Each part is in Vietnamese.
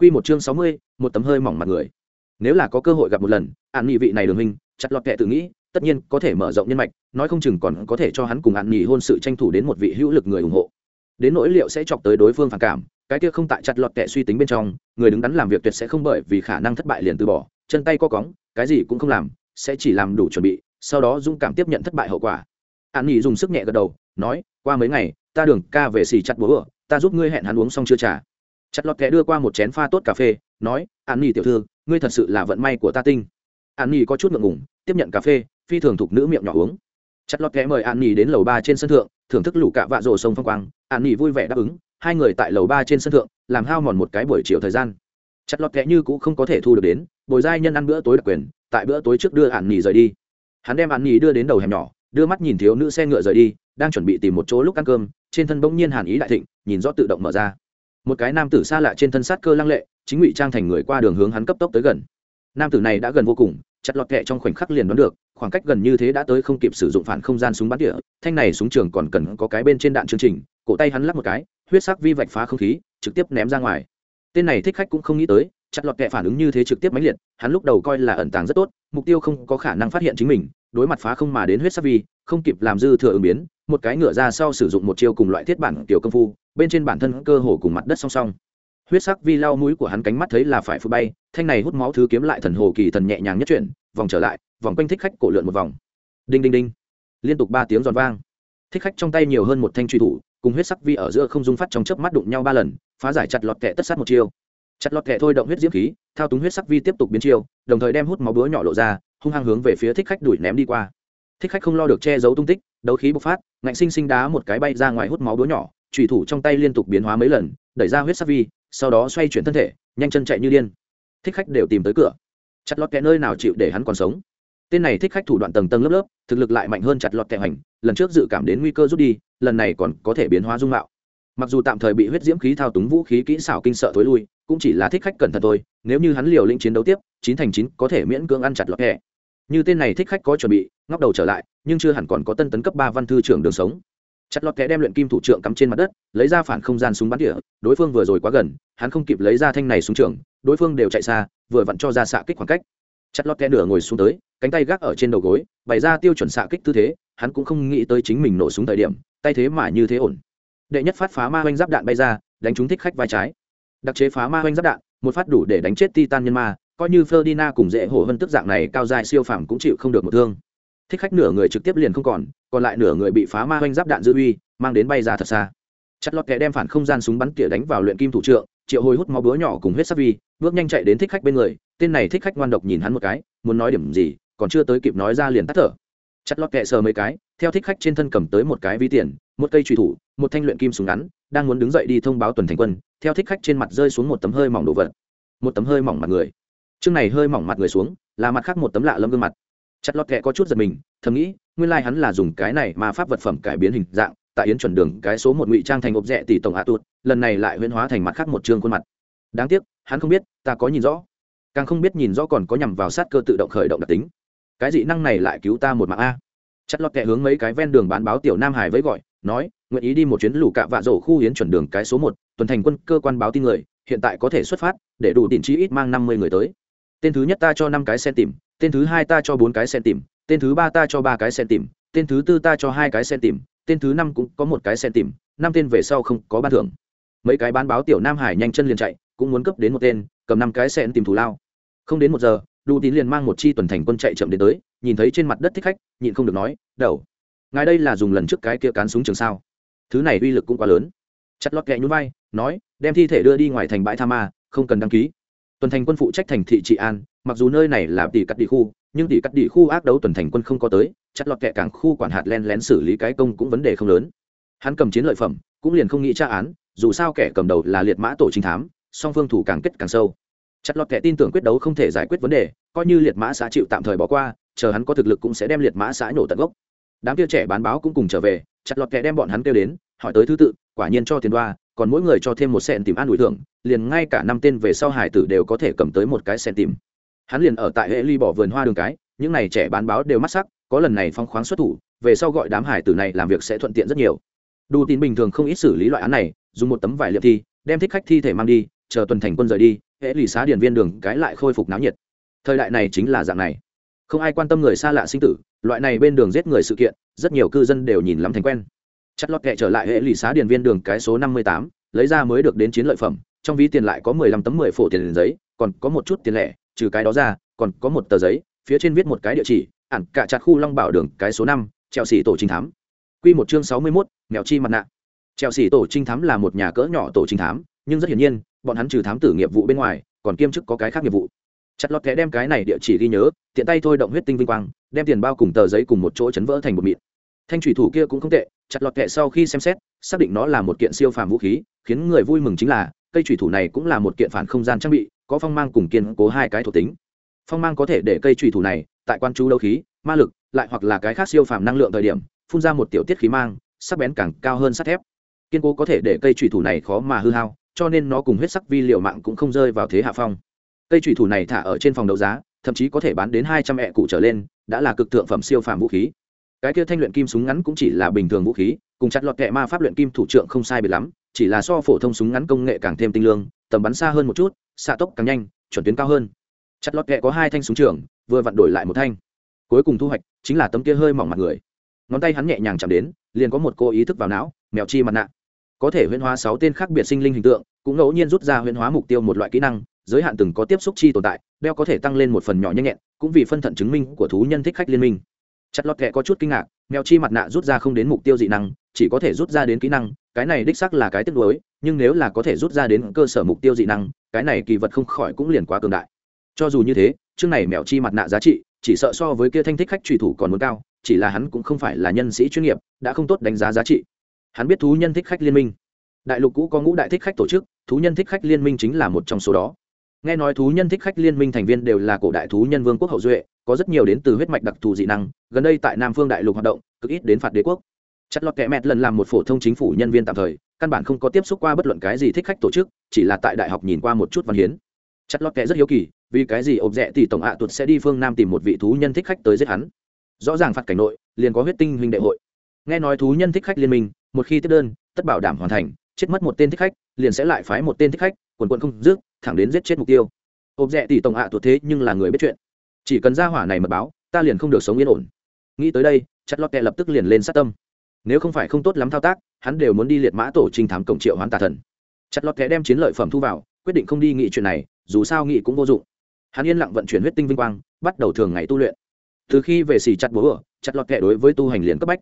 Quy một chương sáu mươi, một tấm hơi mỏng mặt người. Nếu là có cơ hội gặp một lần, An Nghị vị này đường huynh, chặt lọt kệ tự nghĩ, tất nhiên có thể mở rộng nhân mạch, nói không chừng còn có thể cho hắn cùng An Nghị hôn sự tranh thủ đến một vị hữu lực người ủng hộ. Đến nỗi liệu sẽ chọc tới đối phương phản cảm, cái kia không tại chặt lọt kệ suy tính bên trong, người đứng đắn làm việc tuyệt sẽ không bởi vì khả năng thất bại liền từ bỏ, chân tay co cóng, cái gì cũng không làm, sẽ chỉ làm đủ chuẩn bị, sau đó dũng cảm tiếp nhận thất bại hậu quả. An Nghị dùng sức nhẹ gật đầu, nói, qua mấy ngày, ta đường ca về xỉ chặt bố ta giúp ngươi hẹn hắn uống xong chưa trà chặt lọt kẻ đưa qua một chén pha tốt cà phê, nói, an nhi tiểu thư, ngươi thật sự là vận may của ta tinh. An nhi có chút ngượng ngủng tiếp nhận cà phê, phi thường thục nữ miệng nhỏ uống. Chặt lọt kẻ mời an nhi đến lầu ba trên sân thượng, thưởng thức lũ cạ vạ rổ sông phong quang. An nhi vui vẻ đáp ứng, hai người tại lầu ba trên sân thượng, làm hao mòn một cái buổi chiều thời gian. Chặt lọt kẻ như cũng không có thể thu được đến, bồi giai nhân ăn bữa tối đặc quyền, tại bữa tối trước đưa an nhi rời đi. Hắn đem an nhi đưa đến đầu hẻm nhỏ, đưa mắt nhìn thiếu nữ xe ngựa rời đi, đang chuẩn bị tìm một chỗ lúc ăn cơm, trên thân bỗng nhiên hàn ý đại thịnh, nhìn rõ tự động mở ra một cái nam tử xa lạ trên thân sát cơ lăng lệ, chính ngụy trang thành người qua đường hướng hắn cấp tốc tới gần. Nam tử này đã gần vô cùng, chặt lọt kẹ trong khoảnh khắc liền đoán được, khoảng cách gần như thế đã tới không kịp sử dụng phản không gian súng bắn địa, thanh này súng trường còn cần có cái bên trên đạn chương trình, cổ tay hắn lắc một cái, huyết sắc vi vạch phá không khí, trực tiếp ném ra ngoài. Tên này thích khách cũng không nghĩ tới, chặt lọt kẹ phản ứng như thế trực tiếp mãnh liệt, hắn lúc đầu coi là ẩn tàng rất tốt, mục tiêu không có khả năng phát hiện chính mình, đối mặt phá không mà đến huyết sắc vi, không kịp làm dư thừa ứng biến, một cái ngựa ra sau sử dụng một chiêu cùng loại thiết bản kiểu công phu bên trên bản thân cơ hồ cùng mặt đất song song. Huyết sắc vi lau mũi của hắn cánh mắt thấy là phải phụ bay, thanh này hút máu thứ kiếm lại thần hồ kỳ thần nhẹ nhàng nhất chuyển, vòng trở lại, vòng quanh thích khách cổ lượn một vòng. Đinh đinh đinh. Liên tục ba tiếng giòn vang. Thích khách trong tay nhiều hơn một thanh truy thủ, cùng huyết sắc vi ở giữa không dung phát trong chớp mắt đụng nhau ba lần, phá giải chặt lọt kẹ tất sát một chiêu. Chặt lọt kẹ thôi động huyết diễm khí, thao túng huyết sắc vi tiếp tục biến chiêu, đồng thời đem hút máu búa nhỏ lộ ra, hung hăng hướng về phía thích khách đuổi ném đi qua. Thích khách không lo được che giấu tung tích, đấu khí bộc phát, ngạnh sinh sinh đá một cái bay ra ngoài hút máu búa nhỏ trùy thủ trong tay liên tục biến hóa mấy lần, đẩy ra huyết sắc vi, sau đó xoay chuyển thân thể, nhanh chân chạy như điên. Thích khách đều tìm tới cửa. Chặt lọt kẻ nơi nào chịu để hắn còn sống? Tên này thích khách thủ đoạn tầng tầng lớp lớp, thực lực lại mạnh hơn chặt lọt kẻ hành lần trước dự cảm đến nguy cơ rút đi, lần này còn có thể biến hóa dung mạo. Mặc dù tạm thời bị huyết diễm khí thao túng vũ khí kỹ xảo kinh sợ thối lui, cũng chỉ là thích khách cẩn thận thôi, nếu như hắn liều lĩnh chiến đấu tiếp, chín thành chín có thể miễn cưỡng ăn chặt lọt kẻ như tên này thích khách có chuẩn bị, ngóc đầu trở lại, nhưng chưa hẳn còn có tân tấn cấp ba văn thư trưởng đường sống chặt lọt kẽ đem luyện kim thủ trưởng cắm trên mặt đất, lấy ra phản không gian súng bắn địa đối phương vừa rồi quá gần, hắn không kịp lấy ra thanh này súng trường, đối phương đều chạy xa, vừa vặn cho ra xạ kích khoảng cách. Chặt lọt kẽ nửa ngồi xuống tới, cánh tay gác ở trên đầu gối, bày ra tiêu chuẩn xạ kích tư thế, hắn cũng không nghĩ tới chính mình nổ súng thời điểm, tay thế mà như thế ổn. Đệ nhất phát phá ma hoanh giáp đạn bay ra, đánh trúng thích khách vai trái. Đặc chế phá ma hoanh giáp đạn, một phát đủ để đánh chết titan nhân ma, coi như Ferdinand cùng dễ hổ hơn tức dạng này, cao dài siêu phàm cũng chịu không được một thương. Thích khách nửa người trực tiếp liền không còn, còn lại nửa người bị phá ma hoanh giáp đạn dư uy, mang đến bay ra thật xa. Chặt lọt kẻ đem phản không gian súng bắn tỉa đánh vào luyện kim thủ trượng, triệu hồi hút máu búa nhỏ cùng huyết sắc vi, bước nhanh chạy đến thích khách bên người, tên này thích khách ngoan độc nhìn hắn một cái, muốn nói điểm gì, còn chưa tới kịp nói ra liền tắt thở. Chặt lọt kẻ sờ mấy cái, theo thích khách trên thân cầm tới một cái ví tiền, một cây truy thủ, một thanh luyện kim súng ngắn, đang muốn đứng dậy đi thông báo tuần thành quân, theo thích khách trên mặt rơi xuống một tấm hơi mỏng đồ vật, một tấm hơi mỏng mặt người chương này hơi mỏng mặt người xuống là mặt khác một tấm lạ lâm gương mặt chặt lọt kẹ có chút giật mình, thầm nghĩ, nguyên lai、like、hắn là dùng cái này mà pháp vật phẩm cải biến hình dạng, tại yến chuẩn đường cái số một ngụy trang thành ộp rẽ tỷ tổng hạ tuột, lần này lại huyễn hóa thành mặt khác một chương khuôn mặt. Đáng tiếc, hắn không biết, ta có nhìn rõ. Càng không biết nhìn rõ còn có nhằm vào sát cơ tự động khởi động đặc tính. Cái dị năng này lại cứu ta một mạng a. Chặt lọt kẹ hướng mấy cái ven đường bán báo tiểu nam hải với gọi, nói, nguyện ý đi một chuyến lù cạ vạ rổ khu yến chuẩn đường cái số một, tuần thành quân cơ quan báo tin người, hiện tại có thể xuất phát, để đủ tiền chi ít mang năm mươi người tới. Tên thứ nhất ta cho năm cái xe tìm tên thứ hai ta cho bốn cái sen tìm, tên thứ ba ta cho ba cái sen tìm, tên thứ tư ta cho hai cái sen tìm, tên thứ năm cũng có một cái sen tìm, năm tên về sau không có ban thưởng. Mấy cái bán báo tiểu nam hải nhanh chân liền chạy, cũng muốn cấp đến một tên, cầm năm cái sen tìm thù lao. Không đến một giờ đủ tín liền mang một chi tuần thành quân chạy chậm đến tới, nhìn thấy trên mặt đất thích khách, nhịn không được nói đầu ngài đây là dùng lần trước cái kia cán súng trường sao? Thứ này uy lực cũng quá lớn. Chặt lọt kẹ nhún vai, nói, đem thi thể đưa đi ngoài thành bãi tha ma, không cần đăng ký tuần thành quân phụ trách thành thị trị an, mặc dù nơi này là tỷ cắt đi khu, nhưng tỷ cắt đi khu ác đấu tuần thành quân không có tới, chặt lọt kẹ cảng khu quản hạt len lén xử lý cái công cũng vấn đề không lớn. Hắn cầm chiến lợi phẩm, cũng liền không nghĩ tra án, dù sao kẻ cầm đầu là liệt mã tổ trinh thám, song phương thủ càng kết càng sâu. Chặt lọt kẻ tin tưởng quyết đấu không thể giải quyết vấn đề, coi như liệt mã xã chịu tạm thời bỏ qua, chờ hắn có thực lực cũng sẽ đem liệt mã xã nổ tận gốc. Đám kia trẻ bán báo cũng cùng trở về, chặt lọt kẻ đem bọn hắn kêu đến, hỏi tới thứ tự, quả nhiên cho tiền đoa còn mỗi người cho thêm một sen tìm an ủi thưởng, liền ngay cả năm tên về sau hải tử đều có thể cầm tới một cái sen tìm hắn liền ở tại hệ ly bỏ vườn hoa đường cái, những này trẻ bán báo đều mắt sắc, có lần này phong khoáng xuất thủ, về sau gọi đám hải tử này làm việc sẽ thuận tiện rất nhiều. Đủ tin bình thường không ít xử lý loại án này, dùng một tấm vải liệm thi, đem thích khách thi thể mang đi, chờ tuần thành quân rời đi, hệ lì xá điển viên đường cái lại khôi phục náo nhiệt. Thời đại này chính là dạng này. Không ai quan tâm người xa lạ sinh tử, loại này bên đường giết người sự kiện, rất nhiều cư dân đều nhìn lắm thành quen chặt lọt kệ trở lại hệ lì xá điền viên đường cái số năm mươi tám, lấy ra mới được đến chiến lợi phẩm, trong ví tiền lại có mười lăm tấm mười phổ tiền giấy, còn có một chút tiền lẻ, trừ cái đó ra, còn có một tờ giấy, phía trên viết một cái địa chỉ ẩn cả chặt khu long bảo đường cái số năm treo xỉ tổ trinh thám. Q một chương sáu mươi mốt, mèo chi mặt nạ. Treo xỉ tổ trinh thám là một nhà cỡ nhỏ tổ trinh thám, nhưng rất hiển nhiên, bọn hắn trừ thám tử nghiệp vụ bên ngoài, còn kiêm chức có cái khác nghiệp vụ. Chặt lọt kệ đem cái này địa chỉ ghi nhớ, tiện tay thôi động huyết tinh vinh quang, đem tiền bao cùng tờ giấy cùng một chỗ chấn vỡ thành một mịn thanh thủy thủ kia cũng không tệ, chặt lọt kệ sau khi xem xét, xác định nó là một kiện siêu phàm vũ khí, khiến người vui mừng chính là, cây thủy thủ này cũng là một kiện phản không gian trang bị, có phong mang cùng kiên cố hai cái thuộc tính. Phong mang có thể để cây thủy thủ này, tại quan chú đấu khí, ma lực, lại hoặc là cái khác siêu phàm năng lượng thời điểm, phun ra một tiểu tiết khí mang, sắc bén càng cao hơn sắt thép. Kiên cố có thể để cây thủy thủ này khó mà hư hao, cho nên nó cùng huyết sắc vi liệu mạng cũng không rơi vào thế hạ phong. Cây thủy thủ này thả ở trên phòng đấu giá, thậm chí có thể bán đến hai trăm ẹ cụ trở lên, đã là cực thượng phẩm siêu phàm vũ khí cái kia thanh luyện kim súng ngắn cũng chỉ là bình thường vũ khí, cùng chặt lọt kẹ ma pháp luyện kim thủ trưởng không sai biệt lắm, chỉ là so phổ thông súng ngắn công nghệ càng thêm tinh lương, tầm bắn xa hơn một chút, xạ tốc càng nhanh, chuẩn tuyến cao hơn. Chặt lọt kẹ có hai thanh súng trường, vừa vặn đổi lại một thanh. Cuối cùng thu hoạch chính là tấm kia hơi mỏng mặt người. Ngón tay hắn nhẹ nhàng chạm đến, liền có một cô ý thức vào não, mèo chi mặt nạ. Có thể huyễn hóa sáu tên khác biệt sinh linh hình tượng, cũng ngẫu nhiên rút ra huyễn hóa mục tiêu một loại kỹ năng, giới hạn từng có tiếp xúc chi tồn tại, đeo có thể tăng lên một phần nhỏ nhanh nhẹn, cũng vì phân thận chứng minh của thú nhân thích khách liên minh chặt lọt kẹ có chút kinh ngạc, mèo chi mặt nạ rút ra không đến mục tiêu dị năng, chỉ có thể rút ra đến kỹ năng, cái này đích sắc là cái tiếc nuối, nhưng nếu là có thể rút ra đến cơ sở mục tiêu dị năng, cái này kỳ vật không khỏi cũng liền quá cường đại. Cho dù như thế, chương này mèo chi mặt nạ giá trị, chỉ sợ so với kia thanh thích khách truy thủ còn muốn cao, chỉ là hắn cũng không phải là nhân sĩ chuyên nghiệp, đã không tốt đánh giá giá trị. Hắn biết thú nhân thích khách liên minh. Đại lục cũ có ngũ đại thích khách tổ chức, thú nhân thích khách liên minh chính là một trong số đó. Nghe nói thú nhân thích khách liên minh thành viên đều là cổ đại thú nhân vương quốc hậu duệ có rất nhiều đến từ huyết mạch đặc thù dị năng, gần đây tại nam phương đại lục hoạt động, cực ít đến phạt đế quốc. Chất lọt kẻ mẹt lần làm một phổ thông chính phủ nhân viên tạm thời, căn bản không có tiếp xúc qua bất luận cái gì thích khách tổ chức, chỉ là tại đại học nhìn qua một chút văn hiến. Chất lọt kẻ rất hiếu kỳ, vì cái gì ộp rẽ thì tổng ạ tuột sẽ đi phương nam tìm một vị thú nhân thích khách tới giết hắn? Rõ ràng phạt cảnh nội, liền có huyết tinh huynh đệ hội. Nghe nói thú nhân thích khách liên minh, một khi tiếp đơn, tất bảo đảm hoàn thành, chết mất một tên thích khách, liền sẽ lại phái một tên thích khách, quần quần không dứt, thẳng đến giết chết mục tiêu. Ộp rẽ tỷ tổng ạ tuột thế nhưng là người biết chuyện chỉ cần ra hỏa này mật báo, ta liền không được sống yên ổn. Nghĩ tới đây, chặt lọt kẹ lập tức liền lên sát tâm. Nếu không phải không tốt lắm thao tác, hắn đều muốn đi liệt mã tổ trinh thám cổng triệu hoán tà thần. Chặt lọt kẹ đem chiến lợi phẩm thu vào, quyết định không đi nghị chuyện này, dù sao nghị cũng vô dụng. Hắn yên lặng vận chuyển huyết tinh vinh quang, bắt đầu thường ngày tu luyện. Từ khi về xì chặt bố ở, chặt lọt kẹ đối với tu hành liền cấp bách.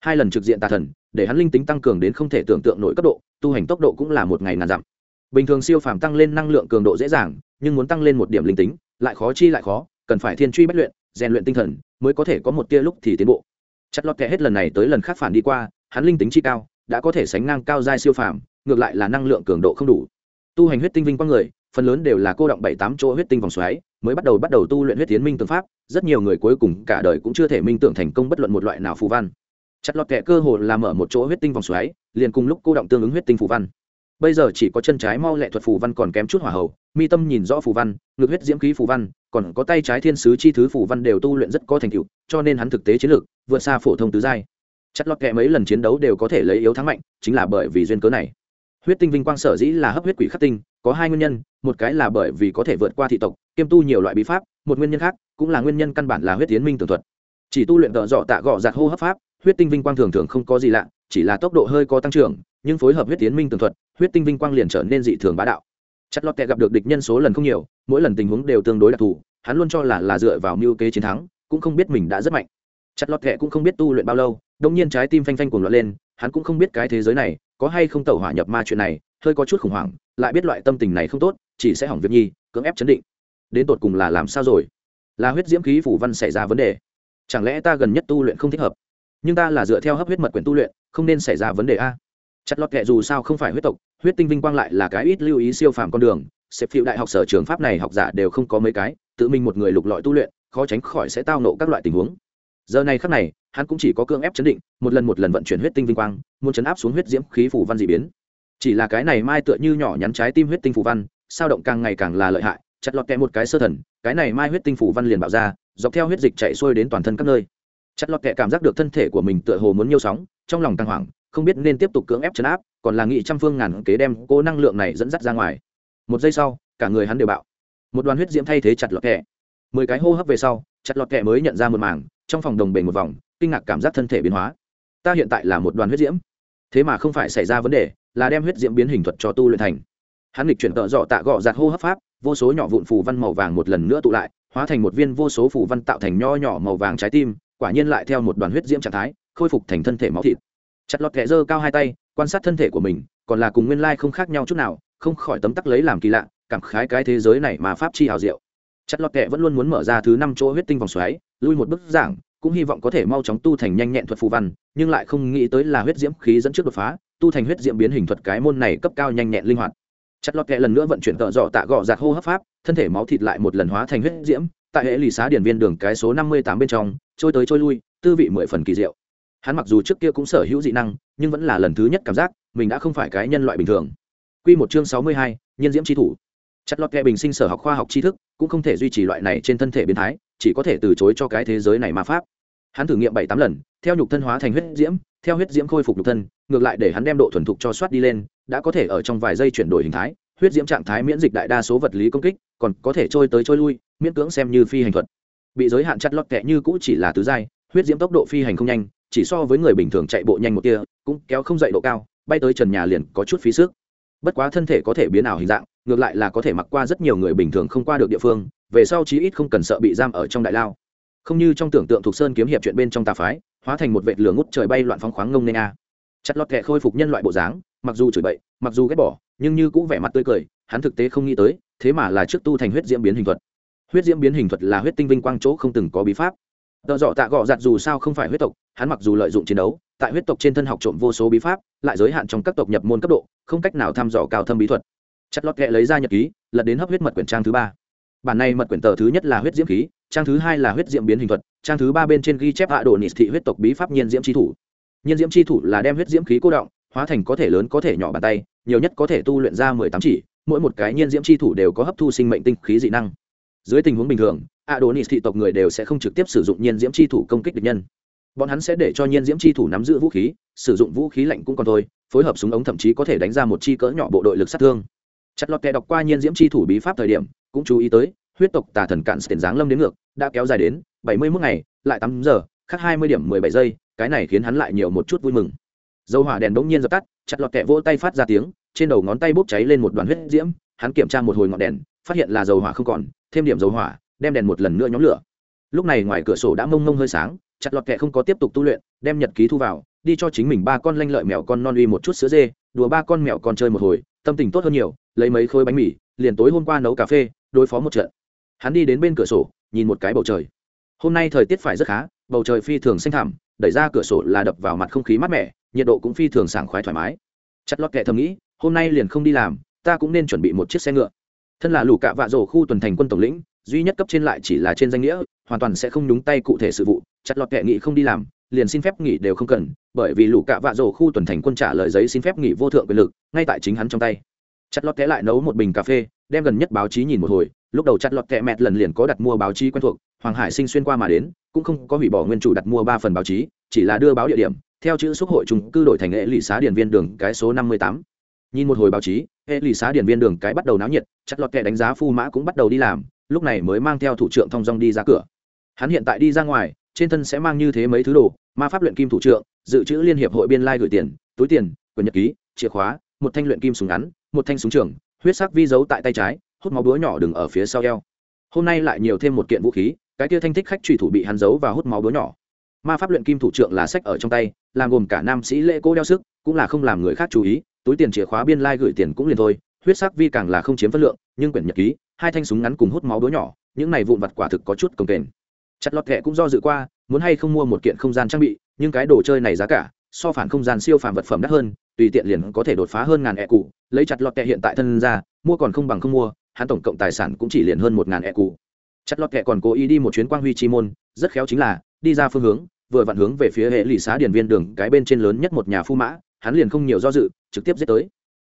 Hai lần trực diện tà thần, để hắn linh tính tăng cường đến không thể tưởng tượng nổi cấp độ, tu hành tốc độ cũng là một ngày ngàn dặm. Bình thường siêu phàm tăng lên năng lượng cường độ dễ dàng, nhưng muốn tăng lên một điểm linh tính, lại khó chi lại khó cần phải thiên truy bất luyện, rèn luyện tinh thần, mới có thể có một tia lúc thì tiến bộ. Chặt lọt kẻ hết lần này tới lần khác phản đi qua, hắn linh tính chi cao, đã có thể sánh ngang cao giai siêu phàm, ngược lại là năng lượng cường độ không đủ. Tu hành huyết tinh vinh quang người, phần lớn đều là cô động bảy tám chỗ huyết tinh vòng xoáy, mới bắt đầu bắt đầu tu luyện huyết tiến minh tương pháp, rất nhiều người cuối cùng cả đời cũng chưa thể minh tưởng thành công bất luận một loại nào phù văn. Chặt lọt kẻ cơ hồ là mở một chỗ huyết tinh vòng xoáy, liền cùng lúc cô động tương ứng huyết tinh phù văn bây giờ chỉ có chân trái mau lệ thuật phù văn còn kém chút hỏa hầu, mi tâm nhìn rõ phù văn ngược huyết diễm khí phù văn, còn có tay trái thiên sứ chi thứ phù văn đều tu luyện rất có thành tựu, cho nên hắn thực tế chiến lược vượt xa phổ thông tứ giai. Chất lọt kẹ mấy lần chiến đấu đều có thể lấy yếu thắng mạnh, chính là bởi vì duyên cớ này. Huyết tinh vinh quang sở dĩ là hấp huyết quỷ khắc tinh, có hai nguyên nhân, một cái là bởi vì có thể vượt qua thị tộc, kiêm tu nhiều loại bí pháp, một nguyên nhân khác, cũng là nguyên nhân căn bản là huyết tiến minh tường thuật. Chỉ tu luyện tợ dọ tạ gọ giặt hô hấp pháp huyết tinh vinh quang thường thường không có gì lạ, chỉ là tốc độ hơi có tăng trưởng, nhưng phối hợp huyết tiến minh tường thuật, huyết tinh vinh quang liền trở nên dị thường bá đạo. Chất lọt kẹ gặp được địch nhân số lần không nhiều, mỗi lần tình huống đều tương đối đặc thù, hắn luôn cho là là dựa vào mưu kế chiến thắng, cũng không biết mình đã rất mạnh. Chặt lọt kẹ cũng không biết tu luyện bao lâu đông nhiên trái tim phanh phanh cuồng loạn lên, hắn cũng không biết cái thế giới này có hay không tẩu hỏa nhập ma chuyện này, hơi có chút khủng hoảng, lại biết loại tâm tình này không tốt, chỉ sẽ hỏng việc nhi, cưỡng ép chấn định. Đến tột cùng là làm sao rồi? Là huyết diễm khí phủ văn xảy ra vấn đề. Chẳng lẽ ta gần nhất tu luyện không thích hợp? Nhưng ta là dựa theo hấp huyết mật quyển tu luyện, không nên xảy ra vấn đề a. Chặt lọt kệ dù sao không phải huyết tộc, huyết tinh vinh quang lại là cái ít lưu ý siêu phàm con đường. Xếp phiệu đại học sở trường pháp này học giả đều không có mấy cái, tự mình một người lục lọi tu luyện, khó tránh khỏi sẽ tao nộ các loại tình huống. Giờ này khắc này, hắn cũng chỉ có cương ép chấn định, một lần một lần vận chuyển huyết tinh vinh quang, muốn chấn áp xuống huyết diễm khí phủ văn d ị biến. Chỉ là cái này mai tựa như nhỏ nhắn trái tim huyết tinh phủ văn, sao động càng ngày càng là lợi hại, chặt lọt kẹ một cái sơ thần, cái này mai huyết tinh phủ văn liền bạo ra, dọc theo huyết dịch chạy xuôi đến toàn thân các nơi chặt lọt kệ cảm giác được thân thể của mình tựa hồ muốn nhiêu sóng, trong lòng căng hoảng, không biết nên tiếp tục cưỡng ép chấn áp, còn là nghị trăm phương ngàn kế đem cô năng lượng này dẫn dắt ra ngoài. Một giây sau, cả người hắn đều bạo. Một đoàn huyết diễm thay thế chặt lọt kệ mười cái hô hấp về sau, chặt lọt kệ mới nhận ra một mảng, trong phòng đồng bể một vòng, kinh ngạc cảm giác thân thể biến hóa. Ta hiện tại là một đoàn huyết diễm. Thế mà không phải xảy ra vấn đề, là đem huyết diễm biến hình thuật cho tu luyện thành. Hắn lịch chuyển tợ dọ tạ gọ giặt hô hấp pháp, vô số nhỏ vụn phù văn màu vàng một lần nữa tụ lại, hóa thành một viên vô số phù văn tạo thành nho nhỏ màu vàng trái tim quả nhiên lại theo một đoàn huyết diễm trạng thái, khôi phục thành thân thể máu thịt. Chặt lọt kẻ giơ cao hai tay, quan sát thân thể của mình, còn là cùng nguyên lai không khác nhau chút nào, không khỏi tấm tắc lấy làm kỳ lạ, cảm khái cái thế giới này mà pháp chi hào diệu. Chặt lọt kẻ vẫn luôn muốn mở ra thứ năm chỗ huyết tinh vòng xoáy, lui một bức giảng, cũng hy vọng có thể mau chóng tu thành nhanh nhẹn thuật phù văn, nhưng lại không nghĩ tới là huyết diễm khí dẫn trước đột phá, tu thành huyết diễm biến hình thuật cái môn này cấp cao nhanh nhẹn linh hoạt. Chặt lọt kẹ lần nữa vận chuyển tợ dọ tạ gọ giạt hô hấp pháp, thân thể máu thịt lại một lần hóa thành huyết diễm, tại hệ lì xá điển viên đường cái số năm mươi tám bên trong trôi tới trôi lui tư vị mười phần kỳ diệu hắn mặc dù trước kia cũng sở hữu dị năng nhưng vẫn là lần thứ nhất cảm giác mình đã không phải cái nhân loại bình thường Quy một chương sáu mươi hai, nhân diễm chi thủ. Chặt lọt kẹ bình sinh sở học khoa học tri thức, cũng không thể duy trì loại này trên thân thể biến thái, chỉ có thể từ chối cho cái thế giới này ma pháp. Hắn thử nghiệm bảy tám lần, theo nhục thân hóa thành huyết diễm, theo huyết diễm khôi phục nhục thân, ngược lại để hắn đem độ thuần thục cho soát đi lên, đã có thể ở trong vài giây chuyển đổi hình thái, huyết diễm trạng thái miễn dịch đại đa số vật lý công kích, còn có thể trôi tới trôi lui, miễn cưỡng xem như phi hành thuật. Bị giới hạn chặt lọt kẹ như cũ chỉ là tứ giai, huyết diễm tốc độ phi hành không nhanh, chỉ so với người bình thường chạy bộ nhanh một tia, cũng kéo không dậy độ cao, bay tới trần nhà liền có chút phí sức. Bất quá thân thể có thể biến ảo hình dạng ngược lại là có thể mặc qua rất nhiều người bình thường không qua được địa phương về sau chí ít không cần sợ bị giam ở trong đại lao. Không như trong tưởng tượng thuộc sơn kiếm hiệp chuyện bên trong tà phái hóa thành một vệt lửa ngút trời bay loạn phóng khoáng ngông nên a. Chặt lọt kẹ khôi phục nhân loại bộ dáng mặc dù chửi bậy mặc dù ghét bỏ nhưng như cũng vẻ mặt tươi cười hắn thực tế không nghĩ tới thế mà là trước tu thành huyết diễm biến hình thuật huyết diễm biến hình thuật là huyết tinh vinh quang chỗ không từng có bí pháp. Tợ dọ tạ gọ giặt dù sao không phải huyết tộc, hắn mặc dù lợi dụng chiến đấu, tại huyết tộc trên thân học trộm vô số bí pháp, lại giới hạn trong các tộc nhập môn cấp độ, không cách nào thăm dò cao thâm bí thuật. Chặt lót kệ lấy ra nhật ký, lật đến hấp huyết mật quyển trang thứ ba. Bản này mật quyển tờ thứ nhất là huyết diễm khí, trang thứ hai là huyết diễm biến hình thuật, trang thứ ba bên trên ghi chép hạ đồ nịt thị huyết tộc bí pháp nhiên diễm tri thủ. Nhiên diễm tri thủ là đem huyết diễm khí cố động, hóa thành có thể lớn có thể nhỏ bàn tay, nhiều nhất có thể tu luyện ra mười tám chỉ, mỗi một cái nhiên diễm tri thủ đều có hấp thu sinh mệnh tinh khí dị năng dưới tình huống bình thường a đồ nị thị tộc người đều sẽ không trực tiếp sử dụng nhiên diễm chi thủ công kích địch nhân. Bọn hắn sẽ để cho nhiên diễm chi thủ nắm giữ vũ khí, sử dụng vũ khí lạnh cũng còn thôi, phối hợp súng ống thậm chí có thể đánh ra một chi cỡ nhỏ bộ đội lực sát thương. Chặt lọt kẻ đọc qua nhiên diễm chi thủ bí pháp thời điểm, cũng chú ý tới, huyết tộc tà thần cạn tiền giáng lâm đến ngược, đã kéo dài đến bảy mươi mốt ngày, lại tám giờ khác hai mươi điểm mười bảy giây, cái này khiến hắn lại nhiều một chút vui mừng. Dầu hỏa đèn bỗng nhiên dập tắt, chặt lọt kẻ vỗ tay phát ra tiếng, trên đầu ngón tay bốc cháy lên một đoàn huyết diễm, hắn kiểm tra một hồi ngọn đèn phát hiện là dầu hỏa không còn, thêm điểm dầu hỏa, đem đèn một lần nữa nhóm lửa. Lúc này ngoài cửa sổ đã mông mông hơi sáng, chặt lọt kệ không có tiếp tục tu luyện, đem nhật ký thu vào, đi cho chính mình ba con lanh lợi mèo con non uy một chút sữa dê, đùa ba con mèo con chơi một hồi, tâm tình tốt hơn nhiều, lấy mấy khối bánh mì, liền tối hôm qua nấu cà phê, đối phó một trận. Hắn đi đến bên cửa sổ, nhìn một cái bầu trời. Hôm nay thời tiết phải rất khá, bầu trời phi thường xanh thẳm, đẩy ra cửa sổ là đập vào mặt không khí mát mẻ, nhiệt độ cũng phi thường sảng khoái thoải mái. Chặt lọt kệ thầm nghĩ, hôm nay liền không đi làm, ta cũng nên chuẩn bị một chiếc xe ngựa thân là lũ cạ vạ rổ khu tuần thành quân tổng lĩnh, duy nhất cấp trên lại chỉ là trên danh nghĩa, hoàn toàn sẽ không nhúng tay cụ thể sự vụ, chặt lọt kệ nghị không đi làm, liền xin phép nghỉ đều không cần, bởi vì lũ cạ vạ rổ khu tuần thành quân trả lời giấy xin phép nghỉ vô thượng quyền lực, ngay tại chính hắn trong tay. Chặt lọt kệ lại nấu một bình cà phê, đem gần nhất báo chí nhìn một hồi, lúc đầu chặt lọt kệ mẹt lần liền có đặt mua báo chí quen thuộc, hoàng hải sinh xuyên qua mà đến, cũng không có hủy bỏ nguyên chủ đặt mua ba phần báo chí, chỉ là đưa báo địa điểm, theo chữ xúc hội trung cư đổi thành nghệ lụy xá điện viên đường cái số năm mươi tám nhìn một hồi báo chí, hệ lụy xá điển viên đường cái bắt đầu náo nhiệt chặt lọt kệ đánh giá phu mã cũng bắt đầu đi làm, lúc này mới mang theo thủ trưởng thong dong đi ra cửa. Hắn hiện tại đi ra ngoài, trên thân sẽ mang như thế mấy thứ đồ, ma pháp luyện kim thủ trưởng, dự trữ liên hiệp hội biên lai gửi tiền, túi tiền quyền nhật ký, chìa khóa, một thanh luyện kim súng ngắn, một thanh súng trường, huyết sắc vi dấu tại tay trái, hút máu búa nhỏ đừng ở phía sau eo. Hôm nay lại nhiều thêm một kiện vũ khí, cái kia thanh thích khách trùy thủ bị hắn giấu và hút máu búa nhỏ. Ma pháp luyện kim thủ trưởng là sách ở trong tay, làm gồm cả nam sĩ lễ cố đeo sức, cũng là không làm người khác chú ý túi tiền chìa khóa biên lai gửi tiền cũng liền thôi, huyết sắc vi càng là không chiếm phân lượng, nhưng quyển nhật ký, hai thanh súng ngắn cùng hút máu đứa nhỏ, những này vụn vặt quả thực có chút cồng kềnh. Chặt lọt kệ cũng do dự qua, muốn hay không mua một kiện không gian trang bị, nhưng cái đồ chơi này giá cả, so phản không gian siêu phàm vật phẩm đắt hơn, tùy tiện liền có thể đột phá hơn ngàn e cụ lấy chặt lọt kệ hiện tại thân ra, mua còn không bằng không mua, hắn tổng cộng tài sản cũng chỉ liền hơn một ngàn e cụ chặt lọt kệ còn cố ý đi một chuyến quang huy chi môn, rất khéo chính là, đi ra phương hướng, vừa vặn hướng về phía hệ lụy xá điển viên đường, cái bên trên lớn nhất một nhà phu mã hắn liền không nhiều do dự, trực tiếp giết tới.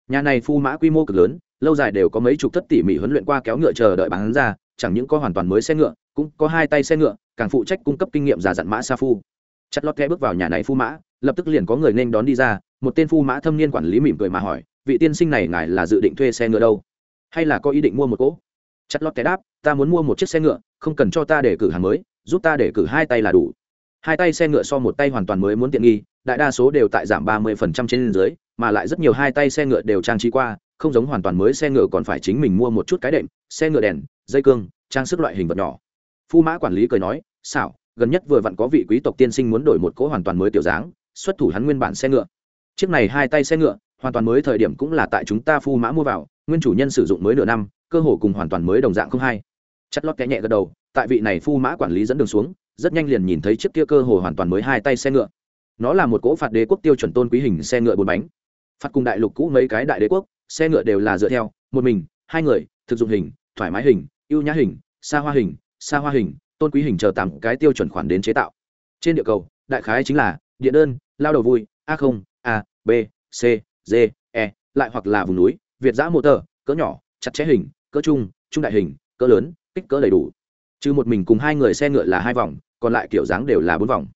Nhà này phu mã quy mô cực lớn, lâu dài đều có mấy chục thất tỉ mỉ huấn luyện qua kéo ngựa chờ đợi bán ra, chẳng những có hoàn toàn mới xe ngựa, cũng có hai tay xe ngựa, càng phụ trách cung cấp kinh nghiệm giả dặn mã sa phu. Chặt lót khe bước vào nhà này phu mã, lập tức liền có người nên đón đi ra, một tên phu mã thâm niên quản lý mỉm cười mà hỏi, vị tiên sinh này ngài là dự định thuê xe ngựa đâu? Hay là có ý định mua một cỗ? Chặt lót té đáp, ta muốn mua một chiếc xe ngựa, không cần cho ta để cử hàng mới, giúp ta để cử hai tay là đủ. Hai tay xe ngựa so một tay hoàn toàn mới muốn tiện nghi đại đa số đều tại giảm ba mươi phần trăm trên dưới, mà lại rất nhiều hai tay xe ngựa đều trang trí qua, không giống hoàn toàn mới xe ngựa còn phải chính mình mua một chút cái đệm, xe ngựa đèn, dây cương, trang sức loại hình vật nhỏ. Phu mã quản lý cười nói, xảo, gần nhất vừa vặn có vị quý tộc tiên sinh muốn đổi một cỗ hoàn toàn mới tiểu dáng, xuất thủ hắn nguyên bản xe ngựa. Chiếc này hai tay xe ngựa, hoàn toàn mới thời điểm cũng là tại chúng ta phu mã mua vào, nguyên chủ nhân sử dụng mới nửa năm, cơ hồ cùng hoàn toàn mới đồng dạng không hay. Chặt lót kẽ nhẹ gật đầu, tại vị này phu mã quản lý dẫn đường xuống, rất nhanh liền nhìn thấy chiếc kia cơ hồ hoàn toàn mới hai tay xe ngựa nó là một cỗ phạt đế quốc tiêu chuẩn tôn quý hình xe ngựa bốn bánh. Phạt cùng đại lục cũ mấy cái đại đế quốc, xe ngựa đều là dựa theo, một mình, hai người, thực dụng hình, thoải mái hình, ưu nhã hình, xa hoa hình, xa hoa hình, tôn quý hình chờ tặng cái tiêu chuẩn khoản đến chế tạo. Trên địa cầu, đại khái chính là điện đơn, lao đầu vui, a không, a, b, c, d e lại hoặc là vùng núi, việt giã mô tờ, cỡ nhỏ, chặt chẽ hình, cỡ trung trung đại hình, cỡ lớn, kích cỡ đầy đủ. Trừ một mình cùng hai người xe ngựa là hai vòng, còn lại kiểu dáng đều là bốn vòng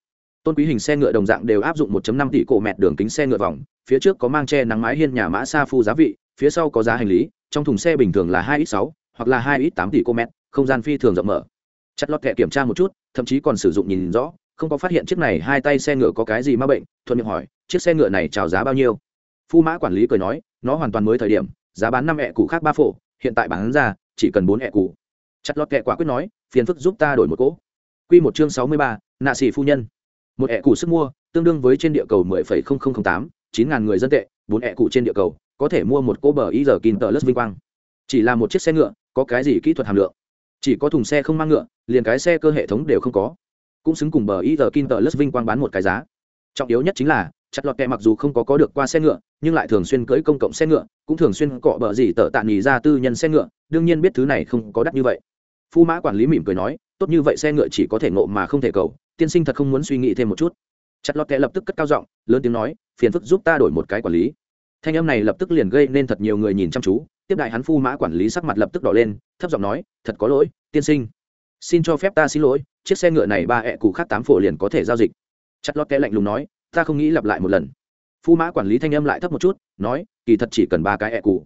tôn quý hình xe ngựa đồng dạng đều áp dụng 1.5 tỷ cổ mẹt đường kính xe ngựa vòng, phía trước có mang che nắng mái hiên nhà mã sa phu giá vị, phía sau có giá hành lý, trong thùng xe bình thường là hai ít sáu hoặc là hai ít tám tỷ cổ mét không gian phi thường rộng mở. Chặt lọt kệ kiểm tra một chút, thậm chí còn sử dụng nhìn rõ, không có phát hiện chiếc này hai tay xe ngựa có cái gì ma bệnh, thuận miệng hỏi, chiếc xe ngựa này chào giá bao nhiêu? Phu mã quản lý cười nói, nó hoàn toàn mới thời điểm, giá bán năm ẹ cụ khác ba phổ, hiện tại bán ra, chỉ cần bốn ẹ cụ chặt lọt kệ quả quyết nói, phiền phức giúp ta đổi một cỗ. Quy một chương sáu mươi ba, nạ sĩ phu nhân một ẹ cụ sức mua, tương đương với trên địa cầu mười phẩy không không không tám, chín ngàn người dân tệ, bốn ẹ cụ trên địa cầu, có thể mua một cô bờ y giờ kín tờ lất vinh quang. Chỉ là một chiếc xe ngựa, có cái gì kỹ thuật hàm lượng? Chỉ có thùng xe không mang ngựa, liền cái xe cơ hệ thống đều không có. Cũng xứng cùng bờ y giờ kín tờ lất vinh quang bán một cái giá. Trọng yếu nhất chính là chặt lọt kẹ mặc dù không có có được qua xe ngựa, nhưng lại thường xuyên cưỡi công cộng xe ngựa, cũng thường xuyên cọ bờ gì tờ tạ nghỉ ra tư nhân xe ngựa, đương nhiên biết thứ này không có đắt như vậy. Phu mã quản lý mỉm cười nói, tốt như vậy xe ngựa chỉ có thể ngộ mà không thể cầu tiên sinh thật không muốn suy nghĩ thêm một chút. Chặt lọt kệ lập tức cất cao giọng, lớn tiếng nói, phiền phức giúp ta đổi một cái quản lý. Thanh âm này lập tức liền gây nên thật nhiều người nhìn chăm chú, tiếp đại hắn phu mã quản lý sắc mặt lập tức đỏ lên, thấp giọng nói, thật có lỗi, tiên sinh. Xin cho phép ta xin lỗi, chiếc xe ngựa này ba hẹ cụ khác tám phổ liền có thể giao dịch. Chặt lót kẽ lạnh lùng nói, ta không nghĩ lặp lại một lần. Phu mã quản lý thanh âm lại thấp một chút, nói, kỳ thật chỉ cần ba cái hẹ cụ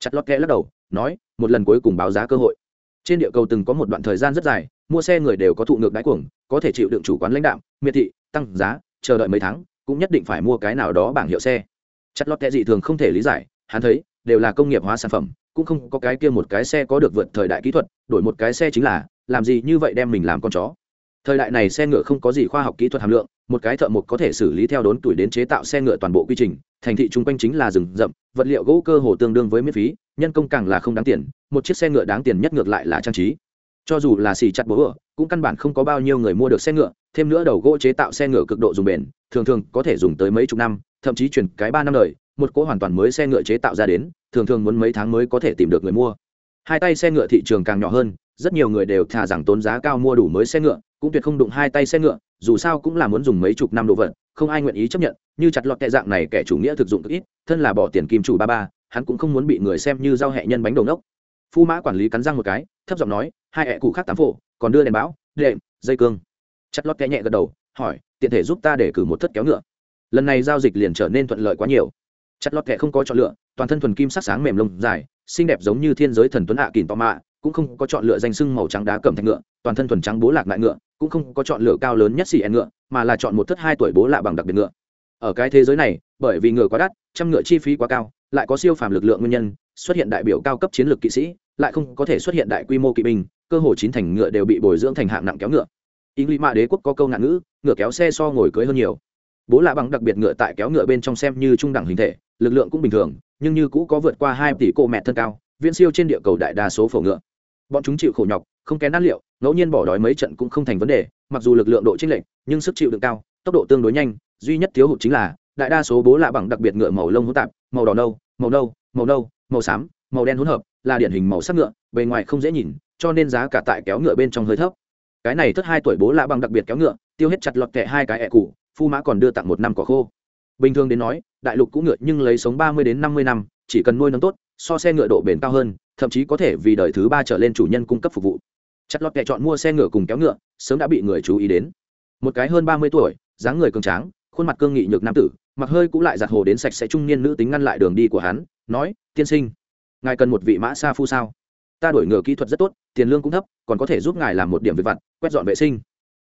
chặt lót kẽ lắc đầu, nói, một lần cuối cùng báo giá cơ hội. Trên địa cầu từng có một đoạn thời gian rất dài mua xe người đều có thụ ngược đáy cuồng, có thể chịu đựng chủ quán lãnh đạo miệt thị, tăng giá, chờ đợi mấy tháng, cũng nhất định phải mua cái nào đó bảng hiệu xe. Chặt lót kẽ dị thường không thể lý giải, hắn thấy, đều là công nghiệp hóa sản phẩm, cũng không có cái kia một cái xe có được vượt thời đại kỹ thuật, đổi một cái xe chính là, làm gì như vậy đem mình làm con chó. Thời đại này xe ngựa không có gì khoa học kỹ thuật hàm lượng, một cái thợ mộc có thể xử lý theo đốn tuổi đến chế tạo xe ngựa toàn bộ quy trình, thành thị chung quanh chính là rừng rậm, vật liệu gỗ cơ hồ tương đương với miễn phí, nhân công càng là không đáng tiền, một chiếc xe ngựa đáng tiền nhất ngược lại là trang trí cho dù là xì chặt bố ở, cũng căn bản không có bao nhiêu người mua được xe ngựa, thêm nữa đầu gỗ chế tạo xe ngựa cực độ dùng bền, thường thường có thể dùng tới mấy chục năm, thậm chí chuyển cái ba năm đời, một cỗ hoàn toàn mới xe ngựa chế tạo ra đến, thường thường muốn mấy tháng mới có thể tìm được người mua. Hai tay xe ngựa thị trường càng nhỏ hơn, rất nhiều người đều thà rằng tốn giá cao mua đủ mới xe ngựa, cũng tuyệt không đụng hai tay xe ngựa, dù sao cũng là muốn dùng mấy chục năm đồ vật, không ai nguyện ý chấp nhận, như chặt lọt tệ dạng này kẻ chủ nghĩa thực dụng cực ít, thân là bỏ tiền kim chủ ba ba, hắn cũng không muốn bị người xem như giao hẹ nhân bánh đầu nốc phu mã quản lý cắn răng một cái, thấp giọng nói hai ẹ cụ khác tám phổ còn đưa đèn bão, đệm dây cương. Chặt lót kẽ nhẹ gật đầu hỏi tiện thể giúp ta để cử một thất kéo ngựa. Lần này giao dịch liền trở nên thuận lợi quá nhiều. Chặt lót kẹ không có chọn lựa toàn thân thuần kim sắc sáng mềm lông dài xinh đẹp giống như thiên giới thần tuấn hạ à kìm to mạ cũng không có chọn lựa danh sưng màu trắng đá cẩm thạch ngựa toàn thân thuần trắng bố lạc lại ngựa cũng không có chọn lựa cao lớn nhất xì en ngựa mà là chọn một thất hai tuổi bố lạ bằng đặc biệt ngựa. Ở cái thế giới này bởi vì ngựa quá đắt trăm ngựa chi phí quá cao lại có siêu phàm lực lượng nguyên nhân xuất hiện đại biểu cao cấp chiến lược kỵ sĩ lại không có thể xuất hiện đại quy mô kỵ binh cơ hồ chín thành ngựa đều bị bồi dưỡng thành hạng nặng kéo ngựa. Ý nghĩ mạ đế quốc có câu nạn ngữ, ngựa kéo xe so ngồi cưới hơn nhiều. Bố lạ bằng đặc biệt ngựa tại kéo ngựa bên trong xem như trung đẳng hình thể, lực lượng cũng bình thường, nhưng như cũ có vượt qua hai tỷ cô mẹ thân cao, viễn siêu trên địa cầu đại đa số phổ ngựa. Bọn chúng chịu khổ nhọc, không kén nát liệu, ngẫu nhiên bỏ đói mấy trận cũng không thành vấn đề, mặc dù lực lượng độ chênh lệch, nhưng sức chịu đựng cao, tốc độ tương đối nhanh, duy nhất thiếu hụt chính là, đại đa số bố lạ bằng đặc biệt ngựa màu lông hỗn tạp, màu đỏ nâu, màu nâu màu nâu, màu xám, màu đen hỗn hợp, là điển hình màu sắc ngựa, bề ngoài không dễ nhìn cho nên giá cả tại kéo ngựa bên trong hơi thấp. Cái này thất hai tuổi bố lạ bằng đặc biệt kéo ngựa, tiêu hết chặt lọt kẹ hai cái ẹ cụ phu mã còn đưa tặng một năm cỏ khô. Bình thường đến nói, đại lục cũng ngựa nhưng lấy sống ba mươi đến năm mươi năm, chỉ cần nuôi nấng tốt, so xe ngựa độ bền cao hơn, thậm chí có thể vì đời thứ ba trở lên chủ nhân cung cấp phục vụ. Chặt lọt kẹ chọn mua xe ngựa cùng kéo ngựa, sớm đã bị người chú ý đến. Một cái hơn ba mươi tuổi, dáng người cường tráng, khuôn mặt cương nghị nhược nam tử, mặc hơi cũng lại giặt hồ đến sạch sẽ trung niên nữ tính ngăn lại đường đi của hắn, nói, tiên sinh, ngài cần một vị mã sa phu sao? Ta đổi ngựa kỹ thuật rất tốt, tiền lương cũng thấp, còn có thể giúp ngài làm một điểm việc vặt, quét dọn vệ sinh.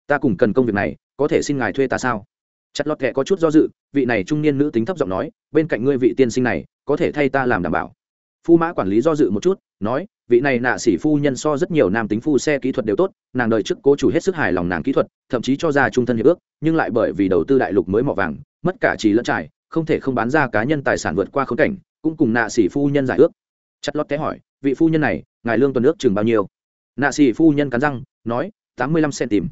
Ta cùng cần công việc này, có thể xin ngài thuê ta sao? Chặt lọt kệ có chút do dự, vị này trung niên nữ tính thấp giọng nói, bên cạnh ngươi vị tiên sinh này, có thể thay ta làm đảm bảo. Phu mã quản lý do dự một chút, nói, vị này nạ sĩ phu nhân so rất nhiều nam tính phu xe kỹ thuật đều tốt, nàng đời trước cố chủ hết sức hài lòng nàng kỹ thuật, thậm chí cho ra trung thân hiệp ước, nhưng lại bởi vì đầu tư đại lục mới mỏ vàng, mất cả trí lẫn trải, không thể không bán ra cá nhân tài sản vượt qua khống cảnh, cũng cùng nạ sĩ phu nhân giải ước. Chặt lót té hỏi, vị phu nhân này ngài lương tuần ước chừng bao nhiêu? Nạ xì phu nhân cắn răng, nói, tám mươi lăm centim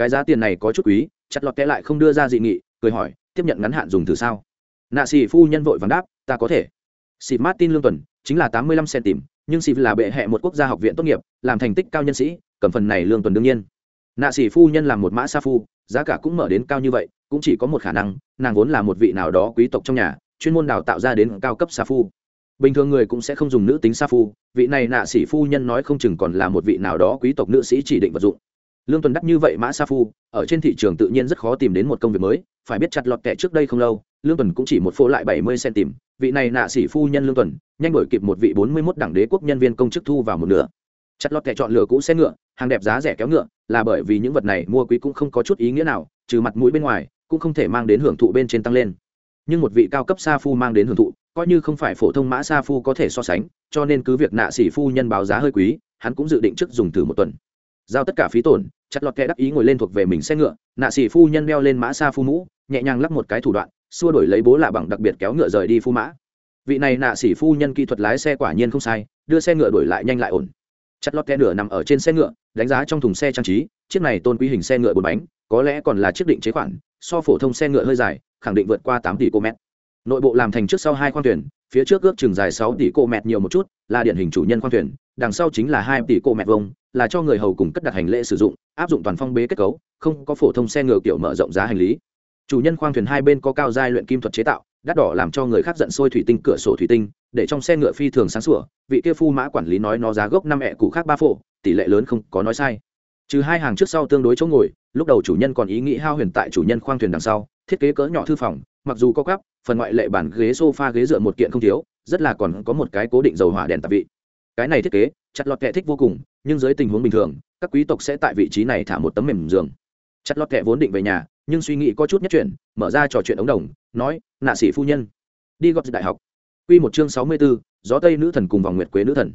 cái giá tiền này có chút quý, chặt lọt té lại không đưa ra dị nghị, cười hỏi, tiếp nhận ngắn hạn dùng thử sao? Nạ xì phu nhân vội vàng đáp, ta có thể. Xịp martin lương tuần, chính là tám mươi lăm centim nhưng xịp là bệ hệ một quốc gia học viện tốt nghiệp, làm thành tích cao nhân sĩ, cầm phần này lương tuần đương nhiên. Nạ xì phu nhân làm một mã sa phu, giá cả cũng mở đến cao như vậy, cũng chỉ có một khả năng, nàng vốn là một vị nào đó quý tộc trong nhà, chuyên môn đào tạo ra đến cao cấp sa phu bình thường người cũng sẽ không dùng nữ tính sa phu, vị này nạ sĩ phu nhân nói không chừng còn là một vị nào đó quý tộc nữ sĩ chỉ định vật dụng. Lương tuần đắt như vậy mã sa phu, ở trên thị trường tự nhiên rất khó tìm đến một công việc mới, phải biết chặt lọt kẻ trước đây không lâu, lương tuần cũng chỉ một phố lại bảy mươi cm, vị này nạ sĩ phu nhân lương tuần, nhanh đổi kịp một vị bốn mươi mốt đảng đế quốc nhân viên công chức thu vào một nửa. Chặt lọt kẻ chọn lựa cũ xe ngựa, hàng đẹp giá rẻ kéo ngựa, là bởi vì những vật này mua quý cũng không có chút ý nghĩa nào, trừ mặt mũi bên ngoài, cũng không thể mang đến hưởng thụ bên trên tăng lên nhưng một vị cao cấp sa phu mang đến hưởng thụ, coi như không phải phổ thông mã sa phu có thể so sánh, cho nên cứ việc nạ sĩ phu nhân báo giá hơi quý, hắn cũng dự định trước dùng thử một tuần. Giao tất cả phí tổn, chặt lọt kẻ đắc ý ngồi lên thuộc về mình xe ngựa, nạ sĩ phu nhân đeo lên mã sa phu mũ, nhẹ nhàng lắp một cái thủ đoạn, xua đổi lấy bố lạ bằng đặc biệt kéo ngựa rời đi phu mã. Vị này nạ sĩ phu nhân kỹ thuật lái xe quả nhiên không sai, đưa xe ngựa đổi lại nhanh lại ổn. Chặt lọt kẻ nửa nằm ở trên xe ngựa, đánh giá trong thùng xe trang trí, chiếc này tôn quý hình xe ngựa bốn bánh, có lẽ còn là chiếc định chế khoản, so phổ thông xe ngựa hơi dài khẳng định vượt qua tám tỷ cô mét. Nội bộ làm thành trước sau hai khoang thuyền, phía trước ước chừng dài sáu tỷ cô mét nhiều một chút, là điển hình chủ nhân khoang thuyền, đằng sau chính là hai tỷ cô mét vông là cho người hầu cùng cất đặt hành lễ sử dụng, áp dụng toàn phong bế kết cấu, không có phổ thông xe ngựa kiểu mở rộng giá hành lý. Chủ nhân khoang thuyền hai bên có cao giai luyện kim thuật chế tạo, đắt đỏ làm cho người khác giận sôi thủy tinh, cửa sổ thủy tinh, để trong xe ngựa phi thường sáng sủa, vị kia phu mã quản lý nói nó giá gốc năm ẹ cụ khác ba phổ, tỷ lệ lớn không có nói sai. Trừ hai hàng trước sau tương đối chỗ ngồi lúc đầu chủ nhân còn ý nghĩ hao huyền tại chủ nhân khoang thuyền đằng sau thiết kế cỡ nhỏ thư phòng mặc dù có gắp phần ngoại lệ bản ghế sofa ghế dựa một kiện không thiếu rất là còn có một cái cố định dầu hỏa đèn tạp vị. Cái này thiết kế chặt lọt kệ thích vô cùng nhưng dưới tình huống bình thường các quý tộc sẽ tại vị trí này thả một tấm mềm giường. Chặt lọt kệ vốn định về nhà nhưng suy nghĩ có chút nhất chuyển mở ra trò chuyện ống đồng nói nạ sĩ phu nhân đi góp đại học. Quy một chương sáu mươi 64, gió tây nữ thần cùng vòng nguyệt quế nữ thần.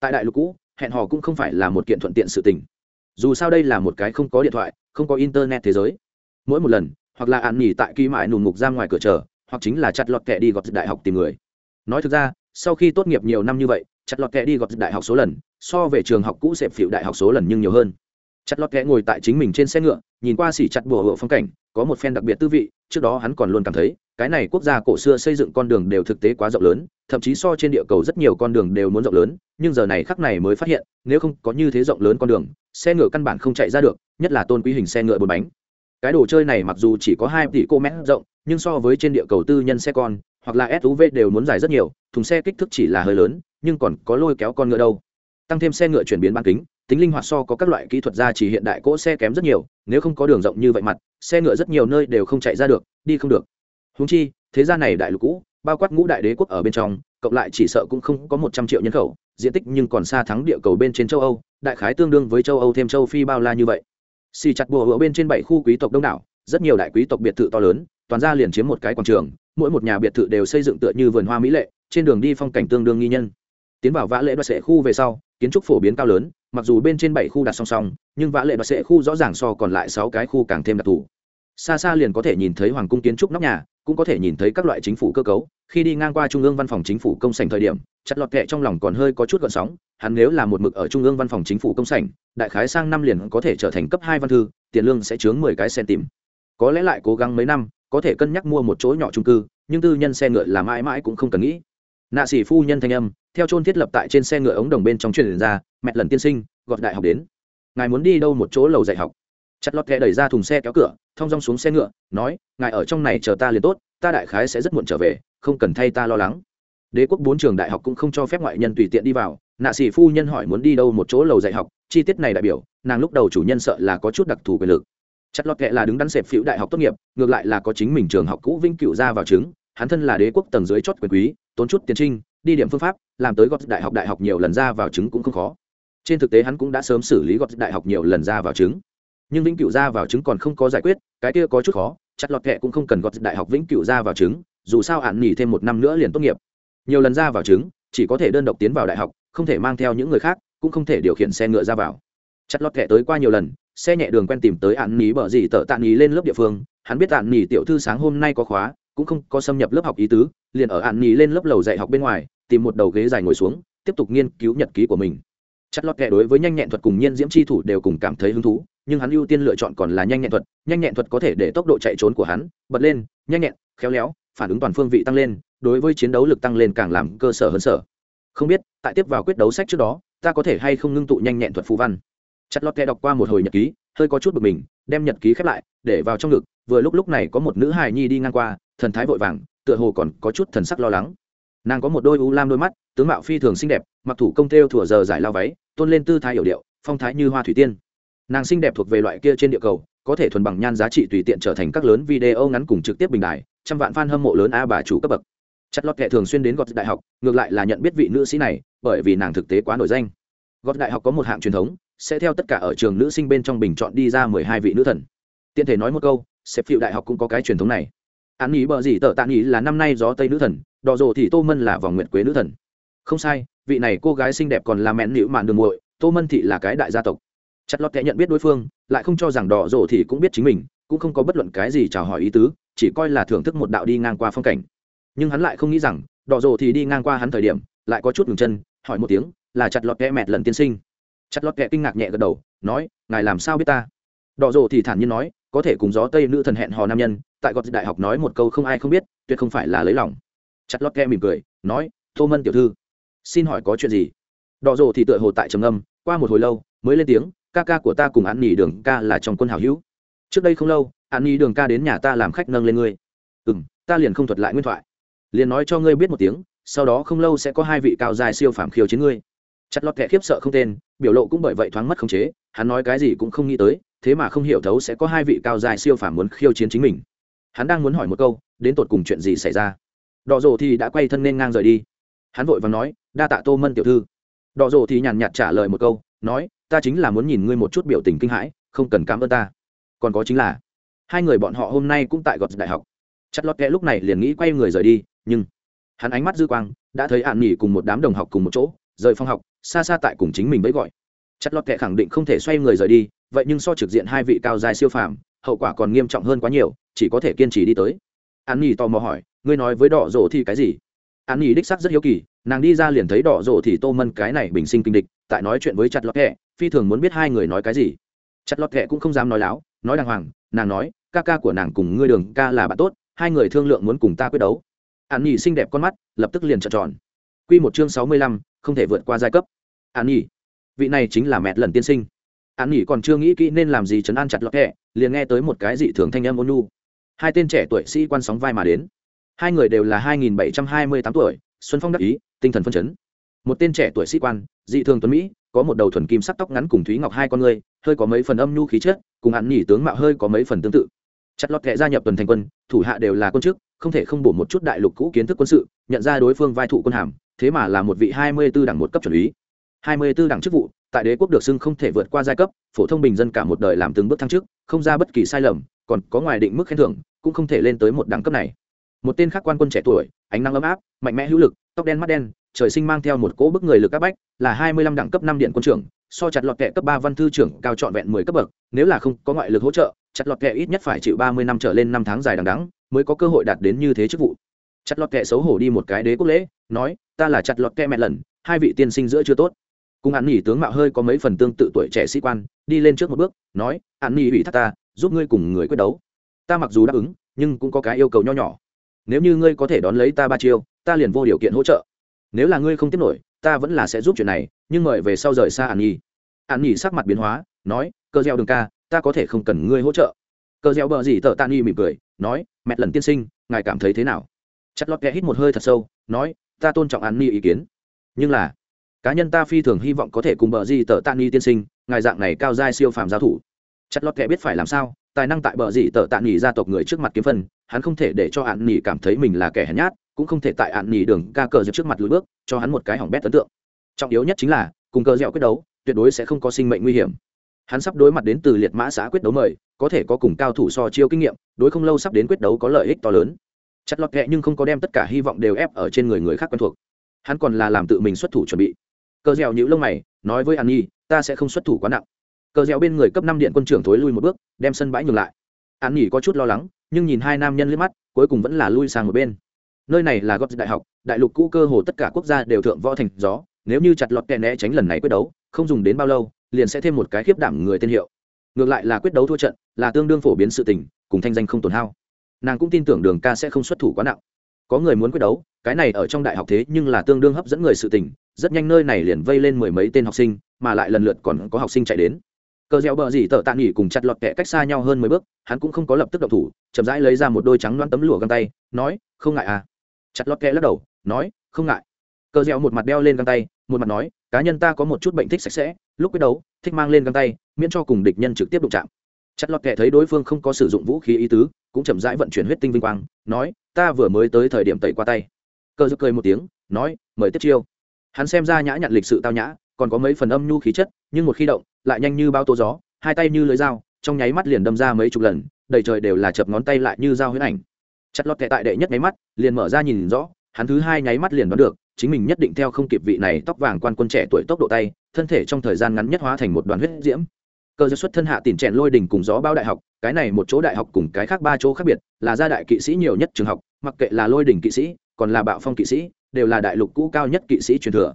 Tại đại lục cũ hẹn hò cũng không phải là một kiện thuận tiện sự tình. Dù sao đây là một cái không có điện thoại không có internet thế giới. Mỗi một lần, hoặc là ăn nghỉ tại kỳ mại nùm ngục ra ngoài cửa chờ, hoặc chính là chặt lọt kẹ đi gọt đại học tìm người. Nói thực ra, sau khi tốt nghiệp nhiều năm như vậy, chặt lọt kẹ đi gọt đại học số lần, so về trường học cũ xẹp phịu đại học số lần nhưng nhiều hơn. Chặt lọt kẹ ngồi tại chính mình trên xe ngựa, nhìn qua xỉ chặt bùa hộ phong cảnh có một phen đặc biệt tư vị, trước đó hắn còn luôn cảm thấy, cái này quốc gia cổ xưa xây dựng con đường đều thực tế quá rộng lớn, thậm chí so trên địa cầu rất nhiều con đường đều muốn rộng lớn, nhưng giờ này khắc này mới phát hiện, nếu không có như thế rộng lớn con đường, xe ngựa căn bản không chạy ra được, nhất là tôn quý hình xe ngựa bốn bánh. Cái đồ chơi này mặc dù chỉ có hai tỷ cô mét rộng, nhưng so với trên địa cầu tư nhân xe con, hoặc là suv đều muốn dài rất nhiều, thùng xe kích thước chỉ là hơi lớn, nhưng còn có lôi kéo con ngựa đâu. Tăng thêm xe ngựa chuyển biến bán kính tính linh hoạt so có các loại kỹ thuật ra chỉ hiện đại cỗ xe kém rất nhiều, nếu không có đường rộng như vậy mặt, xe ngựa rất nhiều nơi đều không chạy ra được, đi không được. Húng chi, thế gian này đại lục cũ, bao quát ngũ đại đế quốc ở bên trong, cộng lại chỉ sợ cũng không có một trăm triệu nhân khẩu, diện tích nhưng còn xa thắng địa cầu bên trên châu âu, đại khái tương đương với châu âu thêm châu phi bao la như vậy. Xì chặt bùa ở bên trên bảy khu quý tộc đông đảo, rất nhiều đại quý tộc biệt thự to lớn, toàn ra liền chiếm một cái quảng trường, mỗi một nhà biệt thự đều xây dựng tựa như vườn hoa mỹ lệ, trên đường đi phong cảnh tương đương nghi nhân tiến vào vã lệ đoạt sệ khu về sau, kiến trúc phổ biến cao lớn, mặc dù bên trên bảy khu đặt song song, nhưng vã lệ đoạt sệ khu rõ ràng so còn lại sáu cái khu càng thêm đặc thù. Xa xa liền có thể nhìn thấy hoàng cung kiến trúc nóc nhà, cũng có thể nhìn thấy các loại chính phủ cơ cấu. Khi đi ngang qua trung ương văn phòng chính phủ công sành thời điểm, chặt lọt kệ trong lòng còn hơi có chút gợn sóng, hắn nếu là một mực ở trung ương văn phòng chính phủ công sành đại khái sang năm liền có thể trở thành cấp hai văn thư, tiền lương sẽ chướng mười cái sen tìm có lẽ lại cố gắng mấy năm, có thể cân nhắc mua một chỗ nhỏ trung cư, nhưng tư nhân xe ngựa là mãi mãi cũng không cần nghĩ nạ sĩ phu nhân thanh âm, theo chôn thiết lập tại trên xe ngựa ống đồng bên trong truyền ra mẹ lần tiên sinh gọt đại học đến. Ngài muốn đi đâu một chỗ lầu dạy học? Chặt lọt kẹ đẩy ra thùng xe kéo cửa, thong rong xuống xe ngựa, nói, ngài ở trong này chờ ta liền tốt, ta đại khái sẽ rất muộn trở về, không cần thay ta lo lắng. Đế quốc bốn trường đại học cũng không cho phép ngoại nhân tùy tiện đi vào. Nạ sĩ phu nhân hỏi muốn đi đâu một chỗ lầu dạy học, chi tiết này đại biểu, nàng lúc đầu chủ nhân sợ là có chút đặc thù quyền lực. Chặt lọt kệ là đứng đắn xẹp phiếu đại học tốt nghiệp, ngược lại là có chính mình trường học cũ vinh cựu ra vào chứng hắn thân là đế quốc tầng dưới chót quyền quý, tốn chút tiền trinh, đi điểm phương pháp, làm tới gót đại học đại học nhiều lần ra vào chứng cũng không khó. Trên thực tế hắn cũng đã sớm xử lý gót đại học nhiều lần ra vào chứng. Nhưng vĩnh cửu ra vào chứng còn không có giải quyết, cái kia có chút khó chặt lọt kệ cũng không cần gót đại học vĩnh cửu ra vào chứng, dù sao hạn nghỉ thêm một năm nữa liền tốt nghiệp. Nhiều lần ra vào chứng, chỉ có thể đơn độc tiến vào đại học, không thể mang theo những người khác, cũng không thể điều khiển xe ngựa ra vào. Chặt lọt kệ tới qua nhiều lần, xe nhẹ đường quen tìm tới hạn nghỉ bở gì tờ tạ nghỉ lên lớp địa phương. Hắn biết hạn nghỉ tiểu thư sáng hôm nay có khóa cũng không có xâm nhập lớp học ý tứ, liền ở hạn nghỉ lên lớp lầu dạy học bên ngoài, tìm một đầu ghế dài ngồi xuống, tiếp tục nghiên cứu nhật ký của mình. Chặt lót kệ đối với nhanh nhẹn thuật cùng nhiên diễm c h i thủ đều cùng cảm thấy hứng thú, nhưng hắn ưu tiên lựa chọn còn là nhanh nhẹn thuật, nhanh nhẹn thuật có thể để tốc độ chạy trốn của hắn bật lên, nhanh nhẹn, khéo léo, phản ứng toàn phương vị tăng lên, đối với chiến đấu lực tăng lên càng làm cơ sở hơn sở. Không biết, tại tiếp vào quyết đấu sách trước đó, ta có thể hay không ngưng tụ nhanh nhẹn thuật phù văn? Chặt lót kệ đọc qua một hồi nhật ký hơi có chút bực mình, đem nhật ký khép lại, để vào trong ngực, vừa lúc lúc này có một nữ hài nhi đi ngang qua, thần thái vội vàng, tựa hồ còn có chút thần sắc lo lắng. Nàng có một đôi u lam đôi mắt, tướng mạo phi thường xinh đẹp, mặc thủ công thêu thủa giờ giải lao váy, tôn lên tư thái hiểu điệu, phong thái như hoa thủy tiên. Nàng xinh đẹp thuộc về loại kia trên địa cầu, có thể thuần bằng nhan giá trị tùy tiện trở thành các lớn video ngắn cùng trực tiếp bình đài, trăm vạn fan hâm mộ lớn a bà chủ cấp bậc. Chất lót kệ thường xuyên đến gọt đại học, ngược lại là nhận biết vị nữ sĩ này, bởi vì nàng thực tế quá nổi danh. Gọt đại học có một hạng truyền thống sẽ theo tất cả ở trường nữ sinh bên trong bình chọn đi ra mười hai vị nữ thần. Tiện thể nói một câu, xếp phiệu đại học cũng có cái truyền thống này. An ý bờ gì tờ tạ nghĩ là năm nay gió tây nữ thần đỏ rồ thì tô mân là vòng nguyệt quế nữ thần. Không sai, vị này cô gái xinh đẹp còn là mẹn nữ mạn đường muội, tô mân thị là cái đại gia tộc. Chặt lọt kẻ nhận biết đối phương, lại không cho rằng đỏ rồ thì cũng biết chính mình, cũng không có bất luận cái gì chào hỏi ý tứ, chỉ coi là thưởng thức một đạo đi ngang qua phong cảnh. Nhưng hắn lại không nghĩ rằng đỏ rồ thì đi ngang qua hắn thời điểm, lại có chút ngừng chân, hỏi một tiếng, là chặt lọt kẻ mẹt lần tiên sinh chặt lọt kẻ kinh ngạc nhẹ gật đầu, nói, ngài làm sao biết ta? Đỏ rồ thì thản nhiên nói, có thể cùng gió tây nữ thần hẹn hò nam nhân, tại gọt đại học nói một câu không ai không biết, tuyệt không phải là lấy lòng. Chặt lót ke mỉm cười, nói, tô mân tiểu thư, xin hỏi có chuyện gì? Đỏ rồ thì tựa hồ tại trầm âm qua một hồi lâu, mới lên tiếng, ca ca của ta cùng ăn nỉ đường ca là trong quân hảo hữu. Trước đây không lâu ăn nỉ đường ca đến nhà ta làm khách nâng lên ngươi. Ừ m ta liền không thuật lại nguyên thoại. Liền nói cho ngươi biết một tiếng, sau đó không lâu sẽ có hai vị cao dài siêu phàm khiêu chiến ngươi chặt lọt kẻ khiếp sợ không tên, biểu lộ cũng bởi vậy thoáng mất khống chế, hắn nói cái gì cũng không nghĩ tới, thế mà không hiểu thấu sẽ có hai vị cao dài siêu phàm muốn khiêu chiến chính mình. Hắn đang muốn hỏi một câu, đến tột cùng chuyện gì xảy ra? Đỏ rồ thì đã quay thân nên ngang rời đi. Hắn vội và nói, đa tạ tô mân tiểu thư. Đỏ rồ thì nhàn nhạt trả lời một câu, nói, ta chính là muốn nhìn ngươi một chút biểu tình kinh hãi, không cần cảm ơn ta. Còn có chính là, hai người bọn họ hôm nay cũng tại gọt đại học. Chất lót kẽ lúc này liền nghĩ quay người rời đi, nhưng hắn ánh mắt dư quang, đã thấy ạn nghỉ cùng một đám đồng học cùng một chỗ, rời phòng học xa xa tại cùng chính mình với gọi. Chất lót kệ khẳng định không thể xoay người rời đi vậy nhưng so trực diện hai vị cao dài siêu phàm hậu quả còn nghiêm trọng hơn quá nhiều chỉ có thể kiên trì đi tới. An nhi tò mò hỏi ngươi nói với đỏ rổ thì cái gì? An nhi đích sắc rất hiếu kỳ nàng đi ra liền thấy đỏ rổ thì tô mân cái này bình sinh kinh địch tại nói chuyện với chặt lọt kệ, phi thường muốn biết hai người nói cái gì. Chặt lọt kệ cũng không dám nói láo nói đàng hoàng nàng nói ca ca của nàng cùng ngươi đường ca là bạn tốt hai người thương lượng muốn cùng ta quyết đấu. An nhi xinh đẹp con mắt lập tức liền trợn tròn. Quy một chương sáu mươi lăm không thể vượt qua giai cấp an nhi. Vị này chính là mẹ lần tiên sinh. An nhi còn chưa nghĩ kỹ nên làm gì chấn an chặt lọt kẹ, liền nghe tới một cái dị thường thanh âm ôn nu hai tên trẻ tuổi sĩ quan sóng vai mà đến. Hai người đều là hai nghìn bảy trăm hai mươi tám tuổi, xuân phong đắc ý, tinh thần phân chấn. Một tên trẻ tuổi sĩ quan, dị thường tuấn mỹ, có một đầu thuần kim sắc tóc ngắn cùng thúy ngọc hai con người, hơi có mấy phần âm nhu khí chất, cùng hắn nhỉ tướng mạo hơi có mấy phần tương tự. Chặt lọt kệ gia nhập tuần thành quân, thủ hạ đều là quân chức, không thể không bổ một chút đại lục cũ kiến thức quân sự, nhận ra đối phương vai thụ quân hàm, thế mà là một vị hai mươi 24 đẳng một cấp chuẩn úy hai mươi 24 đẳng chức vụ, tại đế quốc được xưng không thể vượt qua giai cấp, phổ thông bình dân cả một đời làm từng bước thăng chức, không ra bất kỳ sai lầm, còn có ngoài định mức khen thưởng, cũng không thể lên tới một đẳng cấp này. Một tên khác quan quân trẻ tuổi, ánh nắng ấm áp, mạnh mẽ hữu lực, tóc đen mắt đen, trời sinh mang theo một cỗ bức người lực các bách, là hai mươi lăm đẳng cấp năm điện quân trưởng, so chặt lọt kệ cấp ba văn thư trưởng cao trọn vẹn mười cấp bậc, nếu là không có ngoại lực hỗ trợ, chặt lọt kệ ít nhất phải chịu ba mươi năm trở lên năm tháng dài đằng đẵng mới có cơ hội đạt đến như thế chức vụ. Chặt lọt kệ xấu hổ đi một cái đế quốc lễ, nói, ta là chặt lọt kệ mẹ lần, hai vị tiên sinh giữa chưa tốt cùng an nghỉ tướng mạo hơi có mấy phần tương tự tuổi trẻ sĩ quan, đi lên trước một bước, nói, an nghỉ ủy thác ta, giúp ngươi cùng người quyết đấu. Ta mặc dù đáp ứng, nhưng cũng có cái yêu cầu nho nhỏ. Nếu như ngươi có thể đón lấy ta ba chiêu, ta liền vô điều kiện hỗ trợ. Nếu là ngươi không tiếp nổi, ta vẫn là sẽ giúp chuyện này, nhưng mời về sau rời xa an nhi. An nhi sắc mặt biến hóa, nói, cơ gieo đường ca, ta có thể không cần ngươi hỗ trợ. Cơ gieo bờ gì tờ tạ nhi mỉm cười, nói, mẹ lần tiên sinh, ngài cảm thấy thế nào? Chất lót kẽ hít một hơi thật sâu, nói, ta tôn trọng an nhi ý kiến. Nhưng là cá nhân ta phi thường hy vọng có thể cùng bờ gì tờ tạ nghi tiên sinh, ngài dạng này cao giai siêu phàm giao thủ. Chất lót kẽ biết phải làm sao, tài năng tại bờ gì tờ tạ nghỉ gia tộc người trước mặt kiếm phân hắn không thể để cho hạn nghỉ cảm thấy mình là kẻ hèn nhát, cũng không thể tại hạn nghỉ đường ca cờ dẻo trước mặt lùi bước, cho hắn một cái hỏng bét ấn tượng. Trọng yếu nhất chính là, cùng cờ dẻo quyết đấu, tuyệt đối sẽ không có sinh mệnh nguy hiểm. Hắn sắp đối mặt đến từ liệt mã xã quyết đấu mời, có thể có cùng cao thủ so chiêu kinh nghiệm, đối không lâu sắp đến quyết đấu có lợi ích to lớn. Chặt lọt kệ nhưng không có đem tất cả hy vọng đều ép ở trên người người khác quen thuộc. Hắn còn là làm tự mình xuất thủ chuẩn bị cờ dẻo nhữ lông mày, nói với an nhi, ta sẽ không xuất thủ quá nặng. Cờ dẻo bên người cấp năm điện quân trưởng thối lui một bước, đem sân bãi nhường lại. An nhi có chút lo lắng, nhưng nhìn hai nam nhân liếc mắt, cuối cùng vẫn là lui sang một bên. Nơi này là góc đại học, đại lục cũ cơ hồ tất cả quốc gia đều thượng võ thành gió, nếu như chặt lọt kẹ né tránh lần này quyết đấu, không dùng đến bao lâu, liền sẽ thêm một cái khiếp đảm người tên hiệu. Ngược lại là quyết đấu thua trận, là tương đương phổ biến sự tình, cùng thanh danh không tổn hao. Nàng cũng tin tưởng đường ca sẽ không xuất thủ quá nặng. Có người muốn quyết đấu, cái này ở trong đại học thế nhưng là tương đương hấp dẫn người sự tình rất nhanh nơi này liền vây lên mười mấy tên học sinh, mà lại lần lượt còn có học sinh chạy đến. Cờ dẻo bờ dỉ tờ tạ nghỉ cùng chặt lọt kẹ cách xa nhau hơn mười bước, hắn cũng không có lập tức động thủ, chậm rãi lấy ra một đôi trắng loan tấm lụa găng tay, nói, không ngại à. Chặt lọt kẹ lắc đầu, nói, không ngại. Cờ dẻo một mặt đeo lên găng tay, một mặt nói, cá nhân ta có một chút bệnh thích sạch sẽ, lúc quyết đấu, thích mang lên găng tay, miễn cho cùng địch nhân trực tiếp đụng chạm. Chặt lọt kẹ thấy đối phương không có sử dụng vũ khí ý tứ, cũng chậm rãi vận chuyển huyết tinh vinh quang, nói, ta vừa mới tới thời điểm tẩy qua tay. Cờ giơ cười một tiếng, nói, mời tiếp chiêu hắn xem ra nhã nhặn lịch sự tao nhã, còn có mấy phần âm nhu khí chất, nhưng một khi động, lại nhanh như bao tố gió, hai tay như lưới dao, trong nháy mắt liền đâm ra mấy chục lần, đầy trời đều là chập ngón tay lại như dao huyết ảnh. Chặt lọt kệ tại đệ nhất nháy mắt, liền mở ra nhìn rõ, hắn thứ hai nháy mắt liền đoán được, chính mình nhất định theo không kịp vị này tóc vàng quan quân trẻ tuổi tốc độ tay, thân thể trong thời gian ngắn nhất hóa thành một đoàn huyết diễm. Cơ giới xuất thân hạ tiền trẻ lôi đỉnh cùng gió bao đại học, cái này một chỗ đại học cùng cái khác ba chỗ khác biệt, là gia đại kỵ sĩ nhiều nhất trường học, mặc kệ là lôi đỉnh kỵ sĩ, còn là bạo phong kỵ sĩ đều là đại lục cũ cao nhất kỵ sĩ truyền thừa.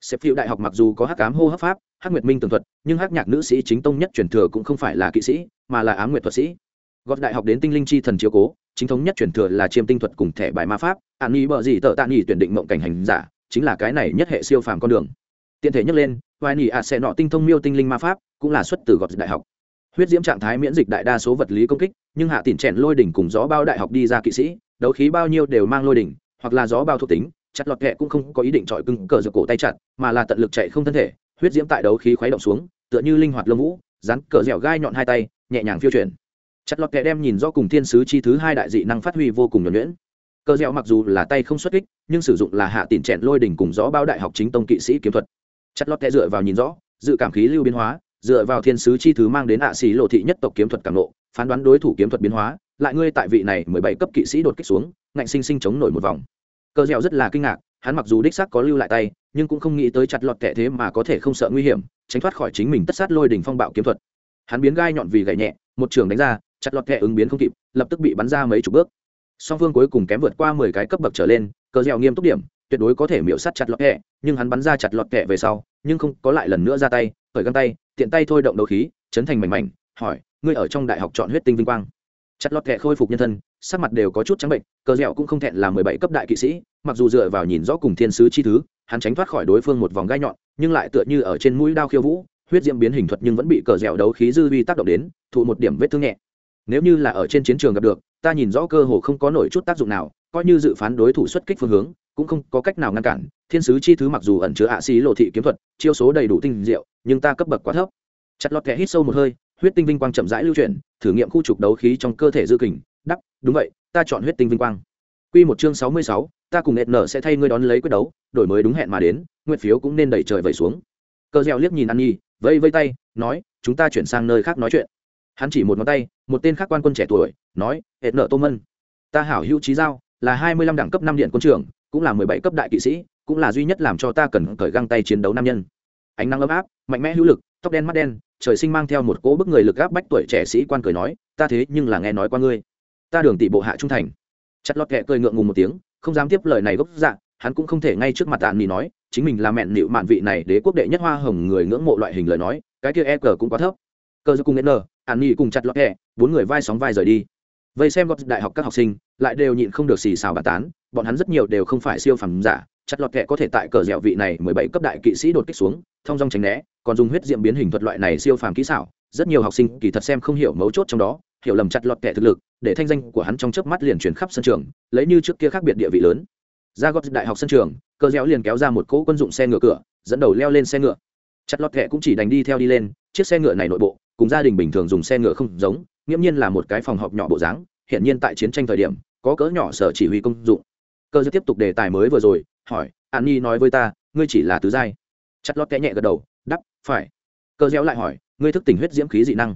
Xếp phiêu đại học mặc dù có hắc ám hô hấp pháp, hắc nguyệt minh tường thuật, nhưng hắc nhạc nữ sĩ chính tông nhất truyền thừa cũng không phải là kỵ sĩ, mà là ám nguyệt thuật sĩ. Gót đại học đến tinh linh chi thần chiếu cố, chính thống nhất truyền thừa là chiêm tinh thuật cùng thẻ bài ma pháp ạn nghi bờ gì tợ tạ nghi tuyển định mộng cảnh hành giả, chính là cái này nhất hệ siêu phàm con đường. Tiện thể nhắc lên, hoài nghi ạ sẽ nọ tinh thông miêu tinh linh ma pháp, cũng là xuất từ gọt đại học. Huyết diễm trạng thái miễn dịch đại đa số vật lý công kích, nhưng hạ tỉn chèn lôi đỉnh cùng gió bao đại học đi ra kỵ sĩ, đấu khí bao nhiêu đều mang lôi đỉnh, hoặc là gió bao thuộc tính chặt lọt kẹ cũng không có ý định trọi cưng cờ giật cổ tay chặt mà là tận lực chạy không thân thể huyết diễm tại đấu khí khuấy động xuống tựa như linh hoạt lông vũ rắn cờ dẻo gai nhọn hai tay nhẹ nhàng phiêu chuyển. Chặt lọt kẹ đem nhìn do cùng thiên sứ chi thứ hai đại dị năng phát huy vô cùng nhuẩn nhuyễn. Cờ dẻo mặc dù là tay không xuất kích nhưng sử dụng là hạ tỉn chẹn lôi đỉnh cùng gió bao đại học chính tông kỵ sĩ kiếm thuật. Chặt lọt kẹ dựa vào nhìn rõ dự cảm khí lưu biến hóa dựa vào thiên sứ chi thứ mang đến ạ xì lộ thị nhất tộc kiếm thuật cảm lộ, phán đoán đối thủ kiếm thuật biến hóa lại ngươi tại vị này mười bảy cấp kỵ sĩ đột kích xuống ngạnh sinh sinh chống nổi một vòng cờ dẻo rất là kinh ngạc, hắn mặc dù đích xác có lưu lại tay, nhưng cũng không nghĩ tới chặt lọt tệ thế mà có thể không sợ nguy hiểm, tránh thoát khỏi chính mình tất sát lôi đỉnh phong bạo kiếm thuật. Hắn biến gai nhọn vì gậy nhẹ, một trường đánh ra, chặt lọt tệ ứng biến không kịp, lập tức bị bắn ra mấy chục bước. Song phương cuối cùng kém vượt qua mười cái cấp bậc trở lên, cờ dẻo nghiêm túc điểm, tuyệt đối có thể miễu sát chặt lọt tệ nhưng hắn bắn ra chặt lọt tệ về sau, nhưng không có lại lần nữa ra tay, khởi găng tay, tiện tay thôi động đấu khí, chấn thành mảnh mảnh, hỏi, ngươi ở trong đại học chọn huyết tinh vinh quang? Chặt lọt kẻ khôi phục nhân thân sắc mặt đều có chút trắng bệnh, cờ dẻo cũng không thẹn là mười bảy cấp đại kỵ sĩ, mặc dù dựa vào nhìn rõ cùng thiên sứ chi thứ, hắn tránh thoát khỏi đối phương một vòng gai nhọn, nhưng lại tựa như ở trên mũi đao khiêu vũ, huyết diễm biến hình thuật nhưng vẫn bị cờ dẻo đấu khí dư vi tác động đến, thụ một điểm vết thương nhẹ. Nếu như là ở trên chiến trường gặp được, ta nhìn rõ cơ hồ không có nổi chút tác dụng nào, coi như dự phán đối thủ xuất kích phương hướng, cũng không có cách nào ngăn cản, thiên sứ chi thứ mặc dù ẩn chứa ạ xí lộ thị kiếm thuật, chiêu số đầy đủ tinh diệu, nhưng ta cấp bậc quá thấp. Chặt lọt kẻ hít sâu một hơi, huyết tinh vinh quang chậm rãi lưu chuyển, thử nghiệm khu trục đấu khí trong cơ thể dư kình đúng vậy ta chọn huyết tinh vinh quang Quy một chương sáu mươi sáu, ta cùng Nệt Nở sẽ thay ngươi đón lấy quyết đấu, đổi mới đúng hẹn mà đến, nguyện phiếu cũng nên đẩy trời vẩy xuống. Cơ Dẻo liếc nhìn An Nhi, vẫy vẫy tay, nói, chúng ta chuyển sang nơi khác nói chuyện. Hắn chỉ một ngón tay, một tên khác quan quân trẻ tuổi, nói, Nệt Nở Tô Mân, ta hảo hữu trí giao, là hai mươi lăm đẳng cấp năm điện quân trưởng, cũng là mười bảy cấp đại kỵ sĩ, cũng là duy nhất làm cho ta cần cởi găng tay chiến đấu nam nhân. Ánh nắng ấm áp, mạnh mẽ hữu lực, tóc đen mắt đen, trời sinh mang theo một cỗ bức người lực áp bách tuổi trẻ sĩ quan cười nói, ta thế nhưng là nghe nói qua ngươi, ta đường tỷ bộ hạ trung thành. Chặt lọt kệ cười ngượng ngùng một tiếng không dám tiếp lời này gốc dạng hắn cũng không thể ngay trước mặt tàn nỉ nói chính mình là mẹn nịu mạn vị này đế quốc đệ nhất hoa hồng người ngưỡng mộ loại hình lời nói cái kia e cờ cũng quá thấp. Cơ giữa cùng n an nỉ cùng chặt lọt kệ, bốn người vai sóng vai rời đi. Vây xem gọt đại học các học sinh lại đều nhịn không được xì xào bàn tán bọn hắn rất nhiều đều không phải siêu phẩm giả chặt lọt kệ có thể tại cờ dẻo vị này mười bảy cấp đại kỵ sĩ đột kích xuống thông dong tránh né còn dùng huyết diệm biến hình thuật loại này siêu phàm kỹ xảo rất nhiều học sinh kỳ thật xem không hiểu mấu chốt trong đó hiểu lầm chặt lọt kệ thực lực để thanh danh của hắn trong chớp mắt liền chuyển khắp sân trường, lấy như trước kia khác biệt địa vị lớn. Ra gót đại học sân trường, cơ réo liền kéo ra một cỗ quân dụng xe ngựa cửa, dẫn đầu leo lên xe ngựa. Chặt lọt kẻ cũng chỉ đành đi theo đi lên, chiếc xe ngựa này nội bộ, cùng gia đình bình thường dùng xe ngựa không giống, nghiễm nhiên là một cái phòng họp nhỏ bộ dáng hiện nhiên tại chiến tranh thời điểm, có cỡ nhỏ sở chỉ huy công dụng. Cơ tiếp tục đề tài mới vừa rồi, hỏi, an nhi nói với ta, ngươi chỉ là tứ giai? Chặt lót kẽ nhẹ gật đầu, đắp, phải. Cơ réo lại hỏi, ngươi thức tỉnh huyết diễm khí dị năng?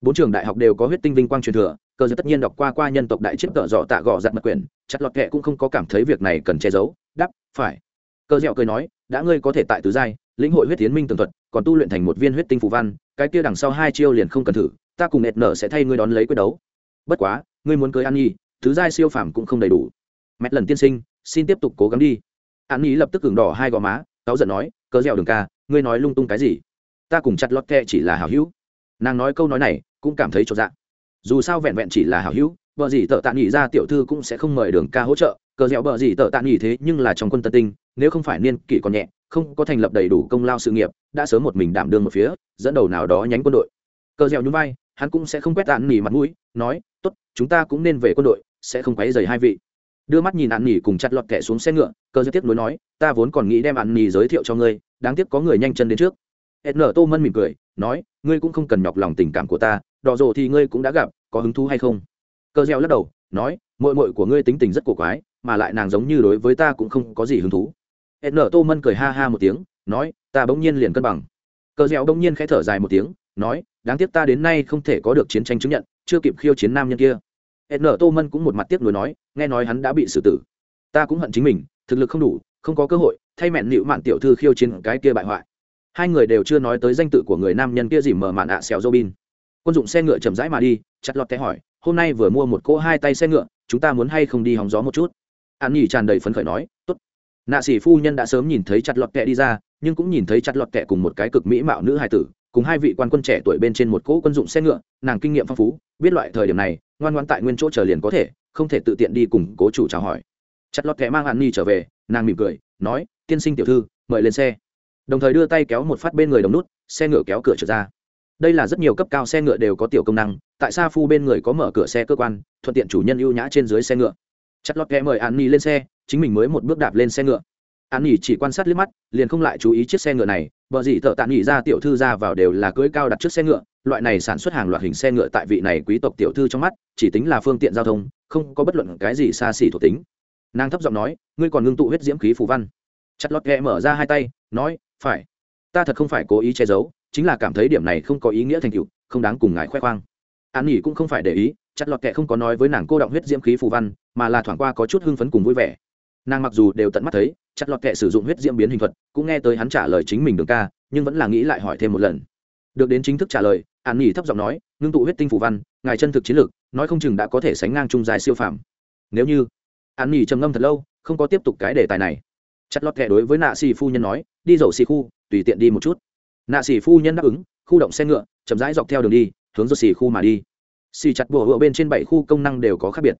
Bốn trường đại học đều có huyết tinh vinh quang truyền thừa cơ giới tất nhiên đọc qua qua nhân tộc đại chiếc tợ dọ tạ gò giặt mật quyển, chặt lọt kệ cũng không có cảm thấy việc này cần che giấu đắp phải. Cơ dẻo cười nói, đã ngươi có thể tại tứ giai, lĩnh hội huyết tiến minh tường thuật, còn tu luyện thành một viên huyết tinh phù văn, cái kia đằng sau hai chiêu liền không cần thử, ta cùng nệt nở sẽ thay ngươi đón lấy quyết đấu. Bất quá, ngươi muốn cưới an nhi, tứ giai siêu phàm cũng không đầy đủ. Mẹt lần tiên sinh, xin tiếp tục cố gắng đi. An nhi lập tức cường đỏ hai gò má, cáu giận nói cớ dẻo đường ca, ngươi nói lung tung cái gì? Ta cùng chặt lọt kệ chỉ là hảo hữu. Nàng nói câu nói này, cũng cảm thấy cho dạ dù sao vẹn vẹn chỉ là hảo hữu vợ gì tợ tạ nghỉ ra tiểu thư cũng sẽ không mời đường ca hỗ trợ, cờ dẻo vợ gì tợ tạ nghỉ thế nhưng là trong quân tân tinh, nếu không phải niên kỷ còn nhẹ, không có thành lập đầy đủ công lao sự nghiệp, đã sớm một mình đảm đương một phía, dẫn đầu nào đó nhánh quân đội. Cờ dẻo nhún vai, hắn cũng sẽ không quét tàn nỉ mặt mũi, nói, tốt, chúng ta cũng nên về quân đội, sẽ không quấy dày hai vị. Đưa mắt nhìn ạn nỉ cùng chặt lọt kẻ xuống xe ngựa, cờ dẻo tiếp nối nói, ta vốn còn nghĩ đem ạn nỉ giới thiệu cho ngươi, đáng tiếc có người nhanh chân đến trước ed nở tô mân mỉm cười, nói, ngươi cũng không cần nhọc lòng tình cảm của ta đỏ rồ thì ngươi cũng đã gặp, có hứng thú hay không? Cờ gieo lắc đầu, nói mội mội của ngươi tính tình rất cổ quái, mà lại nàng giống như đối với ta cũng không có gì hứng thú. Ed nở tô mân cười ha ha một tiếng, nói, ta bỗng nhiên liền cân bằng. Cờ gieo bỗng nhiên khẽ thở dài một tiếng, nói, đáng tiếc ta đến nay không thể có được chiến tranh chứng nhận, chưa kịp khiêu chiến nam nhân kia. Ed nở tô mân cũng một mặt tiếc nuối nói, nghe nói hắn đã bị xử tử. Ta cũng hận chính mình, thực lực không đủ, không có cơ hội, thay mẹn nịu mạn tiểu thư khiêu chiến cái kia bại hoại hai người đều chưa nói tới danh tự của người nam nhân kia dìm mở mạn ạ xèo robin. Quân dụng xe ngựa chậm rãi mà đi, chặt lọt té hỏi, hôm nay vừa mua một cỗ hai tay xe ngựa, chúng ta muốn hay không đi hóng gió một chút? An nhỉ tràn đầy phấn khởi nói, tốt. Nạ sĩ phu nhân đã sớm nhìn thấy chặt lọt kẹ đi ra, nhưng cũng nhìn thấy chặt lọt kẹ cùng một cái cực mỹ mạo nữ hài tử, cùng hai vị quan quân trẻ tuổi bên trên một cỗ quân dụng xe ngựa, nàng kinh nghiệm phong phú, biết loại thời điểm này, ngoan ngoan tại nguyên chỗ chờ liền có thể, không thể tự tiện đi cùng cố chủ chào hỏi. Chặt lọt kẹ mang an nhi trở về, nàng mỉm cười, nói, tiên sinh tiểu thư, mời lên xe đồng thời đưa tay kéo một phát bên người đồng nút, xe ngựa kéo cửa trở ra. Đây là rất nhiều cấp cao xe ngựa đều có tiểu công năng, tại sao phu bên người có mở cửa xe cơ quan, thuận tiện chủ nhân ưu nhã trên dưới xe ngựa. Chặt lót kẽ mời an nhi lên xe, chính mình mới một bước đạp lên xe ngựa. An nhi chỉ quan sát liếc mắt, liền không lại chú ý chiếc xe ngựa này, vợ dị thợ tạm nghỉ ra tiểu thư ra vào đều là cưỡi cao đặt trước xe ngựa, loại này sản xuất hàng loạt hình xe ngựa tại vị này quý tộc tiểu thư trong mắt, chỉ tính là phương tiện giao thông, không có bất luận cái gì xa xỉ thuộc tính. Nàng thấp giọng nói, ngươi còn ngưng tụ huyết diễm khí phù văn. Chặt lọt kẹ mở ra hai tay, nói phải. Ta thật không phải cố ý che giấu, chính là cảm thấy điểm này không có ý nghĩa thành tựu, không đáng cùng ngài khoe khoang. An nghỉ cũng không phải để ý, chặt lọt kệ không có nói với nàng cô động huyết diễm khí phù văn, mà là thoảng qua có chút hưng phấn cùng vui vẻ. Nàng mặc dù đều tận mắt thấy, chặt lọt kệ sử dụng huyết diễm biến hình thuật, cũng nghe tới hắn trả lời chính mình đường ca, nhưng vẫn là nghĩ lại hỏi thêm một lần. Được đến chính thức trả lời, an nghỉ thấp giọng nói, ngưng tụ huyết tinh phù văn, ngài chân thực chiến lược, nói không chừng đã có thể sánh ngang trung dài siêu phàm. Nếu như, an nghỉ trầm ngâm thật lâu, không có tiếp tục cái đề tài này chặt lọt thẻ đối với nạ xì phu nhân nói, đi dầu xì khu, tùy tiện đi một chút. Nạ xì phu nhân đáp ứng, khu động xe ngựa, chậm rãi dọc theo đường đi, hướng dầu xì khu mà đi. Xì chặt bùa hựa bên trên bảy khu công năng đều có khác biệt.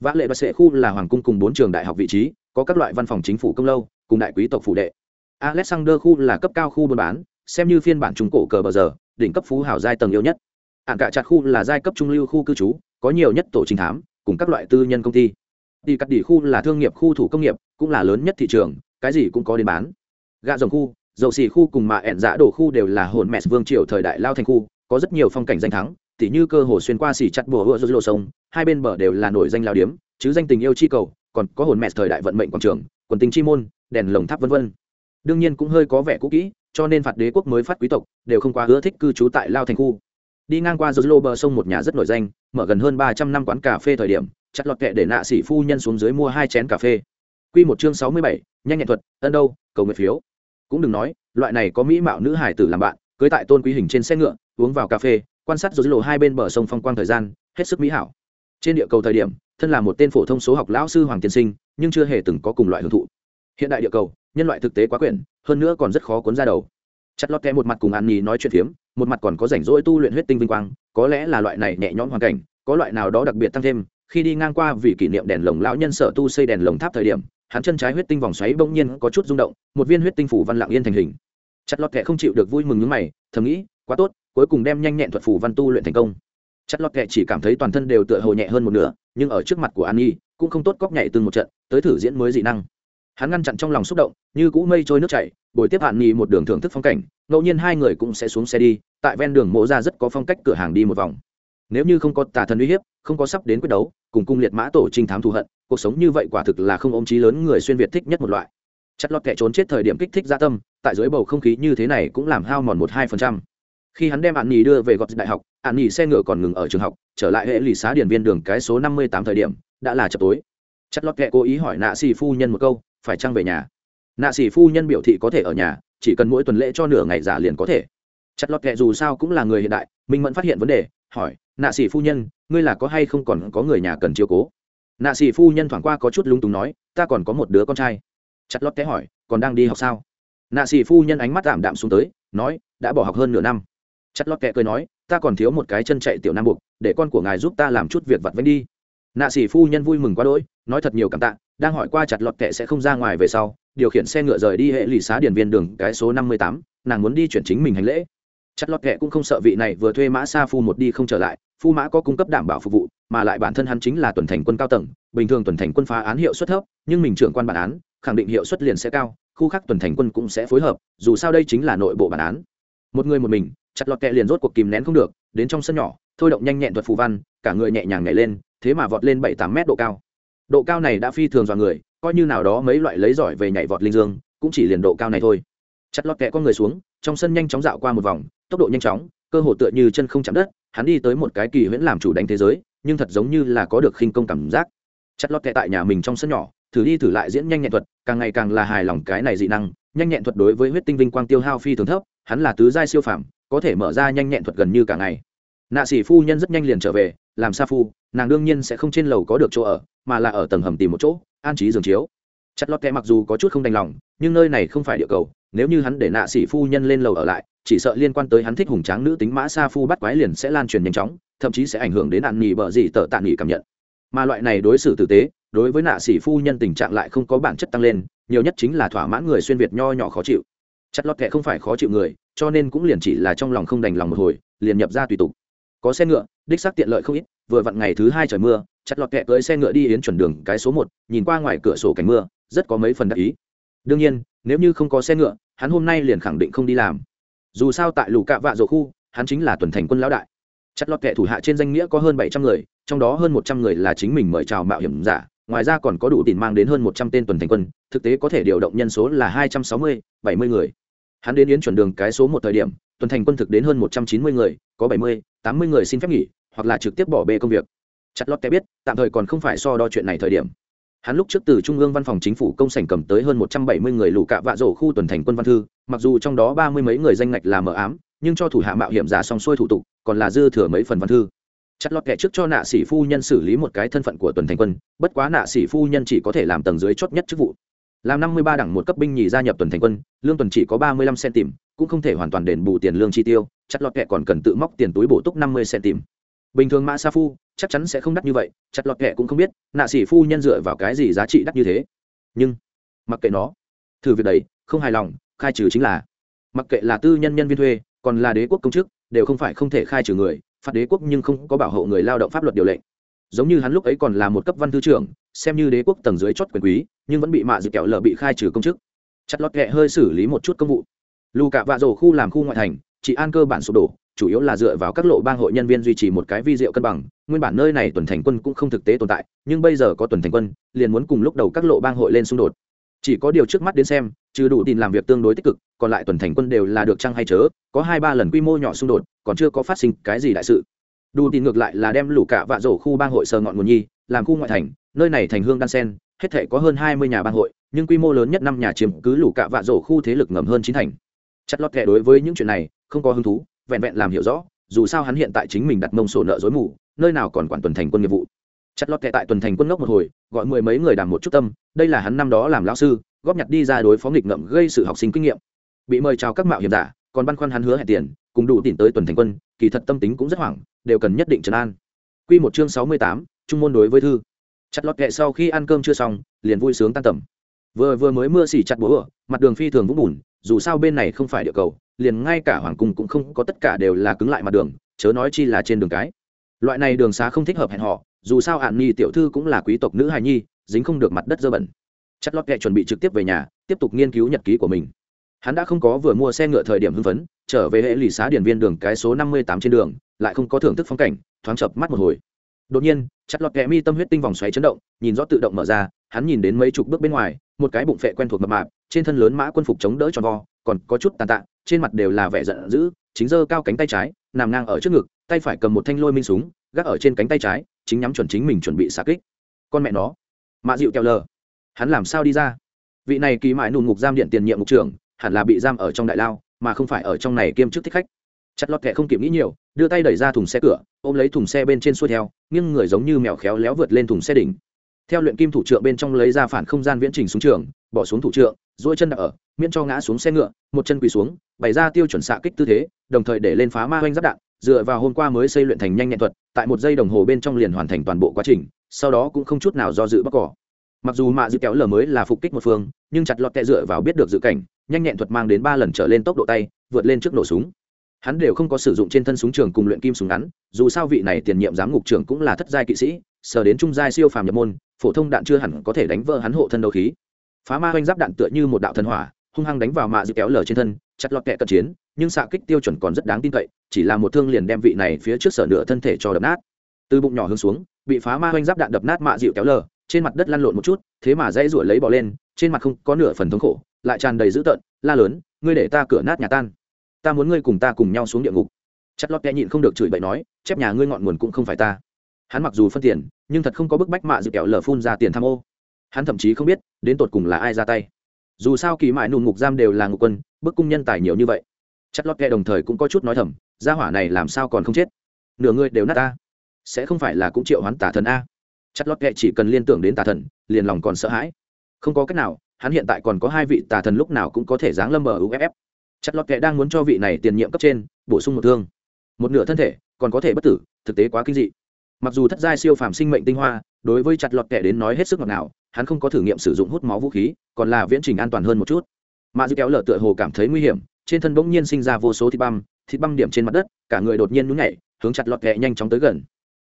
Vã lệ và sệ khu là hoàng cung cùng bốn trường đại học vị trí, có các loại văn phòng chính phủ công lâu, cùng đại quý tộc phủ đệ. Alexander khu là cấp cao khu buôn bán, xem như phiên bản trung cổ cờ bờ giờ, đỉnh cấp phú hảo giai tầng yêu nhất. Ạn cả chặt khu là giai cấp trung lưu khu cư trú, có nhiều nhất tổ trình thám, cùng các loại tư nhân công ty. Đi cắt đỉ khu là thương nghiệp khu thủ công nghiệp, cũng là lớn nhất thị trường cái gì cũng có đến bán. Gạ rồng khu dầu xì khu cùng mạ ẹn dạ đổ khu đều là hồn mẹ vương triều thời đại lao thành khu có rất nhiều phong cảnh danh thắng tỉ như cơ hồ xuyên qua xì chặt bùa hựa lộ sông hai bên bờ đều là nổi danh lao điếm chứ danh tình yêu chi cầu còn có hồn mẹ thời đại vận mệnh quảng trường quần tinh chi môn đèn lồng tháp vân vân. Đương nhiên cũng hơi có vẻ cũ kỹ cho nên phạt đế quốc mới phát quý tộc đều không quá ưa thích cư trú tại lao thành khu. Đi ngang qua dô bờ sông một nhà rất nổi danh mở gần hơn ba trăm năm quán cà phê thời điểm chặt lọt kệ để nạ sĩ phu nhân xuống dưới mua hai chén cà phê. Quy một chương sáu mươi bảy, nhanh nhẹn thuật, ân đâu, cầu nguyện phiếu. Cũng đừng nói, loại này có mỹ mạo nữ hải tử làm bạn, cưới tại tôn quý hình trên xe ngựa, uống vào cà phê, quan sát rồi lộ hai bên bờ sông phong quang thời gian, hết sức mỹ hảo. Trên địa cầu thời điểm, thân là một tên phổ thông số học lão sư Hoàng Tiên Sinh, nhưng chưa hề từng có cùng loại hưởng thụ. Hiện đại địa cầu, nhân loại thực tế quá quyển, hơn nữa còn rất khó cuốn ra đầu. Chặt lót kẽ một mặt cùng An Nhi nói chuyện phiếm, một mặt còn có rảnh rỗi tu luyện huyết tinh vinh quang, có lẽ là loại này nhẹ nhõm hoàn cảnh, có loại nào đó đặc biệt tăng thêm, khi đi ngang qua vì kỷ niệm đèn lồng lão nhân sở tu xây đèn lồng tháp thời điểm hắn chân trái huyết tinh vòng xoáy bỗng nhiên có chút rung động, một viên huyết tinh phủ văn lặng yên thành hình. Chặt lọt kệ không chịu được vui mừng những mày, thầm nghĩ, quá tốt, cuối cùng đem nhanh nhẹn thuật phủ văn tu luyện thành công. Chặt lọt kệ chỉ cảm thấy toàn thân đều tựa hồ nhẹ hơn một nửa, nhưng ở trước mặt của an nhi, cũng không tốt cóc nhảy từng một trận, tới thử diễn mới dị năng. Hắn ngăn chặn trong lòng xúc động, như cũ mây trôi nước chảy, buổi tiếp hạn nhi một đường thưởng thức phong cảnh, ngẫu nhiên hai người cũng sẽ xuống xe đi, tại ven đường mộ ra rất có phong cách cửa hàng đi một vòng nếu như không có tà thần uy hiếp, không có sắp đến quyết đấu, cùng cung liệt mã tổ trinh thám thù hận, cuộc sống như vậy quả thực là không ôm trí lớn người xuyên việt thích nhất một loại. Chặt lọt kẻ trốn chết thời điểm kích thích gia tâm, tại dưới bầu không khí như thế này cũng làm hao mòn một hai phần trăm. Khi hắn đem ạn nhì đưa về gọt đại học ạn nhì xe ngựa còn ngừng ở trường học, trở lại hệ lì xá điển viên đường cái số năm mươi tám thời điểm, đã là chập tối. Chặt lọt kẻ cố ý hỏi nạ xì phu nhân một câu, phải trăng về nhà? Nạ xì phu nhân biểu thị có thể ở nhà, chỉ cần mỗi tuần lễ cho nửa ngày giả liền có thể. Chặt lọt kệ dù sao cũng là người hiện đại minh mẫn phát hiện vấn đề hỏi, nạ sĩ phu nhân, ngươi là có hay không còn có người nhà cần chiếu cố? Nạ sĩ phu nhân thoảng qua có chút lúng túng nói, ta còn có một đứa con trai. Chặt lót kệ hỏi, còn đang đi học sao? Nạ sĩ phu nhân ánh mắt tạm đạm xuống tới, nói, đã bỏ học hơn nửa năm. Chặt lót kệ cười nói, ta còn thiếu một cái chân chạy tiểu nam buộc, để con của ngài giúp ta làm chút việc vặt vánh đi. Nạ sĩ phu nhân vui mừng quá đỗi, nói thật nhiều cảm tạ, đang hỏi qua chặt lọt kệ sẽ không ra ngoài về sau, điều khiển xe ngựa rời đi hệ lụy xá điển viên đường cái số năm mươi tám, nàng muốn đi chuyển chính mình hành lễ chặt lọt kệ cũng không sợ vị này vừa thuê mã xa phu một đi không trở lại, phu mã có cung cấp đảm bảo phục vụ, mà lại bản thân hắn chính là tuần thành quân cao tầng, bình thường tuần thành quân phá án hiệu suất thấp, nhưng mình trưởng quan bản án, khẳng định hiệu suất liền sẽ cao, khu khác tuần thành quân cũng sẽ phối hợp, dù sao đây chính là nội bộ bản án. Một người một mình, chặt lọt kệ liền rốt cuộc kìm nén không được, đến trong sân nhỏ, thôi động nhanh nhẹn thuật phù văn, cả người nhẹ nhàng nhảy lên, thế mà vọt lên bảy tám mét độ cao. Độ cao này đã phi thường dọa người, coi như nào đó mấy loại lấy giỏi về nhảy vọt linh dương, cũng chỉ liền độ cao này thôi. Chặt lọt kẹ con người xuống, trong sân nhanh chóng dạo qua một vòng tốc độ nhanh chóng cơ hồ tựa như chân không chạm đất hắn đi tới một cái kỳ huyễn làm chủ đánh thế giới nhưng thật giống như là có được khinh công cảm giác. Chặt lót kẹ tại nhà mình trong sân nhỏ thử đi thử lại diễn nhanh nhẹn thuật càng ngày càng là hài lòng cái này dị năng nhanh nhẹn thuật đối với huyết tinh vinh quang tiêu hao phi thường thấp hắn là tứ giai siêu phẩm, có thể mở ra nhanh nhẹn thuật gần như cả ngày. Nạ sĩ phu nhân rất nhanh liền trở về làm sa phu nàng đương nhiên sẽ không trên lầu có được chỗ ở mà là ở tầng hầm tìm một chỗ an trí giường chiếu. Chặt lót kẹ mặc dù có chút không đành lòng nhưng nơi này không phải địa cầu nếu như hắn để nạ sĩ phu nhân lên lầu ở lại, chỉ sợ liên quan tới hắn thích hùng tráng nữ tính mã sa phu bắt quái liền sẽ lan truyền nhanh chóng, thậm chí sẽ ảnh hưởng đến nạn nghỉ bờ gì tờ tạ nghỉ cảm nhận. Mà loại này đối xử tử tế, đối với nạ sĩ phu nhân tình trạng lại không có bản chất tăng lên, nhiều nhất chính là thỏa mãn người xuyên việt nho nhỏ khó chịu. Chặt lọt kệ không phải khó chịu người, cho nên cũng liền chỉ là trong lòng không đành lòng một hồi, liền nhập ra tùy tục. Có xe ngựa, đích xác tiện lợi không ít, vừa vặn ngày thứ hai trời mưa, chặt lọt kệ cưỡi xe ngựa đi yến chuẩn đường cái số một, nhìn qua ngoài cửa sổ cảnh mưa, rất có mấy phần đắc ý. Đương nhiên nếu như không có xe ngựa, hắn hôm nay liền khẳng định không đi làm. Dù sao tại lù cạ vạ dỗ khu, hắn chính là tuần thành quân lão đại. Chặt lọt kệ thủ hạ trên danh nghĩa có hơn bảy trăm người, trong đó hơn một trăm người là chính mình mời chào mạo hiểm giả, ngoài ra còn có đủ tiền mang đến hơn một trăm tên tuần thành quân, thực tế có thể điều động nhân số là hai trăm sáu mươi, bảy mươi người. Hắn đến yến chuẩn đường cái số một thời điểm, tuần thành quân thực đến hơn một trăm chín mươi người, có bảy mươi, tám mươi người xin phép nghỉ, hoặc là trực tiếp bỏ bê công việc. Chặt lọt kệ biết, tạm thời còn không phải so đo chuyện này thời điểm hắn lúc trước từ trung ương văn phòng chính phủ công sảnh cầm tới hơn một trăm bảy mươi người lũ cạ vạ rổ khu tuần thành quân văn thư, mặc dù trong đó ba mươi mấy người danh ngạch là mờ ám, nhưng cho thủ hạ mạo hiểm giả xong xuôi thủ tục, còn là dư thừa mấy phần văn thư. Chặt lọt kẻ trước cho nạ sĩ phu nhân xử lý một cái thân phận của tuần thành quân, bất quá nạ sĩ phu nhân chỉ có thể làm tầng dưới chót nhất chức vụ. Làm năm mươi ba đẳng một cấp binh nhì gia nhập tuần thành quân, lương tuần chỉ có ba mươi lăm cm, cũng không thể hoàn toàn đền bù tiền lương chi tiêu, chặt lọt kẻ còn cần tự móc tiền túi bổ túc năm mươi cm. Bình thường mã sa phu chắc chắn sẽ không đắt như vậy, chặt lọt kệ cũng không biết, nạ sĩ phu nhân dựa vào cái gì giá trị đắt như thế. Nhưng, mặc kệ nó, thử việc đấy, không hài lòng, khai trừ chính là, mặc kệ là tư nhân nhân viên thuê, còn là đế quốc công chức, đều không phải không thể khai trừ người, phạt đế quốc nhưng không có bảo hộ người lao động pháp luật điều lệnh. Giống như hắn lúc ấy còn là một cấp văn thư trưởng, xem như đế quốc tầng dưới chót quyền quý, nhưng vẫn bị mạ dự kẹo lợ bị khai trừ công chức. Chặt lọt kệ hơi xử lý một chút công vụ. Lù cả vạ rổ khu làm khu ngoại thành chỉ an cơ bản sụp đổ chủ yếu là dựa vào các lộ bang hội nhân viên duy trì một cái vi diệu cân bằng. Nguyên bản nơi này tuần thành quân cũng không thực tế tồn tại, nhưng bây giờ có tuần thành quân, liền muốn cùng lúc đầu các lộ bang hội lên xung đột. Chỉ có điều trước mắt đến xem, trừ đủ tin làm việc tương đối tích cực, còn lại tuần thành quân đều là được trăng hay chớ, có hai ba lần quy mô nhỏ xung đột, còn chưa có phát sinh cái gì đại sự. Đủ tin ngược lại là đem lũ cả vạ rổ khu bang hội sờ ngọn nguồn nhi, làm khu ngoại thành, nơi này thành hương đan sen, hết thể có hơn hai mươi nhà bang hội, nhưng quy mô lớn nhất năm nhà chiếm cứ lũ cả vạ rổ khu thế lực ngầm hơn chín thành. Chặt lót thẻ đối với những chuyện này, không có hứng thú vẹn vẹn làm hiểu rõ dù sao hắn hiện tại chính mình đặt mông sổ nợ dối mù nơi nào còn quản tuần thành quân nghiệp vụ chặt lọt kệ tại tuần thành quân ngốc một hồi gọi mười mấy người đàm một chút tâm đây là hắn năm đó làm lao sư góp nhặt đi ra đối phó nghịch ngợm gây sự học sinh kinh nghiệm bị mời chào các mạo hiểm giả còn băn khoăn hắn hứa hẹn tiền cùng đủ tìm tới tuần thành quân kỳ thật tâm tính cũng rất hoảng đều cần nhất định trấn an Quy một chương sáu mươi tám, trung môn đối với thư. Chặt lọt kệ sau khi ăn cơm chưa xong, liền vui sướng tan tầm. Vừa vừa mới mưa xỉ chặt búa, mặt đường phi thường vũng bùn, dù sao bên này không phải địa cầu, liền ngay cả hoàng cung cũng không có tất cả đều là cứng lại mặt đường, chớ nói chi là trên đường cái. Loại này đường xá không thích hợp hẹn họ dù sao hạn nhi tiểu thư cũng là quý tộc nữ hài nhi, dính không được mặt đất dơ bẩn. Chất lót kệ chuẩn bị trực tiếp về nhà, tiếp tục nghiên cứu nhật ký của mình. Hắn đã không có vừa mua xe ngựa thời điểm hưng phấn, trở về hệ lì xá điển viên đường cái số năm mươi tám trên đường, lại không có thưởng thức phong cảnh, thoáng chập mắt một hồi. Đột nhiên chất lọt kẹ mi tâm huyết tinh vòng xoáy chấn động, nhìn rõ tự động mở ra, hắn nhìn đến mấy chục bước bên ngoài, một cái bụng phệ quen thuộc mập mạp, trên thân lớn mã quân phục chống đỡ tròn vo còn có chút tàn tạ, trên mặt đều là vẻ giận dữ, chính giơ cao cánh tay trái, nằm ngang ở trước ngực, tay phải cầm một thanh lôi minh súng, gác ở trên cánh tay trái, chính nhắm chuẩn chính mình chuẩn bị xạ kích. Con mẹ nó, mạ dịu kẹo lờ. Hắn làm sao đi ra? Vị này kỳ mãi nùn ngục giam điện tiền nhiệm mục trưởng, hẳn là bị giam ở trong đại lao, mà không phải ở trong này kiêm chức thích khách. Chặt lọt kệ không kịp nghĩ nhiều, đưa tay đẩy ra thùng xe cửa, ôm lấy thùng xe bên trên xuôi theo, nghiêng người giống như mèo khéo léo vượt lên thùng xe đỉnh. Theo luyện kim thủ trượng bên trong lấy ra phản không gian viễn trình xuống trường bỏ xuống thủ trượng, duỗi chân đặt ở, miễn cho ngã xuống xe ngựa, một chân quỳ xuống, bày ra tiêu chuẩn xạ kích tư thế, đồng thời để lên phá ma oanh giáp đạn, dựa vào hôm qua mới xây luyện thành nhanh nhẹn thuật, tại một giây đồng hồ bên trong liền hoàn thành toàn bộ quá trình, sau đó cũng không chút nào do dự bóc cỏ. Mặc dù mạ dự kéo lờ mới là phục kích một phương, nhưng chặt lọt tệ dựa vào biết được dự cảnh, nhanh nhẹn thuật mang đến ba lần trở lên tốc độ tay, vượt lên trước nổ súng. Hắn đều không có sử dụng trên thân súng trường cùng luyện kim súng ngắn, dù sao vị này tiền nhiệm giám ngục trưởng cũng là thất giai kỵ sĩ, sờ đến trung giai siêu phàm nhập môn, phổ thông đạn chưa hẳn có thể đánh vỡ hắn hộ thân đấu khí phá ma oanh giáp đạn tựa như một đạo thần hỏa, hung hăng đánh vào mạ dịu kéo lở trên thân, chặt lọt kẹ cận chiến, nhưng xạ kích tiêu chuẩn còn rất đáng tin cậy, chỉ là một thương liền đem vị này phía trước sở nửa thân thể cho đập nát. Từ bụng nhỏ hướng xuống, bị phá ma oanh giáp đạn đập nát mạ dịu kéo lở, trên mặt đất lăn lộn một chút, thế mà dãy ruổi lấy bỏ lên, trên mặt không có nửa phần thống khổ, lại tràn đầy dữ tợn, la lớn, ngươi để ta cửa nát nhà tan. Ta muốn ngươi cùng ta cùng nhau xuống địa ngục. Chặt lọt kẽ nhịn không được chửi bậy nói, chép nhà ngươi ngọn nguồn cũng không phải ta. Hắn mặc dù phân tiền, nhưng thật không có bức bách mạ dịu kéo lở phun ra tiền tham ô hắn thậm chí không biết, đến tột cùng là ai ra tay. Dù sao kỳ mại nùng ngục giam đều là ngục quân, bức cung nhân tài nhiều như vậy. Chất lót kệ đồng thời cũng có chút nói thầm, gia hỏa này làm sao còn không chết? Nửa người đều nát ta. Sẽ không phải là cũng triệu hoán tả thần a? Chất lót kệ chỉ cần liên tưởng đến tà thần, liền lòng còn sợ hãi. Không có cách nào, hắn hiện tại còn có hai vị tà thần lúc nào cũng có thể giáng lâm bờ uff chất lót kệ đang muốn cho vị này tiền nhiệm cấp trên, bổ sung một thương. Một nửa thân thể, còn có thể bất tử, thực tế quá kinh dị. Mặc dù thất giai siêu phàm sinh mệnh tinh hoa, đối với chặt lọt kẻ đến nói hết sức ngọt ngào hắn không có thử nghiệm sử dụng hút máu vũ khí, còn là viễn trình an toàn hơn một chút. Mà dư kéo lở tựa hồ cảm thấy nguy hiểm, trên thân bỗng nhiên sinh ra vô số thịt băm thịt băm điểm trên mặt đất, cả người đột nhiên nhún nhảy, hướng chặt lọt kẹ nhanh chóng tới gần.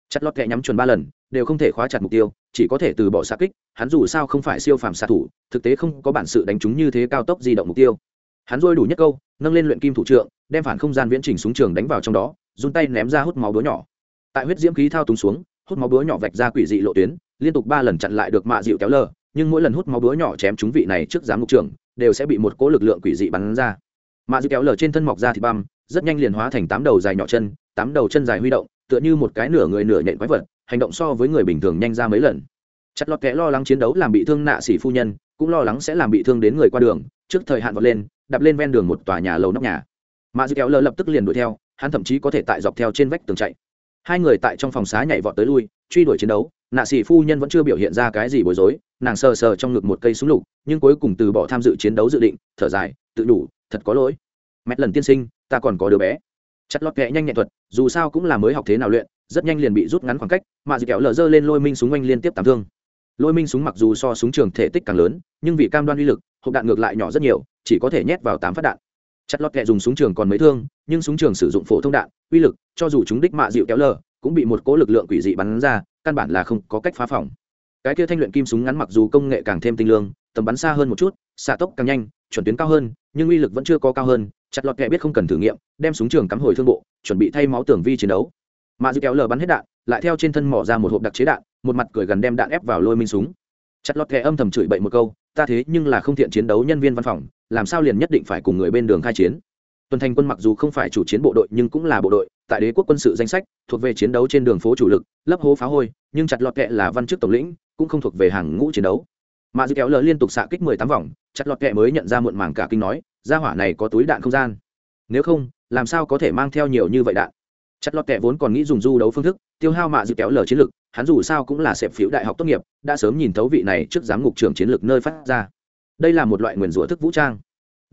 Chặt lọt kẹ nhắm chuẩn ba lần, đều không thể khóa chặt mục tiêu, chỉ có thể từ bỏ xa kích, hắn dù sao không phải siêu phàm xạ thủ, thực tế không có bản sự đánh trúng như thế cao tốc di động mục tiêu. Hắn dôi đủ nhất câu, nâng lên luyện kim thủ trượng, đem phản không gian viễn trình súng trường đánh vào trong đó, run tay ném ra hút máu búa nhỏ. Tại huyết diễm khí thao túng xuống, hút máu búa nhỏ vạch ra quỷ dị lộ tuyến liên tục ba lần chặn lại được mạ dịu kéo lờ nhưng mỗi lần hút máu búa nhỏ chém chúng vị này trước giám mục trưởng, đều sẽ bị một cỗ lực lượng quỷ dị bắn ra. Mạ dịu kéo lở trên thân mọc ra thì băm, rất nhanh liền hóa thành tám đầu dài nhỏ chân, tám đầu chân dài huy động, tựa như một cái nửa người nửa nhện quái vật, hành động so với người bình thường nhanh ra mấy lần. Chặt lọt kẽ lo lắng chiến đấu làm bị thương nạ sĩ phu nhân, cũng lo lắng sẽ làm bị thương đến người qua đường, trước thời hạn vọt lên, đạp lên ven đường một tòa nhà lầu nóc nhà. Mạ dịu kéo lờ lập tức liền đuổi theo, hắn thậm chí có thể tại dọc theo trên vách tường chạy. Hai người tại trong phòng xá nhảy vọt tới lui truy đuổi chiến đấu, nạ sĩ phu nhân vẫn chưa biểu hiện ra cái gì bối rối, nàng sờ sờ trong ngực một cây súng lục, nhưng cuối cùng từ bỏ tham dự chiến đấu dự định, thở dài, tự đủ, thật có lỗi. Mẹ lần tiên sinh, ta còn có đứa bé. Chặt lọt kẹ nhanh nhẹn thuật, dù sao cũng là mới học thế nào luyện, rất nhanh liền bị rút ngắn khoảng cách, mà dì kéo lờ dơ lên lôi minh súng oanh liên tiếp tạm thương. Lôi minh súng mặc dù so súng trường thể tích càng lớn, nhưng vì cam đoan uy lực, hộp đạn ngược lại nhỏ rất nhiều, chỉ có thể nhét vào tám phát đạn. Chặt lọt kẹ dùng súng trường còn mấy thương, nhưng súng trường sử dụng phổ thông đạn, uy lực, cho dù chúng đích mạ dịu kéo lờ cũng bị một cố lực lượng quỷ dị bắn ra, căn bản là không có cách phá phòng. Cái kia thanh luyện kim súng ngắn mặc dù công nghệ càng thêm tinh lương, tầm bắn xa hơn một chút, xạ tốc càng nhanh, chuẩn tuyến cao hơn, nhưng uy lực vẫn chưa có cao hơn, chặt lọt kẹ biết không cần thử nghiệm, đem súng trường cắm hồi thương bộ, chuẩn bị thay máu tưởng vi chiến đấu. Mà dịu kéo lờ bắn hết đạn, lại theo trên thân mỏ ra một hộp đặc chế đạn, một mặt cười gần đem đạn ép vào lôi minh súng. Chặt lọt kẹ âm thầm chửi bậy một câu, ta thế nhưng là không thiện chiến đấu nhân viên văn phòng, làm sao liền nhất định phải cùng người bên đường khai chiến? Tuần thành quân mặc dù không phải chủ chiến bộ đội nhưng cũng là bộ đội, tại đế quốc quân sự danh sách, thuộc về chiến đấu trên đường phố chủ lực, lấp hố phá hôi, nhưng chặt lọt kẹ là văn chức tổng lĩnh, cũng không thuộc về hàng ngũ chiến đấu. Mà dư kéo lờ liên tục xạ kích mười tám vòng, chặt lọt kẹ mới nhận ra muộn màng cả kinh nói ra hỏa này có túi đạn không gian. Nếu không, làm sao có thể mang theo nhiều như vậy đạn? Chặt lọt kẹ vốn còn nghĩ dùng du đấu phương thức, tiêu hao mạ dư kéo lờ chiến lực, hắn dù sao cũng là sẹp phiếu đại học tốt nghiệp, đã sớm nhìn thấu vị này trước giám ngục trưởng chiến lược nơi phát ra. Đây là một loại nguyền rủa thức vũ trang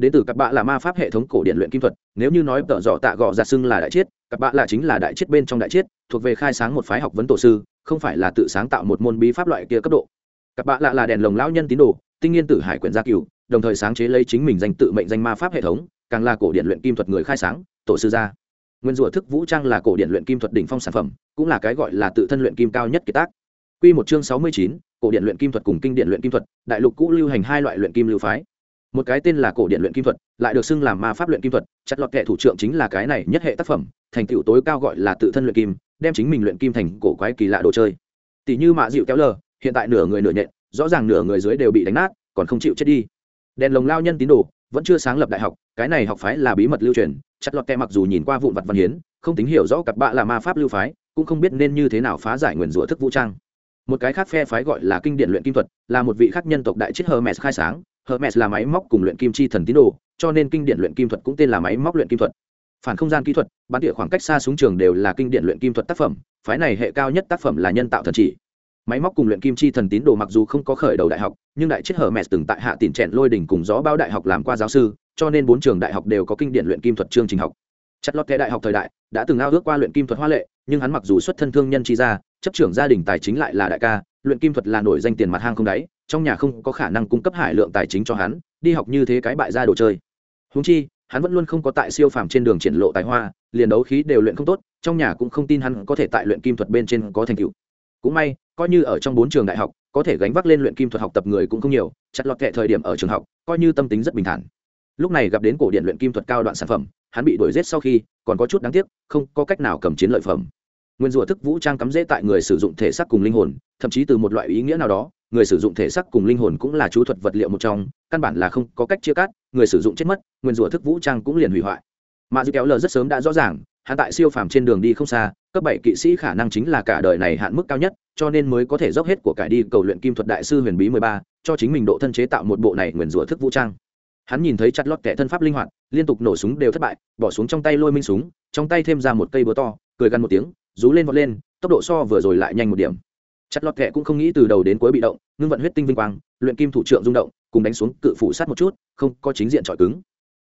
đến từ các bạn là ma pháp hệ thống cổ điện luyện kim thuật nếu như nói tợ dọ tạ gọ giặt xưng là đại chiết các bạn là chính là đại chiết bên trong đại chiết thuộc về khai sáng một phái học vấn tổ sư không phải là tự sáng tạo một môn bí pháp loại kia cấp độ. Các bạn lạ là đèn lồng lão nhân tín đồ tinh nghiên tử hải quyển gia cửu đồng thời sáng chế lấy chính mình danh tự mệnh danh ma pháp hệ thống càng là cổ điện luyện kim thuật người khai sáng tổ sư gia. Nguyên rủa thức vũ trang là cổ điện luyện kim thuật đỉnh phong sản phẩm cũng là cái gọi là tự thân luyện kim cao nhất kiệt tác. Quy một chương sáu mươi chín, cổ điện luyện kim thuật cùng kinh điện luyện kim thuật, đại lục cũ lưu hành hai loại luyện kim lưu phái một cái tên là cổ điện luyện kim thuật, lại được xưng làm ma pháp luyện kim thuật chặt lọt kệ thủ trưởng chính là cái này nhất hệ tác phẩm, thành tựu tối cao gọi là tự thân luyện kim, đem chính mình luyện kim thành cổ quái kỳ lạ đồ chơi. Tỷ như mạ dịu kéo lờ, hiện tại nửa người nửa nhện, rõ ràng nửa người dưới đều bị đánh nát, còn không chịu chết đi. Đèn lồng lao nhân tín đồ, vẫn chưa sáng lập đại học, cái này học phái là bí mật lưu truyền chặt lọt kẹ mặc dù nhìn qua vụn vặt văn hiến, không tính hiểu rõ cặp bạ là ma pháp lưu phái, cũng không biết nên như thế nào phá giải nguyền rủa thức vũ trang. Một cái khác phe phái gọi là kinh điển luyện kim thuật, là một vị khác nhân tộc đại chiết hermes khai sáng hermes là máy móc cùng luyện kim chi thần tín đồ, cho nên kinh điển luyện kim thuật cũng tên là máy móc luyện kim thuật. Phản không gian kỹ thuật, bán địa khoảng cách xa súng trường đều là kinh điển luyện kim thuật tác phẩm, phái này hệ cao nhất tác phẩm là nhân tạo thần chỉ. Máy móc cùng luyện kim chi thần tín đồ mặc dù không có khởi đầu đại học, nhưng đại chiết hermes từng tại hạ tiền trẻn lôi đỉnh cùng gió bao đại học làm qua giáo sư, cho nên bốn trường đại học đều có kinh điển luyện kim thuật chương trình học. Chặt lọt kẻ đại học thời đại, đã từng ao ước qua luyện kim thuật hoa lệ, nhưng hắn mặc dù xuất thân thương nhân chi ra chấp trưởng gia đình tài chính lại là đại ca, luyện kim thuật là nổi danh tiền mặt hang không đáy trong nhà không có khả năng cung cấp hải lượng tài chính cho hắn, đi học như thế cái bại ra đồ chơi. Húng chi, hắn vẫn luôn không có tại siêu phàm trên đường triển lộ tài hoa, liền đấu khí đều luyện không tốt, trong nhà cũng không tin hắn có thể tại luyện kim thuật bên trên có thành tựu. Cũng may, coi như ở trong bốn trường đại học, có thể gánh vác lên luyện kim thuật học tập người cũng không nhiều, chặt lọt kệ thời điểm ở trường học, coi như tâm tính rất bình thản. Lúc này gặp đến cổ điện luyện kim thuật cao đoạn sản phẩm, hắn bị đuổi giết sau khi, còn có chút đáng tiếc, không có cách nào cầm chiến lợi phẩm. Nguyên rủa thức vũ trang cắm rễ tại người sử dụng thể xác cùng linh hồn, thậm chí từ một loại ý nghĩa nào đó người sử dụng thể xác cùng linh hồn cũng là chú thuật vật liệu một trong, căn bản là không có cách chia cắt, người sử dụng chết mất, nguyên rủa thức vũ trang cũng liền hủy hoại. Mà dư kéo lờ rất sớm đã rõ ràng, hắn tại siêu phàm trên đường đi không xa, cấp bảy kỵ sĩ khả năng chính là cả đời này hạn mức cao nhất, cho nên mới có thể dốc hết của cải đi cầu luyện kim thuật đại sư huyền bí mười ba, cho chính mình độ thân chế tạo một bộ này nguyền rủa thức vũ trang. Hắn nhìn thấy chặt lót kẻ thân pháp linh hoạt, liên tục nổ súng đều thất bại, bỏ xuống trong tay lôi minh súng, trong tay thêm ra một cây búa to, cười gằn một tiếng, rú lên vọt lên, tốc độ so vừa rồi lại nhanh một điểm chặt lọt kệ cũng không nghĩ từ đầu đến cuối bị động, ngưng vận huyết tinh vinh quang, luyện kim thủ trưởng rung động, cùng đánh xuống cự phủ sát một chút, không có chính diện trọi cứng.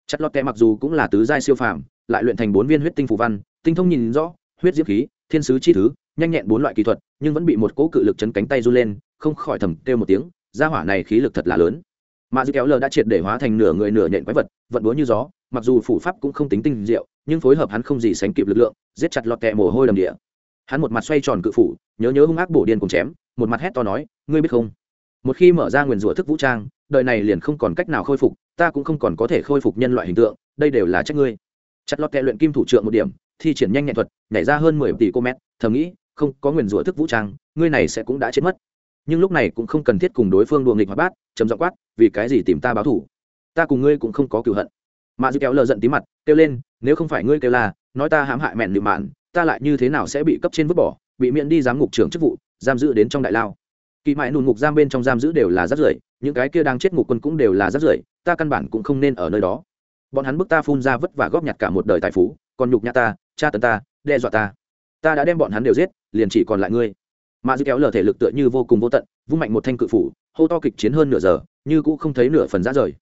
Chặt lọt kệ mặc dù cũng là tứ giai siêu phàm, lại luyện thành bốn viên huyết tinh phù văn, tinh thông nhìn rõ, huyết diễm khí, thiên sứ chi thứ, nhanh nhẹn bốn loại kỹ thuật, nhưng vẫn bị một cỗ cự lực chấn cánh tay run lên, không khỏi thầm kêu một tiếng, gia hỏa này khí lực thật là lớn. Mà dư kéo lờ đã triệt để hóa thành nửa người nửa nhện quái vật, vận búa như gió, mặc dù phủ pháp cũng không tính tinh diệu, nhưng phối hợp hắn không gì sánh kịp lực lượng, giết chặt lọt kẹ mồ hôi đầm địa. Hắn một mặt xoay tròn cự phủ nhớ nhớ hung ác bổ điên cùng chém, một mặt hét to nói, ngươi biết không? Một khi mở ra nguyền rủa thức vũ trang, đời này liền không còn cách nào khôi phục, ta cũng không còn có thể khôi phục nhân loại hình tượng, đây đều là trách ngươi. Chặt lọt kẹ luyện kim thủ trượng một điểm, thi triển nhanh nhẹn thuật, nhảy ra hơn mười tỷ cô mét, thầm nghĩ, không, có nguyền rủa thức vũ trang, ngươi này sẽ cũng đã chết mất. Nhưng lúc này cũng không cần thiết cùng đối phương đùa nghịch hoạt bát chấm dọ quát, vì cái gì tìm ta báo thủ ta cùng ngươi cũng không có cựu hận. Mạ dư kéo lờ giận tí mặt, kêu lên, nếu không phải ngươi kêu là nói ta hãm hại mẹn nịu mạn, ta lại như thế nào sẽ bị cấp trên vứt bỏ? Bị miễn đi giám ngục trưởng chức vụ, giam giữ đến trong đại lao. Kỳ mại nùn ngục giam bên trong giam giữ đều là rác rưởi, những cái kia đang chết ngục quân cũng đều là rác rưởi, ta căn bản cũng không nên ở nơi đó. Bọn hắn bức ta phun ra vất vả góp nhặt cả một đời tài phú, còn nhục nhã ta, tra tấn ta, đe dọa ta. Ta đã đem bọn hắn đều giết, liền chỉ còn lại ngươi. Mà dư kéo lờ thể lực tựa như vô cùng vô tận, vung mạnh một thanh cự phủ, hô to kịch chiến hơn nửa giờ, như cũng không thấy nửa phần ra rời.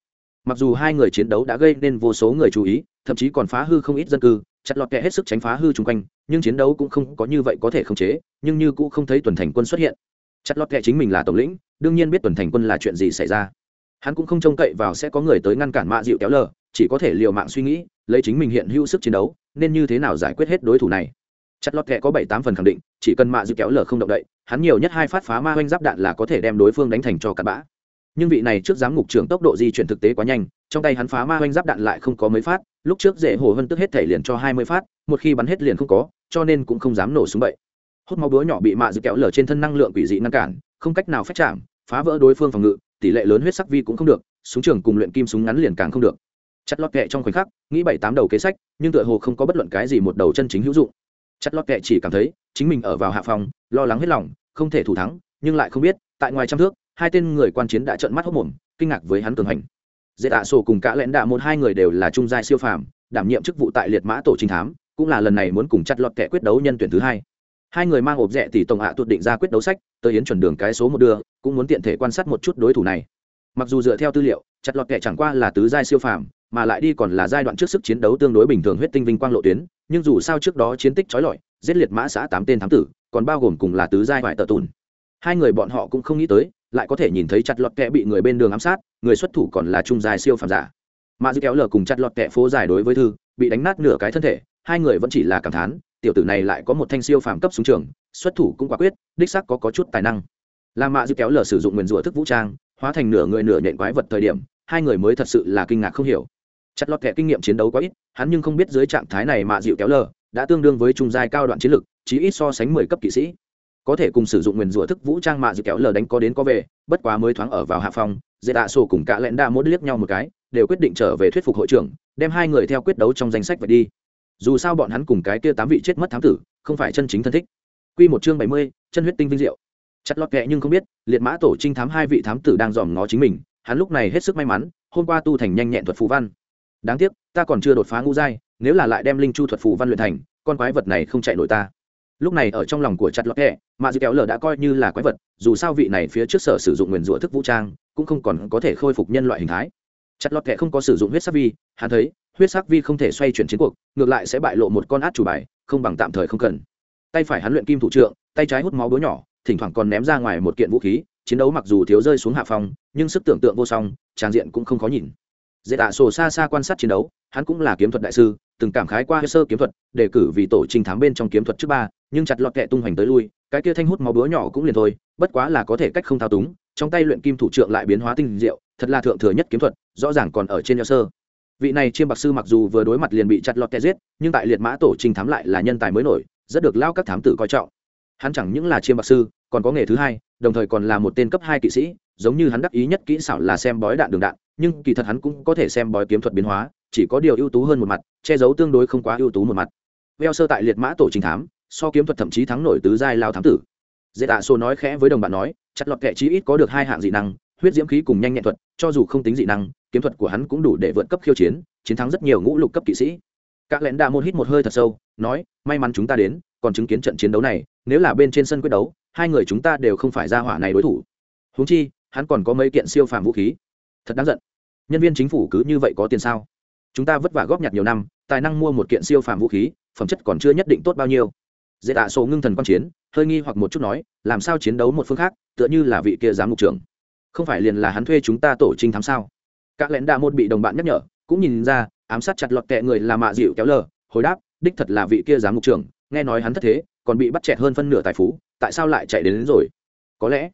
Mặc dù hai người chiến đấu đã gây nên vô số người chú ý, thậm chí còn phá hư không ít dân cư chặt lọt kẹ hết sức tránh phá hư chung quanh, nhưng chiến đấu cũng không có như vậy có thể khống chế, nhưng như cũng không thấy tuần thành quân xuất hiện. Chặt lọt kẹ chính mình là tổng lĩnh, đương nhiên biết tuần thành quân là chuyện gì xảy ra. Hắn cũng không trông cậy vào sẽ có người tới ngăn cản mạ dịu kéo lờ, chỉ có thể liều mạng suy nghĩ, lấy chính mình hiện hữu sức chiến đấu, nên như thế nào giải quyết hết đối thủ này. Chặt lọt kẹ có bảy tám phần khẳng định, chỉ cần mạ dịu kéo lờ không động đậy, hắn nhiều nhất hai phát phá ma oanh giáp đạn là có thể đem đối phương đánh thành cho cặp bã. Nhưng vị này trước giám ngục trưởng tốc độ di chuyển thực tế quá nhanh, trong tay hắn phá ma oanh giáp đạn lại không có mấy phát lúc trước dễ hồ hơn tức hết thể liền cho hai mươi phát, một khi bắn hết liền không có, cho nên cũng không dám nổ súng bậy. Hút máu búa nhỏ bị mạ dự kéo lở trên thân năng lượng quỷ dị ngăn cản, không cách nào phép chạm, phá vỡ đối phương phòng ngự, tỷ lệ lớn huyết sắc vi cũng không được, súng trường cùng luyện kim súng ngắn liền càng không được. Chặt lọt kệ trong khoảnh khắc, nghĩ bảy tám đầu kế sách, nhưng tựa hồ không có bất luận cái gì một đầu chân chính hữu dụng. Chặt lọt kệ chỉ cảm thấy, chính mình ở vào hạ phòng, lo lắng hết lòng, không thể thủ thắng, nhưng lại không biết, tại ngoài trăm thước, hai tên người quan chiến đã trợn mắt hốc mồm, kinh ngạc với hắn cường hành dễ tạ sổ cùng cả lẽn đạ một hai người đều là trung giai siêu phàm, đảm nhiệm chức vụ tại liệt mã tổ trinh thám, cũng là lần này muốn cùng chặt lọt kẻ quyết đấu nhân tuyển thứ hai. Hai người mang ộp rẻ thì tổng hạ tuột định ra quyết đấu sách, tới yến chuẩn đường cái số một đưa, cũng muốn tiện thể quan sát một chút đối thủ này. Mặc dù dựa theo tư liệu, chặt lọt kẻ chẳng qua là tứ giai siêu phàm, mà lại đi còn là giai đoạn trước sức chiến đấu tương đối bình thường huyết tinh vinh quang lộ tuyến, nhưng dù sao trước đó chiến tích trói lọi, giết liệt mã xã tám tên thám tử, còn bao gồm cùng là tứ giai vải tợ tùn. Hai người bọn họ cũng không nghĩ tới lại có thể nhìn thấy chặt lọt kẹ bị người bên đường ám sát, người xuất thủ còn là trung dài siêu phàm giả. Mà dư kéo lờ cùng chặt lọt kẹ phố dài đối với thư, bị đánh nát nửa cái thân thể, hai người vẫn chỉ là cảm thán, tiểu tử này lại có một thanh siêu phàm cấp súng trường, xuất thủ cũng quả quyết, đích sắc có có chút tài năng. Là mạ dư kéo lờ sử dụng nguyền rủa thức vũ trang, hóa thành nửa người nửa nhện quái vật thời điểm, hai người mới thật sự là kinh ngạc không hiểu. Chặt lọt kẹ kinh nghiệm chiến đấu quá ít, hắn nhưng không biết dưới trạng thái này mạ dịu kéo lờ đã tương đương với trung giai cao đoạn chiến lực, chí ít so sánh mười cấp kỵ sĩ có thể cùng sử dụng nguyền rủa thức vũ trang mạ dự kéo lờ đánh có đến có về bất quá mới thoáng ở vào hạ phòng dễ tạ sổ cùng cả lẽn đa mỗi liếc nhau một cái đều quyết định trở về thuyết phục hội trưởng đem hai người theo quyết đấu trong danh sách vậy đi dù sao bọn hắn cùng cái kia tám vị chết mất thám tử không phải chân chính thân thích Quy một chương bảy mươi, chân huyết tinh vinh diệu. Chặt lọt kệ nhưng không biết, liệt mã tổ trinh thám hai vị thám tử đang dòm ngó chính mình, hắn lúc này hết sức may mắn, hôm qua tu thành nhanh nhẹn thuật phù văn. Đáng tiếc, ta còn chưa đột phá ngũ giai, nếu là lại đem linh chu thuật phù văn luyện thành, con quái vật này không chạy nổi ta. Lúc này ở trong lòng của chặt lọt kệ, mà dư kéo lở đã coi như là quái vật, dù sao vị này phía trước sở sử dụng nguyên rủa thức vũ trang, cũng không còn có thể khôi phục nhân loại hình thái. Chặt lọt kệ không có sử dụng huyết sắc vi, hắn thấy, huyết sắc vi không thể xoay chuyển chiến cuộc, ngược lại sẽ bại lộ một con át chủ bài, không bằng tạm thời không cần tay phải hắn luyện kim thủ trượng tay trái hút máu búa nhỏ thỉnh thoảng còn ném ra ngoài một kiện vũ khí chiến đấu mặc dù thiếu rơi xuống hạ phòng nhưng sức tưởng tượng vô song tràng diện cũng không khó nhìn dễ tạ sổ xa xa quan sát chiến đấu hắn cũng là kiếm thuật đại sư từng cảm khái qua sơ kiếm thuật, đề cử vì tổ trình thám bên trong kiếm thuật trước ba, nhưng chặt lọt kẹ tung hoành tới lui, cái kia thanh hút máu búa nhỏ cũng liền thôi, bất quá là có thể cách không thao túng, trong tay luyện kim thủ trượng lại biến hóa tinh diệu, thật là thượng thừa nhất kiếm thuật, rõ ràng còn ở trên eo sơ. Vị này chiêm bạc sư mặc dù vừa đối mặt liền bị chặt lọt kẹ giết, nhưng tại liệt mã tổ trình thám lại là nhân tài mới nổi, rất được lao các thám tử coi trọng. Hắn chẳng những là chiêm bạc sư, còn có nghề thứ hai, đồng thời còn là một tên cấp hai kỵ sĩ, giống như hắn đắc ý nhất kỹ xảo là xem bói đạn đường đạn, nhưng kỳ thật hắn cũng có thể xem bói kiếm thuật biến hóa chỉ có điều ưu tú hơn một mặt, che giấu tương đối không quá ưu tú một mặt. Veo sơ tại liệt mã tổ trình thám, so kiếm thuật thậm chí thắng nổi tứ giai lao thám tử. Dễ tạ sô nói khẽ với đồng bạn nói, chặt lọt kệ chí ít có được hai hạng dị năng, huyết diễm khí cùng nhanh nhẹn thuật, cho dù không tính dị năng, kiếm thuật của hắn cũng đủ để vượt cấp khiêu chiến chiến thắng rất nhiều ngũ lục cấp kỵ sĩ. Các lẽn đa môn hít một hơi thật sâu, nói, may mắn chúng ta đến, còn chứng kiến trận chiến đấu này, nếu là bên trên sân quyết đấu, hai người chúng ta đều không phải ra hỏa này đối thủ. Huống chi, hắn còn có mấy kiện siêu phàm vũ khí. Thật đáng giận. Nhân viên chính phủ cứ như vậy có tiền sao? Chúng ta vất vả góp nhặt nhiều năm tài năng mua một kiện siêu phàm vũ khí phẩm chất còn chưa nhất định tốt bao nhiêu. Dễ tạ số ngưng thần quan chiến hơi nghi hoặc một chút nói làm sao chiến đấu một phương khác tựa như là vị kia giám mục trưởng. Không phải liền là hắn thuê chúng ta tổ trinh thám sao? Các lãnh đạo một bị đồng bạn nhắc nhở cũng nhìn ra ám sát chặt lọt kẹ người là mạ dịu kéo lờ hồi đáp đích thật là vị kia giám mục trưởng nghe nói hắn thất thế còn bị bắt chẹt hơn phân nửa tài phú tại sao lại chạy đến, đến rồi? Có lẽ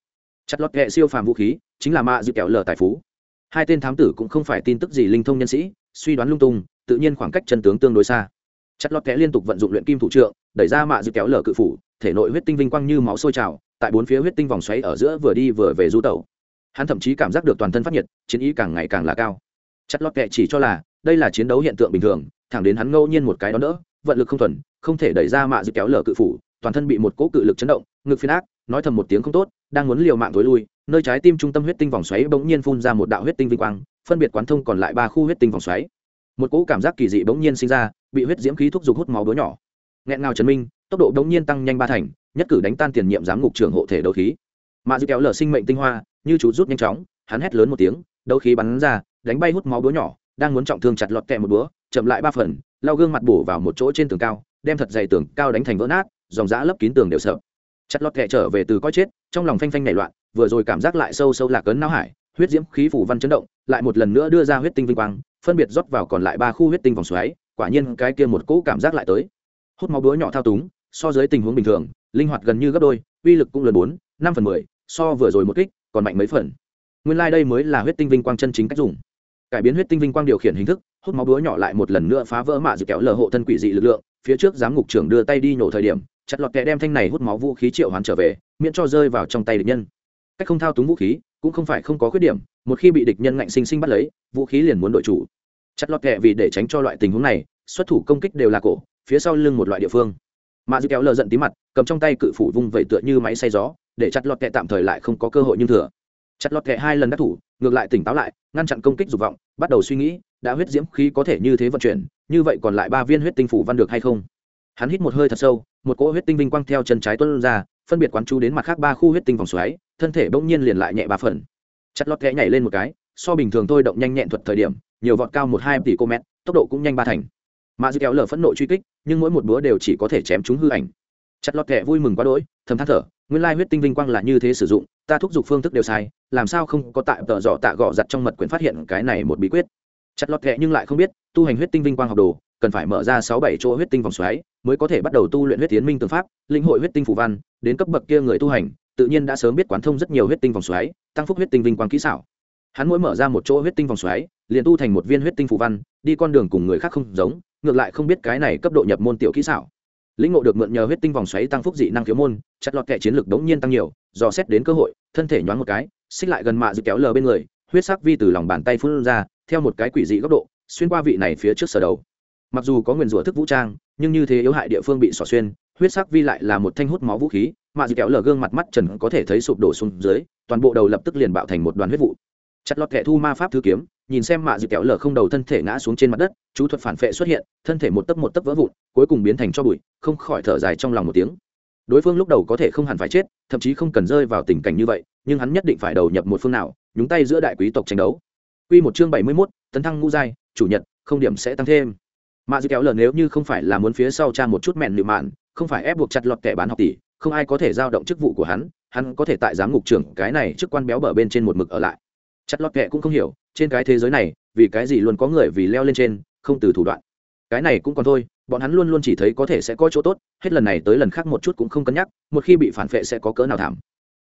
chặt lọt kẹ siêu phàm vũ khí chính là mạ dịu kéo lờ tài phú. Hai tên thám tử cũng không phải tin tức gì linh thông nhân sĩ suy đoán lung tung tự nhiên khoảng cách chân tướng tương đối xa. Chặt lót kẽ liên tục vận dụng luyện kim thủ trượng đẩy ra mạ dịu kéo lở cự phủ thể nội huyết tinh vinh quang như máu sôi trào tại bốn phía huyết tinh vòng xoáy ở giữa vừa đi vừa về du tẩu. Hắn thậm chí cảm giác được toàn thân phát nhiệt chiến ý càng ngày càng là cao. Chặt lót kẽ chỉ cho là đây là chiến đấu hiện tượng bình thường thẳng đến hắn ngẫu nhiên một cái đó đỡ, vận lực không thuần không thể đẩy ra mạ dự kéo lở cự phủ toàn thân bị một cỗ cự lực chấn động ngực phiến ác nói thầm một tiếng không tốt đang muốn liều mạng thối lui nơi trái tim trung tâm huyết tinh vòng xoáy bỗng nhiên phun ra một đạo huyết tinh vinh quang, phân biệt quán thông còn lại ba khu huyết tinh vòng xoáy. Một cỗ cảm giác kỳ dị bỗng nhiên sinh ra, bị huyết diễm khí thúc giục hút máu đứa nhỏ. Nghẹn ngào chấn minh, tốc độ bỗng nhiên tăng nhanh ba thành, nhất cử đánh tan tiền nhiệm giám ngục trưởng hộ thể đấu khí. Mạ dư kéo lở sinh mệnh tinh hoa, như chú rút nhanh chóng, hắn hét lớn một tiếng, đấu khí bắn ra, đánh bay hút máu đứa nhỏ, đang muốn trọng thương chặt lọt kẹ một búa chậm lại ba phần, lau gương mặt bổ vào một chỗ trên tường cao, đem thật dày tường cao đánh thành vỡ nát, dòng giã lấp kín tường đều sợ. Chặt lọt kẹ trở về từ coi chết, trong lòng phanh phanh nảy loạn vừa rồi cảm giác lại sâu sâu lạc cấn não hải, huyết diễm khí phủ văn chấn động, lại một lần nữa đưa ra huyết tinh vinh quang, phân biệt rót vào còn lại ba khu huyết tinh vòng xoáy, quả nhiên cái kia một cỗ cảm giác lại tới. Hút máu búa nhỏ thao túng, so với tình huống bình thường, linh hoạt gần như gấp đôi, uy lực cũng lần bốn, năm phần mười, so vừa rồi một kích, còn mạnh mấy phần. Nguyên lai、like、đây mới là huyết tinh vinh quang chân chính cách dùng. Cải biến huyết tinh vinh quang điều khiển hình thức, hút máu búa nhỏ lại một lần nữa phá vỡ mạ dự kéo lờ hộ thân quỷ dị lực lượng, phía trước giám ngục trưởng đưa tay đi nhổ thời điểm, chặt lọt kẹ đem thanh này hút máu vũ khí triệu hoán trở về, miễn cho rơi vào trong tay địch nhân cách không thao túng vũ khí, cũng không phải không có khuyết điểm, một khi bị địch nhân ngạnh sinh sinh bắt lấy, vũ khí liền muốn đội chủ. Chặt lọt kẹ vì để tránh cho loại tình huống này, xuất thủ công kích đều là cổ, phía sau lưng một loại địa phương. Mạ dư kéo lờ giận tí mặt, cầm trong tay cự phủ vung vẩy tựa như máy xay gió, để chặt lọt kẹ tạm thời lại không có cơ hội nhưng thừa. Chặt lọt kẹ hai lần đắc thủ, ngược lại tỉnh táo lại, ngăn chặn công kích dục vọng, bắt đầu suy nghĩ, đã huyết diễm khí có thể như thế vận chuyển, như vậy còn lại ba viên huyết tinh phủ văn được hay không? Hắn hít một hơi thật sâu một cỗ huyết tinh vinh quang theo chân trái tuân ra, phân biệt quán chú đến mặt khác ba khu huyết tinh vòng xoáy, thân thể bỗng nhiên liền lại nhẹ ba phần. Chặt lót kẽ nhảy lên một cái, so bình thường thôi động nhanh nhẹn thuật thời điểm, nhiều vọt cao một hai tỷ cô mét, tốc độ cũng nhanh ba thành. Mà dư kéo lở phẫn nộ truy kích, nhưng mỗi một búa đều chỉ có thể chém chúng hư ảnh. Chặt lọt kẹ vui mừng quá đỗi, thầm than thở, nguyên lai huyết tinh vinh quang là như thế sử dụng, ta thúc giục phương thức đều sai, làm sao không có tại tợ dọ tạ gọ giặt trong mật quyển phát hiện cái này một bí quyết. Chặt lọt kẹ nhưng lại không biết, tu hành huyết tinh vinh quang học đồ cần phải mở ra sáu bảy chỗ huyết tinh vòng xoáy, mới có thể bắt đầu tu luyện huyết tiến minh tương pháp, linh hội huyết tinh phù văn, đến cấp bậc kia người tu hành, tự nhiên đã sớm biết quán thông rất nhiều huyết tinh vòng xoáy, tăng phúc huyết tinh vinh quang kỹ xảo. Hắn mỗi mở ra một chỗ huyết tinh vòng xoáy, liền tu thành một viên huyết tinh phù văn, đi con đường cùng người khác không giống, ngược lại không biết cái này cấp độ nhập môn tiểu kỹ xảo. Lĩnh ngộ được mượn nhờ huyết tinh vòng xoáy tăng phúc dị năng thiếu môn, chặt lọt kẻ chiến lược đống nhiên tăng nhiều do xét đến cơ hội, thân thể nhoáng một cái, xích lại gần mạ dự kéo lờ bên người, huyết sắc vi từ lòng bàn tay phun ra, theo một cái quỷ dị góc độ, xuyên qua vị này phía trước sở đầu mặc dù có nguyền rủa thức vũ trang nhưng như thế yếu hại địa phương bị xỏ xuyên huyết sắc vi lại là một thanh hút máu vũ khí mạ Dị kéo Lở gương mặt mắt trần có thể thấy sụp đổ xuống dưới toàn bộ đầu lập tức liền bạo thành một đoàn huyết vụ. Chặt lọt kẻ thu ma pháp thứ kiếm nhìn xem mạ Dị kéo Lở không đầu thân thể ngã xuống trên mặt đất chú thuật phản vệ xuất hiện thân thể một tấc một tấc vỡ vụn cuối cùng biến thành cho bụi không khỏi thở dài trong lòng một tiếng. Đối phương lúc đầu có thể không hẳn phải chết thậm chí không cần rơi vào tình cảnh như vậy nhưng hắn nhất định phải đầu nhập một phương nào nhúng tay giữa đại quý tộc tranh đấu. Quy một chương bảy mươi 71, tấn thăng ngũ giai, chủ nhật, không điểm sẽ tăng thêm. Mạ Dư kéo lờ nếu như không phải là muốn phía sau cha một chút mẹn lựu mạn, không phải ép buộc chặt lọt kẻ bán học tỷ, không ai có thể giao động chức vụ của hắn, hắn có thể tại giám ngục trưởng cái này chức quan béo bở bên trên một mực ở lại. Chặt lọt kẻ cũng không hiểu, trên cái thế giới này, vì cái gì luôn có người vì leo lên trên, không từ thủ đoạn. Cái này cũng còn thôi, bọn hắn luôn luôn chỉ thấy có thể sẽ có chỗ tốt, hết lần này tới lần khác một chút cũng không cân nhắc, một khi bị phản phệ sẽ có cỡ nào thảm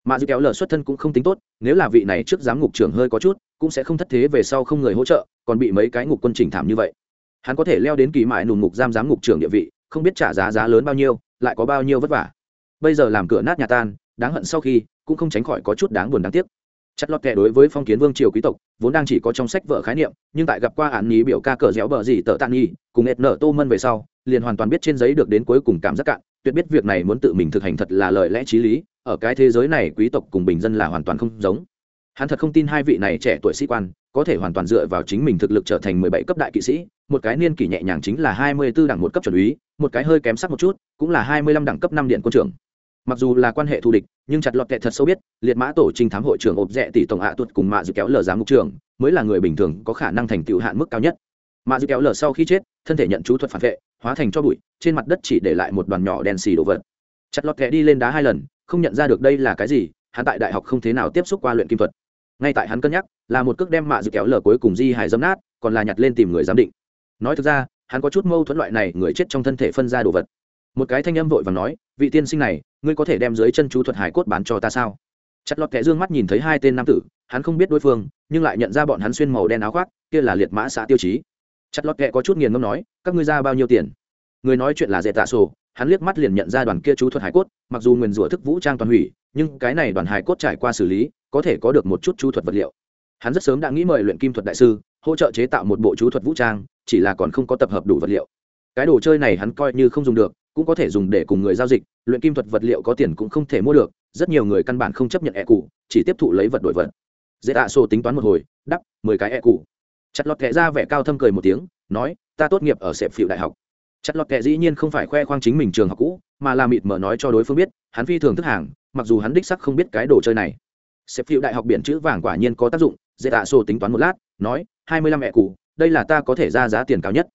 mà dư kéo lờ xuất thân cũng không tính tốt nếu là vị này trước giám ngục trưởng hơi có chút cũng sẽ không thất thế về sau không người hỗ trợ còn bị mấy cái ngục quân chỉnh thảm như vậy hắn có thể leo đến kỳ mại nùng ngục giam giám ngục trưởng địa vị, không biết trả giá giá lớn bao nhiêu, lại có bao nhiêu vất vả. Bây giờ làm cửa nát nhà tan, đáng hận sau khi, cũng không tránh khỏi có chút đáng buồn đáng tiếc. Chất lót kệ đối với phong kiến vương triều quý tộc, vốn đang chỉ có trong sách vợ khái niệm, nhưng tại gặp qua án nhí biểu ca cờ réo bờ gì tợ tàn nhi cùng ệt nở tô mân về sau, liền hoàn toàn biết trên giấy được đến cuối cùng cảm giác cạn, tuyệt biết việc này muốn tự mình thực hành thật là lời lẽ t r í lý, ở cái thế giới này quý tộc cùng bình dân là hoàn toàn không giống. Hắn thật không tin hai vị này trẻ tuổi sĩ quan, có thể hoàn toàn dựa vào chính mình thực lực trở thành mười bảy cấp đại kỵ sĩ một cái niên kỷ nhẹ nhàng chính là hai mươi b ố đẳng một cấp chuẩn úy, một cái hơi kém sắc một chút, cũng là hai mươi lăm đẳng cấp năm điện quân trưởng. Mặc dù là quan hệ thù địch, nhưng chặt lọt kệ thật sâu biết, liệt mã tổ trinh thám hội trưởng ộp rẽ tỷ tổng hạ tuột cùng mạ dự kéo lở giám mục trưởng, mới là người bình thường có khả năng thành tựu hạn mức cao nhất. Mạ dự kéo lở sau khi chết, thân thể nhận chú thuật phản vệ, hóa thành cho bụi, trên mặt đất chỉ để lại một đoàn nhỏ đen xì đồ vật. Chặt lọt kẹ đi lên đá hai lần, không nhận ra được đây là cái gì, hắn tại đại học không thế nào tiếp xúc qua luyện kim thuật. Ngay tại hắn cân nhắc, là một cước đem mạ dự kéo lở cuối cùng di hài dẫm nát, còn là nhặt lên tìm người giám định nói thực ra, hắn có chút mâu thuẫn loại này, người chết trong thân thể phân ra đồ vật. Một cái thanh âm vội và nói, vị tiên sinh này, ngươi có thể đem dưới chân chú thuật hải cốt bán cho ta sao? Chặt lọt kẻ dương mắt nhìn thấy hai tên nam tử, hắn không biết đối phương, nhưng lại nhận ra bọn hắn xuyên màu đen áo khoác, kia là liệt mã xã tiêu chí. Chặt lọt kẻ có chút nghiền ngâm nói, các ngươi ra bao nhiêu tiền? Người nói chuyện là dễ tạ sổ, hắn liếc mắt liền nhận ra đoàn kia chú thuật hải cốt, mặc dù nguyền rủa thức vũ trang toàn hủy, nhưng cái này đoàn hải cốt trải qua xử lý, có thể có được một chút chú thuật vật liệu. Hắn rất sớm đã nghĩ mời luyện kim thuật đại sư, hỗ trợ chế tạo một bộ chú thuật vũ trang chỉ là còn không có tập hợp đủ vật liệu. Cái đồ chơi này hắn coi như không dùng được, cũng có thể dùng để cùng người giao dịch, luyện kim thuật vật liệu có tiền cũng không thể mua được, rất nhiều người căn bản không chấp nhận e cụ chỉ tiếp thụ lấy vật đổi vật. Dễ tạ sổ tính toán một hồi, đắp, mười cái e cụ chặt lọt kệ ra vẻ cao thâm cười một tiếng, nói, ta tốt nghiệp ở sẹp phịu đại học. Chặt lọt kệ dĩ nhiên không phải khoe khoang chính mình trường học cũ, mà là mịt mở nói cho đối phương biết, hắn phi thường thức hàng, mặc dù hắn đích sắc không biết cái đồ chơi này. Sẹp phịu đại học biển chữ vàng quả nhiên có tác dụng, dễ tạ sổ tính toán một lát, nói, hai mươi lăm e cụ đây là ta có thể ra giá tiền cao nhất.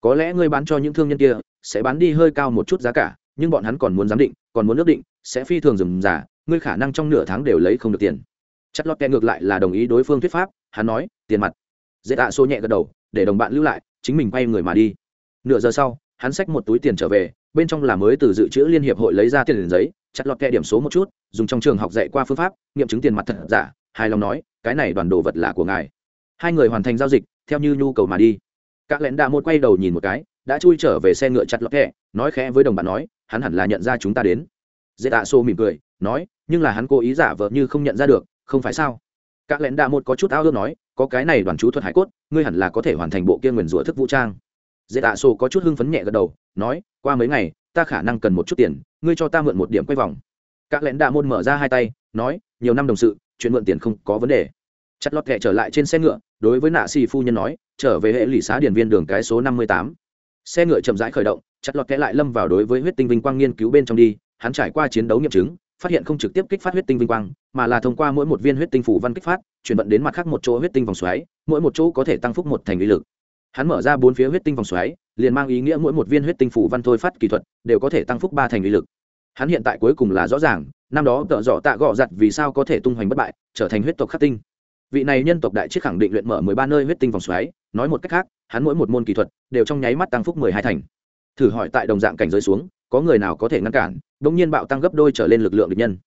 Có lẽ ngươi bán cho những thương nhân kia, sẽ bán đi hơi cao một chút giá cả, nhưng bọn hắn còn muốn giám định, còn muốn ước định, sẽ phi thường dừng giả ngươi khả năng trong nửa tháng đều lấy không được tiền. Chất lót kẹ ngược lại là đồng ý đối phương thuyết pháp, hắn nói, tiền mặt. Dễ tạ xô nhẹ gật đầu, để đồng bạn lưu lại, chính mình quay người mà đi. Nửa giờ sau, hắn xách một túi tiền trở về, bên trong là mới từ dự trữ liên hiệp hội lấy ra tiền giấy, chặt lọt kẹ điểm số một chút, dùng trong trường học dạy qua phương pháp, nghiệm chứng tiền mặt thật giả, hài lòng nói, cái này đoàn đồ vật là của ngài. Hai người hoàn thành giao dịch theo như nhu cầu mà đi. Các lẽn đạ một quay đầu nhìn một cái, đã chui trở về xe ngựa chặt lọt kẹ nói khẽ với đồng bạn nói, hắn hẳn là nhận ra chúng ta đến. Dễ tạ xô mỉm cười, nói, nhưng là hắn cố ý giả vờ như không nhận ra được, không phải sao? Các lẽn đạ một có chút ao ước nói, có cái này đoàn chú thuật hải cốt, ngươi hẳn là có thể hoàn thành bộ kia nguyền rủa thức vũ trang. Dễ tạ xô có chút hưng phấn nhẹ gật đầu, nói, qua mấy ngày, ta khả năng cần một chút tiền, ngươi cho ta mượn một điểm quay vòng. Các lẽn đạ môn mở ra hai tay, nói, nhiều năm đồng sự, chuyện mượn tiền không có vấn đề chặt lọt kệ trở lại trên xe ngựa, đối với nạ xì phu nhân nói, trở về hệ lụy xá điển viên đường cái số năm mươi tám. Xe ngựa chậm rãi khởi động, chặt lọt kẽ lại lâm vào đối với huyết tinh vinh quang nghiên cứu bên trong đi, hắn trải qua chiến đấu nghiệm chứng, phát hiện không trực tiếp kích phát huyết tinh vinh quang, mà là thông qua mỗi một viên huyết tinh phủ văn kích phát, chuyển vận đến mặt khác một chỗ huyết tinh vòng xoáy, mỗi một chỗ có thể tăng phúc một thành lý lực. Hắn mở ra bốn phía huyết tinh vòng xoáy, liền mang ý nghĩa mỗi một viên huyết tinh phủ văn thôi phát kỹ thuật đều có thể tăng phúc ba thành lý lực. Hắn hiện tại cuối cùng là rõ ràng, năm đó tợ dọ tạ gọ giặt vì sao có thể tung hoành bất bại, trở thành huyết tộc khắc tinh vị này nhân tộc đại chiết khẳng định luyện mở mười ba nơi huyết tinh vòng xoáy, nói một cách khác, hắn mỗi một môn kỹ thuật đều trong nháy mắt tăng phúc mười hai thành. Thử hỏi tại đồng dạng cảnh giới xuống, có người nào có thể ngăn cản đ ỗ n g nhiên bạo tăng gấp đôi trở lên lực lượng địch nhân.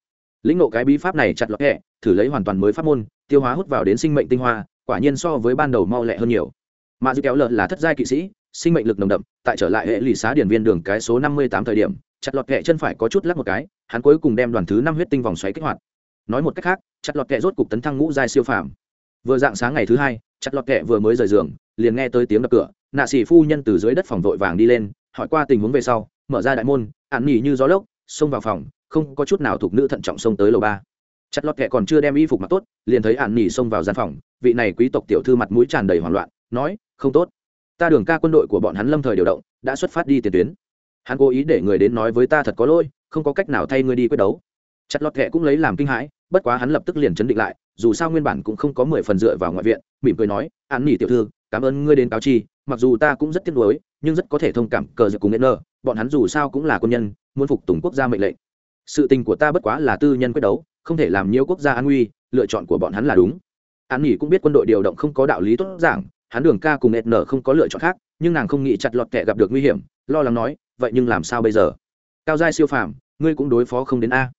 Lĩnh ngộ cái bí pháp này chặt lọt hẹ thử lấy hoàn toàn mới pháp môn, tiêu hóa hút vào đến sinh mệnh tinh hoa, quả nhiên so với ban đầu mau lẹ hơn nhiều. Mà dư kéo lợn là thất giai kỵ sĩ, sinh mệnh lực nồng đậm, tại trở lại hệ lụy xá điển viên đường cái số năm mươi tám thời điểm, chặt lọt kệ chân phải có chút lắc một cái, hắn cuối cùng đem đoàn thứ năm huyết tinh vòng xoáy kích hoạt. Nói một cách khác chặt lọt kẹ rốt cục tấn thăng ngũ giai siêu phàm. Vừa dạng sáng ngày thứ hai, chặt lọt kẹ vừa mới rời giường, liền nghe tới tiếng đập cửa, nạ sĩ phu nhân từ dưới đất phòng vội vàng đi lên, hỏi qua tình huống về sau, mở ra đại môn, ạn nhỉ như gió lốc, xông vào phòng, không có chút nào thuộc nữ thận trọng xông tới lầu ba. Chặt lọt kẹ còn chưa đem y phục mặc tốt, liền thấy ạn nhỉ xông vào gian phòng, vị này quý tộc tiểu thư mặt mũi tràn đầy hoảng loạn, nói, không tốt. Ta đường ca quân đội của bọn hắn lâm thời điều động, đã xuất phát đi tiền tuyến. Hắn cố ý để người đến nói với ta thật có lỗi, không có cách nào thay ngươi đi quyết đấu chặt lọt kẹ cũng lấy làm kinh hãi, bất quá hắn lập tức liền chấn định lại, dù sao nguyên bản cũng không có mười phần dựa vào ngoại viện, mỉm cười nói, an nỉ tiểu thư, cảm ơn ngươi đến cáo chi, mặc dù ta cũng rất tiếc nuối, nhưng rất có thể thông cảm cờ giật cùng nghệ nơ bọn hắn dù sao cũng là quân nhân, muốn phục tùng quốc gia mệnh lệnh. Sự tình của ta bất quá là tư nhân quyết đấu, không thể làm nhiều quốc gia an nguy, lựa chọn của bọn hắn là đúng. An nỉ cũng biết quân đội điều động không có đạo lý tốt giảng hắn đường ca cùng nệt nở không có lựa chọn khác, nhưng nàng không nghĩ chặt lọt kẻ gặp được nguy hiểm, lo lắng nói, vậy nhưng làm sao bây giờ? Cao giai siêu phàm, ngươi cũng đối phó không đến a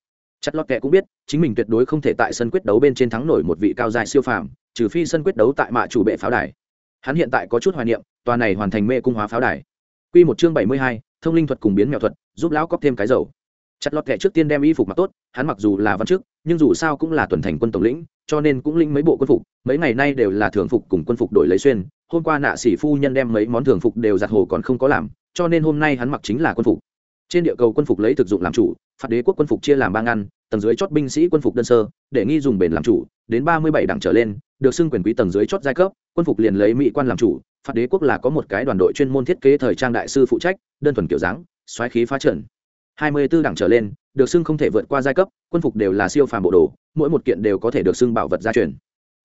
chặt lót kẻ cũng biết chính mình tuyệt đối không thể tại sân quyết đấu bên trên thắng nổi một vị cao dài siêu phàm trừ phi sân quyết đấu tại mạ chủ bệ pháo đài hắn hiện tại có chút hoài niệm tòa này hoàn thành mê cung hóa pháo đài Quy một chương bảy mươi hai, thông linh thuật cùng biến mèo thuật, giúp lão cóp thêm cái dầu. Chặt lót kẻ trước tiên đem y phục mặc tốt, hắn mặc dù là văn chức, nhưng dù sao cũng là tuần thành quân tổng lĩnh, cho nên cũng linh mấy bộ quân phục, mấy ngày nay đều là thường phục cùng quân phục đổi lấy xuyên. Hôm qua nạ sĩ phu nhân đem mấy món thường phục đều giặt hồ còn không có làm, cho nên hôm nay hắn mặc chính là quân phục. Trên địa cầu quân phục lấy thực dụng làm chủ, phạt đế quốc quân phục chia làm ba ngăn, tầng dưới chót binh sĩ quân phục đơn sơ, để nghi dùng bền làm chủ, đến ba mươi bảy đẳng trở lên, được xưng quyền quý tầng dưới chót giai cấp, quân phục liền lấy mỹ quan làm chủ, phạt đế quốc là có một cái đoàn đội chuyên môn thiết kế thời trang đại sư phụ trách đơn thuần kiểu dáng xoáy khí phá trận hai mươi 24 đẳng trở lên được xưng không thể vượt qua giai cấp quân phục đều là siêu phàm bộ đồ mỗi một kiện đều có thể được xưng bảo vật gia truyền.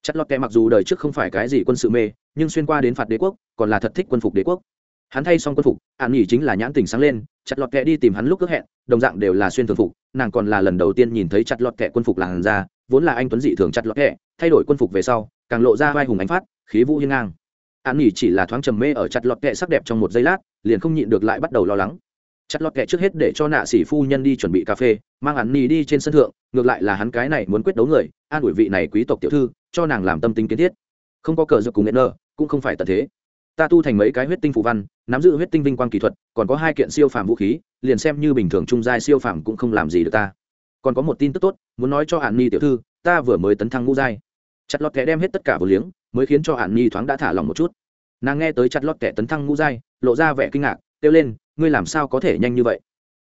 Chất lót kẹ mặc dù đời trước không phải cái gì quân sự mê nhưng xuyên qua đến phạt đế quốc còn là thật thích quân phục đế quốc hắn thay xong quân phục, an nghỉ chính là nhãn tình sáng lên, chặt lọt kẹ đi tìm hắn lúc ước hẹn, đồng dạng đều là xuyên thường phục, nàng còn là lần đầu tiên nhìn thấy chặt lọt kẹ quân phục làn ra vốn là anh tuấn dị thường chặt lọt kẹ, thay đổi quân phục về sau, càng lộ ra vai hùng ánh phát, khí vũ hiên ngang. An nghỉ chỉ là thoáng trầm mê ở chặt lọt kẹ sắc đẹp trong một giây lát, liền không nhịn được lại bắt đầu lo lắng. Chặt lọt kẹ trước hết để cho nạ sĩ phu nhân đi chuẩn bị cà phê, mang an nghỉ đi trên sân thượng, ngược lại là hắn cái này muốn quyết đấu người, an ủi vị này quý tộc tiểu thư, cho nàng làm tâm tính kiến thiết. Không có cờ giật cùng nghệ nơ cũng không phải tật thế ta tu thành mấy cái huyết tinh phụ văn, nắm giữ huyết tinh vinh quang kỹ thuật, còn có hai kiện siêu phàm vũ khí, liền xem như bình thường trung giai siêu phàm cũng không làm gì được ta. Còn có một tin tức tốt, muốn nói cho hạn ni tiểu thư, ta vừa mới tấn thăng ngũ giai. Chặt lọt kẻ đem hết tất cả vừa liếng, mới khiến cho hạn ni thoáng đã thả lòng một chút. Nàng nghe tới chặt lọt kẻ tấn thăng ngũ giai, lộ ra vẻ kinh ngạc, kêu lên, ngươi làm sao có thể nhanh như vậy?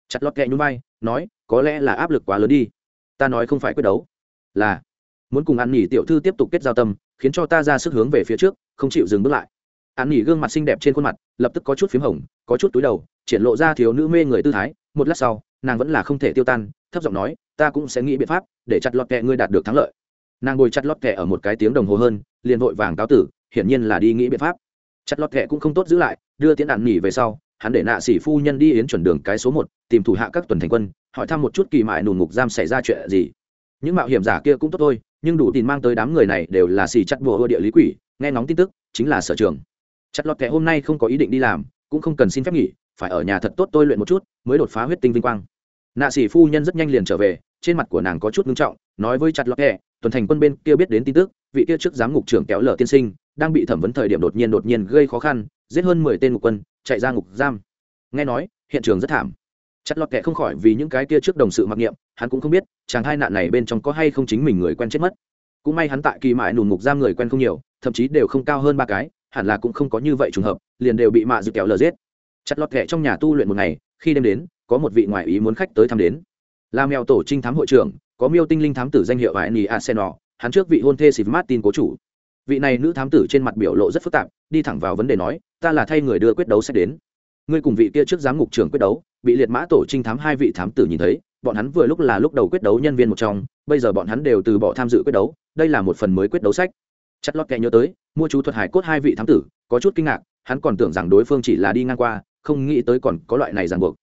Chặt lọt kẻ nhún vai, nói, có lẽ là áp lực quá lớn đi. Ta nói không phải quyết đấu, là muốn cùng hạn ni tiểu thư tiếp tục kết giao tâm, khiến cho ta ra sức hướng về phía trước, không chịu dừng bước lại an nghỉ gương mặt xinh đẹp trên khuôn mặt, lập tức có chút p h í m hồng, có chút túi đầu, triển lộ ra thiếu nữ mê người tư thái. Một lát sau, nàng vẫn là không thể tiêu tan, thấp giọng nói, ta cũng sẽ nghĩ biện pháp để chặt lọt kẹ ngươi đạt được thắng lợi. Nàng ngồi chặt lọt kẹ ở một cái tiếng đồng hồ hơn, liền vội vàng cáo tử, hiển nhiên là đi nghĩ biện pháp. Chặt lọt kẹ cũng không tốt giữ lại, đưa tiến an nghỉ về sau, hắn để nạ sĩ phu nhân đi yến chuẩn đường cái số một, tìm thủ hạ các tuần thành quân, hỏi thăm một chút kỳ mại nùn ngục giam xảy ra chuyện gì. Những mạo hiểm giả kia cũng tốt thôi, nhưng đủ tin mang tới đám người này đều là xì chặt bùa địa lý quỷ, nghe ngóng tin tức, chính là sở trường chặt lọt kẻ hôm nay không có ý định đi làm, cũng không cần xin phép nghỉ, phải ở nhà thật tốt tôi luyện một chút, mới đột phá huyết tinh vinh quang. Nạ sĩ phu nhân rất nhanh liền trở về, trên mặt của nàng có chút ngưng trọng, nói với chặt lọt kẻ, tuần thành quân bên kia biết đến tin tức, vị kia trước giám ngục trưởng kéo lở tiên sinh, đang bị thẩm vấn thời điểm đột nhiên đột nhiên gây khó khăn, giết hơn mười tên ngục quân, chạy ra ngục giam. Nghe nói, hiện trường rất thảm. Chặt lọt kẻ không khỏi vì những cái kia trước đồng sự mặc niệm, hắn cũng không biết, chàng hai nạn này bên trong có hay không chính mình người quen chết mất. Cũng may hắn tại kỳ mại nùn ngục giam người quen không nhiều, thậm chí đều không cao hơn ba cái hẳn là cũng không có như vậy trùng hợp, liền đều bị mạ dự kéo lờ giết. Chặt lọt kẹ trong nhà tu luyện một ngày, khi đêm đến, có một vị ngoại ý muốn khách tới thăm đến. Là mèo tổ trinh thám hội trưởng, có miêu tinh linh thám tử danh hiệu vải arsenal hắn trước vị hôn thê xịp martin cố chủ. Vị này nữ thám tử trên mặt biểu lộ rất phức tạp, đi thẳng vào vấn đề nói, ta là thay người đưa quyết đấu sẽ đến. Ngươi cùng vị kia trước giám ngục trưởng quyết đấu, bị liệt mã tổ trinh thám hai vị thám tử nhìn thấy, bọn hắn vừa lúc là lúc đầu quyết đấu nhân viên một trong, bây giờ bọn hắn đều từ bỏ tham dự quyết đấu, đây là một phần mới quyết đấu sách chất lót kẻ nhớ tới, mua chú thuật hải cốt hai vị thám tử, có chút kinh ngạc, hắn còn tưởng rằng đối phương chỉ là đi ngang qua, không nghĩ tới còn có loại này ràng buộc.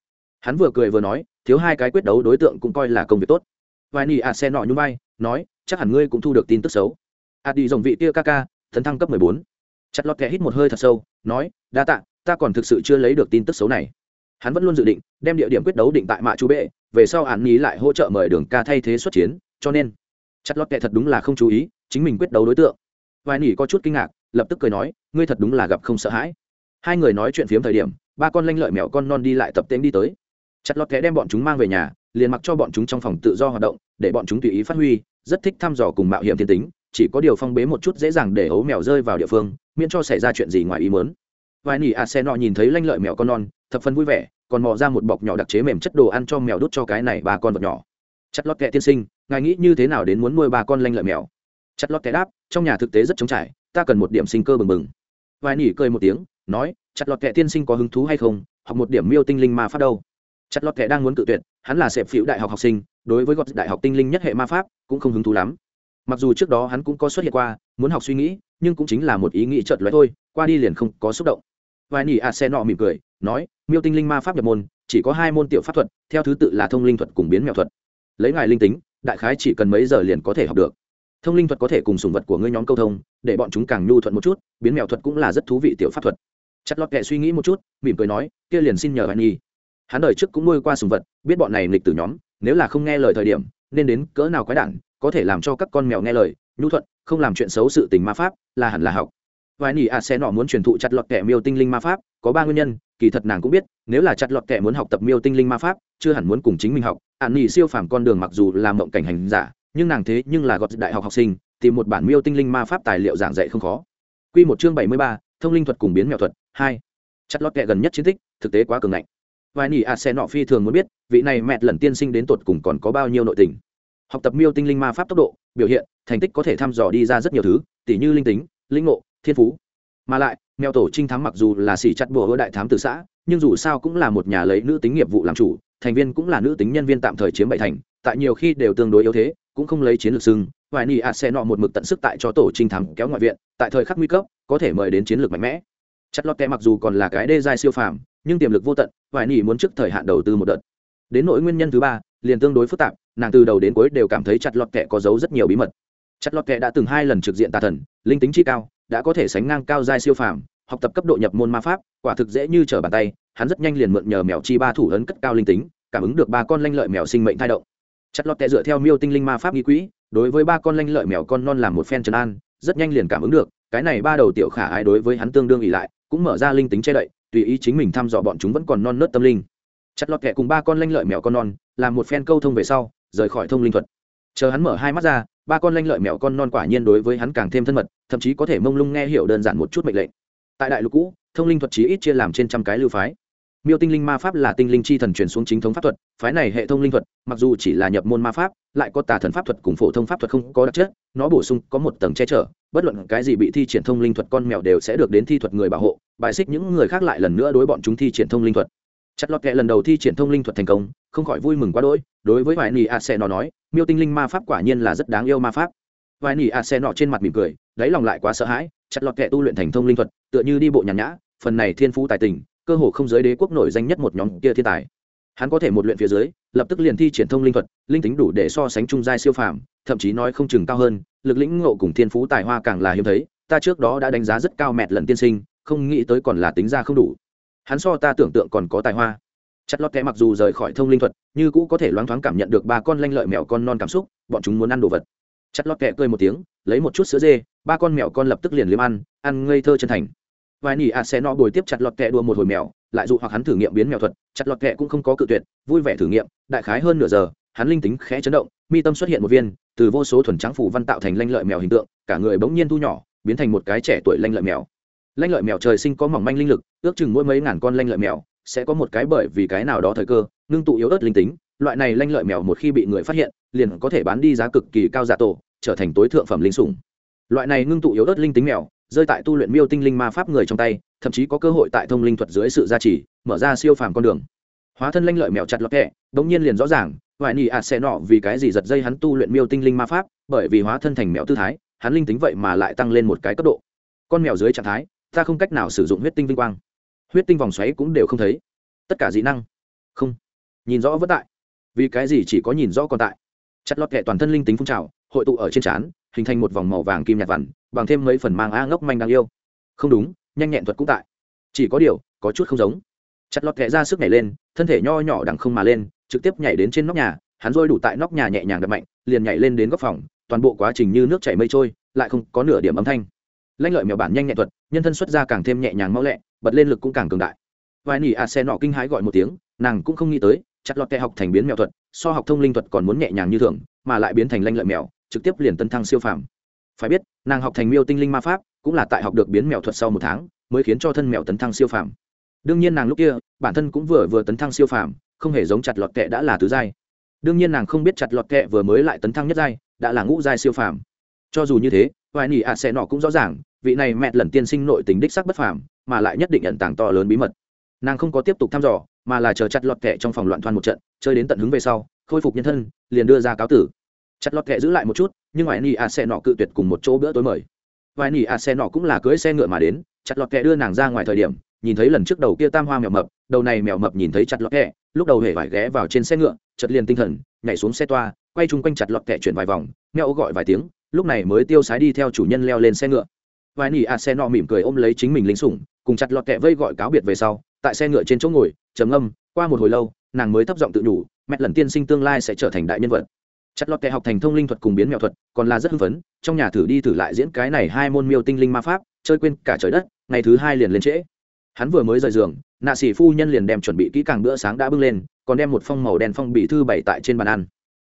Hắn vừa cười vừa nói, thiếu hai cái quyết đấu đối tượng cũng coi là công việc tốt. Vài nỉ ạ xe nọ nhung bay nói, chắc hẳn ngươi cũng thu được tin tức xấu. Ạ đi dòng vị kia ca ca, thần thăng cấp mười bốn. Chặt lọt kẻ hít một hơi thật sâu, nói, đa tạ, ta còn thực sự chưa lấy được tin tức xấu này. Hắn vẫn luôn dự định, đem địa điểm quyết đấu định tại mạ chú bệ, về sau hạn nghĩ lại hỗ trợ mời đường ca thay thế xuất chiến, cho nên, chặt lọt kệ thật đúng là không chú ý, chính mình quyết đấu đối tượng vài nỉ có chút kinh ngạc, lập tức cười nói, ngươi thật đúng là gặp không sợ hãi. Hai người nói chuyện phiếm thời điểm, ba con lanh lợi mèo con non đi lại tập tên đi tới. Chặt lọt kệ đem bọn chúng mang về nhà, liền mặc cho bọn chúng trong phòng tự do hoạt động, để bọn chúng tùy ý phát huy, rất thích thăm dò cùng mạo hiểm thiên tính, chỉ có điều phong bế một chút dễ dàng để ấu mèo rơi vào địa phương, miễn cho xảy ra chuyện gì ngoài ý mớn vài nỉ a xe nọ nhìn thấy lanh lợi mèo con non, thập phân vui vẻ, còn mò ra một bọc nhỏ đặc chế mềm chất đồ ăn cho mèo đút cho cái này ba con vật nhỏ. Chặt lót kẹ tiên sinh, ngài nghĩ như thế nào đến muốn nuôi ba con lanh lợi mèo? Chặt lót kẹ đáp trong nhà thực tế rất trống trải, ta cần một điểm sinh cơ bừng bừng. Vài nỉ cười một tiếng, nói, chặt lọt kệ tiên sinh có hứng thú hay không? Học một điểm miêu tinh linh ma pháp đâu. Chặt lọt kệ đang muốn cự tuyệt, hắn là sẹp phiểu đại học học sinh, đối với gọt đại học tinh linh nhất hệ ma pháp cũng không hứng thú lắm. Mặc dù trước đó hắn cũng có xuất hiện qua, muốn học suy nghĩ, nhưng cũng chính là một ý nghĩ chợt lóe thôi, qua đi liền không có xúc động. Vài nỉ a xe nọ mỉm cười, nói, miêu tinh linh ma pháp nhập môn, chỉ có hai môn tiểu pháp thuật, theo thứ tự là thông linh thuật cùng biến mèo thuật. Lấy ngài linh tính, đại khái chỉ cần mấy giờ liền có thể học được thông linh thuật có thể cùng sùng vật của ngươi nhóm câu thông, để bọn chúng càng nhu thuận một chút, biến mèo thuật cũng là rất thú vị tiểu pháp thuật. Chặt lọt kệ suy nghĩ một chút, mỉm cười nói, kia liền xin nhờ anh nhi. Hắn đời trước cũng nuôi qua sùng vật, biết bọn này nghịch từ nhóm, nếu là không nghe lời thời điểm, nên đến cỡ nào quái đản, có thể làm cho các con mèo nghe lời, nhu thuận, không làm chuyện xấu sự tình ma pháp, là hẳn là học. Vài nỉ a sẽ nọ muốn truyền thụ chặt lọt kẻ miêu tinh linh ma pháp, có ba nguyên nhân, kỳ thật nàng cũng biết, nếu là chặt lọt kẻ muốn học tập miêu tinh linh ma pháp, chưa hẳn muốn cùng chính mình học. Ạn nỉ siêu phàm con đường mặc dù là mộng cảnh hành giả nhưng nàng thế nhưng là gọt đại học học sinh tìm một bản miêu tinh linh ma pháp tài liệu giảng dạy không khó. Quy một chương bảy mươi ba, thông linh thuật cùng biến mèo thuật hai. Chặt lót kệ gần nhất chiến tích thực tế quá cường ngạnh. Vài nỉ a xe nọ phi thường muốn biết vị này mẹt lần tiên sinh đến tột cùng còn có bao nhiêu nội tình. Học tập miêu tinh linh ma pháp tốc độ biểu hiện thành tích có thể thăm dò đi ra rất nhiều thứ tỉ như linh tính linh ngộ thiên phú. Mà lại mèo tổ trinh thám mặc dù là xỉ chặt bùa hứa đại thám từ xã nhưng dù sao cũng là một nhà lấy nữ tính nghiệp vụ làm chủ thành viên cũng là nữ tính nhân viên tạm thời chiếm bảy thành tại nhiều khi đều tương đối yếu thế, cũng không lấy chiến lược sưng vài nỉ ạt sẽ nọ một mực tận sức tại cho tổ trinh thám kéo ngoại viện, tại thời khắc nguy cấp, có thể mời đến chiến lược mạnh mẽ. Chặt lót kẹ mặc dù còn là cái đê giai siêu phàm, nhưng tiềm lực vô tận vài nỉ muốn trước thời hạn đầu tư một đợt. Đến nỗi nguyên nhân thứ ba, liền tương đối phức tạp, nàng từ đầu đến cuối đều cảm thấy chặt lọt kẹ có giấu rất nhiều bí mật. Chặt lọt kẹ đã từng hai lần trực diện tà thần, linh tính chi cao, đã có thể sánh ngang cao giai siêu phàm, học tập cấp độ nhập môn ma pháp, quả thực dễ như trở bàn tay, hắn rất nhanh liền mượn nhờ mèo chi ba thủ ấn cất cao linh tính, cảm ứng được ba con lanh lợi mèo sinh mệnh thai động chặt lọt tệ dựa theo miêu tinh linh ma pháp nghi quỹ, đối với ba con lanh lợi mèo con non làm một phen trấn an, rất nhanh liền cảm ứng được, cái này ba đầu tiểu khả ái đối với hắn tương đương ỉ lại, cũng mở ra linh tính che đậy, tùy ý chính mình thăm dò bọn chúng vẫn còn non nớt tâm linh. Chặt lọt kẹ cùng ba con lanh lợi mèo con non, làm một phen câu thông về sau, rời khỏi thông linh thuật. Chờ hắn mở hai mắt ra, ba con lanh lợi mèo con non quả nhiên đối với hắn càng thêm thân mật, thậm chí có thể mông lung nghe hiểu đơn giản một chút mệnh lệnh. Tại đại lục cũ, thông linh thuật chí ít chia làm trên trăm cái lưu phái miêu tinh linh ma pháp là tinh linh chi thần truyền xuống chính thống pháp thuật, phái này hệ thông linh thuật, mặc dù chỉ là nhập môn ma pháp, lại có tà thần pháp thuật cùng phổ thông pháp thuật không có đặc chất, nó bổ sung có một tầng che chở, bất luận cái gì bị thi triển thông linh thuật con mèo đều sẽ được đến thi thuật người bảo hộ, bài xích những người khác lại lần nữa đối bọn chúng thi triển thông linh thuật. Chặt lọt kệ lần đầu thi triển thông linh thuật thành công, không khỏi vui mừng quá đỗi, đối với vài nỉ a xe nó nói, miêu tinh linh ma pháp quả nhiên là rất đáng yêu ma pháp. Vài nỉ a xe nọ trên mặt mỉm cười, đáy lòng lại quá sợ hãi, chặt lọt kệ tu luyện thành thông linh thuật, tựa như đi bộ nhàn nhã, phần này thiên phú tài tình cơ hồ không giới đế quốc nổi danh nhất một nhóm kia thiên tài. Hắn có thể một luyện phía dưới, lập tức liền thi triển thông linh thuật, linh tính đủ để so sánh trung giai siêu phàm, thậm chí nói không chừng cao hơn, lực lĩnh ngộ cùng thiên phú tài hoa càng là hiếm thấy, ta trước đó đã đánh giá rất cao mẹt lần tiên sinh, không nghĩ tới còn là tính ra không đủ. Hắn so ta tưởng tượng còn có tài hoa. Chặt lót kẽ mặc dù rời khỏi thông linh thuật, như cũ có thể loáng thoáng cảm nhận được ba con lanh lợi mèo con non cảm xúc, bọn chúng muốn ăn đồ vật. Chặt lót kẽ cười một tiếng, lấy một chút sữa dê, ba con mèo con lập tức liền liếm ăn ăn ngây thơ chân thành vài nỉ ạt sẽ no bồi tiếp chặt lọt kẹ đua một hồi mèo, lại dụ hoặc hắn thử nghiệm biến mèo thuật. Chặt lọt kẹ cũng không có cự tuyệt, vui vẻ thử nghiệm, đại khái hơn nửa giờ, hắn linh tính khẽ chấn động, mi tâm xuất hiện một viên, từ vô số thuần trắng phủ văn tạo thành lanh lợi mèo hình tượng, cả người bỗng nhiên thu nhỏ, biến thành một cái trẻ tuổi lanh lợi mèo. Lanh lợi mèo trời sinh có mỏng manh linh lực, ước chừng mỗi mấy ngàn con lanh lợi mèo sẽ có một cái bởi vì cái nào đó thời cơ, ngưng tụ yếu ớt linh tính, loại này lanh lợi mèo một khi bị người phát hiện, liền có thể bán đi giá cực kỳ cao giả tổ, trở thành tối thượng phẩm linh sủng. Loại này ngưng tụ yếu ớt linh tính mèo rơi tại tu luyện miêu tinh linh ma pháp người trong tay, thậm chí có cơ hội tại thông linh thuật dưới sự gia trì, mở ra siêu phàm con đường. Hóa thân lanh lợi mèo chặt lọt kẹ, đống nhiên liền rõ ràng ngoại nhị ạt sẽ nọ vì cái gì giật dây hắn tu luyện miêu tinh linh ma pháp, bởi vì hóa thân thành mèo tư thái, hắn linh tính vậy mà lại tăng lên một cái cấp độ. Con mèo dưới trạng thái, ta không cách nào sử dụng huyết tinh vinh quang. Huyết tinh vòng xoáy cũng đều không thấy. Tất cả dị năng. Không. Nhìn rõ vất tại. Vì cái gì chỉ có nhìn rõ còn tại? Chặt lọt kẹ toàn thân linh tính phun trào, hội tụ ở trên trán hình thành một vòng màu vàng kim nhạt vằn, bằng thêm mấy phần mang a ngốc manh đáng yêu. Không đúng, nhanh nhẹn thuật cũng tại. Chỉ có điều, có chút không giống. Chặt lọt kẹ ra sức nhảy lên, thân thể nho nhỏ đằng không mà lên, trực tiếp nhảy đến trên nóc nhà, hắn rôi đủ tại nóc nhà nhẹ nhàng đập mạnh, liền nhảy lên đến góc phòng, toàn bộ quá trình như nước chảy mây trôi, lại không có nửa điểm âm thanh. Lanh lợi mèo bản nhanh nhẹn thuật, nhân thân xuất ra càng thêm nhẹ nhàng mau lẹ, bật lên lực cũng càng cường đại. Vài nỉ a xe nọ kinh hãi gọi một tiếng, nàng cũng không nghĩ tới, chặt lọt kẹ học thành biến mèo thuật, so học thông linh thuật còn muốn nhẹ nhàng như thường, mà lại biến thành lanh lợi mèo trực tiếp liền tấn thăng siêu phàm. Phải biết, nàng học thành miêu tinh linh ma pháp, cũng là tại học được biến mèo thuật sau một tháng, mới khiến cho thân mèo tấn thăng siêu phàm. Đương nhiên nàng lúc kia, bản thân cũng vừa vừa tấn thăng siêu phàm, không hề giống chặt lọt kệ đã là tứ giai. Đương nhiên nàng không biết chặt lọt kệ vừa mới lại tấn thăng nhất giai, đã là ngũ giai siêu phàm. Cho dù như thế, hoài nỉ ạ sẽ nọ cũng rõ ràng, vị này mẹ lần tiên sinh nội tình đích sắc bất phàm, mà lại nhất định ẩn tàng to lớn bí mật. Nàng không có tiếp tục thăm dò, mà là chờ chặt lọt kệ trong phòng loạn thoan một trận, chơi đến tận hứng về sau, khôi phục nhân thân, liền đưa ra cáo tử chặt lọt kẹ giữ lại một chút, nhưng ngoại nỉ ạ xe nọ cự tuyệt cùng một chỗ bữa tối mời. Vài nỉ ạ xe nọ cũng là cưới xe ngựa mà đến, chặt lọt kẹ đưa nàng ra ngoài thời điểm, nhìn thấy lần trước đầu kia tam hoa mèo mập, đầu này mèo mập nhìn thấy chặt lọt kẹ lúc đầu hề vải ghé vào trên xe ngựa chật liền tinh thần, nhảy xuống xe toa, quay chung quanh chặt lọt kẹ chuyển vài vòng, mèo gọi vài tiếng, lúc này mới tiêu sái đi theo chủ nhân leo lên xe ngựa. Vài nỉ ạ xe nọ mỉm cười ôm lấy chính mình lính sủng, cùng chặt lọt kẹ vây gọi cáo biệt về sau, tại xe ngựa trên chỗ ngồi, trầm âm qua một hồi lâu, nàng mới thấp giọng tự nhủ, mẹ lần tiên sinh tương lai sẽ trở thành đại nhân vật chặt lọt kẻ học thành thông linh thuật cùng biến mèo thuật, còn là rất hưng phấn, trong nhà thử đi thử lại diễn cái này hai môn miêu tinh linh ma pháp, chơi quên cả trời đất, ngày thứ hai liền lên trễ. Hắn vừa mới rời giường, nạ sĩ phu nhân liền đem chuẩn bị kỹ càng bữa sáng đã bưng lên, còn đem một phong màu đen phong bị thư bày tại trên bàn ăn.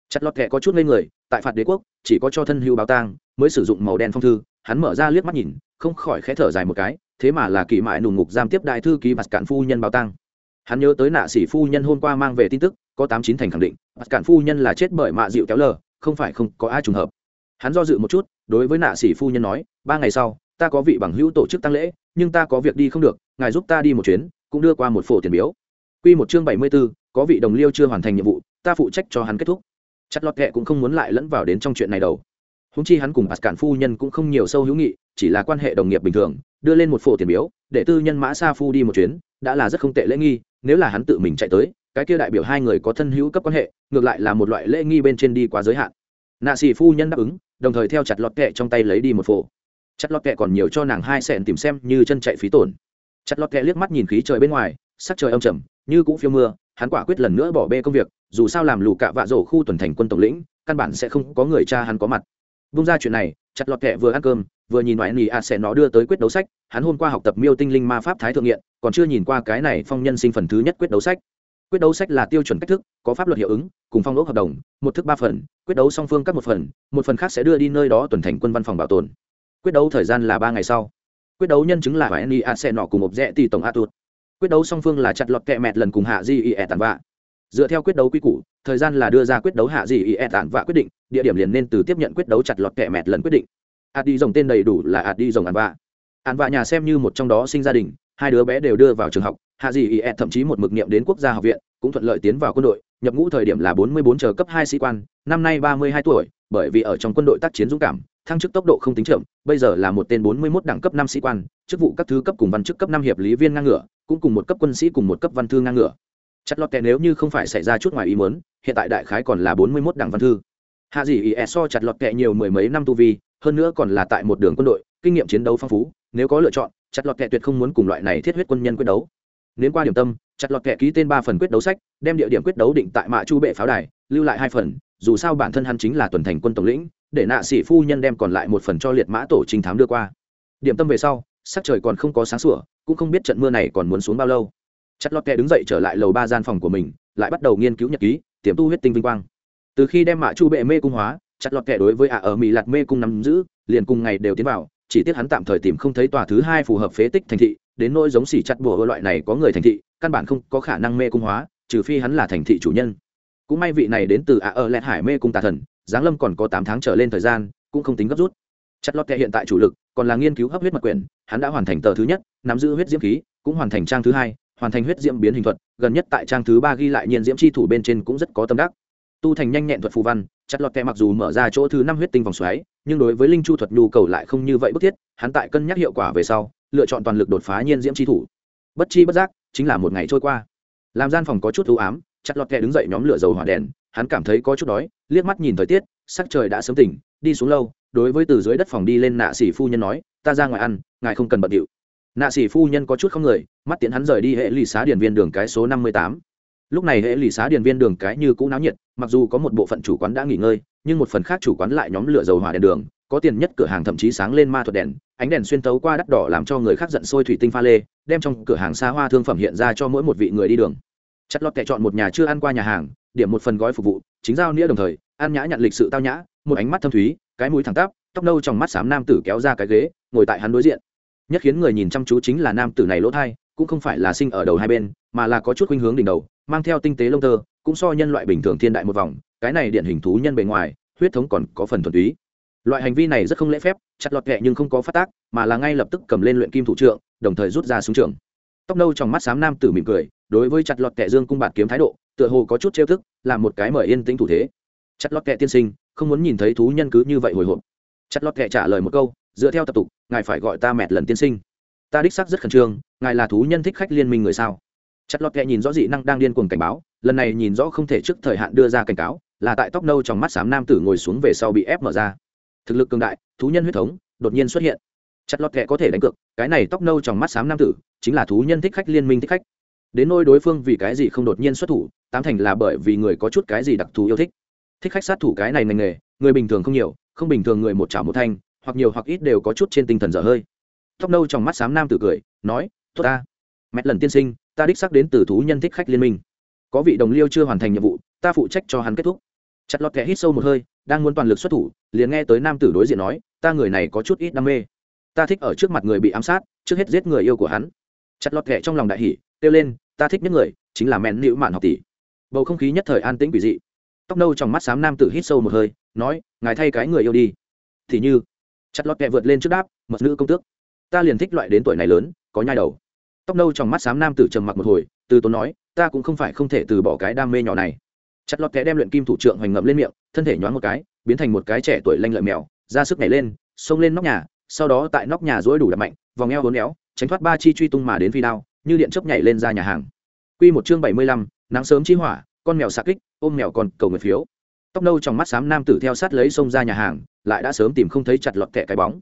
Chặt lọt kẻ có chút lên người, tại phạt đế quốc, chỉ có cho thân hưu báo tang, mới sử dụng màu đen phong thư, hắn mở ra liếc mắt nhìn, không khỏi khẽ thở dài một cái, thế mà là kỳ mại nùng ngục giam tiếp đại thư ký bạt cản phu nhân báo tang. Hắn nhớ tới nạ sĩ phu nhân hôm qua mang về tin tức có tám chín thành khẳng định bắt cản phu nhân là chết bởi mạ dịu kéo lờ không phải không có ai trùng hợp hắn do dự một chút đối với nạ sĩ phu nhân nói ba ngày sau ta có vị bằng hữu tổ chức tăng lễ nhưng ta có việc đi không được ngài giúp ta đi một chuyến cũng đưa qua một phổ tiền biếu Quy một chương bảy mươi 74, có vị đồng liêu chưa hoàn thành nhiệm vụ, ta phụ trách cho hắn kết thúc. Chặt lọt kệ cũng không muốn lại lẫn vào đến trong chuyện này đâu. Huống chi hắn cùng Pascal phu nhân cũng không nhiều sâu hữu nghị, chỉ là quan hệ đồng nghiệp bình thường, đưa lên một phổ tiền biếu, để tư nhân Mã Sa Phu đi một chuyến, đã là rất không tệ lễ nghi, nếu là hắn tự mình chạy tới, cái kia đại biểu hai người có thân hữu cấp quan hệ, ngược lại là một loại lễ nghi bên trên đi quá giới hạn. Nạ xì phu nhân đáp ứng, đồng thời theo chặt lọt kẹ trong tay lấy đi một phổ. Chặt lọt kẹ còn nhiều cho nàng hai sẹn tìm xem như chân chạy phí tổn. Chặt lọt kẹ liếc mắt nhìn khí trời bên ngoài, sắc trời âm trầm, như cũng phiêu mưa hắn quả quyết lần nữa bỏ bê công việc dù sao làm lù cạ vạ rổ khu tuần thành quân tổng lĩnh căn bản sẽ không có người cha hắn có mặt bung ra chuyện này chặt lọt kẹ vừa ăn cơm vừa nhìn ngoại nỉ a sẽ nó đưa tới quyết đấu sách hắn hôm qua học tập miêu tinh linh ma pháp thái thượng nghiện còn chưa nhìn qua cái này phong nhân sinh phần thứ nhất quyết đấu sách quyết đấu sách là tiêu chuẩn cách thức, có pháp luật hiệu ứng, cùng phong ốc hợp đồng, một thức ba phần, quyết đấu song phương các một phần một phần khác sẽ đưa đi nơi đó tuần thành quân văn phòng bảo tồn. Quyết đấu thời gian là ba ngày sau. Quyết đấu nhân chứng là ngoại ni a sẽ nọ cùng một rẽ tỷ tổng a tuột quyết đấu song phương là chặt lọt kẹ mẹt lần cùng hạ di ie tàn vạ. Dựa theo quyết đấu quy củ, thời gian là đưa ra quyết đấu hạ di ie tàn vạ quyết định, địa điểm liền nên từ tiếp nhận quyết đấu chặt lọt kẹ mẹt lần quyết định. Ạt đi dòng tên đầy đủ là ạt đi dòng ạn vạ. Ạn vạ nhà xem như một trong đó sinh gia đình hai đứa bé đều đưa vào trường học, hạ di ie thậm chí một mực niệm đến quốc gia học viện, cũng thuận lợi tiến vào quân đội, nhập ngũ thời điểm là bốn mươi bốn chờ cấp hai sĩ quan, năm nay ba mươi hai tuổi, bởi vì ở trong quân đội tác chiến dũng cảm, thăng chức tốc độ không tính chậm, bây giờ là một tên bốn mươi 41 đẳng cấp năm sĩ quan, chức vụ các thứ cấp cùng văn chức cấp năm hiệp lý viên ngang ngửa, cũng cùng một cấp quân sĩ cùng một cấp văn thư ngang ngửa. Chặt lọt kẻ nếu như không phải xảy ra chút ngoài ý muốn, hiện tại đại khái còn là bốn mươi 41 đẳng văn thư. Hạ Dị ý so chặt lọt kẻ nhiều mười mấy năm tu vi, hơn nữa còn là tại một đường quân đội, kinh nghiệm chiến đấu phong phú, nếu có lựa chọn chặt lọt kệ tuyệt không muốn cùng loại này thiết huyết quân nhân quyết đấu. Nếu qua điểm tâm, chặt lọt kệ ký tên ba phần quyết đấu sách, đem địa điểm quyết đấu định tại mạ chu bệ pháo đài, lưu lại hai phần, dù sao bản thân hắn chính là tuần thành quân tổng lĩnh, để nạ sĩ phu nhân đem còn lại một phần cho liệt mã tổ trình thám đưa qua. Điểm tâm về sau, sắc trời còn không có sáng sủa, cũng không biết trận mưa này còn muốn xuống bao lâu. Chặt lọt kẹ đứng dậy trở lại lầu ba gian phòng của mình, lại bắt đầu nghiên cứu nhật ký, tiềm tu huyết tinh vinh quang. Từ khi đem mạ chu bệ mê cung hóa, chặt lọt kẹ đối với ả ở mỹ lạt mê cung nắm giữ, liền cùng ngày đều tiến vào chỉ tiếc hắn tạm thời tìm không thấy tòa thứ hai phù hợp phế tích thành thị, đến nỗi giống xỉ chặt bùa loại này có người thành thị, căn bản không có khả năng mê cung hóa, trừ phi hắn là thành thị chủ nhân. Cũng may vị này đến từ ạ ở lẹt hải mê cung tà thần, giáng lâm còn có tám tháng trở lên thời gian, cũng không tính gấp rút. Chất lót kệ hiện tại chủ lực, còn là nghiên cứu hấp huyết mật quyển, hắn đã hoàn thành tờ thứ nhất, nắm giữ huyết diễm khí, cũng hoàn thành trang thứ hai, hoàn thành huyết diễm biến hình thuật, gần nhất tại trang thứ ba ghi lại nhiên diễm chi thủ bên trên cũng rất có tâm đắc tu thành nhanh nhẹn thuật phù văn, chặt lọt kẹ mặc dù mở ra chỗ thứ năm huyết tinh vòng xoáy, nhưng đối với linh chu thuật nhu cầu lại không như vậy bức thiết, hắn tại cân nhắc hiệu quả về sau, lựa chọn toàn lực đột phá nhiên diễm chi thủ. Bất chi bất giác, chính là một ngày trôi qua. Làm gian phòng có chút ưu ám, chặt lọt kẹ đứng dậy nhóm lửa dầu hỏa đèn, hắn cảm thấy có chút đói, liếc mắt nhìn thời tiết, sắc trời đã sớm tỉnh, đi xuống lâu, đối với từ dưới đất phòng đi lên nạ sĩ phu nhân nói, ta ra ngoài ăn, ngài không cần bận điệu. Nạ sĩ phu nhân có chút không người, mắt tiễn hắn rời đi hệ lì xá điển viên đường cái số năm mươi tám lúc này hệ lì xá điền viên đường cái như cũ náo nhiệt, mặc dù có một bộ phận chủ quán đã nghỉ ngơi, nhưng một phần khác chủ quán lại nhóm lửa dầu hỏa đèn đường, có tiền nhất cửa hàng thậm chí sáng lên ma thuật đèn, ánh đèn xuyên tấu qua đắt đỏ làm cho người khác giận sôi thủy tinh pha lê, đem trong cửa hàng xa hoa thương phẩm hiện ra cho mỗi một vị người đi đường. Chặt lọt kẻ chọn một nhà chưa ăn qua nhà hàng, điểm một phần gói phục vụ, chính giao nghĩa đồng thời, ăn nhã nhận lịch sự tao nhã, một ánh mắt thâm thúy, cái mũi thẳng tắp, tóc nâu trong mắt xám nam tử kéo ra cái ghế, ngồi tại hắn đối diện. Nhất khiến người nhìn chăm chú chính là nam tử này lỗ thai, cũng không phải là sinh ở đầu hai bên, mà là có chút khuynh hướng đỉnh đầu mang theo tinh tế lông tơ, cũng so nhân loại bình thường thiên đại một vòng, cái này điện hình thú nhân bề ngoài, huyết thống còn có phần thuần túy. Loại hành vi này rất không lễ phép, chặt lọt kẹ nhưng không có phát tác, mà là ngay lập tức cầm lên luyện kim thủ trượng, đồng thời rút ra súng trường. Tóc nâu trong mắt xám nam tử mỉm cười, đối với chặt lọt kẹ dương cung bạt kiếm thái độ, tựa hồ có chút trêu thức, là một cái mời yên tĩnh thủ thế. Chặt lọt kẹ tiên sinh, không muốn nhìn thấy thú nhân cứ như vậy hồi hộp. Chặt lọt kẹ trả lời một câu, dựa theo tập tục, ngài phải gọi ta mẹt lần tiên sinh. Ta đích xác rất khẩn trương, ngài là thú nhân thích khách liên minh người sao? Chặt lọt kẹ nhìn rõ dị năng đang điên cuồng cảnh báo, lần này nhìn rõ không thể trước thời hạn đưa ra cảnh cáo, là tại tóc nâu trong mắt xám nam tử ngồi xuống về sau bị ép mở ra. Thực lực cường đại, thú nhân huyết thống, đột nhiên xuất hiện. Chặt lọt kẹ có thể đánh cược, cái này tóc nâu trong mắt xám nam tử, chính là thú nhân thích khách liên minh thích khách. Đến nôi đối phương vì cái gì không đột nhiên xuất thủ, tám thành là bởi vì người có chút cái gì đặc thù yêu thích. Thích khách sát thủ cái này ngành nghề, người bình thường không nhiều, không bình thường người một chảo một thanh, hoặc nhiều hoặc ít đều có chút trên tinh thần dở hơi. Tóc nâu trong mắt xám nam tử cười, nói, tốt ta mẹ lần tiên sinh, ta đích xác đến từ thú nhân thích khách liên minh. Có vị đồng liêu chưa hoàn thành nhiệm vụ, ta phụ trách cho hắn kết thúc. Chặt lọt kẻ hít sâu một hơi, đang muốn toàn lực xuất thủ, liền nghe tới nam tử đối diện nói, ta người này có chút ít đam mê. Ta thích ở trước mặt người bị ám sát, trước hết giết người yêu của hắn. Chặt lọt kẻ trong lòng đại hỉ, kêu lên, ta thích nhất người, chính là mẹn nữ mạn học tỷ. Bầu không khí nhất thời an tĩnh quỷ dị. Tóc nâu trong mắt xám nam tử hít sâu một hơi, nói, ngài thay cái người yêu đi. Thì như, chặt lọt kẻ vượt lên trước đáp, mật nữ công tước, ta liền thích loại đến tuổi này lớn, có nhai đầu tóc nâu trong mắt xám nam tử trầm mặc một hồi từ tốn nói ta cũng không phải không thể từ bỏ cái đam mê nhỏ này chặt lọt kẽ đem luyện kim thủ trượng hoành ngậm lên miệng thân thể nhoáng một cái biến thành một cái trẻ tuổi lanh lợi mèo ra sức nhảy lên xông lên nóc nhà sau đó tại nóc nhà dối đủ đập mạnh vòng eo hốn éo tránh thoát ba chi truy tung mà đến phi đao như điện chớp nhảy lên ra nhà hàng Quy một chương bảy mươi lăm, nắng sớm chi hỏa, con mèo xạ kích, ôm mèo còn cầu người phiếu. Tóc nâu trong mắt xám nam tử theo sát lấy xông ra nhà hàng, lại đã sớm tìm không thấy chặt lọt kẽ cái bóng.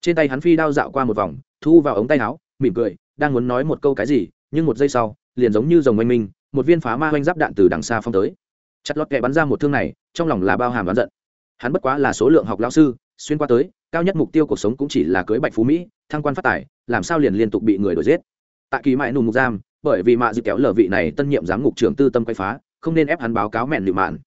Trên tay hắn phi đao dạo qua một vòng, thu vào ống tay áo, mỉm cười, đang muốn nói một câu cái gì, nhưng một giây sau, liền giống như rồng oanh minh, một viên phá ma oanh giáp đạn từ đằng xa phong tới. Chặt lọt kẻ bắn ra một thương này trong lòng là bao hàm bán giận. Hắn bất quá là số lượng học lao sư xuyên qua tới cao nhất mục tiêu cuộc sống cũng chỉ là cưới bạch phú mỹ thăng quan phát tài làm sao liền liên tục bị người đuổi giết. Tại kỳ mại nùn mục giam bởi vì mạ dự kéo lờ vị này tân nhiệm giám ngục trưởng tư tâm quay phá không nên ép hắn báo cáo mẹn lựu mạn.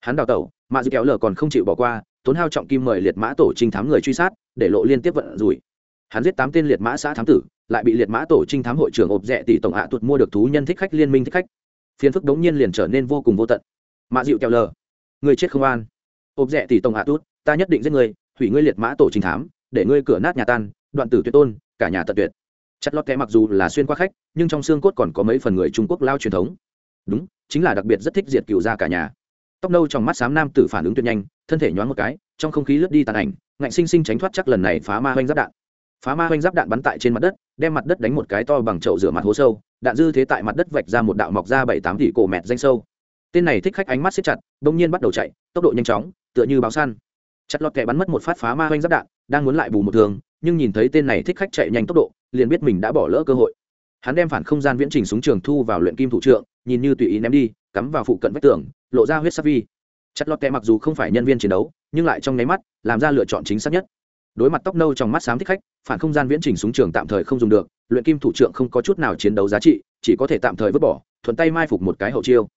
Hắn đào tẩu mạ dự kéo lờ còn không chịu bỏ qua tốn hao trọng kim mời liệt mã tổ trinh thám người truy sát để lộ liên tiếp vận rủi. Hắn giết tám tên liệt mã xã thám tử lại bị liệt mã tổ trinh thám hội trưởng ộp rẽ tỷ tổng hạ tuột mua được thú nhân thích khách liên minh thích khách. Phiền phức đống nhiên liền trở nên vô cùng vô tận. Mạ dịu kẹo lờ, người chết không an. Ộp rẽ tỷ tổng hạ tuột, ta nhất định giết người, hủy ngươi liệt mã tổ trinh thám, để ngươi cửa nát nhà tan, đoạn tử tuyệt tôn, cả nhà tận tuyệt. Chặt lót kẽ mặc dù là xuyên qua khách, nhưng trong xương cốt còn có mấy phần người trung quốc lao truyền thống. Đúng, chính là đặc biệt rất thích diệt cựu ra cả nhà. Tóc nâu trong mắt xám nam tử phản ứng tuyệt nhanh, thân thể nhoáng một cái, trong không khí lướt đi tàn ảnh, ngạnh sinh sinh tránh thoát chắc lần này phá ma hoanh giáp đạn phá ma hoanh giáp đạn bắn tại trên mặt đất, đem mặt đất đánh một cái to bằng chậu rửa mặt hố sâu, đạn dư thế tại mặt đất vạch ra một đạo mọc ra bảy tám tỷ cổ mẹt danh sâu. Tên này thích khách ánh mắt xếp chặt bỗng nhiên bắt đầu chạy, tốc độ nhanh chóng, tựa như báo săn. Chặt lọt kẻ bắn mất một phát phá ma hoanh giáp đạn, đang muốn lại bù một thường, nhưng nhìn thấy tên này thích khách chạy nhanh tốc độ, liền biết mình đã bỏ lỡ cơ hội. Hắn đem phản không gian viễn trình súng trường thu vào luyện kim thủ trượng, nhìn như tùy ý ném đi, cắm vào phụ cận vách tường, lộ ra huyết sắc vi. Chặt lọt kẻ mặc dù không phải nhân viên chiến đấu, nhưng lại trong nháy mắt, làm ra lựa chọn chính xác nhất đối mặt tóc nâu trong mắt xám thích khách, phản không gian viễn trình súng trường tạm thời không dùng được, luyện kim thủ trưởng không có chút nào chiến đấu giá trị, chỉ có thể tạm thời vứt bỏ, thuận tay mai phục một cái hậu chiêu.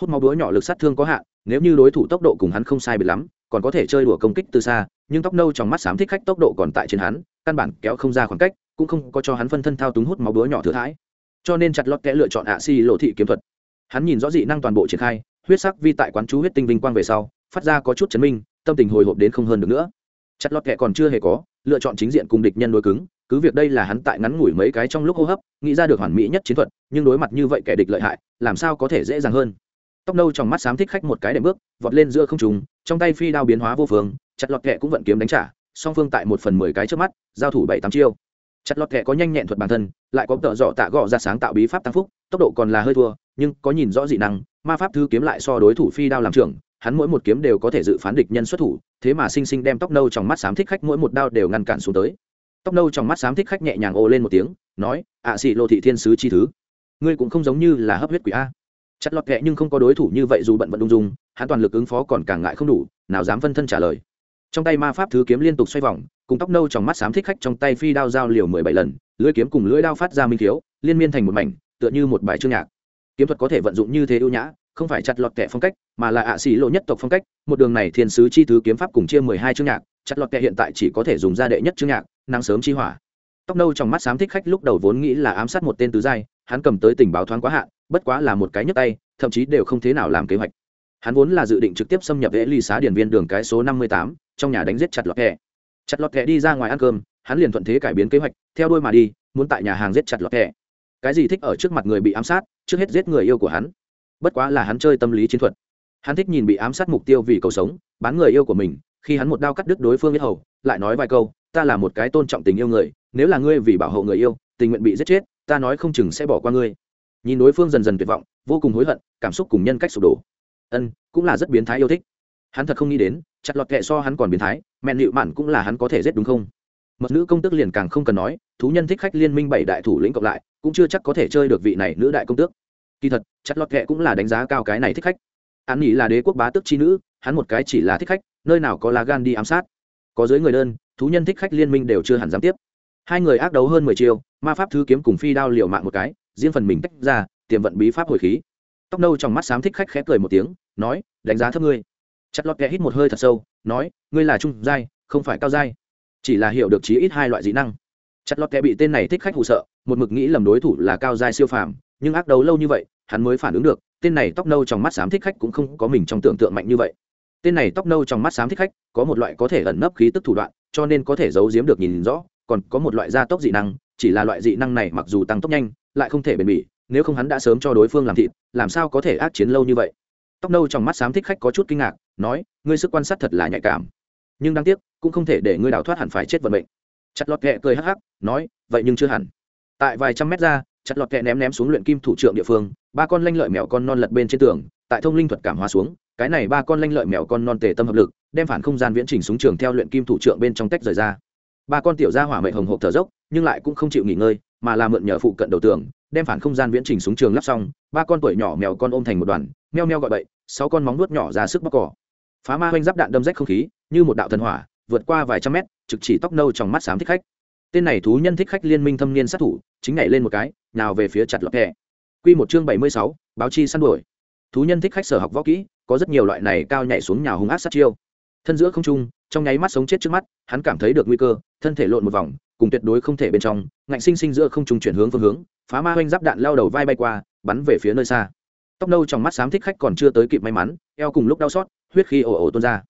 Hút máu búa nhỏ lực sát thương có hạn, nếu như đối thủ tốc độ cùng hắn không sai bị lắm, còn có thể chơi đùa công kích từ xa, nhưng tóc nâu trong mắt xám thích khách tốc độ còn tại trên hắn, căn bản kéo không ra khoảng cách, cũng không có cho hắn phân thân thao túng hút máu búa nhỏ thừa thãi. Cho nên chặt lót kẽ lựa chọn ạ si lộ thị kiếm thuật. Hắn nhìn rõ dị năng toàn bộ triển khai, huyết sắc vi tại quán chú huyết tinh vinh quang về sau, phát ra có chút chấn minh, tâm tình hồi hộp đến không hơn được nữa chặt lót kẹ còn chưa hề có, lựa chọn chính diện cùng địch nhân đối cứng, cứ việc đây là hắn tại ngắn ngủi mấy cái trong lúc hô hấp, nghĩ ra được hoàn mỹ nhất chiến thuật, nhưng đối mặt như vậy kẻ địch lợi hại, làm sao có thể dễ dàng hơn. Tóc nâu trong mắt xám thích khách một cái đệm bước, vọt lên giữa không trùng trong tay phi đao biến hóa vô phương, chặt lọt kẹ cũng vận kiếm đánh trả, song phương tại một phần mười cái trước mắt, giao thủ bảy tám chiêu. Chặt lọt kẹ có nhanh nhẹn thuật bản thân, lại có tợ dọ tạ gọ ra sáng tạo bí pháp tăng phúc, tốc độ còn là hơi thua, nhưng có nhìn rõ dị năng, ma pháp thư kiếm lại so đối thủ phi đao làm trưởng hắn mỗi một kiếm đều có thể dự phán địch nhân xuất thủ, thế mà sinh sinh đem tóc nâu trong mắt xám thích khách mỗi một đao đều ngăn cản xuống tới. Tóc nâu trong mắt xám thích khách nhẹ nhàng ô lên một tiếng, nói, ạ à xị lộ thị thiên sứ chi thứ, ngươi cũng không giống như là hấp huyết quỷ a. Chặt lọt kệ nhưng không có đối thủ như vậy dù bận vận đung dung, hắn toàn lực ứng phó còn càng ngại không đủ, nào dám phân thân trả lời. Trong tay ma pháp thứ kiếm liên tục xoay vòng, cùng tóc nâu trong mắt xám thích khách trong tay phi đao giao liều mười bảy lần, lưỡi kiếm cùng lưỡi đao phát ra minh thiếu liên miên thành một mảnh, tựa như một bài chương nhạc. Kiếm thuật có thể vận dụng như thế ưu nhã không phải chặt lọt kẻ phong cách, mà là ạ xỉ lộ nhất tộc phong cách. Một đường này thiên sứ chi thứ kiếm pháp cùng chia mười hai chương nhạc, chặt lọt kẻ hiện tại chỉ có thể dùng ra đệ nhất chương nhạc, năng sớm chi hỏa. Tóc nâu trong mắt xám thích khách lúc đầu vốn nghĩ là ám sát một tên tứ giai, hắn cầm tới tình báo thoáng quá hạn, bất quá là một cái nhấp tay, thậm chí đều không thế nào làm kế hoạch. Hắn vốn là dự định trực tiếp xâm nhập hễ ly xá điển viên đường cái số năm mươi tám, trong nhà đánh giết chặt lọt kẻ. Chặt lọt kẻ đi ra ngoài ăn cơm, hắn liền thuận thế cải biến kế hoạch, theo đuôi mà đi, muốn tại nhà hàng giết chặt lọt kẻ. Cái gì thích ở trước mặt người bị ám sát, trước hết giết người yêu của hắn bất quá là hắn chơi tâm lý chiến thuật. Hắn thích nhìn bị ám sát mục tiêu vì cầu sống, bán người yêu của mình, khi hắn một đao cắt đứt đối phương biết hầu, lại nói vài câu, ta là một cái tôn trọng tình yêu người, nếu là ngươi vì bảo hộ người yêu, tình nguyện bị giết chết, ta nói không chừng sẽ bỏ qua ngươi. Nhìn đối phương dần dần tuyệt vọng, vô cùng hối hận, cảm xúc cùng nhân cách sụp đổ. Ân, cũng là rất biến thái yêu thích. Hắn thật không nghĩ đến, chặt lọt kệ so hắn còn biến thái mẹn nịu mạn cũng là hắn có thể giết đúng không? Mật nữ công tước liền càng không cần nói, thú nhân thích khách liên minh bảy đại thủ lĩnh cộng lại, cũng chưa chắc có thể chơi được vị này nữ đại công tước kỳ thật chặt lọt kệ cũng là đánh giá cao cái này thích khách. Hắn nghĩ là đế quốc bá tước chi nữ, hắn một cái chỉ là thích khách, nơi nào có lá gan đi ám sát. Có dưới người đơn, thú nhân thích khách liên minh đều chưa hẳn dám tiếp. Hai người ác đấu hơn mười chiêu, ma pháp thứ kiếm cùng phi đao liều mạng một cái, riêng phần mình tách ra, tiềm vận bí pháp hồi khí. Tóc nâu trong mắt xám thích khách khẽ cười một tiếng, nói, đánh giá thấp ngươi. Chặt lọt kẹ hít một hơi thật sâu, nói, ngươi là trung giai, không phải cao giai. Chỉ là hiểu được chí ít hai loại dị năng. Chặt lọt kẹ bị tên này thích khách hụ sợ, một mực nghĩ lầm đối thủ là cao giai siêu phàm nhưng ác đấu lâu như vậy, hắn mới phản ứng được, tên này tóc nâu trong mắt xám thích khách cũng không có mình trong tưởng tượng mạnh như vậy. Tên này tóc nâu trong mắt xám thích khách, có một loại có thể ẩn nấp khí tức thủ đoạn, cho nên có thể giấu giếm được nhìn rõ, còn có một loại gia tốc dị năng, chỉ là loại dị năng này mặc dù tăng tốc nhanh, lại không thể bền bỉ, nếu không hắn đã sớm cho đối phương làm thịt, làm sao có thể ác chiến lâu như vậy? Tóc nâu trong mắt xám thích khách có chút kinh ngạc, nói, ngươi sức quan sát thật là nhạy cảm. Nhưng đáng tiếc, cũng không thể để ngươi đào thoát hẳn phải chết vận mệnh. Chặt lọt kẹ cười hắc hắc, nói, vậy nhưng chưa hẳn. Tại vài trăm mét ra chặt lọt kẹ ném ném xuống luyện kim thủ trưởng địa phương, ba con lanh lợi mèo con non lật bên trên tường, tại thông linh thuật cảm hóa xuống, cái này ba con lanh lợi mèo con non tề tâm hợp lực, đem phản không gian viễn trình súng trường theo luyện kim thủ trưởng bên trong tách rời ra. Ba con tiểu ra hỏa mệnh hồng hộp thở dốc, nhưng lại cũng không chịu nghỉ ngơi, mà là mượn nhờ phụ cận đầu tường, đem phản không gian viễn trình súng trường lắp xong, ba con tuổi nhỏ mèo con ôm thành một đoàn, meo meo gọi bậy, sáu con móng nuốt nhỏ ra sức bóc cỏ. Phá ma hoanh giáp đạn đâm rách không khí, như một đạo thần hỏa, vượt qua vài trăm mét, trực chỉ tóc nâu trong mắt xám thích khách tên này thú nhân thích khách liên minh thâm niên sát thủ, chính nhảy lên một cái nào về phía chặt lọt kẹ q một chương bảy mươi sáu, báo chi săn đuổi. Thú nhân thích khách sở học võ kỹ, có rất nhiều loại này cao nhảy xuống nhà hung ác sát chiêu. Thân giữa không trung, trong nháy mắt sống chết trước mắt, hắn cảm thấy được nguy cơ, thân thể lộn một vòng, cùng tuyệt đối không thể bên trong, ngạnh sinh sinh giữa không trung chuyển hướng phương hướng, phá ma oanh giáp đạn lao đầu vai bay qua, bắn về phía nơi xa. Tóc nâu trong mắt xám thích khách còn chưa tới kịp may mắn, eo cùng lúc đau xót, huyết khi ồ ồ tuôn ra.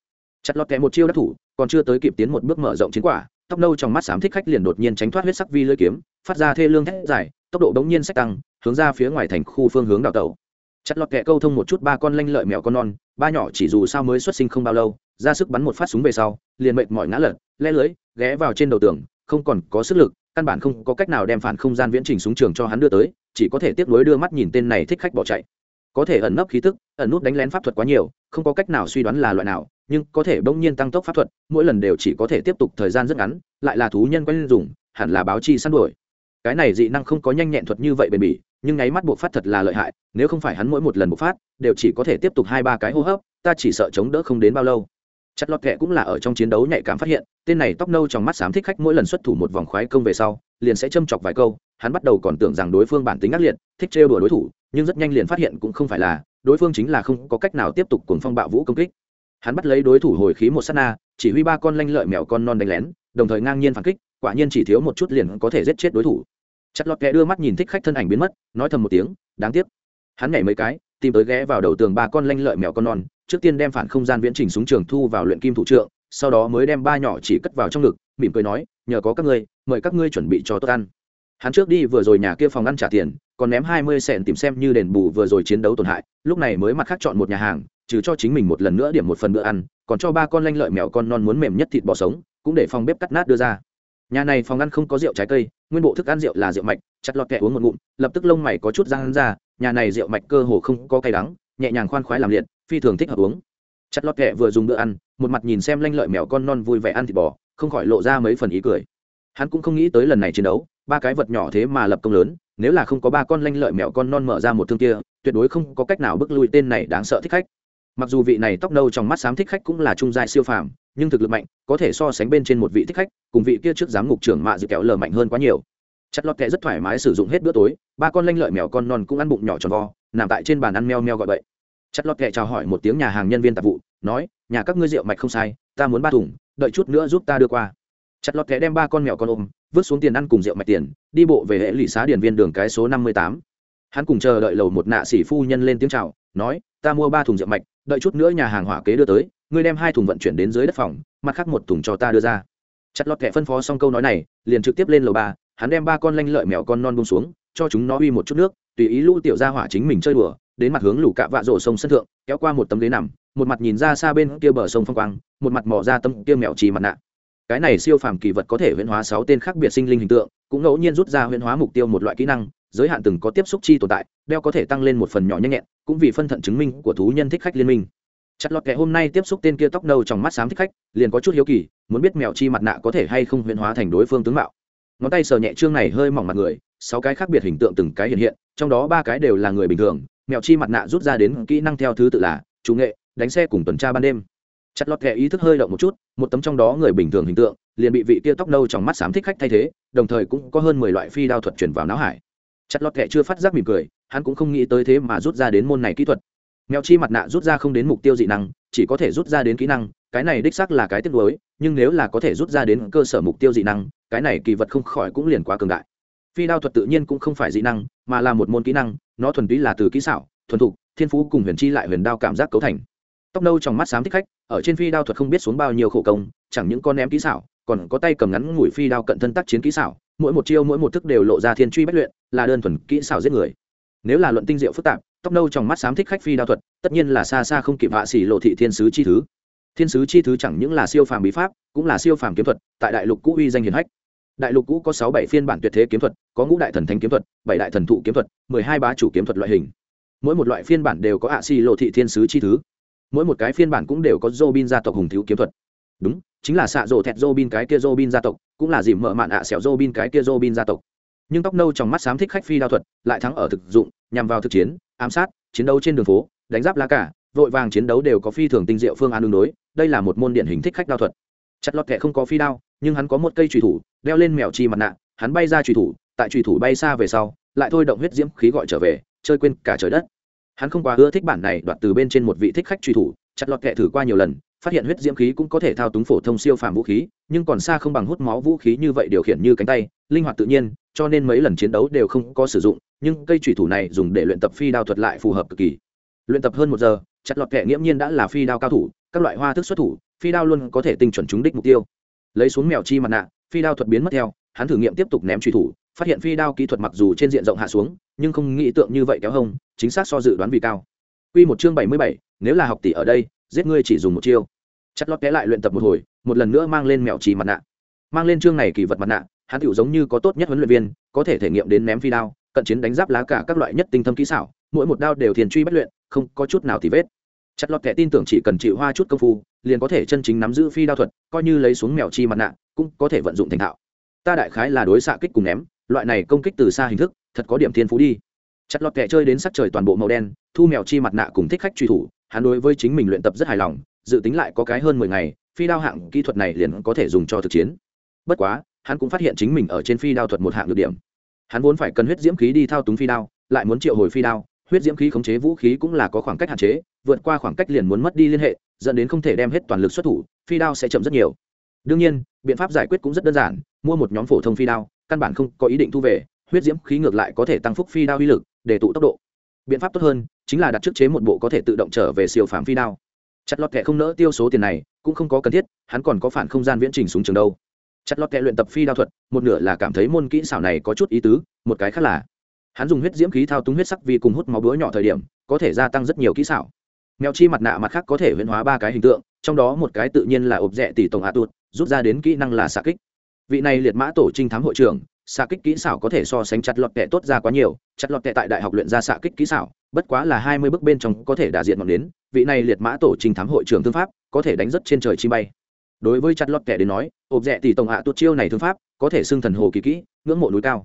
Chặt lọt kẹ một chiêu đắc thủ, còn chưa tới kịp tiến một bước mở rộng chiến quả tóc nâu trong mắt xám thích khách liền đột nhiên tránh thoát huyết sắc vi lưỡi kiếm, phát ra thê lương thét dài, tốc độ đống nhiên sách tăng, hướng ra phía ngoài thành khu phương hướng đào tẩu. Chặt lọt kẹ câu thông một chút ba con lanh lợi mèo con non, ba nhỏ chỉ dù sao mới xuất sinh không bao lâu, ra sức bắn một phát súng về sau, liền mệt mỏi ngã lật, le lưới, ghé vào trên đầu tường, không còn có sức lực, căn bản không có cách nào đem phản không gian viễn trình súng trường cho hắn đưa tới, chỉ có thể tiếp nối đưa mắt nhìn tên này thích khách bỏ chạy có thể ẩn nấp khí tức, ẩn nút đánh lén pháp thuật quá nhiều, không có cách nào suy đoán là loại nào, nhưng có thể bỗng nhiên tăng tốc pháp thuật, mỗi lần đều chỉ có thể tiếp tục thời gian rất ngắn, lại là thú nhân quen dùng, hẳn là báo chi săn đuổi. Cái này dị năng không có nhanh nhẹn thuật như vậy bền bỉ, nhưng nháy mắt buộc phát thật là lợi hại, nếu không phải hắn mỗi một lần buộc phát, đều chỉ có thể tiếp tục hai ba cái hô hấp, ta chỉ sợ chống đỡ không đến bao lâu. Chặt lọt kệ cũng là ở trong chiến đấu nhạy cảm phát hiện, tên này tóc nâu trong mắt xám thích khách mỗi lần xuất thủ một vòng khoái công về sau, liền sẽ châm chọc vài câu, hắn bắt đầu còn tưởng rằng đối phương bản tính ác liệt, thích trêu đùa đối thủ nhưng rất nhanh liền phát hiện cũng không phải là, đối phương chính là không có cách nào tiếp tục cuồng phong bạo vũ công kích. Hắn bắt lấy đối thủ hồi khí một s á t na, chỉ huy ba con lanh lợi mèo con non đánh lén, đồng thời ngang nhiên phản kích, quả nhiên chỉ thiếu một chút liền có thể giết chết đối thủ. Chặt lọt kẹ đưa mắt nhìn thích khách thân ảnh biến mất, nói thầm một tiếng, đáng tiếc. Hắn nhảy mấy cái, tìm tới ghé vào đầu tường ba con lanh lợi mèo con non, trước tiên đem phản không gian viễn trình súng trường thu vào luyện kim thủ trượng, sau đó mới đem ba nhỏ chỉ cất vào trong ngực, mỉm cười nói, nhờ có các ngươi, mời các ngươi chuẩn bị cho tốt ăn hắn trước đi vừa rồi nhà kia phòng ăn trả tiền, còn ném hai mươi sẹn tìm xem như đền bù vừa rồi chiến đấu tổn hại, lúc này mới mặt khác chọn một nhà hàng, trừ cho chính mình một lần nữa điểm một phần bữa ăn, còn cho ba con lanh lợi mèo con non muốn mềm nhất thịt bò sống, cũng để phòng bếp cắt nát đưa ra. Nhà này phòng ăn không có rượu trái cây, nguyên bộ thức ăn rượu là rượu mạch, chặt lọt kẹ uống một ngụm, lập tức lông mày có chút răng ra, nhà này rượu mạch cơ hồ không có cay đắng, nhẹ nhàng khoan khoái làm liệt, phi thường thích hợp uống. Chặt lọt kẹ vừa dùng bữa ăn, một mặt nhìn xem lanh lợi mèo con non vui vẻ ăn thịt bò, không khỏi lộ ra mấy phần ý cười. Hắn cũng không nghĩ tới lần này chiến đấu ba cái vật nhỏ thế mà lập công lớn, nếu là không có ba con lanh lợi mèo con non mở ra một thương kia, tuyệt đối không có cách nào bước lui tên này đáng sợ thích khách. Mặc dù vị này tóc nâu trong mắt xám thích khách cũng là trung giai siêu phàm, nhưng thực lực mạnh, có thể so sánh bên trên một vị thích khách, cùng vị kia trước giám ngục trưởng mạ dự kéo lờ mạnh hơn quá nhiều. Chặt lọt kẹ rất thoải mái sử dụng hết bữa tối, ba con lanh lợi mèo con non cũng ăn bụng nhỏ tròn vo, nằm tại trên bàn ăn meo meo gọi vậy chặt lọt kẹ chào hỏi một tiếng nhà hàng nhân viên tạp vụ, nói, nhà các ngươi rượu mạch không sai, ta muốn ba thùng, đợi chút nữa giúp ta đưa qua. Chặt lọt kẹ đem ba con mèo con ôm vứt xuống tiền ăn cùng rượu mạch tiền, đi bộ về hệ lụy xá điển viên đường cái số năm mươi tám. Hắn cùng chờ đợi lầu một nạ sĩ phu nhân lên tiếng chào, nói, ta mua ba thùng rượu mạch, đợi chút nữa nhà hàng hỏa kế đưa tới, ngươi đem hai thùng vận chuyển đến dưới đất phòng, mặt khác một thùng cho ta đưa ra. Chặt lọt kẻ phân phó xong câu nói này, liền trực tiếp lên lầu ba, hắn đem ba con lanh lợi mèo con non bông xuống, cho chúng nó uy một chút nước, tùy ý lũ tiểu ra hỏa chính mình chơi đùa, đến mặt hướng lũ cạ vạ rổ sông sân thượng, kéo qua một tấm ghế nằm, một mặt nhìn ra xa bên kia bờ sông phong quang, một mặt mò ra tấm kia mèo trì mặt nạ cái này siêu phàm kỳ vật có thể huyễn hóa sáu tên khác biệt sinh linh hình tượng, cũng ngẫu nhiên rút ra huyễn hóa mục tiêu một loại kỹ năng, giới hạn từng có tiếp xúc chi tồn tại, đeo có thể tăng lên một phần nhỏ nhanh nhẹn, cũng vì phân thận chứng minh của thú nhân thích khách liên minh. Chặt lọt kẻ hôm nay tiếp xúc tên kia tóc nâu trong mắt xám thích khách, liền có chút hiếu kỳ, muốn biết mèo chi mặt nạ có thể hay không huyễn hóa thành đối phương tướng mạo. Ngón tay sờ nhẹ trương này hơi mỏng mặt người, sáu cái khác biệt hình tượng từng cái hiện hiện, trong đó ba cái đều là người bình thường, mèo chi mặt nạ rút ra đến kỹ năng theo thứ tự là chủ nghệ, đánh xe cùng tuần tra ban đêm chặt lọt kẻ ý thức hơi động một chút, một tấm trong đó người bình thường hình tượng, liền bị vị kia tóc nâu trong mắt xám thích khách thay thế, đồng thời cũng có hơn mười loại phi đao thuật chuyển vào não hải. Chặt lọt kẻ chưa phát giác mỉm cười, hắn cũng không nghĩ tới thế mà rút ra đến môn này kỹ thuật. Mèo chi mặt nạ rút ra không đến mục tiêu dị năng, chỉ có thể rút ra đến kỹ năng, cái này đích xác là cái tiếc nuối, nhưng nếu là có thể rút ra đến cơ sở mục tiêu dị năng, cái này kỳ vật không khỏi cũng liền quá cường đại. Phi đao thuật tự nhiên cũng không phải dị năng, mà là một môn kỹ năng, nó thuần túy là từ kỹ xảo, thuần thục, thiên phú cùng huyền chi lại huyền đao cảm giác cấu thành tóc nâu trong mắt xám thích khách, ở trên phi đao thuật không biết xuống bao nhiêu khổ công, chẳng những con ném kỹ xảo, còn có tay cầm ngắn ngủi phi đao cận thân tác chiến kỹ xảo, mỗi một chiêu mỗi một thức đều lộ ra thiên truy bất luyện, là đơn thuần kỹ xảo giết người. Nếu là luận tinh diệu phức tạp, tóc nâu trong mắt xám thích khách phi đao thuật, tất nhiên là xa xa không kịp hạ xỉ lộ thị thiên sứ chi thứ. Thiên sứ chi thứ chẳng những là siêu phàm bí pháp, cũng là siêu phàm kiếm thuật, tại đại lục cũ uy danh hiền hách. Đại lục cũ có sáu bảy phiên bản tuyệt thế kiếm thuật, có ngũ đại thần thanh kiếm thuật, bảy đại thần thụ kiếm thuật, mười hai bá chủ kiếm thuật loại hình. Mỗi một loại phiên bản đều có hạ xỉ lộ thị thiên sứ chi thứ mỗi một cái phiên bản cũng đều có Robin gia tộc hùng thiếu kiếm thuật. Đúng, chính là xạ rồ thẹt Robin cái kia Robin gia tộc, cũng là dìm mở mạn ạ à xẻo Robin cái kia Robin gia tộc. Nhưng tóc nâu trong mắt xám thích khách phi đao thuật, lại thắng ở thực dụng, nhằm vào thực chiến, ám sát, chiến đấu trên đường phố, đánh giáp lá cả vội vàng chiến đấu đều có phi thường tinh diệu phương án ứng đối, đây là một môn điển hình thích khách đao thuật. Chặt lọt kẻ không có phi đao, nhưng hắn có một cây chùy thủ, đeo lên mèo chi mặt nạ, hắn bay ra chùy thủ, tại chùy thủ bay xa về sau, lại thôi động huyết diễm khí gọi trở về, chơi quên cả trời đất hắn không quá ưa thích bản này đoạt từ bên trên một vị thích khách truy thủ, chặt lọt kệ thử qua nhiều lần, phát hiện huyết diễm khí cũng có thể thao túng phổ thông siêu phàm vũ khí, nhưng còn xa không bằng hút máu vũ khí như vậy điều khiển như cánh tay, linh hoạt tự nhiên, cho nên mấy lần chiến đấu đều không có sử dụng, nhưng cây truy thủ này dùng để luyện tập phi đao thuật lại phù hợp cực kỳ. Luyện tập hơn một giờ, chặt lọt kệ nghiễm nhiên đã là phi đao cao thủ, các loại hoa thức xuất thủ, phi đao luôn có thể tinh chuẩn trúng đích mục tiêu. Lấy xuống mèo chi mặt nạ, phi đao thuật biến mất theo, hắn thử nghiệm tiếp tục ném truy thủ phát hiện phi đao kỹ thuật mặc dù trên diện rộng hạ xuống nhưng không nghĩ tượng như vậy kéo hông chính xác so dự đoán vì cao. Quy một chương bảy mươi bảy, nếu là học tỷ ở đây giết ngươi chỉ dùng một chiêu. Chặt lót té lại luyện tập một hồi một lần nữa mang lên mèo trì mặt nạ. Mang lên chương này kỳ vật mặt nạ hắn tiểu giống như có tốt nhất huấn luyện viên có thể thể nghiệm đến ném phi đao cận chiến đánh giáp lá cả các loại nhất tinh thâm kỹ xảo mỗi một đao đều thiền truy bất luyện không có chút nào thì vết. Chặt lọt kẻ tin tưởng chỉ cần chịu hoa chút công phu liền có thể chân chính nắm giữ phi đao thuật coi như lấy xuống mèo chi mặt nạ cũng có thể vận dụng thành thạo. Ta đại khái là đối xạ kích cùng ném loại này công kích từ xa hình thức, thật có điểm thiên phú đi. Chặt lọt kẻ chơi đến sắc trời toàn bộ màu đen, thu mèo chi mặt nạ cùng thích khách truy thủ, hắn đối với chính mình luyện tập rất hài lòng, dự tính lại có cái hơn mười ngày, phi đao hạng kỹ thuật này liền có thể dùng cho thực chiến. Bất quá, hắn cũng phát hiện chính mình ở trên phi đao thuật một hạng được điểm. Hắn vốn phải cần huyết diễm khí đi thao túng phi đao, lại muốn triệu hồi phi đao, huyết diễm khí khống chế vũ khí cũng là có khoảng cách hạn chế, vượt qua khoảng cách liền muốn mất đi liên hệ, dẫn đến không thể đem hết toàn lực xuất thủ, phi đao sẽ chậm rất nhiều. Đương nhiên, biện pháp giải quyết cũng rất đơn giản, mua một nhóm phổ thông phi đao căn bản không có ý định thu về, huyết diễm khí ngược lại có thể tăng phúc phi đao uy lực, để tụ tốc độ. Biện pháp tốt hơn, chính là đặt trước chế một bộ có thể tự động trở về siêu phàm phi đao. Chặt lọt kẻ không nỡ tiêu số tiền này, cũng không có cần thiết, hắn còn có phản không gian viễn trình xuống trường đâu. Chặt lọt kẻ luyện tập phi đao thuật, một nửa là cảm thấy môn kỹ xảo này có chút ý tứ, một cái khác là hắn dùng huyết diễm khí thao túng huyết sắc vì cùng hút máu búa nhỏ thời điểm, có thể gia tăng rất nhiều kỹ xảo. Mèo chi mặt nạ mặt khác có thể huyễn hóa ba cái hình tượng, trong đó một cái tự nhiên là ộp rẽ tỷ tổng hạ tụt rút ra đến kỹ năng là xạ kích vị này liệt mã tổ trinh thám hội trưởng, xạ kích kỹ xảo có thể so sánh chặt lọt tệ tốt ra quá nhiều, chặt lọt tệ tại đại học luyện ra xạ kích kỹ xảo, bất quá là hai mươi bước bên trong có thể đả diện ngọn đến, vị này liệt mã tổ trình thám hội trưởng thương pháp, có thể đánh rất trên trời chi bay. Đối với chặt lọt tệ đến nói, ộp rẽ tỷ tổng hạ tuột chiêu này thương pháp, có thể xưng thần hồ kỳ kỹ, ngưỡng mộ núi cao.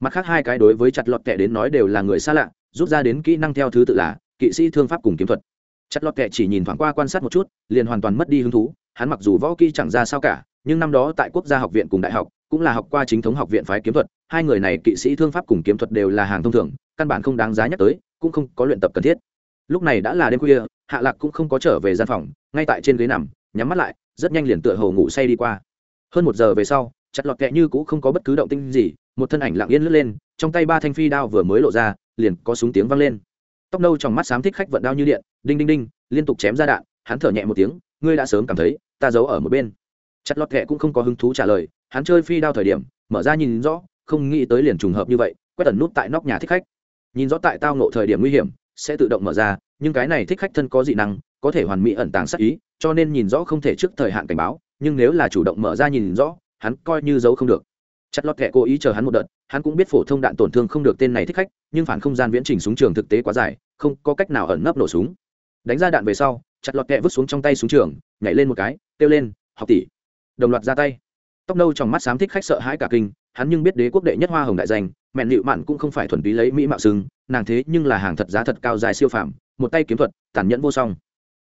Mặt khác hai cái đối với chặt lọt tệ đến nói đều là người xa lạ, rút ra đến kỹ năng theo thứ tự là kỵ sĩ thương pháp cùng kiếm thuật. Chặt lọt tệ chỉ nhìn thoáng qua quan sát một chút, liền hoàn toàn mất đi hứng thú, hắn mặc dù võ kỹ chẳng ra sao cả nhưng năm đó tại quốc gia học viện cùng đại học, cũng là học qua chính thống học viện phái kiếm thuật, hai người này kỵ sĩ thương pháp cùng kiếm thuật đều là hàng thông thường, căn bản không đáng giá nhắc tới, cũng không có luyện tập cần thiết. Lúc này đã là đêm khuya, hạ lạc cũng không có trở về gian phòng, ngay tại trên ghế nằm, nhắm mắt lại, rất nhanh liền tựa hồ ngủ say đi qua. Hơn một giờ về sau, chặt lọt kẹ như cũng không có bất cứ động tinh gì, một thân ảnh lặng yên lướt lên, trong tay ba thanh phi đao vừa mới lộ ra, liền có súng tiếng vang lên. Tóc nâu trong mắt xám thích khách vận đao như điện, đinh đinh đinh, liên tục chém ra đạn, hắn thở nhẹ một tiếng, ngươi đã sớm cảm thấy, ta giấu ở một bên chặt lọt kệ cũng không có hứng thú trả lời, hắn chơi phi đao thời điểm, mở ra nhìn rõ, không nghĩ tới liền trùng hợp như vậy, quét tần nút tại nóc nhà thích khách. Nhìn rõ tại tao nộ thời điểm nguy hiểm, sẽ tự động mở ra, nhưng cái này thích khách thân có dị năng, có thể hoàn mỹ ẩn tàng sắc ý, cho nên nhìn rõ không thể trước thời hạn cảnh báo, nhưng nếu là chủ động mở ra nhìn rõ, hắn coi như giấu không được. Chặt lọt kẻ cố ý chờ hắn một đợt, hắn cũng biết phổ thông đạn tổn thương không được tên này thích khách, nhưng phản không gian viễn trình súng trường thực tế quá dài, không có cách nào ẩn nấp nổ súng. Đánh ra đạn về sau, chặt lọt kẹ vứt xuống trong tay súng trường, nhảy lên một cái, kêu lên, học tỷ đồng loạt ra tay. Tóc nâu trong mắt xám thích khách sợ hãi cả kinh, hắn nhưng biết đế quốc đệ nhất hoa hồng đại danh, mẹn nịu mạn cũng không phải thuần túy lấy mỹ mạo xưng, nàng thế nhưng là hàng thật giá thật cao dài siêu phàm, một tay kiếm thuật, tàn nhẫn vô song.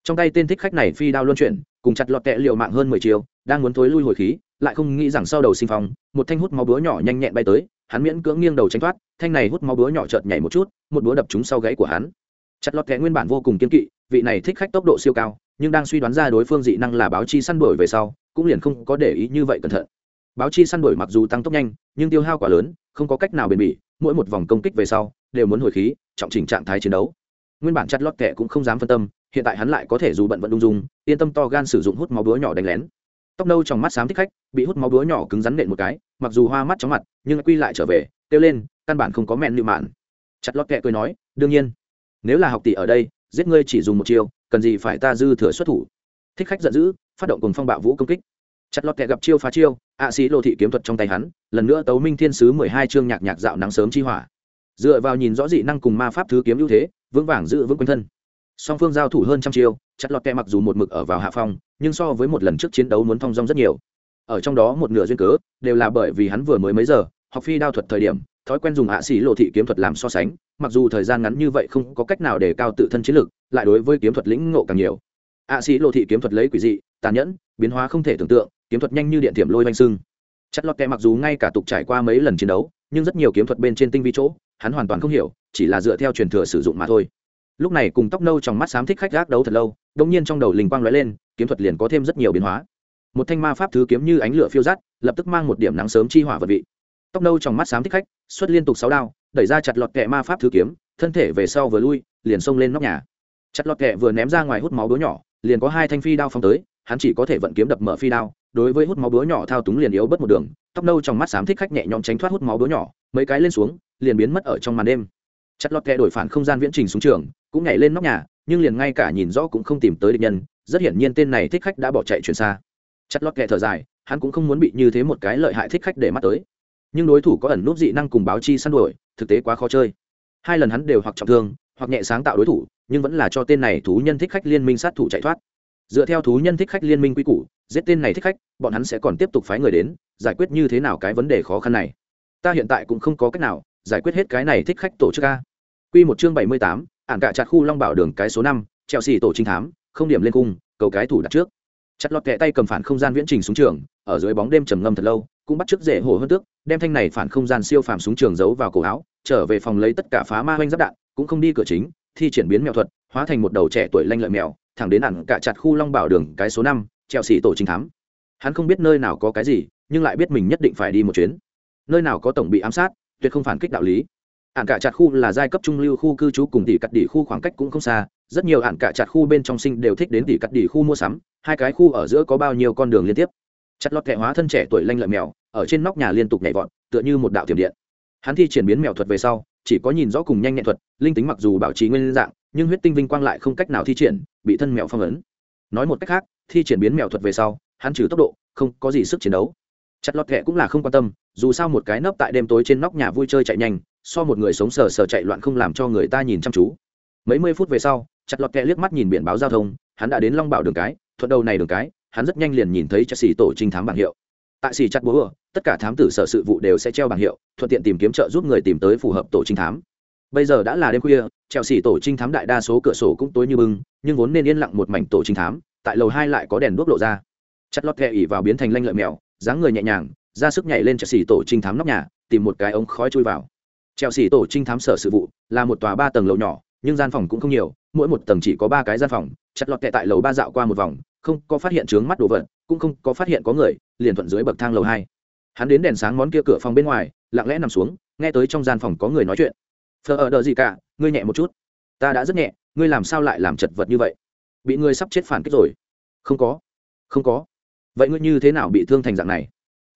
Trong tay tên thích khách này phi đao luân chuyển, cùng chặt lọt kẹ liệu mạng hơn mười chiều đang muốn thối lui hồi khí, lại không nghĩ rằng sau đầu sinh phong, một thanh hút máu búa nhỏ nhanh nhẹn bay tới, hắn miễn cưỡng nghiêng đầu tránh thoát, thanh này hút máu búa nhỏ chợt nhảy một chút, một búa đập trúng sau gáy của hắn. Chặt lọt tệ nguyên bản vô cùng kiên kỵ, vị này thích khách tốc độ siêu cao nhưng đang suy đoán ra đối phương dị năng là báo chi săn đuổi về sau, cũng liền không có để ý như vậy cẩn thận. Báo chi săn đuổi mặc dù tăng tốc nhanh, nhưng tiêu hao quá lớn, không có cách nào bền bỉ, mỗi một vòng công kích về sau, đều muốn hồi khí, trọng chỉnh trạng thái chiến đấu. Nguyên bản chặt lót kệ cũng không dám phân tâm, hiện tại hắn lại có thể dù bận vận đung dung, yên tâm to gan sử dụng hút máu búa nhỏ đánh lén. Tóc nâu trong mắt xám thích khách, bị hút máu búa nhỏ cứng rắn nện một cái, mặc dù hoa mắt chóng mặt, nhưng quy lại trở về, kêu lên, căn bản không có mẹn lưu mạn. Chặt lót kẹ cười nói, đương nhiên, nếu là học tỷ ở đây, giết ngươi chỉ dùng một chiêu cần gì phải ta dư thừa xuất thủ? Thích khách giận dữ, phát động cùng phong bạo vũ công kích. Chặt lọt kẻ gặp chiêu phá chiêu ạ sĩ lô thị kiếm thuật trong tay hắn, lần nữa tấu minh thiên sứ mười hai chương nhạc nhạc dạo nắng sớm chi hỏa. Dựa vào nhìn rõ dị năng cùng ma pháp thứ kiếm ưu thế, vững vàng giữ vững quanh thân. Song phương giao thủ hơn trăm chiêu, chặt lọt kẹ mặc dù một mực ở vào hạ phong, nhưng so với một lần trước chiến đấu muốn thong dong rất nhiều. Ở trong đó một nửa duyên cớ, đều là bởi vì hắn vừa mới mấy giờ, học phi đao thuật thời điểm, thói quen dùng hạ sĩ lộ thị kiếm thuật làm so sánh mặc dù thời gian ngắn như vậy không có cách nào để cao tự thân chiến lực lại đối với kiếm thuật lĩnh ngộ càng nhiều. Ạ sĩ lộ thị kiếm thuật lấy quỷ dị tàn nhẫn biến hóa không thể tưởng tượng kiếm thuật nhanh như điện thiểm lôi vành sưng. Chất lọt kẹ mặc dù ngay cả tục trải qua mấy lần chiến đấu nhưng rất nhiều kiếm thuật bên trên tinh vi chỗ hắn hoàn toàn không hiểu chỉ là dựa theo truyền thừa sử dụng mà thôi. Lúc này cùng tóc nâu trong mắt xám thích khách gác đấu thật lâu đột nhiên trong đầu linh quang lóe lên kiếm thuật liền có thêm rất nhiều biến hóa. Một thanh ma pháp thứ kiếm như ánh lửa phiêu dắt, lập tức mang một điểm nắng sớm chi hỏa vật vị. Tóc nâu trong mắt xám thích khách xuất liên tục sáu đao đẩy ra chặt lọt kẹ ma pháp thứ kiếm, thân thể về sau vừa lui, liền xông lên nóc nhà. Chặt lọt kẹ vừa ném ra ngoài hút máu búa nhỏ, liền có hai thanh phi đao phong tới, hắn chỉ có thể vận kiếm đập mở phi đao, đối với hút máu búa nhỏ thao túng liền yếu bớt một đường, tóc nâu trong mắt xám thích khách nhẹ nhõm tránh thoát hút máu búa nhỏ, mấy cái lên xuống, liền biến mất ở trong màn đêm. Chặt lọt kẹ đổi phản không gian viễn trình xuống trường, cũng nhảy lên nóc nhà, nhưng liền ngay cả nhìn rõ cũng không tìm tới địch nhân, rất hiển nhiên tên này thích khách đã bỏ chạy chuyển xa. Chặt lọt kẹ thở dài, hắn cũng không muốn bị như thế một cái lợi hại thích khách để mắt tới nhưng đối thủ có ẩn núp dị năng cùng báo chi săn đuổi, thực tế quá khó chơi. Hai lần hắn đều hoặc trọng thương, hoặc nhẹ sáng tạo đối thủ, nhưng vẫn là cho tên này thú nhân thích khách liên minh sát thủ chạy thoát. Dựa theo thú nhân thích khách liên minh quy củ, giết tên này thích khách, bọn hắn sẽ còn tiếp tục phái người đến, giải quyết như thế nào cái vấn đề khó khăn này. Ta hiện tại cũng không có cách nào giải quyết hết cái này thích khách tổ chức a. Q một chương bảy mươi tám, ản cả chặt khu long bảo đường cái số năm trèo xì tổ trinh thám, không điểm lên cung, cầu cái thủ đặt trước chặt lọt kẹ tay cầm phản không gian viễn trình xuống trường, ở dưới bóng đêm trầm ngâm thật lâu, cũng bắt chước rễ hồ hơn tước, đem thanh này phản không gian siêu phàm súng trường giấu vào cổ áo, trở về phòng lấy tất cả phá ma oanh giáp đạn, cũng không đi cửa chính, thi triển biến mèo thuật, hóa thành một đầu trẻ tuổi lanh lợi mèo thẳng đến ẩn cả chặt khu long bảo đường cái số năm, treo xỉ tổ chính thám. Hắn không biết nơi nào có cái gì, nhưng lại biết mình nhất định phải đi một chuyến. Nơi nào có tổng bị ám sát, tuyệt không phản kích đạo lý ạn cả chặt khu là giai cấp trung lưu khu cư trú cùng tỷ cắt đỉ khu khoảng cách cũng không xa, rất nhiều ạn cả chặt khu bên trong sinh đều thích đến tỷ cắt đỉ khu mua sắm, hai cái khu ở giữa có bao nhiêu con đường liên tiếp. Chặt lọt kẹ hóa thân trẻ tuổi lanh lợi mèo, ở trên nóc nhà liên tục nhảy vọt, tựa như một đạo tiềm điện. Hắn thi triển biến mèo thuật về sau, chỉ có nhìn rõ cùng nhanh nhẹn thuật, linh tính mặc dù bảo trì nguyên dạng, nhưng huyết tinh vinh quang lại không cách nào thi triển, bị thân mèo phong ấn. Nói một cách khác, thi triển biến mèo thuật về sau, hắn trừ tốc độ, không có gì sức chiến đấu chặt lọt kệ cũng là không quan tâm, dù sao một cái nấp tại đêm tối trên nóc nhà vui chơi chạy nhanh, so một người sống sờ sờ chạy loạn không làm cho người ta nhìn chăm chú. Mấy mươi phút về sau, chặt lọt kệ liếc mắt nhìn biển báo giao thông, hắn đã đến long bảo đường cái, thuận đầu này đường cái, hắn rất nhanh liền nhìn thấy chặt xì tổ trinh thám bảng hiệu. Tại xì chặt búa tất cả thám tử sở sự vụ đều sẽ treo bảng hiệu, thuận tiện tìm kiếm trợ giúp người tìm tới phù hợp tổ trinh thám. Bây giờ đã là đêm khuya trèo xỉ tổ trinh thám đại đa số cửa sổ cũng tối như bưng, nhưng vốn nên yên lặng một mảnh tổ trinh thám, tại lầu hai lại có đèn đuốc lộ ra. Chặt lót kệ ỉ vào biến thành lanh lợi mèo dáng người nhẹ nhàng, ra sức nhảy lên chelsea xỉ tổ trinh thám nóc nhà, tìm một cái ống khói chui vào. Chelsea xỉ tổ trinh thám sở sự vụ là một tòa ba tầng lầu nhỏ, nhưng gian phòng cũng không nhiều, mỗi một tầng chỉ có ba cái gian phòng chặt lọt kẹ tại lầu ba dạo qua một vòng, không có phát hiện trướng mắt đồ vật, cũng không có phát hiện có người, liền thuận dưới bậc thang lầu hai. Hắn đến đèn sáng món kia cửa phòng bên ngoài, lặng lẽ nằm xuống, nghe tới trong gian phòng có người nói chuyện. Thờ ở đợi gì cả, ngươi nhẹ một chút. Ta đã rất nhẹ, ngươi làm sao lại làm chật vật như vậy? Bị ngươi sắp chết phản kích rồi. Không có không có vậy ngươi như thế nào bị thương thành dạng này?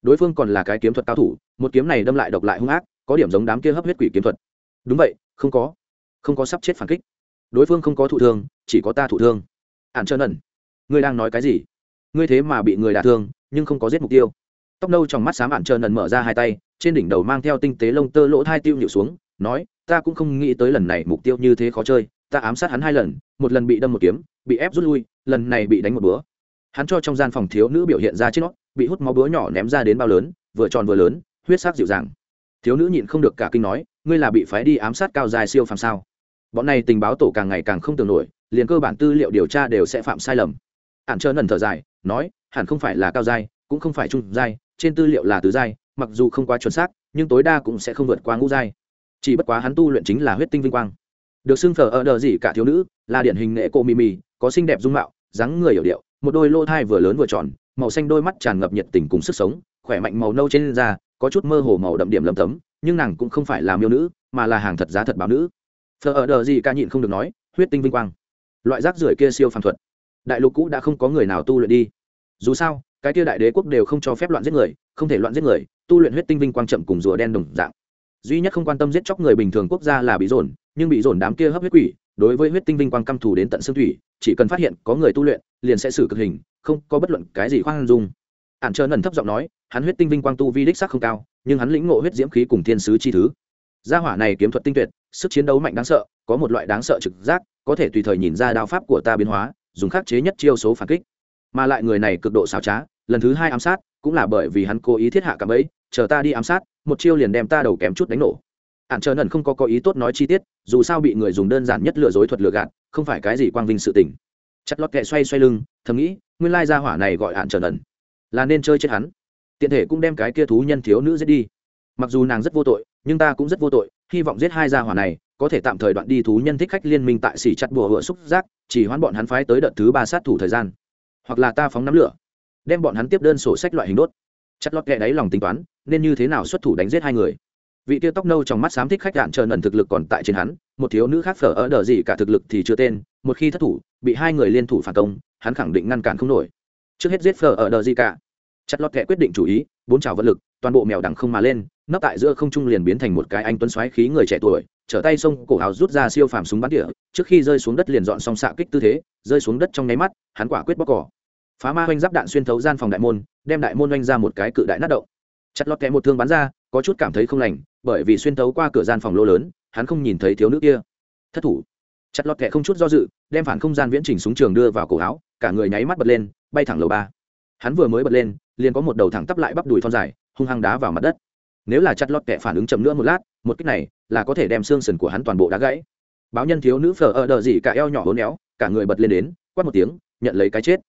Đối phương còn là cái kiếm thuật cao thủ, một kiếm này đâm lại độc lại hung ác, có điểm giống đám kia hấp huyết quỷ kiếm thuật. Đúng vậy, không có. Không có sắp chết phản kích. Đối phương không có thụ thương, chỉ có ta thụ thương. Ạn trơn ẩn, ngươi đang nói cái gì? Ngươi thế mà bị người đả thương, nhưng không có giết mục tiêu. Tóc nâu trong mắt xám ạn trơn ẩn mở ra hai tay, trên đỉnh đầu mang theo tinh tế lông tơ lỗ thai tiêu nhịu xuống, nói, ta cũng không nghĩ tới lần này mục tiêu như thế khó chơi, ta ám sát hắn hai lần, một lần bị đâm một kiếm, bị ép rút lui, lần này bị đánh một búa hắn cho trong gian phòng thiếu nữ biểu hiện ra trên nó bị hút máu búa nhỏ ném ra đến bao lớn vừa tròn vừa lớn huyết sắc dịu dàng. Thiếu nữ nhịn không được cả kinh nói ngươi là bị phái đi ám sát cao dài siêu phàm sao? Bọn này tình báo tổ càng ngày càng không tưởng nổi liền cơ bản tư liệu điều tra đều sẽ phạm sai lầm. Hạn trơn ẩn thở dài nói hẳn không phải là cao dài, cũng không phải trung dài, trên tư liệu là tứ dài, mặc dù không quá chuẩn xác nhưng tối đa cũng sẽ không vượt qua ngũ dài. chỉ bất quá hắn tu luyện chính là huyết tinh vinh quang. Được xưng phở ở đờ gì cả thiếu nữ là điển hình nghệ cô mì mì có xinh đẹp dung mạo dáng người hiểu điệu một đôi lô thai vừa lớn vừa tròn, màu xanh đôi mắt tràn ngập nhiệt tình cùng sức sống, khỏe mạnh màu nâu trên da, có chút mơ hồ màu đậm điểm lầm tấm, nhưng nàng cũng không phải là miêu nữ, mà là hàng thật giá thật báo nữ. Thờ ở đờ gì ca nhịn không được nói, huyết tinh vinh quang. Loại rác rưởi kia siêu phàm thuật, đại lục cũ đã không có người nào tu luyện đi. Dù sao, cái kia đại đế quốc đều không cho phép loạn giết người, không thể loạn giết người, tu luyện huyết tinh vinh quang chậm cùng rùa đen đồng dạng. Duy nhất không quan tâm giết chóc người bình thường quốc gia là bị dồn, nhưng bị dồn đám kia hấp huyết quỷ, đối với huyết tinh vinh quang căm thù đến tận xương thủy chỉ cần phát hiện có người tu luyện, liền sẽ xử cực hình, không có bất luận cái gì khoan dung. Ạn trơ nần thấp giọng nói, hắn huyết tinh vinh quang tu vi đích sắc không cao, nhưng hắn lĩnh ngộ huyết diễm khí cùng thiên sứ chi thứ. Gia hỏa này kiếm thuật tinh tuyệt, sức chiến đấu mạnh đáng sợ, có một loại đáng sợ trực giác, có thể tùy thời nhìn ra đao pháp của ta biến hóa, dùng khắc chế nhất chiêu số phản kích. Mà lại người này cực độ xảo trá, lần thứ hai ám sát, cũng là bởi vì hắn cố ý thiết hạ cả ấy chờ ta đi ám sát, một chiêu liền đem ta đầu kém chút đánh nổ ạn trờ nần không có có ý tốt nói chi tiết, dù sao bị người dùng đơn giản nhất lừa dối thuật lừa gạt, không phải cái gì quang vinh sự tình. Chặt lọt kệ xoay xoay lưng, thầm nghĩ, nguyên lai gia hỏa này gọi ạn trờ nần. Là nên chơi chết hắn. Tiện thể cũng đem cái kia thú nhân thiếu nữ giết đi. Mặc dù nàng rất vô tội, nhưng ta cũng rất vô tội, hy vọng giết hai gia hỏa này, có thể tạm thời đoạn đi thú nhân thích khách liên minh tại xỉ chặt bùa hựa xúc giác, chỉ hoãn bọn hắn phái tới đợt thứ ba sát thủ thời gian. Hoặc là ta phóng nắm lửa, đem bọn hắn tiếp đơn sổ sách loại hình đốt. Chặt lọt kệ đáy lòng tính toán, nên như thế nào xuất thủ đánh giết hai người vị tiêu tóc nâu trong mắt xám thích khách đạn chờ ẩn thực lực còn tại trên hắn, một thiếu nữ khác phở ở đờ gì cả thực lực thì chưa tên, một khi thất thủ, bị hai người liên thủ phản công, hắn khẳng định ngăn cản không nổi. Trước hết giết phở ở đờ gì cả. Chặt lọt kệ quyết định chủ ý, bốn trào vật lực, toàn bộ mèo đằng không mà lên, nấp tại giữa không trung liền biến thành một cái anh tuấn xoáy khí người trẻ tuổi, trở tay xông cổ áo rút ra siêu phàm súng bắn tỉa, trước khi rơi xuống đất liền dọn xong xạ kích tư thế, rơi xuống đất trong nháy mắt, hắn quả quyết bóc cỏ. Phá ma oanh giáp đạn xuyên thấu gian phòng đại môn, đem đại môn oanh ra một cái cự đại nát động. Chặt lọt kẹ một thương bắn ra, có chút cảm thấy không lành bởi vì xuyên tấu qua cửa gian phòng lô lớn, hắn không nhìn thấy thiếu nữ kia. Thất thủ. Chặt lọt kẹ không chút do dự, đem phản không gian viễn trình súng trường đưa vào cổ áo, cả người nháy mắt bật lên, bay thẳng lầu ba. Hắn vừa mới bật lên, liền có một đầu thẳng tắp lại bắp đùi thon dài, hung hăng đá vào mặt đất. Nếu là chặt lọt kẹ phản ứng chậm nữa một lát, một cách này là có thể đem xương sườn của hắn toàn bộ đá gãy. Báo nhân thiếu nữ phờ ở đờ gì cả eo nhỏ hốn éo cả người bật lên đến, quát một tiếng, nhận lấy cái chết.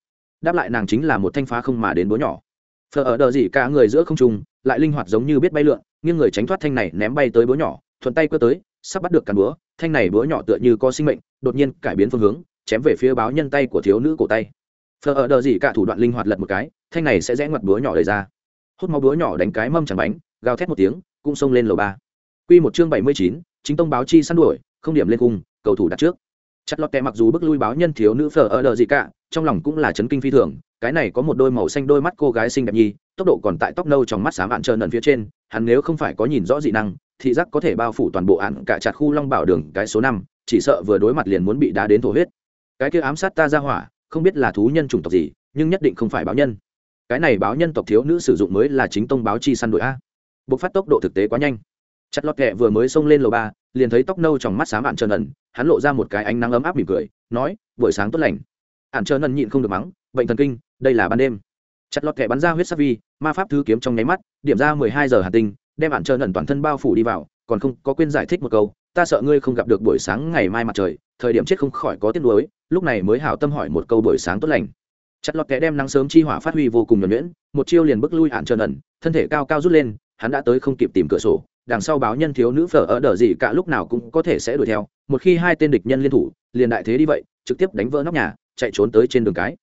Đáp lại nàng chính là một thanh phá không mà đến búa nhỏ. Phờ ở đờ gì cả người giữa không trung lại linh hoạt giống như biết bay lượn nhưng người tránh thoát thanh này ném bay tới búa nhỏ, thuận tay cơ tới, sắp bắt được càn búa, thanh này búa nhỏ tựa như có sinh mệnh, đột nhiên cải biến phương hướng, chém về phía báo nhân tay của thiếu nữ cổ tay. Phở ở đờ gì cả thủ đoạn linh hoạt lật một cái, thanh này sẽ rẽ ngoặt búa nhỏ đầy ra. Hút máu búa nhỏ đánh cái mâm chẳng bánh, gào thét một tiếng, cũng xông lên lầu ba. Quy một chương bảy mươi chín, chính tông báo chi săn đuổi, không điểm lên cung, cầu thủ đặt trước. Chặt lọt kẹ mặc dù bức lui báo nhân thiếu nữ phở ở đờ gì cả, trong lòng cũng là chấn kinh phi thường cái này có một đôi màu xanh đôi mắt cô gái xinh đẹp nhi, tốc độ còn tại tóc nâu trong mắt xám ạn trơn ẩn phía trên, hắn nếu không phải có nhìn rõ dị năng, thị giác có thể bao phủ toàn bộ ạn cả chặt khu long bảo đường cái số năm, chỉ sợ vừa đối mặt liền muốn bị đá đến thổ huyết. Cái kia ám sát ta ra hỏa, không biết là thú nhân chủng tộc gì, nhưng nhất định không phải báo nhân. Cái này báo nhân tộc thiếu nữ sử dụng mới là chính tông báo chi săn đội a. Bộc phát tốc độ thực tế quá nhanh. Chặt lọt kẹ vừa mới xông lên lầu ba, liền thấy tóc nâu trong mắt xám ạn trơn ẩn, hắn lộ ra một cái ánh nắng ấm áp mỉm cười, nói, buổi sáng tốt lành. Ạn trơn ẩn nhịn không được mắng bệnh thần kinh, đây là ban đêm. Chặt lọt kẹ bắn ra huyết sắc vi, ma pháp thứ kiếm trong nháy mắt, điểm ra mười hai giờ Hà tinh, đem bạn trơn ẩn toàn thân bao phủ đi vào, còn không có quên giải thích một câu, ta sợ ngươi không gặp được buổi sáng ngày mai mặt trời, thời điểm chết không khỏi có tiếc nuối, lúc này mới hảo tâm hỏi một câu buổi sáng tốt lành. Chặt lọt kẻ đem nắng sớm chi hỏa phát huy vô cùng nhuẩn nhuyễn, một chiêu liền bước lui hạn trơn ẩn thân thể cao cao rút lên, hắn đã tới không kịp tìm cửa sổ, đằng sau báo nhân thiếu nữ phở ở đờ gì cả lúc nào cũng có thể sẽ đuổi theo, một khi hai tên địch nhân liên thủ, liền đại thế đi vậy, trực tiếp đánh vỡ nóc nhà, chạy trốn tới trên đường cái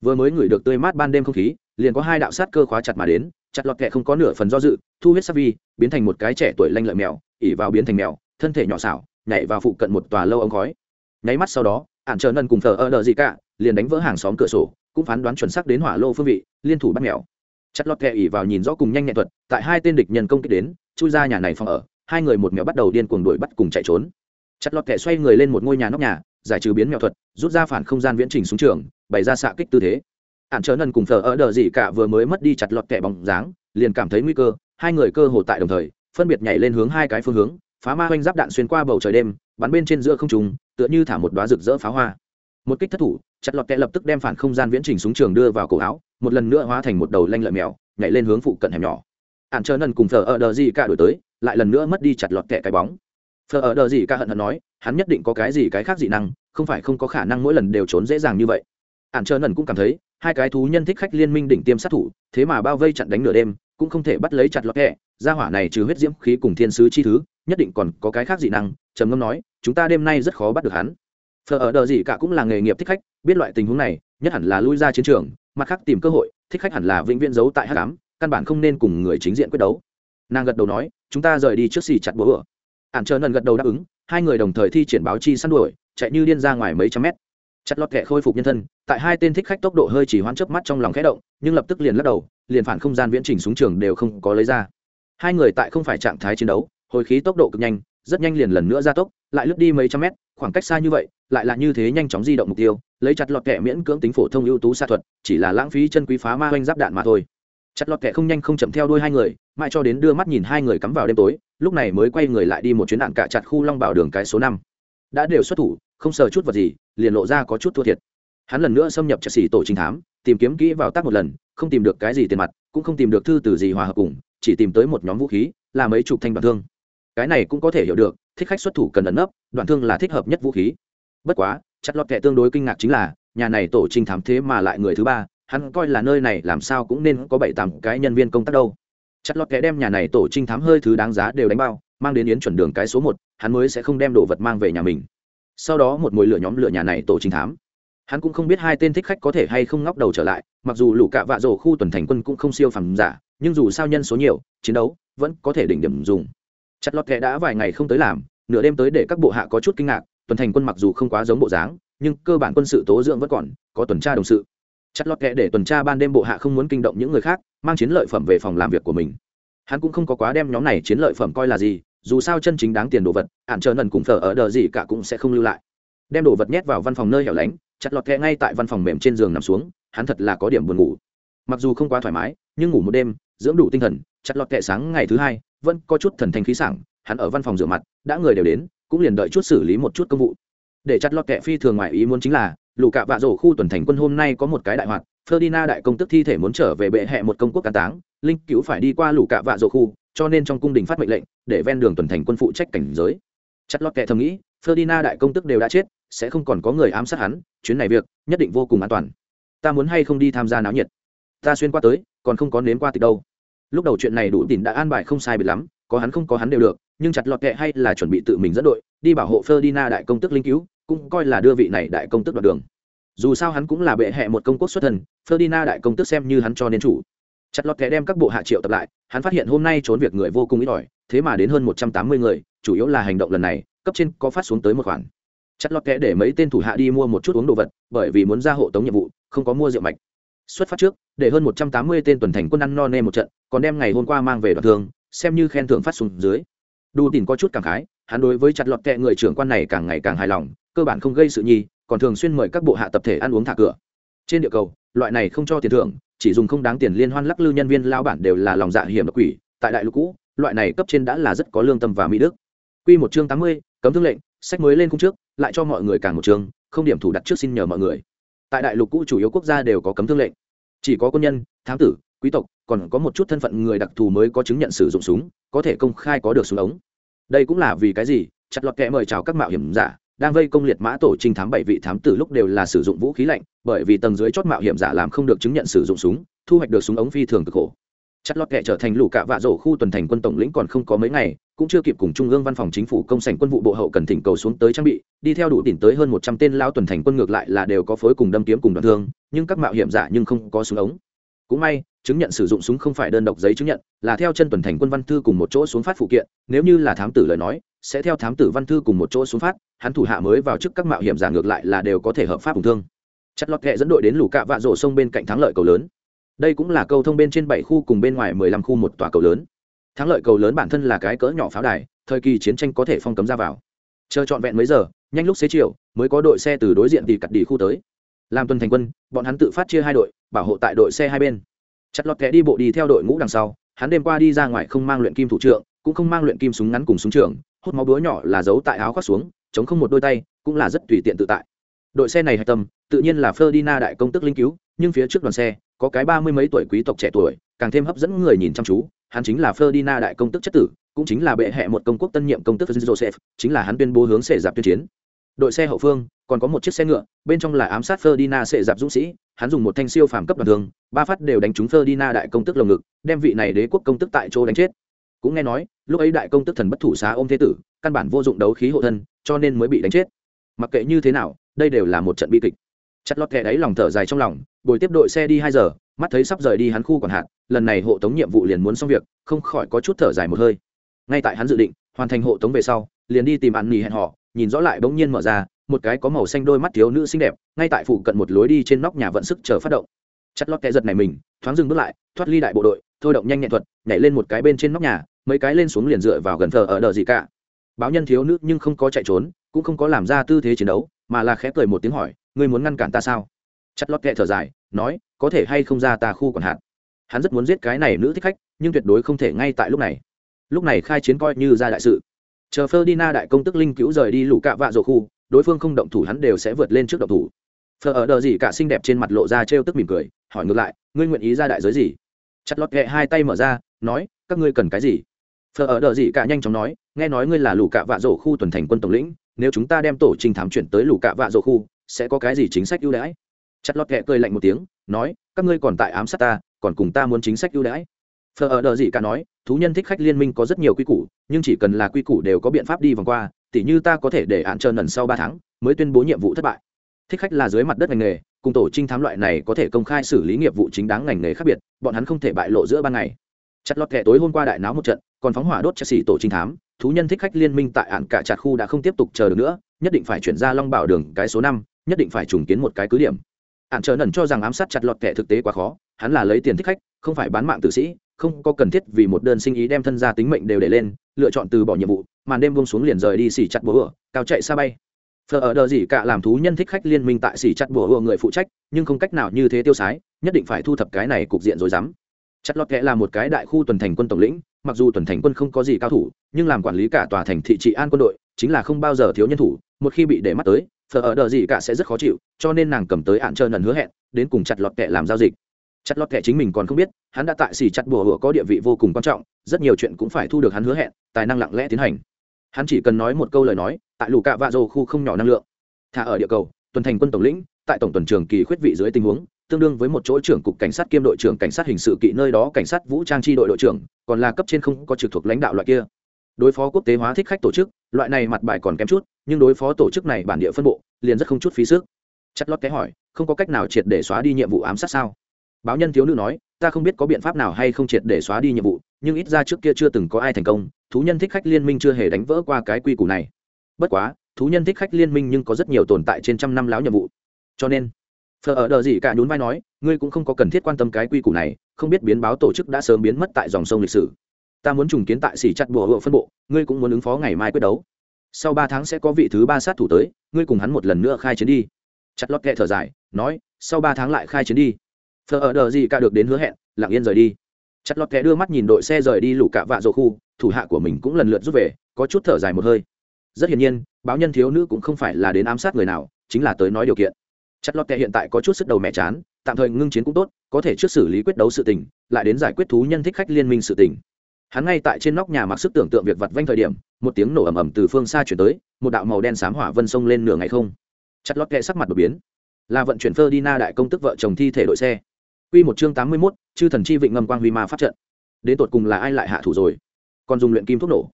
vừa mới ngửi được tươi mát ban đêm không khí, liền có hai đạo sát cơ khóa chặt mà đến, chặt lọt kẹ không có nửa phần do dự, thu huyết sắc vi, biến thành một cái trẻ tuổi lanh lợi mèo, ỉ vào biến thành mèo, thân thể nhỏ xảo, nhảy vào phụ cận một tòa lâu ống khói. Nháy mắt sau đó ạn trở nần cùng thờ ơ đờ gì cả, liền đánh vỡ hàng xóm cửa sổ, cũng phán đoán chuẩn xác đến hỏa lô phương vị, liên thủ bắt mèo. Chặt lọt kẹ ỉ vào nhìn rõ cùng nhanh nhẹn thuật, tại hai tên địch nhân công kích đến, chui ra nhà này phòng ở, hai người một mèo bắt đầu điên cuồng đuổi bắt cùng chạy trốn. Chặt lọt kẹ xoay người lên một ngôi nhà nóc nhà giải trừ biến mèo thuật, rút ra phản không gian viễn trình xuống trường, bày ra xạ kích tư thế. Ạn chớ nần cùng thờ ở đờ gì cả vừa mới mất đi chặt lọt kẻ bóng dáng, liền cảm thấy nguy cơ, hai người cơ hồ tại đồng thời, phân biệt nhảy lên hướng hai cái phương hướng, phá ma hoanh giáp đạn xuyên qua bầu trời đêm, bắn bên trên giữa không trùng tựa như thả một đoá rực rỡ pháo hoa. Một kích thất thủ, chặt lọt kẻ lập tức đem phản không gian viễn trình xuống trường đưa vào cổ áo, một lần nữa hóa thành một đầu lanh lợi mèo, nhảy lên hướng phụ cận hẻm nhỏ. Ạn chớ nần cùng thờ ở đờ gì cả đổi tới, lại lần nữa mất đi chặt lọt kẻ cái bóng thờ ở đờ gì cả hận hận nói, hắn nhất định có cái gì cái khác dị năng, không phải không có khả năng mỗi lần đều trốn dễ dàng như vậy. Ạn trở nần cũng cảm thấy, hai cái thú nhân thích khách liên minh đỉnh tiêm sát thủ, thế mà bao vây chặn đánh nửa đêm, cũng không thể bắt lấy chặt lọt kẹ. Gia hỏa này trừ huyết diễm khí cùng thiên sứ chi thứ, nhất định còn có cái khác dị năng, trầm ngâm nói, chúng ta đêm nay rất khó bắt được hắn. Phờ ở đờ gì cả cũng là nghề nghiệp thích khách, biết loại tình huống này, nhất hẳn là lui ra chiến trường, mặt khác tìm cơ hội, thích khách hẳn là vĩnh viễn giấu tại hát cám căn bản không nên cùng người chính diện quyết đấu. Nàng gật đầu nói, chúng ta rời đi trước xì chặt bố ở ạn chờ nần gật đầu đáp ứng, hai người đồng thời thi triển báo chi săn đuổi, chạy như điên ra ngoài mấy trăm mét. Chặt lọt kẻ khôi phục nhân thân, tại hai tên thích khách tốc độ hơi chỉ hoãn chớp mắt trong lòng khẽ động, nhưng lập tức liền lắc đầu, liền phản không gian viễn trình xuống trường đều không có lấy ra. Hai người tại không phải trạng thái chiến đấu, hồi khí tốc độ cực nhanh, rất nhanh liền lần nữa ra tốc, lại lướt đi mấy trăm mét, khoảng cách xa như vậy, lại là như thế nhanh chóng di động mục tiêu, lấy chặt lọt kẻ miễn cưỡng tính phổ thông ưu tú xa thuật, chỉ là lãng phí chân quý phá ma oanh giáp đạn mà thôi chặt lọt kẻ không nhanh không chậm theo đuôi hai người, mãi cho đến đưa mắt nhìn hai người cắm vào đêm tối, lúc này mới quay người lại đi một chuyến đạn cả chặt khu long bảo đường cái số năm. Đã đều xuất thủ, không sờ chút vật gì, liền lộ ra có chút thua thiệt. Hắn lần nữa xâm nhập chặt xỉ tổ trinh thám, tìm kiếm kỹ vào tác một lần, không tìm được cái gì tiền mặt, cũng không tìm được thư từ gì hòa hợp cùng, chỉ tìm tới một nhóm vũ khí, là mấy chục thanh đoạn thương. Cái này cũng có thể hiểu được, thích khách xuất thủ cần ẩn nấp, đoạn thương là thích hợp nhất vũ khí. Bất quá, chặt lọt kệ tương đối kinh ngạc chính là, nhà này tổ trinh thám thế mà lại người thứ ba hắn coi là nơi này làm sao cũng nên có bảy tám cái nhân viên công tác đâu. Chặt lọt kẻ đem nhà này tổ trinh thám hơi thứ đáng giá đều đánh bao, mang đến yến chuẩn đường cái số một, hắn mới sẽ không đem đồ vật mang về nhà mình. Sau đó một mồi lửa nhóm lửa nhà này tổ trinh thám. Hắn cũng không biết hai tên thích khách có thể hay không ngóc đầu trở lại, mặc dù lũ cạ vạ rổ khu tuần thành quân cũng không siêu phẩm giả, nhưng dù sao nhân số nhiều, chiến đấu vẫn có thể đỉnh điểm dùng. Chặt lọt kẻ đã vài ngày không tới làm, nửa đêm tới để các bộ hạ có chút kinh ngạc, tuần thành quân mặc dù không quá giống bộ dáng, nhưng cơ bản quân sự tố dưỡng vẫn còn, có tuần tra đồng sự chặt lọt kệ để tuần tra ban đêm bộ hạ không muốn kinh động những người khác, mang chiến lợi phẩm về phòng làm việc của mình. Hắn cũng không có quá đem nhóm này chiến lợi phẩm coi là gì, dù sao chân chính đáng tiền đồ vật ạn chờ nần cùng phở ở đờ gì cả cũng sẽ không lưu lại. Đem đồ vật nhét vào văn phòng nơi hẻo lánh, chặt lọt kẹ ngay tại văn phòng mềm trên giường nằm xuống, hắn thật là có điểm buồn ngủ. Mặc dù không quá thoải mái, nhưng ngủ một đêm, dưỡng đủ tinh thần, chặt lọt kẹ sáng ngày thứ hai, vẫn có chút thần thanh khí sảng, hắn ở văn phòng rửa mặt, đã người đều đến, cũng liền đợi chút xử lý một chút công vụ. Để chặt lọt kẹ phi thường ngoài ý muốn chính là lũ cạ vạ rổ khu tuần thành quân hôm nay có một cái đại hoạt, Ferdinand đại công tức thi thể muốn trở về bệ hệ một công quốc cán táng, linh cứu phải đi qua lũ cạ vạ rổ khu, cho nên trong cung đình phát mệnh lệnh, để ven đường tuần thành quân phụ trách cảnh giới. Chặt lót kệ thầm nghĩ, Ferdinand đại công tức đều đã chết, sẽ không còn có người ám sát hắn, chuyến này việc, nhất định vô cùng an toàn. Ta muốn hay không đi tham gia náo nhiệt? Ta xuyên qua tới, còn không có nếm qua từ đâu. Lúc đầu chuyện này đủ tin đã an bài không sai biệt lắm, có hắn không có hắn đều được nhưng chặt lọt kệ hay là chuẩn bị tự mình dẫn đội, đi bảo hộ Ferdinand đại công tức linh cứu, cũng coi là đưa vị này đại công tức đoạn đường. Dù sao hắn cũng là bệ hệ một công quốc xuất thần, Ferdinand đại công tức xem như hắn cho nên chủ. Chặt lọt kệ đem các bộ hạ triệu tập lại, hắn phát hiện hôm nay trốn việc người vô cùng ít ỏi, thế mà đến hơn một trăm tám mươi người, chủ yếu là hành động lần này, cấp trên có phát xuống tới một khoản. Chặt lọt kẽ để mấy tên thủ hạ đi mua một chút uống đồ vật, bởi vì muốn ra hộ tống nhiệm vụ, không có mua rượu mạch. Xuất phát trước, để hơn một trăm tám mươi tên tuần thành quân ăn no nê một trận, còn đem ngày hôm qua mang về đoạn thường xem như khen thưởng phát xuống dưới đu tìm có chút cảm khái hắn đối với chặt lọt kẹ người trưởng quan này càng ngày càng hài lòng cơ bản không gây sự nhi còn thường xuyên mời các bộ hạ tập thể ăn uống thả cửa trên địa cầu loại này không cho tiền thưởng chỉ dùng không đáng tiền liên hoan lắc lư nhân viên lao bản đều là lòng dạ hiểm độc quỷ tại đại lục cũ loại này cấp trên đã là rất có lương tâm và mỹ đức Quy một chương tám mươi, cấm thương lệnh, sách mới lên khung trước, lại cho mọi người càng một chương, không điểm thủ đặt trước xin nhờ mọi người. Tại đại lục cũ chủ yếu quốc gia đều có cấm thương lệnh. Chỉ có quân nhân, thám tử, quý tộc, còn có một chút thân phận người đặc thù mới có chứng nhận sử dụng súng, có thể công khai có được súng ống. đây cũng là vì cái gì? Chặt lọt kẽ mời chào các mạo hiểm giả đang vây công liệt mã tổ trinh thám bảy vị thám tử lúc đều là sử dụng vũ khí lạnh bởi vì tầng dưới chót mạo hiểm giả làm không được chứng nhận sử dụng súng thu hoạch được súng ống phi thường cực khổ. Chặt lọt kệ trở thành lũ cạ vạ rổ khu tuần thành quân tổng lĩnh còn không có mấy ngày cũng chưa kịp cùng trung ương văn phòng chính phủ công sảnh quân vụ bộ hậu cần thỉnh cầu xuống tới trang bị đi theo đủ tìm tới hơn một trăm tên lao tuần thành quân ngược lại là đều có phối cùng đâm kiếm cùng đoạn thương nhưng các mạo hiểm giả nhưng không có súng ống. Cũng may chứng nhận sử dụng súng không phải đơn độc giấy chứng nhận, là theo chân tuần thành quân văn thư cùng một chỗ xuống phát phụ kiện, nếu như là thám tử lời nói, sẽ theo thám tử văn thư cùng một chỗ xuống phát, hắn thủ hạ mới vào chức các mạo hiểm giả ngược lại là đều có thể hợp pháp cùng thương. Chặt lọt kệ dẫn đội đến lũ cạ vạ rổ sông bên cạnh thắng lợi cầu lớn. Đây cũng là cầu thông bên trên bảy khu cùng bên ngoài mười lăm khu một tòa cầu lớn. Thắng lợi cầu lớn bản thân là cái cỡ nhỏ pháo đài, thời kỳ chiến tranh có thể phong cấm ra vào. Chờ trọn vẹn mấy giờ, nhanh lúc xế chiều, mới có đội xe từ đối diện thì cặt đi khu tới. Làm tuần thành quân, bọn hắn tự phát chia hai đội, bảo hộ tại đội xe hai bên chặt lọt kẻ đi bộ đi theo đội ngũ đằng sau, hắn đêm qua đi ra ngoài không mang luyện kim thủ trượng, cũng không mang luyện kim súng ngắn cùng súng trường, hút máu búa nhỏ là giấu tại áo khoác xuống, chống không một đôi tay, cũng là rất tùy tiện tự tại. Đội xe này hạch tâm, tự nhiên là Ferdinand đại công tức linh cứu, nhưng phía trước đoàn xe, có cái ba mươi mấy tuổi quý tộc trẻ tuổi, càng thêm hấp dẫn người nhìn chăm chú, hắn chính là Ferdinand đại công tức chất tử, cũng chính là bệ hệ một công quốc tân nhiệm công tức Joseph, chính là hắn tuyên bố hướng xệ dạp tuyên chiến. Đội xe hậu phương còn có một chiếc xe ngựa, bên trong là ám sát ferdina sẽ dạp dũng sĩ, hắn dùng một thanh siêu phàm cấp đoàn thương, ba phát đều đánh trúng ferdina đại công tức lồng ngực, đem vị này đế quốc công tức tại chỗ đánh chết. Cũng nghe nói, lúc ấy đại công tức thần bất thủ xá ôm thế tử, căn bản vô dụng đấu khí hộ thân, cho nên mới bị đánh chết. Mặc kệ như thế nào, đây đều là một trận bi kịch. Chặt lọt kẻ đáy lòng thở dài trong lòng bồi tiếp đội xe đi hai giờ, mắt thấy sắp rời đi hắn khu còn hạn, lần này hộ tống nhiệm vụ liền muốn xong việc, không khỏi có chút thở dài một hơi. Ngay tại hắn dự định hoàn thành hộ tống về sau, liền đi tìm ăn nghỉ hẹn họ nhìn rõ lại bỗng nhiên mở ra một cái có màu xanh đôi mắt thiếu nữ xinh đẹp, ngay tại phụ cận một lối đi trên nóc nhà vận sức chờ phát động. Chặt lót kẻ giật này mình, thoáng dừng bước lại, thoát ly đại bộ đội, thôi động nhanh nhẹn thuật, nhảy lên một cái bên trên nóc nhà, mấy cái lên xuống liền dựa vào gần thờ ở đờ gì cả. Báo nhân thiếu nữ nhưng không có chạy trốn, cũng không có làm ra tư thế chiến đấu, mà là khẽ cười một tiếng hỏi, ngươi muốn ngăn cản ta sao? Chặt lót kẻ thở dài, nói, có thể hay không ra ta khu còn hạn hắn rất muốn giết cái này nữ thích khách, nhưng tuyệt đối không thể ngay tại lúc này. Lúc này khai chiến coi như ra đại sự. Chờ Ferdinand đại công tức linh cứu rời đi lũ cạ vạ rổ khu đối phương không động thủ hắn đều sẽ vượt lên trước động thủ. Phờ ở đờ gì cả xinh đẹp trên mặt lộ ra trêu tức mỉm cười, hỏi ngược lại, ngươi nguyện ý ra đại giới gì? Chặt lót ghẹ hai tay mở ra, nói, các ngươi cần cái gì? Phờ ở đờ gì cả nhanh chóng nói, nghe nói ngươi là lũ cạ vạ rổ khu tuần thành quân tổng lĩnh, nếu chúng ta đem tổ trình thám chuyển tới lũ cạ vạ rổ khu, sẽ có cái gì chính sách ưu đãi? Chặt lót ghẹ cười lạnh một tiếng, nói, các ngươi còn tại ám sát ta, còn cùng ta muốn chính sách ưu đãi? Phờ ở đờ gì cả nói, thú nhân thích khách liên minh có rất nhiều quy củ, nhưng chỉ cần là quy củ đều có biện pháp đi vòng qua tỉ như ta có thể để hạn trơn lần sau ba tháng mới tuyên bố nhiệm vụ thất bại. Thích khách là dưới mặt đất ngành nghề, cùng tổ trinh thám loại này có thể công khai xử lý nghiệp vụ chính đáng ngành nghề khác biệt, bọn hắn không thể bại lộ giữa ban ngày. Chặt lọt kẻ tối hôm qua đại náo một trận, còn phóng hỏa đốt chelsea tổ trinh thám, thú nhân thích khách liên minh tại ạn cả chặt khu đã không tiếp tục chờ được nữa, nhất định phải chuyển ra long bảo đường cái số năm, nhất định phải trùng kiến một cái cứ điểm. Ạn chờ nần cho rằng ám sát chặt lọt kẻ thực tế quá khó, hắn là lấy tiền thích khách, không phải bán mạng tử sĩ, không có cần thiết vì một đơn sinh ý đem thân gia tính mệnh đều để lên, lựa chọn từ bỏ nhiệm vụ màn đêm buông xuống liền rời đi xỉ chặt búa ửa cao chạy xa bay. Phở ở đờ gì cả làm thú nhân thích khách liên minh tại xỉ chặt búa ửa người phụ trách, nhưng không cách nào như thế tiêu sái, nhất định phải thu thập cái này cục diện rồi dám. Chặt lọt kẽ là một cái đại khu tuần thành quân tổng lĩnh, mặc dù tuần thành quân không có gì cao thủ, nhưng làm quản lý cả tòa thành thị trị an quân đội, chính là không bao giờ thiếu nhân thủ, một khi bị để mắt tới phở ở đờ gì cả sẽ rất khó chịu, cho nên nàng cầm tới hạn trơn lần hứa hẹn, đến cùng chặt lọt kẽ làm giao dịch chặt lọt kẻ chính mình còn không biết, hắn đã tại xỉ chặt bùa hựa có địa vị vô cùng quan trọng, rất nhiều chuyện cũng phải thu được hắn hứa hẹn, tài năng lặng lẽ tiến hành. Hắn chỉ cần nói một câu lời nói, tại lù cạ vạ dầu khu không nhỏ năng lượng. Thả ở địa cầu, tuần thành quân tổng lĩnh, tại tổng tuần trường kỳ khuyết vị dưới tình huống, tương đương với một chỗ trưởng cục cảnh sát kiêm đội trưởng cảnh sát hình sự kỵ nơi đó cảnh sát vũ trang tri đội đội trưởng, còn là cấp trên không có trực thuộc lãnh đạo loại kia. Đối phó quốc tế hóa thích khách tổ chức, loại này mặt bài còn kém chút, nhưng đối phó tổ chức này bản địa phân bộ, liền rất không chút phí sức. Chất lót cái hỏi, không có cách nào triệt để xóa đi nhiệm vụ ám sát sao? Báo nhân thiếu nữ nói, ta không biết có biện pháp nào hay không triệt để xóa đi nhiệm vụ, nhưng ít ra trước kia chưa từng có ai thành công, thú nhân thích khách liên minh chưa hề đánh vỡ qua cái quy củ này. Bất quá, thú nhân thích khách liên minh nhưng có rất nhiều tồn tại trên trăm năm láo nhiệm vụ. Cho nên phờ ở đờ gì cả nhún vai nói, ngươi cũng không có cần thiết quan tâm cái quy củ này, không biết biến báo tổ chức đã sớm biến mất tại dòng sông lịch sử. Ta muốn trùng kiến tại xỉ chặt bùa hộ phân bộ, ngươi cũng muốn ứng phó ngày mai quyết đấu. Sau ba tháng sẽ có vị thứ ba sát thủ tới, ngươi cùng hắn một lần nữa khai chiến đi. Chặt lót kệ thở dài, nói, sau ba tháng lại khai chiến đi. Thờ ở đờ gì cả được đến hứa hẹn, lặng yên rời đi. Chặt lót kẻ đưa mắt nhìn đội xe rời đi lũ cạ vạ dỗ khu, thủ hạ của mình cũng lần lượt rút về, có chút thở dài một hơi. Rất hiển nhiên, báo nhân thiếu nữ cũng không phải là đến ám sát người nào, chính là tới nói điều kiện. Chặt lót kẻ hiện tại có chút sức đầu mẹ chán, tạm thời ngưng chiến cũng tốt, có thể trước xử lý quyết đấu sự tình, lại đến giải quyết thú nhân thích khách liên minh sự tình. Hắn ngay tại trên nóc nhà mặc sức tưởng tượng việc vặt vanh thời điểm, một tiếng nổ ầm ầm từ phương xa chuyển tới, một đạo màu đen xám hỏa vân sông lên nửa ngày không. Chặt lót kẹ sắc mặt đột biến. Là vận chuyển Ferdinand đại công tức vợ chồng thi thể đội xe. Quy một chương tám mươi 81, chư thần chi vịnh ngầm quang huy ma pháp trận. Đến tột cùng là ai lại hạ thủ rồi? Còn dùng luyện kim thuốc nổ.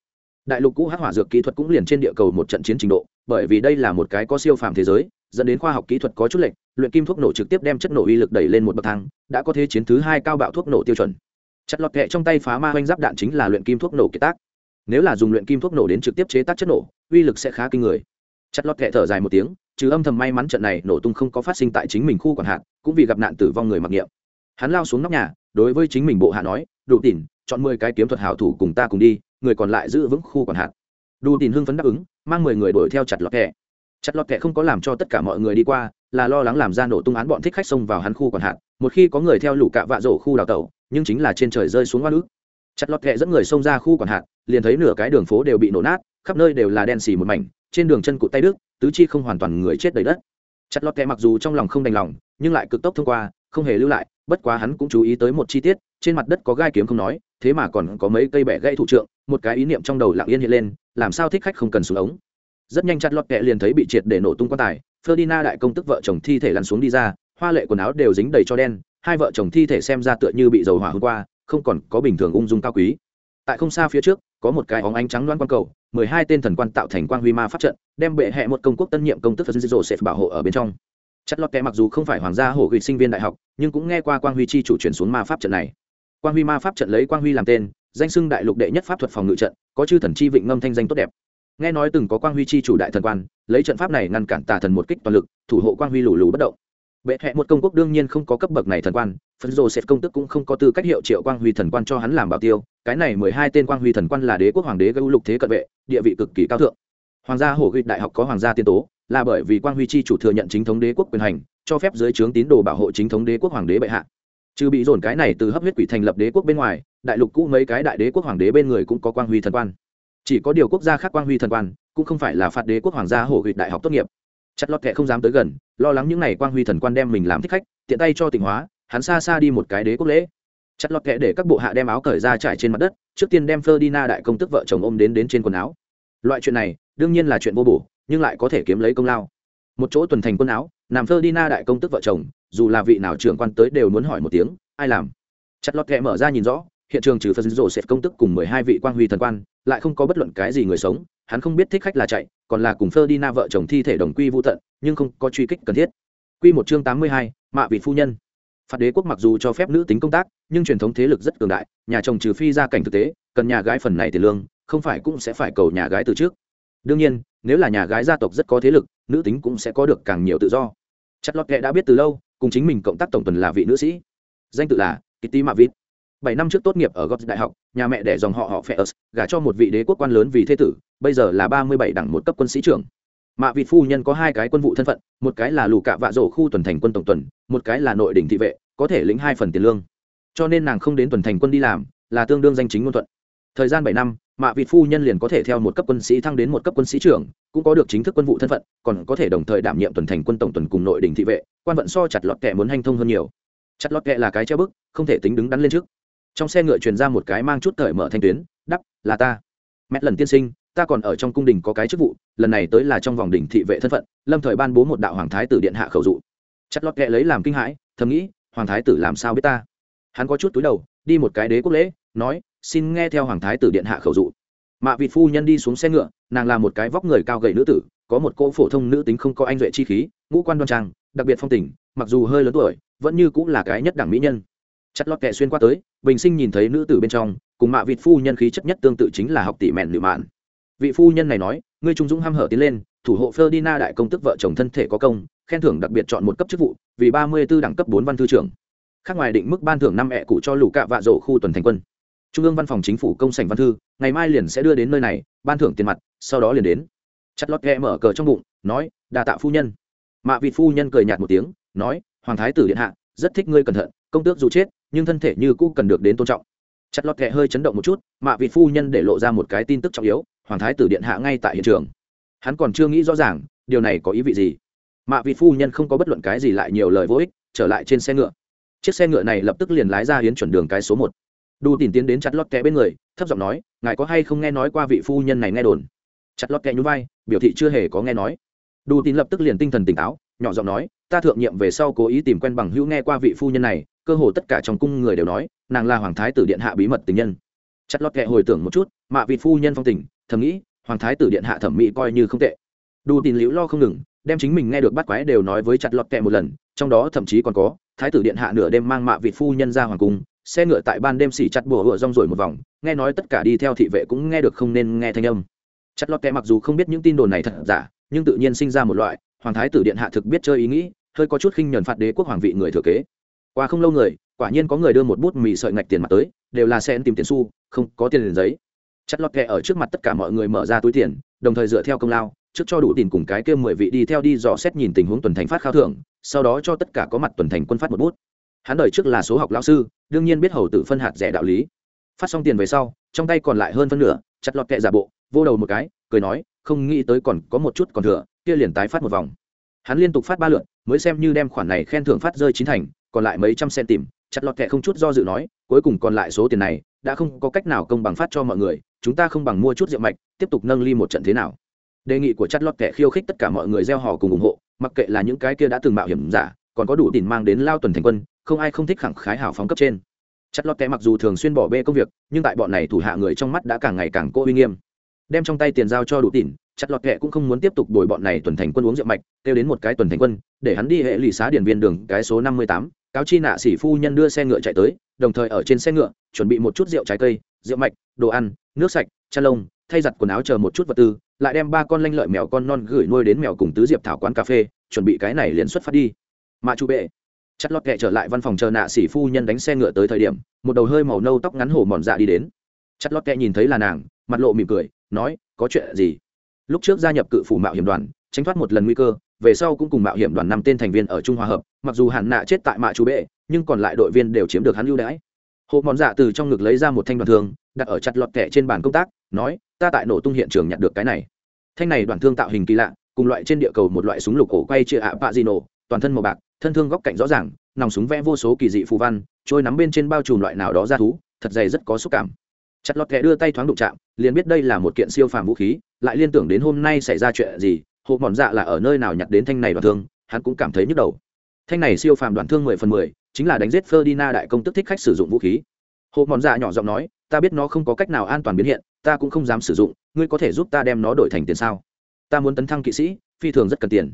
Đại lục cũ hắc hỏa dược kỹ thuật cũng liền trên địa cầu một trận chiến trình độ, bởi vì đây là một cái có siêu phàm thế giới, dẫn đến khoa học kỹ thuật có chút lệch, luyện kim thuốc nổ trực tiếp đem chất nổ uy lực đẩy lên một bậc thang, đã có thế chiến thứ hai cao bạo thuốc nổ tiêu chuẩn. Chặt lọt kệ trong tay phá ma hoành giáp đạn chính là luyện kim thuốc nổ kiệt tác. Nếu là dùng luyện kim thuốc nổ đến trực tiếp chế tác chất nổ, uy lực sẽ khá kinh người. Chặt lọt kệ thở dài một tiếng, trừ âm thầm may mắn trận này nổ tung không có phát sinh tại chính mình khu quản hạt cũng vì gặp nạn tử vong người mặc niệm hắn lao xuống nóc nhà, đối với chính mình bộ hạ nói, đủ tỉn, chọn mười cái kiếm thuật hảo thủ cùng ta cùng đi, người còn lại giữ vững khu còn hạt. Đủ tỉn hưng phấn đáp ứng, mang mười người đuổi theo chặt lọt kẹ. Chặt lọt kẹ không có làm cho tất cả mọi người đi qua, là lo lắng làm ra nổ tung án bọn thích khách xông vào hắn khu còn hạt. Một khi có người theo lũ cạ vạ rổ khu đào tẩu, nhưng chính là trên trời rơi xuống hoa nước chặt lọt kẹ dẫn người xông ra khu còn hạt, liền thấy nửa cái đường phố đều bị nổ nát, khắp nơi đều là đen xì một mảnh, trên đường chân cụt tay đức tứ chi không hoàn toàn người chết đầy đất. Chặt lọt kẹ mặc dù trong lòng không đành lòng, nhưng lại cực tốc thông qua không hề lưu lại, bất quá hắn cũng chú ý tới một chi tiết, trên mặt đất có gai kiếm không nói, thế mà còn có mấy cây bẻ gãy thủ trượng, một cái ý niệm trong đầu lặng yên hiện lên, làm sao thích khách không cần xuống ống. Rất nhanh chặt lọt kẹ liền thấy bị triệt để nổ tung quan tài, Ferdinand đại công tức vợ chồng thi thể lăn xuống đi ra, hoa lệ quần áo đều dính đầy cho đen, hai vợ chồng thi thể xem ra tựa như bị dầu hỏa hôm qua, không còn có bình thường ung dung cao quý. Tại không xa phía trước, có một cái óng ánh trắng loan quan cầu, mười hai tên thần quan tạo thành quang huy ma pháp trận, đem bệ hệ một công quốc tân nhiệm công tức phật joseph bảo hộ ở bên trong chất lọt kẻ mặc dù không phải hoàng gia hổ gửi sinh viên đại học, nhưng cũng nghe qua quang huy chi chủ chuyển xuống ma pháp trận này. Quang huy ma pháp trận lấy quang huy làm tên, danh sưng đại lục đệ nhất pháp thuật phòng ngự trận, có chư thần chi vịnh ngâm thanh danh tốt đẹp. Nghe nói từng có quang huy chi chủ đại thần quan, lấy trận pháp này ngăn cản tà thần một kích toàn lực, thủ hộ quang huy lù lù bất động. Bệ hệ một công quốc đương nhiên không có cấp bậc này thần quan phân sệt công tức cũng không có tư cách hiệu triệu quang huy thần quan cho hắn làm bảo tiêu, cái này mười hai tên quang huy thần quan là đế quốc hoàng đế gây lục thế cận vệ, địa vị cực kỳ cao thượng. Hoàng gia hổ ghi đại học có hoàng gia tiên tố là bởi vì quang huy chi chủ thừa nhận chính thống đế quốc quyền hành, cho phép dưới trướng tín đồ bảo hộ chính thống đế quốc hoàng đế bệ hạ. Trừ bị dồn cái này từ hấp huyết quỷ thành lập đế quốc bên ngoài, đại lục cũ mấy cái đại đế quốc hoàng đế bên người cũng có quang huy thần quan. Chỉ có điều quốc gia khác quang huy thần quan, cũng không phải là phạt đế quốc hoàng gia hổ huyệt đại học tốt nghiệp. Chặt lọt kệ không dám tới gần, lo lắng những n à y quang huy thần quan đem mình làm thích khách, tiện tay cho tỉnh hóa, hắn xa xa đi một cái đế quốc lễ. Chặt lọt kệ để các bộ hạ đem áo cởi ra trải trên mặt đất, trước tiên đem Ferdinand đại công tức vợ chồng ôm đến đến trên quần áo. Loại chuyện này, đương nhiên là chuyện vô bổ nhưng lại có thể kiếm lấy công lao. Một chỗ tuần thành quân áo nằm Ferdinand đại công tức vợ chồng dù là vị nào trưởng quan tới đều muốn hỏi một tiếng ai làm? Chặt lọt kẽ mở ra nhìn rõ hiện trường trừ phân rộ sẽ công tức cùng mười hai vị quan huy thần quan lại không có bất luận cái gì người sống hắn không biết thích khách là chạy còn là cùng Ferdinand vợ chồng thi thể đồng quy vô tận nhưng không có truy kích cần thiết. Quy một chương tám mươi hai, mạ vị phu nhân. Phạt đế quốc mặc dù cho phép nữ tính công tác nhưng truyền thống thế lực rất cường đại nhà chồng trừ phi ra cảnh thực tế cần nhà gái phần này tiền lương không phải cũng sẽ phải cầu nhà gái từ trước đương nhiên, nếu là nhà gái gia tộc rất có thế lực, nữ tính cũng sẽ có được càng nhiều tự do. Chất lót kệ đã biết từ lâu, cùng chính mình cộng tác tổng tuần là vị nữ sĩ. Danh tự là kitty mavit bảy năm trước tốt nghiệp ở gót đại học, nhà mẹ đẻ dòng họ họ phe gả cho một vị đế quốc quan lớn vì thế tử, bây giờ là ba mươi bảy đẳng một cấp quân sĩ trưởng. Mạ vị phu nhân có hai cái quân vụ thân phận, một cái là lù cạ vạ rổ khu tuần thành quân tổng tuần, một cái là nội đỉnh thị vệ, có thể lĩnh hai phần tiền lương. Cho nên nàng không đến tuần thành quân đi làm, là tương đương danh chính ngôn thuận thời gian bảy năm, mạ vị phu nhân liền có thể theo một cấp quân sĩ thăng đến một cấp quân sĩ trưởng, cũng có được chính thức quân vụ thân phận, còn có thể đồng thời đảm nhiệm tuần thành quân tổng tuần cùng nội đình thị vệ, quan vận so chặt lọt kẹ muốn hanh thông hơn nhiều. Chặt lọt kẹ là cái treo bức, không thể tính đứng đắn lên trước. Trong xe ngựa truyền ra một cái mang chút thời mở thanh tuyến, đắp, là ta. Mẹ lần tiên sinh, ta còn ở trong cung đình có cái chức vụ, lần này tới là trong vòng đỉnh thị vệ thân phận, lâm thời ban bố một đạo hoàng thái tử điện hạ khẩu dụ. Chặt lọt kẹ lấy làm kinh hãi, thầm nghĩ, hoàng thái tử làm sao biết ta? Hắn có chút túi đầu, đi một cái đế quốc lễ nói, xin nghe theo hoàng thái tử điện hạ khẩu dụ. Mạ vịt phu nhân đi xuống xe ngựa, nàng là một cái vóc người cao gầy nữ tử, có một cô phổ thông nữ tính không có anh duệ chi khí, ngũ quan đoan trang, đặc biệt phong tình, mặc dù hơi lớn tuổi, vẫn như cũng là cái nhất đẳng mỹ nhân. Chặt lọt kẹ xuyên qua tới, bình sinh nhìn thấy nữ tử bên trong, cùng mạ vịt phu nhân khí chất nhất tương tự chính là học tỷ mẹn lựu mạn. Vị phu nhân này nói, ngươi trung dũng h hở tiến lên, thủ hộ Ferdinand đại công tức vợ chồng thân thể có công, khen thưởng đặc biệt chọn một cấp chức vụ, vì ba mươi 34 đẳng cấp bốn văn thư trưởng. Khác ngoài định mức ban thưởng năm ẹ cụ cho lũ cạ vạ rổ khu tuần thành quân trung ương văn phòng chính phủ công sảnh văn thư, ngày mai liền sẽ đưa đến nơi này, ban thưởng tiền mặt, sau đó liền đến. Chặt lót ghe mở cờ trong bụng, nói, đà tạ phu nhân. Mạ vị phu nhân cười nhạt một tiếng, nói, hoàng thái tử điện hạ, rất thích ngươi cẩn thận, công tước dù chết, nhưng thân thể như cũ cần được đến tôn trọng. Chặt lót ghẹ hơi chấn động một chút, mạ vị phu nhân để lộ ra một cái tin tức trọng yếu, hoàng thái tử điện hạ ngay tại hiện trường. Hắn còn chưa nghĩ rõ ràng, điều này có ý vị gì. Mạ vị phu nhân không có bất luận cái gì lại nhiều lời vô ích, trở lại trên xe ngựa. Chiếc xe ngựa này lập tức liền lái ra hiến chuẩn đường cái số một đủ tìm tiến đến chặt lót kẹ bên người, thấp giọng nói, ngài có hay không nghe nói qua vị phu nhân này nghe đồn? Chặt lót kẹ nhún vai, biểu thị chưa hề có nghe nói. Đủ tín lập tức liền tinh thần tỉnh táo, nhỏ giọng nói, ta thượng nhiệm về sau cố ý tìm quen bằng hữu nghe qua vị phu nhân này, cơ hồ tất cả trong cung người đều nói, nàng là hoàng thái tử điện hạ bí mật tình nhân. Chặt lót kẹ hồi tưởng một chút, mạ vị phu nhân phong tình, thầm nghĩ, hoàng thái tử điện hạ thẩm mỹ coi như không tệ. Đủ tín liễu lo không ngừng, đem chính mình nghe được bắt quái đều nói với chặt lọt kẹ một lần, trong đó thậm chí còn có, thái tử điện hạ nửa đêm mang mạ vị phu nhân ra hoàng cung xe ngựa tại ban đêm xỉ chặt bùa hựa rong rồi một vòng, nghe nói tất cả đi theo thị vệ cũng nghe được không nên nghe thanh âm. Chặt lọt kẹ mặc dù không biết những tin đồn này thật giả, nhưng tự nhiên sinh ra một loại, hoàng thái tử điện hạ thực biết chơi ý nghĩ, hơi có chút khinh nhuần phạt đế quốc hoàng vị người thừa kế. Qua không lâu người, quả nhiên có người đưa một bút mì sợi ngạch tiền mặt tới, đều là sen tìm tiền xu, không có tiền liền giấy. Chặt lọt kẹ ở trước mặt tất cả mọi người mở ra túi tiền, đồng thời dựa theo công lao, trước cho đủ tiền cùng cái kia mười vị đi theo đi dò xét nhìn tình huống tuần thành phát khao thưởng, sau đó cho tất cả có mặt tuần thành quân phát một bút hắn đời trước là số học lão sư, đương nhiên biết hầu tử phân hạt rẻ đạo lý. Phát xong tiền về sau, trong tay còn lại hơn phân nửa, chặt lọt kẹ giả bộ, vô đầu một cái, cười nói, không nghĩ tới còn có một chút còn thừa, kia liền tái phát một vòng. Hắn liên tục phát ba lượt, mới xem như đem khoản này khen thưởng phát rơi chín thành, còn lại mấy trăm sen tìm, chặt lọt kẹ không chút do dự nói, cuối cùng còn lại số tiền này, đã không có cách nào công bằng phát cho mọi người, chúng ta không bằng mua chút rượu mạch, tiếp tục nâng ly một trận thế nào. Đề nghị của chặt lọt kẹ khiêu khích tất cả mọi người gieo hò cùng ủng hộ, mặc kệ là những cái kia đã từng mạo hiểm giả, còn có đủ tiền mang đến lao tuần thành quân không ai không thích khẳng khái hào phóng cấp trên. Chặt lọt kẻ mặc dù thường xuyên bỏ bê công việc, nhưng tại bọn này thủ hạ người trong mắt đã càng ngày càng cô uy nghiêm. Đem trong tay tiền giao cho đủ tiền chặt lọt kệ cũng không muốn tiếp tục đổi bọn này tuần thành quân uống rượu mạch, kêu đến một cái tuần thành quân, để hắn đi hệ lụy xá điển viên đường, cái số năm mươi tám, cáo chi nạ sĩ phu nhân đưa xe ngựa chạy tới, đồng thời ở trên xe ngựa, chuẩn bị một chút rượu trái cây, rượu mạch, đồ ăn, nước sạch, chăn lông, thay giặt quần áo chờ một chút vật tư, lại đem ba con lanh lợi mèo con non gửi nuôi đến mèo cùng tứ diệp thảo quán cà phê, chuẩn bị cái này liền xuất phát đi. Mà chu bệ chặt lọt kệ trở lại văn phòng chờ nạ sĩ phu nhân đánh xe ngựa tới thời điểm, một đầu hơi màu nâu tóc ngắn hổ mòn dạ đi đến. Chặt lọt kệ nhìn thấy là nàng, mặt lộ mỉm cười, nói, có chuyện gì? Lúc trước gia nhập cự phủ mạo hiểm đoàn, tránh thoát một lần nguy cơ, về sau cũng cùng mạo hiểm đoàn năm tên thành viên ở trung hòa hợp, mặc dù hạn nạ chết tại mạ chú bệ, nhưng còn lại đội viên đều chiếm được hắn ưu đãi. Hộ mòn dạ từ trong ngực lấy ra một thanh đoàn thương, đặt ở chặt lọt kẹ trên bàn công tác, nói, ta tại nổ tung hiện trường nhặt được cái này. Thanh này đoàn thương tạo hình kỳ lạ, cùng loại trên địa cầu một loại súng lục cổ quay chia ạ bạ di nổ, toàn thân màu bạc thân thương góc cạnh rõ ràng nòng súng vẽ vô số kỳ dị phù văn trôi nắm bên trên bao trùm loại nào đó ra thú thật dày rất có xúc cảm chặt lọt kẹ đưa tay thoáng đụng chạm liền biết đây là một kiện siêu phàm vũ khí lại liên tưởng đến hôm nay xảy ra chuyện gì hộ mòn dạ là ở nơi nào nhặt đến thanh này đoạn thương hắn cũng cảm thấy nhức đầu thanh này siêu phàm đoàn thương mười phần mười chính là đánh giết Ferdinand đại công tức thích khách sử dụng vũ khí. Hộ mòn dạ nhỏ giọng nói, ta biết nó không có cách nào an toàn biến hiện, ta cũng không dám sử dụng, ngươi có thể giúp ta đem nó đổi thành tiền sao? Ta muốn tấn thăng kỵ sĩ, phi thường rất cần tiền.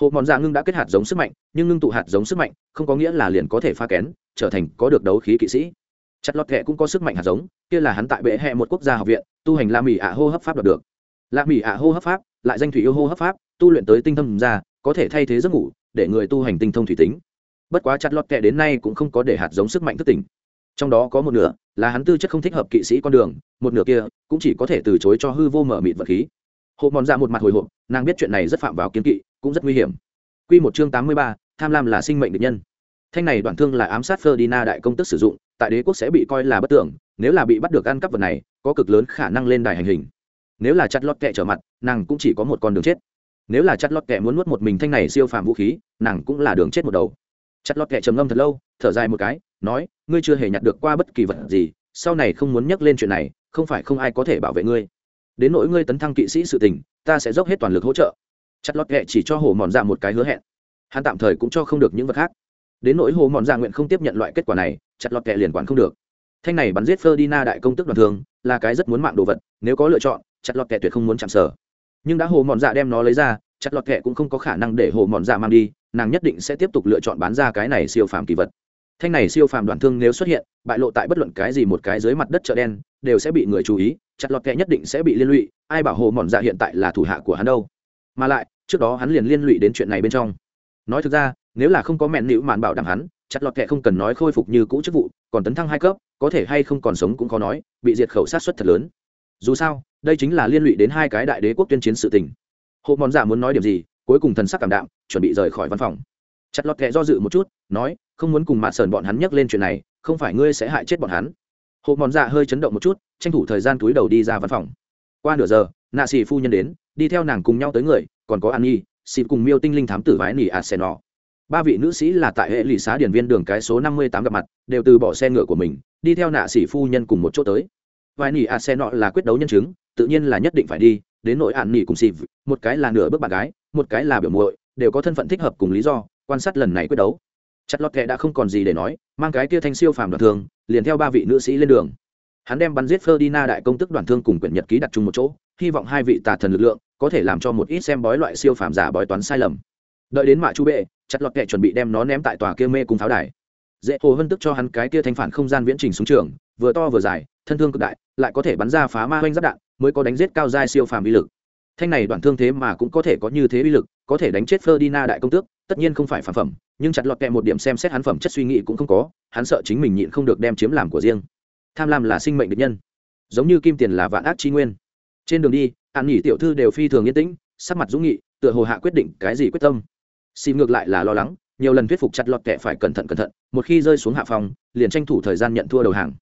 Hộ mòn dạ ngưng đã kết hạt giống sức mạnh, nhưng ngưng tụ hạt giống sức mạnh, không có nghĩa là liền có thể pha kén, trở thành có được đấu khí kỵ sĩ. Chặt lọt kệ cũng có sức mạnh hạt giống, kia là hắn tại bệ hệ một quốc gia học viện, tu hành La Mỹ ạ hô hấp pháp đoạt được. La Mỹ ạ hô hấp pháp, lại danh thủy yêu hô hấp pháp, tu luyện tới tinh thâm ra, có thể thay thế giấc ngủ, để người tu hành tinh thông thủy tính bất quá chặt lọt kệ đến nay cũng không có để hạt giống sức mạnh thức tỉnh trong đó có một nửa là hắn tư chất không thích hợp kỵ sĩ con đường một nửa kia cũng chỉ có thể từ chối cho hư vô mở mịt vật khí hộ mòn ra một mặt hồi hộp, nàng biết chuyện này rất phạm vào kiến kỵ, cũng rất nguy hiểm. Q một chương tám mươi ba, tham lam là sinh mệnh địch nhân. Thanh này đoạn thương là ám sát ferdinand đại công tức sử dụng, tại đế quốc sẽ bị coi là bất tưởng, nếu là bị bắt được ăn cắp vật này, có cực lớn khả năng lên đài hành hình. Nếu là chặt lọt kẹ trở mặt, nàng cũng chỉ có một con đường chết. Nếu là chặt lọt kẹ muốn nuốt một mình thanh này siêu phàm vũ khí, nàng cũng là đường chết một đầu. Chặt lọt kẹ trầm ngâm thật lâu, thở dài một cái, nói, ngươi chưa hề nhặt được qua bất kỳ vật gì, sau này không muốn nhắc lên chuyện này, không phải không ai có thể bảo vệ ngươi đến nỗi ngươi tấn thăng kỵ sĩ sự tình, ta sẽ dốc hết toàn lực hỗ trợ. Chặt lọt kệ chỉ cho hồ mòn dạ một cái hứa hẹn. Hắn tạm thời cũng cho không được những vật khác. Đến nỗi hồ mòn dạ nguyện không tiếp nhận loại kết quả này, chặt lọt kệ liền quản không được. Thanh này bắn giết Ferdinand đại công tức đoàn thường, là cái rất muốn mạng đồ vật, nếu có lựa chọn, chặt lọt kệ tuyệt không muốn chạm sở. Nhưng đã hồ mòn dạ đem nó lấy ra, chặt lọt kệ cũng không có khả năng để hồ mòn dạ mang đi, nàng nhất định sẽ tiếp tục lựa chọn bán ra cái này siêu phàm kỳ vật. Thanh này siêu phàm đoàn thương nếu xuất hiện, bại lộ tại bất luận cái gì một cái dưới mặt đất chợ đen, đều sẽ bị người chú ý chặt lọt kẹ nhất định sẽ bị liên lụy, ai bảo hồ mòn dạ hiện tại là thủ hạ của hắn đâu. Mà lại, trước đó hắn liền liên lụy đến chuyện này bên trong. Nói thực ra, nếu là không có mẹn nữ màn bảo đảm hắn, chặt lọt kẹ không cần nói khôi phục như cũ chức vụ, còn tấn thăng hai cấp, có thể hay không còn sống cũng khó nói, bị diệt khẩu sát xuất thật lớn. Dù sao, đây chính là liên lụy đến hai cái đại đế quốc tuyên chiến sự tình. Hộ mòn dạ muốn nói điểm gì, cuối cùng thần sắc cảm đạm, chuẩn bị rời khỏi văn phòng. Chặt lọt kệ do dự một chút, nói, không muốn cùng mạ sờn bọn hắn nhắc lên chuyện này, không phải ngươi sẽ hại chết bọn hắn hộp mòn dạ hơi chấn động một chút, tranh thủ thời gian túi đầu đi ra văn phòng. Qua nửa giờ, nạ xì phu nhân đến, đi theo nàng cùng nhau tới người, còn có an nhi, xịt cùng miêu tinh linh thám tử vái nỉ arsenal ba vị nữ sĩ là tại hệ lụy xá điển viên đường cái số năm mươi tám gặp mặt, đều từ bỏ xe ngựa của mình, đi theo nạ xỉ phu nhân cùng một chỗ tới. Vài nỉ a xe nọ là quyết đấu nhân chứng, tự nhiên là nhất định phải đi, đến nội ạn nỉ cùng xịp một cái là nửa bước bạn gái, một cái là biểu muội, đều có thân phận thích hợp cùng lý do, quan sát lần này quyết đấu chặt lọt kệ đã không còn gì để nói, mang cái kia thanh siêu phàm đoạn thương, liền theo ba vị nữ sĩ lên đường. Hắn đem bắn giết Ferdinand đại công tức đoàn thương cùng quyển nhật ký đặt chung một chỗ, hy vọng hai vị tà thần lực lượng có thể làm cho một ít xem bói loại siêu phàm giả bói toán sai lầm. Đợi đến mạ chu bệ, chặt lọt kệ chuẩn bị đem nó ném tại tòa kia mê cùng pháo đài. Dễ hồ hân tức cho hắn cái kia thanh phản không gian viễn trình xuống trường, vừa to vừa dài, thân thương cực đại, lại có thể bắn ra phá ma oanh giáp đạn, mới có đánh giết cao giai siêu phàm uy lực. Thanh này đoạn thương thế mà cũng có thể có như thế uy lực, có thể đánh chết Ferdinand đại công tước tất nhiên không phải phản phẩm, nhưng chặt lọt kẹ một điểm xem xét hắn phẩm chất suy nghĩ cũng không có, hắn sợ chính mình nhịn không được đem chiếm làm của riêng. Tham lam là sinh mệnh địch nhân. Giống như kim tiền là vạn ác chi nguyên. Trên đường đi, an nghỉ tiểu thư đều phi thường yên tĩnh, sắc mặt dũng nghị, tựa hồ hạ quyết định cái gì quyết tâm. Xin ngược lại là lo lắng, nhiều lần thuyết phục chặt lọt kẹ phải cẩn thận cẩn thận, một khi rơi xuống hạ phòng, liền tranh thủ thời gian nhận thua đầu hàng.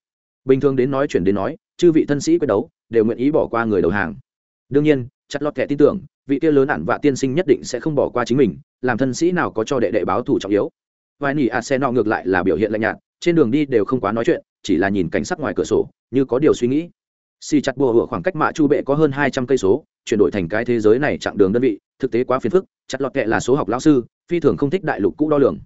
Bình thường đến nói chuyển đến nói, chư vị thân sĩ quyết đấu, đều nguyện ý bỏ qua người đầu hàng. Đương nhiên, chặt lọt kẹ tin tưởng, vị kia lớn ản vạ tiên sinh nhất định sẽ không bỏ qua chính mình làm thân sĩ nào có cho đệ đệ báo thủ trọng yếu. Vài nỉ a xe nọ ngược lại là biểu hiện lạnh nhạt, trên đường đi đều không quá nói chuyện, chỉ là nhìn cảnh sắc ngoài cửa sổ, như có điều suy nghĩ. Xì chặt bùa hựa khoảng cách mạ chu bệ có hơn hai trăm cây số, chuyển đổi thành cái thế giới này chặng đường đơn vị, thực tế quá phiền phức, chặt lọt kệ là số học lão sư, phi thường không thích đại lục cũ đo lường.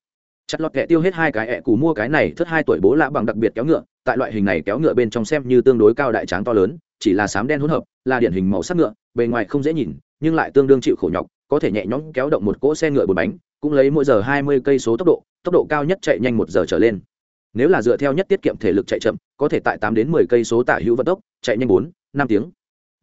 Chặt lọt kệ tiêu hết hai cái ẹ cù mua cái này, thất hai tuổi bố lạ bằng đặc biệt kéo ngựa, tại loại hình này kéo ngựa bên trong xem như tương đối cao đại tráng to lớn, chỉ là sám đen hỗn hợp, là điển hình màu sắc ngựa, bề ngoài không dễ nhìn, nhưng lại tương đương chịu khổ nhọc có thể nhẹ nhõm kéo động một cỗ xe ngựa bốn bánh, cũng lấy mỗi giờ hai mươi cây số tốc độ tốc độ cao nhất chạy nhanh một giờ trở lên. Nếu là dựa theo nhất tiết kiệm thể lực chạy chậm, có thể tại tám đến mười cây số tả hữu vận tốc, chạy nhanh bốn, năm tiếng.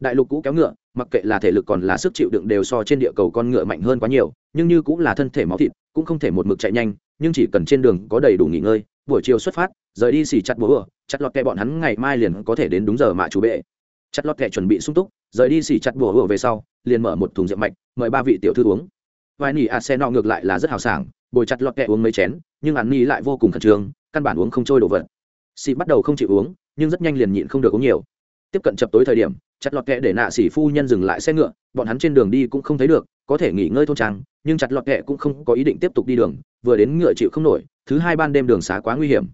Đại lục cũ kéo ngựa, mặc kệ là thể lực còn là sức chịu đựng đều so trên địa cầu con ngựa mạnh hơn quá nhiều, nhưng như cũng là thân thể máu thịt, cũng không thể một mực chạy nhanh, nhưng chỉ cần trên đường có đầy đủ nghỉ ngơi, buổi chiều xuất phát, rời đi xỉ chặt búa, chặt lọt kẹ bọn hắn ngày mai liền có thể đến đúng giờ mà chủ bệ chặt lọt kẹ chuẩn bị sung túc, rời đi xỉ chặt bùa hùa về sau, liền mở một thùng rượu mạch, mời ba vị tiểu thư uống. Vài nỉ a xe nọ ngược lại là rất hào sảng, bồi chặt lọt kẹ uống mấy chén, nhưng ăn ni lại vô cùng khẩn trương, căn bản uống không trôi đồ vật. Xì bắt đầu không chịu uống, nhưng rất nhanh liền nhịn không được uống nhiều. Tiếp cận chập tối thời điểm, chặt lọt kẹ để nạ xỉ phu nhân dừng lại xe ngựa, bọn hắn trên đường đi cũng không thấy được, có thể nghỉ ngơi thôn trang, nhưng chặt lọt kẹ cũng không có ý định tiếp tục đi đường, vừa đến ngựa chịu không nổi, thứ hai ban đêm đường xá quá nguy hiểm.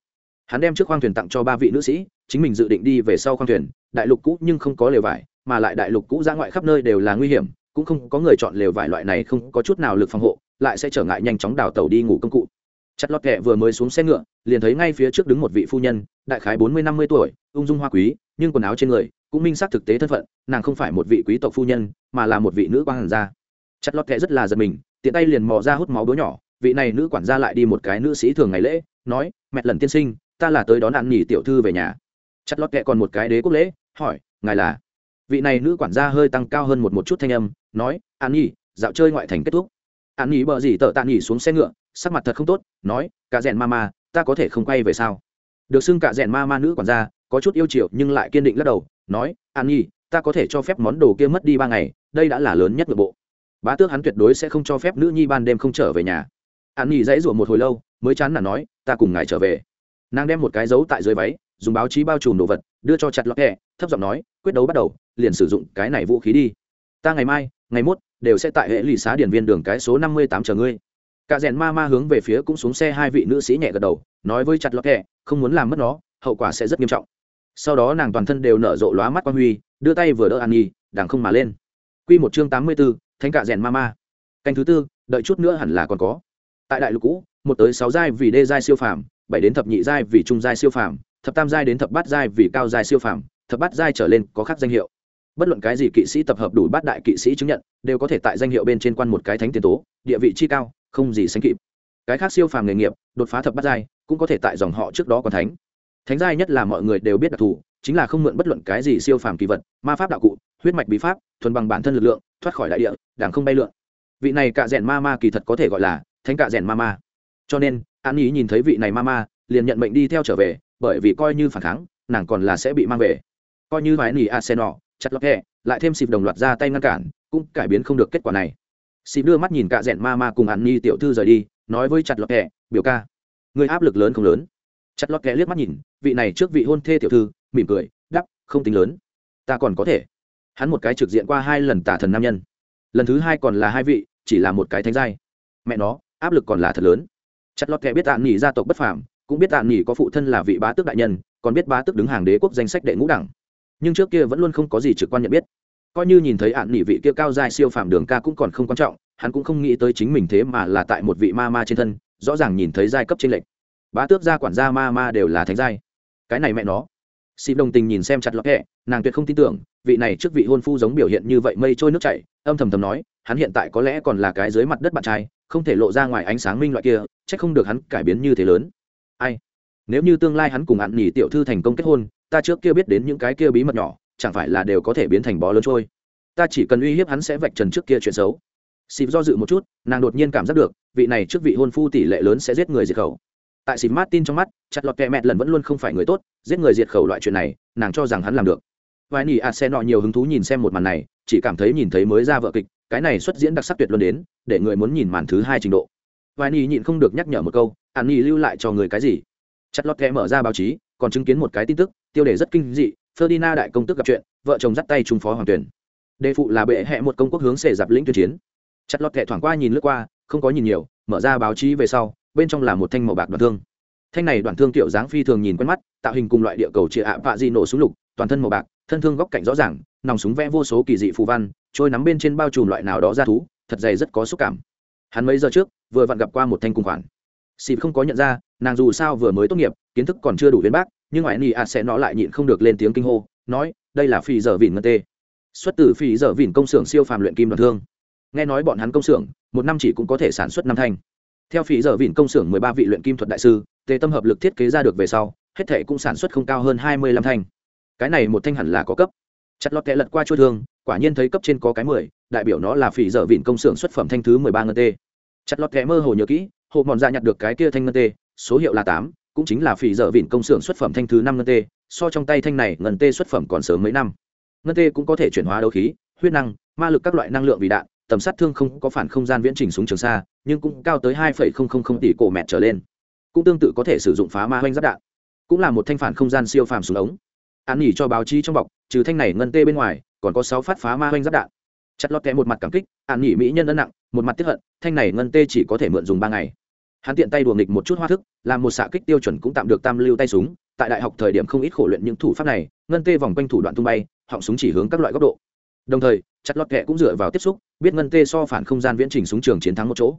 Hắn đem trước khoang thuyền tặng cho ba vị nữ sĩ, chính mình dự định đi về sau khoang thuyền đại lục cũ nhưng không có lều vải, mà lại đại lục cũ ra ngoại khắp nơi đều là nguy hiểm, cũng không có người chọn lều vải loại này không có chút nào lực phòng hộ, lại sẽ trở ngại nhanh chóng đào tàu đi ngủ công cụ. Chặt lọt kẹ vừa mới xuống xe ngựa, liền thấy ngay phía trước đứng một vị phu nhân, đại khái bốn mươi, năm mươi tuổi, ung dung hoa quý, nhưng quần áo trên người cũng minh xác thực tế thân phận, nàng không phải một vị quý tộc phu nhân, mà là một vị nữ quan hàn gia. Chặt lọt kẹ rất là giật mình, tiện tay liền mò ra hút máu búa nhỏ, vị này nữ quản gia lại đi một cái nữ sĩ thường ngày lễ, nói, mẹ lần tiên sinh, ta là tới đón ăn nhỉ tiểu thư về nhà. Chặt lọt kẹ còn một cái đế quốc lễ hỏi, ngài là? Vị này nữ quản gia hơi tăng cao hơn một một chút thanh âm, nói, an nhi, dạo chơi ngoại thành kết thúc. An nhi bợ gì tợ tạ nhi xuống xe ngựa, sắc mặt thật không tốt, nói, cả rèn ma ma, ta có thể không quay về sao? Được xưng cả rèn ma ma nữ quản gia, có chút yêu chiều nhưng lại kiên định lắc đầu, nói, an nhi, ta có thể cho phép món đồ kia mất đi ba ngày, đây đã là lớn nhất nội bộ. Bá tước hắn tuyệt đối sẽ không cho phép nữ nhi ban đêm không trở về nhà. An nhi dãy rủa một hồi lâu, mới chán là nói, ta cùng ngài trở về. Nàng đem một cái dấu tại dưới váy, dùng báo chí bao trùm đồ vật đưa cho chặt lọt hẹ thấp giọng nói, quyết đấu bắt đầu, liền sử dụng cái này vũ khí đi. Ta ngày mai, ngày mốt, đều sẽ tại hệ lụy xá điển viên đường cái số năm mươi tám chờ ngươi. Cả rèn ma ma hướng về phía cũng xuống xe hai vị nữ sĩ nhẹ gật đầu, nói với chặt lọt hẹ không muốn làm mất nó, hậu quả sẽ rất nghiêm trọng. Sau đó nàng toàn thân đều nở rộ lóa mắt quan huy, đưa tay vừa đỡ an nhi, đàng không mà lên. Q một chương tám mươi b ố thánh cả rèn ma ma. Canh thứ tư, đợi chút nữa hẳn là còn có. Tại đại lục cũ, một tới sáu giai vì đê giai siêu phàm, bảy đến thập nhị giai vì trung giai siêu phàm thập tam giai đến thập bát giai vì cao giai siêu phàm, thập bát giai trở lên có khác danh hiệu. Bất luận cái gì kỵ sĩ tập hợp đủ bát đại kỵ sĩ chứng nhận, đều có thể tại danh hiệu bên trên quan một cái thánh tiền tố, địa vị chi cao, không gì sánh kịp. Cái khác siêu phàm nghề nghiệp, đột phá thập bát giai, cũng có thể tại dòng họ trước đó còn thánh. Thánh giai nhất là mọi người đều biết đặc thù, chính là không mượn bất luận cái gì siêu phàm kỳ vật, ma pháp đạo cụ, huyết mạch bí pháp, thuần bằng bản thân lực lượng, thoát khỏi đại địa, đảng không bay lượn. Vị này cạ rèn ma ma kỳ thật có thể gọi là thánh cạ rèn ma ma. Cho nên, an ý nhìn thấy vị này ma ma, liền nhận mệnh đi theo trở về bởi vì coi như phản kháng, nàng còn là sẽ bị mang về. Coi như vài nỉ arsenal chặt lọt hẹ, lại thêm xịp đồng loạt ra tay ngăn cản, cũng cải biến không được kết quả này. Xịp đưa mắt nhìn cạ rẽn ma ma cùng an nhi tiểu thư rời đi, nói với chặt lọt hẹ, biểu ca người áp lực lớn không lớn? Chặt lọt kẹ liếc mắt nhìn, vị này trước vị hôn thê tiểu thư, mỉm cười đắp không tính lớn. Ta còn có thể. Hắn một cái trực diện qua hai lần tả thần nam nhân. Lần thứ hai còn là hai vị, chỉ là một cái thánh giai. Mẹ nó, áp lực còn là thật lớn. Chặt lọt kẹ biết tạ nghỉ gia tộc bất phàm cũng biết tàn nhỉ có phụ thân là vị bá tước đại nhân, còn biết bá tước đứng hàng đế quốc danh sách đệ ngũ đẳng. Nhưng trước kia vẫn luôn không có gì trực quan nhận biết. Coi như nhìn thấy ạn nỉ vị kia cao dài siêu phàm đường ca cũng còn không quan trọng, hắn cũng không nghĩ tới chính mình thế mà là tại một vị ma ma trên thân, rõ ràng nhìn thấy giai cấp trên lệnh bá tước gia quản gia ma ma đều là thánh giai. Cái này mẹ nó. Xịp đồng tình nhìn xem chặt lọc hẹ nàng tuyệt không tin tưởng, vị này trước vị hôn phu giống biểu hiện như vậy mây trôi nước chảy, âm thầm thầm nói, hắn hiện tại có lẽ còn là cái dưới mặt đất bạn trai, không thể lộ ra ngoài ánh sáng minh loại kia c h ắ c không được hắn cải biến như thế lớn ai? Nếu như tương lai hắn cùng ạn nhì tiểu thư thành công kết hôn, ta trước kia biết đến những cái kia bí mật nhỏ, chẳng phải là đều có thể biến thành bó lớn trôi. Ta chỉ cần uy hiếp hắn sẽ vạch trần trước kia chuyện xấu. Xịp do dự một chút, nàng đột nhiên cảm giác được, vị này trước vị hôn phu tỷ lệ lớn sẽ giết người diệt khẩu. Tại xịp martin trong mắt, chặt lọt kẹ mẹ lần vẫn luôn không phải người tốt, giết người diệt khẩu loại chuyện này, nàng cho rằng hắn làm được. Vài nỉ a xe nọ nhiều hứng thú nhìn xem một màn này, chỉ cảm thấy nhìn thấy mới ra vợ kịch, cái này xuất diễn đặc sắc tuyệt luôn đến, để người muốn nhìn màn thứ hai trình độ vài nỉ nhịn không được nhắc nhở một câu an nỉ lưu lại cho người cái gì? Chặt lọt kẽ mở ra báo chí, còn chứng kiến một cái tin tức, tiêu đề rất kinh dị, ferdinand đại công tức gặp chuyện, vợ chồng dắt tay trung phó hoàng tuyển. Đề phụ là bệ hẹ một công quốc hướng xề dạp lĩnh tuyên chiến. Chặt lọt kệ thoảng qua nhìn lướt qua, không có nhìn nhiều, mở ra báo chí về sau, bên trong là một thanh màu bạc đoạn thương. Thanh này đoạn thương kiểu dáng phi thường nhìn quen mắt, tạo hình cùng loại địa cầu chia ạ vạ di nổ súng lục, toàn thân màu bạc, thân thương góc cạnh rõ ràng, nòng súng vẽ vô số kỳ dị phù văn, trôi nắm bên trên bao trùm loại nào đó ra thú, thật dày rất có xúc cảm. Hắn mấy giờ trước vừa vặn gặp qua một thanh cung khoản. Xịp không có nhận ra, nàng dù sao vừa mới tốt nghiệp, kiến thức còn chưa đủ viên bác, nhưng ngoại ni a sẽ nó lại nhịn không được lên tiếng kinh hô, nói, đây là phi dở vỉn ngân tê. Xuất từ phi dở vỉn công xưởng siêu phàm luyện kim đoàn thương. Nghe nói bọn hắn công xưởng, một năm chỉ cũng có thể sản xuất năm thanh. Theo phi dở vỉn công xưởng mười ba vị luyện kim thuật đại sư tề tâm hợp lực thiết kế ra được về sau, hết thể cũng sản xuất không cao hơn hai mươi lăm thanh. Cái này một thanh hẳn là có cấp. Chặt lọt kẹ lật qua chua thương, quả nhiên thấy cấp trên có cái mười, đại biểu nó là phỉ dở vịn công xưởng xuất phẩm thanh thứ mười ba ngân tê chặt lọt kẻ mơ hồ nhớ kỹ hộ mòn ra dạ nhặt được cái kia thanh ngân tê, số hiệu là tám, cũng chính là phỉ dở vịn công xưởng xuất phẩm thanh thứ năm ngân tê, so trong tay thanh này, ngân tê xuất phẩm còn sớm mấy năm. Ngân tê cũng có thể chuyển hóa đấu khí, huyết năng, ma lực các loại năng lượng vì đạn, tầm sát thương không có phản không gian viễn trình súng trường xa, nhưng cũng cao tới hai tỷ cổ mẹt trở lên. Cũng tương tự có thể sử dụng phá ma hoanh giáp đạn, cũng là một thanh phản không gian siêu phàm súng ống. An nghỉ cho báo chí trong bọc, trừ thanh này ngân tê bên ngoài, còn có sáu phát phá ma hoanh giáp đạn chặt lọt kẹ một mặt cảm kích an nghỉ mỹ nhân ân nặng, một mặt tiếp hận, thanh này ngân tê chỉ có thể mượn dùng ba ngày. Hắn tiện tay đùa nghịch một chút hoa thức, làm một xạ kích tiêu chuẩn cũng tạm được tam lưu tay súng, tại đại học thời điểm không ít khổ luyện những thủ pháp này, ngân tê vòng quanh thủ đoạn tung bay, họng súng chỉ hướng các loại góc độ. Đồng thời, chặt lọt kẹ cũng dựa vào tiếp xúc, biết ngân tê so phản không gian viễn trình súng trường chiến thắng một chỗ.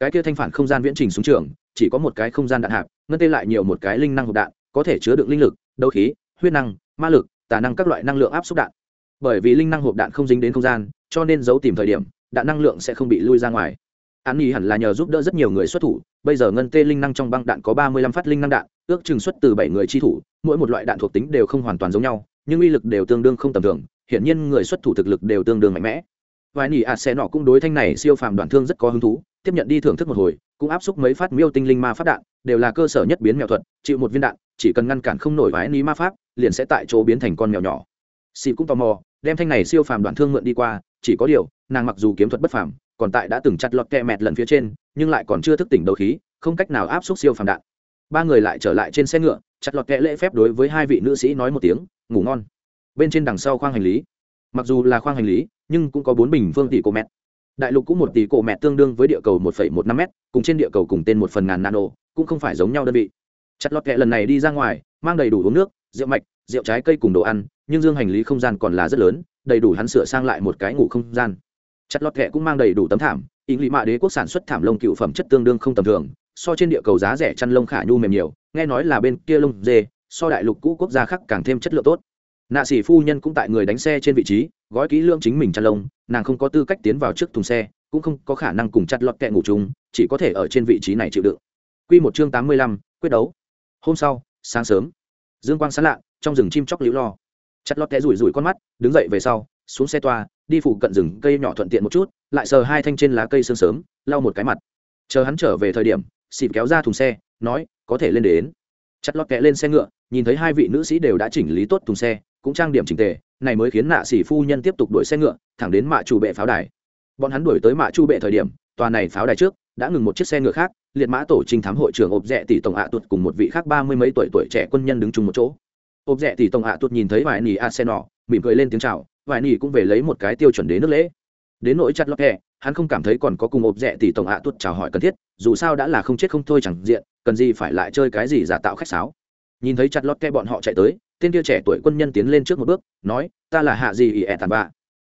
Cái kia thanh phản không gian viễn trình súng trường, chỉ có một cái không gian đạn hạp, ngân tê lại nhiều một cái linh năng hộp đạn, có thể chứa đựng linh lực, đấu khí, huyết năng, ma lực, tà năng các loại năng lượng áp suất đạn bởi vì linh năng hộp đạn không dính đến không gian, cho nên giấu tìm thời điểm, đạn năng lượng sẽ không bị lui ra ngoài. An nhi hẳn là nhờ giúp đỡ rất nhiều người xuất thủ, bây giờ ngân tê linh năng trong băng đạn có ba mươi lăm phát linh năng đạn, ước chừng xuất từ bảy người chi thủ, mỗi một loại đạn thuộc tính đều không hoàn toàn giống nhau, nhưng uy lực đều tương đương không tầm thường, hiển nhiên người xuất thủ thực lực đều tương đương mạnh mẽ. Vài nỉ ạt xe nọ cũng đối thanh này siêu phàm đoạn thương rất có hứng thú, tiếp nhận đi thưởng thức một hồi, cũng áp xúc mấy phát miêu tinh linh ma phát đạn, đều là cơ sở nhất biến mèo thuật, chịu một viên đạn, chỉ cần ngăn cản không nổi vái ní ma pháp, liền sẽ tại chỗ biến thành con mèo nhỏ xì cũng tò mò đem thanh này siêu phàm đoạn thương mượn đi qua chỉ có điều nàng mặc dù kiếm thuật bất phàm còn tại đã từng chặt lọt kẹ mẹt lần phía trên nhưng lại còn chưa thức tỉnh đấu khí không cách nào áp xúc siêu phàm đạn. Ba người lại trở lại trên xe ngựa chặt lọt kẹ lễ phép đối với hai vị nữ sĩ nói một tiếng ngủ ngon. Bên trên đằng sau khoang hành lý. Mặc dù là khoang hành lý nhưng cũng có bốn bình phương tỷ cổ mệt, đại lục cũng một tỷ cổ mệt tương đương với địa cầu một một năm m cùng trên địa cầu cùng tên một phần ngàn nano cũng không phải giống nhau đơn vị. Chặt lọt kẹ lần này đi ra ngoài mang đầy đủ uống nước rượu mạch rượu trái cây cùng đồ ăn, nhưng dương hành lý không gian còn là rất lớn, đầy đủ hắn sửa sang lại một cái ngủ không gian. Chặt lọt kẹ cũng mang đầy đủ tấm thảm, ý nghĩ mạ đế quốc sản xuất thảm lông cựu phẩm chất tương đương không tầm thường, so trên địa cầu giá rẻ chăn lông khả nhu mềm nhiều, nghe nói là bên kia lông dê, so đại lục cũ quốc gia khác càng thêm chất lượng tốt. Nạ sĩ phu nhân cũng tại người đánh xe trên vị trí, gói kỹ lương chính mình chăn lông, nàng không có tư cách tiến vào trước thùng xe, cũng không có khả năng cùng chặt lọt kẹ ngủ chung, chỉ có thể ở trên vị trí này chịu đựng. Q một chương tám mươi lăm, quyết đấu. Hôm sau, sáng sớm, dương quang sán lạ trong rừng chim chóc liễu lo. Chặt lót té rủi rủi con mắt, đứng dậy về sau, xuống xe toa, đi phụ cận rừng cây nhỏ thuận tiện một chút, lại sờ hai thanh trên lá cây sương sớm, lau một cái mặt. Chờ hắn trở về thời điểm xịp kéo ra thùng xe, nói, có thể lên đến. Chặt lót kẹ lên xe ngựa, nhìn thấy hai vị nữ sĩ đều đã chỉnh lý tốt thùng xe, cũng trang điểm chỉnh tề, này mới khiến nạ sĩ phu nhân tiếp tục đuổi xe ngựa, thẳng đến mạ chủ bệ pháo đài. Bọn hắn đuổi tới mạ chu bệ thời điểm, tòa này pháo đài trước, đã ngừng một chiếc xe ngựa khác, liệt mã tổ trinh thám hội trưởng ộp rẽ tỷ tổng hạ tuột cùng một vị khác ba mươi mấy tuổi tuổi trẻ quân nhân đứng chung một chỗ ộp rẻ thì tổng hạ tuột nhìn thấy vài nỉ a sen nọ mỉm cười lên tiếng chào vài nỉ cũng về lấy một cái tiêu chuẩn đến nước lễ. Đến nỗi chặt lọt hẹ hắn không cảm thấy còn có cùng ộp rẻ thì tổng hạ tuột chào hỏi cần thiết, dù sao đã là không chết không thôi chẳng diện, cần gì phải lại chơi cái gì giả tạo khách sáo. Nhìn thấy chặt lót hẹ bọn họ chạy tới, tên kia trẻ tuổi quân nhân tiến lên trước một bước, nói, ta là hạ gì ỉ ẹ tàn bạ.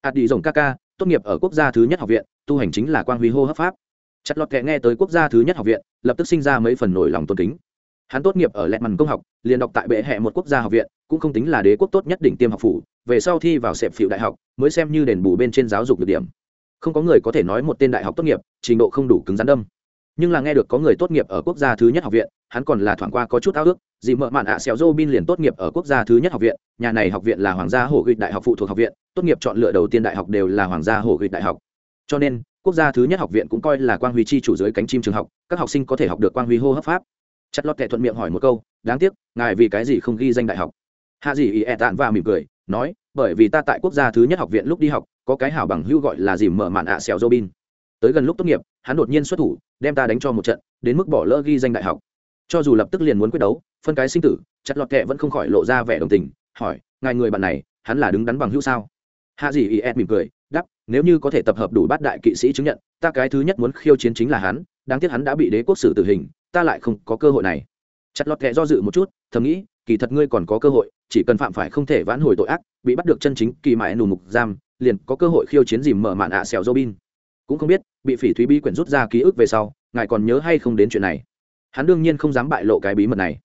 Hạt đi rồng ca ca, tốt nghiệp ở quốc gia thứ nhất học viện, tu hành chính là quang huy hô hấp pháp. Chặt lọt kệ nghe tới quốc gia thứ nhất học viện, lập tức sinh ra mấy phần nổi lòng tôn kính hắn tốt nghiệp ở lẹt mằn công học, liền đọc tại bệ hệ một quốc gia học viện, cũng không tính là đế quốc tốt nhất đỉnh tiêm học phủ, về sau thi vào sẹp phịu đại học, mới xem như đền bù bên trên giáo dục được điểm. Không có người có thể nói một tên đại học tốt nghiệp, trình độ không đủ cứng rắn đâm. Nhưng là nghe được có người tốt nghiệp ở quốc gia thứ nhất học viện, hắn còn là thoảng qua có chút ao ước dị mợ mạn ạ à xéo dô bin liền tốt nghiệp ở quốc gia thứ nhất học viện, nhà này học viện là hoàng gia hổ gịch đại học phụ thuộc học viện, tốt nghiệp chọn lựa đầu tiên đại học đều là hoàng gia hổ gịch đại học. Cho nên, quốc gia thứ nhất học viện cũng coi là quang huy chi chủ dưới cánh chim trường học, các học sinh có thể học được quang huy hô hấp pháp chặt lót kệ thuận miệng hỏi một câu, đáng tiếc, ngài vì cái gì không ghi danh đại học? Hạ dì ý ẹ tạn và mỉm cười, nói, bởi vì ta tại quốc gia thứ nhất học viện lúc đi học, có cái hảo bằng hưu gọi là dìm mở mạn ạ à xẻo dô bin tới gần lúc tốt nghiệp, hắn đột nhiên xuất thủ, đem ta đánh cho một trận, đến mức bỏ lỡ ghi danh đại học. Cho dù lập tức liền muốn quyết đấu, phân cái sinh tử, chặt lọt kệ vẫn không khỏi lộ ra vẻ đồng tình, hỏi, ngài người bạn này, hắn là đứng đắn bằng hữu sao? Hạ dì ý ẹ mỉm cười đắp nếu như có thể tập hợp đủ bát đại kỵ sĩ chứng nhận, ta cái thứ nhất muốn khiêu chiến chính là hắn, đáng tiếc hắn đã bị đế quốc xử tử hình ta lại không có cơ hội này. Chặt lọt kệ do dự một chút, thầm nghĩ, kỳ thật ngươi còn có cơ hội, chỉ cần phạm phải không thể vãn hồi tội ác, bị bắt được chân chính kỳ mãi nù mục giam, liền có cơ hội khiêu chiến dìm mở mạn ạ à xẻo robin. Cũng không biết, bị phỉ thúy bí quyển rút ra ký ức về sau, ngài còn nhớ hay không đến chuyện này? Hắn đương nhiên không dám bại lộ cái bí mật này.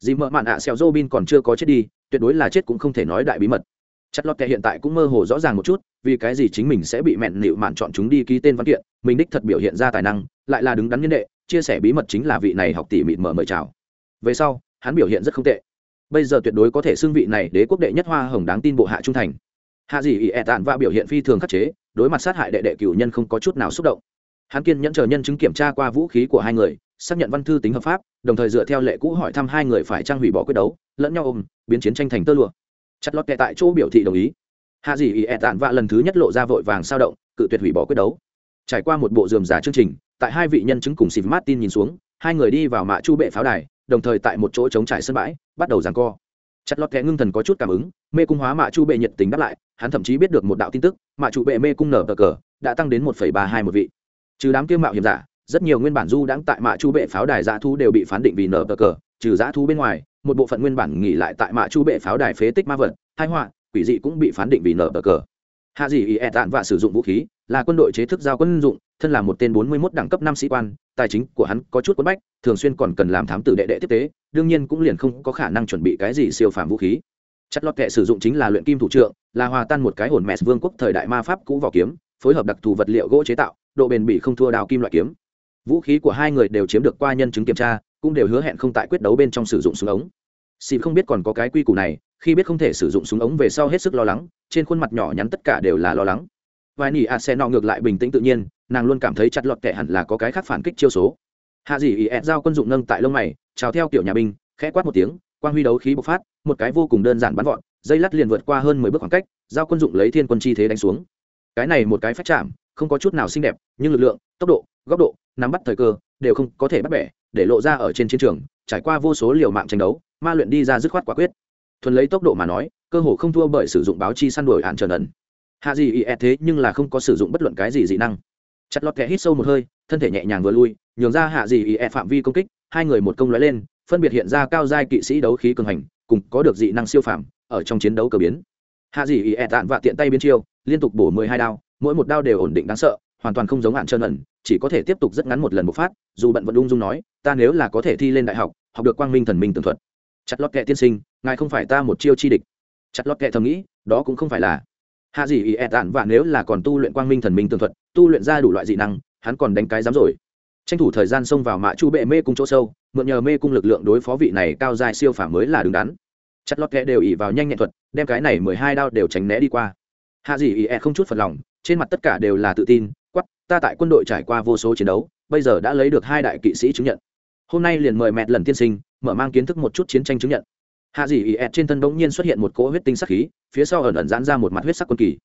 Dìm mở mạn ạ à xẻo robin còn chưa có chết đi, tuyệt đối là chết cũng không thể nói đại bí mật. Chất lót kệ hiện tại cũng mơ hồ rõ ràng một chút, vì cái gì chính mình sẽ bị mẹn nịu mạn chọn chúng đi ký tên văn kiện, mình đích thật biểu hiện ra tài năng, lại là đứng đắn nhân đệ chia sẻ bí mật chính là vị này học tỷ mịt mở mời chào. Về sau, hắn biểu hiện rất không tệ. Bây giờ tuyệt đối có thể xưng vị này đế quốc đệ nhất hoa hồng đáng tin bộ hạ trung thành. Hạ dị ỉ ẹ tàn và biểu hiện phi thường khắc chế, đối mặt sát hại đệ đệ cửu nhân không có chút nào xúc động. Hắn kiên nhẫn chờ nhân chứng kiểm tra qua vũ khí của hai người, xác nhận văn thư tính hợp pháp, đồng thời dựa theo lệ cũ hỏi thăm hai người phải trang hủy bỏ quyết đấu, lẫn nhau ôm, biến chiến tranh thành tơ lụa. Chặt lọt kệ tại chỗ biểu thị đồng ý. Hạ dị ỉ ẹ tàn và lần thứ nhất lộ ra vội vàng sao động, cự tuyệt hủy bỏ quyết đấu. Trải qua một bộ dườm giả chương trình tại hai vị nhân chứng cùng xịp martin nhìn xuống, hai người đi vào mạ chu bệ pháo đài, đồng thời tại một chỗ trống trải sân bãi, bắt đầu giằng co. Chặt lọt kẻ ngưng thần có chút cảm ứng, mê cung hóa mạ chu bệ nhiệt tình đáp lại, hắn thậm chí biết được một đạo tin tức, mạ chu bệ mê cung nở cờ cờ, đã tăng đến một ba hai một vị. Trừ đám kia mạo hiểm giả, rất nhiều nguyên bản du đang tại mạ chu bệ pháo đài dã thu đều bị phán định vì nở cờ cờ, trừ dã thu bên ngoài, một bộ phận nguyên bản nghỉ lại tại mạ chu bệ pháo đài phế tích ma vật hai họa, quỷ dị cũng bị phán định vì nở cờ cờ hạ dị ý e tạn và sử dụng vũ khí, là quân đội chế thức giao quân dụng, thân là một tên bốn mươi 41 đẳng cấp năm sĩ quan, tài chính của hắn có chút quấn bách, thường xuyên còn cần làm thám tử đệ đệ tiếp tế, đương nhiên cũng liền không có khả năng chuẩn bị cái gì siêu phàm vũ khí. Chất lót kệ sử dụng chính là luyện kim thủ trượng, là hòa tan một cái hồn mẹ vương quốc thời đại ma pháp cũ vỏ kiếm, phối hợp đặc thù vật liệu gỗ chế tạo, độ bền bỉ không thua đào kim loại kiếm. Vũ khí của hai người đều chiếm được qua nhân chứng kiểm tra, cũng đều hứa hẹn không tại quyết đấu bên trong sử dụng súng ống. Xịp không biết còn có cái quy củ này, khi biết không thể sử dụng súng ống về sau hết sức lo lắng trên khuôn mặt nhỏ nhắn tất cả đều là lo lắng. Vài nỉ a xe nọ ngược lại bình tĩnh tự nhiên, nàng luôn cảm thấy chặt lọt kẻ hẳn là có cái khác phản kích chiêu số. Hạ dì ý ẹt giao quân dụng nâng tại lông mày, chào theo kiểu nhà binh, khẽ quát một tiếng, quang huy đấu khí bộc phát, một cái vô cùng đơn giản bắn gọn dây lắt liền vượt qua hơn mười bước khoảng cách, giao quân dụng lấy thiên quân chi thế đánh xuống. Cái này một cái phát chạm, không có chút nào xinh đẹp, nhưng lực lượng, tốc độ, góc độ, nắm bắt thời cơ, đều không có thể bắt bẻ, để lộ ra ở trên chiến trường, trải qua vô số liều mạng tranh đấu, ma luyện đi ra dứt khoát quả quyết thuần lấy tốc độ mà nói, cơ hồ không thua bởi sử dụng báo chi săn đuổi hạn trần ẩn. Hạ gì ý thế nhưng là không có sử dụng bất luận cái gì dị năng. Chặt lọt kẻ hít sâu một hơi, thân thể nhẹ nhàng vừa lui, nhường ra hạ gì ý phạm vi công kích, hai người một công lóe lên, phân biệt hiện ra cao giai kỵ sĩ đấu khí cường hành, cùng có được dị năng siêu phạm ở trong chiến đấu cờ biến. Hạ gì ý tạn và tiện tay biến chiêu, liên tục bổ mười hai đao, mỗi một đao đều ổn định đáng sợ, hoàn toàn không giống hạn trơn ẩn, chỉ có thể tiếp tục rất ngắn một lần bộc phát, dù bận vẫn ung dung nói, ta nếu là có thể thi lên đại học học được quang minh thần minh tường thuật chặt lót kệ tiên sinh, ngài không phải ta một chiêu chi địch. Chặt lót kệ thầm nghĩ, đó cũng không phải là. Hạ gì ý ẹ tản và nếu là còn tu luyện quang minh thần minh tường thuật, tu luyện ra đủ loại dị năng, hắn còn đánh cái dám rồi. Tranh thủ thời gian xông vào mã chu bệ mê cung chỗ sâu, mượn nhờ mê cung lực lượng đối phó vị này cao dài siêu phả mới là đứng đắn. Chặt lót kệ đều ỉ vào nhanh nhẹn thuật, đem cái này mười hai đao đều tránh né đi qua. Hạ gì ý ẹ không chút phật lòng, trên mặt tất cả đều là tự tin quắp ta tại quân đội trải qua vô số chiến đấu, bây giờ đã lấy được hai đại kỵ sĩ chứng nhận. Hôm nay liền mời mẹ lần tiên sinh mở mang kiến thức một chút chiến tranh chứng nhận. Hạ dị ý ẹt trên thân bỗng nhiên xuất hiện một cỗ huyết tinh sắc khí, phía sau ẩn ẩn giãn ra một mặt huyết sắc quân kỳ.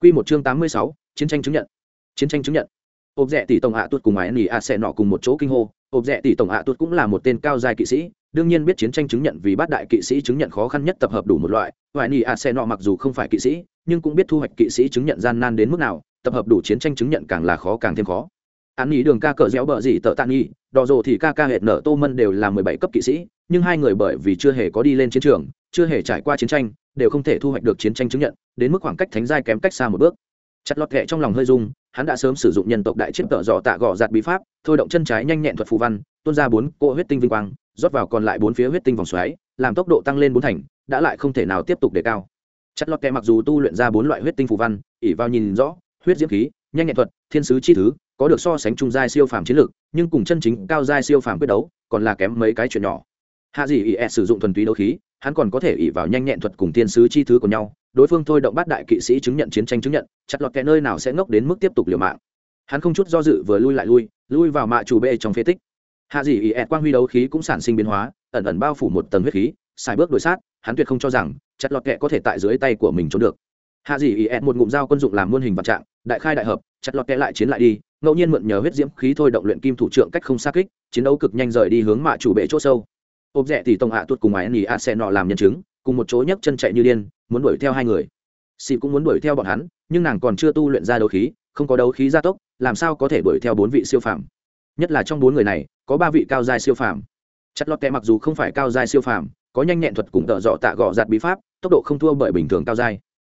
Q một chương tám mươi sáu, chiến tranh chứng nhận. Chiến tranh chứng nhận. Ộp rẽ tỷ tổng hạ tuột cùng ái nỉ a sẽ nọ cùng một chỗ kinh hô. Ộp rẽ tỷ tổng hạ tuột cũng là một tên cao dài kỵ sĩ, đương nhiên biết chiến tranh chứng nhận vì bát đại kỵ sĩ chứng nhận khó khăn nhất tập hợp đủ một loại. Ái nỉ a sẽ nọ mặc dù không phải kỵ sĩ, nhưng cũng biết thu hoạch kỵ sĩ chứng nhận gian nan đến mức nào, tập hợp đủ chiến tranh chứng nhận càng là khó càng thêm khó. Án nghĩ đường ca cờ réo bờ gì tợ tạ nghi đỏ rồ thì ca ca hệt nở tô mân đều là mười bảy cấp kỵ sĩ, nhưng hai người bởi vì chưa hề có đi lên chiến trường, chưa hề trải qua chiến tranh, đều không thể thu hoạch được chiến tranh chứng nhận, đến mức khoảng cách thánh giai kém cách xa một bước. Chặt lọt kệ trong lòng hơi dung hắn đã sớm sử dụng nhân tộc đại chiếc tợ dò tạ gò giạt bí pháp, thôi động chân trái nhanh nhẹn thuật phù văn, tuôn ra bốn cỗ huyết tinh vinh quang, rót vào còn lại bốn phía huyết tinh vòng xoáy, làm tốc độ tăng lên bốn thành, đã lại không thể nào tiếp tục đề cao. Chặt lọt kệ mặc dù tu luyện ra bốn loại huyết tinh phù văn ỉ vào nhìn rõ, huyết diễm khí, nhanh nhẹn thuật, thiên sứ chi thứ có được so sánh trung giai siêu phàm chiến lược, nhưng cùng chân chính cao giai siêu phàm quyết đấu còn là kém mấy cái chuyện nhỏ. Hạ dị ỉ sử dụng thuần túy đấu khí, hắn còn có thể ỉ vào nhanh nhẹn thuật cùng tiên sứ chi thứ của nhau, đối phương thôi động bát đại kỵ sĩ chứng nhận chiến tranh chứng nhận, chặt lọt kẻ nơi nào sẽ ngốc đến mức tiếp tục liều mạng. Hắn không chút do dự vừa lui lại lui lui vào mạ chủ bê trong phế tích. Hạ dị ỉ ẹt quang huy đấu khí cũng sản sinh biến hóa, ẩn ẩn bao phủ một tầng huyết khí, xài bước đổi sát, hắn tuyệt không cho rằng chặt lọt kẹ có thể tại dưới tay của mình trốn được. Hạ dị ỉ ẹt một ngụm dao quân dụng làm muôn hình vạn trạng, đại khai đại hợp, chặt lọt kẹ lại chiến lại đi ngẫu nhiên mượn nhờ huyết diễm khí thôi động luyện kim thủ trưởng cách không xa kích, chiến đấu cực nhanh rời đi hướng mạ chủ bệ chỗ sâu. Ốp rẽ thì tông hạ tuột cùng ái nỉ a xe nọ làm nhân chứng, cùng một chỗ nhấc chân chạy như điên, muốn đuổi theo hai người. Xị cũng muốn đuổi theo bọn hắn, nhưng nàng còn chưa tu luyện ra đấu khí, không có đấu khí gia tốc, làm sao có thể đuổi theo bốn vị siêu phàm? Nhất là trong bốn người này, có ba vị cao giai siêu phàm. Chất lót kẹ mặc dù không phải cao giai siêu phàm, có nhanh nhẹn thuật cùng tợ dọ tạ gọ giạt bí pháp, tốc độ không thua bởi bình thường cao giai.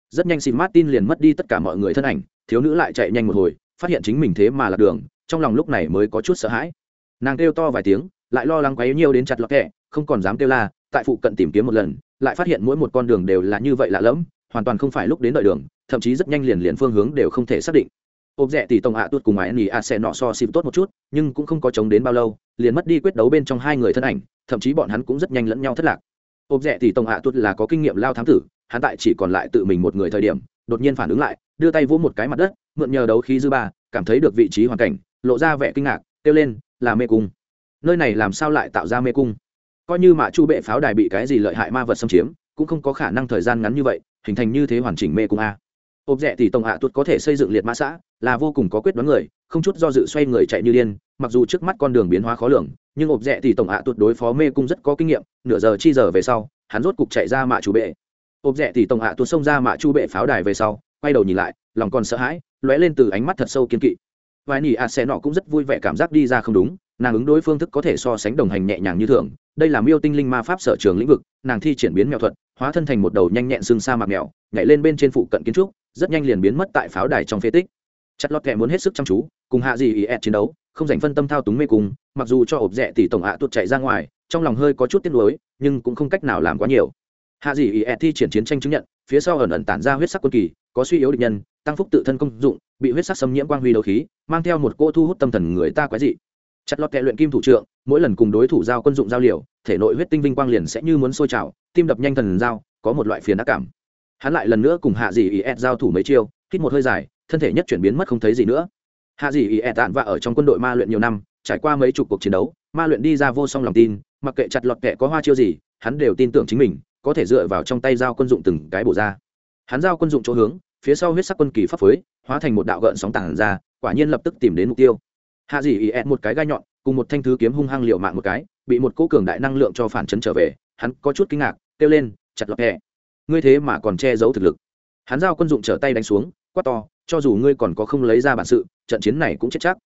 Rất nhanh xin martin liền mất đi tất cả mọi người thân ảnh, thiếu nữ lại chạy nhanh một hồi phát hiện chính mình thế mà lạc đường, trong lòng lúc này mới có chút sợ hãi. Nàng kêu to vài tiếng, lại lo lắng quấy nhiều đến chặt lọt kẹ, không còn dám kêu la, tại phụ cận tìm kiếm một lần, lại phát hiện mỗi một con đường đều là như vậy lạ lẫm, hoàn toàn không phải lúc đến đợi đường, thậm chí rất nhanh liền liền phương hướng đều không thể xác định. Ốp rẻ tỷ tổng ạ tuốt cùng ái nỉ a sẽ nọ so xịp tốt một chút, nhưng cũng không có chống đến bao lâu, liền mất đi quyết đấu bên trong hai người thân ảnh, thậm chí bọn hắn cũng rất nhanh lẫn nhau thất lạc. Ốp rẻ tỷ tổng ạ tuốt là có kinh nghiệm lao thám tử, hắn tại chỉ còn lại tự mình một người thời điểm, đột nhiên phản ứng lại đưa tay vỗ một cái mặt đất, mượn nhờ đấu khí dư ba, cảm thấy được vị trí hoàn cảnh, lộ ra vẻ kinh ngạc, kêu lên, là mê cung. Nơi này làm sao lại tạo ra mê cung? Coi như mạ chu bệ pháo đài bị cái gì lợi hại ma vật xâm chiếm, cũng không có khả năng thời gian ngắn như vậy, hình thành như thế hoàn chỉnh mê cung a. Ộp rẻ thì tổng hạ tuột có thể xây dựng liệt mã xã, là vô cùng có quyết đoán người, không chút do dự xoay người chạy như điên, mặc dù trước mắt con đường biến hóa khó lường, nhưng ộp rẻ thì tổng hạ tuột đối phó mê cung rất có kinh nghiệm, nửa giờ chi giờ về sau, hắn rốt cục chạy ra mạ chu bệ. Ộp rẻ thì tổng hạ tuột xông ra mạ chu bệ pháo đài về sau quay đầu nhìn lại, lòng còn sợ hãi, lóe lên từ ánh mắt thật sâu kiên kỵ. Vài nỉ a xe nọ cũng rất vui vẻ cảm giác đi ra không đúng, nàng ứng đối phương thức có thể so sánh đồng hành nhẹ nhàng như thường. Đây là miêu tinh linh ma pháp sở trường lĩnh vực, nàng thi triển biến mèo thuật, hóa thân thành một đầu nhanh nhẹn xương sa mạc mèo, nhảy lên bên trên phụ cận kiến trúc, rất nhanh liền biến mất tại pháo đài trong phế tích. Chặt lọt kẹ muốn hết sức chăm chú, cùng hạ gì ý ẹt chiến đấu, không dành phân tâm thao túng mê cung, mặc dù cho ộp rẽ tỷ tổng hạ tuột chạy ra ngoài, trong lòng hơi có chút tiếc nuối, nhưng cũng không cách nào làm quá nhiều. Hạ gì ý ẹt thi triển chiến tranh chứng nhận, phía sau ẩn ẩn tản ra huyết sắc quân kỳ có suy yếu địch nhân, tăng phúc tự thân công dụng, bị huyết sắc xâm nhiễm quang huy đấu khí, mang theo một cô thu hút tâm thần người ta quái dị. Chặt lọt kẹ luyện kim thủ trượng, mỗi lần cùng đối thủ giao quân dụng giao liều, thể nội huyết tinh vinh quang liền sẽ như muốn sôi trào, tim đập nhanh thần giao, có một loại phiền ác cảm. Hắn lại lần nữa cùng hạ dị ý ed giao thủ mấy chiêu, hít một hơi dài, thân thể nhất chuyển biến mất không thấy gì nữa. Hạ dị ý ed tạn và ở trong quân đội ma luyện nhiều năm, trải qua mấy chục cuộc chiến đấu, ma luyện đi ra vô song lòng tin, mặc kệ chặt lọt kẹ có hoa chiêu gì, hắn đều tin tưởng chính mình, có thể dựa vào trong tay giao quân dụng từng cái bổ ra hắn giao quân dụng chỗ hướng, phía sau huyết sắc quân kỳ pháp phối, hóa thành một đạo gợn sóng tảng ra, quả nhiên lập tức tìm đến mục tiêu. Hạ dị ý ẹn một cái gai nhọn, cùng một thanh thứ kiếm hung hăng liệu mạng một cái, bị một cỗ cường đại năng lượng cho phản chấn trở về, hắn có chút kinh ngạc, kêu lên, chặt lọt hẹ. Ngươi thế mà còn che giấu thực lực. Hắn giao quân dụng trở tay đánh xuống, quát to, cho dù ngươi còn có không lấy ra bản sự, trận chiến này cũng chết chắc.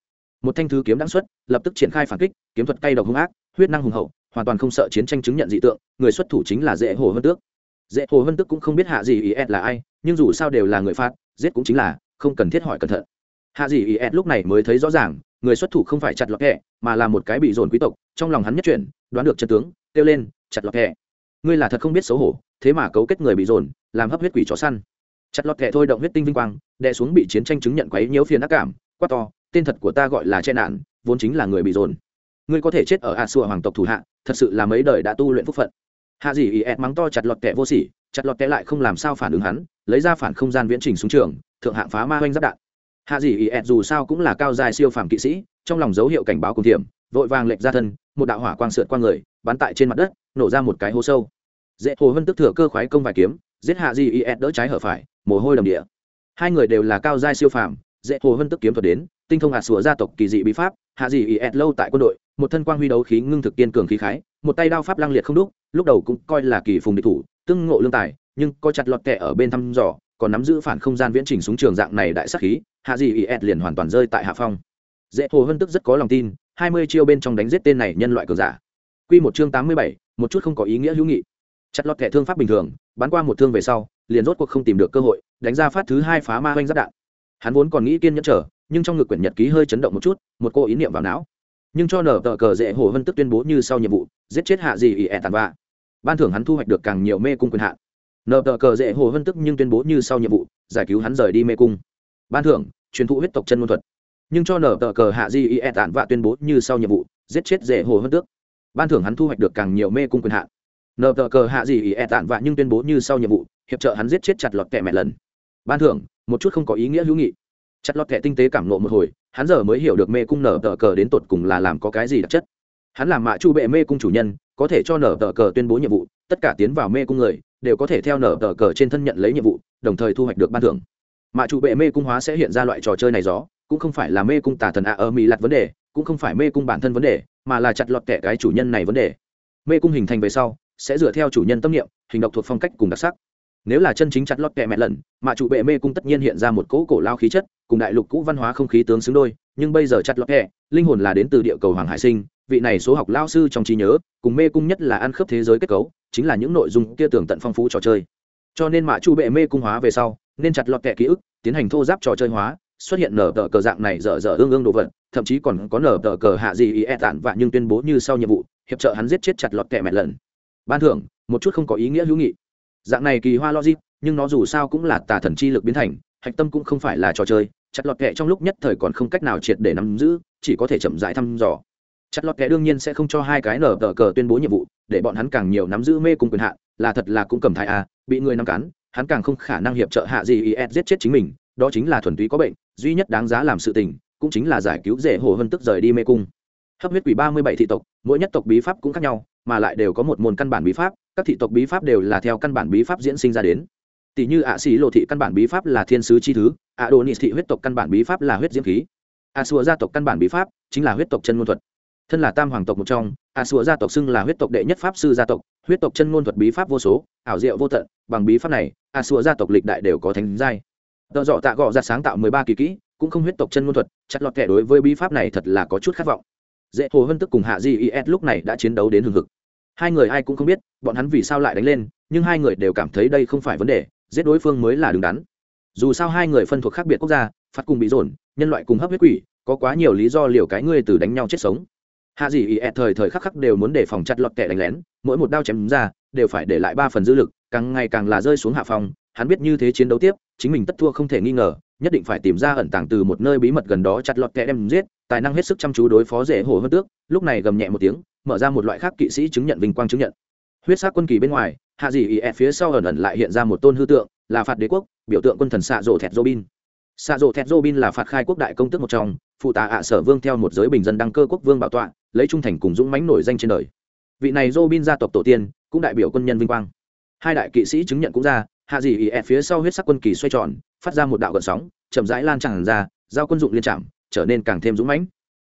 Một thanh thứ kiếm đáng xuất, lập tức triển khai phản kích, kiếm thuật cay độc hung ác, huyết năng hùng hậu, hoàn toàn không sợ chiến tranh chứng nhận dị tượng, người xuất thủ chính là dễ hồ hơn tước dễ hồ hân tức cũng không biết hạ gì ý ed là ai, nhưng dù sao đều là người phát giết cũng chính là, không cần thiết hỏi cẩn thận. Hạ gì ý ed lúc này mới thấy rõ ràng, người xuất thủ không phải chặt lọt hẹ mà là một cái bị dồn quý tộc, trong lòng hắn nhất chuyển, đoán được chân tướng, kêu lên, chặt lọt hẹ ngươi là thật không biết xấu hổ, thế mà cấu kết người bị dồn, làm hấp huyết quỷ chó săn. Chặt lọt hẹ thôi động huyết tinh vinh quang, đè xuống bị chiến tranh chứng nhận quấy nhiễu phiền ác cảm, quát to, tên thật của ta gọi là che nạn vốn chính là người bị dồn. Ngươi có thể chết ở a xua hoàng tộc thủ hạ, thật sự là mấy đời đã tu luyện phúc phận hạ dì ý ẹt mắng to chặt lọt kẻ vô sỉ, chặt lọt kẻ lại không làm sao phản ứng hắn, lấy ra phản không gian viễn trình xuống trường, thượng hạng phá ma oanh giáp đạn. Hạ dì ý ẹt dù sao cũng là cao dài siêu phàm kỵ sĩ, trong lòng dấu hiệu cảnh báo cùng thiểm, vội vàng lệch ra thân, một đạo hỏa quang sượt qua người, bắn tại trên mặt đất, nổ ra một cái hố sâu. Dễ hồ vân tức thừa cơ khoái công vài kiếm, giết hạ di is đỡ trái hở phải, mồ hôi đầm địa. Hai người đều là cao giai siêu phàm, dễ hồ vân tức kiếm thuật đến, tinh thông hạt sủa gia tộc kỳ dị bí pháp, hạ di is lâu tại quân đội, một thân quang huy đấu khí ngưng thực kiên cường khí khái một tay đao pháp lăng liệt không đúc, lúc đầu cũng coi là kỳ phùng địch thủ, tương ngộ lương tài, nhưng có chặt lọt kẹ ở bên thăm dò, còn nắm giữ phản không gian viễn trình súng trường dạng này đại sắc khí, hạ di ẹt liền hoàn toàn rơi tại hạ phong. Dễ hồ hơn tức rất có lòng tin, hai mươi chiêu bên trong đánh giết tên này nhân loại cường giả. Quy một chương tám mươi bảy, một chút không có ý nghĩa hữu nghị. Chặt lọt kẻ thương pháp bình thường, bắn qua một thương về sau, liền rốt cuộc không tìm được cơ hội, đánh ra phát thứ hai phá ma oanh giáp đạn. Hắn vốn còn nghĩ kiên nhẫn trở nhưng trong ngực quyển nhật ký hơi chấn động một chút, một cô ý niệm vào não nhưng cho nở tờ cờ dễ hồ hân tức tuyên bố như sau nhiệm vụ, giết chết hạ gì ỉ ẹ tàn vạ. Ban thưởng hắn thu hoạch được càng nhiều mê cung quyền hạn. Nở tờ cờ dễ hồ hân tức nhưng tuyên bố như sau nhiệm vụ, giải cứu hắn rời đi mê cung. Ban thưởng, truyền thụ huyết tộc chân môn thuật. Nhưng cho nở tờ cờ hạ gì ỉ ẹ tàn vạ tuyên bố như sau nhiệm vụ, giết chết dễ hồ hân tức. Ban thưởng hắn thu hoạch được càng nhiều mê cung quyền hạn. Nở tờ cờ hạ gì ỉ ẹ tàn vạ nhưng tuyên bố như sau nhiệm vụ, hiệp trợ hắn giết chết chặt lọt kẻ mẹ lần. Ban thưởng, một chút không có ý nghĩa hữu nghị. Chặt lọt kẻ tinh tế cảm nộ một hồi hắn giờ mới hiểu được mê cung nở tờ cờ đến tột cùng là làm có cái gì đặc chất. Hắn làm mạ chu bệ mê cung chủ nhân, có thể cho nở tờ cờ tuyên bố nhiệm vụ, tất cả tiến vào mê cung người, đều có thể theo nở tờ cờ trên thân nhận lấy nhiệm vụ, đồng thời thu hoạch được ban thưởng. Mạ chu bệ mê cung hóa sẽ hiện ra loại trò chơi này gió, cũng không phải là mê cung tà thần a ở mỹ lặt vấn đề, cũng không phải mê cung bản thân vấn đề, mà là chặt lọt kẻ cái chủ nhân này vấn đề. Mê cung hình thành về sau, sẽ dựa theo chủ nhân tâm niệm, hình độc thuộc phong cách cùng đặc sắc. Nếu là chân chính chặt lọt kẻ mẹ lần, mạ chủ bệ mê cung tất nhiên hiện ra một cỗ cổ lao khí chất cùng đại lục cũ văn hóa không khí tướng xứng đôi, nhưng bây giờ chặt lọt hẹ, linh hồn là đến từ địa cầu hoàng hải sinh, vị này số học lao sư trong trí nhớ, cùng mê cung nhất là ăn khớp thế giới kết cấu, chính là những nội dung kia tưởng tận phong phú trò chơi. Cho nên mạ chu bệ mê cung hóa về sau, nên chặt lọt kẹ ký ức, tiến hành thô giáp trò chơi hóa, xuất hiện nở tờ cờ dạng này dở dở ương ương đồ vật, thậm chí còn có nở tờ cờ hạ gì ý e tản vạ nhưng tuyên bố như sau nhiệm vụ, hiệp trợ hắn giết chết chặt lọt kẹ mẹ lần. Ban thưởng, một chút không có ý nghĩa hữu nghị. Dạng này kỳ hoa logic, nhưng nó dù sao cũng là tà thần chi lực biến thành hạch tâm cũng không phải là trò chơi, chặt lọt kẹ trong lúc nhất thời còn không cách nào triệt để nắm giữ, chỉ có thể chậm rãi thăm dò. Chặt lọt kẹ đương nhiên sẽ không cho hai cái nở tờ cờ tuyên bố nhiệm vụ, để bọn hắn càng nhiều nắm giữ mê cùng quyền hạn, là thật là cũng cầm thai a, bị người nắm cắn, hắn càng không khả năng hiệp trợ hạ gì is giết chết chính mình, đó chính là thuần túy có bệnh, duy nhất đáng giá làm sự tình, cũng chính là giải cứu rể hồ hơn tức rời đi mê cung. Hấp huyết quỷ ba mươi bảy thị tộc, mỗi nhất tộc bí pháp cũng khác nhau, mà lại đều có một môn căn bản bí pháp, các thị tộc bí pháp đều là theo căn bản bí pháp diễn sinh ra đến tỷ như ạ xì lộ thị căn bản bí pháp là thiên sứ chi thứ, ạ đồ nị thị huyết tộc căn bản bí pháp là huyết diễm khí. Ạ xua gia tộc căn bản bí pháp chính là huyết tộc chân ngôn thuật. Thân là tam hoàng tộc một trong, ạ xua gia tộc xưng là huyết tộc đệ nhất pháp sư gia tộc, huyết tộc chân ngôn thuật bí pháp vô số, ảo diệu vô tận, bằng bí pháp này, ạ xua gia tộc lịch đại đều có thánh giai. Tợ dọ tạ gọ ra sáng tạo mười ba kỳ kỹ, cũng không huyết tộc chân ngôn thuật, chặt lọt kẻ đối với bí pháp này thật là có chút khát vọng. Dễ hồ hân tức cùng hạ di is lúc này đã chiến đấu đến hừng hực. Hai người ai cũng không biết, bọn hắn vì sao lại đánh lên, nhưng hai người đều cảm thấy đây không phải vấn đề giết đối phương mới là đứng đắn. Dù sao hai người phân thuộc khác biệt quốc gia phát cùng bị dồn, nhân loại cùng hấp huyết quỷ, có quá nhiều lý do liều cái ngươi từ đánh nhau chết sống. Hạ dị ý thời thời khắc khắc đều muốn đề phòng chặt lọt kẻ đánh lén, mỗi một đao chém ra, đều phải để lại ba phần dư lực, càng ngày càng là rơi xuống hạ phòng, hắn biết như thế chiến đấu tiếp, chính mình tất thua không thể nghi ngờ, nhất định phải tìm ra ẩn tàng từ một nơi bí mật gần đó chặt lọt kẻ đem giết, tài năng hết sức chăm chú đối phó dễ hồ hơn tước, lúc này gầm nhẹ một tiếng, mở ra một loại khác kỵ sĩ chứng nhận vinh quang chứng nhận. Huyết sắc quân kỳ bên ngoài hạ dị ý phía sau ẩn ẩn lại hiện ra một tôn hư tượng, là phạt đế quốc, biểu tượng quân thần xạ rộ thẹt robin xạ rộ thẹt robin là phạt khai quốc đại công tức một trong, phụ tá ạ sở vương theo một giới bình dân đăng cơ quốc vương bảo tọa, lấy trung thành cùng dũng mãnh nổi danh trên đời. Vị này robin gia tộc tổ tiên, cũng đại biểu quân nhân vinh quang. Hai đại kỵ sĩ chứng nhận cũng ra, hạ dị ý phía sau huyết sắc quân kỳ xoay tròn, phát ra một đạo gợn sóng, chậm rãi lan tràn ra, giao quân dụng liên trạm, trở nên càng thêm dũng mãnh.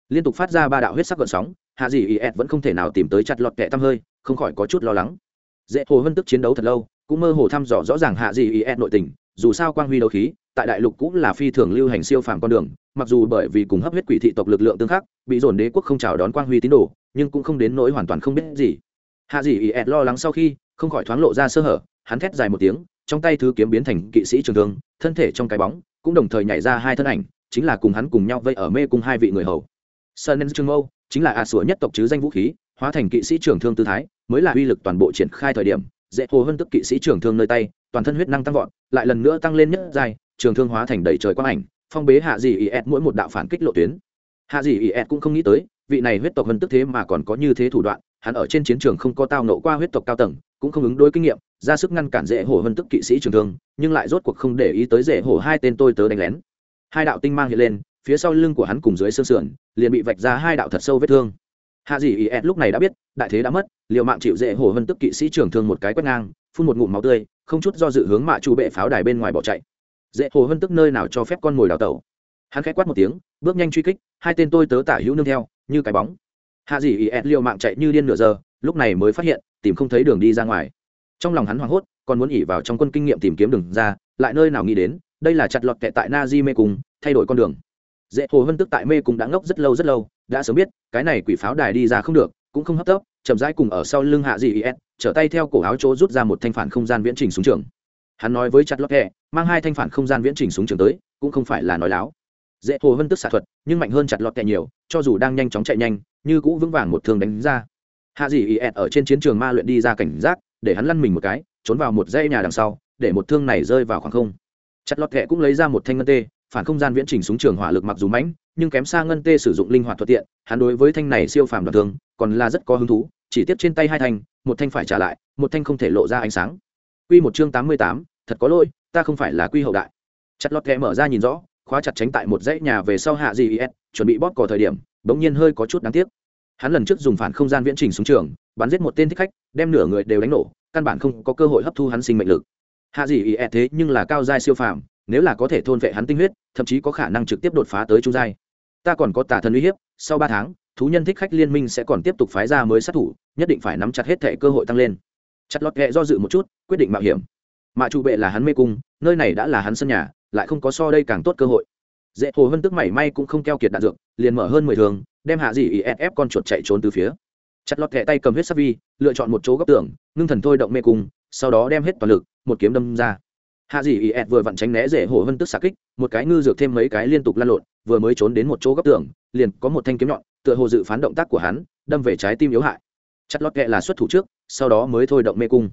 Liên tục phát ra ba đạo huyết sắc gợn sóng, hạ dị ý vẫn không thể nào tìm tới chặt lọt kẻ tăm hơi, không khỏi có chút lo lắng dễ hồ hân tức chiến đấu thật lâu, cũng mơ hồ thăm dò rõ ràng hạ dị ý nội tình, dù sao quang huy đấu khí, tại đại lục cũng là phi thường lưu hành siêu phàm con đường, mặc dù bởi vì cùng hấp huyết quỷ thị tộc lực lượng tương khắc, bị dồn đế quốc không chào đón quang huy tín đồ, nhưng cũng không đến nỗi hoàn toàn không biết gì. Hạ dị ý lo lắng sau khi, không khỏi thoáng lộ ra sơ hở, hắn thét dài một tiếng, trong tay thứ kiếm biến thành kỵ sĩ trường thương, thân thể trong cái bóng, cũng đồng thời nhảy ra hai thân ảnh, chính là cùng hắn cùng nhau vây ở mê cùng hai vị người hầu. Sơn trương mâu, chính là a sủa nhất tộc chứ danh vũ khí, hóa thành kỵ sĩ trường thương tư thái mới là uy lực toàn bộ triển khai thời điểm, dễ hồ hơn tức kỵ sĩ trường thương nơi tay, toàn thân huyết năng tăng vọt, lại lần nữa tăng lên nhất dài trường thương hóa thành đầy trời quang ảnh, phong bế hạ dì ý ed mỗi một đạo phản kích lộ tuyến. Hạ dì ý ed cũng không nghĩ tới, vị này huyết tộc hơn tức thế mà còn có như thế thủ đoạn, hắn ở trên chiến trường không có tao nộ qua huyết tộc cao tầng, cũng không ứng đối kinh nghiệm, ra sức ngăn cản dễ hổ hơn tức kỵ sĩ trường thương, nhưng lại rốt cuộc không để ý tới dễ hổ hai tên tôi tớ đánh lén. Hai đạo tinh mang hiện lên, phía sau lưng của hắn cùng dưới xương sườn, liền bị vạch ra hai đạo thật sâu vết thương hạ dị ý lúc này đã biết, đại thế đã mất liệu mạng chịu dễ hổ hơn tức kỵ sĩ trưởng thương một cái quét ngang, phun một ngụm máu tươi, không chút do dự hướng mạ chu bệ pháo đài bên ngoài bỏ chạy. Dễ hồ hơn tức nơi nào cho phép con mồi đào tẩu. Hắn khẽ quát một tiếng, bước nhanh truy kích, hai tên tôi tớ tả hữu nương theo, như cái bóng. Hạ dị ý liệu mạng chạy như điên nửa giờ, lúc này mới phát hiện, tìm không thấy đường đi ra ngoài. Trong lòng hắn hoảng hốt, còn muốn ỉ vào trong quân kinh nghiệm tìm kiếm đường ra, lại nơi nào nghĩ đến, đây là chặt lọt tệ tại na di mê cùng thay đổi con đường. Dễ hồ hơn tức tại mê cùng đã ngốc rất lâu rất lâu đã sớm biết, cái này quỷ pháo đài đi ra không được, cũng không hấp tấp, chậm rãi cùng ở sau lưng hạ dị is trở tay theo cổ áo chỗ rút ra một thanh phản không gian viễn trình súng trường. Hắn nói với chặt lót hẹ mang hai thanh phản không gian viễn trình súng trường tới, cũng không phải là nói láo. Dễ hồ vân tức xạ thuật, nhưng mạnh hơn chặt lọt tệ nhiều, cho dù đang nhanh chóng chạy nhanh, như cũ vững vàng một thương đánh ra. Hạ dị is ở trên chiến trường ma luyện đi ra cảnh giác, để hắn lăn mình một cái, trốn vào một dãy nhà đằng sau, để một thương này rơi vào khoảng không. Chặt lọt tệ cũng lấy ra một thanh ngân tê phản không gian viễn trình súng trường hỏa lực mặc dù mãnh nhưng kém xa ngân tê sử dụng linh hoạt thuận tiện hắn đối với thanh này siêu phàm đoạn thương còn là rất có hứng thú chỉ tiếp trên tay hai thanh một thanh phải trả lại một thanh không thể lộ ra ánh sáng Quy một chương tám mươi tám, thật có lỗi, ta không phải là quy hậu đại. Chặt lọt kẽ mở ra nhìn rõ, khóa chặt tránh tại một dãy nhà về sau hạ gì Es, chuẩn bị bóp cò thời điểm, bỗng nhiên hơi có chút đáng tiếc. Hắn lần trước dùng phản không gian viễn trình súng trường, bắn giết một tên thích khách, đem nửa người đều đánh nổ, căn bản không có cơ hội hấp thu hắn sinh mệnh lực. Hạ gì Es thế nhưng là cao giai siêu phàm, nếu là có thể thôn vệ hắn tinh huyết, thậm chí có khả năng trực tiếp đột phá tới trung giai. Ta còn có tà thần uy hiếp, sau ba tháng, thú nhân thích khách liên minh sẽ còn tiếp tục phái ra mới sát thủ, nhất định phải nắm chặt hết thể cơ hội tăng lên. Chặt lọt ghẹ do dự một chút, quyết định mạo hiểm mạ trụ bệ là hắn mê cung nơi này đã là hắn sân nhà lại không có so đây càng tốt cơ hội dễ hồ hơn tức mảy may cũng không keo kiệt đạn dược liền mở hơn mười thường đem hạ dị ý ép con chuột chạy trốn từ phía chặt lọt ghẹ tay cầm huyết sắc vi lựa chọn một chỗ góc tường ngưng thần thôi động mê cung sau đó đem hết toàn lực một kiếm đâm ra hạ dị ý vừa vặn tránh né dễ hồ hơn tức xạ kích, một cái ngư dược thêm mấy cái liên tục lăn lộn, vừa mới trốn đến một chỗ góc tường, liền có một thanh kiếm nhọn, tựa hồ dự phán động tác của hắn, đâm về trái tim yếu hại. Chặt lót kẹ là xuất thủ trước, sau đó mới thôi động mê cung.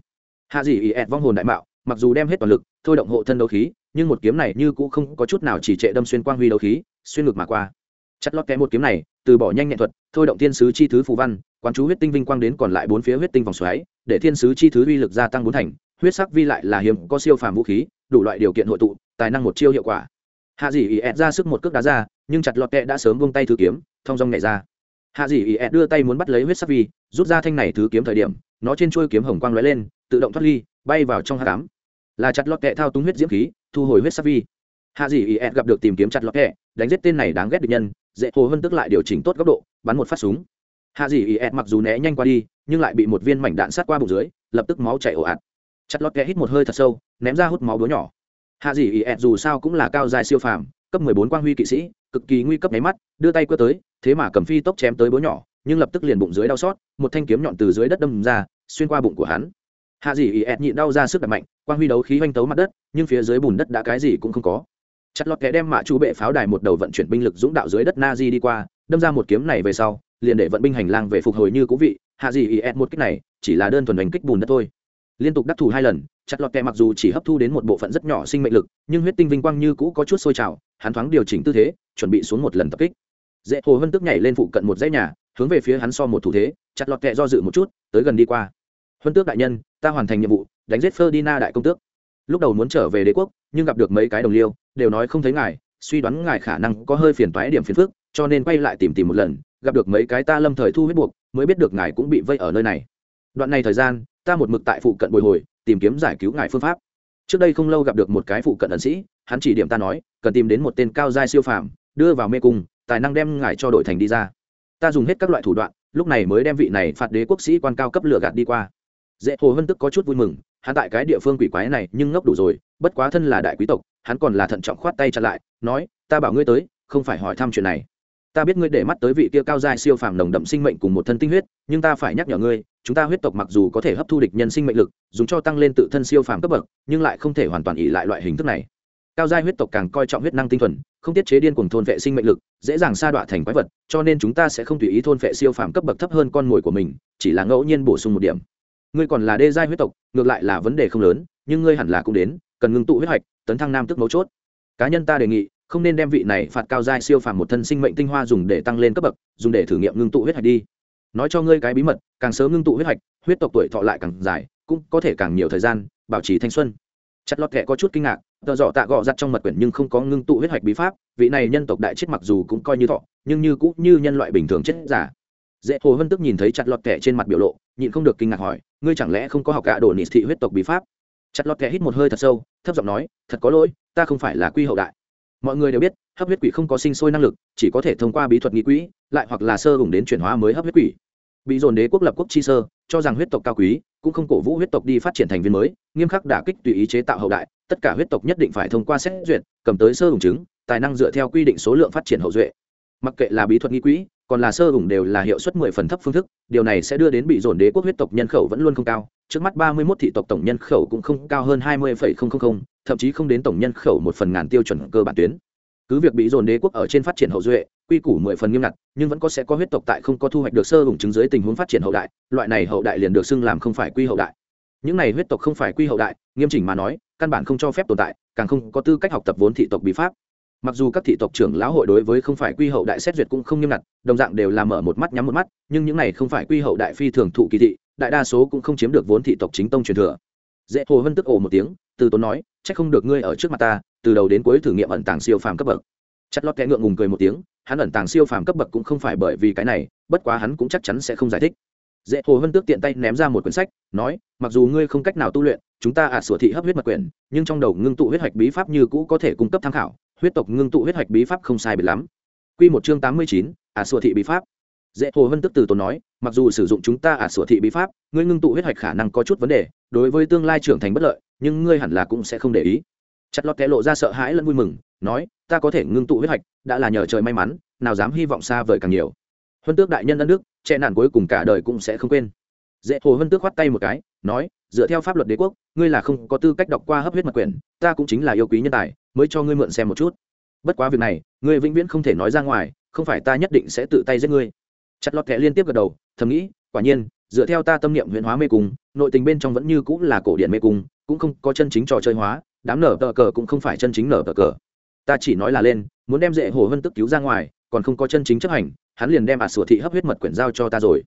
Hạ dị ý vong hồn đại mạo, mặc dù đem hết toàn lực, thôi động hộ thân đấu khí, nhưng một kiếm này như cũng không có chút nào chỉ trệ đâm xuyên quang huy đấu khí, xuyên ngược mà qua. Chặt lót kẽ một kiếm này, từ bỏ nhanh nhẹn thuật, thôi động thiên sứ chi thứ phù văn, quán chú huyết tinh vinh quang đến còn lại bốn phía huyết tinh vòng xoáy, để thiên sứ chi thứ uy lực gia tăng bốn thành huyết sắc vi lại là hiếm có siêu phàm vũ khí, đủ loại điều kiện hội tụ, tài năng một chiêu hiệu quả. Hạ dĩ ý ẹt ra sức một cước đá ra, nhưng chặt lọt kẹ đã sớm buông tay thứ kiếm, thong dong nhảy ra. Hạ dĩ ý ẹt đưa tay muốn bắt lấy huyết sắc vi, rút ra thanh này thứ kiếm thời điểm, nó trên chuôi kiếm hồng quang lóe lên, tự động thoát ly, bay vào trong hạ cám là chặt lọt kẹ thao túng huyết diễm khí, thu hồi huyết sắc vi. Hạ dĩ ý ẹt gặp được tìm kiếm chặt lọt kẹ, đánh giết tên này đáng ghét địch nhân, dễ hồ hơn tức lại điều chỉnh tốt góc độ, bắn một phát súng. Hạ dĩ ý ẹt mặc dù né nhanh qua đi, nhưng lại bị một viên mảnh đạn sát qua bụng dưới, lập tức máu chảy ồ ạt chặt lọt kẽ hít một hơi thật sâu, ném ra hút máu búa nhỏ. Hạ dỉ ỉ ẹt dù sao cũng là cao dài siêu phàm, cấp mười bốn quang huy kỵ sĩ, cực kỳ nguy cấp nháy mắt, đưa tay quơ tới, thế mà cầm phi tốc chém tới bố nhỏ, nhưng lập tức liền bụng dưới đau xót, một thanh kiếm nhọn từ dưới đất đâm ra, xuyên qua bụng của hắn. Hạ dỉ ỉ ẹt nhịn đau ra sức đập mạnh, quang huy đấu khí oanh tấu mặt đất, nhưng phía dưới bùn đất đã cái gì cũng không có. Chặt lọt kẽ đem mạ chú bệ pháo đài một đầu vận chuyển binh lực dũng đạo dưới đất na di đi qua, đâm ra một kiếm này về sau, liền để vận binh hành lang về phục hồi như cũ vị. Hạ dỉ ỉ ẹt một kích này, chỉ là đơn thuần đánh kích bùn đất thôi liên tục đắc thủ hai lần chặt lọt kẹ mặc dù chỉ hấp thu đến một bộ phận rất nhỏ sinh mệnh lực nhưng huyết tinh vinh quang như cũ có chút sôi trào hắn thoáng điều chỉnh tư thế chuẩn bị xuống một lần tập kích dễ hồ hân tức nhảy lên phụ cận một dãy nhà hướng về phía hắn so một thủ thế chặt lọt kẹ do dự một chút tới gần đi qua huân tước đại nhân ta hoàn thành nhiệm vụ đánh giết ferdina đại công tước. Lúc đầu muốn trở về đế quốc, nhưng gặp được mấy cái đồng liêu, đều nói không thấy ngài, suy đoán ngài khả năng có hơi phiền toái điểm phiền phức, cho nên quay lại tìm tìm một lần, gặp được mấy cái ta lâm thời thu huyết buộc, mới biết được ngài cũng bị vây ở nơi này. Đoạn này thời gian, ta một mực tại phụ cận bồi hồi, tìm kiếm giải cứu ngài phương pháp. Trước đây không lâu gặp được một cái phụ cận ẩn sĩ, hắn chỉ điểm ta nói, cần tìm đến một tên cao giai siêu phàm, đưa vào mê cung, tài năng đem ngài cho đổi thành đi ra. Ta dùng hết các loại thủ đoạn, lúc này mới đem vị này phạt đế quốc sĩ quan cao cấp lừa gạt đi qua dễ hồ hân tức có chút vui mừng hắn tại cái địa phương quỷ quái này nhưng ngốc đủ rồi bất quá thân là đại quý tộc hắn còn là thận trọng khoát tay chặn lại nói ta bảo ngươi tới không phải hỏi thăm chuyện này ta biết ngươi để mắt tới vị kia cao giai siêu phàm nồng đậm sinh mệnh cùng một thân tinh huyết nhưng ta phải nhắc nhở ngươi chúng ta huyết tộc mặc dù có thể hấp thu địch nhân sinh mệnh lực, dùng cho tăng lên tự thân siêu phàm cấp bậc, nhưng lại không thể hoàn toàn ỉ lại loại hình thức này. Cao giai huyết tộc càng coi trọng huyết năng tinh thuần, không tiết chế điên cùng thôn vệ sinh mệnh lực, dễ dàng sa đọa thành quái vật, cho nên chúng ta sẽ không tùy ý thôn vệ siêu phàm cấp bậc thấp hơn con mồi của mình, chỉ là ngẫu nhiên bổ sung một điểm. Ngươi còn là đê giai huyết tộc, ngược lại là vấn đề không lớn, nhưng ngươi hẳn là cũng đến, cần ngưng tụ huyết hoạch tấn thăng nam tức mấu chốt. Cá nhân ta đề nghị, không nên đem vị này phạt cao giai siêu phàm một thân sinh mệnh tinh hoa dùng để tăng lên cấp bậc, dùng để thử nghiệm ngưng tụ huyết hoạch đi nói cho ngươi cái bí mật càng sớm ngưng tụ huyết hạch, huyết tộc tuổi thọ lại càng dài cũng có thể càng nhiều thời gian bảo trì thanh xuân. Chặt lọt kệ có chút kinh ngạc tờ dọ tạ gọ giặt trong mật quyển nhưng không có ngưng tụ huyết hạch bí pháp vị này nhân tộc đại chết mặc dù cũng coi như thọ nhưng như cũng như nhân loại bình thường chết giả. Dễ hồ hân tức nhìn thấy chặt lọt kệ trên mặt biểu lộ nhịn không được kinh ngạc hỏi ngươi chẳng lẽ không có học cả đồ nị thị huyết tộc bí pháp? Chặt lọt kệ hít một hơi thật sâu thấp giọng nói thật có lỗi ta không phải là quy hậu đại mọi người đều biết, hấp huyết quỷ không có sinh sôi năng lực, chỉ có thể thông qua bí thuật nghị quỹ, lại hoặc là sơ hùng đến chuyển hóa mới hấp huyết quỷ. Bị dồn đế quốc lập quốc chi sơ, cho rằng huyết tộc cao quý, cũng không cổ vũ huyết tộc đi phát triển thành viên mới, nghiêm khắc đả kích tùy ý chế tạo hậu đại, tất cả huyết tộc nhất định phải thông qua xét duyệt, cầm tới sơ hùng chứng, tài năng dựa theo quy định số lượng phát triển hậu duệ. Mặc kệ là bí thuật nghi quỹ, còn là sơ hùng đều là hiệu suất mười phần thấp phương thức, điều này sẽ đưa đến bị dồn đế quốc huyết tộc nhân khẩu vẫn luôn không cao trước mắt ba mươi 31 thị tộc tổng nhân khẩu cũng không cao hơn hai mươi phẩy không không không, thậm chí không đến tổng nhân khẩu một phần ngàn tiêu chuẩn cơ bản tuyến. Cứ việc bị dồn đế quốc ở trên phát triển hậu duệ quy củ mười phần nghiêm ngặt nhưng vẫn có sẽ có huyết tộc tại không có thu hoạch được sơ hùng chứng dưới tình huống phát triển hậu đại loại này hậu đại liền được xưng làm không phải quy hậu đại. Những này huyết tộc không phải quy hậu đại nghiêm chỉnh mà nói căn bản không cho phép tồn tại càng không có tư cách học tập vốn thị tộc bí pháp. Mặc dù các thị tộc trưởng lão hội đối với không phải quy hậu đại xét duyệt cũng không nghiêm ngặt đồng dạng đều là mở một mắt nhắm một mắt nhưng những này không phải quy hậu đại phi thường thụ kỳ thị đại đa số cũng không chiếm được vốn thị tộc chính tông truyền thừa. Dễ hồ vân tức ồ một tiếng, từ tốn nói c h ắ c không được ngươi ở trước mặt ta, từ đầu đến cuối thử nghiệm ẩn tàng siêu phàm cấp bậc. Chặt lót kẽ ngượng ngùng cười một tiếng, hắn ẩn tàng siêu phàm cấp bậc cũng không phải bởi vì cái này, bất quá hắn cũng chắc chắn sẽ không giải thích. Dễ hồ vân tước tiện tay ném ra một quyển sách, nói, mặc dù ngươi không cách nào tu luyện, chúng ta ả à sửa thị hấp huyết mật quyển, nhưng trong đầu ngưng tụ huyết hoạch bí pháp như cũ có thể cung cấp tham khảo, huyết tộc ngưng tụ huyết hoạch bí pháp không sai biệt lắm. Quy một chương tám mươi chín ả à sửa thị bí pháp dễ hồ hân tức từ tốn nói, mặc dù sử dụng chúng ta ả à sửa thị bí pháp, ngươi ngưng tụ huyết hoạch khả năng có chút vấn đề, đối với tương lai trưởng thành bất lợi, nhưng ngươi hẳn là cũng sẽ không để ý. Chặt lọt kẽ lộ ra sợ hãi lẫn vui mừng, nói, ta có thể ngưng tụ huyết hoạch đã là nhờ trời may mắn, nào dám hy vọng xa vời càng nhiều. Huân tước đại nhân đất nước che nản cuối cùng cả đời cũng sẽ không quên. Dễ hồ huân tước khoát tay một cái, nói, dựa theo pháp luật đế quốc, ngươi là không có tư cách đọc qua hấp huyết mật quyển, ta cũng chính là yêu quý nhân tài, mới cho ngươi mượn xem một chút. Bất quá việc này, ngươi vĩnh viễn không thể nói ra ngoài, không phải ta nhất định sẽ tự tay giết ngươi chặt lọt kẹ liên tiếp gật đầu, thầm nghĩ, quả nhiên, dựa theo ta tâm niệm huyễn hóa mê cung, nội tình bên trong vẫn như cũng là cổ điện mê cung, cũng không có chân chính trò chơi hóa, đám nở tờ cờ cũng không phải chân chính nở tờ cờ. Ta chỉ nói là lên, muốn đem dễ hồ hân tức cứu ra ngoài, còn không có chân chính chấp hành, hắn liền đem ạt sủa thị hấp huyết mật quyển giao cho ta rồi.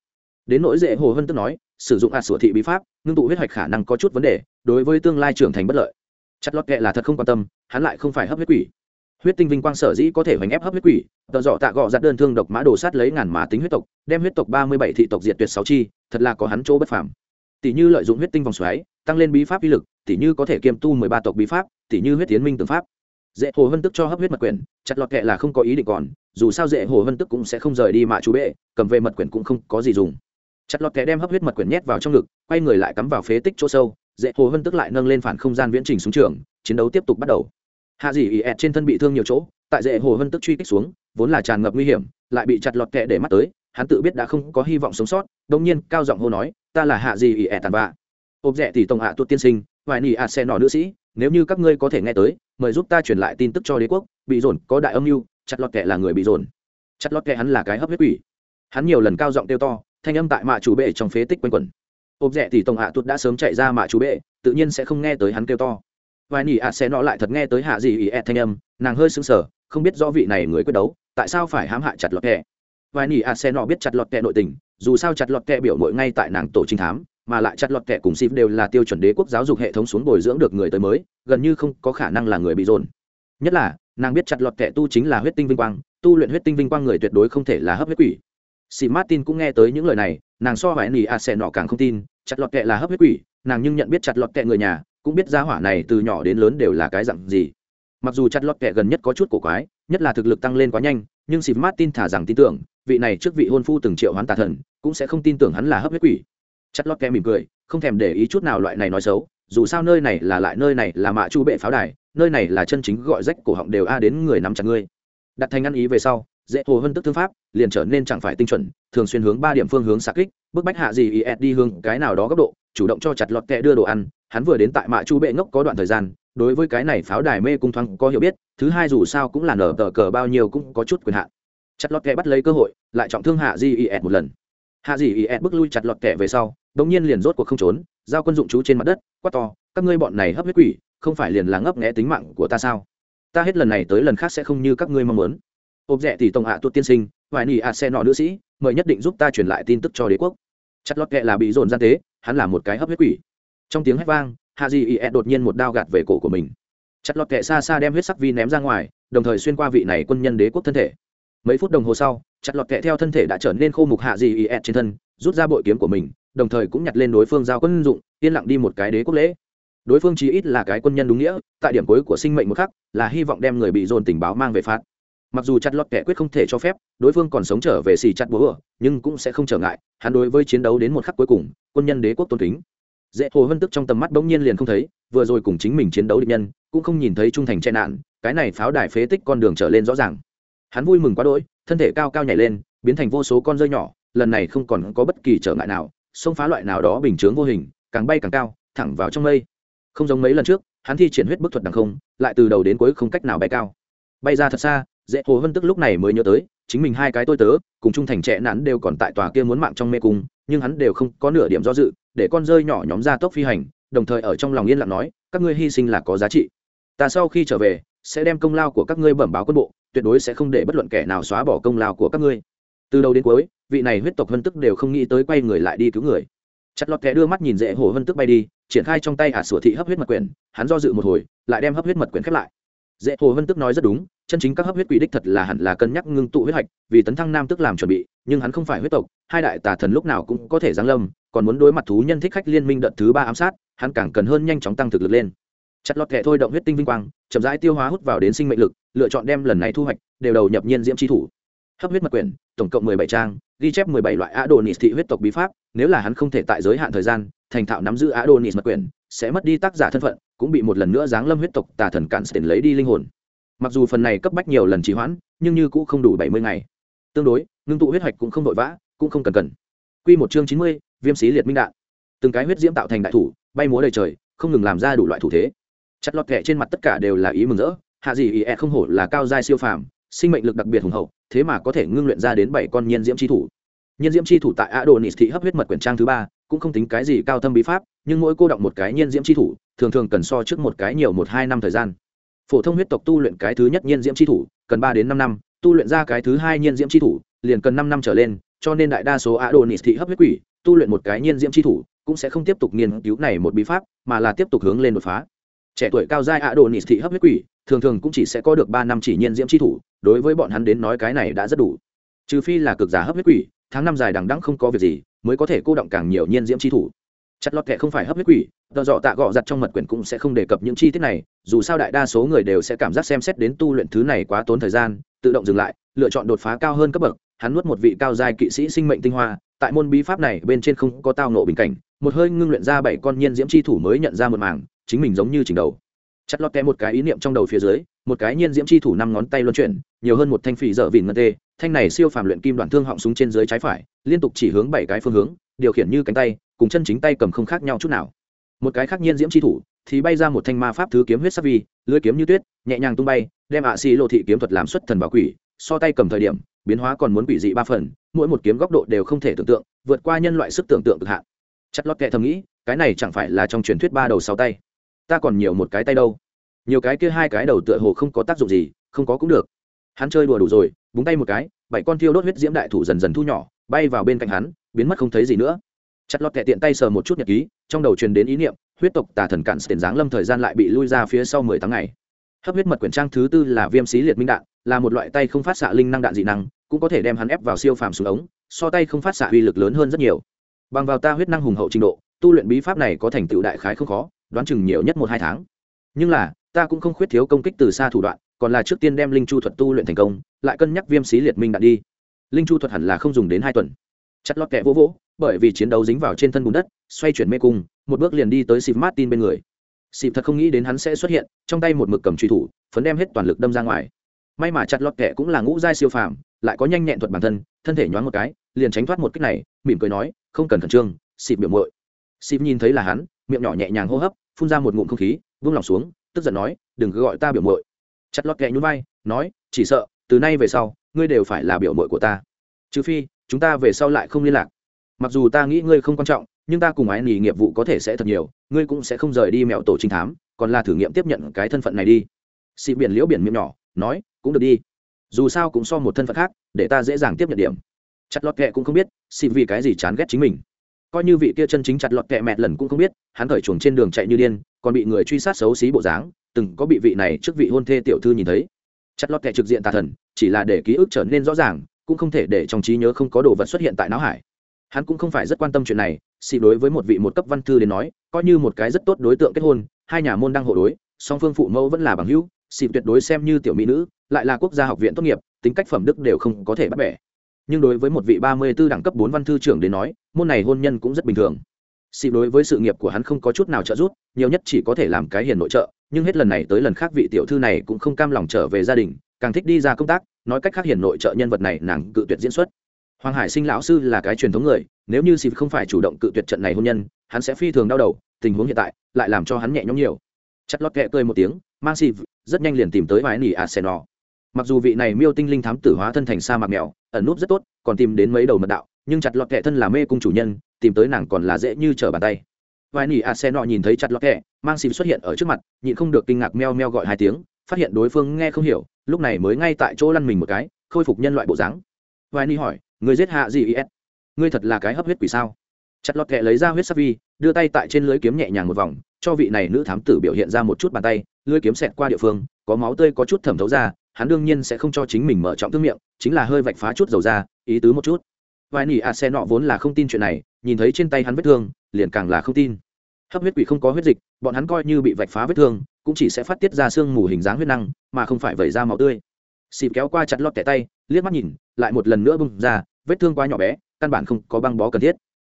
Đến nỗi dễ hồ hân tức nói, sử dụng ạt sủa thị bí pháp, ngưng tụ huyết hoạch khả năng có chút vấn đề, đối với tương lai trưởng thành bất lợi. Chặt lót kệ là thật không quan tâm, hắn lại không phải hấp huyết quỷ huyết tinh vinh quang sở dĩ có thể hoành ép hấp huyết quỷ tờ dọ tạ gọ giặt đơn thương độc mã đồ sát lấy ngàn mã tính huyết tộc, đem huyết tộc ba mươi bảy thị tộc diệt tuyệt sáu chi, thật là có hắn chỗ bất phàm. Tỷ như lợi dụng huyết tinh vòng xoáy, tăng lên bí pháp uy lực, tỷ như có thể kiêm tu mười ba tộc bí pháp, tỷ như huyết tiến minh tướng pháp. Dễ hồ vân tức cho hấp huyết mật quyển, chặt lọt kệ là không có ý định còn, dù sao dễ hồ vân tức cũng sẽ không rời đi mạ chú bệ, cầm về mật quyển cũng không có gì dùng. Chặt lọt kệ đem hấp huyết mật quyển nhét vào trong ngực, quay người lại cắm vào phế tích chỗ sâu dễ hồ vân tức lại nâng lên phản không gian viễn trình xuống trường, chiến đấu tiếp tục bắt đầu hạ dì ỉ ẹt trên thân bị thương nhiều chỗ, tại dễ hồ hân tức truy kích xuống, vốn là tràn ngập nguy hiểm, lại bị chặt lọt kẹ để mắt tới, hắn tự biết đã không có hy vọng sống sót đông nhiên cao giọng hô nói, ta là hạ dì ỉ ẹt tàn bạ. Ôm rẻ tỷ tổng hạ tuột tiên sinh, vài nỉ ạ xe nỏ nữ sĩ, nếu như các ngươi có thể nghe tới, mời giúp ta truyền lại tin tức cho đế quốc, bị dồn, có đại âm mưu, chặt lọt kẹ là người bị dồn. Chặt lọt kẹ hắn là cái hấp huyết quỷ. Hắn nhiều lần cao giọng kêu to, thanh âm tại mạ chủ bệ trong phế tích quanh quẩn. Ộp rẻ thì tổng hạ tuột đã sớm chạy ra mạ chủ bệ, tự nhiên sẽ không nghe tới hắn kêu to vài nỉ ạ sẽ nọ lại thật nghe tới hạ gì ý ẹt thanh âm, nàng hơi sững sờ, không biết do vị này người quyết đấu, tại sao phải hãm hại chặt lọt kẹ. Vài nỉ ạ sẽ nọ biết chặt lọt kệ nội tình, dù sao chặt lọt kệ biểu mội ngay tại nàng tổ trinh thám, mà lại chặt lọt kẹ cùng xịp đều là tiêu chuẩn đế quốc giáo dục hệ thống xuống bồi dưỡng được người tới mới, gần như không có khả năng là người bị dồn. Nhất là, nàng biết chặt lọt kẹ tu chính là huyết tinh vinh quang, tu luyện huyết tinh vinh quang người tuyệt đối không thể là hấp huyết quỷ. Xịp martin cũng nghe tới những lời này, nàng so vài nỉ ạ sẽ nọ càng không tin, chặt lọt kẹ là hấp huyết quỷ, nàng nhưng nhận biết chặt lọt kẹ người nhà cũng biết gia hỏa này từ nhỏ đến lớn đều là cái dặn gì. Mặc dù chặt lọt kẻ gần nhất có chút cổ quái, nhất là thực lực tăng lên quá nhanh, nhưng xịp martin thả rằng tin tưởng, vị này trước vị hôn phu từng triệu hoán tà thần, cũng sẽ không tin tưởng hắn là hấp huyết quỷ. Chặt lót kẻ mỉm cười, không thèm để ý chút nào loại này nói xấu, dù sao nơi này là lại nơi này là mạ chu bệ pháo đài, nơi này là chân chính gọi rách cổ họng đều a đến người nắm chặt ngươi. Đặt thành ăn ý về sau, dễ hồ hơn tức thương pháp, liền trở nên chẳng phải tinh chuẩn, thường xuyên hướng ba điểm phương hướng xạ kích, bức bách hạ gì is đi hướng cái nào đó góc độ chủ động cho chặt lọt kẹ đưa đồ ăn, hắn vừa đến tại mạ chu bệ ngốc có đoạn thời gian, đối với cái này pháo đài mê cung thoáng có hiểu biết, thứ hai dù sao cũng là nở tờ cờ bao nhiêu cũng có chút quyền hạn. Chặt lọt kẹ bắt lấy cơ hội, lại trọng thương hạ di is một lần. Hạ di is bước lui chặt lọt kẹ về sau, đống nhiên liền rốt cuộc không trốn, giao quân dụng chú trên mặt đất, quát to, các ngươi bọn này hấp huyết quỷ, không phải liền là ngấp nghẽ tính mạng của ta sao? Ta hết lần này tới lần khác sẽ không như các ngươi mong muốn. Ộp rẻ thì tổng hạ tuột tiên sinh vài nỉ ạ xe nọ nữ sĩ, mời nhất định giúp ta truyền lại tin tức cho đế quốc. Chặt lót kệ là bị dồn gian tế hắn là một cái hấp huyết quỷ. Trong tiếng hét vang, hạ di ý đột nhiên một đao gạt về cổ của mình. Chặt lọt kệ xa xa đem huyết sắc vi ném ra ngoài, đồng thời xuyên qua vị này quân nhân đế quốc thân thể. Mấy phút đồng hồ sau, chặt lọt kệ theo thân thể đã trở nên khô mục hạ di ý trên thân, rút ra bội kiếm của mình, đồng thời cũng nhặt lên đối phương giao quân dụng, yên lặng đi một cái đế quốc lễ. Đối phương chí ít là cái quân nhân đúng nghĩa, tại điểm cuối của sinh mệnh một khắc, là hy vọng đem người bị dồn tình báo mang về phạt mặc dù chặt lọt kẻ quyết không thể cho phép đối phương còn sống trở về xì chặt bố ở, nhưng cũng sẽ không trở ngại hắn đối với chiến đấu đến một khắc cuối cùng quân nhân đế quốc tôn kính. Dễ hồ hân tức trong tầm mắt bỗng nhiên liền không thấy vừa rồi cùng chính mình chiến đấu địch nhân cũng không nhìn thấy trung thành che nạn cái này pháo đài phế tích con đường trở lên rõ ràng. Hắn vui mừng quá đỗi thân thể cao cao nhảy lên biến thành vô số con rơi nhỏ lần này không còn có bất kỳ trở ngại nào xông phá loại nào đó bình chướng vô hình càng bay càng cao thẳng vào trong mây. Không giống mấy lần trước hắn thi triển huyết bức thuật đằng không lại từ đầu đến cuối không cách nào bay cao. Bay ra thật xa dễ hồ hân tức lúc này mới nhớ tới, chính mình hai cái tôi tớ, cùng trung thành trẻ nắn đều còn tại tòa kia muốn mạng trong mê cung, nhưng hắn đều không có nửa điểm do dự, để con rơi nhỏ nhóm ra tốc phi hành, đồng thời ở trong lòng yên lặng nói, các ngươi hy sinh là có giá trị. Ta sau khi trở về, sẽ đem công lao của các ngươi bẩm báo quân bộ, tuyệt đối sẽ không để bất luận kẻ nào xóa bỏ công lao của các ngươi. Từ đầu đến cuối, vị này huyết tộc hân tức đều không nghĩ tới quay người lại đi cứu người. Chặt lọt kẻ đưa mắt nhìn dễ hồ hân tức bay đi, triển khai trong tay ả sủa thị hấp huyết mật quyển, hắn do dự một hồi, lại đem hấp huyết mật quyển khép lại. Dễ hồ hân tức nói rất đúng chân chính các hấp huyết quỷ đích thật là hẳn là cân nhắc ngưng tụ huyết hạch, vì tấn thăng nam tức làm chuẩn bị, nhưng hắn không phải huyết tộc, hai đại tà thần lúc nào cũng có thể giáng lâm, còn muốn đối mặt thú nhân thích khách liên minh đợt thứ ba ám sát, hắn càng cần hơn nhanh chóng tăng thực lực lên. Chặt lọt kẻ thôi động huyết tinh vinh quang, chậm rãi tiêu hóa hút vào đến sinh mệnh lực, lựa chọn đem lần này thu hoạch đều đầu nhập nhiên diễm tri thủ. Hấp huyết mật quyển, tổng cộng mười bảy trang, ghi chép mười bảy loại á đồ nịt thị huyết tộc bí pháp, nếu là hắn không thể tại giới hạn thời gian, thành thạo nắm giữ á đồ nịt mật quyển, sẽ mất đi tác giả thân phận, cũng bị một lần nữa giáng lâm huyết tộc tà thần cản tiền lấy đi linh hồn mặc dù phần này cấp bách nhiều lần trì hoãn, nhưng như cũng không đủ bảy mươi ngày. Tương đối, ngưng tụ huyết hoạch cũng không vội vã, cũng không cần cần. Q một chương chín mươi, viêm xí liệt minh đạn. Từng cái huyết diễm tạo thành đại thủ, bay múa đầy trời, không ngừng làm ra đủ loại thủ thế. Chặt lọt kẹ trên mặt tất cả đều là ý mừng rỡ, hạ gì ý e không hổ là cao giai siêu phàm, sinh mệnh lực đặc biệt hùng hậu, thế mà có thể ngưng luyện ra đến bảy con nhiên diễm tri thủ. Nhiên diễm tri thủ tại a đồ nịt thị hấp huyết mật quyển trang thứ ba, cũng không tính cái gì cao thâm bí pháp, nhưng mỗi cô động một cái nhiên diễm tri thủ, thường thường cần so trước một cái nhiều một hai năm thời gian phổ thông huyết tộc tu luyện cái thứ nhất nhiên diễm tri thủ, cần ba đến năm năm, tu luyện ra cái thứ hai nhiên diễm tri thủ, liền cần năm năm trở lên, cho nên đại đa số a đồ nịt thị hấp huyết quỷ, tu luyện một cái nhiên diễm tri thủ, cũng sẽ không tiếp tục nghiên cứu này một bí pháp, mà là tiếp tục hướng lên đột phá. Trẻ tuổi cao giai a đồ nịt thị hấp huyết quỷ, thường thường cũng chỉ sẽ có được ba năm chỉ nhiên diễm tri thủ, đối với bọn hắn đến nói cái này đã rất đủ. Trừ phi là cực giả hấp huyết quỷ, tháng năm dài đằng đẵng không có việc gì, mới có thể cô động càng nhiều nhiên diễm tri thủ chặt lọt kệ không phải hấp huyết quỷ tờ dọ tạ gọ giặt trong mật quyển cũng sẽ không đề cập những chi tiết này, dù sao đại đa số người đều sẽ cảm giác xem xét đến tu luyện thứ này quá tốn thời gian, tự động dừng lại, lựa chọn đột phá cao hơn cấp bậc, hắn nuốt một vị cao giai kỵ sĩ sinh mệnh tinh hoa, tại môn bí pháp này bên trên không có tao nộ bình cảnh, một hơi ngưng luyện ra bảy con nhiên diễm chi thủ mới nhận ra một mảng, chính mình giống như chỉnh đầu. Chặt lọt kẹ một cái ý niệm trong đầu phía dưới, một cái nhiên diễm chi thủ năm ngón tay luân chuyển, nhiều hơn một thanh phỉ dở vìn ngân tê, thanh này siêu phàm luyện kim đoạn thương họng súng trên dưới trái phải, liên tục chỉ hướng bảy cái phương hướng điều khiển như cánh tay, cùng chân chính tay cầm không khác nhau chút nào. Một cái khác nhiên diễm chi thủ thì bay ra một thanh ma pháp thứ kiếm huyết sắc vi lưỡi kiếm như tuyết, nhẹ nhàng tung bay, đem ạ xì lộ thị kiếm thuật làm xuất thần bảo quỷ, so tay cầm thời điểm, biến hóa còn muốn quỷ dị ba phần, mỗi một kiếm góc độ đều không thể tưởng tượng, vượt qua nhân loại sức tưởng tượng cực hạn. Chất lót kệ thầm nghĩ, cái này chẳng phải là trong truyền thuyết ba đầu sáu tay? Ta còn nhiều một cái tay đâu? Nhiều cái kia hai cái đầu tựa hồ không có tác dụng gì, không có cũng được. Hắn chơi đùa đủ rồi, búng tay một cái, bảy con thiêu đốt huyết diễm đại thủ dần dần thu nhỏ, bay vào bên cạnh hắn biến mất không thấy gì nữa. Chặt lọt kẹ tiện tay sờ một chút nhật ký, trong đầu truyền đến ý niệm, huyết tộc tà thần cản tiền giáng lâm thời gian lại bị lui ra phía sau mười tháng ngày. Hấp huyết mật quyển trang thứ tư là viêm xí liệt minh đạn, là một loại tay không phát xạ linh năng đạn dị năng, cũng có thể đem hắn ép vào siêu phàm xuống ống, so tay không phát xạ uy lực lớn hơn rất nhiều. Bằng vào ta huyết năng hùng hậu trình độ, tu luyện bí pháp này có thành tựu đại khái không khó, đoán chừng nhiều nhất một hai tháng. Nhưng là, ta cũng không khuyết thiếu công kích từ xa thủ đoạn, còn là trước tiên đem linh chu thuật tu luyện thành công, lại cân nhắc viêm xí liệt minh đạn đi. Linh chu thuật hẳn là không dùng đến hai tuần chặt lọt kẹ vỗ vỗ, bởi vì chiến đấu dính vào trên thân bùn đất, xoay chuyển mê cung, một bước liền đi tới xịp martin bên người. Xịp thật không nghĩ đến hắn sẽ xuất hiện, trong tay một mực cầm truy thủ, phấn đem hết toàn lực đâm ra ngoài. May mà chặt lọt kẹ cũng là ngũ giai siêu phàm, lại có nhanh nhẹn thuật bản thân thân thể nhoáng một cái, liền tránh thoát một cách này, mỉm cười nói, không cần khẩn trương xịp biểu mội xịp nhìn thấy là hắn, miệng nhỏ nhẹ nhàng hô hấp, phun ra một ngụm không khí, vung lòng xuống, tức giận nói, đừng cứ gọi ta biểu mội chặt lọt kẹ nhún vai, nói, chỉ sợ, từ nay về sau, ngươi đều phải là biểu mội của ta. Trừ phi chúng ta về sau lại không liên lạc. Mặc dù ta nghĩ ngươi không quan trọng, nhưng ta cùng ái nghỉ nghiệp vụ có thể sẽ thật nhiều, ngươi cũng sẽ không rời đi mẹo tổ trinh thám, còn là thử nghiệm tiếp nhận cái thân phận này đi. Xị biển liễu biển miệng nhỏ, nói, cũng được đi. Dù sao cũng so một thân phận khác, để ta dễ dàng tiếp nhận điểm. Chặt lọt kệ cũng không biết xị vì cái gì chán ghét chính mình. Coi như vị kia chân chính chặt lọt kệ mẹ lần cũng không biết, hắn khởi chuồng trên đường chạy như điên, còn bị người truy sát xấu xí bộ dáng, từng có bị vị này trước vị hôn thê tiểu thư nhìn thấy. Chặt lọt kệ trực diện tà thần, chỉ là để ký ức trở nên rõ ràng cũng không thể để trong trí nhớ không có đồ vật xuất hiện tại não hải. Hắn cũng không phải rất quan tâm chuyện này xị đối với một vị một cấp văn thư đến nói, coi như một cái rất tốt đối tượng kết hôn, hai nhà môn đang hộ đối, song phương phụ mẫu vẫn là bằng hữu xị tuyệt đối xem như tiểu mỹ nữ, lại là quốc gia học viện tốt nghiệp, tính cách phẩm đức đều không có thể bắt bẻ. Nhưng đối với một vị ba mươi b ố đẳng cấp bốn văn thư trưởng đến nói, môn này hôn nhân cũng rất bình thường. Xị đối với sự nghiệp của hắn không có chút nào trợ giúp, nhiều nhất chỉ có thể làm cái hiền nội trợ, nhưng hết lần này tới lần khác vị tiểu thư này cũng không cam lòng trở về gia đình, càng thích đi ra công tác nói cách khác hiển nội trợ nhân vật này nàng cự tuyệt diễn xuất. Hoàng hải sinh lão sư là cái truyền thống người, nếu như xịp không phải chủ động cự tuyệt trận này hôn nhân, hắn sẽ phi thường đau đầu, tình huống hiện tại lại làm cho hắn nhẹ nhõm nhiều. Chặt lót kẹ cười một tiếng, mang xịp rất nhanh liền tìm tới vài nỉ arsenal. Mặc dù vị này miêu tinh linh thám tử hóa thân thành sa mạc mèo, ẩn núp rất tốt, còn tìm đến mấy đầu mật đạo, nhưng chặt lọt kẹ thân là mê cung chủ nhân, tìm tới nàng còn là dễ như trở bàn tay. Vài nỉ arsenal nhìn thấy chặt lọt kẹ, mang xịp xuất hiện ở trước mặt, nhịn không được kinh ngạc meo meo gọi hai tiếng, phát hiện đối phương nghe không hiểu lúc này mới ngay tại chỗ lăn mình một cái, khôi phục nhân loại bộ dáng. Vài ni hỏi người giết hạ gì is ngươi thật là cái hấp huyết quỷ sao? Chặt lọt kẹ lấy ra huyết sắc vi, đưa tay tại trên lưới kiếm nhẹ nhàng một vòng, cho vị này nữ thám tử biểu hiện ra một chút bàn tay, lưới kiếm xẹt qua địa phương, có máu tươi có chút thẩm thấu ra, hắn đương nhiên sẽ không cho chính mình mở trọng thương miệng, chính là hơi vạch phá chút dầu ra, ý tứ một chút. Vài nỉ a xe nọ vốn là không tin chuyện này, nhìn thấy trên tay hắn vết thương, liền càng là không tin hấp huyết quỷ không có huyết dịch, bọn hắn coi như bị vạch phá vết thương, cũng chỉ sẽ phát tiết ra sương mù hình dáng huyết năng, mà không phải vẩy ra máu tươi. Xịp kéo qua chặt lọt tẻ tay, liếc mắt nhìn, lại một lần nữa bung ra, vết thương quá nhỏ bé, căn bản không có băng bó cần thiết.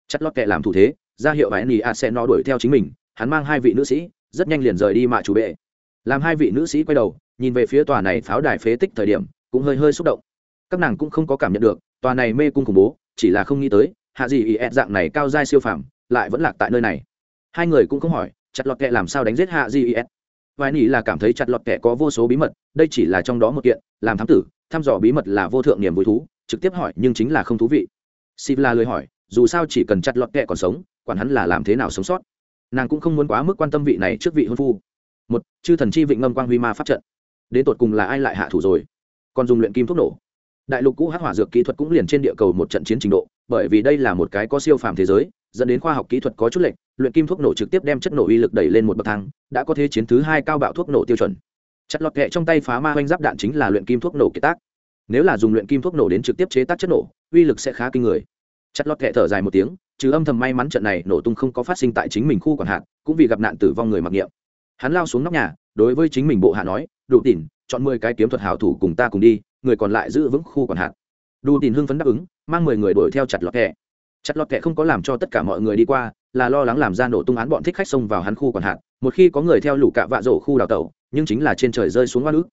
Chặt lọt tẻ làm thủ thế, ra hiệu vài nỉ a sẽ nó đuổi theo chính mình, hắn mang hai vị nữ sĩ, rất nhanh liền rời đi mạ chủ bệ. Làm hai vị nữ sĩ quay đầu, nhìn về phía tòa này pháo đài phế tích thời điểm, cũng hơi hơi xúc động. Các nàng cũng không có cảm nhận được, tòa này mê cung khủng bố, chỉ là không nghĩ tới, hạ gì ý ed dạng này cao dai siêu phàm, lại vẫn lạc tại nơi này hai người cũng không hỏi, chặt lọt kệ làm sao đánh giết hạ gì vài nỉ là cảm thấy chặt lọt kệ có vô số bí mật, đây chỉ là trong đó một kiện, làm thám tử, thăm dò bí mật là vô thượng niềm vui thú, trực tiếp hỏi nhưng chính là không thú vị. Siv là lời hỏi, dù sao chỉ cần chặt lọt kệ còn sống, quản hắn là làm thế nào sống sót. Nàng cũng không muốn quá mức quan tâm vị này trước vị hôn phu. Một, chư thần chi vịnh ngâm quang huy ma pháp trận. Đến tột cùng là ai lại hạ thủ rồi? Còn dùng luyện kim thuốc nổ. Đại lục cũ hắc hỏa dược kỹ thuật cũng liền trên địa cầu một trận chiến trình độ, bởi vì đây là một cái có siêu phàm thế giới dẫn đến khoa học kỹ thuật có chút lệch, luyện kim thuốc nổ trực tiếp đem chất nổ uy lực đẩy lên một bậc thang đã có thế chiến thứ hai cao bạo thuốc nổ tiêu chuẩn. Chặt lọt kệ trong tay phá ma oanh giáp đạn chính là luyện kim thuốc nổ kiệt tác. Nếu là dùng luyện kim thuốc nổ đến trực tiếp chế tác chất nổ uy lực sẽ khá kinh người. Chặt lọt kệ thở dài một tiếng chứ âm thầm may mắn trận này nổ tung không có phát sinh tại chính mình khu quản hạt cũng vì gặp nạn tử vong người mặc niệm. Hắn lao xuống nóc nhà đối với chính mình bộ hạ nói đủ tỉn chọn mười cái kiếm thuật hảo thủ cùng ta cùng đi người còn lại giữ vững khu quản hạt đủ tỉn hưng phấn đáp ứng mang mười người đuổi theo chặt lọt kệ chặt lọt kẹ không có làm cho tất cả mọi người đi qua, là lo lắng làm ra nổ tung án bọn thích khách xông vào hắn khu quản hạt một khi có người theo lũ cạ vạ rổ khu đào tẩu, nhưng chính là trên trời rơi xuống hoa nước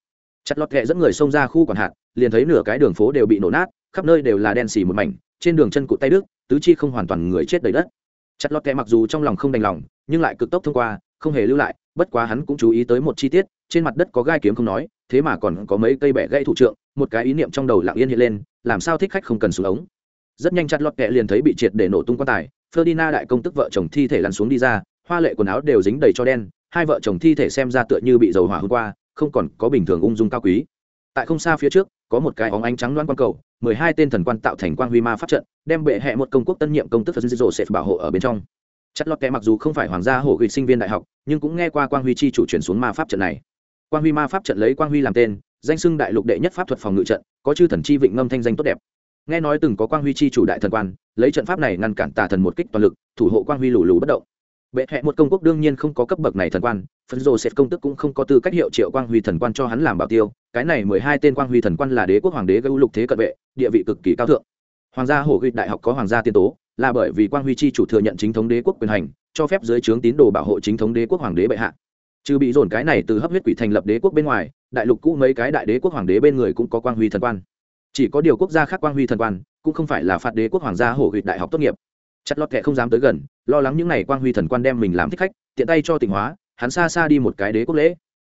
chặt lọt kẹ dẫn người xông ra khu quản hạt liền thấy nửa cái đường phố đều bị nổ nát, khắp nơi đều là đen xì một mảnh, trên đường chân cụt tay đức tứ chi không hoàn toàn người chết đầy đất. Chặt lọt kẹ mặc dù trong lòng không đành lòng, nhưng lại cực tốc thông qua, không hề lưu lại, bất quá hắn cũng chú ý tới một chi tiết, trên mặt đất có gai kiếm không nói, thế mà còn có mấy cây bẻ gãy thủ trượng, một cái ý niệm trong đầu lặng yên hiện lên, làm sao thích khách không cần xuống ống rất nhanh chặt lọt kẹ liền thấy bị triệt để nổ tung quan tài. Ferdinand đại công tức vợ chồng thi thể lăn xuống đi ra, hoa lệ quần áo đều dính đầy cho đen. Hai vợ chồng thi thể xem ra tựa như bị dầu hỏa hôm qua, không còn có bình thường ung dung cao quý. Tại không xa phía trước, có một cái óng ánh trắng loan quan cầu, mười hai tên thần quan tạo thành quang huy ma pháp trận, đem bệ hệ một công quốc tân nhiệm công tức phật sẽ bảo hộ ở bên trong. Chất lọt kẽ mặc dù không phải hoàng gia hổ gửi sinh viên đại học, nhưng cũng nghe qua quang huy chi chủ chuyển xuống ma pháp trận này. Quang huy ma pháp trận lấy quang huy làm tên, danh xưng đại lục đệ nhất pháp thuật phòng ngự trận, có chư thần chi vịnh ngâm thanh danh tốt đẹp nghe nói từng có quang huy chi chủ đại thần quan, lấy trận pháp này ngăn cản tà thần một kích toàn lực, thủ hộ quang huy lù lù bất động. Bệ hẹ một công quốc đương nhiên không có cấp bậc này thần quan phân rồ sẽ công tức cũng không có tư cách hiệu triệu quang huy thần quan cho hắn làm bảo tiêu, cái này mười hai tên quang huy thần quan là đế quốc hoàng đế gây lục thế cận vệ, địa vị cực kỳ cao thượng. Hoàng gia hồ ghi đại học có hoàng gia tiên tố, là bởi vì quang huy chi chủ thừa nhận chính thống đế quốc quyền hành, cho phép dưới trướng tín đồ bảo hộ chính thống đế quốc hoàng đế bệ hạ. Trừ bị dồn cái này từ hấp huyết quỷ thành lập đế quốc bên ngoài, đại lục cũ mấy cái đại đế quốc hoàng đế bên người cũng có quang huy thần quan chỉ có điều quốc gia khác quang huy thần quan, cũng không phải là phạt đế quốc hoàng gia hổ huyệt đại học tốt nghiệp. Chặt lọt kệ không dám tới gần, lo lắng những n à y quang huy thần quan đem mình làm thích khách, tiện tay cho tỉnh hóa, hắn xa xa đi một cái đế quốc lễ.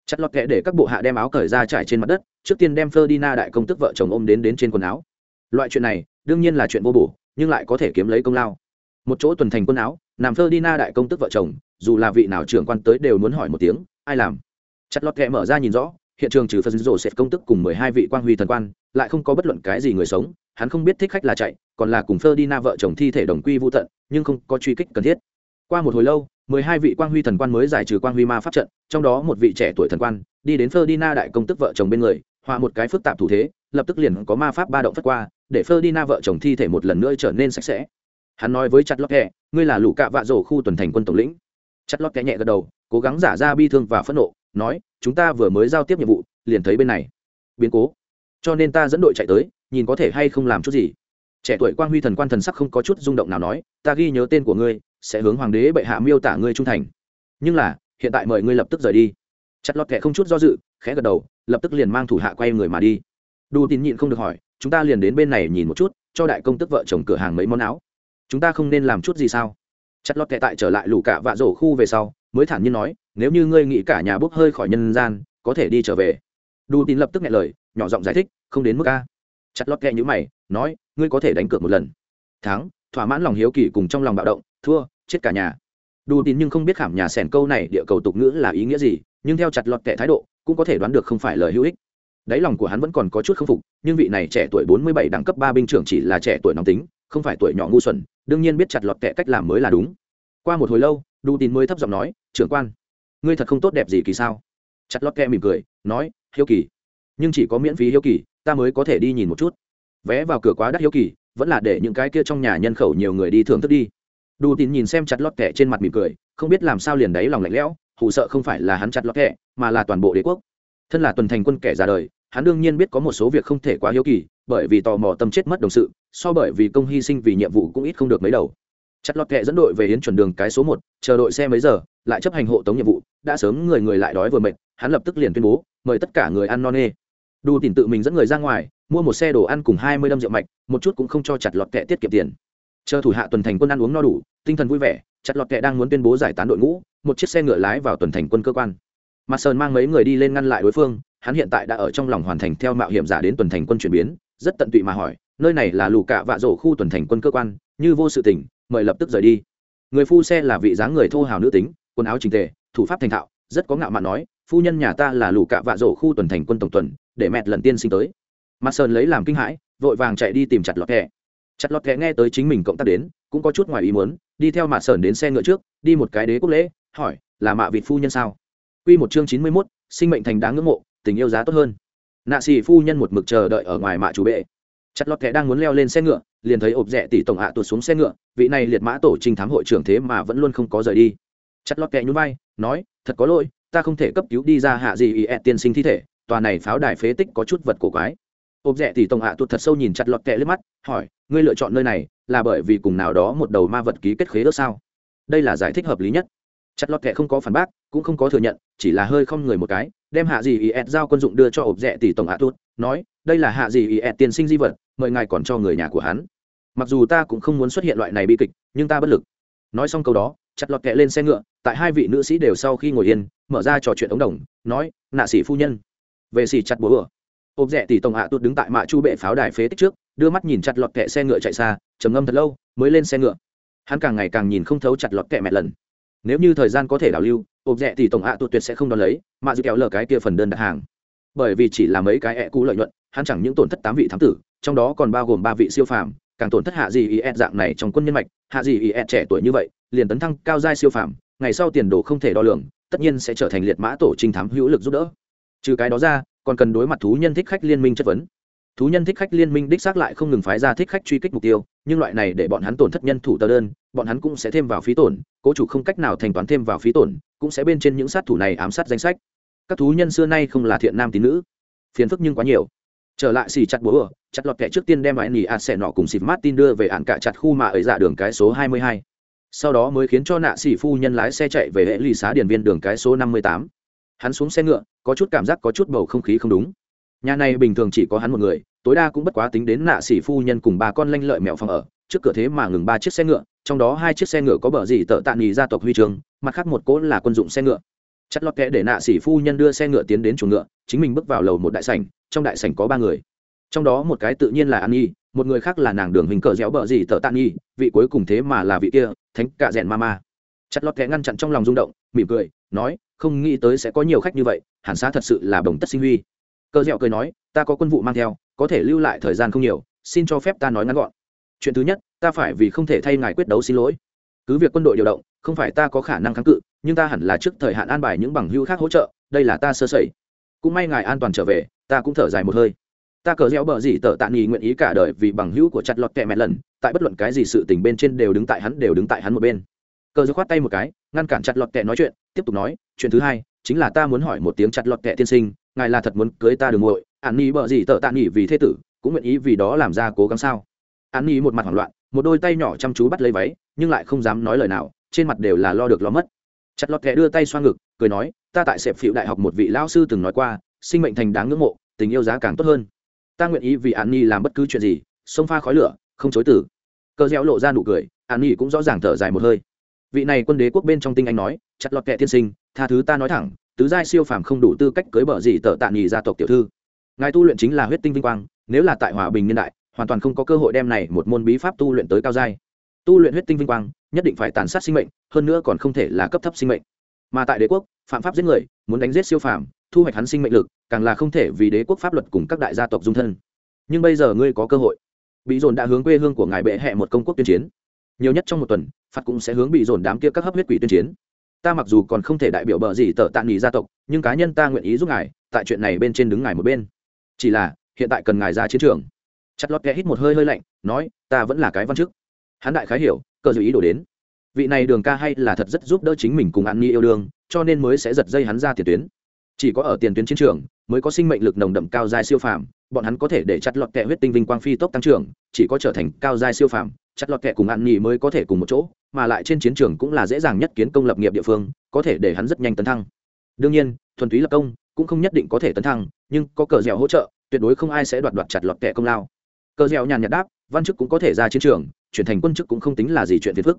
Chặt lọt kệ để các bộ hạ đem áo cởi ra trải trên mặt đất, trước tiên đem ferdina đại công tức vợ chồng ôm đến đến trên quần áo. Loại chuyện này, đương nhiên là chuyện vô bổ, nhưng lại có thể kiếm lấy công lao. Một chỗ tuần thành quần áo, nằm ferdina đại công tức vợ chồng, dù là vị nào trưởng quan tới đều muốn hỏi một tiếng, ai làm? Chặt lọt kệ mở ra nhìn rõ hiện trường trừ phần rổ xẹt công tức cùng mười hai vị quan huy thần quan, lại không có bất luận cái gì người sống, hắn không biết thích khách là chạy, còn là cùng Ferdinand vợ chồng thi thể đồng quy vô tận, nhưng không có truy kích cần thiết. Qua một hồi lâu, mười hai vị quan huy thần quan mới giải trừ quan huy ma pháp trận, trong đó một vị trẻ tuổi thần quan đi đến Ferdinand đại công tức vợ chồng bên người hòa một cái phức tạp thủ thế, lập tức liền có ma pháp ba động phất qua, để Ferdinand vợ chồng thi thể một lần nữa trở nên sạch sẽ. Hắn nói với chặt lót kẹ, ngươi là lũ cạ vạ rổ khu tuần thành quân tổng lĩnh. Chặt lót kẹ nhẹ gật đầu, cố gắng giả ra bi thương và phẫn nộ nói, chúng ta vừa mới giao tiếp nhiệm vụ, liền thấy bên này. Biến cố. Cho nên ta dẫn đội chạy tới, nhìn có thể hay không làm chút gì. Trẻ tuổi quang huy thần quan thần sắc không có chút rung động nào nói, ta ghi nhớ tên của ngươi, sẽ hướng hoàng đế bệ hạ miêu tả ngươi trung thành. Nhưng là, hiện tại mời ngươi lập tức rời đi. Chặt lọt kẻ không chút do dự, khẽ gật đầu, lập tức liền mang thủ hạ quay người mà đi. Đủ tin nhịn không được hỏi, chúng ta liền đến bên này nhìn một chút, cho đại công tức vợ chồng cửa hàng mấy món áo. Chúng ta không nên làm chút gì sao? Chặt lọt kệ tại trở lại lù cả vạ rổ khu về sau, mới thản nhiên nói nếu như ngươi nghĩ cả nhà bốc hơi khỏi nhân gian, có thể đi trở về. Đu tin lập tức nghe lời, nhỏ giọng giải thích, không đến mức a. Chặt lót kệ như mày, nói, ngươi có thể đánh cược một lần. Thắng, thỏa mãn lòng hiếu kỳ cùng trong lòng bạo động, thua, chết cả nhà. Đu tin nhưng không biết khảm nhà sẻn câu này địa cầu tục ngữ là ý nghĩa gì, nhưng theo chặt lọt kệ thái độ, cũng có thể đoán được không phải lời hữu ích. Đáy lòng của hắn vẫn còn có chút k phục, nhưng vị này trẻ tuổi bốn mươi bảy đẳng cấp ba binh trưởng chỉ là trẻ tuổi nóng tính, không phải tuổi nhỏ ngu xuẩn, đương nhiên biết chặt lọt kệ cách làm mới là đúng. Qua một hồi lâu, Đu tin mới thấp giọng nói, trưởng quan ngươi thật không tốt đẹp gì kỳ sao? Chặt lót kệ mỉm cười, nói, hiếu kỳ, nhưng chỉ có miễn phí hiếu kỳ, ta mới có thể đi nhìn một chút. Vé vào cửa quá đắt hiếu kỳ, vẫn là để những cái kia trong nhà nhân khẩu nhiều người đi thưởng thức đi. Đủ tin nhìn xem chặt lót kệ trên mặt mỉm cười, không biết làm sao liền đáy lòng lạnh lẽo hụ sợ không phải là hắn chặt lót kệ mà là toàn bộ đế quốc. Thân là tuần thành quân kẻ ra đời, hắn đương nhiên biết có một số việc không thể quá hiếu kỳ, bởi vì tò mò tâm chết mất đồng sự, so bởi vì công hy sinh vì nhiệm vụ cũng ít không được mấy đầu chặt lọt kệ dẫn đội về hiến chuẩn đường cái số một, chờ đội xe mấy giờ, lại chấp hành hộ tống nhiệm vụ, đã sớm người người lại đói vừa mệt, hắn lập tức liền tuyên bố, mời tất cả người ăn non nê đủ tìm tự mình dẫn người ra ngoài, mua một xe đồ ăn cùng hai mươi đâm rượu mạch, một chút cũng không cho chặt lọt kệ tiết kiệm tiền chờ thủ hạ tuần thành quân ăn uống no đủ, tinh thần vui vẻ, chặt lọt kệ đang muốn tuyên bố giải tán đội ngũ, một chiếc xe ngựa lái vào tuần thành quân cơ quan mặt sơn mang mấy người đi lên ngăn lại đối phương, hắn hiện tại đã ở trong lòng hoàn thành theo mạo hiểm giả đến tuần thành quân chuyển biến, rất tận tụy mà hỏi, nơi này là lù cạ vạ rổ khu tuần thành quân cơ quan, như vô sự tình mời lập tức rời đi người phu xe là vị dáng người thô hào nữ tính quần áo trình tề thủ pháp thành thạo rất có ngạo mạn nói phu nhân nhà ta là lũ cạ vạ rổ khu tuần thành quân tổng tuần để mẹ lần tiên sinh tới mặt sơn lấy làm kinh hãi vội vàng chạy đi tìm chặt lọt kẹ chặt lọt kẹ nghe tới chính mình cộng tác đến cũng có chút ngoài ý muốn đi theo mặt sơn đến xe ngựa trước đi một cái đế quốc lễ hỏi là mạ vị phu nhân sao Quy một chương chín mươi 91, sinh mệnh thành đáng ngưỡng mộ, tình yêu giá tốt hơn. Nạ sĩ phu nhân một mực chờ đợi ở ngoài mạ chủ bệ. Chặt lọt kẻ đang muốn leo lên xe ngựa, liền thấy ộp rẻ tỷ tổng hạ tuột xuống xe ngựa, vị này liệt mã tổ trình thám hội trưởng thế mà vẫn luôn không có rời đi. Chặt lọt kẻ nhún vai, nói, thật có lỗi, ta không thể cấp cứu đi ra hạ gì ý tiên sinh thi thể, tòa này pháo đài phế tích có chút vật cổ quái. Ộp rẻ tỷ tổng hạ tuột thật sâu nhìn chặt lọt kẻ lên mắt, hỏi, ngươi lựa chọn nơi này là bởi vì cùng nào đó một đầu ma vật ký kết khế ước sao? Đây là giải thích hợp lý nhất chặt lọt kệ không có phản bác cũng không có thừa nhận chỉ là hơi không người một cái đem hạ gì ý ẹt giao quân dụng đưa cho ộp rẻ tỷ tổng hạ tốt nói đây là hạ gì ý ẹt tiền sinh di vật mời ngài còn cho người nhà của hắn. Mặc dù ta cũng không muốn xuất hiện loại này bi kịch, nhưng ta bất lực. Nói xong câu đó, chặt lọt kẹ lên xe ngựa, tại hai vị nữ sĩ đều sau khi ngồi yên, mở ra trò chuyện ống đồng, nói, nạ sĩ phu nhân. Về xỉ chặt búa ửa ộp rẻ tỷ tổng hạ tuột đứng tại mạ chu bệ pháo đài phế tích trước, đưa mắt nhìn chặt lọt kẹ xe ngựa chạy xa, trầm ngâm thật lâu, mới lên xe ngựa. Hắn càng ngày càng nhìn không thấu chặt lọt kẹ mẹ lần. Nếu như thời gian có thể đảo lưu ộp rẻ tỷ tổng hạ tụt tuyệt sẽ không đón lấy mà dự kéo lờ cái kia phần đơn đặt hàng. Bởi vì chỉ là mấy cái ẹ cũ lợi nhuận, hắn chẳng những tổn thất tám vị thám tử trong đó còn bao gồm ba vị siêu phàm, càng tổn thất hạ gì ý ed dạng này trong quân nhân mạch. Hạ gì ý ed trẻ tuổi như vậy, liền tấn thăng cao giai siêu phàm, ngày sau tiền đồ không thể đo lường, tất nhiên sẽ trở thành liệt mã tổ trinh thám hữu lực giúp đỡ. Trừ cái đó ra, còn cần đối mặt thú nhân thích khách liên minh chất vấn. Thú nhân thích khách liên minh đích xác lại không ngừng phái ra thích khách truy kích mục tiêu, nhưng loại này để bọn hắn tổn thất nhân thủ tờ đơn, bọn hắn cũng sẽ thêm vào phí tổn, cố chủ không cách nào thanh toán thêm vào phí tổn, cũng sẽ bên trên những sát thủ này ám sát danh sách. Các thú nhân xưa nay không là thiện nam tín nữ, phiền phức nhưng quá nhiều trở lại xì chặt búa chặt lọt kẻ trước tiên đem anh nỉ ạt xẻ nọ cùng xịt martin đưa về ạn cả chặt khu mà ấy dạ đường cái số 22. sau đó mới khiến cho nạ xỉ phu nhân lái xe chạy về hệ lì xá điền viên đường cái số 58. hắn xuống xe ngựa, có chút cảm giác có chút bầu không khí không đúng nhà này bình thường chỉ có hắn một người, tối đa cũng bất quá tính đến nạ xỉ phu nhân cùng ba con lanh lợi mèo phòng ở, trước cửa thế mà ngừng ba chiếc xe ngựa, trong đó hai chiếc xe ngựa có bờ gì tợ tạ nghỉ gia tộc huy trường mặt khác một cỗ là quân dụng xe ngựa chặt lọt kẽ để nạ xỉ phu nhân đưa xe ngựa tiến đến chuồng ngựa, chính mình bước vào lầu một đại sảnh trong đại sảnh có ba người. Trong đó một cái tự nhiên là an nhi một người khác là nàng đường hình cờ réo bờ gì tờ tạ nhi vị cuối cùng thế mà là vị kia, thánh cạ rèn ma ma chặt lót kẽ ngăn chặn trong lòng rung động, mỉm cười, nói, không nghĩ tới sẽ có nhiều khách như vậy, hẳn xá thật sự là đồng tất sinh huy. Cờ dẻo cười nói, ta có quân vụ mang theo, có thể lưu lại thời gian không nhiều, xin cho phép ta nói ngắn gọn. Chuyện thứ nhất, ta phải vì không thể thay ngài quyết đấu xin lỗi. Cứ việc quân đội điều động, không phải ta có khả năng kháng cự, nhưng ta hẳn là trước thời hạn an bài những bằng hữu khác hỗ trợ, đây là ta sơ sẩy. Cũng may ngài an toàn trở về ta cũng thở dài một hơi. Ta cờ reo bờ gì tờ tạ nghỉ nguyện ý cả đời vì bằng hữu của chặt lọt kẹ mẹ lần, tại bất luận cái gì sự tình bên trên đều đứng tại hắn, đều đứng tại hắn một bên. Cờ gieo khoát tay một cái, ngăn cản chặt lọt kẹ nói chuyện, tiếp tục nói, chuyện thứ hai, chính là ta muốn hỏi một tiếng chặt lọt kẹ tiên sinh, ngài là thật muốn cưới ta đường muội, an nhi bờ gì tợ tạ nghỉ vì thế tử, cũng nguyện ý vì đó làm ra cố gắng sao? An nhi một mặt hoảng loạn, một đôi tay nhỏ chăm chú bắt lấy váy, nhưng lại không dám nói lời nào, trên mặt đều là lo được lo mất. Chặt lọt kẹ đưa tay xoa ngực, cười nói, ta tại sẹp phịu đại học một vị lao sư từng nói qua sinh mệnh thành đáng ngưỡng mộ, tình yêu giá càng tốt hơn. Ta nguyện ý vì an nhi làm bất cứ chuyện gì, xông pha khói lửa, không chối tử cơ reo lộ ra nụ cười, an nhi cũng rõ ràng thở dài một hơi. Vị này quân đế quốc bên trong tinh anh nói, chặt lọt kệ tiên sinh, tha thứ ta nói thẳng, tứ giai siêu phàm không đủ tư cách cưới bờ gì tờ tạ nghỉ gia tộc tiểu thư. Ngài tu luyện chính là huyết tinh vinh quang, nếu là tại hòa bình niên đại, hoàn toàn không có cơ hội đem này một môn bí pháp tu luyện tới cao giai. Tu luyện huyết tinh vinh quang, nhất định phải tàn sát sinh mệnh, hơn nữa còn không thể là cấp thấp sinh mệnh. Mà tại đế quốc, phạm pháp giết người, muốn đánh giết siêu phàm thu hoạch hắn sinh mệnh lực, càng là không thể vì đế quốc pháp luật cùng các đại gia tộc dung thân. Nhưng bây giờ ngươi có cơ hội. Bị dồn đã hướng quê hương của ngài bệ hẹ một công quốc tuyên chiến. Nhiều nhất trong một tuần phạt cũng sẽ hướng bị dồn đám kia các hấp huyết quỷ tuyên chiến. Ta mặc dù còn không thể đại biểu bờ gì tờ tạ nghỉ gia tộc, nhưng cá nhân ta nguyện ý giúp ngài, tại chuyện này bên trên đứng ngài một bên. Chỉ là, hiện tại cần ngài ra chiến trường. Chặt lót kẽ hít một hơi hơi lạnh, nói, ta vẫn là cái văn chức. Hắn đại khái hiểu, cờ dự ý đổ đến. Vị này đường ca hay là thật rất giúp đỡ chính mình cùng ăn nghi yêu đương, cho nên mới sẽ giật dây hắn ra tiền tuyến chỉ có ở tiền tuyến chiến trường mới có sinh mệnh lực nồng đậm cao dài siêu phàm, bọn hắn có thể để chặt lọt kẹ huyết tinh vinh quang phi tốc tăng trưởng, chỉ có trở thành cao dài siêu phàm, chặt lọt kẹ cùng ăn nhì mới có thể cùng một chỗ, mà lại trên chiến trường cũng là dễ dàng nhất kiến công lập nghiệp địa phương, có thể để hắn rất nhanh tấn thăng. Đương nhiên, thuần túy lập công cũng không nhất định có thể tấn thăng, nhưng có cờ dẻo hỗ trợ, tuyệt đối không ai sẽ đoạt đoạt chặt lọt kẹ công lao. Cờ dẻo nhàn nhạt đáp, văn chức cũng có thể ra chiến trường, chuyển thành quân chức cũng không tính là gì chuyện phiền phức.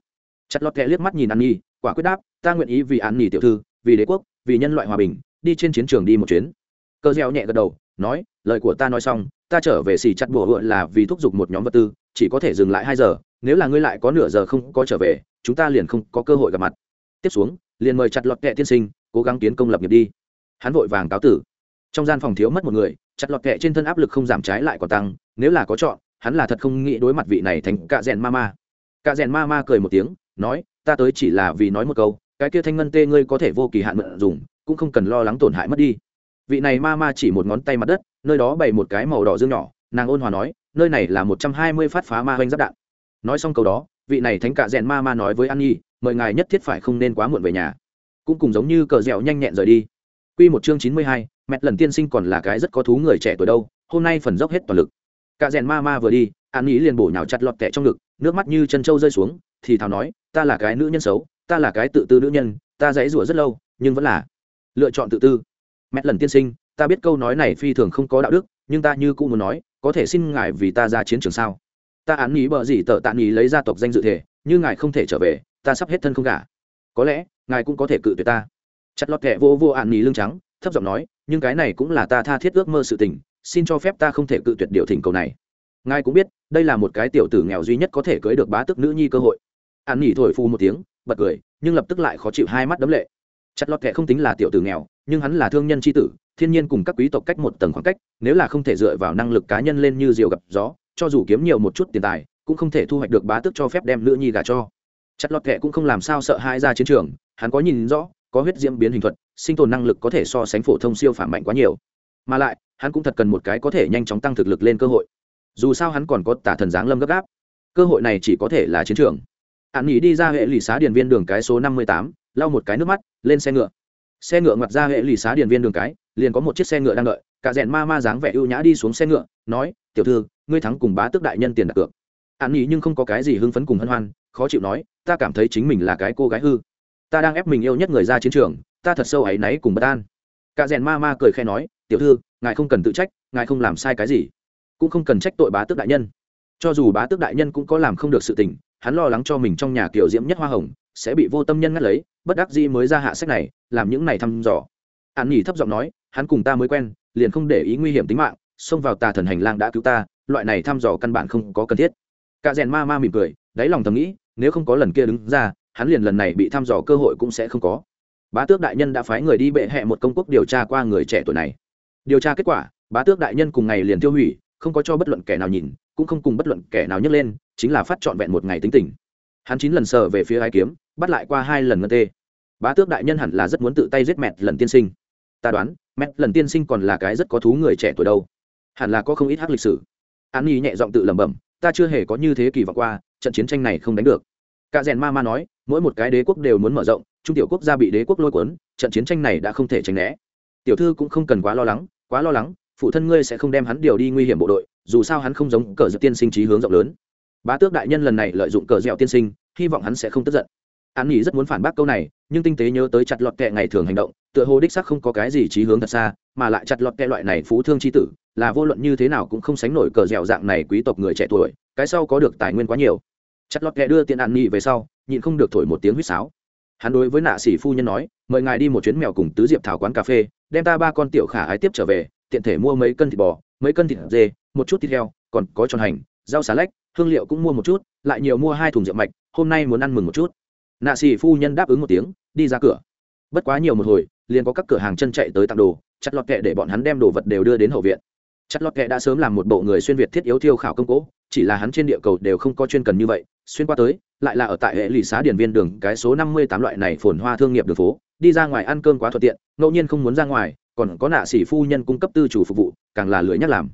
Chặt lọt kẹ liếc mắt nhìn an nhi, quả quyết đáp, ta nguyện ý vì an nhi tiểu thư, vì đế quốc, vì nhân loại hòa bình đi trên chiến trường đi một chuyến. Cờ gieo nhẹ gật đầu, nói, lời của ta nói xong, ta trở về xì chặt bùa hựa là vì thúc giục một nhóm vật tư, chỉ có thể dừng lại hai giờ, nếu là ngươi lại có nửa giờ không có trở về, chúng ta liền không có cơ hội gặp mặt. Tiếp xuống, liền mời chặt lọt kệ tiên sinh, cố gắng tiến công lập nghiệp đi. Hắn vội vàng cáo tử. Trong gian phòng thiếu mất một người, chặt lọt kệ trên thân áp lực không giảm trái lại còn tăng, nếu là có chọn, hắn là thật không nghĩ đối mặt vị này thành cạ rèn ma ma. Cạ rèn ma ma cười một tiếng, nói, ta tới chỉ là vì nói một câu, cái kia thanh ngân tê ngươi có thể vô kỳ hạn mượn dùng cũng không cần lo lắng tổn hại mất đi. Vị này ma ma chỉ một ngón tay mặt đất, nơi đó bày một cái màu đỏ dương nhỏ, nàng ôn hòa nói, nơi này là một trăm hai mươi phát phá ma hoanh giáp đạn. Nói xong câu đó, vị này thánh cạ rèn ma ma nói với an nhi, mời ngài nhất thiết phải không nên quá muộn về nhà. Cũng cùng giống như cờ dẻo nhanh nhẹn rời đi. Q một chương chín mươi hai, mẹ lần tiên sinh còn là cái rất có thú người trẻ tuổi đâu, hôm nay phần dốc hết toàn lực. Cạ rèn ma ma vừa đi, an nhi liền bổ nhào chặt lọt kẹ trong ngực, nước mắt như chân trâu rơi xuống, thì thào nói, ta là cái nữ nhân xấu, ta là cái tự tư nữ nhân, ta dãy rủa rất lâu, nhưng vẫn là lựa chọn tự tư. Mẹ lần tiên sinh, ta biết câu nói này phi thường không có đạo đức, nhưng ta như cũng muốn nói, có thể xin ngài vì ta ra chiến trường sao? Ta án nghĩ bờ gì tợ tạ nghĩ lấy gia tộc danh dự thể như ngài không thể trở về, ta sắp hết thân không cả có lẽ, ngài cũng có thể cự tuyệt ta. Chặt lọt kẹ vô vô án nghĩ lưng trắng, thấp giọng nói, nhưng cái này cũng là ta tha thiết ước mơ sự tình, xin cho phép ta không thể cự tuyệt điều thỉnh cầu này. Ngài cũng biết, đây là một cái tiểu tử nghèo duy nhất có thể cưới được bá tức nữ nhi cơ hội. An nghỉ thổi phu một tiếng, bật cười, nhưng lập tức lại khó chịu hai mắt đấm lệ chặt lọt kệ không tính là tiểu tử nghèo, nhưng hắn là thương nhân c h i tử, thiên nhiên cùng các quý tộc cách một tầng khoảng cách, nếu là không thể dựa vào năng lực cá nhân lên như diều gặp gió, cho dù kiếm nhiều một chút tiền tài, cũng không thể thu hoạch được bá tức cho phép đem nữ nhi gà cho. Chặt lọt kệ cũng không làm sao sợ hai ra chiến trường, hắn có nhìn rõ, có huyết diễm biến hình thuật, sinh tồn năng lực có thể so sánh phổ thông siêu phản mạnh quá nhiều. Mà lại, hắn cũng thật cần một cái có thể nhanh chóng tăng thực lực lên cơ hội. Dù sao hắn còn có tả thần giáng lâm gấp gáp. Cơ hội này chỉ có thể là chiến trường. Hắn nghĩ đi ra hệ lụy xá điền viên đường cái số năm mươi tám lau một cái nước mắt, lên xe ngựa. Xe ngựa ngoặt ra hệ lì xá điền viên đường cái, liền có một chiếc xe ngựa đang đợi, cả rèn ma ma dáng vẻ ưu nhã đi xuống xe ngựa, nói, tiểu thư, ngươi thắng cùng bá tước đại nhân tiền đặt cược. An nghĩ nhưng không có cái gì hưng phấn cùng hân hoan, khó chịu nói, ta cảm thấy chính mình là cái cô gái hư. Ta đang ép mình yêu nhất người ra chiến trường, ta thật sâu áy náy cùng bất an. Cả rèn ma ma cười khe nói, tiểu thư, ngài không cần tự trách, ngài không làm sai cái gì, cũng không cần trách tội bá tước đại nhân. Cho dù bá tước đại nhân cũng có làm không được sự tình, hắn lo lắng cho mình trong nhà kiểu diễm nhất hoa hồng, sẽ bị vô tâm nhân ngắt lấy bất đắc dĩ mới ra hạ sách này, làm những này thăm dò. An nhỉ thấp giọng nói, hắn cùng ta mới quen, liền không để ý nguy hiểm tính mạng, xông vào tà thần hành lang đã cứu ta, loại này thăm dò căn bản không có cần thiết. Cả rèn ma ma mỉm cười, đáy lòng thầm nghĩ, nếu không có lần kia đứng ra, hắn liền lần này bị thăm dò cơ hội cũng sẽ không có. Bá tước đại nhân đã phái người đi bệ hẹ một công quốc điều tra qua người trẻ tuổi này. Điều tra kết quả, bá tước đại nhân cùng ngày liền tiêu hủy, không có cho bất luận kẻ nào nhìn, cũng không cùng bất luận kẻ nào nhấc lên, chính là phát trọn vẹn một ngày tính tình. Hắn chín lần sờ về phía hai kiếm bắt lại qua hai lần ngân tê. Bá tước đại nhân hẳn là rất muốn tự tay giết mẹt lần tiên sinh. Ta đoán, mẹt lần tiên sinh còn là cái rất có thú người trẻ tuổi đâu. Hẳn là có không ít hắc lịch sử. An nhi nhẹ giọng tự lẩm bẩm, ta chưa hề có như thế kỳ vọng qua, trận chiến tranh này không đánh được. Cả rèn ma ma nói, mỗi một cái đế quốc đều muốn mở rộng, trung tiểu quốc gia bị đế quốc lôi cuốn, trận chiến tranh này đã không thể tránh né. Tiểu thư cũng không cần quá lo lắng, quá lo lắng, phụ thân ngươi sẽ không đem hắn điều đi nguy hiểm bộ đội, dù sao hắn không giống cờ dược tiên sinh trí hướng rộng lớn. Bá tước đại nhân lần này lợi dụng cờ dẹo tiên sinh, hy vọng hắn sẽ không tức giận an nghỉ rất muốn phản bác câu này, nhưng tinh tế nhớ tới chặt lọt kẹ ngày thường hành động, tựa hồ đích sắc không có cái gì trí hướng thật xa, mà lại chặt lọt kẹ loại này phú thương c tử, là vô luận như thế nào cũng không sánh nổi cờ dẻo dạng này quý tộc người trẻ tuổi, cái sau có được tài nguyên quá nhiều. Chặt lọt kẹ đưa tiền an nghỉ về sau, nhịn không được thổi một tiếng huýt sáo. Hắn đối với nạ sĩ phu nhân nói, mời ngài đi một chuyến mèo cùng tứ diệp thảo quán cà phê, đem ta ba con tiểu khả ái tiếp trở về, tiện thể mua mấy cân thịt bò, mấy cân thịt dê, một chút thịt heo, còn có tròn hành, rau xà lách, hương liệu cũng mua một chút, lại nhiều mua hai thùng rượu mạch, hôm nay muốn ăn mừng một chút nạ xì phu nhân đáp ứng một tiếng, đi ra cửa. Bất quá nhiều một hồi, liền có các cửa hàng chân chạy tới tặng đồ, chặt lọt kệ để bọn hắn đem đồ vật đều đưa đến hậu viện. Chặt lọt kệ đã sớm làm một bộ người xuyên việt thiết yếu thiêu khảo công cố, chỉ là hắn trên địa cầu đều không có chuyên cần như vậy, xuyên qua tới, lại là ở tại hệ lụy xá điển viên đường, cái số năm mươi tám loại này phồn hoa thương nghiệp đường phố, đi ra ngoài ăn cơm quá thuận tiện, ngẫu nhiên không muốn ra ngoài, còn có nạ xỉ phu nhân cung cấp tư chủ phục vụ, càng là lưỡi nhắc làm.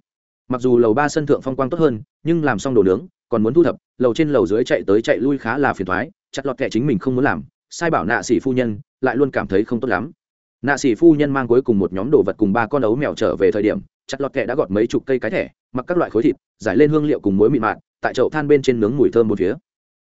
Mặc dù lầu ba sân thượng phong quang tốt hơn, nhưng làm xong đồ nướng còn muốn thu thập, lầu trên lầu dưới chạy tới chạy lui khá là phiền thoái chặt lọt kệ chính mình không muốn làm, sai bảo nạ sĩ phu nhân, lại luôn cảm thấy không tốt lắm. Nạ sĩ phu nhân mang cuối cùng một nhóm đồ vật cùng ba con ấu mèo trở về thời điểm, chặt lọt kệ đã gọt mấy chục cây cái thẻ, mặc các loại khối thịt, giải lên hương liệu cùng muối mịn mạt, tại chậu than bên trên nướng mùi thơm một phía.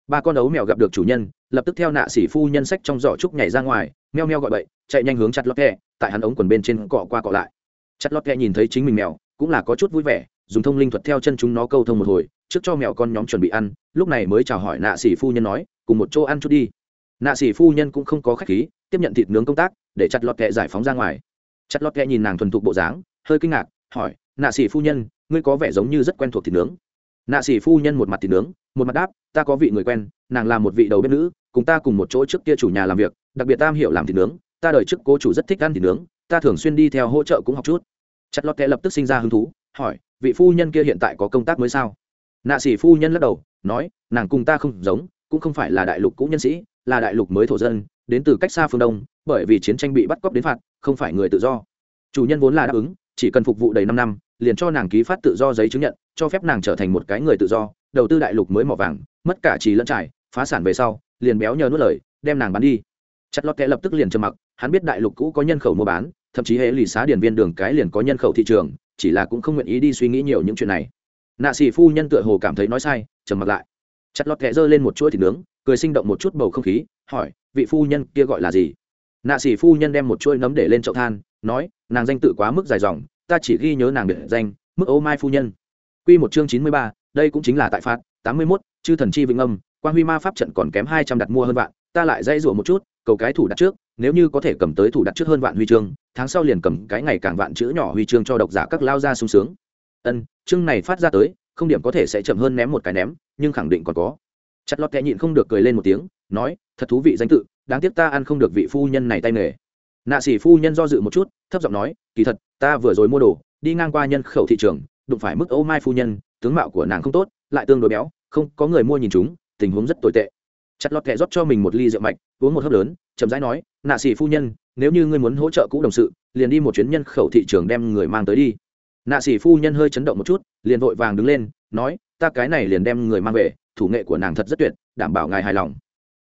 Ba con ấu mèo gặp được chủ nhân, lập tức theo nạ sĩ phu nhân sách trong giỏ trúc nhảy ra ngoài, meo meo gọi bậy, chạy nhanh hướng chặt lọt kệ tại hắn ống quần bên trên cọ qua cọ lại. Chặt lọt kệ nhìn thấy chính mình mèo, cũng là có chút vui vẻ, dùng thông linh thuật theo chân chúng nó câu thông một hồi trước cho mèo con nhóm chuẩn bị ăn, lúc này mới chào hỏi nạ sĩ phu nhân nói, cùng một chỗ ăn chút đi. Nạ sĩ phu nhân cũng không có khách khí, tiếp nhận thịt nướng công tác, để chặt lọt kẹ giải phóng ra ngoài. Chặt lọt kẹ nhìn nàng thuần thục bộ dáng, hơi kinh ngạc, hỏi, nạ sĩ phu nhân, ngươi có vẻ giống như rất quen thuộc thịt nướng. Nạ sĩ phu nhân một mặt thịt nướng, một mặt đáp, ta có vị người quen, nàng là một vị đầu bếp nữ, cùng ta cùng một chỗ trước kia chủ nhà làm việc, đặc biệt tam hiểu làm thịt nướng, ta đời trước cô chủ rất thích ăn thịt nướng, ta thường xuyên đi theo hỗ trợ cũng học chút. Chặt lọt kẹ lập tức sinh ra hứng thú, hỏi, vị phu nhân kia hiện tại có công tác mới sao? Nạ sĩ phu nhân lắc đầu, nói, nàng cùng ta không giống, cũng không phải là đại lục cũ nhân sĩ, là đại lục mới thổ dân, đến từ cách xa phương đông, bởi vì chiến tranh bị bắt cóc đến phạt, không phải người tự do. Chủ nhân vốn là đáp ứng, chỉ cần phục vụ đầy năm năm, liền cho nàng ký phát tự do giấy chứng nhận, cho phép nàng trở thành một cái người tự do, đầu tư đại lục mới mỏ vàng, mất cả trì lẫn trải, phá sản về sau, liền béo nhờ nuốt lời, đem nàng bán đi. Chặt lọt kẽ lập tức liền trầm mặc, hắn biết đại lục cũ có nhân khẩu mua bán, thậm chí hệ lì xá điển viên đường cái liền có nhân khẩu thị trường, chỉ là cũng không nguyện ý đi suy nghĩ nhiều những chuyện này nạ sĩ phu nhân tựa hồ cảm thấy nói sai, trầm mặc lại. Chặt lọt kẽ giơ lên một chuỗi thịt nướng, cười sinh động một chút bầu không khí, hỏi, vị phu nhân kia gọi là gì? Nạ sĩ phu nhân đem một chuỗi nấm để lên chậu than, nói, nàng danh tự quá mức dài dòng, ta chỉ ghi nhớ nàng biệt danh, mức ô mai phu nhân. Q một chương chín mươi ba, đây cũng chính là tại phạt, tám mươi mốt, chư thần chi vĩnh âm quan huy ma pháp trận còn kém hai trăm đặt mua hơn vạn, ta lại dây rủa một chút, cầu cái thủ đặt trước, nếu như có thể cầm tới thủ đặt trước hơn vạn huy chương, tháng sau liền cầm cái ngày càng vạn chữ nhỏ huy chương cho độc giả các lao ra sung sướng. Ân chương này phát ra tới, không điểm có thể sẽ chậm hơn ném một cái ném, nhưng khẳng định còn có. Chặt lọt kẹ nhịn không được cười lên một tiếng, nói, thật thú vị danh tự, đáng tiếc ta ăn không được vị phu nhân này tay nghề. Nạ sĩ phu nhân do dự một chút, thấp giọng nói, kỳ thật, ta vừa rồi mua đồ, đi ngang qua nhân khẩu thị trường, đụng phải mức ô mai phu nhân, tướng mạo của nàng không tốt, lại tương đối béo, không có người mua nhìn chúng, tình huống rất tồi tệ. Chặt lọt kẹ rót cho mình một ly rượu mạch, uống một hớp lớn, chậm rãi nói, nạ sĩ phu nhân, nếu như ngươi muốn hỗ trợ cũ đồng sự, liền đi một chuyến nhân khẩu thị trường đem người mang tới đi nạ sĩ phu nhân hơi chấn động một chút, liền vội vàng đứng lên, nói, ta cái này liền đem người mang về, thủ nghệ của nàng thật rất tuyệt, đảm bảo ngài hài lòng.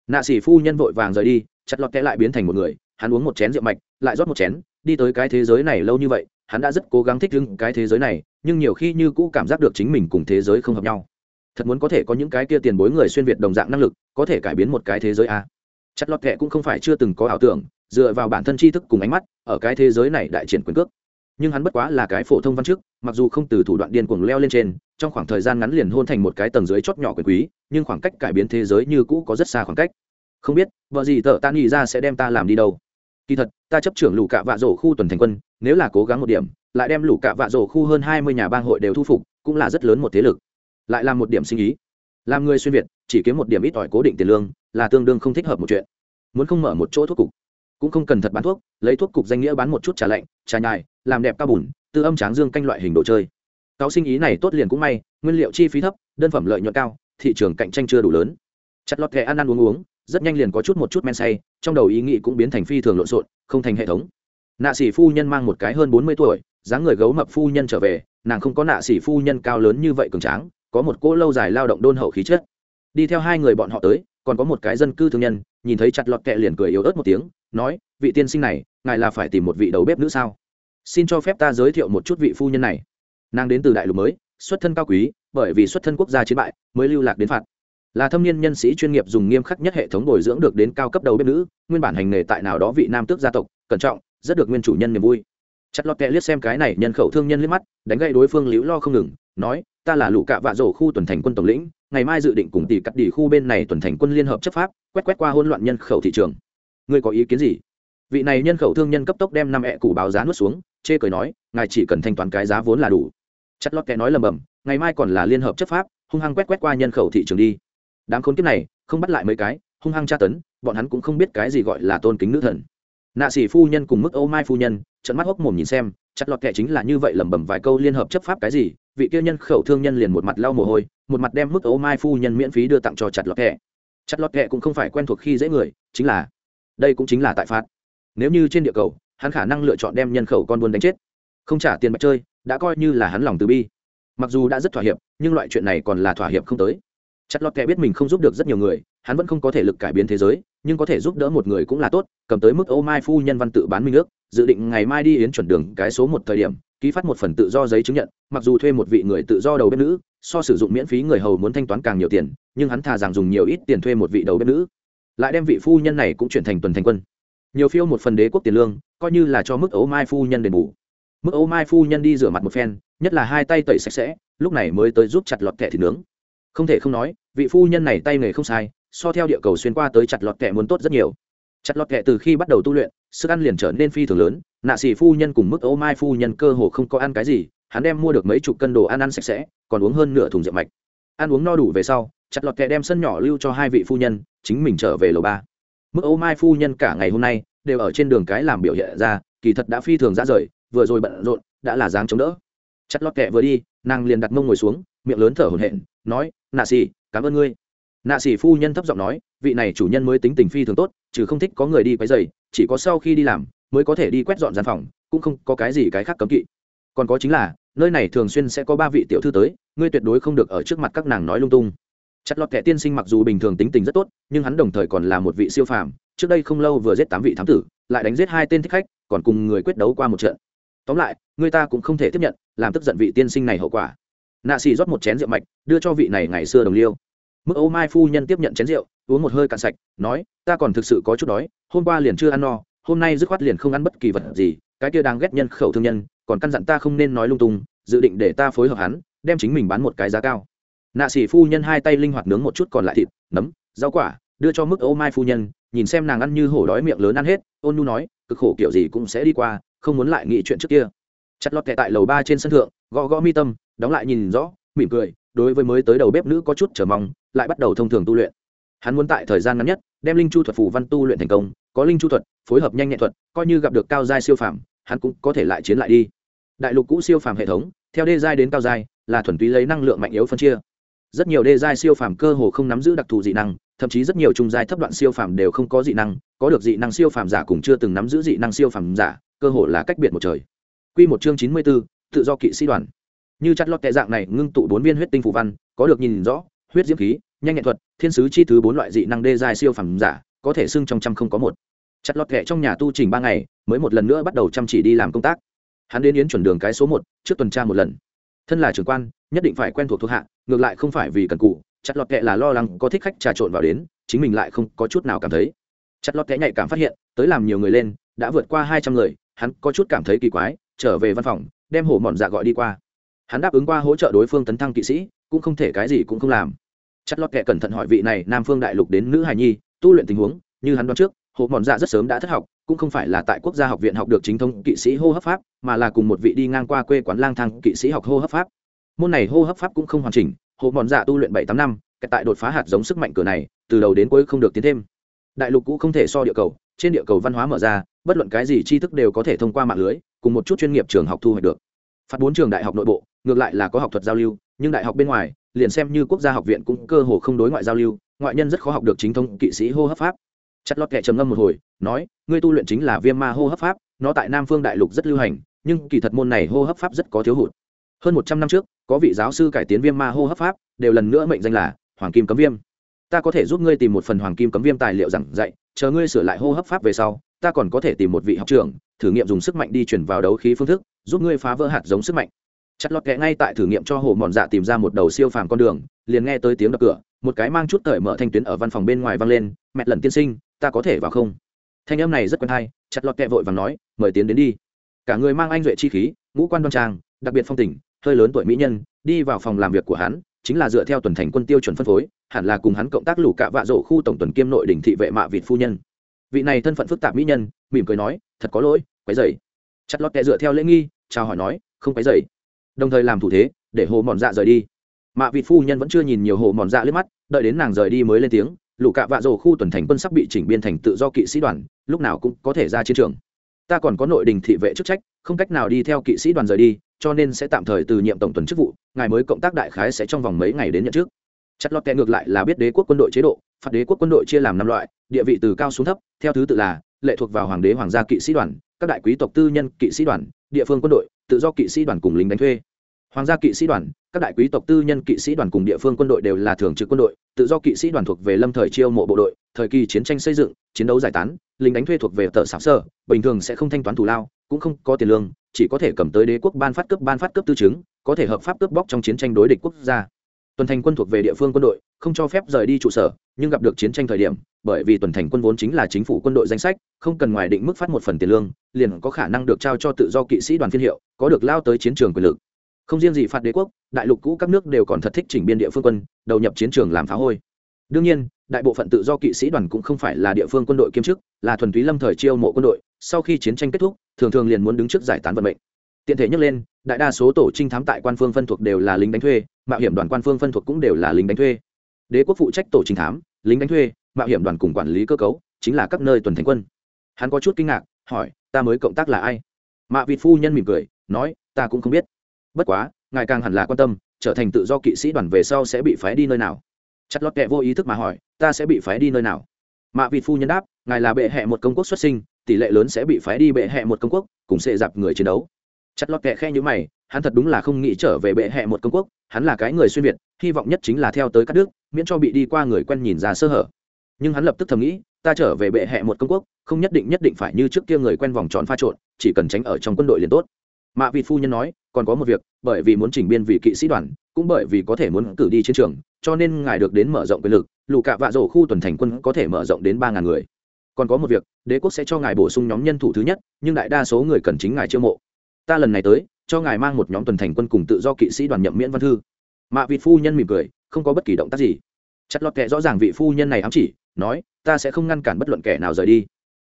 Nạ sĩ phu nhân vội vàng rời đi, chặt lọt kẽ lại biến thành một người, hắn uống một chén rượu mạch, lại rót một chén, đi tới cái thế giới này lâu như vậy, hắn đã rất cố gắng thích ứng cái thế giới này, nhưng nhiều khi như cũ cảm giác được chính mình cùng thế giới không hợp nhau. Thật muốn có thể có những cái kia tiền bối người xuyên việt đồng dạng năng lực, có thể cải biến một cái thế giới a à. chặt lọt kệ cũng không phải chưa từng có ảo tưởng, dựa vào bản thân tri thức cùng ánh mắt, ở cái thế giới này đại triển quyền cước nhưng hắn bất quá là cái phổ thông văn chức, mặc dù không từ thủ đoạn điên cuồng leo lên trên, trong khoảng thời gian ngắn liền hôn thành một cái tầng dưới chót nhỏ quyền quý, nhưng khoảng cách cải biến thế giới như cũ có rất xa khoảng cách. Không biết, vợ gì tợ ta nghĩ ra sẽ đem ta làm đi đâu. Kỳ thật, ta chấp trưởng lũ cạ vạ rổ khu tuần thành quân, nếu là cố gắng một điểm, lại đem lũ cạ vạ rổ khu hơn hai mươi nhà bang hội đều thu phục, cũng là rất lớn một thế lực. Lại làm một điểm sinh ý làm người xuyên việt, chỉ kiếm một điểm ít ỏi cố định tiền lương, là tương đương không thích hợp một chuyện. Muốn không mở một chỗ thuốc cục. Cũng không cần thật bán thuốc, lấy thuốc cục danh nghĩa bán một chút trà lạnh, trà nhài làm đẹp cao bùn, tư âm tráng dương canh loại hình đồ chơi. Cáo sinh ý này tốt liền cũng may, nguyên liệu chi phí thấp, đơn phẩm lợi nhuận cao, thị trường cạnh tranh chưa đủ lớn. Chặt lọt kẻ ăn ăn uống uống, rất nhanh liền có chút một chút men say, trong đầu ý nghĩ cũng biến thành phi thường lộn xộn, không thành hệ thống. Nạ sĩ phu nhân mang một cái hơn bốn mươi tuổi, dáng người gấu mập phu nhân trở về, nàng không có nạ sĩ phu nhân cao lớn như vậy cường tráng, có một cỗ lâu dài lao động đôn hậu khí chất. Đi theo hai người bọn họ tới, còn có một cái dân cư thương nhân, nhìn thấy chặt lọt kẹ liền cười yếu ớt một tiếng, nói, vị tiên sinh này, ngài là phải tìm một vị đầu bếp nữ sao? Xin cho phép ta giới thiệu một chút vị phu nhân này. Nàng đến từ đại lục mới, xuất thân cao quý, bởi vì xuất thân quốc gia chiến bại, mới lưu lạc đến phạt. Là thâm niên nhân sĩ chuyên nghiệp dùng nghiêm khắc nhất hệ thống bồi dưỡng được đến cao cấp đầu bếp nữ, nguyên bản hành nghề tại nào đó vị nam tước gia tộc, cẩn trọng, rất được nguyên chủ nhân niềm vui. Chặt lọt kẹ liếc xem cái này nhân khẩu thương nhân liếc mắt, đánh gậy đối phương liễu lo không ngừng, nói, ta là lũ cạ vạ rổ khu tuần thành quân tổng lĩnh, ngày mai dự định cùng tỷ cắt đỉ khu bên này tuần thành quân liên hợp chấp pháp, quét quét qua hỗn loạn nhân khẩu thị trường. Ngươi có ý kiến gì? Vị này nhân khẩu thương nhân cấp tốc đem năm ẹ củ báo giá nuốt xuống chê cười nói, ngài chỉ cần thanh toán cái giá vốn là đủ. Chặt lót kẻ nói lầm bầm, ngày mai còn là liên hợp chấp pháp, hung hăng quét quét qua nhân khẩu thị trường đi. Đám khốn kiếp này, không bắt lại mấy cái, hung hăng tra tấn, bọn hắn cũng không biết cái gì gọi là tôn kính nữ thần. Nạ sĩ phu nhân cùng mức âu mai phu nhân trận mắt hốc mồm nhìn xem, chặt lọt kệ chính là như vậy lẩm bẩm vài câu liên hợp chấp pháp cái gì, vị kia nhân khẩu thương nhân liền một mặt lau mồ hôi, một mặt đem mức âu mai phu nhân miễn phí đưa tặng cho chặt lọt kệ chặt lọt kệ cũng không phải quen thuộc khi dễ người, chính là, đây cũng chính là tại phạt. Nếu như trên địa cầu hắn khả năng lựa chọn đem nhân khẩu con buôn đánh chết. Không trả tiền bạch chơi, đã coi như là hắn lòng từ bi. Mặc dù đã rất thỏa hiệp, nhưng loại chuyện này còn là thỏa hiệp không tới. Chặt lọt kẻ biết mình không giúp được rất nhiều người, hắn vẫn không có thể lực cải biến thế giới, nhưng có thể giúp đỡ một người cũng là tốt, cầm tới mức ô mai phu nhân văn tự bán minh ước, dự định ngày mai đi yến chuẩn đường cái số một thời điểm, ký phát một phần tự do giấy chứng nhận, mặc dù thuê một vị người tự do đầu bếp nữ, so sử dụng miễn phí người hầu muốn thanh toán càng nhiều tiền, nhưng hắn thà rằng dùng nhiều ít tiền thuê một vị đầu bếp nữ. Lại đem vị phu nhân này cũng chuyển thành tuần thành quân. Nhiều phiêu một phần đế quốc tiền lương coi như là cho mức ấu mai phu nhân đền bù. Mức ấu mai phu nhân đi rửa mặt một phen, nhất là hai tay tẩy sạch sẽ, lúc này mới tới giúp chặt lọt kẹ thịt nướng. Không thể không nói, vị phu nhân này tay nghề không sai, so theo địa cầu xuyên qua tới chặt lọt kẹ muốn tốt rất nhiều. Chặt lọt kẹ từ khi bắt đầu tu luyện, sức ăn liền trở nên phi thường lớn, nạ xỉ phu nhân cùng mức ấu mai phu nhân cơ hồ không có ăn cái gì, hắn đem mua được mấy chục cân đồ ăn ăn sạch sẽ, còn uống hơn nửa thùng rượu mạch. Ăn uống no đủ về sau, chặt lọt kẹ đem sân nhỏ lưu cho hai vị phu nhân, chính mình trở về lầu ba. Mức ấu mai phu nhân cả ngày hôm nay đều ở trên đường cái làm biểu hiện ra, kỳ thật đã phi thường ra rời, vừa rồi bận rộn, đã là dáng chống đỡ. Chặt lọt kẹ vừa đi, nàng liền đặt mông ngồi xuống, miệng lớn thở hổn hển, nói, nạ xì cảm ơn ngươi. Nạ xì phu nhân thấp giọng nói, vị này chủ nhân mới tính tình phi thường tốt chứ không thích có người đi quấy dày chỉ có sau khi đi làm, mới có thể đi quét dọn gian phòng, cũng không có cái gì cái khác cấm kỵ. Còn có chính là, nơi này thường xuyên sẽ có ba vị tiểu thư tới, ngươi tuyệt đối không được ở trước mặt các nàng nói lung tung chặt lọt kẻ tiên sinh mặc dù bình thường tính tình rất tốt, nhưng hắn đồng thời còn là một vị siêu phàm. Trước đây không lâu vừa giết tám vị thám tử, lại đánh giết hai tên thích khách, còn cùng người quyết đấu qua một trận. Tóm lại, người ta cũng không thể tiếp nhận, làm tức giận vị tiên sinh này hậu quả. Nạ xì rót một chén rượu mạch, đưa cho vị này ngày xưa đồng liêu. Mức Âu mai phu nhân tiếp nhận chén rượu, uống một hơi cạn sạch, nói, ta còn thực sự có chút đói, hôm qua liền chưa ăn no, hôm nay dứt khoát liền không ăn bất kỳ vật gì, cái kia đang ghét nhân khẩu thương nhân, còn căn dặn ta không nên nói lung tung, dự định để ta phối hợp hắn, đem chính mình bán một cái giá cao nạ sĩ phu nhân hai tay linh hoạt nướng một chút còn lại thịt, nấm, rau quả, đưa cho mức ô mai phu nhân, nhìn xem nàng ăn như hổ đói miệng lớn ăn hết, ôn nu nói, cực khổ kiểu gì cũng sẽ đi qua, không muốn lại nghĩ chuyện trước kia. Chặt lọt kẹ tại lầu ba trên sân thượng, gõ gõ mi tâm, đóng lại nhìn rõ, mỉm cười, đối với mới tới đầu bếp nữ có chút trở mong, lại bắt đầu thông thường tu luyện. Hắn muốn tại thời gian ngắn nhất, đem linh chu thuật phù văn tu luyện thành công, có linh chu thuật, phối hợp nhanh nhẹn thuật, coi như gặp được cao giai siêu phàm, hắn cũng có thể lại chiến lại đi. Đại lục cũ siêu phàm hệ thống, theo đê giai đến cao giai, là thuần túy lấy năng lượng mạnh yếu phân chia rất nhiều đê giai siêu phàm cơ hồ không nắm giữ đặc thù dị năng thậm chí rất nhiều trung giai thấp đoạn siêu phàm đều không có dị năng có được dị năng siêu phàm giả cũng chưa từng nắm giữ dị năng siêu phàm giả cơ hồ là cách biệt một trời. Quy một chương chín mươi 94, tự do kỵ sĩ đoàn. Như chặt lọt tệ dạng này ngưng tụ bốn viên huyết tinh phù văn có được nhìn rõ huyết diễm khí nhanh nghệ thuật thiên sứ chi thứ bốn loại dị năng đê giai siêu phẩm giả có thể xưng trong trăm không có một. Chặt lọt kệ trong nhà tu trình ba ngày mới một lần nữa bắt đầu chăm chỉ đi làm công tác. Hắn đến yến chuẩn đường cái số một trước tuần tra một lần thân là trưởng quan, nhất định phải quen thuộc thuộc hạ, ngược lại không phải vì cần cụ chặt lọt kệ là lo lắng có thích khách trà trộn vào đến, chính mình lại không có chút nào cảm thấy. Chặt lọt kệ nhạy cảm phát hiện, tới làm nhiều người lên, đã vượt qua hai trăm người, hắn có chút cảm thấy kỳ quái, trở về văn phòng, đem hổ mòn dạ gọi đi qua. Hắn đáp ứng qua hỗ trợ đối phương tấn thăng kỵ sĩ, cũng không thể cái gì cũng không làm. Chặt lót kệ cẩn thận hỏi vị này nam phương đại lục đến nữ hài nhi, tu luyện tình huống, như hắn đoán trước, hổ mòn dạ rất sớm đã thất học, cũng không phải là tại quốc gia học viện học được chính thống kỵ sĩ hô hấp pháp mà là cùng một vị đi ngang qua quê quán lang thang kỵ sĩ học hô hấp pháp. Môn này hô hấp pháp cũng không hoàn chỉnh hộ mòn dạ tu luyện bảy tám năm tại đột phá hạt giống sức mạnh cửa này, từ đầu đến cuối không được tiến thêm. Đại lục cũ không thể so địa cầu, trên địa cầu văn hóa mở ra, bất luận cái gì tri thức đều có thể thông qua mạng lưới, cùng một chút chuyên nghiệp trường học thu hoạch được. Phạt bốn trường đại học nội bộ, ngược lại là có học thuật giao lưu, nhưng đại học bên ngoài, liền xem như quốc gia học viện cũng cơ hồ không đối ngoại giao lưu, ngoại nhân rất khó học được chính thống kỵ sĩ hô hấp pháp. Chặt lót kệ trầm ngâm một hồi, nói, ngươi tu luyện chính là viêm ma hô hấp pháp, nó tại nam phương đại lục rất lưu hành nhưng kỳ thật môn này hô hấp pháp rất có thiếu hụt. Hơn một trăm năm trước, có vị giáo sư cải tiến viêm ma hô hấp pháp, đều lần nữa mệnh danh là hoàng kim cấm viêm. Ta có thể giúp ngươi tìm một phần hoàng kim cấm viêm tài liệu giảng dạy, chờ ngươi sửa lại hô hấp pháp về sau, ta còn có thể tìm một vị học trưởng, thử nghiệm dùng sức mạnh đi chuyển vào đấu khí phương thức, giúp ngươi phá vỡ hạt giống sức mạnh. Chặt lọt kẽ ngay tại thử nghiệm cho hồ mòn dạ tìm ra một đầu siêu phàm con đường, liền nghe tới tiếng đập cửa, một cái mang chút cởi mở thanh tuyến ở văn phòng bên ngoài vang lên, mẹ lần tiên sinh, ta có thể vào không? Thanh âm này rất quen hay, chặt lọt kẽ vội và nói, mời tiến đến đi cả người mang anh duệ chi khí, ngũ quan đoan trang, đặc biệt phong tình, hơi lớn tuổi mỹ nhân, đi vào phòng làm việc của hắn, chính là dựa theo tuần thành quân tiêu chuẩn phân phối, hẳn là cùng hắn cộng tác lũ cạ vạ rộ khu tổng tuần kiêm nội đình thị vệ mạ vịt phu nhân. Vị này thân phận phức tạp mỹ nhân, mỉm cười nói, thật có lỗi, quấy dày chặt lót kẹ dựa theo lễ nghi, chào hỏi nói, không quấy dày đồng thời làm thủ thế, để hồ mòn dạ rời đi. Mạ vịt phu nhân vẫn chưa nhìn nhiều hồ mòn dạ liếc mắt, đợi đến nàng rời đi mới lên tiếng, lũ cạ vạ rổ khu tuần thành quân sắp bị chỉnh biên thành tự do kỵ sĩ đoàn, lúc nào cũng có thể ra chiến trường ta còn có nội đình thị vệ chức trách, không cách nào đi theo kỵ sĩ đoàn rời đi, cho nên sẽ tạm thời từ nhiệm tổng tuần chức vụ, ngài mới cộng tác đại khái sẽ trong vòng mấy ngày đến nhận trước chặt lọt kẹ ngược lại là biết đế quốc quân đội chế độ, phạt đế quốc quân đội chia làm năm loại, địa vị từ cao xuống thấp, theo thứ tự là, lệ thuộc vào hoàng đế, hoàng gia kỵ sĩ đoàn, các đại quý tộc tư nhân kỵ sĩ đoàn, địa phương quân đội, tự do kỵ sĩ đoàn cùng lính đánh thuê hoàng gia kỵ sĩ đoàn, các đại quý tộc tư nhân kỵ sĩ đoàn cùng địa phương quân đội đều là thường trực quân đội, tự do kỵ sĩ đoàn thuộc về lâm thời chiêu mộ bộ đội, thời kỳ chiến tranh xây dựng, chiến đấu giải tán, lính đánh thuê thuộc về tờ sạp sơ, bình thường sẽ không thanh toán thù lao, cũng không có tiền lương, chỉ có thể cầm tới đế quốc ban phát cấp ban phát cấp tư chứng, có thể hợp pháp cướp bóc trong chiến tranh đối địch quốc gia. Tuần thành quân thuộc về địa phương quân đội, không cho phép rời đi trụ sở, nhưng gặp được chiến tranh thời điểm, bởi vì tuần thành quân vốn chính là chính phủ quân đội danh sách, không cần ngoài định mức phát một phần tiền lương, liền có khả năng được trao cho tự do kỵ sĩ đoàn phiên hiệu, có được lao tới chiến trường quyền lực không riêng gì phạt đế quốc, đại lục cũ các nước đều còn thật thích chỉnh biên địa phương quân, đầu nhập chiến trường làm phá hôi. Đương nhiên, đại bộ phận tự do kỵ sĩ đoàn cũng không phải là địa phương quân đội kiêm chức, là thuần túy lâm thời chiêu mộ quân đội, sau khi chiến tranh kết thúc, thường thường liền muốn đứng trước giải tán vận mệnh. Tiện thể nhắc lên, đại đa số tổ trinh thám tại quan phương phân thuộc đều là lính đánh thuê, mạo hiểm đoàn quan phương phân thuộc cũng đều là lính đánh thuê. Đế quốc phụ trách tổ trinh thám, lính đánh thuê, mạo hiểm đoàn cùng quản lý cơ cấu, chính là các nơi tuần thành quân. Hắn có chút kinh ngạc, hỏi, ta mới cộng tác là ai? Mạ vịt phu nhân mỉm cười, nói, ta cũng không biết bất quá, ngài càng hẳn là quan tâm, trở thành tự do kỵ sĩ đoàn về sau sẽ bị phái đi nơi nào. Chặt lọt kệ vô ý thức mà hỏi, ta sẽ bị phái đi nơi nào? Mạ vịt phu nhân đáp, ngài là bệ hẹ một công quốc xuất sinh, tỷ lệ lớn sẽ bị phái đi bệ hẹ một công quốc, cùng sẽ dạp người chiến đấu. Chặt lọt kệ khe như mày, hắn thật đúng là không nghĩ trở về bệ hẹ một công quốc, hắn là cái người xuyên việt, hy vọng nhất chính là theo tới các nước miễn cho bị đi qua người quen nhìn ra sơ hở. Nhưng hắn lập tức thầm nghĩ, ta trở về bệ hẹ một công quốc, không nhất định nhất định phải như trước kia người quen vòng tròn pha trộn, chỉ cần tránh ở trong quân đội liền tốt mạ vị phu nhân nói, còn có một việc, bởi vì muốn chỉnh biên vị kỵ sĩ đoàn, cũng bởi vì có thể muốn cử đi chiến trường, cho nên ngài được đến mở rộng quyền lực, lù cạ vạ rổ khu tuần thành quân có thể mở rộng đến ba ngàn người. Còn có một việc, đế quốc sẽ cho ngài bổ sung nhóm nhân thủ thứ nhất, nhưng đại đa số người cần chính ngài chiêu mộ. Ta lần này tới, cho ngài mang một nhóm tuần thành quân cùng tự do kỵ sĩ đoàn nhậm miễn văn thư. Mạ vị phu nhân mỉm cười, không có bất kỳ động tác gì. Chặt lọt kệ rõ ràng vị phu nhân này ám chỉ, nói, ta sẽ không ngăn cản bất luận kẻ nào rời đi.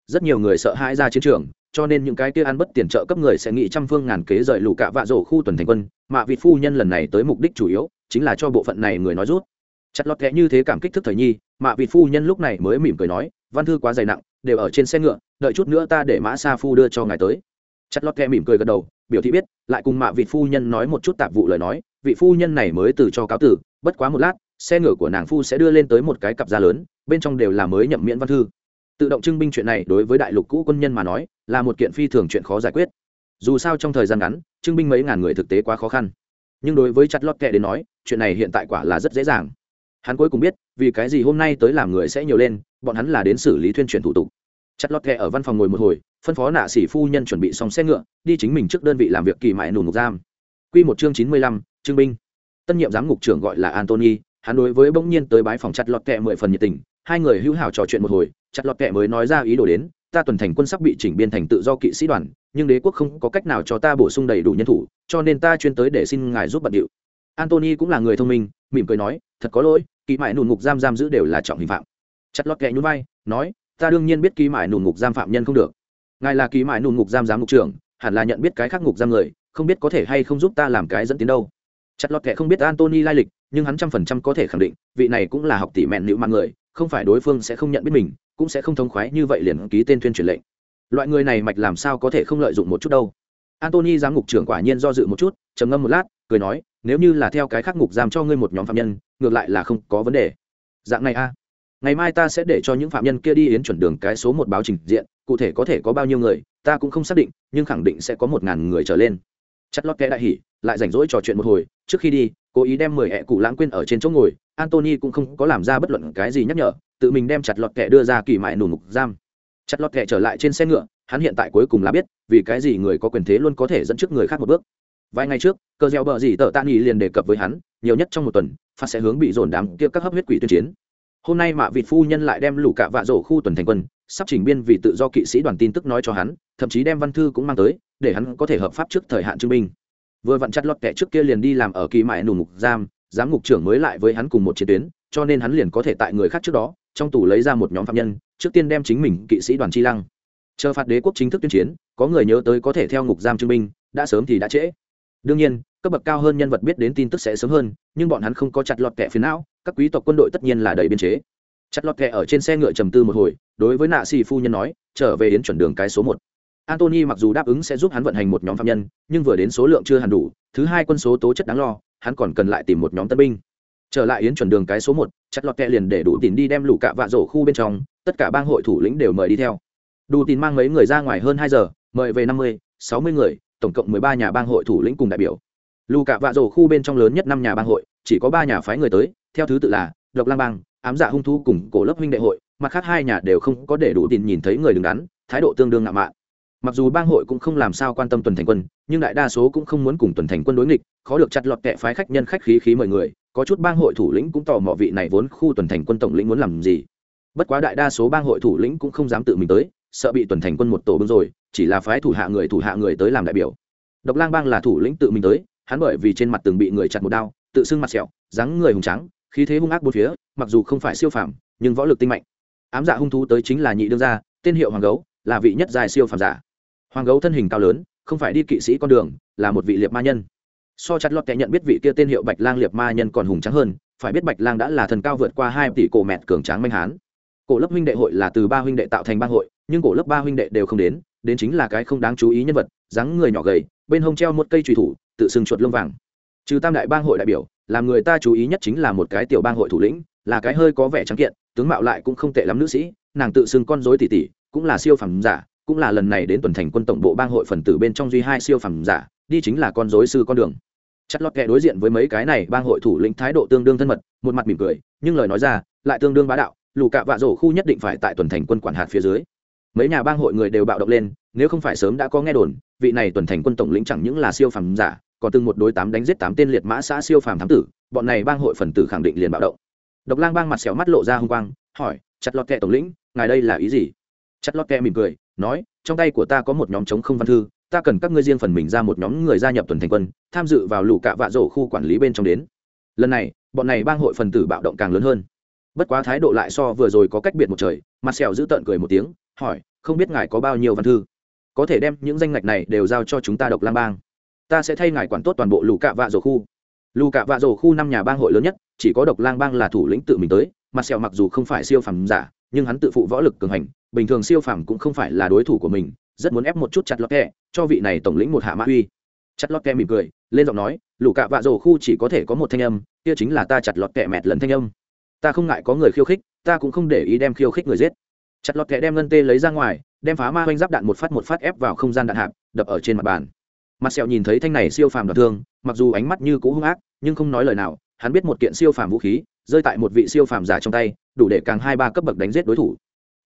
Rất nhiều người sợ hãi ra chiến trường cho nên những cái kia ăn bất tiền trợ cấp người sẽ nghĩ trăm phương ngàn kế rời lũ cạ vạ rổ khu tuần thành quân, mà vị phu nhân lần này tới mục đích chủ yếu chính là cho bộ phận này người nói rút. Chặt lọt kẽ như thế cảm kích thức thời nhi, mà vị phu nhân lúc này mới mỉm cười nói, văn thư quá dày nặng, đều ở trên xe ngựa, đợi chút nữa ta để mã sa phu đưa cho ngài tới. Chặt lọt kẽ mỉm cười gật đầu, biểu thị biết, lại cùng mạ vị phu nhân nói một chút tạp vụ lời nói, vị phu nhân này mới từ cho cáo tử, bất quá một lát, xe ngựa của nàng phu sẽ đưa lên tới một cái cặp da lớn, bên trong đều là mới nhậm miễn văn thư. Tự động trưng binh chuyện này đối với đại lục cũ quân nhân mà nói là một kiện phi thường chuyện khó giải quyết. Dù sao trong thời gian ngắn, trưng binh mấy ngàn người thực tế quá khó khăn. Nhưng đối với chặt lót kệ đến nói, chuyện này hiện tại quả là rất dễ dàng. Hắn cuối cùng biết, vì cái gì hôm nay tới làm người sẽ nhiều lên, bọn hắn là đến xử lý tuyên truyền thủ tục. Chặt lót kệ ở văn phòng ngồi một hồi, phân phó nạ sĩ phu nhân chuẩn bị xong xe ngựa, đi chính mình trước đơn vị làm việc kỳ mại nù ngục giam. Q một chương chín mươi lăm, trưng binh. Tân nhiệm giám ngục trưởng gọi là antony, hắn đối với bỗng nhiên tới bái phòng chặt lọt kệ mười phần nhiệt tình. Hai người hữu hảo trò chuyện một hồi, chặt lọt kệ mới nói ra ý đồ đến ta tuần thành quân sắp bị chỉnh biên thành tự do kỵ sĩ đoàn, nhưng đế quốc không có cách nào cho ta bổ sung đầy đủ nhân thủ, cho nên ta chuyên tới để xin ngài giúp bận điệu. Antony cũng là người thông minh, mỉm cười nói, thật có lỗi, kỵ mại nùn ngục giam giam giữ đều là trọng hình phạm. Chặt lọt kệ nhún vai, nói, ta đương nhiên biết kỵ mại nùn ngục giam phạm nhân không được. Ngài là kỵ mại nùn ngục giam giám ngục trưởng, hẳn là nhận biết cái khác ngục giam người, không biết có thể hay không giúp ta làm cái dẫn tiến đâu. Chặt lọt kệ không biết antony lai lịch, nhưng hắn trăm phần trăm có thể khẳng định, vị này cũng là học tỷ mẹn nữ mạng người, không phải đối phương sẽ không nhận biết mình cũng sẽ không thống khoái như vậy liền ký tên tuyên truyền lệnh. Loại người này mạch làm sao có thể không lợi dụng một chút đâu. Antony giám ngục trưởng quả nhiên do dự một chút, trầm ngâm một lát, cười nói, nếu như là theo cái khắc ngục giam cho ngươi một nhóm phạm nhân, ngược lại là không có vấn đề. Dạng này a. Ngày mai ta sẽ để cho những phạm nhân kia đi yến chuẩn đường cái số một báo trình diện, cụ thể có thể có bao nhiêu người, ta cũng không xác định, nhưng khẳng định sẽ có một ngàn người trở lên. Chất lót kẽ đại hỉ, lại rảnh rỗi trò chuyện một hồi, trước khi đi, cố ý đem mười hẹ cụ lãng quên ở trên chỗ ngồi antony cũng không có làm ra bất luận cái gì nhắc nhở tự mình đem chặt lọt kẻ đưa ra kỳ mại nù ngục giam. Chặt lọt kẻ trở lại trên xe ngựa, hắn hiện tại cuối cùng là biết, vì cái gì người có quyền thế luôn có thể dẫn trước người khác một bước. Vài ngày trước, cờ gieo bờ gì tờ tạ nghỉ liền đề cập với hắn, nhiều nhất trong một tuần, phạt sẽ hướng bị dồn đám kia các hấp huyết quỷ tuyên chiến. Hôm nay mạ vịt phu nhân lại đem lũ cạ vạ rổ khu tuần thành quân, sắp chỉnh biên vì tự do kỵ sĩ đoàn tin tức nói cho hắn, thậm chí đem văn thư cũng mang tới, để hắn có thể hợp pháp trước thời hạn chứng minh. Vừa vặn chặt lọt kẻ trước kia liền đi làm ở kỳ mại nù ngục giam, giám ngục trưởng mới lại với hắn cùng một chiến tuyến, cho nên hắn liền có thể tại người khác trước đó trong tù lấy ra một nhóm phạm nhân, trước tiên đem chính mình kỵ sĩ đoàn chi lăng. Chờ phạt đế quốc chính thức tuyên chiến, có người nhớ tới có thể theo ngục giam chứng minh, đã sớm thì đã trễ. Đương nhiên, cấp bậc cao hơn nhân vật biết đến tin tức sẽ sớm hơn, nhưng bọn hắn không có chặt lọt kẻ phiến não, các quý tộc quân đội tất nhiên là đầy biên chế. Chặt lọt kẻ ở trên xe ngựa trầm tư một hồi, đối với nạ xì phu nhân nói, trở về đến chuẩn đường cái số một. Antony mặc dù đáp ứng sẽ giúp hắn vận hành một nhóm phạm nhân, nhưng vừa đến số lượng chưa hẳn đủ, thứ hai quân số tố chất đáng lo, hắn còn cần lại tìm một nhóm tân binh trở lại yến chuẩn đường cái số một, chặt lọt kẹ liền để đủ tín đi đem lũ cạ vạ rổ khu bên trong, tất cả bang hội thủ lĩnh đều mời đi theo. Đủ tín mang mấy người ra ngoài hơn hai giờ, mời về năm mươi, sáu mươi người, tổng cộng mười ba nhà bang hội thủ lĩnh cùng đại biểu. Lũ cạ vạ rổ khu bên trong lớn nhất năm nhà bang hội, chỉ có ba nhà phái người tới, theo thứ tự là độc lang bang, ám dạ hung thú cùng cổ lớp huynh đệ hội, mặt khác hai nhà đều không có để đủ tín nhìn thấy người đứng đắn, thái độ tương đương ngạo mạn. Mặc dù bang hội cũng không làm sao quan tâm tuần thành quân, nhưng đại đa số cũng không muốn cùng tuần thành quân đối nghịch, khó được chặt lọt kệ phái khách nhân khách khí khí mời người có chút bang hội thủ lĩnh cũng tò mò vị này vốn khu tuần thành quân tổng lĩnh muốn làm gì. Bất quá đại đa số bang hội thủ lĩnh cũng không dám tự mình tới, sợ bị tuần thành quân một tổ bưng rồi, chỉ là phái thủ hạ người thủ hạ người tới làm đại biểu. Độc lang bang là thủ lĩnh tự mình tới, hắn bởi vì trên mặt từng bị người chặt một đao, tự xưng mặt sẹo, dáng người hùng trắng khí thế hung ác bốn phía, mặc dù không phải siêu phàm, nhưng võ lực tinh mạnh. Ám dạ hung thú tới chính là nhị đương gia, tên hiệu hoàng gấu, là vị nhất dài siêu phàm giả. Hoàng gấu thân hình cao lớn, không phải đi kỵ sĩ con đường, là một vị liệt ma nhân so chặt lọt kẻ nhận biết vị kia tên hiệu bạch lang liệt ma nhân còn hùng trắng hơn, phải biết bạch lang đã là thần cao vượt qua hai tỷ cổ mẹt cường tráng manh hán. Cổ lớp huynh đệ hội là từ ba huynh đệ tạo thành bang hội, nhưng cổ lớp ba huynh đệ đều không đến đến chính là cái không đáng chú ý nhân vật, dáng người nhỏ gầy, bên hông treo một cây trùy thủ, tự xưng chuột lông vàng. Trừ tam đại bang hội đại biểu, làm người ta chú ý nhất chính là một cái tiểu bang hội thủ lĩnh, là cái hơi có vẻ trắng kiện, tướng mạo lại cũng không tệ lắm nữ sĩ, nàng tự xưng con dối tỷ tỷ cũng là siêu phẩm giả, cũng là lần này đến tuần thành quân tổng bộ bang hội phần tử bên trong duy hai siêu phẩm giả, đi chính là con dối sư con đường chặt lọt kẹ đối diện với mấy cái này bang hội thủ lĩnh thái độ tương đương thân mật, một mặt mỉm cười, nhưng lời nói ra lại tương đương bá đạo, lù cạ vạ rổ khu nhất định phải tại tuần thành quân quản hạt phía dưới. Mấy nhà bang hội người đều bạo động lên, nếu không phải sớm đã có nghe đồn, vị này tuần thành quân tổng lĩnh chẳng những là siêu phẩm giả, còn từng một đối tám đánh giết tám tên liệt mã xã siêu phàm thám tử, bọn này bang hội phần tử khẳng định liền bạo động. Độc lang bang mặt xẻo mắt lộ ra h n g quang, hỏi, chặt lọt kẹ tổng lĩnh, ngài đây là ý gì? Chặt lọt kẹ mỉm cười, nói, trong tay của ta có một nhóm chống không văn thư ta cần các ngươi riêng phần mình ra một nhóm người gia nhập tuần thành quân, tham dự vào lũ cạ vạ rổ khu quản lý bên trong đến. Lần này, bọn này bang hội phần tử bạo động càng lớn hơn. Bất quá thái độ lại so vừa rồi có cách biệt một trời, mặt sẹo giữ tợn cười một tiếng, hỏi, không biết ngài có bao nhiêu văn thư? Có thể đem những danh ngạch này đều giao cho chúng ta độc lang bang. Ta sẽ thay ngài quản tốt toàn bộ lũ cạ vạ rổ khu. Lũ cạ vạ rổ khu năm nhà bang hội lớn nhất, chỉ có độc lang bang là thủ lĩnh tự mình tới, mặt sẹo mặc dù không phải siêu phẩm giả, nhưng hắn tự phụ võ lực cường hành, bình thường siêu phẩm cũng không phải là đối thủ của mình rất muốn ép một chút chặt lọt kẹ, cho vị này tổng lĩnh một hạ mã uy. Chặt lọt kẹ mỉm cười, lên giọng nói, lũ cạ vạ rổ khu chỉ có thể có một thanh âm, kia chính là ta chặt lọt kẹ mẹt lần thanh âm. Ta không ngại có người khiêu khích, ta cũng không để ý đem khiêu khích người giết. Chặt lọt kẹ đem ngân tê lấy ra ngoài, đem phá ma oanh giáp đạn một phát một phát ép vào không gian đạn hạp, đập ở trên mặt bàn. Mặt sẹo nhìn thấy thanh này siêu phàm đoạt thương, mặc dù ánh mắt như cũ hung ác, nhưng không nói lời nào, hắn biết một kiện siêu phàm vũ khí, rơi tại một vị siêu phàm giả trong tay, đủ để càng hai ba cấp bậc đánh giết đối thủ.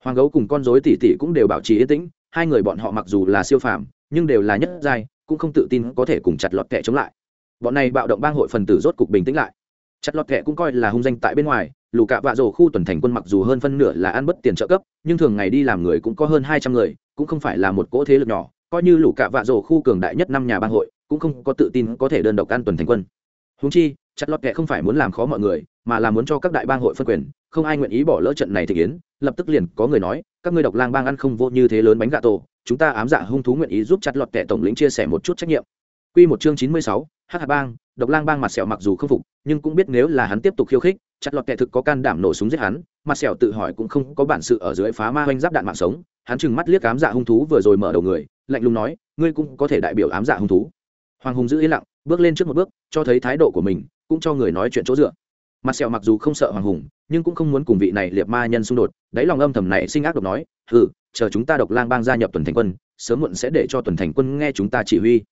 Hoàng gấu cùng con dối tỷ tỷ cũng đều bảo trì yên tĩnh hai người bọn họ mặc dù là siêu phàm nhưng đều là nhất giai cũng không tự tin có thể cùng chặt lọt kẻ chống lại. Bọn này bạo động bang hội phần tử rốt cục bình tĩnh lại. Chặt lọt kẻ cũng coi là hung danh tại bên ngoài lù cạ vạ rổ khu tuần thành quân mặc dù hơn phân nửa là ăn bất tiền trợ cấp nhưng thường ngày đi làm người cũng có hơn hai trăm người cũng không phải là một cỗ thế lực nhỏ coi như lũ cạ vạ rổ khu cường đại nhất năm nhà bang hội cũng không có tự tin có thể đơn độc an tuần thành quân. Húng chi chặt lọt kệ không phải muốn làm khó mọi người mà là muốn cho các đại bang hội phân quyền không ai nguyện ý bỏ lỡ trận này thị kiến lập tức liền có người nói các ngươi độc lang bang ăn không vô như thế lớn bánh gà tổ chúng ta ám dạ hung thú nguyện ý giúp chặt lọt kệ tổng lĩnh chia sẻ một chút trách nhiệm. Quy một chương chín mươi sáu, Hắc Hà Bang, Độc Lang Bang mặt sẹo mặc dù không phục, nhưng cũng biết nếu là hắn tiếp tục khiêu khích, chặt lọt kẻ thực có can đảm nổ súng giết hắn, mặt sẹo tự hỏi cũng không có bản sự ở dưới phá ma hoành giáp đạn mạng sống, hắn chừng mắt liếc ám dạ hung thú vừa rồi mở đầu người, lạnh lùng nói ngươi cũng có thể đại biểu ám dạ hung thú. Hoàng hùng giữ yên lặng bước lên trước một bước cho thấy thái độ của mình cũng cho người nói chuyện chỗ dựa mặt sẹo mặc dù không sợ hoàng hùng, nhưng cũng không muốn cùng vị này liệt ma nhân xung đột. Đáy lòng âm thầm này sinh ác độc nói ừ chờ chúng ta độc lang bang gia nhập tuần thành quân, sớm muộn sẽ để cho tuần thành quân nghe chúng ta chỉ huy.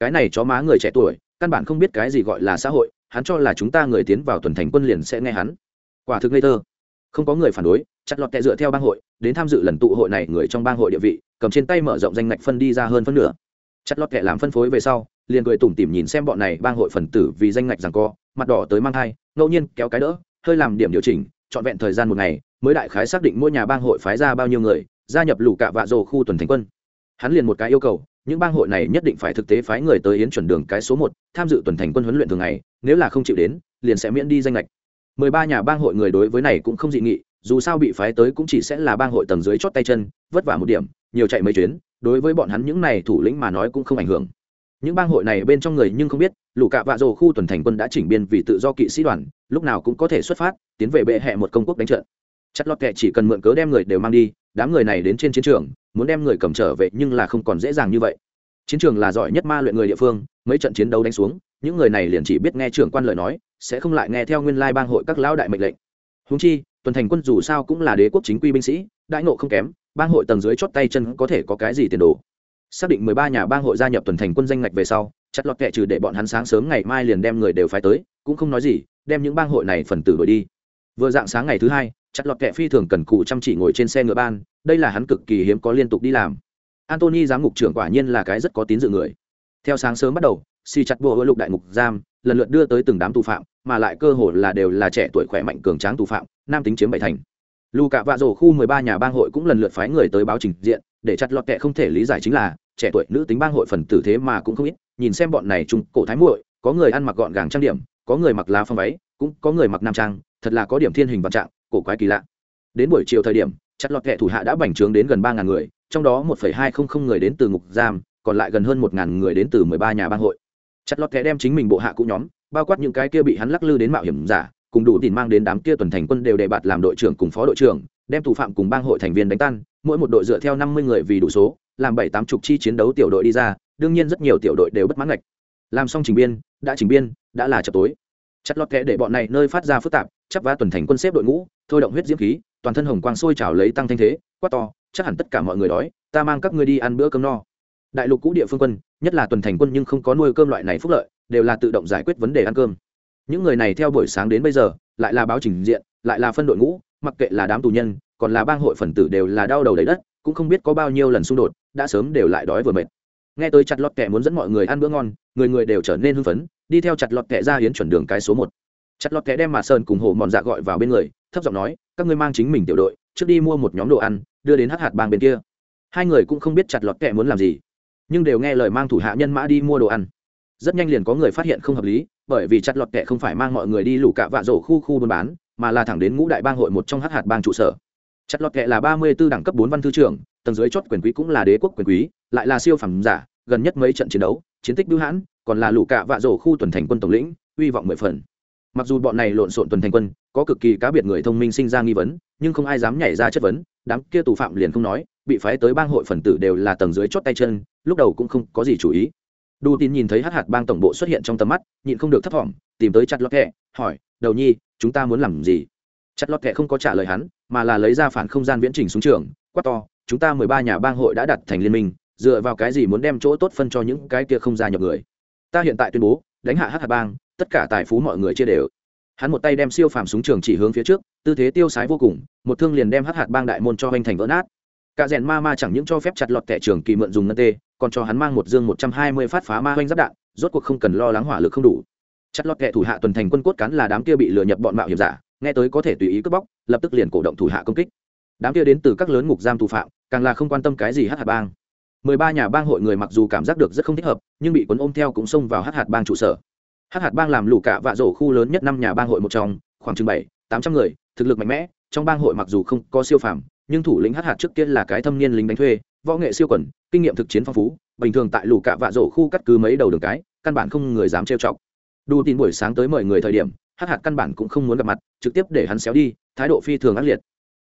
Cái này chó má người trẻ tuổi, căn bản không biết cái gì gọi là xã hội, hắn cho là chúng ta người tiến vào tuần thành quân liền sẽ nghe hắn. Quả thực ngây thơ. Không có người phản đối, chặt lọt tệ dựa theo bang hội, đến tham dự lần tụ hội này người trong bang hội địa vị, cầm trên tay mở rộng danh ngạch phân đi ra hơn phân nửa. Chặt lọt tệ làm phân phối về sau, liền cười tủm tỉm nhìn xem bọn này bang hội phần tử vì danh ngạch rằng co mặt đỏ tới mang thai, ngẫu nhiên kéo cái đỡ, hơi làm điểm điều chỉnh, trọn vẹn thời gian một ngày, mới đại khái xác định mỗi nhà bang hội phái ra bao nhiêu người, gia nhập lũ cạ vạ rồ khu tuần thành quân. Hắn liền một cái yêu cầu, những bang hội này nhất định phải thực tế phái người tới yến chuẩn đường cái số một, tham dự tuần thành quân huấn luyện thường ngày, nếu là không chịu đến, liền sẽ miễn đi danh lệch mười ba nhà bang hội người đối với này cũng không dị nghị, dù sao bị phái tới cũng chỉ sẽ là bang hội tầng dưới chót tay chân, vất vả một điểm, nhiều chạy mấy chuyến, đối với bọn hắn những này thủ lĩnh mà nói cũng không ảnh hưởng những bang hội này bên trong người nhưng không biết, lũ cạ vạ rồ khu tuần thành quân đã chỉnh biên vì tự do kỵ sĩ đoàn, lúc nào cũng có thể xuất phát, tiến về bệ hẹ một công quốc đánh trận. Chất lót kệ chỉ cần mượn cớ đem người đều mang đi, đám người này đến trên chiến trường, muốn đem người cầm trở về nhưng là không còn dễ dàng như vậy. Chiến trường là giỏi nhất ma luyện người địa phương, mấy trận chiến đấu đánh xuống, những người này liền chỉ biết nghe trưởng quan lời nói, sẽ không lại nghe theo nguyên lai bang hội các lão đại mệnh lệnh. Húng chi, tuần thành quân dù sao cũng là đế quốc chính quy binh sĩ, đại nộ không kém, bang hội tầng dưới chót tay chân có thể có cái gì tiền đồ xác định mười ba nhà bang hội gia nhập tuần thành quân danh ngạch về sau, chặt lọt kệ trừ để bọn hắn sáng sớm ngày mai liền đem người đều phái tới, cũng không nói gì, đem những bang hội này phần tử đổi đi. Vừa dạng sáng ngày thứ hai, chặt lọt kệ phi thường cần cụ chăm chỉ ngồi trên xe ngựa ban, đây là hắn cực kỳ hiếm có liên tục đi làm. Antony giám ngục trưởng quả nhiên là cái rất có tín dự người. Theo sáng sớm bắt đầu si chặt bộ lục đại ngục giam, lần lượt đưa tới từng đám tù phạm, mà lại cơ hồ là đều là trẻ tuổi khỏe mạnh cường tráng tù phạm, nam tính chiếm bảy thành. Lù cả vạ rổ khu mười ba nhà bang hội cũng lần lượt phái người tới báo trình diện để chặt lọt kệ không thể lý giải chính là, trẻ tuổi nữ tính bang hội phần tử thế mà cũng không ít, nhìn xem bọn này trung cổ thái muội, có người ăn mặc gọn gàng trang điểm, có người mặc lá phong váy, cũng có người mặc nam trang, thật là có điểm thiên hình vạn trạng, cổ quái kỳ lạ. Đến buổi chiều thời điểm, chặt lọt kệ thủ hạ đã bành trướng đến gần ba ngàn người, trong đó một phẩy hai không không người đến từ ngục giam, còn lại gần hơn một ngàn người đến từ mười ba nhà bang hội. Chặt lọt kệ đem chính mình bộ hạ cũ nhóm, bao quát những cái kia bị hắn lắc lư đến mạo hiểm giả, cùng đủ tiền mang đến đám kia tuần thành quân đều đề bạt làm đội trưởng cùng phó đội trưởng, đem thủ phạm cùng bang hội thành viên đánh tan mỗi một đội dựa theo năm mươi người vì đủ số, làm bảy tám chục chi chiến đấu tiểu đội đi ra, đương nhiên rất nhiều tiểu đội đều bất mãn ngạch. Làm xong trình biên, đã trình biên, đã là chập tối. Chặt lọt kẽ để bọn này nơi phát ra phức tạp, chắp vá tuần thành quân xếp đội ngũ, thôi động huyết diễm khí, toàn thân hồng quang sôi trào lấy tăng thanh thế, quát to, chắc hẳn tất cả mọi người đói, ta mang các ngươi đi ăn bữa cơm no. Đại lục cũ địa phương quân, nhất là tuần thành quân nhưng không có nuôi cơm loại này phúc lợi, đều là tự động giải quyết vấn đề ăn cơm. Những người này theo buổi sáng đến bây giờ, lại là báo trình diện, lại là phân đội ngũ, mặc kệ là đám tù nhân còn là bang hội phần tử đều là đau đầu đầy đất, cũng không biết có bao nhiêu lần xung đột, đã sớm đều lại đói vừa mệt. Nghe tới chặt lọt kẹ muốn dẫn mọi người ăn bữa ngon, người người đều trở nên hưng phấn, đi theo chặt lọt kẹ ra hiến chuẩn đường cái số một. Chặt lọt kẹ đem mà sơn cùng hồ mòn dạ gọi vào bên người, thấp giọng nói, các ngươi mang chính mình tiểu đội, trước đi mua một nhóm đồ ăn, đưa đến hát hạt bang bên kia. Hai người cũng không biết chặt lọt kẹ muốn làm gì, nhưng đều nghe lời mang thủ hạ nhân mã đi mua đồ ăn. Rất nhanh liền có người phát hiện không hợp lý, bởi vì chặt lọt kẹ không phải mang mọi người đi lủ cạ vạ rổ khu khu buôn bán, mà là thẳng đến ngũ đại bang hội một trong hát hạt bang trụ sở chặt lọt kệ là ba mươi b ố đẳng cấp bốn văn thư trưởng, tầng dưới chót quyền quý cũng là đế quốc quyền quý, lại là siêu phẩm giả, gần nhất mấy trận chiến đấu, chiến tích bưu hãn, còn là lũ cạ vạ rổ khu tuần thành quân tổng lĩnh hy vọng mười phần. Mặc dù bọn này lộn xộn tuần thành quân, có cực kỳ cá biệt người thông minh sinh ra nghi vấn, nhưng không ai dám nhảy ra chất vấn, đám kia tù phạm liền không nói, bị phái tới bang hội phần tử đều là tầng dưới chót tay chân, lúc đầu cũng không có gì chú ý. Đu tin nhìn thấy hát hạt bang tổng bộ xuất hiện trong tầm mắt, nhịn không được thấp thỏm, tìm tới chặt lọt kệ, hỏi, đầu nhi, chúng ta muốn làm gì? Chặt lọt kệ không có trả lời hắn, mà là lấy ra phản không gian viễn trình xuống trường, quát to, chúng ta mười ba nhà bang hội đã đặt thành liên minh, dựa vào cái gì muốn đem chỗ tốt phân cho những cái kia không gia nhập người? Ta hiện tại tuyên bố, đánh hạ hát hạt bang, tất cả tài phú mọi người chia đều. Hắn một tay đem siêu phàm súng trường chỉ hướng phía trước, tư thế tiêu sái vô cùng, một thương liền đem hát hạt bang đại môn cho hoành thành vỡ nát. Cả rèn ma ma chẳng những cho phép chặt lọt kẻ trường kỳ mượn dùng ngân tê, còn cho hắn mang một dương một trăm hai mươi phát phá ma hoành giáp đạn, rốt cuộc không cần lo lắng hỏa lực không đủ. Chặt lọt kẻ thủ hạ tuần thành quân cốt cán là đám kia bị lừa nhập bọn mạo hiểm giả nghe tới có thể tùy ý cướp bóc, lập tức liền cổ động thủ hạ công kích. Đám kia đến từ các lớn ngục giam tù phạm, càng là không quan tâm cái gì hát hạt bang. Mười ba nhà bang hội người mặc dù cảm giác được rất không thích hợp, nhưng bị cuốn ôm theo cũng xông vào hát hạt bang trụ sở. Hát hạt bang làm lũ cả vạ rổ khu lớn nhất năm nhà bang hội một trong, khoảng chừng bảy, tám trăm người, thực lực mạnh mẽ, trong bang hội mặc dù không có siêu phàm, nhưng thủ lĩnh hát hạt trước kia là cái thâm niên lính đánh thuê, võ nghệ siêu quẩn, kinh nghiệm thực chiến phong phú, bình thường tại lũ cả vạ rổ khu cắt cứ mấy đầu đường cái, căn bản không người dám trêu chọc. Đu tin buổi sáng tới mời người thời điểm hát hạt căn bản cũng không muốn gặp mặt trực tiếp để hắn xéo đi thái độ phi thường ác liệt.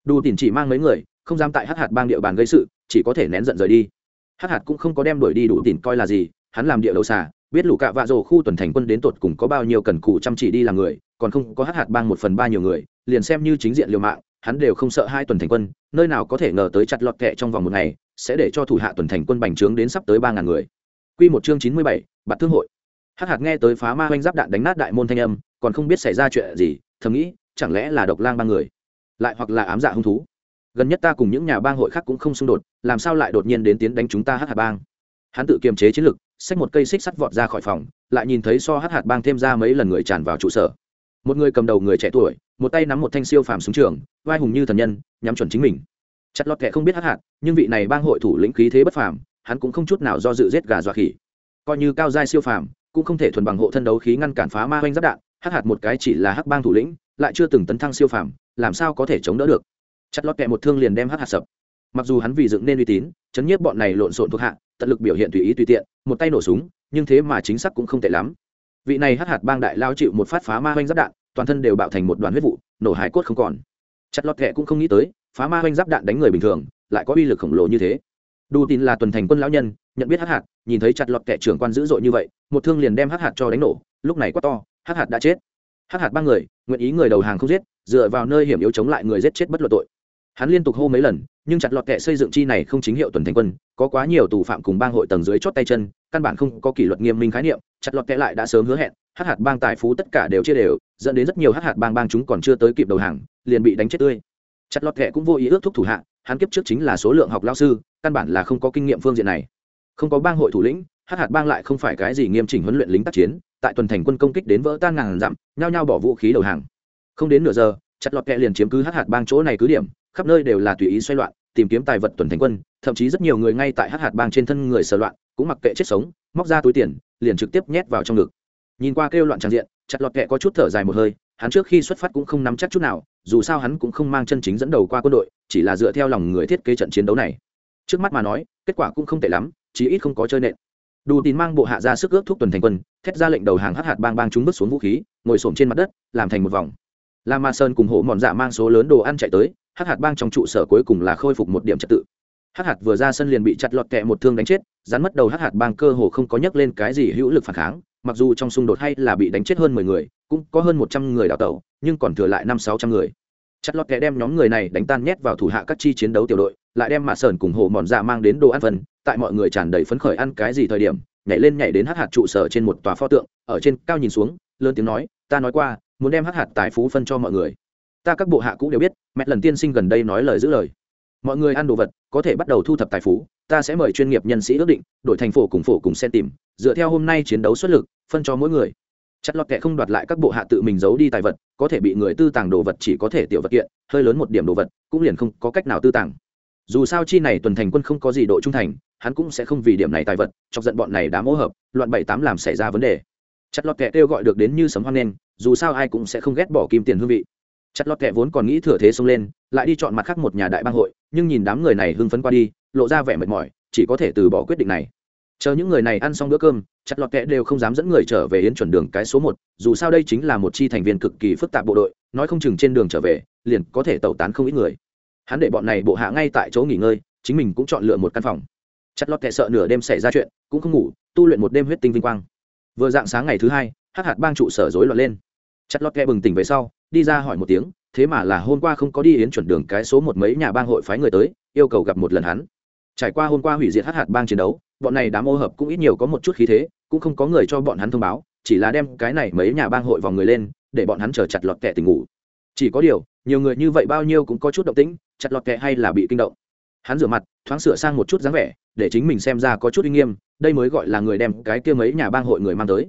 Đủ tìm chỉ mang mấy người không dám tại hát hạt bang địa bàn gây sự chỉ có thể nén giận rời đi. Hát hạt cũng không có đem đuổi đi đủ tìm coi là gì hắn làm địa đầu xà biết lũ cạ vạ rồ khu tuần thành quân đến tột cùng có bao nhiêu cần cù chăm chỉ đi làm người còn không có hát hạt bang một phần ba nhiều người liền xem như chính diện liều mạng hắn đều không sợ hai tuần thành quân nơi nào có thể ngờ tới chặt lọt kẹ trong vòng một ngày sẽ để cho thủ hạ tuần thành quân bành trướng đến sắp tới ba ngàn người. Quy một chương chín mươi bảy, Bạt Thương hội. Hắc Hạt nghe tới phá ma oanh giáp đạn đánh nát đại môn thanh âm, còn không biết xảy ra chuyện gì, thầm nghĩ, chẳng lẽ là độc lang ba người? Lại hoặc là ám dạ hung thú? Gần nhất ta cùng những nhà bang hội khác cũng không xung đột, làm sao lại đột nhiên đến tiến đánh chúng ta hát hạt bang? Hắn tự kiềm chế chiến lực, xách một cây xích sắt vọt ra khỏi phòng, lại nhìn thấy so hát hạt bang thêm ra mấy lần người tràn vào trụ sở. Một người cầm đầu người trẻ tuổi, một tay nắm một thanh siêu phàm súng trường, vai hùng như thần nhân, nhắm chuẩn chính mình. Chặt lọt kệ không biết hát hạt, nhưng vị này bang hội thủ lĩnh khí thế bất phàm, hắn cũng không chút nào do dự giết gà dọa khỉ. Coi như cao giai siêu phàm, cũng không thể thuần bằng hộ thân đấu khí ngăn cản phá ma hoanh giáp đạn hắc hạt một cái chỉ là hắc bang thủ lĩnh, lại chưa từng tấn thăng siêu phàm, làm sao có thể chống đỡ được? Chặt lót kẹ một thương liền đem hắc hạt sập. Mặc dù hắn vì dựng nên uy tín, chấn nhiếp bọn này lộn xộn thuộc hạ, tận lực biểu hiện tùy ý tùy tiện, một tay nổ súng, nhưng thế mà chính xác cũng không tệ lắm. Vị này hắc hạt bang đại lao chịu một phát phá ma hoanh giáp đạn, toàn thân đều bạo thành một đoàn huyết vụ, nổ hải cốt không còn. Chặt lọt kẹ cũng không nghĩ tới, phá ma hoanh giáp đạn đánh người bình thường, lại có uy lực khổng lồ như thế. Đu tin là tuần thành quân lão nhân, nhận biết hắc hạt, nhìn thấy chặt lọt kẹ trưởng quan dữ dội như vậy, một thương liền đem hắc hạt cho đánh nổ, lúc này quá to hắc hạt đã chết. Hắc hạt ba người, nguyện ý người đầu hàng không giết, dựa vào nơi hiểm yếu chống lại người giết chết bất luận tội. Hắn liên tục hô mấy lần, nhưng chặt lọt kệ xây dựng chi này không chính hiệu tuần thành quân, có quá nhiều tù phạm cùng bang hội tầng dưới chót tay chân, căn bản không có kỷ luật nghiêm minh khái niệm, chặt lọt kệ lại đã sớm hứa hẹn, hắc hạt bang tài phú tất cả đều chia đều, dẫn đến rất nhiều hắc hạt bang bang chúng còn chưa tới kịp đầu hàng, liền bị đánh chết tươi. Chặt lọt kệ cũng vô ý ước thúc thủ hạ, hắn kiếp trước chính là số lượng học lao sư, căn bản là không có kinh nghiệm phương diện này. Không có bang hội thủ lĩnh, hắc hạt bang lại không phải cái gì nghiêm chỉnh huấn luyện lính tác chiến tại tuần thành quân công kích đến vỡ tan ngàn dặm, nhao nhao bỏ vũ khí đầu hàng. Không đến nửa giờ, chặt lọt kẹ liền chiếm cứ hát hạt bang chỗ này cứ điểm, khắp nơi đều là tùy ý xoay loạn, tìm kiếm tài vật tuần thành quân, thậm chí rất nhiều người ngay tại hát hạt bang trên thân người sờ loạn, cũng mặc kệ chết sống, móc ra túi tiền, liền trực tiếp nhét vào trong ngực. Nhìn qua kêu loạn tràn diện, chặt lọt kẹ có chút thở dài một hơi, hắn trước khi xuất phát cũng không nắm chắc chút nào, dù sao hắn cũng không mang chân chính dẫn đầu qua quân đội, chỉ là dựa theo lòng người thiết kế trận chiến đấu này. Trước mắt mà nói, kết quả cũng không tệ lắm, chí ít không có chơi nện. Đủ tin mang bộ hạ ra sức ước thúc tuần thành quân thét ra lệnh đầu hàng hắc hạt bang bang chúng bước xuống vũ khí, ngồi xổm trên mặt đất, làm thành một vòng. La ma sơn cùng hộ mòn dạ mang số lớn đồ ăn chạy tới, hắc hạt bang trong trụ sở cuối cùng là khôi phục một điểm trật tự. Hắc hạt vừa ra sân liền bị chặt lọt kẹ một thương đánh chết, rắn mất đầu hắc hạt bang cơ hồ không có nhắc lên cái gì hữu lực phản kháng, mặc dù trong xung đột hay là bị đánh chết hơn mười người, cũng có hơn một trăm người đào tẩu, nhưng còn thừa lại năm sáu trăm người. Chặt lọt kẹ đem nhóm người này đánh tan nhét vào thủ hạ các chi chiến đấu tiểu đội, lại đem mạ sơn cùng hồ mòn dạ mang đến đồ ăn phần, tại mọi người tràn đầy phấn khởi ăn cái gì thời điểm nhảy lên nhảy đến hắc hạt trụ sở trên một tòa pho tượng, ở trên cao nhìn xuống, lớn tiếng nói, ta nói qua, muốn đem hắc hạt tài phú phân cho mọi người. Ta các bộ hạ cũ đều biết, mẹ lần tiên sinh gần đây nói lời giữ lời. Mọi người ăn đồ vật, có thể bắt đầu thu thập tài phú, ta sẽ mời chuyên nghiệp nhân sĩ ước định, đổi thành phổ cùng phổ cùng xem tìm, dựa theo hôm nay chiến đấu xuất lực, phân cho mỗi người. Chất lọt kệ không đoạt lại các bộ hạ tự mình giấu đi tài vật, có thể bị người tư tàng đồ vật chỉ có thể tiểu vật kiện, hơi lớn một điểm đồ vật, cũng liền không có cách nào tư tàng. Dù sao chi này tuần thành quân không có gì độ trung thành hắn cũng sẽ không vì điểm này tài vật chọc giận bọn này đã mỗ hợp loạn bảy tám làm xảy ra vấn đề. Chặt lọt kệ kêu gọi được đến như sấm hoang nên, dù sao ai cũng sẽ không ghét bỏ kim tiền hương vị. Chặt lọt kệ vốn còn nghĩ thừa thế xông lên lại đi chọn mặt khác một nhà đại bang hội nhưng nhìn đám người này hưng phấn qua đi lộ ra vẻ mệt mỏi chỉ có thể từ bỏ quyết định này. Chờ những người này ăn xong bữa cơm chặt lọt kệ đều không dám dẫn người trở về yến chuẩn đường cái số một dù sao đây chính là một chi thành viên cực kỳ phức tạp bộ đội nói không chừng trên đường trở về liền có thể tẩu tán không ít người. Hắn để bọn này bộ hạ ngay tại chỗ nghỉ ngơi chính mình cũng chọn lựa một căn phòng chặt lọt kệ sợ nửa đêm xảy ra chuyện, cũng không ngủ, tu luyện một đêm huyết tinh vinh quang. Vừa dạng sáng ngày thứ hai, hắc hạt bang trụ sở rối loạn lên. Chặt lọt kệ bừng tỉnh về sau, đi ra hỏi một tiếng, thế mà là hôm qua không có đi yến chuẩn đường cái số một mấy nhà bang hội phái người tới, yêu cầu gặp một lần hắn. Trải qua hôm qua hủy diệt hắc hạt bang chiến đấu, bọn này đám ô hợp cũng ít nhiều có một chút khí thế, cũng không có người cho bọn hắn thông báo, chỉ là đem cái này mấy nhà bang hội vào người lên, để bọn hắn chờ chặt lọt kệ tình ngủ. Chỉ có điều, nhiều người như vậy bao nhiêu cũng có chút động tĩnh, chặt lọt kệ hay là bị kinh động. Hắn rửa mặt, thoáng sửa sang một chút dáng vẻ để chính mình xem ra có chút uy nghiêm, đây mới gọi là người đem cái kia mấy nhà bang hội người mang tới.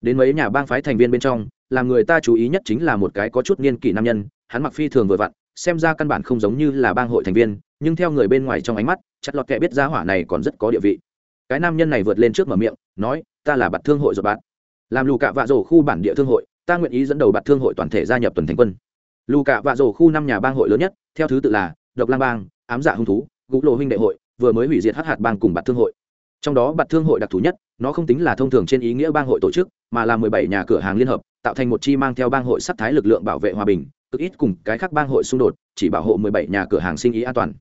Đến mấy nhà bang phái thành viên bên trong, làm người ta chú ý nhất chính là một cái có chút niên kỷ nam nhân, hắn mặc phi thường vừa vặn, xem ra căn bản không giống như là bang hội thành viên, nhưng theo người bên ngoài trong ánh mắt chặt lọt kệ biết giá hỏa này còn rất có địa vị. Cái nam nhân này vượt lên trước mở miệng, nói, ta là bạt thương hội rồi bạn. Làm lù cạ vạ rổ khu bản địa thương hội, ta nguyện ý dẫn đầu bạt thương hội toàn thể gia nhập tuần thành quân. Lù cạ vạ rổ khu năm nhà bang hội lớn nhất, theo thứ tự là độc lang bang, ám dạ hung thú gũ lộ huynh đệ hội vừa mới hủy diệt hắc hạt bang cùng bạt thương hội. Trong đó bạt thương hội đặc thù nhất, nó không tính là thông thường trên ý nghĩa bang hội tổ chức, mà là mười bảy nhà cửa hàng liên hợp, tạo thành một chi mang theo bang hội sắc thái lực lượng bảo vệ hòa bình, cực ít cùng cái khác bang hội xung đột, chỉ bảo hộ mười bảy nhà cửa hàng sinh ý an toàn.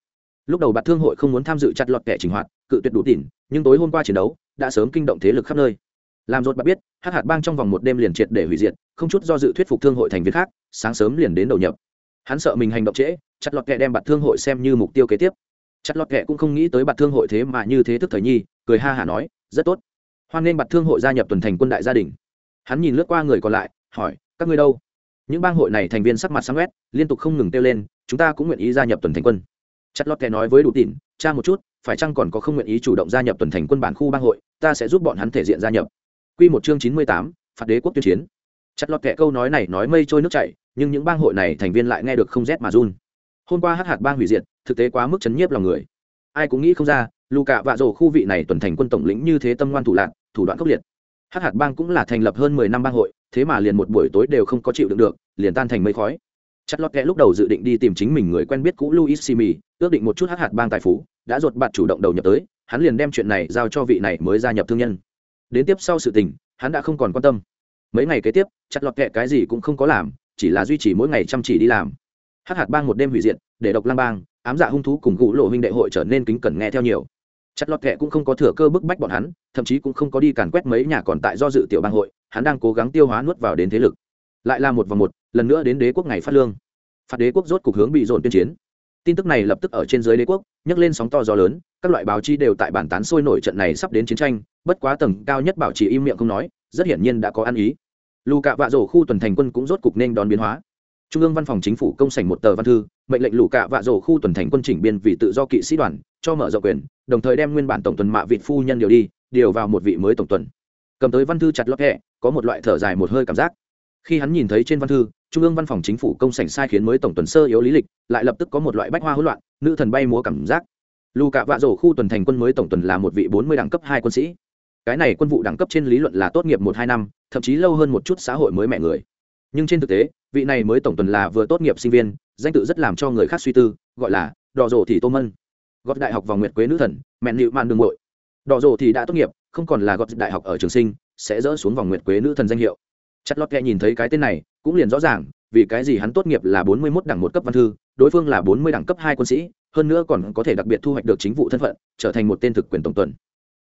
Lúc đầu bạt thương hội không muốn tham dự chặt lọt kẻ trình hoạt, cự tuyệt đủ tỉn, nhưng tối hôm qua chiến đấu, đã sớm kinh động thế lực khắp nơi. Làm rốt bạt biết, hắc hạt bang trong vòng một đêm liền triệt để hủy diệt, không chút do dự thuyết phục thương hội thành viên khác, sáng sớm liền đến đầu nhập. Hắn sợ mình hành động trễ, chặt lọt kẻ đem bạt thương hội xem như mục tiêu kế tiếp chặt lọt kệ cũng không nghĩ tới bạt thương hội thế mà như thế thức thời nhi, cười ha hả nói, rất tốt. Hoan nghênh bạt thương hội gia nhập tuần thành quân đại gia đình. Hắn nhìn lướt qua người còn lại, hỏi, các ngươi đâu? Những bang hội này thành viên sắc mặt sáng quét, liên tục không ngừng kêu lên, chúng ta cũng nguyện ý gia nhập tuần thành quân. Chặt lọt kệ nói với đủ tỉn cha một chút, phải chăng còn có không nguyện ý chủ động gia nhập tuần thành quân bản khu bang hội, ta sẽ giúp bọn hắn thể diện gia nhập. Quy một chương chín mươi tám, phạt đế quốc tuyên chiến. Chặt lọt kệ câu nói này nói mây trôi nước chảy, nhưng những bang hội này thành viên lại nghe được không rét mà run hôm qua hát hạt bang hủy diệt, thực tế quá mức chấn nhiếp lòng người. Ai cũng nghĩ không ra lù cạ vạ rổ khu vị này tuần thành quân tổng lĩnh như thế tâm ngoan thủ lạc thủ đoạn khốc liệt. Hát hạt bang cũng là thành lập hơn mười năm bang hội, thế mà liền một buổi tối đều không có chịu đựng được, liền tan thành mây khói. Chất lót kẽ lúc đầu dự định đi tìm chính mình người quen biết cũ luis simi, ước định một chút hát hạt bang tài phú, đã ruột bạt chủ động đầu nhập tới, hắn liền đem chuyện này giao cho vị này mới gia nhập thương nhân. Đến tiếp sau sự tình, hắn đã không còn quan tâm. Mấy ngày kế tiếp chặt lọt kẹ cái gì cũng không có làm, chỉ là duy trì mỗi ngày chăm chỉ đi làm. Hát hạt bang một đêm hủy diệt, để độc lang bang, ám dạ hung thú cùng gũ lộ huynh đệ hội trở nên kính cẩn nghe theo nhiều. Chặt lọt kệ cũng không có thừa cơ bức bách bọn hắn, thậm chí cũng không có đi càn quét mấy nhà còn tại do dự tiểu bang hội, hắn đang cố gắng tiêu hóa nuốt vào đến thế lực. Lại là một vòng một, lần nữa đến đế quốc ngày phát lương. Phạt đế quốc rốt cục hướng bị dồn tuyên chiến. Tin tức này lập tức ở trên dưới đế quốc, nhấc lên sóng to gió lớn, các loại báo chí đều tại bản tán sôi nổi trận này sắp đến chiến tranh, bất quá tầng cao nhất bảo trì im miệng không nói, rất hiển nhiên đã có ăn ý. Lù cạ vạ rổ khu tuần thành quân cũng rốt cục nên đón biến hóa trung ương văn phòng chính phủ công sảnh một tờ văn thư, mệnh lệnh lũ cạ vạ rổ khu tuần thành quân chỉnh biên vì tự do kỵ sĩ đoàn, cho mở rộng quyền, đồng thời đem nguyên bản tổng tuần mạ vịt phu nhân điều đi, điều vào một vị mới tổng tuần. Cầm tới văn thư chặt lót hẹ, có một loại thở dài một hơi cảm giác. Khi hắn nhìn thấy trên văn thư, trung ương văn phòng chính phủ công sảnh sai khiến mới tổng tuần sơ yếu lý lịch, lại lập tức có một loại bách hoa hỗn loạn, nữ thần bay múa cảm giác. Lù cạ vạ rổ khu tuần thành quân mới tổng tuần là một vị bốn mươi đẳng cấp hai quân sĩ. Cái này quân vụ đẳng cấp trên lý luận là tốt nghiệp một hai năm, thậm chí lâu hơn một chút xã hội mới mẹ người nhưng trên thực tế, vị này mới tổng tuần là vừa tốt nghiệp sinh viên, danh tự rất làm cho người khác suy tư, gọi là đỏ rổ thì tô mân. Gót đại học vòng nguyệt quế nữ thần, mẹn nịu mạn đường bội đỏ rổ thì đã tốt nghiệp, không còn là gót đại học ở trường sinh, sẽ dỡ xuống vòng nguyệt quế nữ thần danh hiệu. Chất lót kẹ nhìn thấy cái tên này, cũng liền rõ ràng, vì cái gì hắn tốt nghiệp là bốn mươi 41 đẳng một cấp văn thư, đối phương là bốn mươi đẳng cấp hai quân sĩ, hơn nữa còn có thể đặc biệt thu hoạch được chính vụ thân phận, trở thành một tên thực quyền tổng tuần.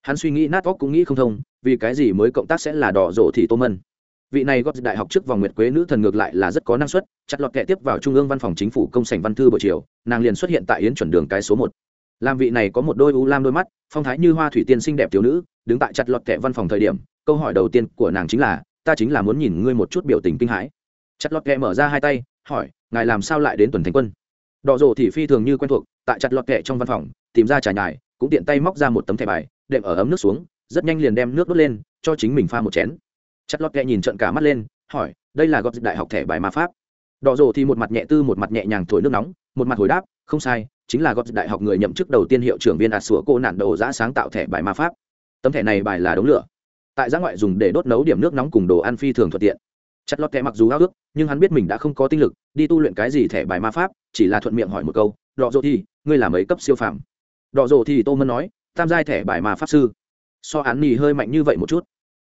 Hắn suy nghĩ nát óc cũng nghĩ không thông, vì cái gì mới cộng tác sẽ là đỏ rổ thì tô mân? Vị này góp đại học trước vòng nguyệt quế nữ thần ngược lại là rất có năng suất, chặt lọt kệ tiếp vào trung ương văn phòng chính phủ công sảnh văn thư buổi chiều, nàng liền xuất hiện tại yến chuẩn đường cái số một. Làm vị này có một đôi u lam đôi mắt, phong thái như hoa thủy tiên xinh đẹp thiếu nữ, đứng tại chặt lọt kệ văn phòng thời điểm, câu hỏi đầu tiên của nàng chính là, ta chính là muốn nhìn ngươi một chút biểu tình kinh hãi. Chặt lọt kệ mở ra hai tay, hỏi, ngài làm sao lại đến tuần thành quân? Đỏ rộ thì phi thường như quen thuộc, tại chặt lọt kệ trong văn phòng, tìm ra trà nhài, cũng tiện tay móc ra một tấm thẻ bài, đệm ở ấm nước xuống, rất nhanh liền đem nước đốt lên, cho chính mình pha một chén chất lót kệ nhìn trận cả mắt lên, hỏi, đây là góp đại học thẻ bài ma pháp? Đỏ rồ thì một mặt nhẹ tư, một mặt nhẹ nhàng thổi nước nóng, một mặt hồi đáp, không sai, chính là góp đại học người nhậm chức đầu tiên hiệu trưởng viên đạt sủa cô nạn đầu giã sáng tạo thẻ bài ma pháp. Tấm thẻ này bài là đống lửa. Tại giã ngoại dùng để đốt nấu điểm nước nóng cùng đồ ăn phi thường thuận tiện. Chất lót kệ mặc dù ao ước nhưng hắn biết mình đã không có tinh lực đi tu luyện cái gì thẻ bài ma pháp, chỉ là thuận miệng hỏi một câu, đỏ rồ thì, ngươi là mấy cấp siêu phàm? Đỏ rồ thì tô mân nói, tam giai thẻ bài ma pháp sư. So án nỉ hơi mạnh như vậy một chút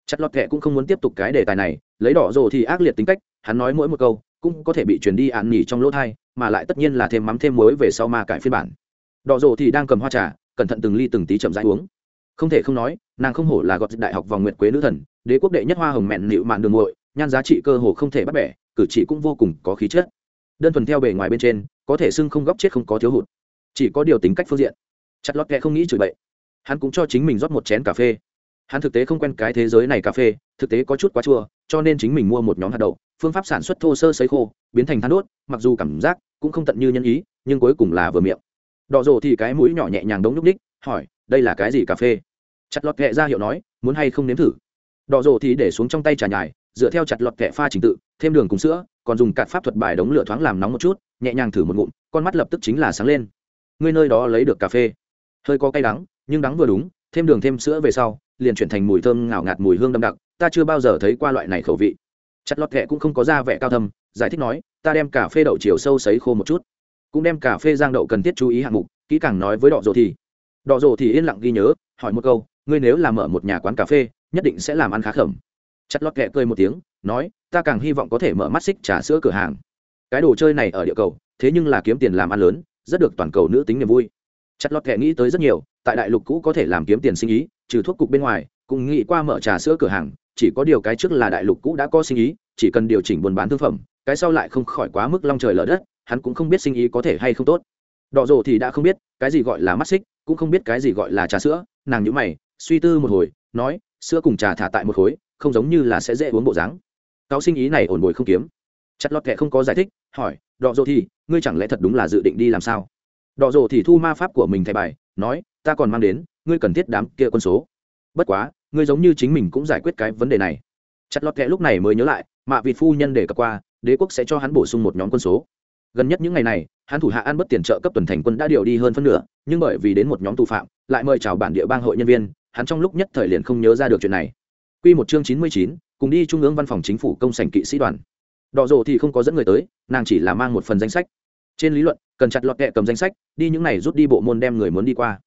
chặt lọt kệ cũng không muốn tiếp tục cái đề tài này, lấy đỏ rồ thì ác liệt tính cách, hắn nói mỗi một câu, cũng có thể bị truyền đi ạn nhỉ trong lỗ thai, mà lại tất nhiên là thêm mắm thêm muối về sau ma cải phiên bản. Đỏ rồ thì đang cầm hoa trà, cẩn thận từng ly từng tí chậm rãi uống. Không thể không nói, nàng không hổ là gọt đại học vòng nguyệt quế nữ thần, đế quốc đệ nhất hoa hồng mẹn nịu mạn đường muội, nhan giá trị cơ hồ không thể bắt bẻ, cử chỉ cũng vô cùng có khí chất. Đơn thuần theo bề ngoài bên trên, có thể xưng không góc chết không có thiếu hụt. Chỉ có điều tính cách phương diện. Chặt lót kệ không nghĩ chửi bậy. Hắn cũng cho chính mình rót một chén cà phê hắn thực tế không quen cái thế giới này cà phê, thực tế có chút quá chua, cho nên chính mình mua một nhóm hạt đậu, phương pháp sản xuất thô sơ sấy khô, biến thành than đốt, mặc dù cảm giác cũng không tận như nhân ý, nhưng cuối cùng là vừa miệng. Đỏ rồ thì cái mũi nhỏ nhẹ nhàng đống nhúc ních hỏi, đây là cái gì cà phê? Chặt lọt kệ ra hiệu nói, muốn hay không nếm thử? Đỏ rồ thì để xuống trong tay trà nhài, dựa theo chặt lọt kệ pha trình tự, thêm đường cùng sữa, còn dùng cạt pháp thuật bài đống lửa thoáng làm nóng một chút, nhẹ nhàng thử một ngụm, con mắt lập tức chính là sáng lên. Ngươi nơi đó lấy được cà phê? Hơi có cay đắng, nhưng đắng vừa đúng thêm đường thêm sữa về sau, liền chuyển thành mùi thơm ngào ngạt mùi hương đậm đặc, ta chưa bao giờ thấy qua loại này khẩu vị. Chặt lọt kệ cũng không có ra vẻ cao thâm, giải thích nói, ta đem cà phê đậu chiều sâu sấy khô một chút. Cũng đem cà phê giang đậu cần thiết chú ý hạng mục, kỹ càng nói với đọ rồ thì. Đọ rồ thì yên lặng ghi nhớ, hỏi một câu, ngươi nếu làm mở một nhà quán cà phê, nhất định sẽ làm ăn khá khẩm chặt lọt kệ cười một tiếng, nói, ta càng hy vọng có thể mở mắt xích trà sữa cửa hàng. Cái đồ chơi này ở địa cầu, thế nhưng là kiếm tiền làm ăn lớn, rất được toàn cầu nữ tính niềm vui chặt lọt kệ nghĩ tới rất nhiều, tại đại lục cũ có thể làm kiếm tiền sinh ý, trừ thuốc cục bên ngoài, cũng nghĩ qua mở trà sữa cửa hàng, chỉ có điều cái trước là đại lục cũ đã có sinh ý, chỉ cần điều chỉnh buôn bán thương phẩm, cái sau lại không khỏi quá mức long trời lở đất, hắn cũng không biết sinh ý có thể hay không tốt. Đỏ rồ thì đã không biết, cái gì gọi là mắt xích, cũng không biết cái gì gọi là trà sữa, nàng nhữ mày, suy tư một hồi, nói, sữa cùng trà thả tại một khối, không giống như là sẽ dễ uống bộ dáng. Cáo sinh ý này ổn bồi không kiếm. Chặt lọt kệ không có giải thích, hỏi, đỏ rồ thì, ngươi chẳng lẽ thật đúng là dự định đi làm sao? Đỏ rồ thì thu ma pháp của mình thay bài nói ta còn mang đến ngươi cần thiết đám kia quân số. Bất quá ngươi giống như chính mình cũng giải quyết cái vấn đề này. Chặt lọt kệ lúc này mới nhớ lại mạ vị phu nhân để cập qua đế quốc sẽ cho hắn bổ sung một nhóm quân số. Gần nhất những ngày này hắn thủ hạ ăn bất tiền trợ cấp tuần thành quân đã điều đi hơn phân nửa nhưng bởi vì đến một nhóm tù phạm lại mời chào bản địa bang hội nhân viên hắn trong lúc nhất thời liền không nhớ ra được chuyện này. Quy một chương chín mươi chín, cùng đi trung ương văn phòng chính phủ công sảnh kỵ sĩ đoàn. Đỏ rộ thì không có dẫn người tới nàng chỉ là mang một phần danh sách trên lý luận, cần chặt lọt kẹ cầm danh sách, đi những này rút đi bộ môn đem người muốn đi qua.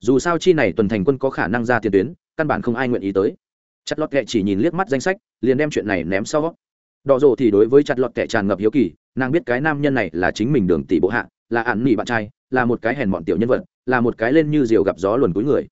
Dù sao chi này tuần thành quân có khả năng ra tiền tuyến, căn bản không ai nguyện ý tới. Chặt lọt kẹ chỉ nhìn liếc mắt danh sách, liền đem chuyện này ném sau đỏ rộ thì đối với chặt lọt kẹ tràn ngập hiếu kỳ, nàng biết cái nam nhân này là chính mình đường tỷ bộ hạ, là ạn nỉ bạn trai, là một cái hèn bọn tiểu nhân vật, là một cái lên như diều gặp gió luồn cuối người.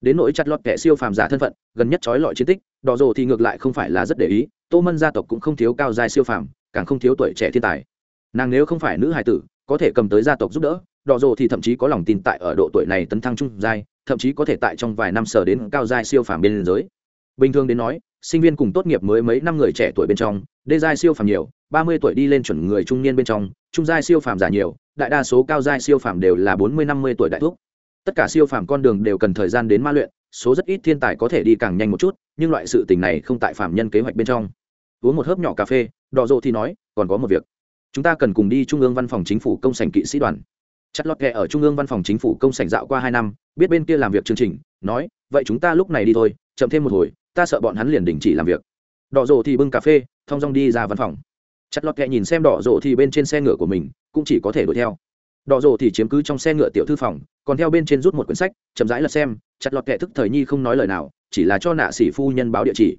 Đến nỗi chặt lọt kẹ siêu phàm giả thân phận, gần nhất trói lọi chiến tích, đỏ rồ thì ngược lại không phải là rất để ý, tô mân gia tộc cũng không thiếu cao dài siêu phàm, càng không thiếu tuổi trẻ thiên tài. Nàng nếu không phải nữ hài tử có thể cầm tới gia tộc giúp đỡ, đỏ rồ thì thậm chí có lòng tin tại ở độ tuổi này tấn thăng trung giai, thậm chí có thể tại trong vài năm sở đến cao giai siêu phàm bên giới. Bình thường đến nói, sinh viên cùng tốt nghiệp mới mấy năm người trẻ tuổi bên trong, đê giai siêu phàm nhiều, ba mươi tuổi đi lên chuẩn người trung niên bên trong, trung giai siêu phàm giả nhiều, đại đa số cao giai siêu phàm đều là bốn mươi, năm mươi tuổi đại thuốc tất cả siêu phàm con đường đều cần thời gian đến ma luyện, số rất ít thiên tài có thể đi càng nhanh một chút, nhưng loại sự tình này không tại phạm nhân kế hoạch bên trong. Uống một hớp nhỏ cà phê, đỏ rộ thì nói, còn có một việc chúng ta cần cùng đi trung ương văn phòng chính phủ công sành kỵ sĩ đoàn. Chất lót kệ ở trung ương văn phòng chính phủ công sành dạo qua hai năm, biết bên kia làm việc chương trình, nói, vậy chúng ta lúc này đi thôi, chậm thêm một hồi, ta sợ bọn hắn liền đình chỉ làm việc. Đỏ rộ thì bưng cà phê, thong dong đi ra văn phòng. Chất lót kệ nhìn xem đỏ rộ thì bên trên xe ngựa của mình, cũng chỉ có thể đuổi theo. Đỏ rộ thì chiếm cứ trong xe ngựa tiểu thư phòng, còn theo bên trên rút một quyển sách, chậm rãi lật xem, chặt lọt kệ thức thời nhi không nói lời nào, chỉ là cho nạ sĩ phu nhân báo địa chỉ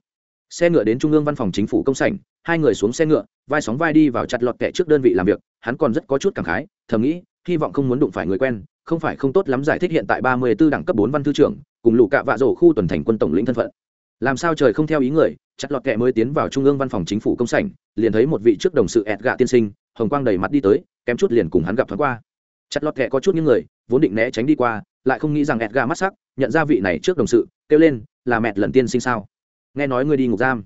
xe ngựa đến trung ương văn phòng chính phủ công sảnh, hai người xuống xe ngựa, vai sóng vai đi vào chặt lọt kệ trước đơn vị làm việc, hắn còn rất có chút cảm khái, thầm nghĩ, hy vọng không muốn đụng phải người quen, không phải không tốt lắm giải thích hiện tại ba mươi 34 đẳng cấp bốn văn thư trưởng, cùng lũ cạ vạ rổ khu tuần thành quân tổng lĩnh thân phận. Làm sao trời không theo ý người, chặt lọt kệ mới tiến vào trung ương văn phòng chính phủ công sảnh, liền thấy một vị trước đồng sự ẹt gạ tiên sinh, hồng quang đầy mặt đi tới, kém chút liền cùng hắn gặp thoáng qua. Chặt lọt kệ có chút những người, vốn định né tránh đi qua, lại không nghĩ rằng ẹt gà mắt sắc, nhận ra vị này trước đồng sự, kêu lên, là mẹ lần tiên sinh sao? Nghe nói ngươi đi ngục giam.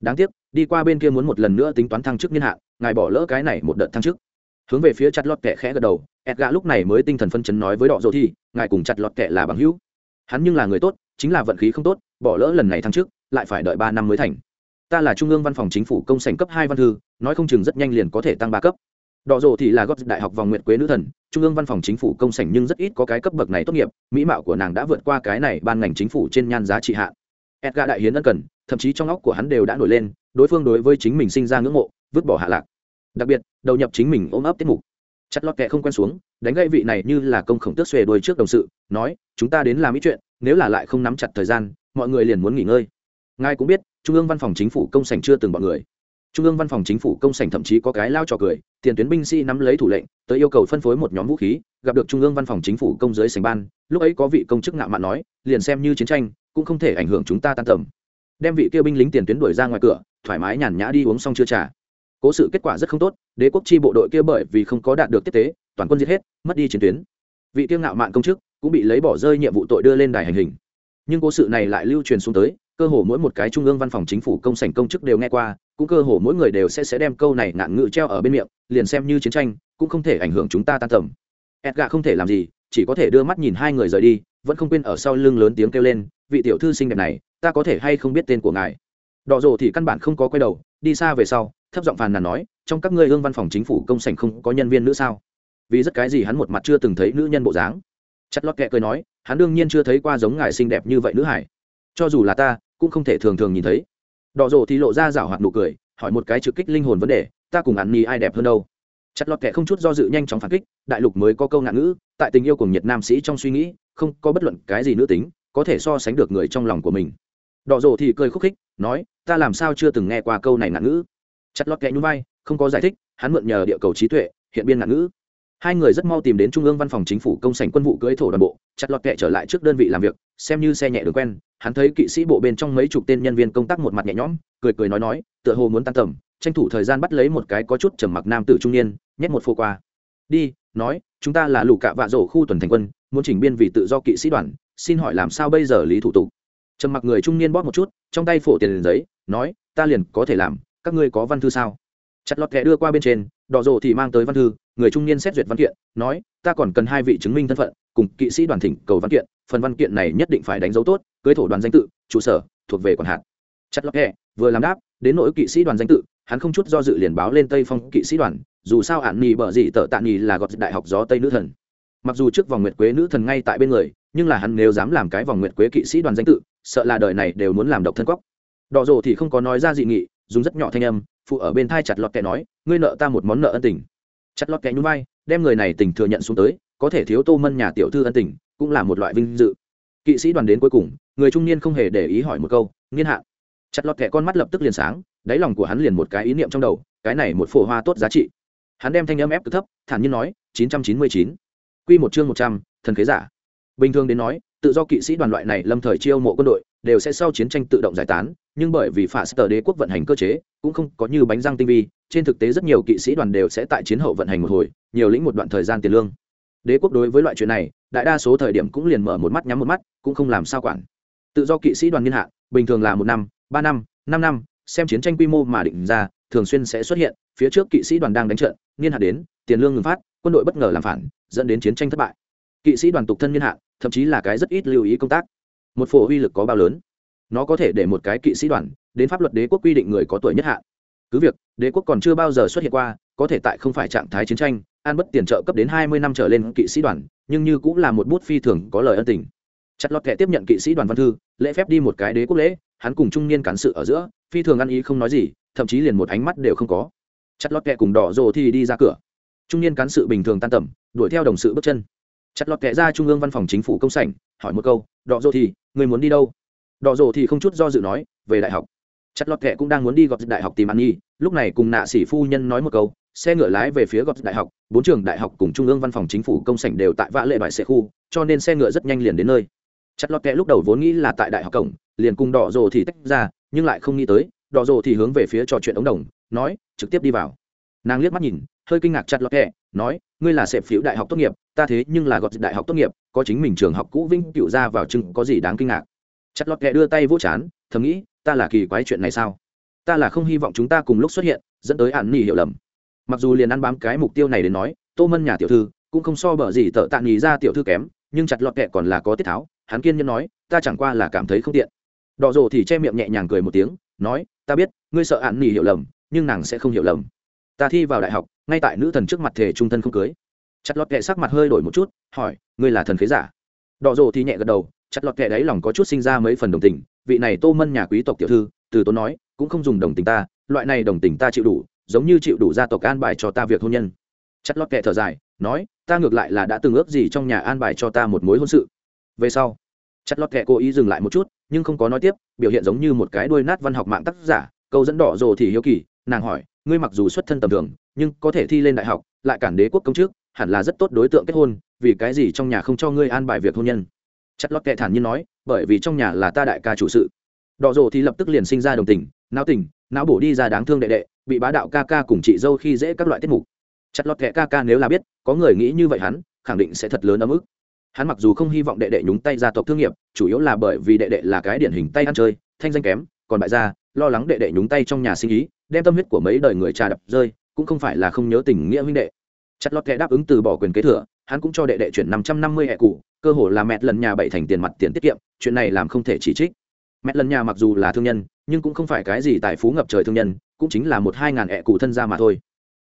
Đáng tiếc, đi qua bên kia muốn một lần nữa tính toán thăng chức niên hạn, ngài bỏ lỡ cái này một đợt thăng chức. Hướng về phía chặt lọt kệ khẽ gật đầu ẹt lúc này mới tinh thần phân chấn nói với đọ dỗ thi, ngài cùng chặt lọt kệ là bằng hữu. Hắn nhưng là người tốt, chính là vận khí không tốt, bỏ lỡ lần này thăng chức, lại phải đợi ba năm mới thành. Ta là trung ương văn phòng chính phủ công sành cấp hai văn thư, nói không chừng rất nhanh liền có thể tăng ba cấp. Đọ dỗ thì là góp đại học vòng nguyện quế nữ thần, trung ương văn phòng chính phủ công sảnh nhưng rất ít có cái cấp bậc này tốt nghiệp, mỹ mạo của nàng đã vượt qua cái này ban ngành chính phủ trên nhan giá trị hạn edgar đại hiến ân cần, thậm chí trong óc của hắn đều đã nổi lên, đối phương đối với chính mình sinh ra ngưỡng mộ, vứt bỏ hạ lạc. Đặc biệt, đầu nhập chính mình ôm ấp tiết mục. Chặt lọt kẹ không quen xuống, đánh gây vị này như là công khổng tước xuề đuôi trước đồng sự, nói, chúng ta đến làm ý chuyện, nếu là lại không nắm chặt thời gian, mọi người liền muốn nghỉ ngơi. Ngài cũng biết, trung ương văn phòng chính phủ công sảnh chưa từng bọn người trung ương văn phòng chính phủ công sảnh thậm chí có cái lao trò cười, tiền tuyến binh sĩ nắm lấy thủ lệnh, tới yêu cầu phân phối một nhóm vũ khí, gặp được trung ương văn phòng chính phủ công giới sành ban, lúc ấy có vị công chức ngạo mạn nói, liền xem như chiến tranh, cũng không thể ảnh hưởng chúng ta tan tầm. Đem vị kia binh lính tiền tuyến đuổi ra ngoài cửa, thoải mái nhàn nhã đi uống xong chưa trả cố sự kết quả rất không tốt, đế quốc chi bộ đội kia bởi vì không có đạt được tiếp tế, toàn quân giết hết, mất đi chiến tuyến. Vị kia ngạo mạn công chức cũng bị lấy bỏ rơi nhiệm vụ tội đưa lên đài hành hình. Nhưng cố sự này lại lưu truyền xuống tới cơ hồ mỗi một cái trung ương văn phòng chính phủ công sảnh công chức đều nghe qua, cũng cơ hồ mỗi người đều sẽ sẽ đem câu này ngạn ngự treo ở bên miệng, liền xem như chiến tranh, cũng không thể ảnh hưởng chúng ta tan tầm. Edga không thể làm gì, chỉ có thể đưa mắt nhìn hai người rời đi, vẫn không quên ở sau lưng lớn tiếng kêu lên, vị tiểu thư xinh đẹp này, ta có thể hay không biết tên của ngài? Đỏ rồ thì căn bản không có quay đầu, đi xa về sau, thấp giọng phàn nàn nói, trong các ngươi ương văn phòng chính phủ công sảnh không có nhân viên nữ sao? Vì rất cái gì hắn một mặt chưa từng thấy nữ nhân bộ dáng? Chặt lót kệ cười nói, hắn đương nhiên chưa thấy qua giống ngài xinh đẹp như vậy nữ hải. Cho dù là ta cũng không thể thường thường nhìn thấy. Đỏ rồ thì lộ ra rảo hoạt nụ cười, hỏi một cái trực kích linh hồn vấn đề, ta cùng ăn ni ai đẹp hơn đâu? Chặt lọt kẻ không chút do dự nhanh chóng phản kích, đại lục mới có câu ngạn ngữ, tại tình yêu cùng nhiệt nam sĩ trong suy nghĩ, không có bất luận cái gì nữ tính có thể so sánh được người trong lòng của mình. Đỏ rồ thì cười khúc khích, nói, ta làm sao chưa từng nghe qua câu này ngạn ngữ? Chặt lọt kẻ nhún vai, không có giải thích, hắn mượn nhờ địa cầu trí tuệ, hiện biên ngạn ngữ hai người rất mau tìm đến trung ương văn phòng chính phủ công sảnh quân vụ cưỡi thổ đoàn bộ, chặt lọt kệ trở lại trước đơn vị làm việc, xem như xe nhẹ đường quen, hắn thấy kỵ sĩ bộ bên trong mấy chục tên nhân viên công tác một mặt nhẹ nhõm, cười cười nói nói, tựa hồ muốn tan tầm, tranh thủ thời gian bắt lấy một cái có chút trầm mặc nam tử trung niên, nhét một phô qua. Đi, nói, chúng ta là lũ cạ vạ rổ khu tuần thành quân, muốn chỉnh biên vì tự do kỵ sĩ đoàn, xin hỏi làm sao bây giờ lý thủ tục? Trầm mặc người trung niên bóp một chút, trong tay phổ tiền giấy, nói, ta liền có thể làm, các ngươi có văn thư sao? Chặt lọt kệ đưa qua bên trên, đỏ rổ thì mang tới văn thư người trung niên xét duyệt văn kiện nói ta còn cần hai vị chứng minh thân phận cùng kỵ sĩ đoàn thỉnh cầu văn kiện phần văn kiện này nhất định phải đánh dấu tốt cưới thổ đoàn danh tự trụ sở thuộc về quản hạt. Chặt lọt hẹ, vừa làm đáp đến nỗi kỵ sĩ đoàn danh tự hắn không chút do dự liền báo lên tây phong kỵ sĩ đoàn dù sao ạn nhì bở gì tở tạ nhì là gọt đại học gió tây nữ thần. Mặc dù trước vòng nguyệt quế nữ thần ngay tại bên người nhưng là hắn nếu dám làm cái vòng nguyệt quế kỵ sĩ đoàn danh tự sợ là đời này đều muốn làm độc thân cóc. Đỏ rồ thì không có nói ra dị nghị dùng rất nhỏ thanh âm phụ ở bên thai chặt lọt kẻ nói ngươi nợ ta một món nợ ân tình chặt lọt kẻ nhún vai, đem người này tình thừa nhận xuống tới, có thể thiếu tô mân nhà tiểu thư ân tình, cũng là một loại vinh dự. Kỵ sĩ đoàn đến cuối cùng, người trung niên không hề để ý hỏi một câu niên hạn chặt lọt kẻ con mắt lập tức liền sáng, đáy lòng của hắn liền một cái ý niệm trong đầu, cái này một phổ hoa tốt giá trị. Hắn đem thanh âm ép cực thấp, thản nhiên nói, chín trăm chín mươi chín. Q một chương một trăm, thần khế giả. Bình thường đến nói, tự do kỵ sĩ đoàn loại này lâm thời chiêu mộ quân đội, đều sẽ sau chiến tranh tự động giải tán nhưng bởi vì phả sở đế quốc vận hành cơ chế, cũng không có như bánh răng tinh vi, trên thực tế rất nhiều kỵ sĩ đoàn đều sẽ tại chiến hậu vận hành một hồi, nhiều lĩnh một đoạn thời gian tiền lương. Đế quốc đối với loại chuyện này, đại đa số thời điểm cũng liền mở một mắt nhắm một mắt, cũng không làm sao quản. Tự do kỵ sĩ đoàn niên hạn, bình thường là một năm, ba năm năm năm, xem chiến tranh quy mô mà định ra, thường xuyên sẽ xuất hiện, phía trước kỵ sĩ đoàn đang đánh trận, niên hạn đến, tiền lương ngừng phát, quân đội bất ngờ làm phản, dẫn đến chiến tranh thất bại. Kỵ sĩ đoàn tục thân niên hạn, thậm chí là cái rất ít lưu ý công tác. Một phổ uy lực có bao lớn? Nó có thể để một cái kỵ sĩ đoàn, đến pháp luật đế quốc quy định người có tuổi nhất hạn. Cứ việc, đế quốc còn chưa bao giờ xuất hiện qua, có thể tại không phải trạng thái chiến tranh an bất tiền trợ cấp đến hai mươi năm trở lên kỵ sĩ đoàn, nhưng như cũng là một bút phi thường có lời ân tình. Chặt lọt kẻ tiếp nhận kỵ sĩ đoàn văn thư, lễ phép đi một cái đế quốc lễ, hắn cùng trung niên cán sự ở giữa, phi thường ăn ý không nói gì, thậm chí liền một ánh mắt đều không có. Chặt lọt kẻ cùng đỏ rồ thì đi ra cửa. Trung niên cán sự bình thường tan tầm, đuổi theo đồng sự bước chân. Chặt lọt kẻ ra trung ương văn phòng chính phủ công sảnh, hỏi một câu, đỏ rồ thì, người muốn đi đâu? Đỏ rồ thì không chút do dự nói, về đại học. Chặt lọt kệ cũng đang muốn đi gọt đại học tìm ăn nhi, lúc này cùng nạ sĩ phu nhân nói một câu, xe ngựa lái về phía gọt đại học, bốn trường đại học cùng trung ương văn phòng chính phủ công sảnh đều tại vã lệ bài xe khu, cho nên xe ngựa rất nhanh liền đến nơi. Chặt lọt kệ lúc đầu vốn nghĩ là tại đại học cổng, liền cùng đỏ rồ thì tách ra, nhưng lại không nghĩ tới đỏ rồ thì hướng về phía trò chuyện ống đồng, nói, trực tiếp đi vào. Nàng liếc mắt nhìn, hơi kinh ngạc chặt lọt kệ nói, ngươi là sẹp phiếu đại học tốt nghiệp, ta thế nhưng là gọt đại học tốt nghiệp, có chính mình trường học cũ vinh cựu ra vào chừng có gì đáng kinh ngạc chặt lọt kẹ đưa tay vỗ chán, thầm nghĩ, ta là kỳ quái chuyện này sao? Ta là không hy vọng chúng ta cùng lúc xuất hiện, dẫn tới hạn nỉ hiểu lầm. Mặc dù liền ăn bám cái mục tiêu này đến nói, tô mân nhà tiểu thư cũng không so bở gì tợ tạ nghỉ ra tiểu thư kém, nhưng chặt lọt kệ còn là có tiết tháo, hắn kiên nhẫn nói, ta chẳng qua là cảm thấy không tiện. Đỏ rồ thì che miệng nhẹ nhàng cười một tiếng, nói, ta biết, ngươi sợ ạn nỉ hiểu lầm, nhưng nàng sẽ không hiểu lầm. Ta thi vào đại học, ngay tại nữ thần trước mặt thể trung thân không cưới. Chặt lọt kệ sắc mặt hơi đổi một chút, hỏi, ngươi là thần khế giả? Đỏ rồ thì nhẹ gật đầu chặt lọt kệ đáy lòng có chút sinh ra mấy phần đồng tình, vị này tô mân nhà quý tộc tiểu thư, từ tốn nói, cũng không dùng đồng tình ta, loại này đồng tình ta chịu đủ, giống như chịu đủ gia tộc an bài cho ta việc hôn nhân. Chặt lọt kệ thở dài, nói, ta ngược lại là đã từng ước gì trong nhà an bài cho ta một mối hôn sự. Về sau, chặt lọt kệ cố ý dừng lại một chút, nhưng không có nói tiếp, biểu hiện giống như một cái đuôi nát văn học mạng tác giả, câu dẫn đỏ rồ thì hiếu kỳ, nàng hỏi, ngươi mặc dù xuất thân tầm thường, nhưng có thể thi lên đại học, lại cản đế quốc công chức, hẳn là rất tốt đối tượng kết hôn, vì cái gì trong nhà không cho ngươi an bài việc hôn nhân? Chặt lót kệ thản nhiên nói bởi vì trong nhà là ta đại ca chủ sự. Đỏ rồ thì lập tức liền sinh ra đồng tình não tình não bổ đi ra đáng thương đệ đệ bị bá đạo ca ca cùng chị dâu khi dễ các loại tiết mục. Chặt lọt kệ ca ca nếu là biết có người nghĩ như vậy hắn khẳng định sẽ thật lớn ấm ức. Hắn mặc dù không hy vọng đệ đệ nhúng tay gia tộc thương nghiệp chủ yếu là bởi vì đệ đệ là cái điển hình tay ăn chơi thanh danh kém còn bại gia, lo lắng đệ đệ nhúng tay trong nhà sinh ý đem tâm huyết của mấy đời người trà đập rơi cũng không phải là không nhớ tình nghĩa huynh đệ. Chặt lọt kệ đáp ứng từ bỏ quyền kế thừa hắn cũng cho đệ đệ chuyển năm trăm năm mươi hệ cụ, cơ hồ là mẹ lần nhà bảy thành tiền mặt tiền tiết kiệm, chuyện này làm không thể chỉ trích. Mẹ lần nhà mặc dù là thương nhân, nhưng cũng không phải cái gì tài phú ngập trời thương nhân, cũng chính là một hai ngàn hệ cụ thân ra mà thôi.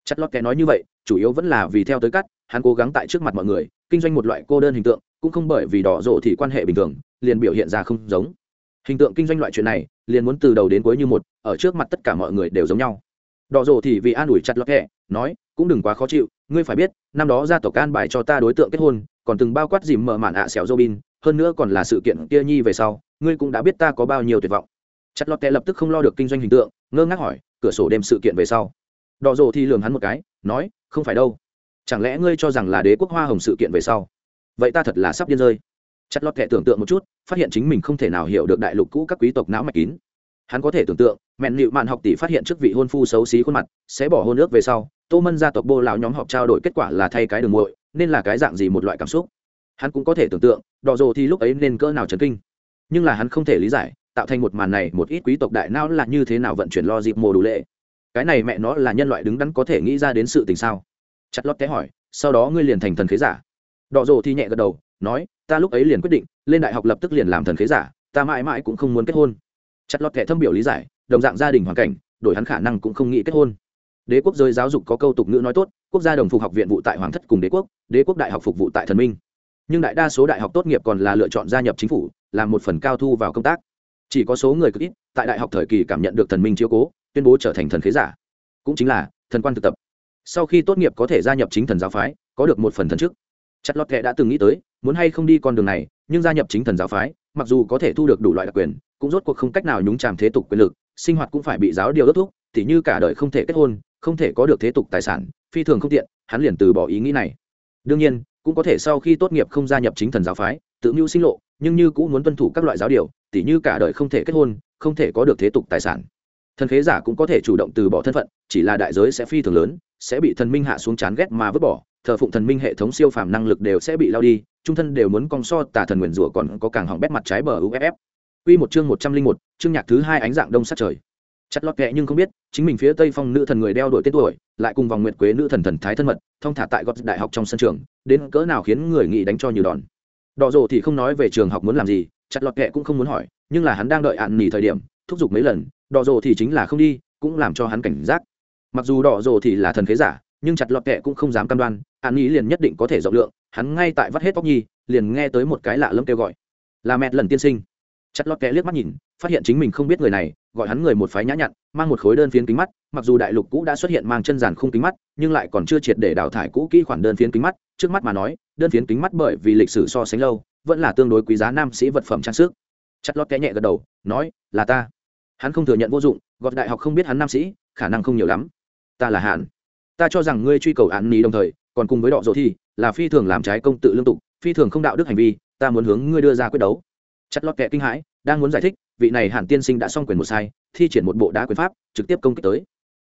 Chất lót kẻ nói như vậy, chủ yếu vẫn là vì theo tới cắt, hắn cố gắng tại trước mặt mọi người, kinh doanh một loại cô đơn hình tượng, cũng không bởi vì đỏ rộ thì quan hệ bình thường, liền biểu hiện ra không giống. Hình tượng kinh doanh loại chuyện này, liền muốn từ đầu đến cuối như một, ở trước mặt tất cả mọi người đều giống nhau đỏ rộ thì vì an ủi chặt lót kẹ nói, cũng đừng quá khó chịu, ngươi phải biết, năm đó gia tộc an bài cho ta đối tượng kết hôn, còn từng bao quát dìm mở mạn ạ à xẻo robin, hơn nữa còn là sự kiện kia nhi về sau, ngươi cũng đã biết ta có bao nhiêu tuyệt vọng. Chặt lọt kẹ lập tức không lo được kinh doanh hình tượng, ngơ ngác hỏi, cửa sổ đem sự kiện về sau? Đỏ rồ thì lường hắn một cái, nói, không phải đâu. Chẳng lẽ ngươi cho rằng là đế quốc hoa hồng sự kiện về sau? Vậy ta thật là sắp điên rơi. Chặt lọt kệ tưởng tượng một chút, phát hiện chính mình không thể nào hiểu được đại lục cũ các quý tộc não mạch kín. Hắn có thể tưởng tượng mẹn nịu mạn học tỷ phát hiện trước vị hôn phu xấu xí khuôn mặt, sẽ bỏ hôn ước về sau, tô mân gia tộc bô lão nhóm họp trao đổi kết quả là thay cái đường muội, nên là cái dạng gì một loại cảm xúc. Hắn cũng có thể tưởng tượng đỏ rồ thì lúc ấy nên cỡ nào chấn kinh. Nhưng là hắn không thể lý giải, tạo thành một màn này một ít quý tộc đại não là như thế nào vận chuyển lo dịp mồ đủ lệ. Cái này mẹ nó là nhân loại đứng đắn có thể nghĩ ra đến sự tình sao? Chặt lót té hỏi, sau đó ngươi liền thành thần khế giả. Đỏ rồ thì nhẹ gật đầu, nói, ta lúc ấy liền quyết định, lên đại học lập tức liền làm thần khế giả, ta mãi mãi cũng không muốn kết hôn. Chặt lót kẻ thâm biểu lý giải đồng dạng gia đình hoàn cảnh, đổi hắn khả năng cũng không nghĩ kết hôn. Đế quốc giới giáo dục có câu tục ngữ nói tốt, quốc gia đồng phục học viện vụ tại hoàng thất cùng đế quốc đế quốc đại học phục vụ tại thần minh. Nhưng đại đa số đại học tốt nghiệp còn là lựa chọn gia nhập chính phủ, làm một phần cao thu vào công tác. Chỉ có số người cực ít, tại đại học thời kỳ cảm nhận được thần minh chiếu cố, tuyên bố trở thành thần khế giả. Cũng chính là, thần quan thực tập. Sau khi tốt nghiệp có thể gia nhập chính thần giáo phái, có được một phần thần chức. Chặt lót kệ đã từng nghĩ tới, muốn hay không đi con đường này, nhưng gia nhập chính thần giáo phái, mặc dù có thể thu được đủ loại đặc quyền, cũng rốt cuộc không cách nào nhúng chàm thế tục quyền lực sinh hoạt cũng phải bị giáo điều đốc thúc, tỉ như cả đời không thể kết hôn, không thể có được thế tục tài sản, phi thường không tiện, hắn liền từ bỏ ý nghĩ này. Đương nhiên, cũng có thể sau khi tốt nghiệp không gia nhập chính thần giáo phái, tự mưu sinh lộ, nhưng như cũng muốn tuân thủ các loại giáo điều, tỉ như cả đời không thể kết hôn, không thể có được thế tục tài sản. Thần khế giả cũng có thể chủ động từ bỏ thân phận, chỉ là đại giới sẽ phi thường lớn, sẽ bị thần minh hạ xuống chán ghét mà vứt bỏ, thờ phụng thần minh hệ thống siêu phàm năng lực đều sẽ bị lao đi, trung thân đều muốn cong so tà thần nguyền rủa còn có càng hỏng bét mặt trái bờ uff Quy một chương một trăm linh một, chương nhạc thứ hai ánh dạng đông sát trời. Chặt lọt kệ nhưng không biết, chính mình phía Tây Phong nữ thần người đeo đội tên tuổi, lại cùng vòng nguyệt quế nữ thần thần thái thân mật, thông thả tại gót đại học trong sân trường, đến cỡ nào khiến người nghĩ đánh cho như đòn. Đỏ rồ thì không nói về trường học muốn làm gì, chặt lọt kệ cũng không muốn hỏi, nhưng là hắn đang đợi ạn nghỉ thời điểm, thúc giục mấy lần, đỏ rồ thì chính là không đi, cũng làm cho hắn cảnh giác. Mặc dù đỏ rồ thì là thần khế giả, nhưng chặt lọt kệ cũng không dám cam đoan, ạn nghỉ liền nhất định có thể rộng lượng, hắn ngay tại vắt hết tóc nhi, liền nghe tới một cái lạ lẫm kêu gọi. Là mẹ lần tiên sinh chặt lọt kẽ liếc mắt nhìn, phát hiện chính mình không biết người này, gọi hắn người một phái nhã nhặn, mang một khối đơn phiến kính mắt, mặc dù đại lục cũ đã xuất hiện mang chân giàn khung kính mắt, nhưng lại còn chưa triệt để đào thải cũ kỹ khoản đơn phiến kính mắt, trước mắt mà nói, đơn phiến kính mắt bởi vì lịch sử so sánh lâu, vẫn là tương đối quý giá nam sĩ vật phẩm trang sức. Chặt lọt kẽ nhẹ gật đầu, nói, là ta. Hắn không thừa nhận vô dụng gọt đại học không biết hắn nam sĩ, khả năng không nhiều lắm. Ta là hạn ta cho rằng ngươi truy cầu án ní đồng thời, còn cùng với đọ dỗ thi là phi thường làm trái công tự lương tục, phi thường không đạo đức hành vi, ta muốn hướng ngươi đưa ra quyết đấu chặt lọt kệ kinh hãi, đang muốn giải thích, vị này hàn tiên sinh đã xong quyền một sai, thi triển một bộ đá quyền pháp, trực tiếp công kích tới.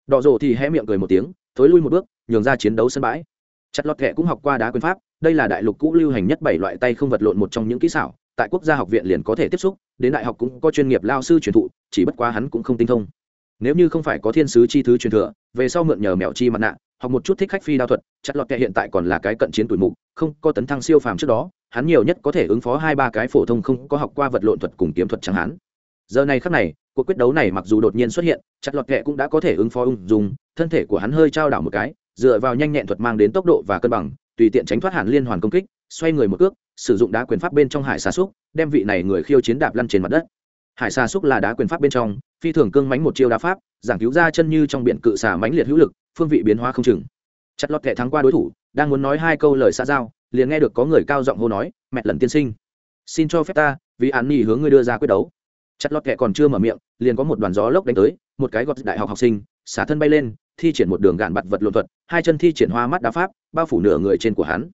Đỏ rổ thì hé miệng cười một tiếng, thối lui một bước, nhường ra chiến đấu sân bãi. Chặt lọt kệ cũng học qua đá quyền pháp, đây là đại lục cũ lưu hành nhất bảy loại tay không vật lộn một trong những kỹ xảo, tại quốc gia học viện liền có thể tiếp xúc, đến đại học cũng có chuyên nghiệp lao sư truyền thụ, chỉ bất quá hắn cũng không tinh thông. Nếu như không phải có thiên sứ chi thứ truyền thừa, về sau mượn nhờ mèo chi mặt nạ, học một chút thích khách phi đao thuật, chặt lọt kệ hiện tại còn là cái cận chiến tuổi mục, không có tấn thăng siêu phàm trước đó hắn nhiều nhất có thể ứng phó hai ba cái phổ thông không có học qua vật lộn thuật cùng kiếm thuật chẳng hắn giờ này khắc này, cuộc quyết đấu này mặc dù đột nhiên xuất hiện, chặt lọt kệ cũng đã có thể ứng phó ung dung. thân thể của hắn hơi trao đảo một cái, dựa vào nhanh nhẹn thuật mang đến tốc độ và cân bằng, tùy tiện tránh thoát hẳn liên hoàn công kích, xoay người một cước, sử dụng đá quyền pháp bên trong hải xà xúc, đem vị này người khiêu chiến đạp lăn trên mặt đất. Hải xà xúc là đá quyền pháp bên trong, phi thường cương mánh một chiêu đá pháp, giảng cứu ra chân như trong biển cự xà mãnh liệt hữu lực, phương vị biến hóa không chừng. Chặt lọt kệ thắng qua đối thủ, đang muốn nói hai câu lời xã giao liền nghe được có người cao giọng hô nói, mẹ lần tiên sinh, xin cho phép ta, vì án nhi hướng ngươi đưa ra quyết đấu. Chặt lọt kệ còn chưa mở miệng, liền có một đoàn gió lốc đánh tới, một cái gọt đại học học sinh, xả thân bay lên, thi triển một đường gạn bặt vật lộn thuật, hai chân thi triển hoa mắt đá pháp, bao phủ nửa người trên của hắn.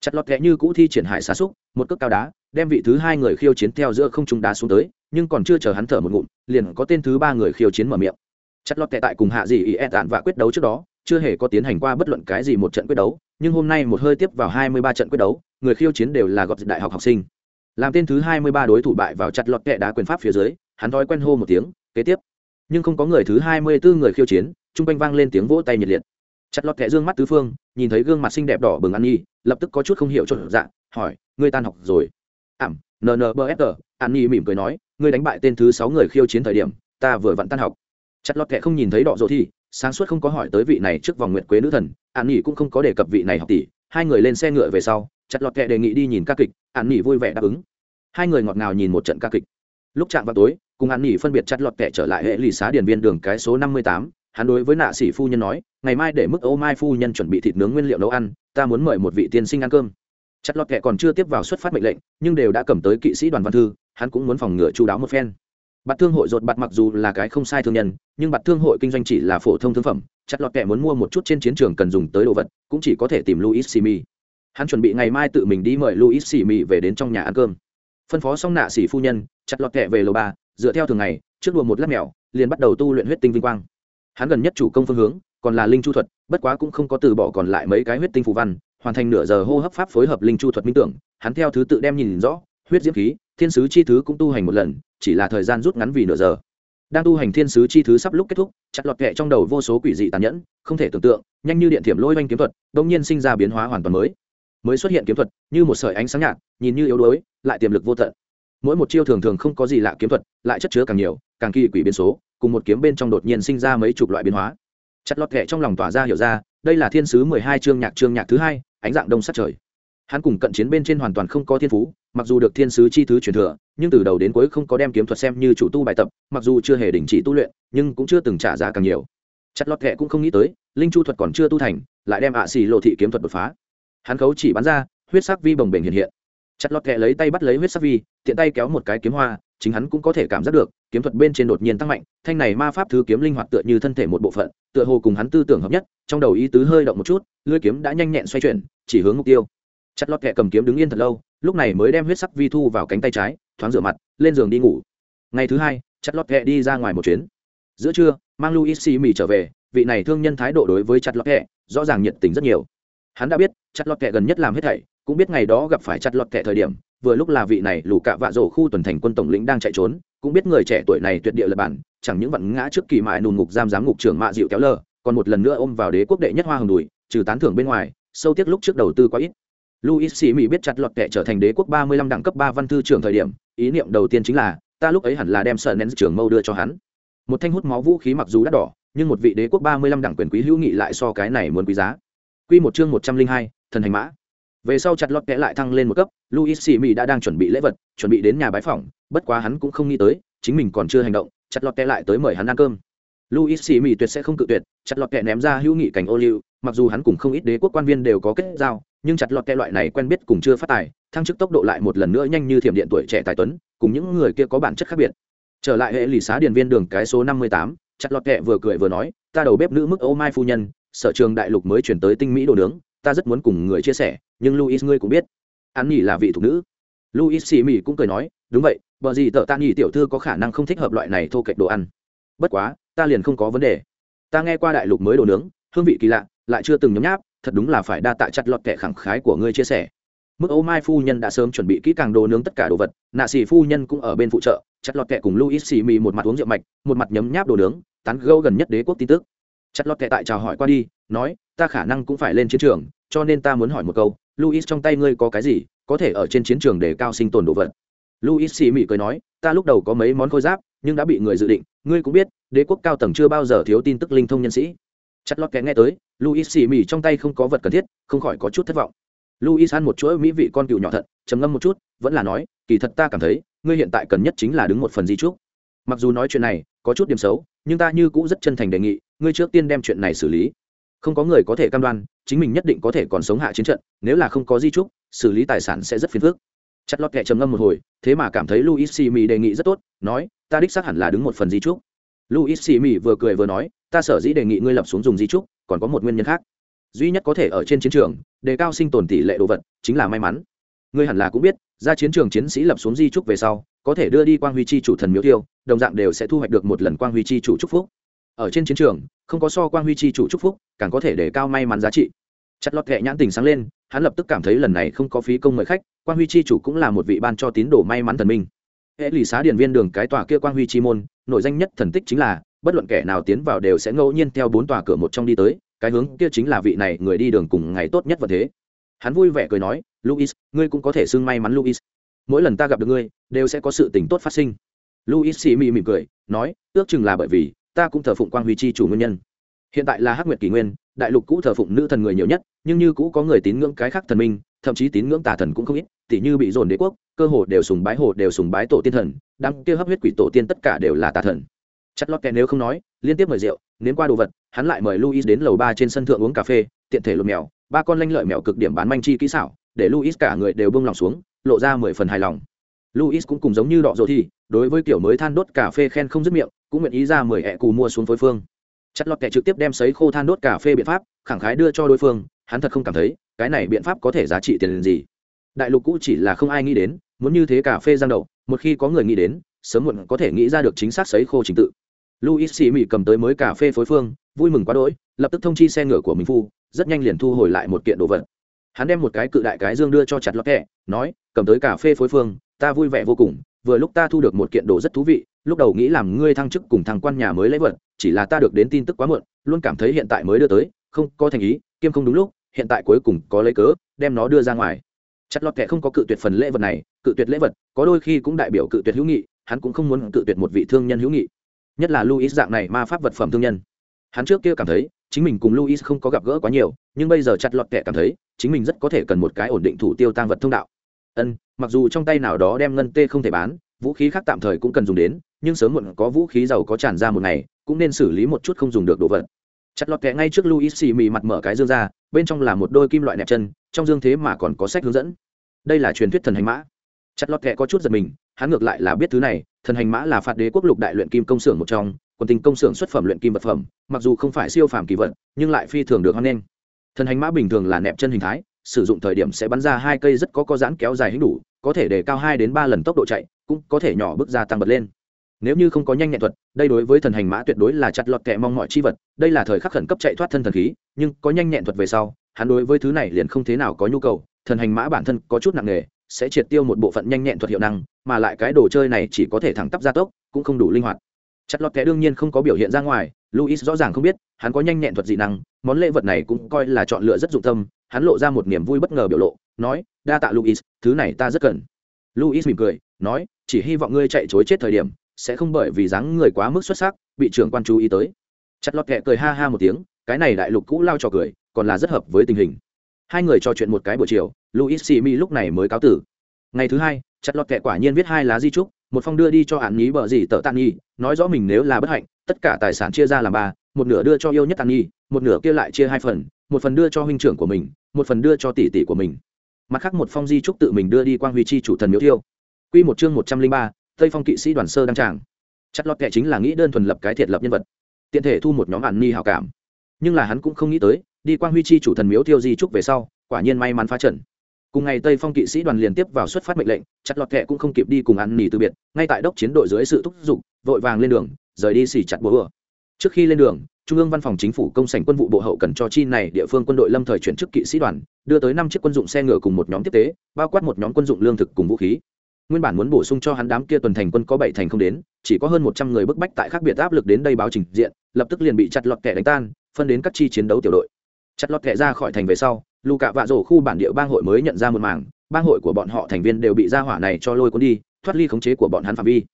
Chặt lọt kệ như cũ thi triển hải xá xúc, một cước cao đá, đem vị thứ hai người khiêu chiến theo giữa không trung đá xuống tới, nhưng còn chưa chờ hắn thở một ngụm, liền có tên thứ ba người khiêu chiến mở miệng. Chặt lọt kệ tại cùng hạ dị ý e tạn và quyết đấu trước đó, chưa hề có tiến hành qua bất luận cái gì một trận quyết đấu nhưng hôm nay một hơi tiếp vào 23 trận quyết đấu, người khiêu chiến đều là gọt đại học học sinh. Làm tên thứ 23 đối thủ bại vào chặt lọt kẹ đá quyền pháp phía dưới, hắn thói quen hô một tiếng, kế tiếp. Nhưng không có người thứ 24 người khiêu chiến trung quanh vang lên tiếng vỗ tay nhiệt liệt. Chặt lọt kẹ dương mắt tứ phương, nhìn thấy gương mặt xinh đẹp đỏ bừng ăn nhi lập tức có chút không hiểu cho dạ hỏi, ngươi tan học rồi? Ảm nnbfr an nhi mỉm cười nói, ngươi đánh bại tên thứ sáu người khiêu chiến thời điểm, ta vừa vặn tan học. Chặt lọt kẹ không nhìn thấy đỏ rộ thì sáng suốt không có hỏi tới vị này trước vòng nguyện quế nữ thần, an nghỉ cũng không có đề cập vị này học tỷ. Hai người lên xe ngựa về sau, chặt lọt kệ đề nghị đi nhìn ca kịch, an nghỉ vui vẻ đáp ứng. Hai người ngọt ngào nhìn một trận ca kịch. Lúc chạm vào tối, cùng an nghỉ phân biệt chặt lọt kệ trở lại hệ lì xá điền viên đường cái số năm mươi tám, hắn đối với nạ sĩ phu nhân nói, ngày mai để mức ô mai phu nhân chuẩn bị thịt nướng nguyên liệu nấu ăn, ta muốn mời một vị tiên sinh ăn cơm. Chặt lọt kệ còn chưa tiếp vào xuất phát mệnh lệnh, nhưng đều đã cầm tới kỵ sĩ đoàn văn thư, hắn cũng muốn phòng ngừa chú đáo một phen bạt thương hội rột bạt mặc dù là cái không sai thương nhân, nhưng bạt thương hội kinh doanh chỉ là phổ thông thương phẩm chặt lọt kẻ muốn mua một chút trên chiến trường cần dùng tới đồ vật, cũng chỉ có thể tìm luis simi. Hắn chuẩn bị ngày mai tự mình đi mời luis simi về đến trong nhà ăn cơm. Phân phó xong nạ sĩ phu nhân chặt lọt kẻ về lầu ba, dựa theo thường ngày, trước đùa một lát mèo, liền bắt đầu tu luyện huyết tinh vinh quang. Hắn gần nhất chủ công phương hướng, còn là linh chu thuật, bất quá cũng không có từ bỏ còn lại mấy cái huyết tinh phù văn, hoàn thành nửa giờ hô hấp pháp phối hợp linh chu thuật minh tưởng, hắn theo thứ tự đem nhìn rõ, huyết diễm khí thiên sứ chi thứ cũng tu hành một lần, chỉ là thời gian rút ngắn vì nửa giờ. Đang tu hành thiên sứ chi thứ sắp lúc kết thúc, chặt lọt kẹ trong đầu vô số quỷ dị tàn nhẫn, không thể tưởng tượng, nhanh như điện thiểm lôi oanh kiếm thuật đông nhiên sinh ra biến hóa hoàn toàn mới. Mới xuất hiện kiếm thuật, như một sợi ánh sáng nhạt, nhìn như yếu đuối, lại tiềm lực vô tận. Mỗi một chiêu thường thường không có gì lạ kiếm thuật, lại chất chứa càng nhiều, càng kỳ quỷ biến số, cùng một kiếm bên trong đột nhiên sinh ra mấy chục loại biến hóa. Chặt lọt kệ trong lòng tỏa ra hiểu ra, đây là thiên sứ mười hai chương nhạc chương nhạc thứ hai, ánh dạng đông sát trời hắn cùng cận chiến bên trên hoàn toàn không có thiên phú, mặc dù được thiên sứ chi thứ truyền thừa, nhưng từ đầu đến cuối không có đem kiếm thuật xem như chủ tu bài tập, mặc dù chưa hề đình chỉ tu luyện, nhưng cũng chưa từng trả giá càng nhiều. Chặt lọt kệ cũng không nghĩ tới, linh chu thuật còn chưa tu thành, lại đem ạ xì lộ thị kiếm thuật đột phá. Hắn khấu chỉ bắn ra, huyết sắc vi bồng bềnh hiện hiện. Chặt lọt kệ lấy tay bắt lấy huyết sắc vi, tiện tay kéo một cái kiếm hoa, chính hắn cũng có thể cảm giác được, kiếm thuật bên trên đột nhiên tăng mạnh, thanh này ma pháp thứ kiếm linh hoạt tựa như thân thể một bộ phận, tựa hồ cùng hắn tư tưởng hợp nhất, trong đầu ý tứ hơi động một chút, lưỡi kiếm đã nhanh nhẹn xoay chuyển, chỉ hướng mục tiêu chặt lọt kệ cầm kiếm đứng yên thật lâu, lúc này mới đem huyết sắc vi thu vào cánh tay trái, thoáng rửa mặt, lên giường đi ngủ. Ngày thứ hai, chặt lọt kệ đi ra ngoài một chuyến. Giữa trưa, mang luis xì mì trở về, vị này thương nhân thái độ đối với chặt lọt kệ rõ ràng nhiệt tình rất nhiều. Hắn đã biết, chặt lọt kệ gần nhất làm hết thảy, cũng biết ngày đó gặp phải chặt lọt kệ thời điểm, vừa lúc là vị này lù cạ vạ rổ khu tuần thành quân tổng lĩnh đang chạy trốn, cũng biết người trẻ tuổi này tuyệt địa lập bản, chẳng những vặn ngã trước kỳ mại nùn ngục giam giám ngục trưởng mạ dịu kéo lờ còn một lần nữa ôm vào đế quốc đệ nhất hoa hồng đùi, trừ tán thưởng bên ngoài, sâu tiếc lúc trước đầu tư quá ít. Louis sĩ mỹ biết chặt lọt kệ trở thành đế quốc ba mươi lăm đẳng cấp ba văn thư trưởng thời điểm, ý niệm đầu tiên chính là, ta lúc ấy hẳn là đem sợ nén trưởng mâu đưa cho hắn. Một thanh hút máu vũ khí mặc dù đắt đỏ, nhưng một vị đế quốc ba mươi lăm đẳng quyền quý hữu nghị lại so cái này muốn quý giá. Quy một chương một trăm linh hai, thần hành mã. Về sau chặt lọt kẽ lại thăng lên một cấp Louis Sĩ mỹ đã đang chuẩn bị lễ vật, chuẩn bị đến nhà bái phỏng, bất quá hắn cũng không nghĩ tới, chính mình còn chưa hành động, chặt lọt kẽ lại tới mời hắn ăn cơm. Louis Sĩ mỹ tuyệt sẽ không cự tuyệt, chặt lọt kẽ ném ra hữu nghị cảnh ô liu mặc dù hắn cùng không ít đế quốc quan viên đều có kết giao, nhưng chặt lọt kẹ loại này quen biết cùng chưa phát tài, thăng chức tốc độ lại một lần nữa nhanh như thiểm điện tuổi trẻ tài tuấn, cùng những người kia có bản chất khác biệt. Trở lại hệ lì xá điền viên đường cái số năm mươi tám, chặt lọt kẹ vừa cười vừa nói, ta đầu bếp nữ mức ô mai phu nhân, sở trường đại lục mới chuyển tới tinh mỹ đồ nướng, ta rất muốn cùng người chia sẻ, nhưng luis ngươi cũng biết an nhỉ là vị thục nữ. Luis xì mỉ cũng cười nói, đúng vậy bởi gì tợ ta nhỉ tiểu thư có khả năng không thích hợp loại này thô kệch đồ ăn. Bất quá, ta liền không có vấn đề. Ta nghe qua đại lục mới đồ nướng, hương vị kỳ lạ lại chưa từng nhấm nháp, thật đúng là phải đa tạ chặt lọt kẻ khẳng khái của ngươi chia sẻ. Mức ô mai phu nhân đã sớm chuẩn bị kỹ càng đồ nướng tất cả đồ vật, nạ xì phu nhân cũng ở bên phụ trợ, chặt lọt kẻ cùng luis xì mì một mặt uống rượu mạch, một mặt nhấm nháp đồ nướng, tán gâu gần nhất đế quốc tin tức. Chặt lọt kẻ tại chào hỏi qua đi, nói, ta khả năng cũng phải lên chiến trường, cho nên ta muốn hỏi một câu luis trong tay ngươi có cái gì, có thể ở trên chiến trường để cao sinh tồn đồ vật? Luis xì mì cười nói, ta lúc đầu có mấy món khôi giáp, nhưng đã bị người dự định, ngươi cũng biết, đế quốc cao tầng chưa bao giờ thiếu tin tức linh thông nhân sĩ chặt lót kẽ nghe tới luis xì mì trong tay không có vật cần thiết, không khỏi có chút thất vọng. Luis ăn một chuỗi mỹ vị con cựu nhỏ thật, trầm ngâm một chút, vẫn là nói, kỳ thật ta cảm thấy, ngươi hiện tại cần nhất chính là đứng một phần di trúc. Mặc dù nói chuyện này có chút điểm xấu, nhưng ta như cũ rất chân thành đề nghị, ngươi trước tiên đem chuyện này xử lý. Không có người có thể cam đoan, chính mình nhất định có thể còn sống hạ chiến trận, nếu là không có di trúc, xử lý tài sản sẽ rất phiền phức. Chặt lọt kệ trầm ngâm một hồi, thế mà cảm thấy luis simi đề nghị rất tốt, nói, ta đích xác hẳn là đứng một phần di trúc. Luis simi vừa cười vừa nói ta sở dĩ đề nghị ngươi lập xuống dùng di trúc, còn có một nguyên nhân khác. Duy nhất có thể ở trên chiến trường, đề cao sinh tồn tỷ lệ đồ vật, chính là may mắn. Ngươi hẳn là cũng biết, ra chiến trường chiến sĩ lập xuống di trúc về sau, có thể đưa đi quang huy chi chủ thần miếu tiêu, đồng dạng đều sẽ thu hoạch được một lần quang huy chi chủ trúc phúc. Ở trên chiến trường, không có so quang huy chi chủ trúc phúc, càng có thể để cao may mắn giá trị. Chặt lọt kệ nhãn tình sáng lên, hắn lập tức cảm thấy lần này không có phí công mời khách, quang huy chi chủ cũng là một vị ban cho tín đồ may mắn thần minh. Hệ lì xá điển viên đường cái tòa kia quang huy chi môn nội danh nhất thần tích chính là bất luận kẻ nào tiến vào đều sẽ ngẫu nhiên theo bốn tòa cửa một trong đi tới, cái hướng kia chính là vị này người đi đường cùng ngày tốt nhất và thế. Hắn vui vẻ cười nói luis ngươi cũng có thể xưng may mắn luis mỗi lần ta gặp được ngươi, đều sẽ có sự tình tốt phát sinh. Luis xì mị mỉm cười, nói, ước chừng là bởi vì, ta cũng thờ phụng quang huy chi chủ nguyên nhân. Hiện tại là hắc nguyệt kỷ nguyên, đại lục cũ thờ phụng nữ thần người nhiều nhất, nhưng như cũ có người tín ngưỡng cái khác thần minh, thậm chí tín ngưỡng tà thần cũng không ít, tỉ như bị dồn đế quốc, cơ hồ đều sùng bái hồ, đều sùng bái tổ tiên thần đăng kia hấp huyết quỷ tổ tiên tất cả đều là tà thần chất lót kẻ nếu không nói, liên tiếp mời rượu, nếm qua đồ vật, hắn lại mời luis đến lầu ba trên sân thượng uống cà phê, tiện thể lột mèo. Ba con lanh lợi mèo cực điểm bán manh chi kỹ xảo, để luis cả người đều bông lòng xuống, lộ ra mười phần hài lòng. Luis cũng cùng giống như đọ rộ thì, đối với kiểu mới than đốt cà phê khen không dứt miệng, cũng nguyện ý ra mười hẹ cù mua xuống phối phương. Chất lọt kẻ trực tiếp đem sấy khô than đốt cà phê biện pháp, khẳng khái đưa cho đối phương, hắn thật không cảm thấy, cái này biện pháp có thể giá trị tiền gì. Đại lục cũ chỉ là không ai nghĩ đến, muốn như thế cà phê giang đậu, một khi có người nghĩ đến, sớm muộn có thể nghĩ ra được chính xác sấy khô trình tự luis xì mị cầm tới mới cà phê phối phương, vui mừng quá đỗi, lập tức thông chi xe ngựa của mình phu, rất nhanh liền thu hồi lại một kiện đồ vật. Hắn đem một cái cự đại cái dương đưa cho chặt lọt kẹ, nói, cầm tới cà phê phối phương, ta vui vẻ vô cùng, vừa lúc ta thu được một kiện đồ rất thú vị, lúc đầu nghĩ làm ngươi thăng chức cùng thằng quan nhà mới lấy vật, chỉ là ta được đến tin tức quá muộn, luôn cảm thấy hiện tại mới đưa tới, không có thành ý, kiêm không đúng lúc, hiện tại cuối cùng có lấy cớ, đem nó đưa ra ngoài. Chặt lọt kẹ không có cự tuyệt phần lễ vật này, cự tuyệt lễ vật, có đôi khi cũng đại biểu cự tuyệt hữu nghị, hắn cũng không muốn cự tuyệt một vị thương nhân hữu nghị nhất là luis dạng này ma pháp vật phẩm thương nhân. Hắn trước kia cảm thấy, chính mình cùng luis không có gặp gỡ quá nhiều, nhưng bây giờ chặt lọt kẻ cảm thấy, chính mình rất có thể cần một cái ổn định thủ tiêu tăng vật thông đạo. Ân, mặc dù trong tay nào đó đem ngân tê không thể bán, vũ khí khác tạm thời cũng cần dùng đến, nhưng sớm muộn có vũ khí giàu có tràn ra một ngày, cũng nên xử lý một chút không dùng được đồ vật. Chặt lọt kẹ ngay trước luis xì mì mặt mở cái dương ra, bên trong là một đôi kim loại nẹp chân, trong dương thế mà còn có sách hướng dẫn. Đây là truyền thuyết thần hành mã. Chặt lọt kẹ có chút giật mình, hắn ngược lại là biết thứ này thần hành mã là phạt đế quốc lục đại luyện kim công xưởng một trong, quần tình công xưởng xuất phẩm luyện kim vật phẩm, mặc dù không phải siêu phàm kỳ vật, nhưng lại phi thường được hoan nghênh. Thần hành mã bình thường là nẹp chân hình thái, sử dụng thời điểm sẽ bắn ra hai cây rất có có giãn kéo dài hĩnh đủ, có thể để cao hai đến ba lần tốc độ chạy, cũng có thể nhỏ bước ra tăng bật lên. Nếu như không có nhanh nhẹn thuật, đây đối với thần hành mã tuyệt đối là chặt lọt kẹ mong mọi chi vật, đây là thời khắc khẩn cấp chạy thoát thân thần khí, nhưng có nhanh nhẹn thuật về sau, hắn đối với thứ này liền không thế nào có nhu cầu, thần hành mã bản thân có chút nặng nề sẽ triệt tiêu một bộ phận nhanh nhẹn thuật hiệu năng, mà lại cái đồ chơi này chỉ có thể thẳng tắp gia tốc, cũng không đủ linh hoạt. Chặt lọt kẻ đương nhiên không có biểu hiện ra ngoài luis rõ ràng không biết, hắn có nhanh nhẹn thuật dị năng, món lễ vật này cũng coi là chọn lựa rất dụng tâm, hắn lộ ra một niềm vui bất ngờ biểu lộ, nói, đa tạ luis thứ này ta rất cần. Luis mỉm cười, nói, chỉ hy vọng ngươi chạy chối chết thời điểm, sẽ không bởi vì dáng người quá mức xuất sắc, bị trưởng quan chú ý tới. Chặt lọt kẹ cười ha ha một tiếng, cái này đại lục cũ lao trò cười, còn là rất hợp với tình hình hai người trò chuyện một cái buổi chiều luis simi lúc này mới cáo tử. Ngày thứ hai, chặt lọt kẹ quả nhiên viết hai lá di trúc một phong đưa đi cho hạn nhí bờ gì tờ tàn nhi, nói rõ mình nếu là bất hạnh, tất cả tài sản chia ra làm ba, một nửa đưa cho yêu nhất tàn nhi, một nửa kia lại chia hai phần, một phần đưa cho huynh trưởng của mình, một phần đưa cho tỷ tỷ của mình. Mặt khác một phong di trúc tự mình đưa đi quang huy chi chủ thần miếu thiêu. Q một chương một trăm linh ba, tây phong kỵ sĩ đoàn sơ đăng tràng. Chặt lọt kệ chính là nghĩ đơn thuần lập cái thiệt lập nhân vật. Tiện thể thu một nhóm ạn ni hào cảm. Nhưng là hắn cũng không nghĩ tới đi quang huy chi chủ thần miếu thiêu di trúc về sau, quả nhiên may mắn phá trần cùng ngày tây phong kỵ sĩ đoàn liên tiếp vào xuất phát mệnh lệnh, chặt lọt kệ cũng không kịp đi cùng ăn nỉ từ biệt, ngay tại đốc chiến đội dưới sự thúc giục, vội vàng lên đường, rời đi xỉ chặt búa ừa trước khi lên đường, trung ương văn phòng chính phủ công sảnh quân vụ bộ hậu cần cho chi này địa phương quân đội lâm thời chuyển chức kỵ sĩ đoàn, đưa tới năm chiếc quân dụng xe ngựa cùng một nhóm tiếp tế, bao quát một nhóm quân dụng lương thực cùng vũ khí. Nguyên bản muốn bổ sung cho hắn đám kia tuần thành quân có bảy thành không đến, chỉ có hơn một trăm người bức bách tại khác biệt áp lực đến đây báo trình diện, lập tức liền bị chặt lọt kẻ đánh tan, phân đến các chi chiến đấu tiểu đội chặt lọt kệ ra khỏi thành về sau lù cạ vạ rổ khu bản địa bang hội mới nhận ra một mảng. Bang hội của bọn họ thành viên đều bị ra hỏa này cho lôi cuốn đi thoát ly khống chế của bọn hắn phạm vi.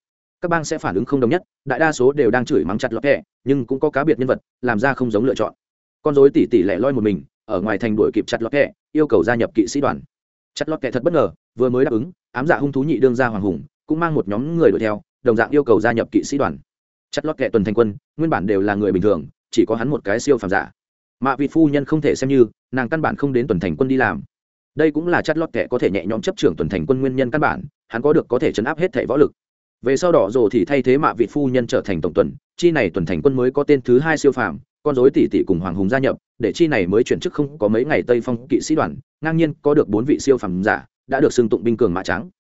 Các bang sẽ phản ứng không đồng nhất đại đa số đều đang chửi mắng chặt lọt kệ, nhưng cũng có cá biệt nhân vật làm ra không giống lựa chọn. Con dối tỉ tỉ lẻ loi một mình ở ngoài thành đuổi kịp chặt lọt kệ, yêu cầu gia nhập kỵ sĩ đoàn. Chặt lọt kệ thật bất ngờ vừa mới đáp ứng ám dạ hung thú nhị đương gia hoàng hùng cũng mang một nhóm người đuổi theo đồng dạng yêu cầu gia nhập kỵ sĩ đoàn. Chặt lọt kệ tuần thành quân nguyên bản đều là người bình thường chỉ có hắn một cái siêu phàm giả mạ vị phu nhân không thể xem như, nàng căn bản không đến tuần thành quân đi làm. Đây cũng là chất lót kẻ có thể nhẹ nhõm chấp trưởng tuần thành quân nguyên nhân căn bản, hắn có được có thể chấn áp hết thẻ võ lực. Về sau đỏ rồ thì thay thế mạ vị phu nhân trở thành tổng tuần, chi này tuần thành quân mới có tên thứ hai siêu phàm, con dối tỷ tỷ cùng hoàng hùng gia nhập, để chi này mới chuyển chức không có mấy ngày tây phong kỵ sĩ đoàn, ngang nhiên có được bốn vị siêu phàm giả, đã được xưng tụng binh cường mã trắng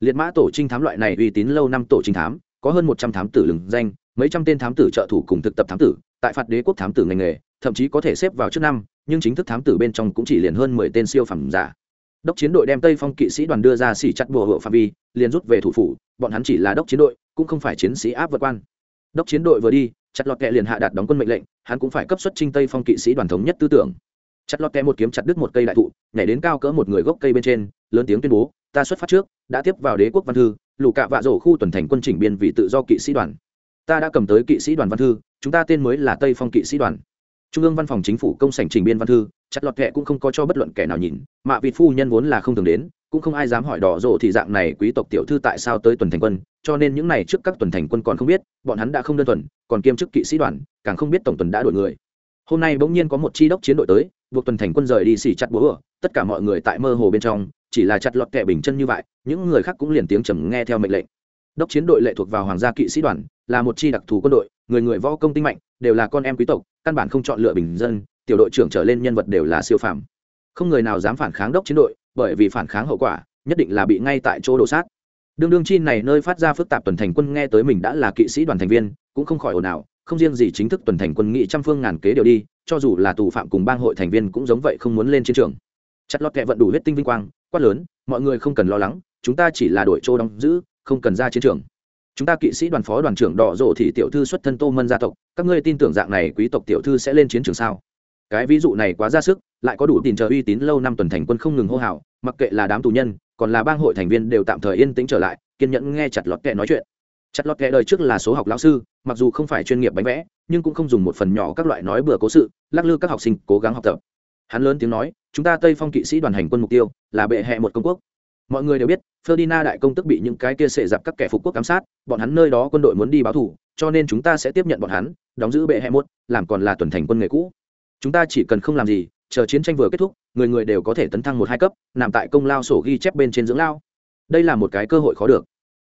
liệt mã tổ trinh thám loại này uy tín lâu năm tổ trinh thám, có hơn một trăm thám tử lừng danh, mấy trăm tên thám tử trợ thủ cùng thực tập thám tử, tại phạt đế quốc thám tử ngành nghề thậm chí có thể xếp vào trước năm, nhưng chính thức thám tử bên trong cũng chỉ liền hơn mười tên siêu phẩm giả. Đốc chiến đội đem tây phong kỵ sĩ đoàn đưa ra xỉ chặt bùa hộ phạm vi, liền rút về thủ phủ, bọn hắn chỉ là đốc chiến đội, cũng không phải chiến sĩ áp vật quan. Đốc chiến đội vừa đi, chặt lọt kẹ liền hạ đạt đóng quân mệnh lệnh, hắn cũng phải cấp xuất trinh tây phong kỵ sĩ đoàn thống nhất tư tưởng. Chặt lọt kẹ một kiếm chặt đứt một cây đại thụ, nhảy đến cao cỡ một người gốc cây bên trên, lớn tiếng tuyên bố, ta xuất phát trước, đã tiếp vào đế quốc văn thư lù cạ vạ rổ khu tuần thành quân chỉnh biên vì tự do kỵ sĩ đoàn. Ta đã cầm tới kỵ sĩ đoàn văn thư, chúng ta tên mới là tây phong kỵ sĩ đoàn trung ương văn phòng chính phủ công sảnh trình biên văn thư, chặt lọt kệ cũng không có cho bất luận kẻ nào nhìn mạ vị phu nhân vốn là không thường đến, cũng không ai dám hỏi đỏ rộ thì dạng này quý tộc tiểu thư tại sao tới tuần thành quân, cho nên những này trước các tuần thành quân còn không biết, bọn hắn đã không đơn thuần, còn kiêm chức kỵ sĩ đoàn, càng không biết tổng tuần đã đổi người. Hôm nay bỗng nhiên có một chi đốc chiến đội tới, buộc tuần thành quân rời đi xỉ chặt búa tất cả mọi người tại mơ hồ bên trong, chỉ là chặt lọt kẻ bình chân như vậy, những người khác cũng liền tiếng trầm nghe theo mệnh lệnh. Đốc chiến đội lệ thuộc vào hoàng gia kỵ sĩ đoàn là một chi đặc thù quân đội, người người võ công tinh mạnh, đều là con em quý tộc, căn bản không chọn lựa bình dân, tiểu đội trưởng trở lên nhân vật đều là siêu phàm. Không người nào dám phản kháng đốc chiến đội, bởi vì phản kháng hậu quả, nhất định là bị ngay tại chỗ đổ sát. Đương đương chi này nơi phát ra phức tạp tuần thành quân nghe tới mình đã là kỵ sĩ đoàn thành viên, cũng không khỏi ồn ào, không riêng gì chính thức tuần thành quân nghị trăm phương ngàn kế đều đi, cho dù là tù phạm cùng bang hội thành viên cũng giống vậy không muốn lên chiến trường. Chặt lọt kẹ vận đủ huyết tinh vinh quang, quát lớn, mọi người không cần lo lắng, chúng ta chỉ là đội chỗ đóng giữ, không cần ra chiến trường chúng ta kỵ sĩ đoàn phó đoàn trưởng đỏ rộ thì tiểu thư xuất thân tô mân gia tộc, các ngươi tin tưởng dạng này quý tộc tiểu thư sẽ lên chiến trường sao? Cái ví dụ này quá ra sức, lại có đủ tiền chờ uy tín lâu năm tuần thành quân không ngừng hô hào, mặc kệ là đám tù nhân, còn là bang hội thành viên đều tạm thời yên tĩnh trở lại, kiên nhẫn nghe chặt lọt kệ nói chuyện. Chặt lọt kệ đời trước là số học lão sư, mặc dù không phải chuyên nghiệp bánh vẽ, nhưng cũng không dùng một phần nhỏ các loại nói bừa cố sự, lắc lư các học sinh cố gắng học tập. Hắn lớn tiếng nói, chúng ta tây phong kỵ sĩ đoàn hành quân mục tiêu là bệ hẹ một công quốc mọi người đều biết, ferdinand đại công tức bị những cái kia sệ dạp các kẻ phục quốc giám sát, bọn hắn nơi đó quân đội muốn đi báo thủ cho nên chúng ta sẽ tiếp nhận bọn hắn, đóng giữ bệ hẹ mốt, làm còn là tuần thành quân nghề cũ. Chúng ta chỉ cần không làm gì, chờ chiến tranh vừa kết thúc, người người đều có thể tấn thăng một hai cấp, nằm tại công lao sổ ghi chép bên trên dưỡng lao. Đây là một cái cơ hội khó được.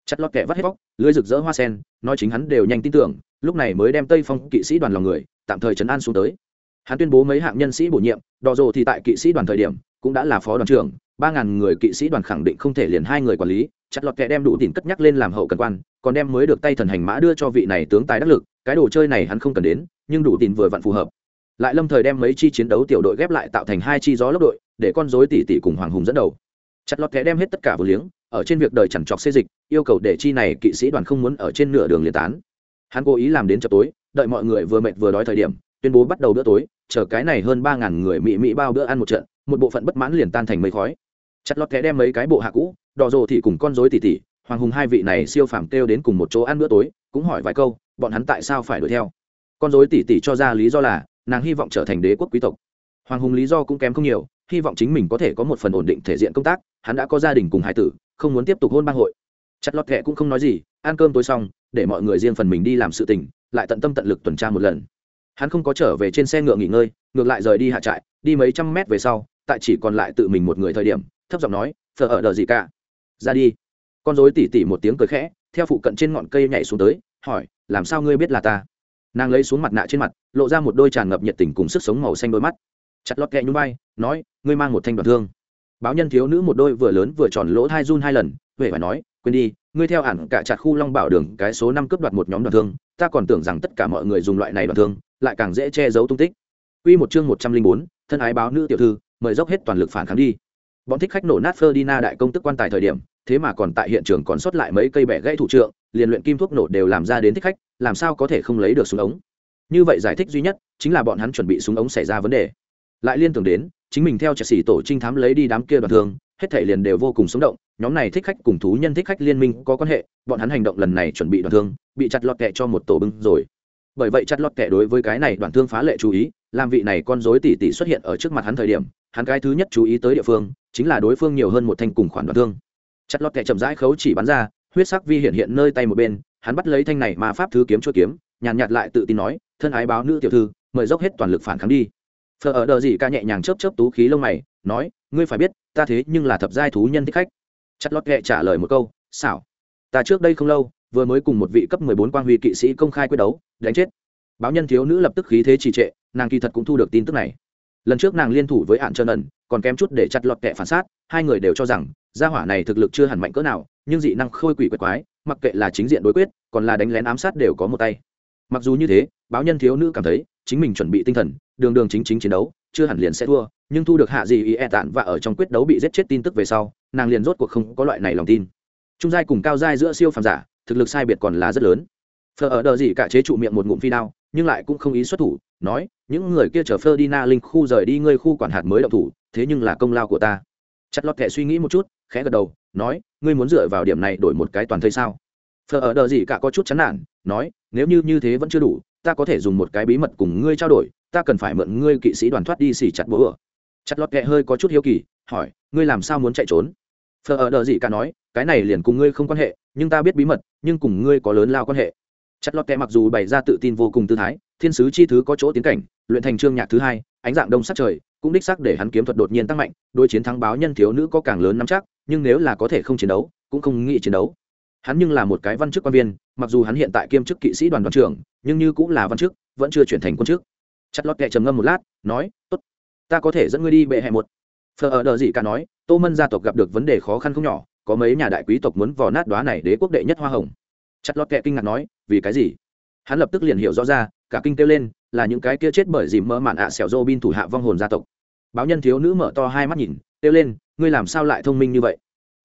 Chặt lọt kẻ vắt hết vóc lưới rực rỡ hoa sen, nói chính hắn đều nhanh tin tưởng, lúc này mới đem tây phong kỵ sĩ đoàn lòng người, tạm thời trấn an xuống tới. Hắn tuyên bố mấy hạng nhân sĩ bổ nhiệm, đò rồ thì tại kỵ sĩ đoàn thời điểm, cũng đã là phó đoàn trưởng ba ngàn người kỵ sĩ đoàn khẳng định không thể liền hai người quản lý, chặt lọt kẻ đem đủ tiền cất nhắc lên làm hậu cần quan, còn đem mới được tay thần hành mã đưa cho vị này tướng tài đắc lực, cái đồ chơi này hắn không cần đến, nhưng đủ tiền vừa vặn phù hợp. Lại lâm thời đem mấy chi chiến đấu tiểu đội ghép lại tạo thành hai chi gió lốc đội, để con dối tỷ tỷ cùng hoàng hùng dẫn đầu. Chặt lọt kẻ đem hết tất cả vừa liếng, ở trên việc đời chẳng chọc xê dịch, yêu cầu để chi này kỵ sĩ đoàn không muốn ở trên nửa đường liên tán. Hắn cố ý làm đến chập tối, đợi mọi người vừa mệt vừa đói thời điểm, tuyên bố bắt đầu bữa tối, chờ cái này hơn ba ngàn người mỹ mỹ bao bữa ăn một trận, một bộ phận bất mãn liền tan thành mây khói chặt lọt kẻ đem mấy cái bộ hạ cũ, đỏ rồ thì cùng con dối tỉ tỉ, hoàng hùng hai vị này siêu phàm kêu đến cùng một chỗ ăn bữa tối, cũng hỏi vài câu, bọn hắn tại sao phải đuổi theo? Con dối tỉ tỉ cho ra lý do là, nàng hy vọng trở thành đế quốc quý tộc. Hoàng hùng lý do cũng kém không nhiều, hy vọng chính mình có thể có một phần ổn định thể diện công tác, hắn đã có gia đình cùng hải tử, không muốn tiếp tục hôn bang hội. Chặt lọt kệ cũng không nói gì, ăn cơm tối xong, để mọi người riêng phần mình đi làm sự tình, lại tận tâm tận lực tuần tra một lần. Hắn không có trở về trên xe ngựa nghỉ ngơi, ngược lại rời đi hạ trại, đi mấy trăm mét về sau, tại chỉ còn lại tự mình một người thời điểm thấp giọng nói thờ ở đờ gì cả? Ra đi. Con dối tỉ tỉ một tiếng cười khẽ theo phụ cận trên ngọn cây nhảy xuống tới hỏi làm sao ngươi biết là ta? Nàng lấy xuống mặt nạ trên mặt lộ ra một đôi tràn ngập nhiệt tình cùng sức sống màu xanh đôi mắt. Chặt lọt kẹ nhún bay nói ngươi mang một thanh đoạn thương. Báo nhân thiếu nữ một đôi vừa lớn vừa tròn lỗ thai run hai lần huệ phải nói quên đi ngươi theo hẳn cả chặt khu long bảo đường cái số năm cướp đoạt một nhóm đoạn thương ta còn tưởng rằng tất cả mọi người dùng loại này đoạn thương lại càng dễ che giấu tung tích. Quy một chương một trăm linh bốn, thân ái báo nữ tiểu thư, mời dốc hết toàn lực phản kháng đi. Bọn thích khách nổ nát Ferdinand đại công tức quan tài thời điểm, thế mà còn tại hiện trường còn sót lại mấy cây bẻ gãy thủ trượng, liền luyện kim thuốc nổ đều làm ra đến thích khách, làm sao có thể không lấy được súng ống? Như vậy giải thích duy nhất chính là bọn hắn chuẩn bị súng ống xảy ra vấn đề. Lại liên tưởng đến, chính mình theo Chelsea tổ trinh thám lấy đi đám kia đoàn thương, hết thảy liền đều vô cùng sống động, nhóm này thích khách cùng thú nhân thích khách liên minh có quan hệ, bọn hắn hành động lần này chuẩn bị đoàn thương, bị chặt lọt kẹ cho một tổ bưng rồi. Bởi vậy chặt lọt kẹ đối với cái này đoàn thương phá lệ chú ý, làm vị này con rối tỷ tỷ xuất hiện ở trước mặt hắn thời điểm, hắn cái thứ nhất chú ý tới địa phương, chính là đối phương nhiều hơn một thanh cùng khoản đoàn thương. Chặt lọt kẹ chậm rãi khấu chỉ bắn ra, huyết sắc vi hiện hiện nơi tay một bên, hắn bắt lấy thanh này mà pháp thứ kiếm chua kiếm, nhàn nhạt lại tự tin nói, thân ái báo nữ tiểu thư, mời dốc hết toàn lực phản kháng đi. Phờ ở đờ gì ca nhẹ nhàng chớp chớp tú khí lông mày nói ngươi phải biết ta thế nhưng là thập giai thú nhân thích khách. Chặt lót kệ trả lời một câu xảo ta trước đây không lâu vừa mới cùng một vị cấp mười bốn quan huy kỵ sĩ công khai quyết đấu đánh chết báo nhân thiếu nữ lập tức khí thế trì trệ, nàng kỳ thật cũng thu được tin tức này. Lần trước nàng liên thủ với hạn trơn ẩn, còn kém chút để chặt lọt kẻ phản sát, hai người đều cho rằng, gia hỏa này thực lực chưa hẳn mạnh cỡ nào, nhưng dị năng khôi quỷ quệt quái, mặc kệ là chính diện đối quyết, còn là đánh lén ám sát đều có một tay. Mặc dù như thế, báo nhân thiếu nữ cảm thấy, chính mình chuẩn bị tinh thần, đường đường chính chính chiến đấu, chưa hẳn liền sẽ thua, nhưng thu được hạ gì ý e tản và ở trong quyết đấu bị giết chết tin tức về sau, nàng liền rốt cuộc không có loại này lòng tin. Trung giai cùng cao giai giữa siêu phàm giả, thực lực sai biệt còn là rất lớn. Phờ ở đờ gì cả chế trụ miệng một ngụm phi đao nhưng lại cũng không ý xuất thủ, nói, những người kia chở ferdina linh khu rời đi, ngươi khu quản hạt mới động thủ, thế nhưng là công lao của ta. Chặt lọt kẻ suy nghĩ một chút, khẽ gật đầu, nói, ngươi muốn dựa vào điểm này đổi một cái toàn thây sao? Phờ ở đờ gì cả có chút chán nản, nói, nếu như như thế vẫn chưa đủ, ta có thể dùng một cái bí mật cùng ngươi trao đổi, ta cần phải mượn ngươi kỵ sĩ đoàn thoát đi xỉ chặt bố ở chặt lọt kẹ hơi có chút hiếu kỳ, hỏi, ngươi làm sao muốn chạy trốn? Phờ ở đờ gì cả nói, cái này liền cùng ngươi không quan hệ, nhưng ta biết bí mật, nhưng cùng ngươi có lớn lao quan hệ chặt lọt kẹ mặc dù bày ra tự tin vô cùng tư thái, thiên sứ chi thứ có chỗ tiến cảnh, luyện thành trương nhạc thứ hai, ánh dạng đông sắc trời, cũng đích sắc để hắn kiếm thuật đột nhiên tăng mạnh đôi chiến thắng báo nhân thiếu nữ có càng lớn nắm chắc, nhưng nếu là có thể không chiến đấu, cũng không nghĩ chiến đấu. Hắn nhưng là một cái văn chức quan viên, mặc dù hắn hiện tại kiêm chức kỵ sĩ đoàn đoàn trưởng, nhưng như cũng là văn chức, vẫn chưa chuyển thành quân chức. Chặt lót kệ trầm ngâm một lát, nói, tốt, ta có thể dẫn ngươi đi bệ hẹ một. Phờ ở đờ gì cả nói, tô mân gia tộc gặp được vấn đề khó khăn không nhỏ, có mấy nhà đại quý tộc muốn vò nát đoá này đế quốc đệ nhất hoa hồng chặt lót kệ kinh ngạc nói, vì cái gì? Hắn lập tức liền hiểu rõ ra, cả kinh kêu lên, là những cái kia chết bởi dìm mỡ mạn ạ à xẻo dô bin thủ hạ vong hồn gia tộc. Báo nhân thiếu nữ mở to hai mắt nhìn, kêu lên, ngươi làm sao lại thông minh như vậy?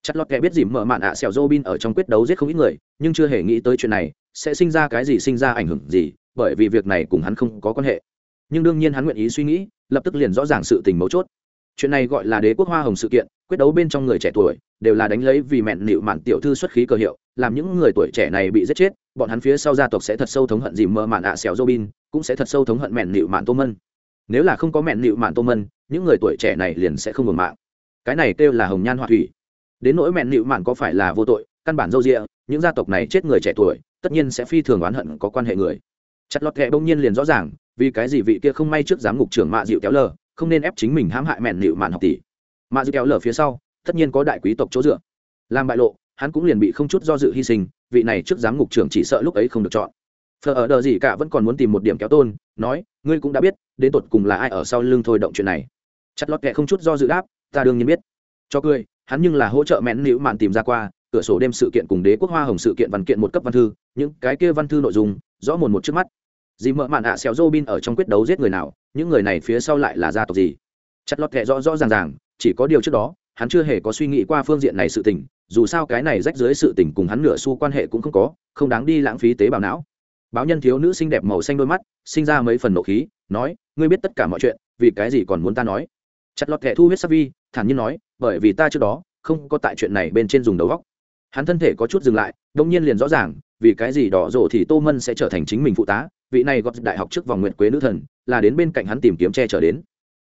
Chặt lót kệ biết dìm mỡ mạn ạ à xẻo dô bin ở trong quyết đấu giết không ít người, nhưng chưa hề nghĩ tới chuyện này, sẽ sinh ra cái gì, sinh ra ảnh hưởng gì, bởi vì việc này cùng hắn không có quan hệ. Nhưng đương nhiên hắn nguyện ý suy nghĩ, lập tức liền rõ ràng sự tình mấu chốt chuyện này gọi là đế quốc hoa hồng sự kiện, quyết đấu bên trong người trẻ tuổi, đều là đánh lấy vì mẹn nịu mạn tiểu thư xuất khí cờ hiệu, làm những người tuổi trẻ này bị giết chết, bọn hắn phía sau gia tộc sẽ thật sâu thống hận dìm mơ mạn ạ xẻo robin cũng sẽ thật sâu thống hận mẹn nịu mạn tô mân. Nếu là không có mẹn nịu mạn tô mân, những người tuổi trẻ này liền sẽ không ngừng mạng. Cái này kêu là hồng nhan họa thủy. Đến nỗi mẹn nịu mạn có phải là vô tội, căn bản dâu rịa những gia tộc này chết người trẻ tuổi, tất nhiên sẽ phi thường oán hận có quan hệ người. Chặt lọt kệ bỗng nhiên liền rõ ràng, vì cái gì vị kia không may trước giám ngục trưởng mạ dịu kéo lờ không nên ép chính mình hãm hại mẹn nịu mạn học tỷ. Mạ dư kéo lở phía sau, tất nhiên có đại quý tộc chỗ dựa. Làm bại lộ, hắn cũng liền bị không chút do dự hy sinh, vị này trước giám ngục trưởng chỉ sợ lúc ấy không được chọn. Phờ ở đờ gì cả vẫn còn muốn tìm một điểm kéo tôn, nói, ngươi cũng đã biết, đến tột cùng là ai ở sau lưng thôi động chuyện này. Chặt lọt kệ không chút do dự đáp, ta đương nhiên biết. Cho cười, hắn nhưng là hỗ trợ mẹn nịu mạn tìm ra qua, cửa sổ đêm sự kiện cùng đế quốc hoa hồng sự kiện văn kiện một cấp văn thư, những cái kia văn thư nội dung, rõ mồn một trước mắt. Dì mợ mạn ạ xéo dô bin ở trong quyết đấu giết người nào những người này phía sau lại là gia tộc gì? Chặt lọt kệ rõ rõ ràng ràng, chỉ có điều trước đó, hắn chưa hề có suy nghĩ qua phương diện này sự tình, dù sao cái này rách dưới sự tình cùng hắn nửa xu quan hệ cũng không có, không đáng đi lãng phí tế bào não. Báo nhân thiếu nữ xinh đẹp màu xanh đôi mắt, sinh ra mấy phần nộ khí, nói, ngươi biết tất cả mọi chuyện, vì cái gì còn muốn ta nói? Chặt lọt kệ thu huyết sắc vi, thản nhiên nói, bởi vì ta trước đó, không có tại chuyện này bên trên dùng đầu góc hắn thân thể có chút dừng lại, đông nhiên liền rõ ràng, vì cái gì đỏ rổ thì tô mân sẽ trở thành chính mình phụ tá vị này gót đại học trước vòng nguyện quế nữ thần, là đến bên cạnh hắn tìm kiếm che chở đến.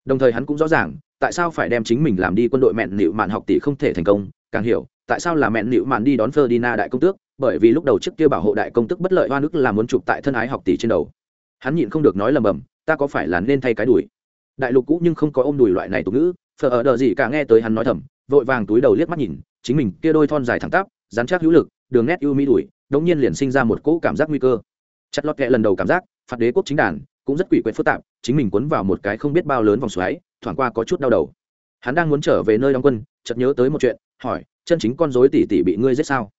Đồng thời hắn cũng rõ ràng, tại sao phải đem chính mình làm đi quân đội mẹn nịu mạn học tỷ không thể thành công, càng hiểu, tại sao là mẹn nịu mạn đi đón Ferdinand đại công tước, bởi vì lúc đầu trước kia bảo hộ đại công tước bất lợi hoa nước là muốn chụp tại thân ái học tỷ trên đầu. Hắn nhịn không được nói lầm bầm, ta có phải là nên thay cái đuổi? Đại lục cũ nhưng không có ôm đùi loại này tục ngữ, phở ở đờ gì cả nghe tới hắn nói thầm, vội vàng túi đầu liếc mắt nhìn, chính mình kia đôi thon dài thẳng tắp dán chắc hữu lực, đường nét ưu mỹ đuổi, đống nhiên liền sinh ra một cỗ cảm giác nguy cơ chặt lọt kệ lần đầu cảm giác, phạt đế quốc chính đàn, cũng rất quỷ quyệt phức tạp, chính mình cuốn vào một cái không biết bao lớn vòng xoáy, thoảng qua có chút đau đầu. Hắn đang muốn trở về nơi đóng quân, chợt nhớ tới một chuyện, hỏi, chân chính con dối tỷ tỷ bị ngươi giết sao?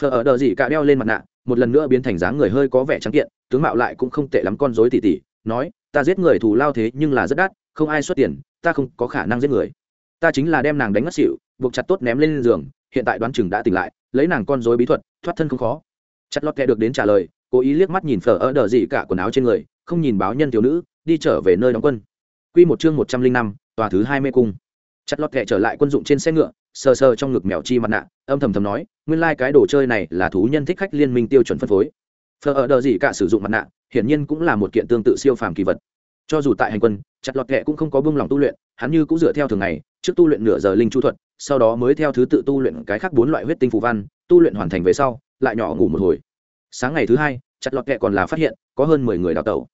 Phờ ở đờ gì cả đeo lên mặt nạ, một lần nữa biến thành dáng người hơi có vẻ trắng kiện, tướng mạo lại cũng không tệ lắm con dối tỷ tỷ, nói, ta giết người thù lao thế nhưng là rất đắt, không ai xuất tiền, ta không có khả năng giết người. Ta chính là đem nàng đánh ngất xỉu, buộc chặt tốt ném lên giường, hiện tại đoán chừng đã tỉnh lại, lấy nàng con dối bí thuật, thoát thân không khó. Chặt lọt kẹ được đến trả lời cố ý liếc mắt nhìn phở ở đờ gì cả quần áo trên người, không nhìn báo nhân thiếu nữ, đi trở về nơi đóng quân. Quy một chương một trăm linh năm, tòa thứ hai mê cung. Chặt lọt kẹ trở lại quân dụng trên xe ngựa, sờ sờ trong ngực mèo chi mặt nạ, âm thầm thầm nói, nguyên lai、like、cái đồ chơi này là thú nhân thích khách liên minh tiêu chuẩn phân phối. Phờ ở đờ gì cả sử dụng mặt nạ, hiển nhiên cũng là một kiện tương tự siêu phàm kỳ vật. Cho dù tại hành quân, chặt lọt kẹ cũng không có bông lòng tu luyện, hắn như cũng dựa theo thường ngày, trước tu luyện nửa giờ linh chu thuật, sau đó mới theo thứ tự tu luyện cái khác bốn loại huyết tinh phù văn, tu luyện hoàn thành về sau, lại nhỏ ngủ một hồi sáng ngày thứ hai, chặt lọt kẹ còn là phát hiện, có hơn mười người đào tẩu.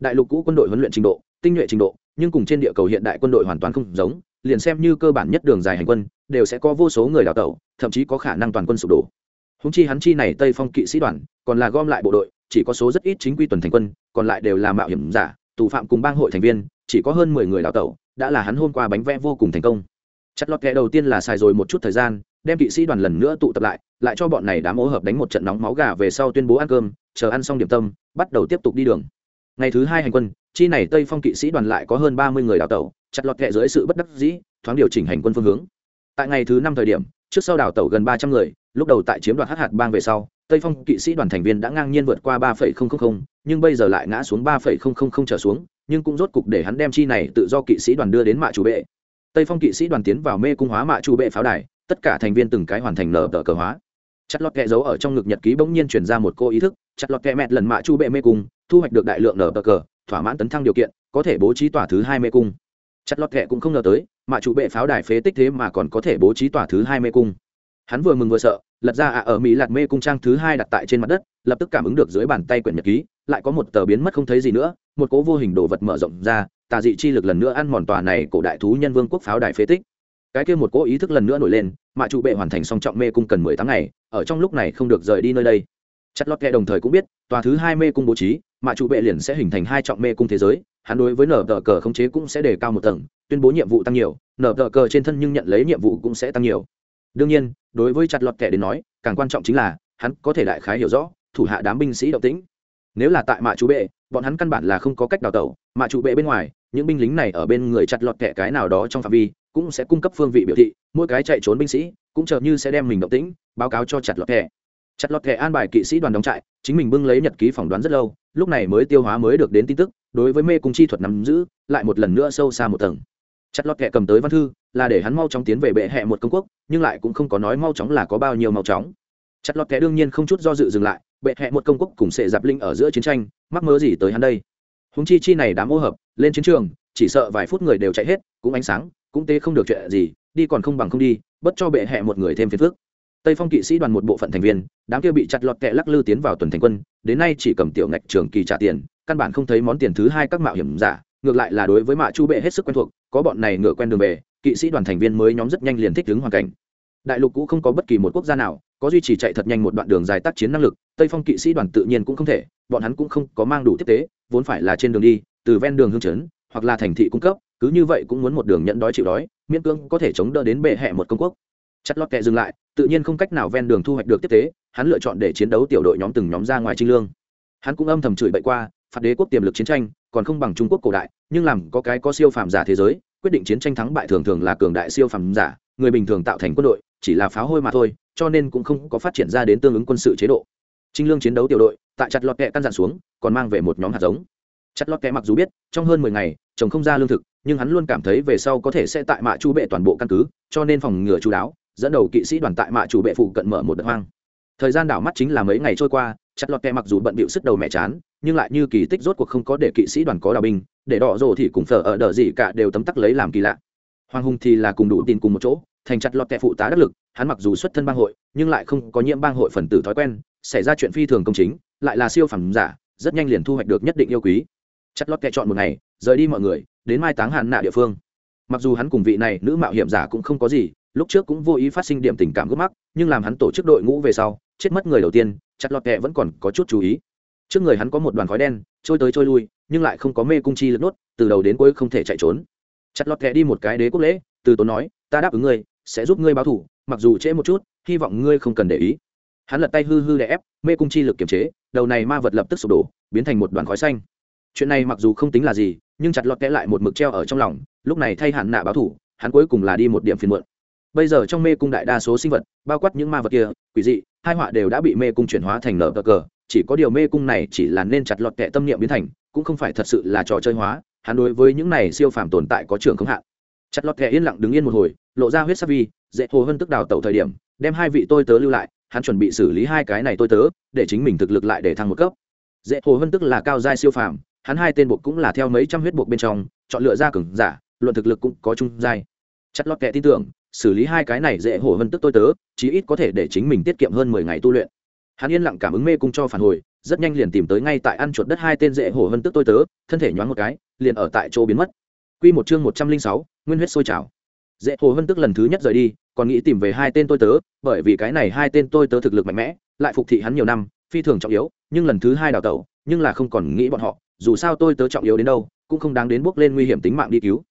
Đại lục cũ quân đội huấn luyện trình độ, tinh nhuệ trình độ, nhưng cùng trên địa cầu hiện đại quân đội hoàn toàn không giống, liền xem như cơ bản nhất đường dài hành quân, đều sẽ có vô số người đào tẩu, thậm chí có khả năng toàn quân sụp đổ. Húng chi hắn chi này tây phong kỵ sĩ đoàn, còn là gom lại bộ đội, chỉ có số rất ít chính quy tuần thành quân, còn lại đều là mạo hiểm giả, tù phạm cùng bang hội thành viên, chỉ có hơn mười người đào tẩu, đã là hắn hôm qua bánh vẽ vô cùng thành công. Chặt lọt kẹ đầu tiên là xài rồi một chút thời gian, đem kỵ sĩ đoàn lần nữa tụ tập lại lại cho bọn này đám ố hợp đánh một trận nóng máu gà về sau tuyên bố ăn cơm, chờ ăn xong điểm tâm, bắt đầu tiếp tục đi đường. Ngày thứ hai hành quân, chi này tây phong kỵ sĩ đoàn lại có hơn ba mươi người đào tẩu, chặt lọt kẹ dưới sự bất đắc dĩ, thoáng điều chỉnh hành quân phương hướng. Tại ngày thứ năm thời điểm, trước sau đào tẩu gần ba trăm người, lúc đầu tại chiếm đoạt hát hạt bang về sau, tây phong kỵ sĩ đoàn thành viên đã ngang nhiên vượt qua ba nhưng bây giờ lại ngã xuống ba trở xuống, nhưng cũng rốt cục để hắn đem chi này tự do kỵ sĩ đoàn đưa đến mạ chủ bệ. Tây phong kỵ sĩ đoàn tiến vào mê cung hóa mạ chủ bệ pháo đài, tất cả thành viên từng cái hoàn thành nở tờ cờ hóa chặt lọt kẹ giấu ở trong ngực nhật ký bỗng nhiên chuyển ra một cô ý thức, chặt lọt kẹ mẹt lần mạ chu bệ mê cung, thu hoạch được đại lượng nở bờ cờ, thỏa mãn tấn thăng điều kiện, có thể bố trí tòa thứ hai mê cung. Chặt lọt kẹ cũng không ngờ tới, mạ chủ bệ pháo đài phế tích thế mà còn có thể bố trí tòa thứ hai mê cung. Hắn vừa mừng vừa sợ, lật ra ạ ở mỹ lạt mê cung trang thứ hai đặt tại trên mặt đất, lập tức cảm ứng được dưới bàn tay quyển nhật ký, lại có một tờ biến mất không thấy gì nữa, một cố vô hình đồ vật mở rộng ra, tà dị chi lực lần nữa ăn mòn tòa này cổ đại thú nhân vương quốc pháo đài phế tích cái kia một cố ý thức lần nữa nổi lên mạ trụ bệ hoàn thành song trọng mê cung cần mười tháng ngày, ở trong lúc này không được rời đi nơi đây. Chất lót kẹ đồng thời cũng biết, tòa thứ hai mê cung bố trí mạ trụ bệ liền sẽ hình thành hai trọng mê cung thế giới, hắn đối với nở tờ cờ khống chế cũng sẽ đề cao một tầng, tuyên bố nhiệm vụ tăng nhiều, nở tờ cờ trên thân nhưng nhận lấy nhiệm vụ cũng sẽ tăng nhiều. Đương nhiên, đối với chặt lọt kẻ đến nói, càng quan trọng chính là, hắn có thể đại khái hiểu rõ, thủ hạ đám binh sĩ động tĩnh. Nếu là tại mạ chú bệ, bọn hắn căn bản là không có cách đào tẩu, mạ chú bệ bên ngoài, những binh lính này ở bên người chặt lọt kẻ cái nào đó trong phạm vi cũng sẽ cung cấp phương vị biểu thị, mỗi cái chạy trốn binh sĩ cũng chờ như sẽ đem mình động tĩnh, báo cáo cho chặt lọt thẻ. Chặt lọt thẻ an bài kỵ sĩ đoàn đóng trại, chính mình bưng lấy nhật ký phỏng đoán rất lâu, lúc này mới tiêu hóa mới được đến tin tức, đối với mê cung chi thuật nắm giữ, lại một lần nữa sâu xa một tầng. Chặt lọt thẻ cầm tới văn thư, là để hắn mau chóng tiến về bệ hẹ một công quốc, nhưng lại cũng không có nói mau chóng là có bao nhiêu mau chóng. Chặt lọt thẻ đương nhiên không chút do dự dừng lại, bệ hẹ một công quốc cùng sệ dạp linh ở giữa chiến tranh, mắc mớ gì tới hắn đây? Húng chi chi này đám ô hợp, lên chiến trường, chỉ sợ vài phút người đều chạy hết, cũng ánh sáng cũng tê không được chuyện gì, đi còn không bằng không đi, bất cho bệ hẹ một người thêm phiền phức. Tây phong kỵ sĩ đoàn một bộ phận thành viên, đám kia bị chặt lọt kẹ lắc lư tiến vào tuần thành quân, đến nay chỉ cầm tiểu ngạch trường kỳ trả tiền, căn bản không thấy món tiền thứ hai các mạo hiểm giả, ngược lại là đối với mạ chu bệ hết sức quen thuộc, có bọn này ngựa quen đường về, kỵ sĩ đoàn thành viên mới nhóm rất nhanh liền thích ứng hoàn cảnh. Đại lục cũ không có bất kỳ một quốc gia nào, có duy trì chạy thật nhanh một đoạn đường dài tác chiến năng lực, tây phong kỵ sĩ đoàn tự nhiên cũng không thể, bọn hắn cũng không có mang đủ tiếp tế, vốn phải là trên đường đi, từ ven đường hương chấn hoặc là thành thị cung cấp cứ như vậy cũng muốn một đường nhận đói chịu đói, miễn cưỡng có thể chống đỡ đến bệ hẹ một công quốc. Chặt lọt kẹ dừng lại, tự nhiên không cách nào ven đường thu hoạch được tiếp tế, hắn lựa chọn để chiến đấu tiểu đội nhóm từng nhóm ra ngoài trinh lương. Hắn cũng âm thầm chửi bậy qua, phạt đế quốc tiềm lực chiến tranh, còn không bằng trung quốc cổ đại, nhưng làm có cái có siêu phàm giả thế giới, quyết định chiến tranh thắng bại thường thường là cường đại siêu phàm giả, người bình thường tạo thành quân đội, chỉ là pháo hôi mà thôi, cho nên cũng không có phát triển ra đến tương ứng quân sự chế độ. Trinh lương chiến đấu tiểu đội, tại chặt lọt kẹ căn dặn xuống, còn mang về một nhóm hạt giống. Chặt lọt kẹ mặc dù biết, trong hơn mười ngày, chồng không ra lương thực nhưng hắn luôn cảm thấy về sau có thể sẽ tại mạ chu bệ toàn bộ căn cứ, cho nên phòng ngừa chú đáo, dẫn đầu kỵ sĩ đoàn tại mạ chủ bệ phụ cận mở một đợt hoang. Thời gian đảo mắt chính là mấy ngày trôi qua, chặt lọt kẹ mặc dù bận bịu sức đầu mẹ chán, nhưng lại như kỳ tích rốt cuộc không có để kỵ sĩ đoàn có đào binh, để đỏ rồ thì cùng phở ở đờ gì cả đều tấm tắc lấy làm kỳ lạ. Hoàng hùng thì là cùng đủ tin cùng một chỗ, thành chặt lọt kẹ phụ tá đắc lực, hắn mặc dù xuất thân bang hội, nhưng lại không có nhiễm bang hội phần tử thói quen, xảy ra chuyện phi thường công chính, lại là siêu phẩm giả, rất nhanh liền thu hoạch được nhất định yêu quý. Chặt lọt kẹ chọn một ngày, rời đi mọi người đến mai táng hàn nạ địa phương. Mặc dù hắn cùng vị này nữ mạo hiểm giả cũng không có gì, lúc trước cũng vô ý phát sinh điểm tình cảm gốc mắc, nhưng làm hắn tổ chức đội ngũ về sau, chết mất người đầu tiên, chặt lọt kẹ vẫn còn có chút chú ý. Trước người hắn có một đoàn khói đen, trôi tới trôi lui, nhưng lại không có mê cung chi lực nốt từ đầu đến cuối không thể chạy trốn. Chặt lọt kẹ đi một cái đế quốc lễ, từ tốn nói, ta đáp ứng ngươi, sẽ giúp ngươi báo thủ, mặc dù trễ một chút, hy vọng ngươi không cần để ý. Hắn lật tay hư hư đè ép, mê cung chi lực kiềm chế, đầu này ma vật lập tức sụp đổ, biến thành một đoàn khói xanh. Chuyện này mặc dù không tính là gì nhưng chặt lọt kẽ lại một mực treo ở trong lòng, lúc này thay hạn nạ báo thủ, hắn cuối cùng là đi một điểm phiền muộn. Bây giờ trong mê cung đại đa số sinh vật, bao quát những ma vật kia, quỷ dị hai họa đều đã bị mê cung chuyển hóa thành nở cờ, chỉ có điều mê cung này chỉ là nên chặt lọt kẽ tâm niệm biến thành, cũng không phải thật sự là trò chơi hóa, hắn đối với những này siêu phàm tồn tại có trường không hạn. Chặt lọt kẽ yên lặng đứng yên một hồi, lộ ra huyết sắc vi, dễ hồ hơn tức đào tẩu thời điểm, đem hai vị tôi tớ lưu lại, hắn chuẩn bị xử lý hai cái này tôi tớ, để chính mình thực lực lại để thăng một cấp. Dễ hồ hơn tức là cao giai siêu phàm hắn hai tên buộc cũng là theo mấy trăm huyết buộc bên trong, chọn lựa ra cường giả, luận thực lực cũng có chung dai chặt lót kệ tin tưởng, xử lý hai cái này dễ hổ hơn tức tôi tớ, chí ít có thể để chính mình tiết kiệm hơn mười ngày tu luyện. Hắn yên lặng cảm ứng mê cung cho phản hồi, rất nhanh liền tìm tới ngay tại ăn chuột đất hai tên dễ hổ hơn tức tôi tớ, thân thể nhoáng một cái, liền ở tại chỗ biến mất. Quy một chương một trăm linh sáu, nguyên huyết sôi trào. Dễ hồ hơn tức lần thứ nhất rời đi, còn nghĩ tìm về hai tên tôi tớ, bởi vì cái này hai tên tôi tớ thực lực mạnh mẽ, lại phục thị hắn nhiều năm, phi thường trọng yếu, nhưng lần thứ hai đào tẩu, nhưng là không còn nghĩ bọn họ dù sao tôi tớ trọng yếu đến đâu, cũng không đáng đến bước lên nguy hiểm tính mạng đi cứu.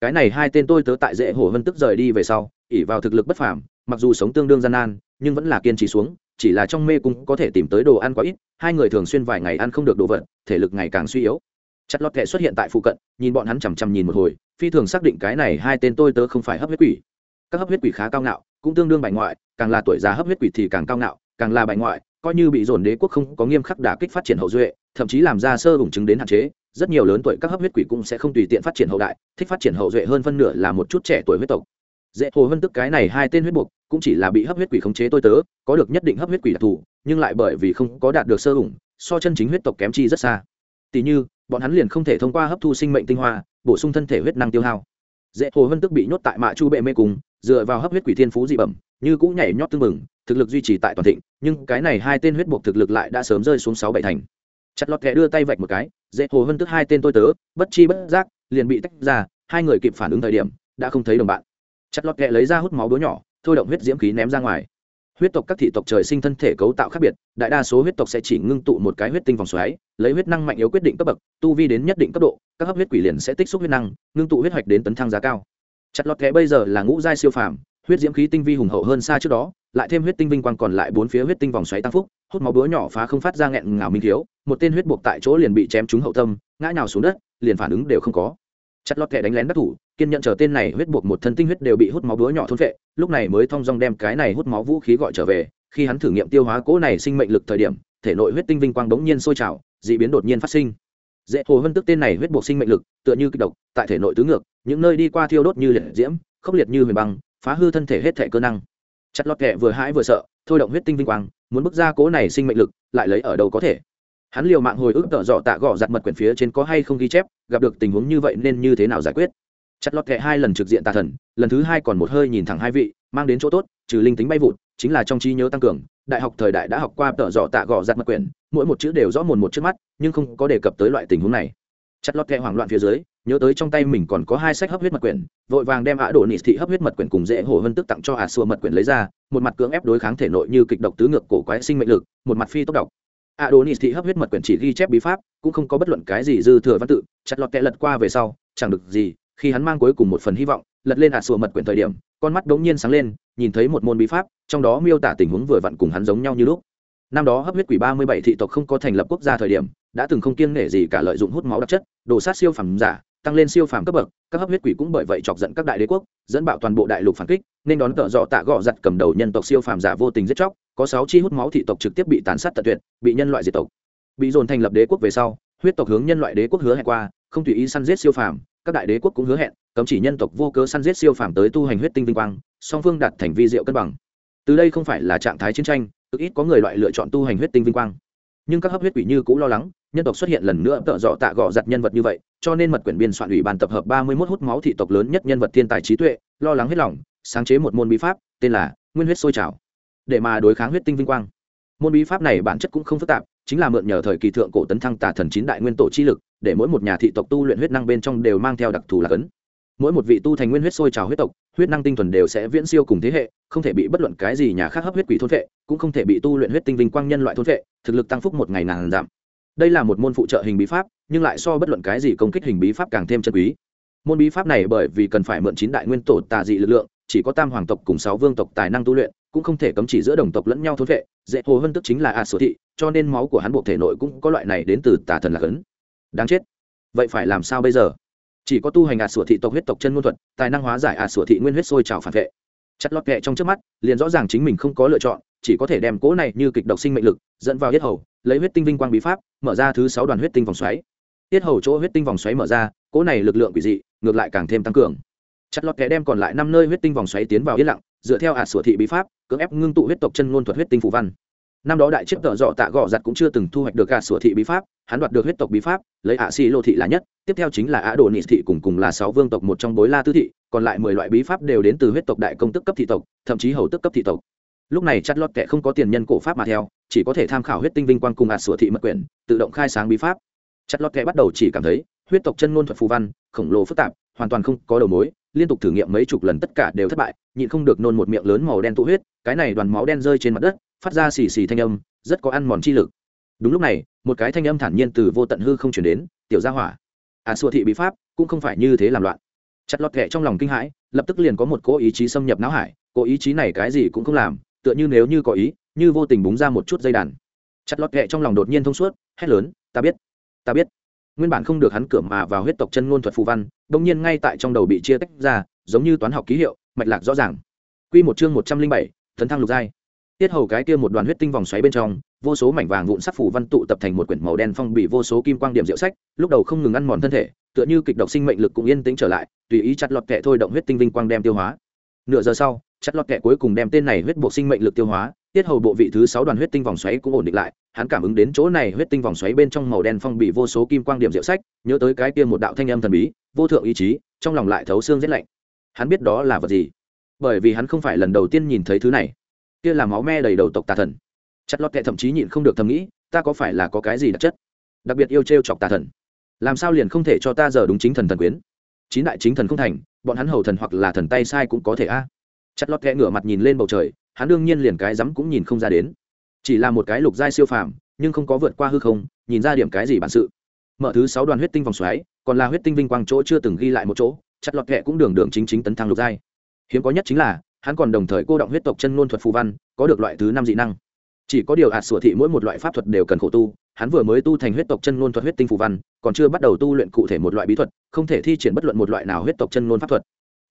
Cái này hai tên tôi tớ tại dễ hổ hơn tức rời đi về sau ỉ vào thực lực bất phàm, mặc dù sống tương đương gian nan, nhưng vẫn là kiên trì xuống, chỉ là trong mê cung có thể tìm tới đồ ăn quá ít, hai người thường xuyên vài ngày ăn không được đồ vật, thể lực ngày càng suy yếu. Chặt lọt kệ xuất hiện tại phụ cận, nhìn bọn hắn chằm chằm nhìn một hồi, phi thường xác định cái này hai tên tôi tớ không phải hấp huyết quỷ. Các hấp huyết quỷ khá cao ngạo, cũng tương đương bài ngoại, càng là tuổi già hấp huyết quỷ thì càng cao ngạo, càng là bài ngoại, coi như bị dồn đế quốc không có nghiêm khắc đả kích phát triển hậu duệ thậm chí làm ra sơ hùng chứng đến hạn chế, rất nhiều lớn tuổi các hấp huyết quỷ cũng sẽ không tùy tiện phát triển hậu đại, thích phát triển hậu duệ hơn phân nửa là một chút trẻ tuổi huyết tộc. Dễ hồ hơn tức cái này hai tên huyết buộc, cũng chỉ là bị hấp huyết quỷ khống chế tôi tớ, có được nhất định hấp huyết quỷ đặc thù, nhưng lại bởi vì không có đạt được sơ hùng so chân chính huyết tộc kém chi rất xa. Tỉ như, bọn hắn liền không thể thông qua hấp thu sinh mệnh tinh hoa, bổ sung thân thể huyết năng tiêu hao. Dễ hồ hơn tức bị nhốt tại mạ chu bệ mê cùng dựa vào hấp huyết quỷ thiên phú dị bẩm, như cũng nhảy nhót tương mừng thực lực duy trì tại toàn thịnh, nhưng cái này hai tên huyết buộc thực lực lại đã sớm rơi xuống sáu bảy thành chặt lọt kẻ đưa tay vạch một cái, dễ hồ hơn tức hai tên tôi tớ, bất chi bất giác, liền bị tách ra, hai người kịp phản ứng thời điểm, đã không thấy đồng bạn. Chặt lọt kẹ lấy ra hút máu đố nhỏ, thôi động huyết diễm khí ném ra ngoài. Huyết tộc các thị tộc trời sinh thân thể cấu tạo khác biệt, đại đa số huyết tộc sẽ chỉ ngưng tụ một cái huyết tinh vòng xoáy, lấy huyết năng mạnh yếu quyết định cấp bậc, tu vi đến nhất định cấp độ, các hấp huyết quỷ liền sẽ tích xúc huyết năng, ngưng tụ huyết hoạch đến tấn thăng giá cao. Chặt lọt kẹ bây giờ là ngũ giai siêu phàm, huyết diễm khí tinh vi hùng hậu hơn xa trước đó, lại thêm huyết tinh vinh quang còn lại bốn phía huyết tinh vòng xoáy tăng phúc hút máu búa nhỏ phá không phát ra nghẹn ngào minh thiếu, một tên huyết buộc tại chỗ liền bị chém trúng hậu tâm, ngã nhào xuống đất, liền phản ứng đều không có. Chặt lọt kẻ đánh lén đắc thủ, kiên nhận chờ tên này huyết buộc một thân tinh huyết đều bị hút máu búa nhỏ thôn vệ lúc này mới thong dong đem cái này hút máu vũ khí gọi trở về, khi hắn thử nghiệm tiêu hóa cỗ này sinh mệnh lực thời điểm, thể nội huyết tinh vinh quang bỗng nhiên sôi trào, dị biến đột nhiên phát sinh. Dễ hồ hơn tức tên này huyết buộc sinh mệnh lực, tựa như kịch độc, tại thể nội tứ ngược, những nơi đi qua thiêu đốt như liệt diễm, khốc liệt như huyền băng, phá hư thân thể hết thể cơ năng chặt lọt kẹ vừa hãi vừa sợ, thôi động huyết tinh vinh quang, muốn bước ra cố này sinh mệnh lực, lại lấy ở đâu có thể. Hắn liều mạng hồi ức tợ dọ tạ gõ giặt mật quyển phía trên có hay không ghi chép, gặp được tình huống như vậy nên như thế nào giải quyết. Chặt lọt kẹ hai lần trực diện tà thần, lần thứ hai còn một hơi nhìn thẳng hai vị, mang đến chỗ tốt, trừ linh tính bay vụt, chính là trong trí nhớ tăng cường, đại học thời đại đã học qua tợ dọ tạ gõ giặt mật quyển, mỗi một chữ đều rõ mồn một trước mắt, nhưng không có đề cập tới loại tình huống này. Chặt lọt kẹ hoảng loạn phía dưới nhớ tới trong tay mình còn có hai sách hấp huyết mật quyển, vội vàng đem ả đổ nị thị hấp huyết mật quyển cùng dễ hồ hơn tức tặng cho ả xua mật quyển lấy ra, một mặt cưỡng ép đối kháng thể nội như kịch độc tứ ngược cổ quái sinh mệnh lực, một mặt phi tốc độc ả đổ nị thị hấp huyết mật quyển chỉ ghi chép bí pháp, cũng không có bất luận cái gì dư thừa văn tự, chặt lọt kẹ lật qua về sau, chẳng được gì, khi hắn mang cuối cùng một phần hy vọng, lật lên ả xua mật quyển thời điểm, con mắt đống nhiên sáng lên, nhìn thấy một môn bí pháp, trong đó miêu tả tình huống vừa vặn cùng hắn giống nhau như lúc. Năm đó hấp huyết quỷ ba mươi bảy thị tộc không có thành lập quốc gia thời điểm, đã từng không kiêng nể gì cả lợi dụng hút máu đặc chất, đồ sát siêu phẩm giả tăng lên siêu phàm cấp bậc, các hấp huyết quỷ cũng bởi vậy chọc giận các đại đế quốc, dẫn bạo toàn bộ đại lục phản kích, nên đón tợ dọ tạ gọ giặt cầm đầu nhân tộc siêu phàm giả vô tình giết chóc, có sáu chi hút máu thị tộc trực tiếp bị tàn sát tận tuyệt, bị nhân loại diệt tộc. Bị dồn thành lập đế quốc về sau, huyết tộc hướng nhân loại đế quốc hứa hẹn qua, không tùy ý săn giết siêu phàm, các đại đế quốc cũng hứa hẹn, cấm chỉ nhân tộc vô cớ săn giết siêu phàm tới tu hành huyết tinh vinh quang, song phương đạt thành vi diệu cân bằng. Từ đây không phải là trạng thái chiến tranh, cực ít có người loại lựa chọn tu hành huyết tinh vinh quang. Nhưng các hấp huyết quỷ như cũng lo lắng, nhân tộc xuất hiện lần nữa tợ dọ tạ gọ giặt nhân vật như vậy cho nên mật quyển biên soạn ủy ban tập hợp ba mươi 31 hút máu thị tộc lớn nhất nhân vật thiên tài trí tuệ, lo lắng hết lòng, sáng chế một môn bí pháp, tên là nguyên huyết sôi trào, để mà đối kháng huyết tinh vinh quang. Môn bí pháp này bản chất cũng không phức tạp, chính là mượn nhờ thời kỳ thượng cổ tấn thăng tà thần chín đại nguyên tổ chi lực, để mỗi một nhà thị tộc tu luyện huyết năng bên trong đều mang theo đặc thù là cấn mỗi một vị tu thành nguyên huyết sôi trào huyết tộc, huyết năng tinh thuần đều sẽ viễn siêu cùng thế hệ, không thể bị bất luận cái gì nhà khác hấp huyết quỷ thôn phệ cũng không thể bị tu luyện huyết tinh vinh quang nhân loại thôn phệ thực lực tăng phúc một ngày ngàn giảm đây là một môn phụ trợ hình bí pháp, nhưng lại so bất luận cái gì công kích hình bí pháp càng thêm chân quý. Môn bí pháp này bởi vì cần phải mượn chín đại nguyên tổ tà dị lực lượng, chỉ có tam hoàng tộc cùng sáu vương tộc tài năng tu luyện, cũng không thể cấm chỉ giữa đồng tộc lẫn nhau thôn vệ, dễ hồ hơn tức chính là a số thị, cho nên máu của hắn bộ thể nội cũng có loại này đến từ tà thần lạc ấn. Đáng chết. Vậy phải làm sao bây giờ? Chỉ có tu hành a sủa thị tộc huyết tộc chân ngôn thuật, tài năng hóa giải a sủa thị nguyên huyết sôi trào phản vệ. Chặt lọt kệ trong trước mắt, liền rõ ràng chính mình không có lựa chọn, chỉ có thể đem cỗ này như kịch độc sinh mệnh lực dẫn vào huyết hầu lấy huyết tinh vinh quang bí pháp, mở ra thứ sáu đoàn huyết tinh vòng xoáy. Tiết hầu chỗ huyết tinh vòng xoáy mở ra, cỗ này lực lượng quỷ dị, ngược lại càng thêm tăng cường. Chặt lọt kẻ đem còn lại năm nơi huyết tinh vòng xoáy tiến vào yên lặng, dựa theo ả sửa thị bí pháp, cưỡng ép ngưng tụ huyết tộc chân ngôn thuật huyết tinh phù văn. Năm đó đại chiếc tợ dọ tạ gọ giặt cũng chưa từng thu hoạch được ạt sửa thị bí pháp, hắn đoạt được huyết tộc bí pháp, lấy ả xì lô thị là nhất, tiếp theo chính là ả đồ nị thị cùng cùng là sáu vương tộc một trong bối la tứ thị, còn lại mười loại bí pháp đều đến từ huyết tộc đại công tức cấp thị tộc, thậm chí hầu tức cấp thị tộc. Lúc này chặt lọt kẻ không có tiền nhân cổ pháp mà theo chỉ có thể tham khảo huyết tinh vinh quang cùng ạt sửa thị mật quyển, tự động khai sáng bí pháp. Chặt lọt kệ bắt đầu chỉ cảm thấy, huyết tộc chân ngôn thuật phù văn, khổng lồ phức tạp, hoàn toàn không có đầu mối, liên tục thử nghiệm mấy chục lần tất cả đều thất bại, nhịn không được nôn một miệng lớn màu đen tụ huyết, cái này đoàn máu đen rơi trên mặt đất, phát ra xì xì thanh âm, rất có ăn mòn chi lực. Đúng lúc này, một cái thanh âm thản nhiên từ vô tận hư không chuyển đến, tiểu gia hỏa à xua thị bí pháp cũng không phải như thế làm loạn. Chặt lọt kệ trong lòng kinh hãi, lập tức liền có một cố ý chí xâm nhập não hải, cố ý chí này cái gì cũng không làm tựa như nếu như có ý, như vô tình búng ra một chút dây đàn. Chặt lọt kệ trong lòng đột nhiên thông suốt, hét lớn, ta biết ta biết. Nguyên bản không được hắn cửa mà vào huyết tộc chân ngôn thuật phù văn đông nhiên ngay tại trong đầu bị chia tách ra, giống như toán học ký hiệu, mạch lạc rõ ràng. Q một chương một trăm linh bảy, tấn thăng lục giai. Tiết hầu cái kia một đoàn huyết tinh vòng xoáy bên trong, vô số mảnh vàng vụn sắc phủ văn tụ tập thành một quyển màu đen phong bị vô số kim quang điểm diệu sách, lúc đầu không ngừng ăn mòn thân thể, tựa như kịch độc sinh mệnh lực cũng yên tĩnh trở lại, tùy ý chặt lọt kệ thôi động huyết tinh vinh quang đem tiêu hóa. Nửa giờ sau chặt lọt kẹ cuối cùng đem tên này huyết buộc sinh mệnh lực tiêu hóa, tiết hầu bộ vị thứ sáu đoàn huyết tinh vòng xoáy cũng ổn định lại, hắn cảm ứng đến chỗ này huyết tinh vòng xoáy bên trong màu đen phong bị vô số kim quang điểm diệu sách, nhớ tới cái kia một đạo thanh âm thần bí, vô thượng ý chí, trong lòng lại thấu xương rét lạnh. Hắn biết đó là vật gì? Bởi vì hắn không phải lần đầu tiên nhìn thấy thứ này. Kia là máu me đầy đầu tộc tà thần. Chặt lọt kệ thậm chí nhịn không được thầm nghĩ, ta có phải là có cái gì đặc chất? Đặc biệt yêu t r e o chọc tà thần. Làm sao liền không thể cho ta giờ đúng chính thần thần quyến? Chín đại chính thần không thành, bọn hắn hầu thần hoặc là thần tay sai cũng có thể a. à chặt lọt kệ ngửa mặt nhìn lên bầu trời, hắn đương nhiên liền cái rắm cũng nhìn không ra đến. Chỉ là một cái lục giai siêu phàm, nhưng không có vượt qua hư không, nhìn ra điểm cái gì bản sự. Mở thứ sáu đoàn huyết tinh vòng xoáy, còn là huyết tinh vinh quang chỗ chưa từng ghi lại một chỗ, chặt lọt kệ cũng đường đường chính chính tấn thăng lục giai. Hiếm có nhất chính là, hắn còn đồng thời cô động huyết tộc chân ngôn thuật phù văn, có được loại thứ năm dị năng. Chỉ có điều ạt sửa thị mỗi một loại pháp thuật đều cần khổ tu, hắn vừa mới tu thành huyết tộc chân ngôn thuật huyết tinh phù văn, còn chưa bắt đầu tu luyện cụ thể một loại bí thuật, không thể thi triển bất luận một loại nào huyết tộc chân ngôn pháp thuật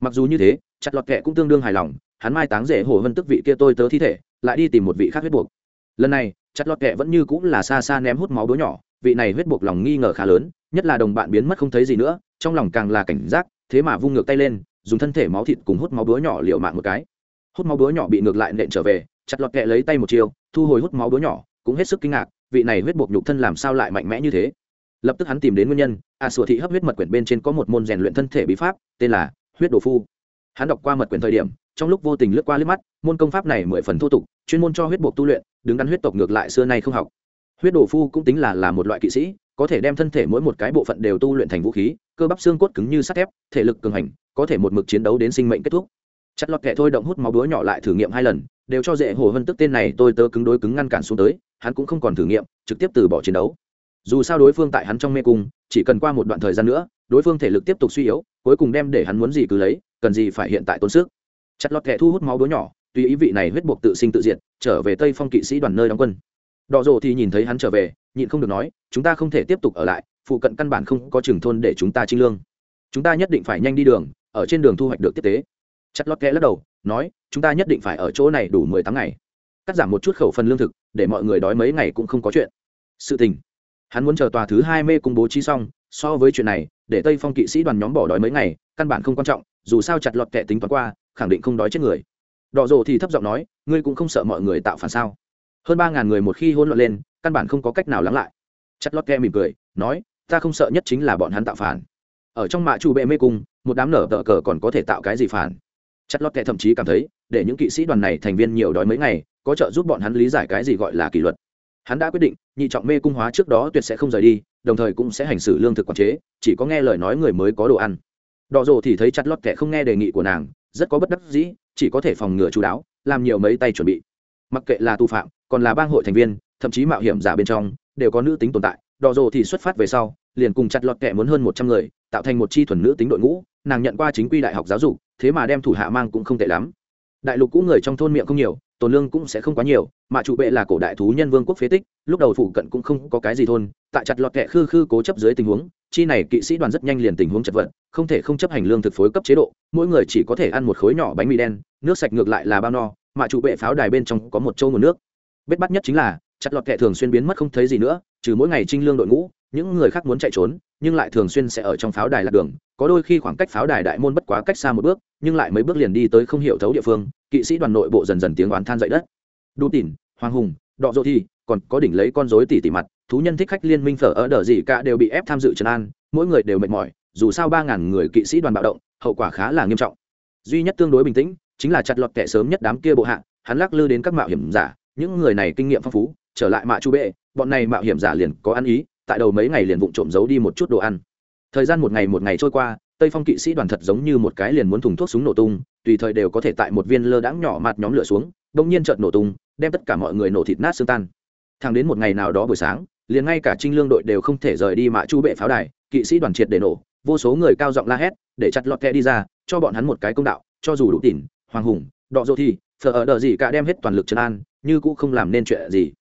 mặc dù như thế chặt lọt kệ cũng tương đương hài lòng hắn mai táng rể hồ vân tức vị kia tôi tớ thi thể lại đi tìm một vị khác huyết buộc. Lần này chặt lọt kệ vẫn như cũng là xa xa ném hút máu đố nhỏ vị này huyết buộc lòng nghi ngờ khá lớn nhất là đồng bạn biến mất không thấy gì nữa trong lòng càng là cảnh giác thế mà vung ngược tay lên dùng thân thể máu thịt cùng hút máu búa nhỏ liệu mạng một cái. Hút máu búa nhỏ bị ngược lại nện trở về chặt lọt kẹ lấy tay một chiều thu hồi hút máu búa nhỏ cũng hết sức kinh ngạc vị này huyết buộc nhục thân làm sao lại mạnh mẽ như thế? Lập tức hắn tìm đến nguyên nhân a à, sủa thị hấp huyết mật quyển bên trên có một môn rèn luyện thân thể bí pháp tên là huyết đồ phu. Hắn đọc qua mật quyển thời điểm, trong lúc vô tình lướt qua liếc mắt, môn công pháp này mười phần thô tục, chuyên môn cho huyết buộc tu luyện, đứng đắn huyết tộc ngược lại xưa nay không học. Huyết đồ phu cũng tính là là một loại kỵ sĩ, có thể đem thân thể mỗi một cái bộ phận đều tu luyện thành vũ khí, cơ bắp xương cốt cứng như sắt thép, thể lực cường hành, có thể một mực chiến đấu đến sinh mệnh kết thúc. Chặt lọt kẻ thôi động hút máu búa nhỏ lại thử nghiệm hai lần, đều cho dễ hồ hơn tức tên này tôi tớ cứng đối cứng ngăn cản xuống tới, hắn cũng không còn thử nghiệm, trực tiếp từ bỏ chiến đấu. Dù sao đối phương tại hắn trong mê cung, chỉ cần qua một đoạn thời gian nữa đối phương thể lực tiếp tục suy yếu, cuối cùng đem để hắn muốn gì cứ lấy, cần gì phải hiện tại tốn sức. Chặt lọt kẻ thu hút máu đố nhỏ, tùy ý vị này huyết buộc tự sinh tự diệt, trở về tây phong kỵ sĩ đoàn nơi đóng quân. Đỏ rộ thì nhìn thấy hắn trở về, nhịn không được nói, chúng ta không thể tiếp tục ở lại, phụ cận căn bản không có trường thôn để chúng ta trinh lương. Chúng ta nhất định phải nhanh đi đường, ở trên đường thu hoạch được tiếp tế. Chặt lót kẽ lắc đầu, nói, chúng ta nhất định phải ở chỗ này đủ mười tháng ngày, cắt giảm một chút khẩu phần lương thực, để mọi người đói mấy ngày cũng không có chuyện. Sự tình. Hắn muốn chờ tòa thứ hai mê cung bố trí xong, so với chuyện này để tây phong kỵ sĩ đoàn nhóm bỏ đói mấy ngày, căn bản không quan trọng, dù sao chặt lọt kệ tính toán qua, khẳng định không đói chết người. Đỏ rồ thì thấp giọng nói, ngươi cũng không sợ mọi người tạo phản sao? Hơn ba ngàn người một khi hỗn loạn lên, căn bản không có cách nào lắng lại. Chặt lọt kệ mỉm cười, nói, ta không sợ nhất chính là bọn hắn tạo phản. Ở trong mạ chủ bệ mê cung, một đám nở tờ cờ còn có thể tạo cái gì phản? Chặt lọt kệ thậm chí cảm thấy, để những kỵ sĩ đoàn này thành viên nhiều đói mấy ngày, có trợ giúp bọn hắn lý giải cái gì gọi là kỷ luật hắn đã quyết định, nhị trọng mê cung hóa trước đó tuyệt sẽ không rời đi, đồng thời cũng sẽ hành xử lương thực quản chế, chỉ có nghe lời nói người mới có đồ ăn. Đỏ rồ thì thấy chặt lót kẻ không nghe đề nghị của nàng, rất có bất đắc dĩ, chỉ có thể phòng ngừa chú đáo, làm nhiều mấy tay chuẩn bị. Mặc kệ là tù phạm, còn là bang hội thành viên, thậm chí mạo hiểm giả bên trong, đều có nữ tính tồn tại. Đỏ rồ thì xuất phát về sau, liền cùng chặt lọt kẻ muốn hơn một trăm người, tạo thành một chi thuần nữ tính đội ngũ, nàng nhận qua chính quy đại học giáo dục, thế mà đem thủ hạ mang cũng không tệ lắm đại lục cũ người trong thôn miệng không nhiều, tồn lương cũng sẽ không quá nhiều, mà chủ bệ là cổ đại thú nhân vương quốc phế tích, lúc đầu phụ cận cũng không có cái gì thôn, tại chặt lọt kẹ khư khư cố chấp dưới tình huống, chi này kỵ sĩ đoàn rất nhanh liền tình huống chật vật, không thể không chấp hành lương thực phối cấp chế độ, mỗi người chỉ có thể ăn một khối nhỏ bánh mì đen, nước sạch ngược lại là bao no, mà chủ bệ pháo đài bên trong có một châu nguồn nước. Bết bắt nhất chính là, chặt lọt kẹ thường xuyên biến mất không thấy gì nữa, trừ mỗi ngày trinh lương đội ngũ, những người khác muốn chạy trốn nhưng lại thường xuyên sẽ ở trong pháo đài lạc đường, có đôi khi khoảng cách pháo đài đại môn bất quá cách xa một bước, nhưng lại mấy bước liền đi tới không hiểu thấu địa phương, kỵ sĩ đoàn nội bộ dần dần tiếng oán than dậy đất. Đu tỉn, hoàng hùng, đọ dỗ thi, còn có đỉnh lấy con rối tỉ tỉ mặt, thú nhân thích khách liên minh phở ở đờ gì cả đều bị ép tham dự trần an, mỗi người đều mệt mỏi, dù sao ba ngàn người kỵ sĩ đoàn bạo động, hậu quả khá là nghiêm trọng. Duy nhất tương đối bình tĩnh, chính là chặt lọt kẻ sớm nhất đám kia bộ hạ, hắn lắc lư đến các mạo hiểm giả, những người này kinh nghiệm phong phú, trở lại mạ chu bệ, bọn này mạo hiểm giả liền có ăn ý tại đầu mấy ngày liền vụng trộm giấu đi một chút đồ ăn. Thời gian một ngày một ngày trôi qua, tây phong kỵ sĩ đoàn thật giống như một cái liền muốn thùng thuốc súng nổ tung, tùy thời đều có thể tại một viên lơ đãng nhỏ mặt nhóm lửa xuống đông nhiên chợt nổ tung, đem tất cả mọi người nổ thịt nát xương tan. Thẳng đến một ngày nào đó buổi sáng, liền ngay cả trinh lương đội đều không thể rời đi mạ chu bệ pháo đài, kỵ sĩ đoàn triệt để nổ, vô số người cao giọng la hét, để chặt lọt kẹ đi ra, cho bọn hắn một cái công đạo, cho dù đủ tỉn, hoàng hùng, đọ dô thi phở ở đờ gì cả đem hết toàn lực trấn an, như cũng không làm nên chuyện gì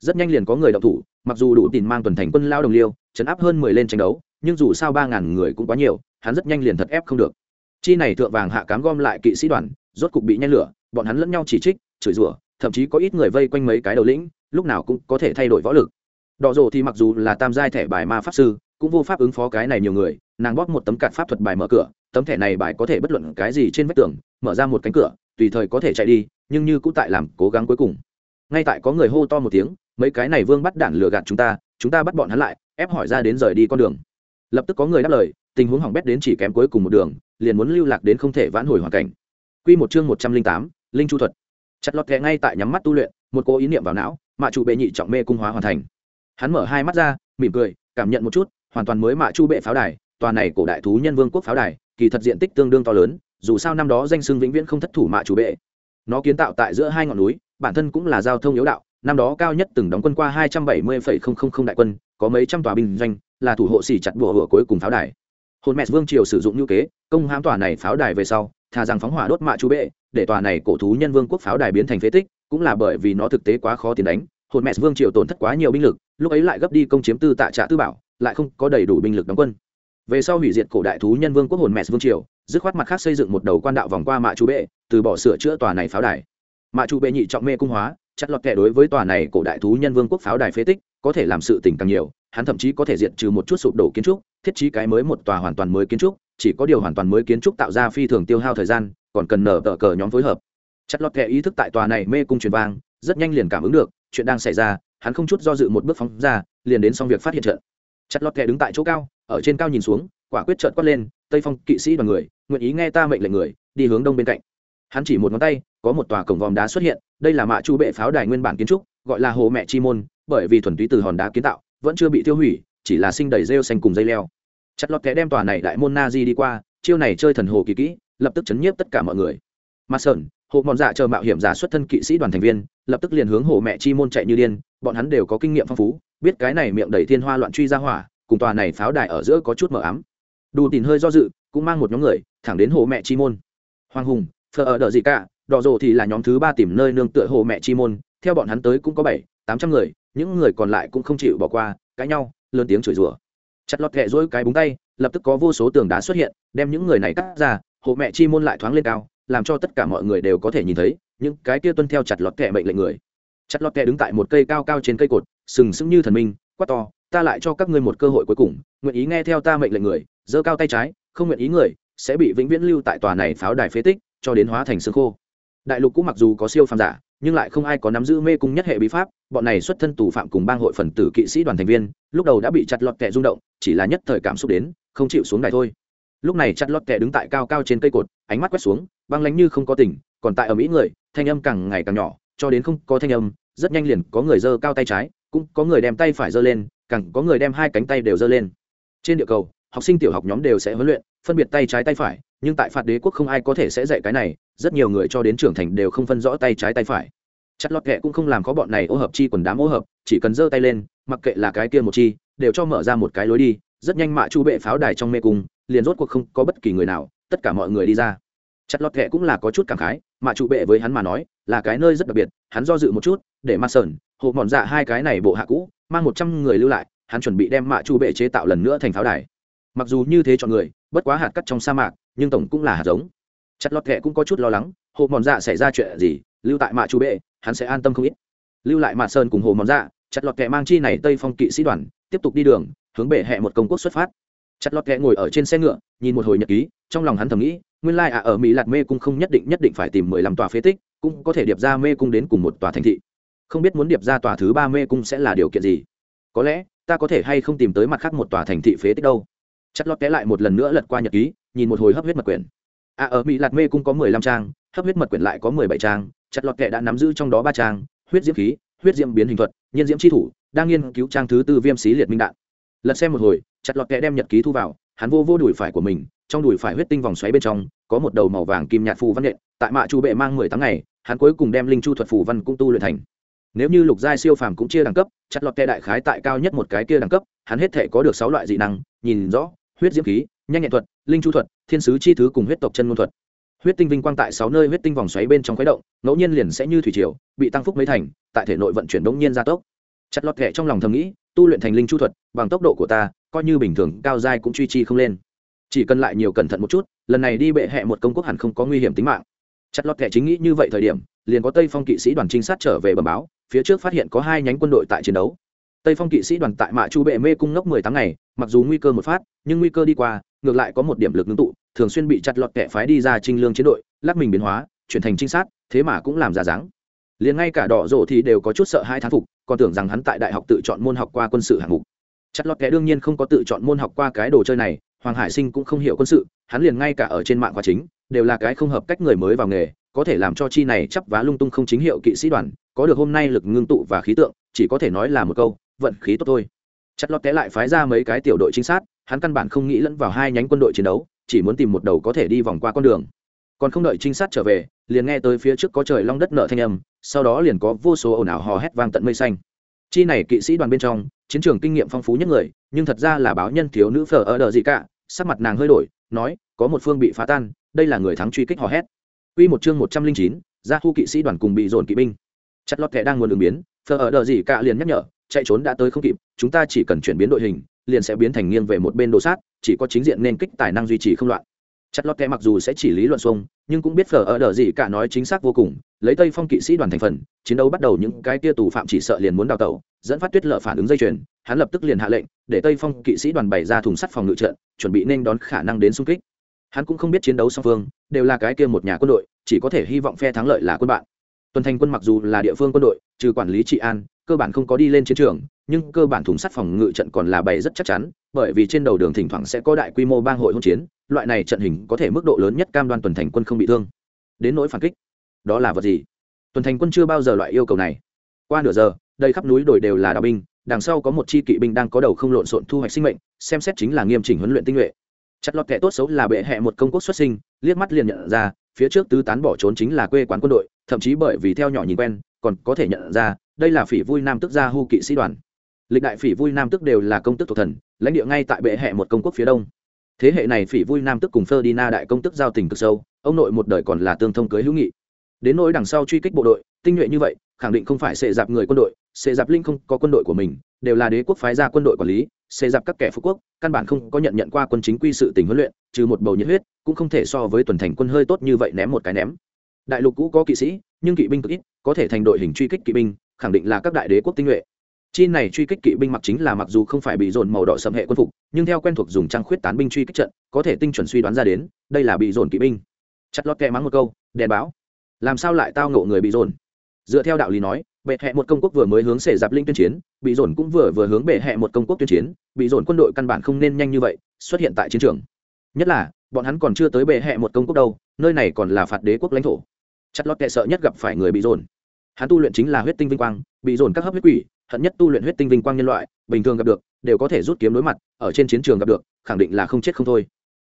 rất nhanh liền có người động thủ, mặc dù đủ tỉn mang tuần thành quân lao đồng liêu, chấn áp hơn mười lên tranh đấu, nhưng dù sao ba ngàn người cũng quá nhiều, hắn rất nhanh liền thật ép không được. Chi này thượng vàng hạ cám gom lại kỵ sĩ đoàn, rốt cục bị nhen lửa, bọn hắn lẫn nhau chỉ trích, chửi rủa, thậm chí có ít người vây quanh mấy cái đầu lĩnh, lúc nào cũng có thể thay đổi võ lực. Đỏ rồ thì mặc dù là tam giai thẻ bài ma pháp sư, cũng vô pháp ứng phó cái này nhiều người, nàng bóp một tấm cạt pháp thuật bài mở cửa, tấm thẻ này bài có thể bất luận cái gì trên vách tường, mở ra một cánh cửa, tùy thời có thể chạy đi, nhưng như cũng tại làm cố gắng cuối cùng. Ngay tại có người hô to một tiếng mấy cái này vương bắt đạn lừa gạt chúng ta chúng ta bắt bọn hắn lại, ép hỏi ra đến rời đi con đường. Lập tức có người đáp lời, tình huống hỏng bét đến chỉ kém cuối cùng một đường, liền muốn lưu lạc đến không thể vãn hồi hoàn cảnh. Quy một chương một trăm linh tám, linh chu thuật. Chặt lọt kẹ ngay tại nhắm mắt tu luyện, một cô ý niệm vào não, mạ chủ bệ nhị trọng mê cung hóa hoàn thành. Hắn mở hai mắt ra, mỉm cười, cảm nhận một chút, hoàn toàn mới mạ chu bệ pháo đài, tòa này cổ đại thú nhân vương quốc pháo đài, kỳ thật diện tích tương đương to lớn, dù sao năm đó danh xưng vĩnh viễn không thất thủ mạ chủ bệ. Nó kiến tạo tại giữa hai ngọn núi, bản thân cũng là giao thông yếu đạo năm đó cao nhất từng đóng quân qua hai trăm bảy mươi đại quân, có mấy trăm tòa binh doanh, là thủ hộ xỉ chặt bùa hựa cuối cùng pháo đài. Hồn mẹ vương triều sử dụng như kế, công hãm tòa này pháo đài về sau, thà rằng phóng hỏa đốt mạ chú bệ, để tòa này cổ thú nhân vương quốc pháo đài biến thành phế tích, cũng là bởi vì nó thực tế quá khó tiến đánh, hồn mẹ vương triều tổn thất quá nhiều binh lực, lúc ấy lại gấp đi công chiếm tư tạ trạ tư bảo, lại không có đầy đủ binh lực đóng quân. Về sau hủy diệt cổ đại thú nhân vương quốc hồn mẹ vương triều, dứt khoát mặt khác xây dựng một đầu quan đạo vòng qua mạ chú bệ, từ bỏ sửa chữa tòa này pháo đài. Mạ chú bệ nhị trọng mê cung hóa chặt lọt kẻ đối với tòa này cổ đại thú nhân vương quốc pháo đài phế tích, có thể làm sự tình càng nhiều, hắn thậm chí có thể diệt trừ một chút sụp đổ kiến trúc, thiết trí cái mới một tòa hoàn toàn mới kiến trúc, chỉ có điều hoàn toàn mới kiến trúc tạo ra phi thường tiêu hao thời gian, còn cần nở tờ cờ nhóm phối hợp. Chặt lọt kẻ ý thức tại tòa này mê cung truyền vang, rất nhanh liền cảm ứng được, chuyện đang xảy ra, hắn không chút do dự một bước phóng ra, liền đến xong việc phát hiện trận. Chặt lọt kẻ đứng tại chỗ cao, ở trên cao nhìn xuống, quả quyết trợn quát lên, tây phong, kỵ sĩ đoàn người, nguyện ý nghe ta mệnh lệnh người, đi hướng đông bên cạnh. Hắn chỉ một ngón tay, có một tòa cổng vòm đá xuất hiện đây là mạ chu bệ pháo đài nguyên bản kiến trúc, gọi là hồ mẹ chi môn, bởi vì thuần túy từ hòn đá kiến tạo, vẫn chưa bị tiêu hủy, chỉ là sinh đầy rêu xanh cùng dây leo. Chặt lọt kẻ đem tòa này đại môn na di đi qua, chiêu này chơi thần hồ kỳ kỹ, lập tức chấn nhiếp tất cả mọi người. Mà sơn hộ mòn dạ chờ mạo hiểm giả xuất thân kỵ sĩ đoàn thành viên, lập tức liền hướng hồ mẹ chi môn chạy như điên, bọn hắn đều có kinh nghiệm phong phú, biết cái này miệng đầy thiên hoa loạn truy ra hỏa, cùng tòa này pháo đài ở giữa có chút mờ ám. Đủ tìm hơi do dự, cũng mang một nhóm người, thẳng đến hồ mẹ chi môn. Hoàng hùng thờ ở đợi gì cả đỏ rồ thì là nhóm thứ ba tìm nơi nương tựa hồ mẹ chi môn, theo bọn hắn tới cũng có bảy, tám trăm người, những người còn lại cũng không chịu bỏ qua, cãi nhau, lớn tiếng chửi rủa. Chặt lọt kẹ dỗi cái búng tay, lập tức có vô số tường đá xuất hiện, đem những người này cắt ra, hộ mẹ chi môn lại thoáng lên cao, làm cho tất cả mọi người đều có thể nhìn thấy, những cái kia tuân theo chặt lọt kẹ mệnh lệnh người. Chặt lọt kẹ đứng tại một cây cao cao trên cây cột, sừng sững như thần minh, quát to, ta lại cho các ngươi một cơ hội cuối cùng, nguyện ý nghe theo ta mệnh lệnh người, giơ cao tay trái, không nguyện ý người, sẽ bị vĩnh viễn lưu tại tòa này pháo đài phế tích, cho đến hóa thành xương khô đại lục cũng mặc dù có siêu phàm giả, nhưng lại không ai có nắm giữ mê cung nhất hệ bí pháp, bọn này xuất thân tù phạm cùng bang hội phần tử kỵ sĩ đoàn thành viên, lúc đầu đã bị chặt lọt kẹ rung động, chỉ là nhất thời cảm xúc đến, không chịu xuống đài thôi. Lúc này chặt lọt kẹ đứng tại cao cao trên cây cột, ánh mắt quét xuống, băng lánh như không có tỉnh còn tại ở mỹ người, thanh âm càng ngày càng nhỏ, cho đến không có thanh âm, rất nhanh liền có người giơ cao tay trái, cũng có người đem tay phải giơ lên, càng có người đem hai cánh tay đều giơ lên. Trên địa cầu, học sinh tiểu học nhóm đều sẽ huấn luyện, phân biệt tay trái tay phải nhưng tại phạt đế quốc không ai có thể sẽ dạy cái này rất nhiều người cho đến trưởng thành đều không phân rõ tay trái tay phải. Chặt lọt kệ cũng không làm có bọn này ô hợp chi quần đám ô hợp chỉ cần giơ tay lên mặc kệ là cái kia một chi đều cho mở ra một cái lối đi rất nhanh mạ chu bệ pháo đài trong mê cung liền rốt cuộc không có bất kỳ người nào tất cả mọi người đi ra. Chặt lọt kệ cũng là có chút cảm khái mạ chu bệ với hắn mà nói là cái nơi rất đặc biệt hắn do dự một chút để ma sờn, hộ mòn dạ hai cái này bộ hạ cũ mang một trăm người lưu lại hắn chuẩn bị đem mạ chu bệ chế tạo lần nữa thành pháo đài. Mặc dù như thế chọn người bất quá hạt cắt trong sa mạc, nhưng tổng cũng là hạt giống. Chặt lọt kệ cũng có chút lo lắng, hồ mòn dạ xảy ra chuyện gì, lưu tại mạ chu bệ, hắn sẽ an tâm không ít. Lưu lại mạ sơn cùng hồ mòn dạ chặt lọt kệ mang chi này tây phong kỵ sĩ đoàn, tiếp tục đi đường, hướng bệ hẹ một công quốc xuất phát. Chặt lọt kệ ngồi ở trên xe ngựa, nhìn một hồi nhật ký, trong lòng hắn thầm nghĩ, nguyên lai à ở mỹ lạt mê cung không nhất định nhất định phải tìm mười lăm tòa phế tích, cũng có thể điệp ra mê cung đến cùng một tòa thành thị. Không biết muốn điệp ra tòa thứ ba mê cung sẽ là điều kiện gì. Có lẽ, ta có thể hay không tìm tới mặt khác một tòa thành thị phế tích đâu chất lót té lại một lần nữa lật qua nhật ký, nhìn một hồi hấp huyết mật quyển. À ở mỹ lạt mê cung có mười lăm trang, hấp huyết mật quyển lại có mười bảy trang. Chất lót kệ đã nắm giữ trong đó ba trang, huyết diễm khí, huyết diễm biến hình thuật nhân diễm tri thủ, đang nghiên cứu trang thứ tư viêm xí liệt minh đạn. Lật xem một hồi, chặt lọt kệ đem nhật ký thu vào, hắn vô vô đùi phải của mình, trong đùi phải huyết tinh vòng xoáy bên trong, có một đầu màu vàng kim nhạt phù văn nghệ tại mạ chu bệ mang mười tháng ngày, hắn cuối cùng đem linh chu thuật phù văn cũng tu luyện thành. Nếu như lục giai siêu phàm cũng chia đẳng cấp, chặt lọt kẹ đại khái tại cao nhất một cái kia đẳng cấp hắn hết thể có được sáu loại dị năng, nhìn rõ, huyết diễm khí, nhanh nhẹn thuật, linh chu thuật, thiên sứ chi thứ cùng huyết tộc chân ngôn thuật. Huyết tinh vinh quang tại sáu nơi huyết tinh vòng xoáy bên trong khuấy động, ngẫu nhiên liền sẽ như thủy triều, bị tăng phúc mấy thành, tại thể nội vận chuyển đống nhiên gia tốc. Chặt lọt kệ trong lòng thầm nghĩ, tu luyện thành linh chu thuật, bằng tốc độ của ta, coi như bình thường, cao giai cũng truy chi không lên. Chỉ cần lại nhiều cẩn thận một chút, lần này đi bệ hẹ một công quốc hẳn không có nguy hiểm tính mạng. Chặt lọt kệ chính nghĩ như vậy thời điểm, liền có tây phong kỵ sĩ đoàn trinh sát trở về bờ báo, phía trước phát hiện có hai nhánh quân đội tại chiến đấu tây phong kỵ sĩ đoàn tại mạ chu bệ mê cung ngốc mười tháng ngày, mặc dù nguy cơ một phát, nhưng nguy cơ đi qua, ngược lại có một điểm lực ngưng tụ, thường xuyên bị chặt lọt kẻ phái đi ra trinh lương chiến đội, lắc mình biến hóa, chuyển thành trinh sát, thế mà cũng làm ra dáng. Liền ngay cả đỏ rổ thì đều có chút sợ hai thán phục, còn tưởng rằng hắn tại đại học tự chọn môn học qua quân sự hạng mục. Chặt lọt kẻ đương nhiên không có tự chọn môn học qua cái đồ chơi này, hoàng hải sinh cũng không hiểu quân sự, hắn liền ngay cả ở trên mạng khoa chính, đều là cái không hợp cách người mới vào nghề, có thể làm cho chi này chắp vá lung tung không chính hiệu kỵ sĩ đoàn, có được hôm nay lực ngưng tụ và khí tượng, chỉ có thể nói là một câu vận khí tốt thôi. Chặt lọt té lại phái ra mấy cái tiểu đội trinh sát hắn căn bản không nghĩ lẫn vào hai nhánh quân đội chiến đấu chỉ muốn tìm một đầu có thể đi vòng qua con đường. Còn không đợi trinh sát trở về liền nghe tới phía trước có trời long đất nợ thanh âm sau đó liền có vô số ồn ào hò hét vang tận mây xanh. Chi này kỵ sĩ đoàn bên trong chiến trường kinh nghiệm phong phú nhất người nhưng thật ra là báo nhân thiếu nữ phở ở đờ gì cả sắc mặt nàng hơi đổi nói có một phương bị phá tan đây là người thắng truy kích hò hét. Quy một chương một trăm linh chín, gia thu kỵ sĩ đoàn cùng bị dồn kỵ binh. Chặt lọt kẻ đang nguồn ứng biến, phở ở đờ gì cả liền nhắc nhở, chạy trốn đã tới không kịp, chúng ta chỉ cần chuyển biến đội hình, liền sẽ biến thành nghiêng về một bên đồ sát, chỉ có chính diện nên kích tài năng duy trì không loạn. Chặt lọt kẽ mặc dù sẽ chỉ lý luận xuông nhưng cũng biết phở ở đờ gì cả nói chính xác vô cùng, lấy Tây Phong kỵ sĩ đoàn thành phần, chiến đấu bắt đầu những cái tia tù phạm chỉ sợ liền muốn đào tẩu, dẫn phát tuyết lợ phản ứng dây chuyền, hắn lập tức liền hạ lệnh, để Tây Phong kỵ sĩ đoàn bày ra thùng sắt phòng ngự trận, chuẩn bị nên đón khả năng đến xung kích hắn cũng không biết chiến đấu song phương đều là cái kia một nhà quân đội chỉ có thể hy vọng phe thắng lợi là quân bạn tuần thành quân mặc dù là địa phương quân đội trừ quản lý trị an cơ bản không có đi lên chiến trường, nhưng cơ bản thùng sắt phòng ngự trận còn là bày rất chắc chắn, bởi vì trên đầu đường thỉnh thoảng sẽ có đại quy mô bang hội hỗn chiến, loại này trận hình có thể mức độ lớn nhất cam đoan tuần thành quân không bị thương. Đến nỗi phản kích, đó là vật gì? Tuần thành quân chưa bao giờ loại yêu cầu này. Qua nửa giờ đây khắp núi đồi đều là đạo binh, đằng sau có một chi kỵ binh đang có đầu không lộn xộn thu hoạch sinh mệnh, xem xét chính là nghiêm chỉnh huấn luyện tinh nhuệ. Chặt lọt kẻ tốt xấu là bệ hẹ một công quốc xuất sinh, liếc mắt liền nhận ra, phía trước tứ tán bỏ trốn chính là quê quán quân đội, thậm chí bởi vì theo nhỏ nhìn quen, còn có thể nhận ra đây là phỉ vui nam tức gia hu kỵ sĩ đoàn. Lịch đại phỉ vui nam tức đều là công tức thuộc thần, lãnh địa ngay tại bệ hẹ một công quốc phía đông. Thế hệ này phỉ vui nam tức cùng ferdinand đại công tức giao tình cực sâu, ông nội một đời còn là tương thông cưới hữu nghị. Đến nỗi đằng sau truy kích bộ đội, tinh nhuệ như vậy, khẳng định không phải sệ dạp người quân đội sệ dạp linh không có quân đội của mình, đều là đế quốc phái ra quân đội quản lý sệ dạp các kẻ phú quốc, căn bản không có nhận nhận qua quân chính quy sự tình huấn luyện, trừ một bầu nhiệt huyết, cũng không thể so với tuần thành quân hơi tốt như vậy ném một cái ném. Đại lục cũ có kỵ sĩ, nhưng kỵ binh cực ít, có thể thành đội hình truy kích kỵ binh khẳng định là các đại đế quốc tinh nhuệ. Chi này truy kích kỵ binh mặc chính là mặc dù không phải bị dồn màu đỏ sầm hệ quân phục, nhưng theo quen thuộc dùng trang khuyết tán binh truy kích trận, có thể tinh chuẩn suy đoán ra đến, đây là bị dồn kỵ binh. Chặt lót kẹ mắng một câu, đèn báo, làm sao lại tao ngộ người bị dồn? Dựa theo đạo lý nói, bệ hẹ một công quốc vừa mới hướng xệ giáp linh tuyên chiến, bị dồn cũng vừa vừa hướng bệ hẹ một công quốc tuyên chiến, bị dồn quân đội căn bản không nên nhanh như vậy, xuất hiện tại chiến trường. Nhất là, bọn hắn còn chưa tới bệ hẹ một công quốc đâu, nơi này còn là phạt đế quốc lãnh thổ. Chặt lót kẹ sợ nhất gặp phải người bị dồn hắn tu luyện chính là huyết tinh vinh quang, bị dồn các hấp huyết quỷ, hận nhất tu luyện huyết tinh vinh quang nhân loại, bình thường gặp được, đều có thể rút kiếm đối mặt, ở trên chiến trường gặp được, khẳng định là không chết không thôi.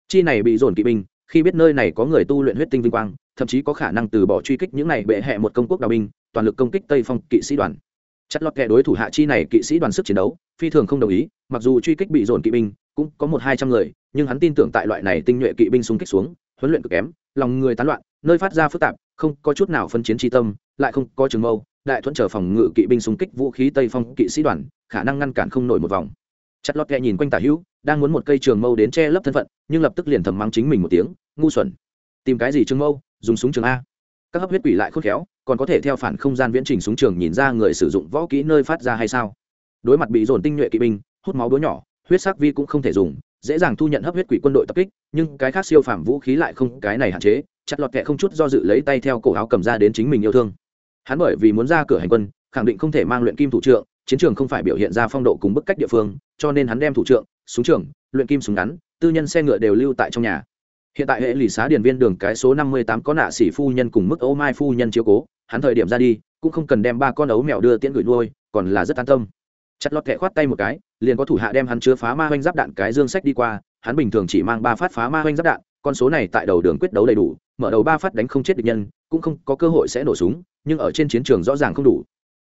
Chi này bị dồn kỵ binh, khi biết nơi này có người tu luyện huyết tinh vinh quang, thậm chí có khả năng từ bỏ truy kích những này bệ hẹ một công quốc đào binh, toàn lực công kích tây phong kỵ sĩ đoàn. Chất lọt kẻ đối thủ hạ chi này kỵ sĩ đoàn sức chiến đấu, phi thường không đồng ý, mặc dù truy kích bị dồn kỵ binh, cũng có một hai trăm người, nhưng hắn tin tưởng tại loại này tinh nhuệ kỵ binh xung kích xuống, huấn luyện cực kém, lòng người tán loạn, nơi phát ra phức tạp không có chút nào phân chiến tri tâm, lại không có trường mâu, đại thuẫn chờ phòng ngự kỵ binh xung kích vũ khí tây phong kỵ sĩ đoàn, khả năng ngăn cản không nổi một vòng. Chặt lọt kẹ nhìn quanh tả hữu, đang muốn một cây trường mâu đến che lấp thân phận, nhưng lập tức liền thầm mắng chính mình một tiếng, ngu xuẩn! Tìm cái gì trường mâu? Dùng súng trường a. Các hấp huyết quỷ lại khôn khéo, còn có thể theo phản không gian viễn trình súng trường nhìn ra người sử dụng võ kỹ nơi phát ra hay sao? Đối mặt bị dồn tinh nhuệ kỵ binh, hút máu búa nhỏ, huyết sắc vi cũng không thể dùng, dễ dàng thu nhận hấp huyết quỷ quân đội tập kích, nhưng cái khác siêu phạm vũ khí lại không, cái này hạn chế chặt lọt kẹ không chút do dự lấy tay theo cổ áo cầm ra đến chính mình yêu thương. Hắn bởi vì muốn ra cửa hành quân, khẳng định không thể mang luyện kim thủ trượng, chiến trường không phải biểu hiện ra phong độ cùng bức cách địa phương, cho nên hắn đem thủ trượng, súng trường, luyện kim súng ngắn, tư nhân xe ngựa đều lưu tại trong nhà. Hiện tại hệ lì xá điền viên đường cái số năm mươi tám có nạ sĩ phu nhân cùng mức ô mai phu nhân chiếu cố, hắn thời điểm ra đi, cũng không cần đem ba con ấu mèo đưa tiễn gửi nuôi, còn là rất an tâm. Chặt lọt kẹ khoát tay một cái, liền có thủ hạ đem hắn chứa phá ma oanh giáp đạn cái dương sách đi qua, hắn bình thường chỉ mang ba phát phá ma oanh giáp đạn, con số này tại đầu đường quyết đấu đầy đủ mở đầu ba phát đánh không chết địch nhân, cũng không có cơ hội sẽ nổ súng, nhưng ở trên chiến trường rõ ràng không đủ.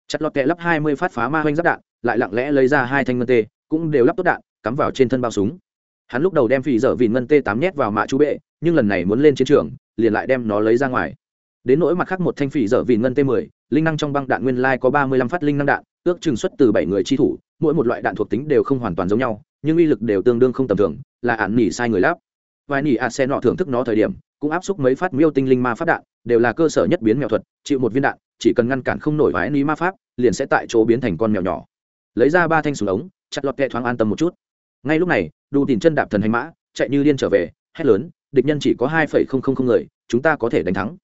Chặt lọt kẹ lắp hai mươi phát phá ma hoanh giáp đạn, lại lặng lẽ lấy ra hai thanh ngân tê, cũng đều lắp tốt đạn, cắm vào trên thân bao súng. Hắn lúc đầu đem phì dở vì ngân tê tám nhét vào mạ chú bệ, nhưng lần này muốn lên chiến trường, liền lại đem nó lấy ra ngoài. Đến nỗi mặt khác một thanh phì dở vì ngân tê mười, linh năng trong băng đạn nguyên lai có ba mươi lăm phát linh năng đạn, ước chừng xuất từ bảy người chi thủ, mỗi một loại đạn thuộc tính đều không hoàn toàn giống nhau, nhưng uy lực đều tương đương không tầm thường, là ạn nỉ sai người lắp vài nỉ ạt xe nọ thưởng thức nó thời điểm, cũng áp xúc mấy phát miêu tinh linh ma phát đạn, đều là cơ sở nhất biến mèo thuật, chịu một viên đạn, chỉ cần ngăn cản không nổi vái ní ma pháp, liền sẽ tại chỗ biến thành con mèo nhỏ. Lấy ra ba thanh súng ống, chặt lọt kẹ thoáng an tâm một chút. Ngay lúc này đủ tìm chân đạp thần hành mã, chạy như điên trở về, hét lớn, địch nhân chỉ có hai phẩy không không không người, chúng ta có thể đánh thắng.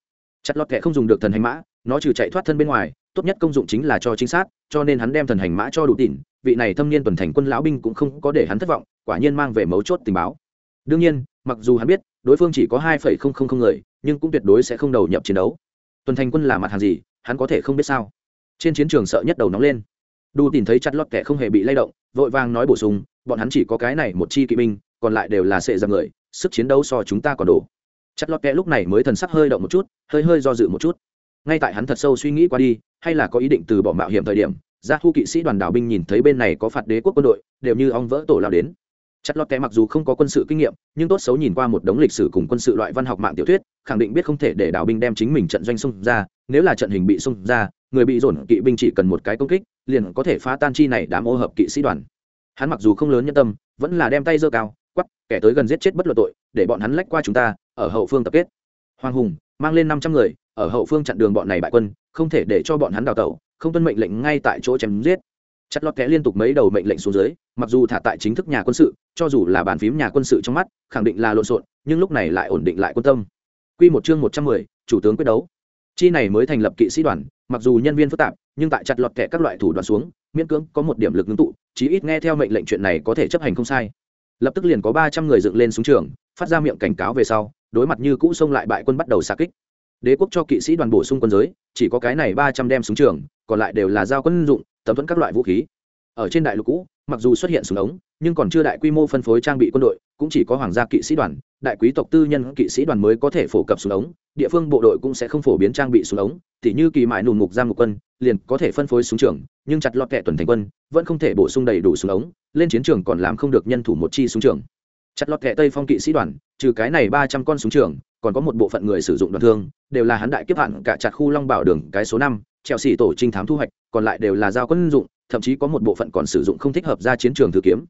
Chặt lọt kẹ không dùng được thần hành mã, nó trừ chạy thoát thân bên ngoài, tốt nhất công dụng chính là cho chính xác cho nên hắn đem thần hành mã cho đủ tỉn, vị này thâm niên tuần thành quân lão binh cũng không có để hắn thất vọng, quả nhiên mang về mấu chốt tình báo. Đương nhiên mặc dù hắn biết, đối phương chỉ có hai phẩy không không không người, nhưng cũng tuyệt đối sẽ không đầu nhập chiến đấu. Tuần thành quân là mặt hàng gì, hắn có thể không biết sao? Trên chiến trường sợ nhất đầu nóng lên. Đu tìm thấy chặt lọt kẻ không hề bị lay động, vội vàng nói bổ sung, bọn hắn chỉ có cái này một chi kỵ binh, còn lại đều là sệ dầm người, sức chiến đấu so chúng ta còn đủ. Chặt lọt kẻ lúc này mới thần sắc hơi động một chút, hơi hơi do dự một chút. Ngay tại hắn thật sâu suy nghĩ qua đi, hay là có ý định từ bỏ mạo hiểm thời điểm ra thu kỵ sĩ đoàn đảo binh nhìn thấy bên này có phạt đế quốc quân đội, đều như ong vỡ tổ lao đến chặt lọt kẻ mặc dù không có quân sự kinh nghiệm, nhưng tốt xấu nhìn qua một đống lịch sử cùng quân sự loại văn học mạng tiểu thuyết, khẳng định biết không thể để đảo binh đem chính mình trận doanh xung ra, nếu là trận hình bị xung ra, người bị dồn kỵ binh chỉ cần một cái công kích, liền có thể phá tan chi này đám ô hợp kỵ sĩ đoàn. Hắn mặc dù không lớn nhân tâm, vẫn là đem tay giơ cao, quắp, kẻ tới gần giết chết bất luận tội, để bọn hắn lách qua chúng ta, ở hậu phương tập kết. Hoàng hùng, mang lên năm trăm người, ở hậu phương chặn đường bọn này bại quân, không thể để cho bọn hắn đào tẩu, không tuân mệnh lệnh ngay tại chỗ chém giết chặt lọt kẽ liên tục mấy đầu mệnh lệnh xuống dưới mặc dù thả tại chính thức nhà quân sự cho dù là bàn phím nhà quân sự trong mắt khẳng định là lộn xộn nhưng lúc này lại ổn định lại quân tâm. Quy một chương một trăm mười, chủ tướng quyết đấu. Chi này mới thành lập kỵ sĩ đoàn mặc dù nhân viên phức tạp nhưng tại chặt lọt kẹ các loại thủ đoạn xuống miễn cưỡng có một điểm lực ngưng tụ chí ít nghe theo mệnh lệnh chuyện này có thể chấp hành không sai. Lập tức liền có ba trăm người dựng lên súng trường phát ra miệng cảnh cáo về sau đối mặt như cũ xông lại bại quân bắt đầu xa kích. Đế quốc cho kỵ sĩ đoàn bổ sung quân giới chỉ có cái này ba trăm đem súng trường còn lại đều là giao quân dụng tấm thuẫn các loại vũ khí. Ở trên đại lục cũ, mặc dù xuất hiện súng ống, nhưng còn chưa đại quy mô phân phối trang bị quân đội, cũng chỉ có hoàng gia kỵ sĩ đoàn, đại quý tộc tư nhân kỵ sĩ đoàn mới có thể phổ cập súng ống, địa phương bộ đội cũng sẽ không phổ biến trang bị súng ống, tỉ như kỳ mại nùn mục giam ngục quân, liền có thể phân phối súng trường, nhưng chặt lọt kẹ tuần thành quân, vẫn không thể bổ sung đầy đủ súng ống, lên chiến trường còn làm không được nhân thủ một chi súng trường. Chặt lọt kẹ tây phong kỵ sĩ đoàn, trừ cái này ba trăm con súng trường, còn có một bộ phận người sử dụng đoàn thương, đều là hắn đại kiếp hạn cả chặt khu long bảo đường, cái số năm treo xỉ tổ trinh thám thu hoạch, còn lại đều là giao quân dụng, thậm chí có một bộ phận còn sử dụng không thích hợp ra chiến trường thử kiếm.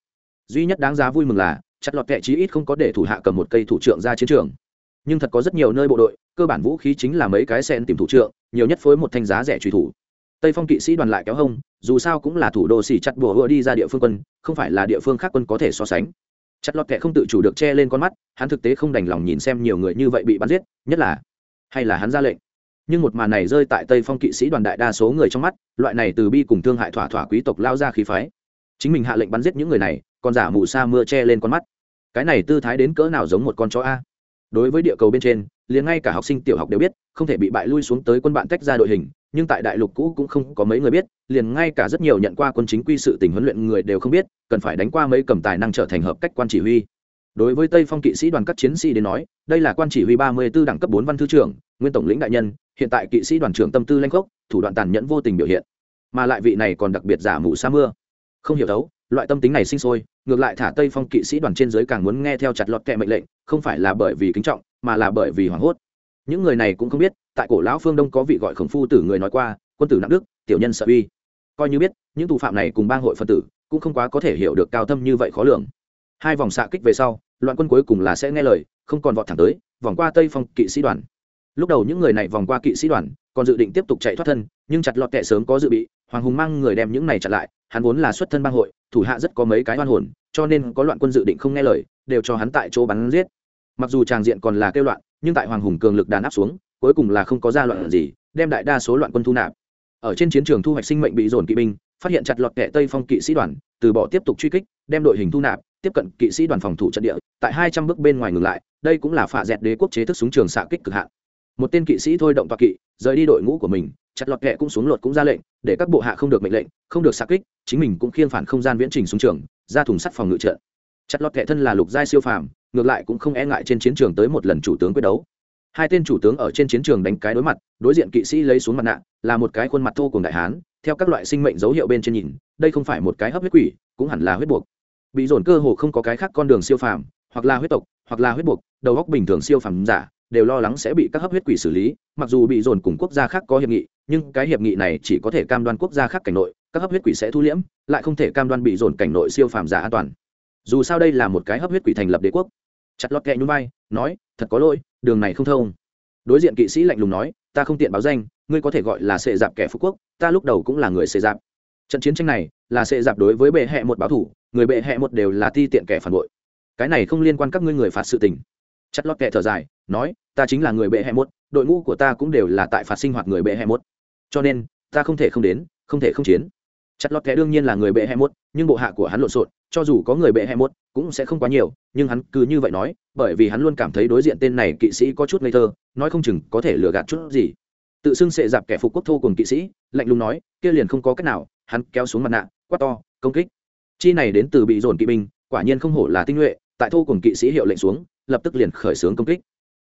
Duy nhất đáng giá vui mừng là, chặt lọt kệ chí ít không có để thủ hạ cầm một cây thủ trưởng ra chiến trường. Nhưng thật có rất nhiều nơi bộ đội, cơ bản vũ khí chính là mấy cái sen tìm thủ trưởng, nhiều nhất phối một thanh giá rẻ truy thủ. Tây phong kỵ sĩ đoàn lại kéo hông, dù sao cũng là thủ đô xỉ chặt bùa hựa đi ra địa phương quân, không phải là địa phương khác quân có thể so sánh. Chặt lọt kệ không tự chủ được che lên con mắt, hắn thực tế không đành lòng nhìn xem nhiều người như vậy bị bắn giết, nhất là, hay là hắn ra lệnh nhưng một màn này rơi tại tây phong kỵ sĩ đoàn đại đa số người trong mắt, loại này từ bi cùng thương hại thỏa thỏa quý tộc lao ra khí phái. Chính mình hạ lệnh bắn giết những người này, còn giả mù sa mưa che lên con mắt. Cái này tư thái đến cỡ nào giống một con chó a? Đối với địa cầu bên trên, liền ngay cả học sinh tiểu học đều biết, không thể bị bại lui xuống tới quân bạn tách ra đội hình, nhưng tại đại lục cũ cũng không có mấy người biết, liền ngay cả rất nhiều nhận qua quân chính quy sự tình huấn luyện người đều không biết, cần phải đánh qua mấy cầm tài năng trở thành hợp cách quan chỉ huy đối với tây phong kỵ sĩ đoàn các chiến sĩ đến nói, đây là quan chỉ huy ba mươi 34 đẳng cấp bốn văn thư trưởng, nguyên tổng lĩnh đại nhân, hiện tại kỵ sĩ đoàn trưởng tâm tư lanh khốc, thủ đoạn tàn nhẫn vô tình biểu hiện. Mà lại vị này còn đặc biệt giả mù sa mưa. Không hiểu đấu, loại tâm tính này sinh sôi, ngược lại thả tây phong kỵ sĩ đoàn trên giới càng muốn nghe theo chặt lọt kẹ mệnh lệnh, không phải là bởi vì kính trọng, mà là bởi vì hoảng hốt. Những người này cũng không biết, tại cổ lão phương đông có vị gọi khổng phu tử người nói qua, quân tử nặng đức, tiểu nhân sợ uy. Coi như biết, những tù phạm này cùng bang hội phân tử, cũng không quá có thể hiểu được cao thâm như vậy khó lường hai vòng xạ kích về sau, loạn quân cuối cùng là sẽ nghe lời, không còn vọt thẳng tới, vòng qua tây phong kỵ sĩ đoàn. Lúc đầu những người này vòng qua kỵ sĩ đoàn, còn dự định tiếp tục chạy thoát thân, nhưng chặt lọt tệ sớm có dự bị, hoàng hùng mang người đem những này chặn lại, hắn vốn là xuất thân bang hội, thủ hạ rất có mấy cái oan hồn, cho nên có loạn quân dự định không nghe lời, đều cho hắn tại chỗ bắn giết. Mặc dù tràng diện còn là kêu loạn, nhưng tại hoàng hùng cường lực đàn áp xuống, cuối cùng là không có ra loạn gì, đem đại đa số loạn quân thu nạp. Ở trên chiến trường thu hoạch sinh mệnh bị dồn kỵ binh, phát hiện chặt lọt kệ tây phong kỵ sĩ đoàn, từ bỏ tiếp tục truy kích, đem đội hình thu nạp tiếp cận kỵ sĩ đoàn phòng thủ trận địa, tại hai trăm bước bên ngoài ngừng lại, đây cũng là phạ dẹt đế quốc chế thức súng trường xạ kích cực hạn. Một tên kỵ sĩ thôi động toa kỵ, rời đi đội ngũ của mình, chặt lọt kệ cũng xuống lột cũng ra lệnh, để các bộ hạ không được mệnh lệnh, không được xạ kích, chính mình cũng khiên phản không gian viễn trình xuống trường, ra thùng sắt phòng ngự trận. Chặt lọt kệ thân là lục giai siêu phàm, ngược lại cũng không e ngại trên chiến trường tới một lần chủ tướng quyết đấu. Hai tên chủ tướng ở trên chiến trường đánh cái đối mặt, đối diện kỵ sĩ lấy xuống mặt nạ, là một cái khuôn mặt thô cùng đại hán, theo các loại sinh mệnh dấu hiệu bên trên nhìn, đây không phải một cái hấp huyết quỷ, cũng hẳn là huyết buộc bị dồn cơ hồ không có cái khác con đường siêu phàm, hoặc là huyết tộc, hoặc là huyết buộc, đầu góc bình thường siêu phàm giả, đều lo lắng sẽ bị các hấp huyết quỷ xử lý. Mặc dù bị dồn cùng quốc gia khác có hiệp nghị, nhưng cái hiệp nghị này chỉ có thể cam đoan quốc gia khác cảnh nội, các hấp huyết quỷ sẽ thu liễm, lại không thể cam đoan bị dồn cảnh nội siêu phàm giả an toàn. Dù sao đây là một cái hấp huyết quỷ thành lập đế quốc. Chặt lọt kẹ nhún vai, nói, thật có lỗi, đường này không thông. Đối diện kỵ sĩ lạnh lùng nói, ta không tiện báo danh, ngươi có thể gọi là sệ dạp kẻ phú quốc, ta lúc đầu cũng là người sệ dạp trận chiến tranh này là sệ dạp đối với bệ hẹ một báo thủ, người bệ hẹ một đều là ti tiện kẻ phản bội. Cái này không liên quan các ngươi người phạt sự tình. Chặt lót kẻ thở dài, nói, ta chính là người bệ hẹ một, đội ngũ của ta cũng đều là tại phạt sinh hoạt người bệ hẹ một. Cho nên, ta không thể không đến, không thể không chiến. Chặt lót kẻ đương nhiên là người bệ hẹ một, nhưng bộ hạ của hắn lộn xộn, cho dù có người bệ hẹ một cũng sẽ không quá nhiều, nhưng hắn cứ như vậy nói, bởi vì hắn luôn cảm thấy đối diện tên này kỵ sĩ có chút ngây thơ, nói không chừng có thể lừa gạt chút gì. Tự xưng sệ dạp kẻ phục quốc thô cùng kỵ sĩ, lạnh lùng nói, kia liền không có cách nào hắn kéo xuống mặt nạ, quát to, công kích! Chi này đến từ bị dồn kỵ binh, quả nhiên không hổ là tinh nhuệ, tại thô cùng kỵ sĩ hiệu lệnh xuống, lập tức liền khởi xướng công kích.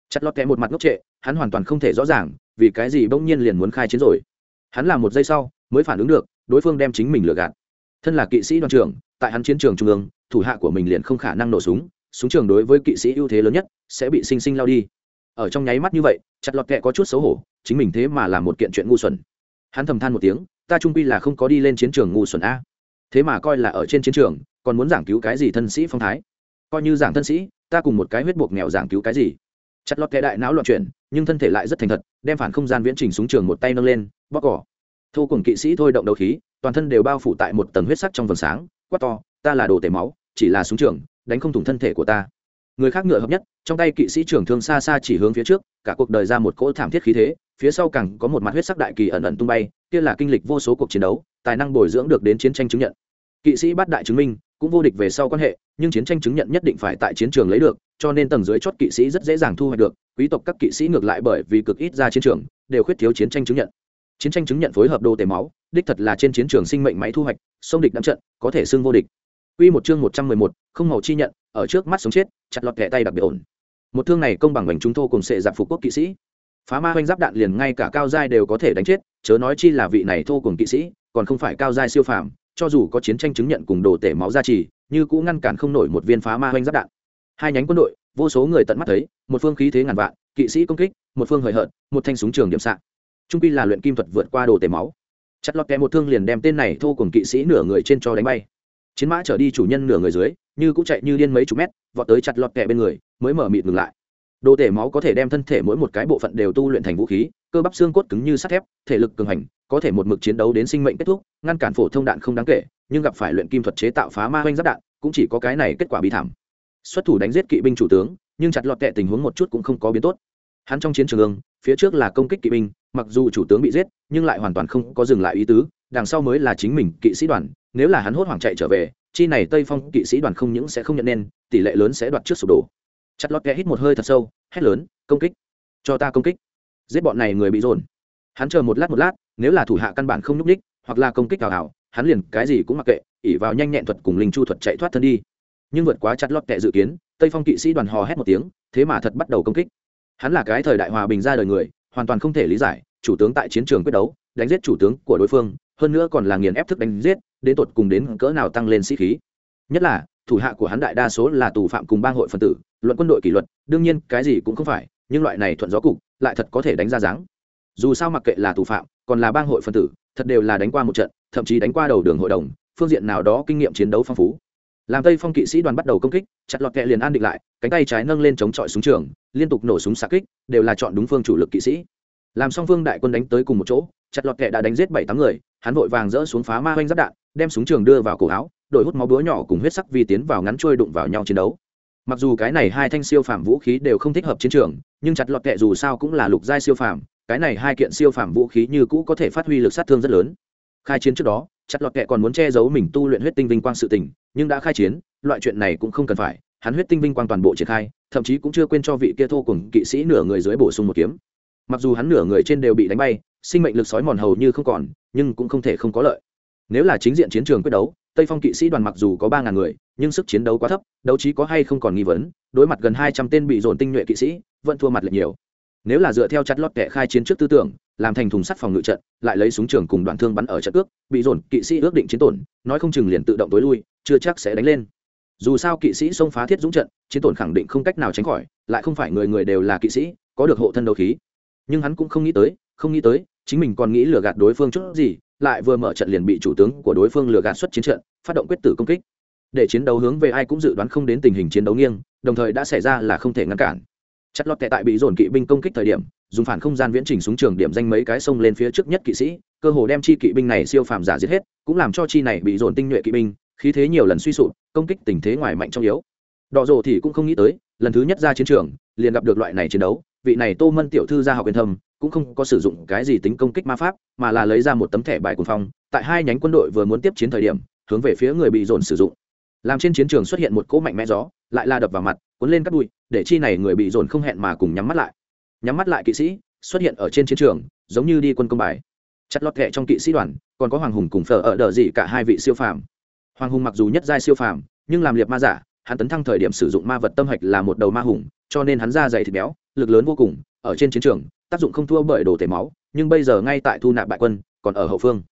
Chặt lọt kẹ một mặt ngốc trệ, hắn hoàn toàn không thể rõ ràng, vì cái gì bỗng nhiên liền muốn khai chiến rồi. Hắn làm một giây sau mới phản ứng được, đối phương đem chính mình lừa gạt. Thân là kỵ sĩ đoàn trưởng, tại hắn chiến trường trung ương, thủ hạ của mình liền không khả năng nổ súng súng trường đối với kỵ sĩ ưu thế lớn nhất, sẽ bị sinh sinh lao đi. Ở trong nháy mắt như vậy, chặt lọt kẹ có chút xấu hổ, chính mình thế mà làm một kiện chuyện ngu xuẩn. Hắn thầm than một tiếng ta trung quy là không có đi lên chiến trường ngu xuẩn a. Thế mà coi là ở trên chiến trường, còn muốn giảng cứu cái gì thân sĩ phong thái? Coi như giảng thân sĩ, ta cùng một cái huyết buộc nghèo giảng cứu cái gì? Chặt lọt kẻ đại não loạn chuyển, nhưng thân thể lại rất thành thật, đem phản không gian viễn trình xuống trường một tay nâng lên bóc cỏ. Thu cùng kỵ sĩ thôi động đầu khí, toàn thân đều bao phủ tại một tầng huyết sắc trong vầng sáng, quát to, ta là đồ tể máu, chỉ là súng trường, đánh không thủng thân thể của ta. Người khác ngựa hợp nhất, trong tay kỵ sĩ trưởng thương xa xa chỉ hướng phía trước, cả cuộc đời ra một cỗ thảm thiết khí thế, phía sau càng có một mặt huyết sắc đại kỳ ẩn ẩn tung bay kia là kinh lịch vô số cuộc chiến đấu tài năng bồi dưỡng được đến chiến tranh chứng nhận kỵ sĩ bát đại chứng minh cũng vô địch về sau quan hệ nhưng chiến tranh chứng nhận nhất định phải tại chiến trường lấy được cho nên tầng dưới chót kỵ sĩ rất dễ dàng thu hoạch được quý tộc các kỵ sĩ ngược lại bởi vì cực ít ra chiến trường đều khuyết thiếu chiến tranh chứng nhận chiến tranh chứng nhận phối hợp đồ tể máu đích thật là trên chiến trường sinh mệnh máy thu hoạch sông địch đắm trận có thể xưng vô địch Quy một chương 111, không màu chi nhận, ở trước mắt sống chết, chặt lọt kẻ tay đặc biệt ổn. Một thương này công bằng ảnh chúng thô cùng sẽ giảm phục quốc kỵ sĩ. Phá ma hoành giáp đạn liền ngay cả cao giai đều có thể đánh chết, chớ nói chi là vị này thô cùng kỵ sĩ, còn không phải cao giai siêu phàm, cho dù có chiến tranh chứng nhận cùng đồ tể máu gia trì, như cũng ngăn cản không nổi một viên phá ma hoành giáp đạn. Hai nhánh quân đội, vô số người tận mắt thấy, một phương khí thế ngàn vạn, kỵ sĩ công kích, một phương hời hợt, một thanh súng trường điểm sạc, Trung pi là luyện kim thuật vượt qua đồ tể máu. Chặt lọt kẻ một thương liền đem tên này thô cùng kỵ sĩ nửa người trên cho đánh bay chiến mã trở đi chủ nhân nửa người dưới như cũng chạy như điên mấy chục mét vọt tới chặt lọt kẹ bên người mới mở mịt ngừng lại đồ tể máu có thể đem thân thể mỗi một cái bộ phận đều tu luyện thành vũ khí, cơ bắp xương cốt cứng như sắt thép, thể lực cường hành, có thể một mực chiến đấu đến sinh mệnh kết thúc, ngăn cản phổ thông đạn không đáng kể, nhưng gặp phải luyện kim thuật chế tạo phá ma oanh giáp đạn, cũng chỉ có cái này kết quả bị thảm. Xuất thủ đánh giết kỵ binh chủ tướng, nhưng chặt lọt tệ tình huống một chút cũng không có biến tốt. Hắn trong chiến trường ương, phía trước là công kích kỵ binh, mặc dù chủ tướng bị giết, nhưng lại hoàn toàn không có dừng lại ý tứ, đằng sau mới là chính mình kỵ sĩ đoàn, nếu là hắn hốt hoảng chạy trở về, chi này tây phong kỵ sĩ đoàn không những sẽ không nhận nên, tỷ lệ lớn sẽ đoạt trước sụp đổ chặt lọt kẽ hít một hơi thật sâu, hét lớn, công kích! Cho ta công kích! Giết bọn này người bị dồn! Hắn chờ một lát một lát, nếu là thủ hạ căn bản không nhúc ních hoặc là công kích hào hào, hắn liền cái gì cũng mặc kệ ỉ vào nhanh nhẹn thuật cùng linh chu thuật chạy thoát thân đi. Nhưng vượt quá chặt lọt kệ dự kiến, tây phong kỵ sĩ đoàn hò hét một tiếng, thế mà thật bắt đầu công kích. Hắn là cái thời đại hòa bình ra đời người, hoàn toàn không thể lý giải, chủ tướng tại chiến trường quyết đấu, đánh giết chủ tướng của đối phương, hơn nữa còn là nghiền ép thức đánh giết, đến tột cùng đến cỡ nào tăng lên sĩ khí. Nhất là thủ hạ của hắn đại đa số là tù phạm cùng bang hội phân tử, luận quân đội kỷ luật, đương nhiên cái gì cũng không phải, nhưng loại này thuận gió cục, lại thật có thể đánh ra dáng. Dù sao mặc kệ là tù phạm, còn là bang hội phân tử, thật đều là đánh qua một trận, thậm chí đánh qua đầu đường hội đồng, phương diện nào đó kinh nghiệm chiến đấu phong phú. Làm tây phong kỵ sĩ đoàn bắt đầu công kích, chặt lọt kẹ liền an định lại, cánh tay trái nâng lên chống chọi súng trường, liên tục nổ súng xạ kích, đều là chọn đúng phương chủ lực kỵ sĩ. Làm song phương đại quân đánh tới cùng một chỗ, chặt lọt kẹ đã đánh giết bảy tám người, hắn vội vàng dỡ xuống phá ma oanh giáp đạn, đem súng trường đưa vào cổ áo đội hút máu búa nhỏ cùng huyết sắc vi tiến vào ngắn trôi đụng vào nhau chiến đấu. Mặc dù cái này hai thanh siêu phàm vũ khí đều không thích hợp chiến trường, nhưng chặt lọt kệ dù sao cũng là lục giai siêu phàm, cái này hai kiện siêu phàm vũ khí như cũ có thể phát huy lực sát thương rất lớn. Khai chiến trước đó, chặt lọt kệ còn muốn che giấu mình tu luyện huyết tinh vinh quang sự tình, nhưng đã khai chiến, loại chuyện này cũng không cần phải, hắn huyết tinh vinh quang toàn bộ triển khai, thậm chí cũng chưa quên cho vị kia thô cùng kỵ sĩ nửa người dưới bổ sung một kiếm. Mặc dù hắn nửa người trên đều bị đánh bay, sinh mệnh lực sói mòn hầu như không còn, nhưng cũng không thể không có lợi. Nếu là chính diện chiến trường quyết đấu tây phong kỵ sĩ đoàn mặc dù có ba ngàn người, nhưng sức chiến đấu quá thấp, đấu trí có hay không còn nghi vấn, đối mặt gần hai trăm tên bị dồn tinh nhuệ kỵ sĩ, vẫn thua mặt lệch nhiều. Nếu là dựa theo chặt lót kẻ khai chiến trước tư tưởng, làm thành thùng sắt phòng ngự trận, lại lấy súng trường cùng đoạn thương bắn ở trận ước bị dồn kỵ sĩ ước định chiến tổn, nói không chừng liền tự động tối lui, chưa chắc sẽ đánh lên. Dù sao kỵ sĩ xông phá thiết dũng trận, chiến tổn khẳng định không cách nào tránh khỏi, lại không phải người người đều là kỵ sĩ, có được hộ thân đấu khí. Nhưng hắn cũng không nghĩ tới, không nghĩ tới, chính mình còn nghĩ lừa gạt đối phương chút gì lại vừa mở trận liền bị chủ tướng của đối phương lừa gạt xuất chiến trận, phát động quyết tử công kích. Để chiến đấu hướng về ai cũng dự đoán không đến tình hình chiến đấu nghiêng, đồng thời đã xảy ra là không thể ngăn cản. Chất lọt tệ tại bị dồn kỵ binh công kích thời điểm, dùng phản không gian viễn trình xuống trường điểm danh mấy cái sông lên phía trước nhất kỵ sĩ, cơ hồ đem chi kỵ binh này siêu phàm giả giết hết, cũng làm cho chi này bị dồn tinh nhuệ kỵ binh, khí thế nhiều lần suy sụp, công kích tình thế ngoài mạnh trong yếu. Đỏ rồ thì cũng không nghĩ tới, lần thứ nhất ra chiến trường, liền gặp được loại này chiến đấu, vị này tô mân tiểu thư ra học quyền thâm cũng không có sử dụng cái gì tính công kích ma pháp, mà là lấy ra một tấm thẻ bài cuồng phong, tại hai nhánh quân đội vừa muốn tiếp chiến thời điểm, hướng về phía người bị dồn sử dụng. Làm trên chiến trường xuất hiện một cỗ mạnh mẽ gió, lại la đập vào mặt, cuốn lên các bụi, để chi này người bị dồn không hẹn mà cùng nhắm mắt lại. Nhắm mắt lại kỵ sĩ, xuất hiện ở trên chiến trường, giống như đi quân công bài. Chặt lọt thẻ trong kỵ sĩ đoàn, còn có hoàng hùng cùng phở ở đờ gì cả hai vị siêu phàm. Hoàng hùng mặc dù nhất giai siêu phàm, nhưng làm liệt ma giả, hắn tấn thăng thời điểm sử dụng ma vật tâm hạch là một đầu ma hùng, cho nên hắn da dày thịt béo, lực lớn vô cùng ở trên chiến trường, tác dụng không thua bởi đồ tể máu, nhưng bây giờ ngay tại thu nạp bại quân, còn ở hậu phương.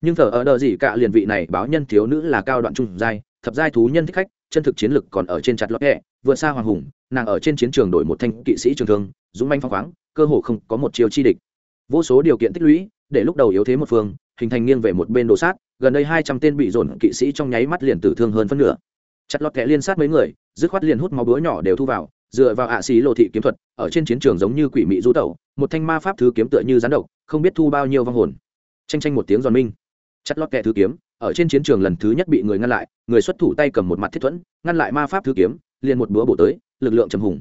Nhưng thờ ở đờ gì cả liền vị này báo nhân thiếu nữ là cao đoạn trung giai, thập giai thú nhân thích khách, chân thực chiến lực còn ở trên chặt lót hẹ, vượt xa hoàng hùng, nàng ở trên chiến trường đổi một thanh kỵ sĩ trường thương, dũng manh phong khoáng, cơ hồ không có một chiều chi địch. Vô số điều kiện tích lũy, để lúc đầu yếu thế một phương, hình thành nghiêng về một bên đồ sát, gần đây hai trăm tên bị dồn kỵ sĩ trong nháy mắt liền tử thương hơn phân nửa. Chặt lọt kẹ liên sát mấy người, dứt khoát liền hút máu búa nhỏ đều thu vào dựa vào ạ xí lộ thị kiếm thuật, ở trên chiến trường giống như quỷ mị du tẩu, một thanh ma pháp thứ kiếm tựa như rắn độc, không biết thu bao nhiêu vong hồn. Tranh tranh một tiếng giòn minh. Chặt lót kẹ thứ kiếm, ở trên chiến trường lần thứ nhất bị người ngăn lại, người xuất thủ tay cầm một mặt thiết thuẫn, ngăn lại ma pháp thứ kiếm, liền một búa bổ tới, lực lượng trầm hùng.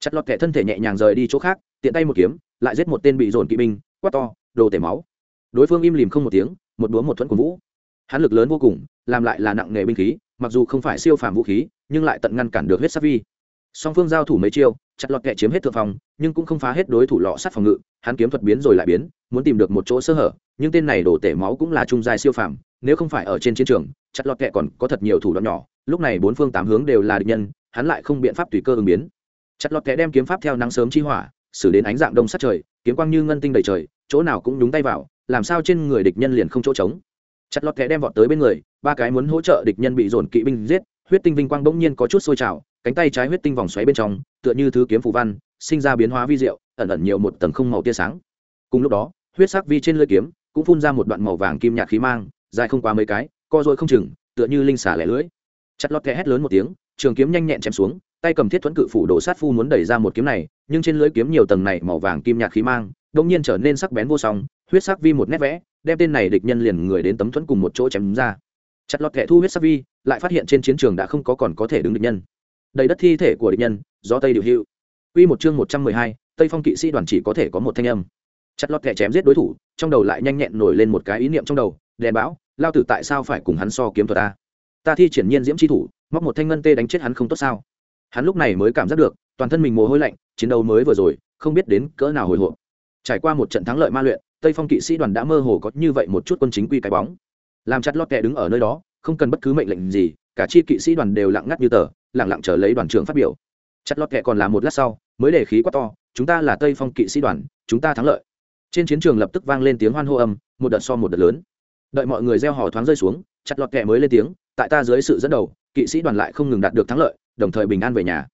Chặt lót kẻ thân thể nhẹ nhàng rời đi chỗ khác, tiện tay một kiếm, lại giết một tên bị dồn kỵ binh, quát to, đồ tể máu. Đối phương im lìm không một tiếng, một búa một thuẫn của vũ. Hắn lực lớn vô cùng, làm lại là nặng nghề binh khí, mặc dù không phải siêu phàm vũ khí, nhưng lại tận ngăn cản được huyết sắc vi song phương giao thủ mấy chiêu, chặt lọt kẹ chiếm hết thượng phòng, nhưng cũng không phá hết đối thủ lọ sắt phòng ngự, hắn kiếm thuật biến rồi lại biến, muốn tìm được một chỗ sơ hở, nhưng tên này đổ tể máu cũng là trung giai siêu phàm, nếu không phải ở trên chiến trường, chặt lọt kẹ còn có thật nhiều thủ đoạn nhỏ, lúc này bốn phương tám hướng đều là địch nhân, hắn lại không biện pháp tùy cơ ứng biến. Chặt lọt kẹ đem kiếm pháp theo nắng sớm chi hỏa, xử đến ánh dạng đông sát trời, kiếm quang như ngân tinh đầy trời, chỗ nào cũng nhúng tay vào, làm sao trên người địch nhân liền không chỗ trống. Chặt lọt kẹ đem vọt tới bên người, ba cái muốn hỗ trợ địch nhân bị dồn kỵ binh giết huyết tinh vinh quang bỗng nhiên có chút sôi trào, cánh tay trái huyết tinh vòng xoáy bên trong, tựa như thứ kiếm phù văn, sinh ra biến hóa vi diệu, ẩn ẩn nhiều một tầng không màu tia sáng. Cùng lúc đó, huyết sắc vi trên lưỡi kiếm cũng phun ra một đoạn màu vàng kim nhạt khí mang, dài không quá mấy cái, co dội không chừng, tựa như linh xả lẻ lưỡi. Chặt lọt kẽ hét lớn một tiếng, trường kiếm nhanh nhẹn chém xuống, tay cầm thiết thuẫn cự phủ đổ sát phu muốn đẩy ra một kiếm này, nhưng trên lưỡi kiếm nhiều tầng này màu vàng kim nhạt khí mang đông nhiên trở nên sắc bén vô song, huyết sắc vi một nét vẽ, đem tên này địch nhân liền người đến tấm thuẫn cùng một chỗ chém ra chặt lọt kẻ thu huyết sắc vi lại phát hiện trên chiến trường đã không có còn có thể đứng địch nhân đầy đất thi thể của địch nhân do tây điều hữu Quy một chương một trăm mười hai, Tây Phong kỵ sĩ đoàn chỉ có thể có một thanh âm. Chặt lọt kẻ chém giết đối thủ, trong đầu lại nhanh nhẹn nổi lên một cái ý niệm trong đầu, đèn báo, lao tử tại sao phải cùng hắn so kiếm thuật ta? Ta thi triển nhiên diễm chi thủ, móc một thanh ngân tê đánh chết hắn không tốt sao? Hắn lúc này mới cảm giác được, toàn thân mình mồ hôi lạnh, chiến đấu mới vừa rồi, không biết đến cỡ nào hồi hộp. Trải qua một trận thắng lợi ma luyện, Tây Phong kỵ sĩ đoàn đã mơ hồ có như vậy một chút quân chính quy cái bóng. Làm chặt lót kẻ đứng ở nơi đó, không cần bất cứ mệnh lệnh gì, cả chi kỵ sĩ đoàn đều lặng ngắt như tờ, lặng lặng chờ lấy đoàn trưởng phát biểu. Chặt lót kẹ còn là một lát sau mới để khí quá to chúng ta là tây phong kỵ sĩ đoàn chúng ta thắng lợi. Trên chiến trường lập tức vang lên tiếng hoan hô âm một đợt so một đợt lớn. Đợi mọi người gieo hò thoáng rơi xuống chặt lọt kẹ mới lên tiếng tại ta dưới sự dẫn đầu kỵ sĩ đoàn lại không ngừng đạt được thắng lợi đồng thời bình an về nhà.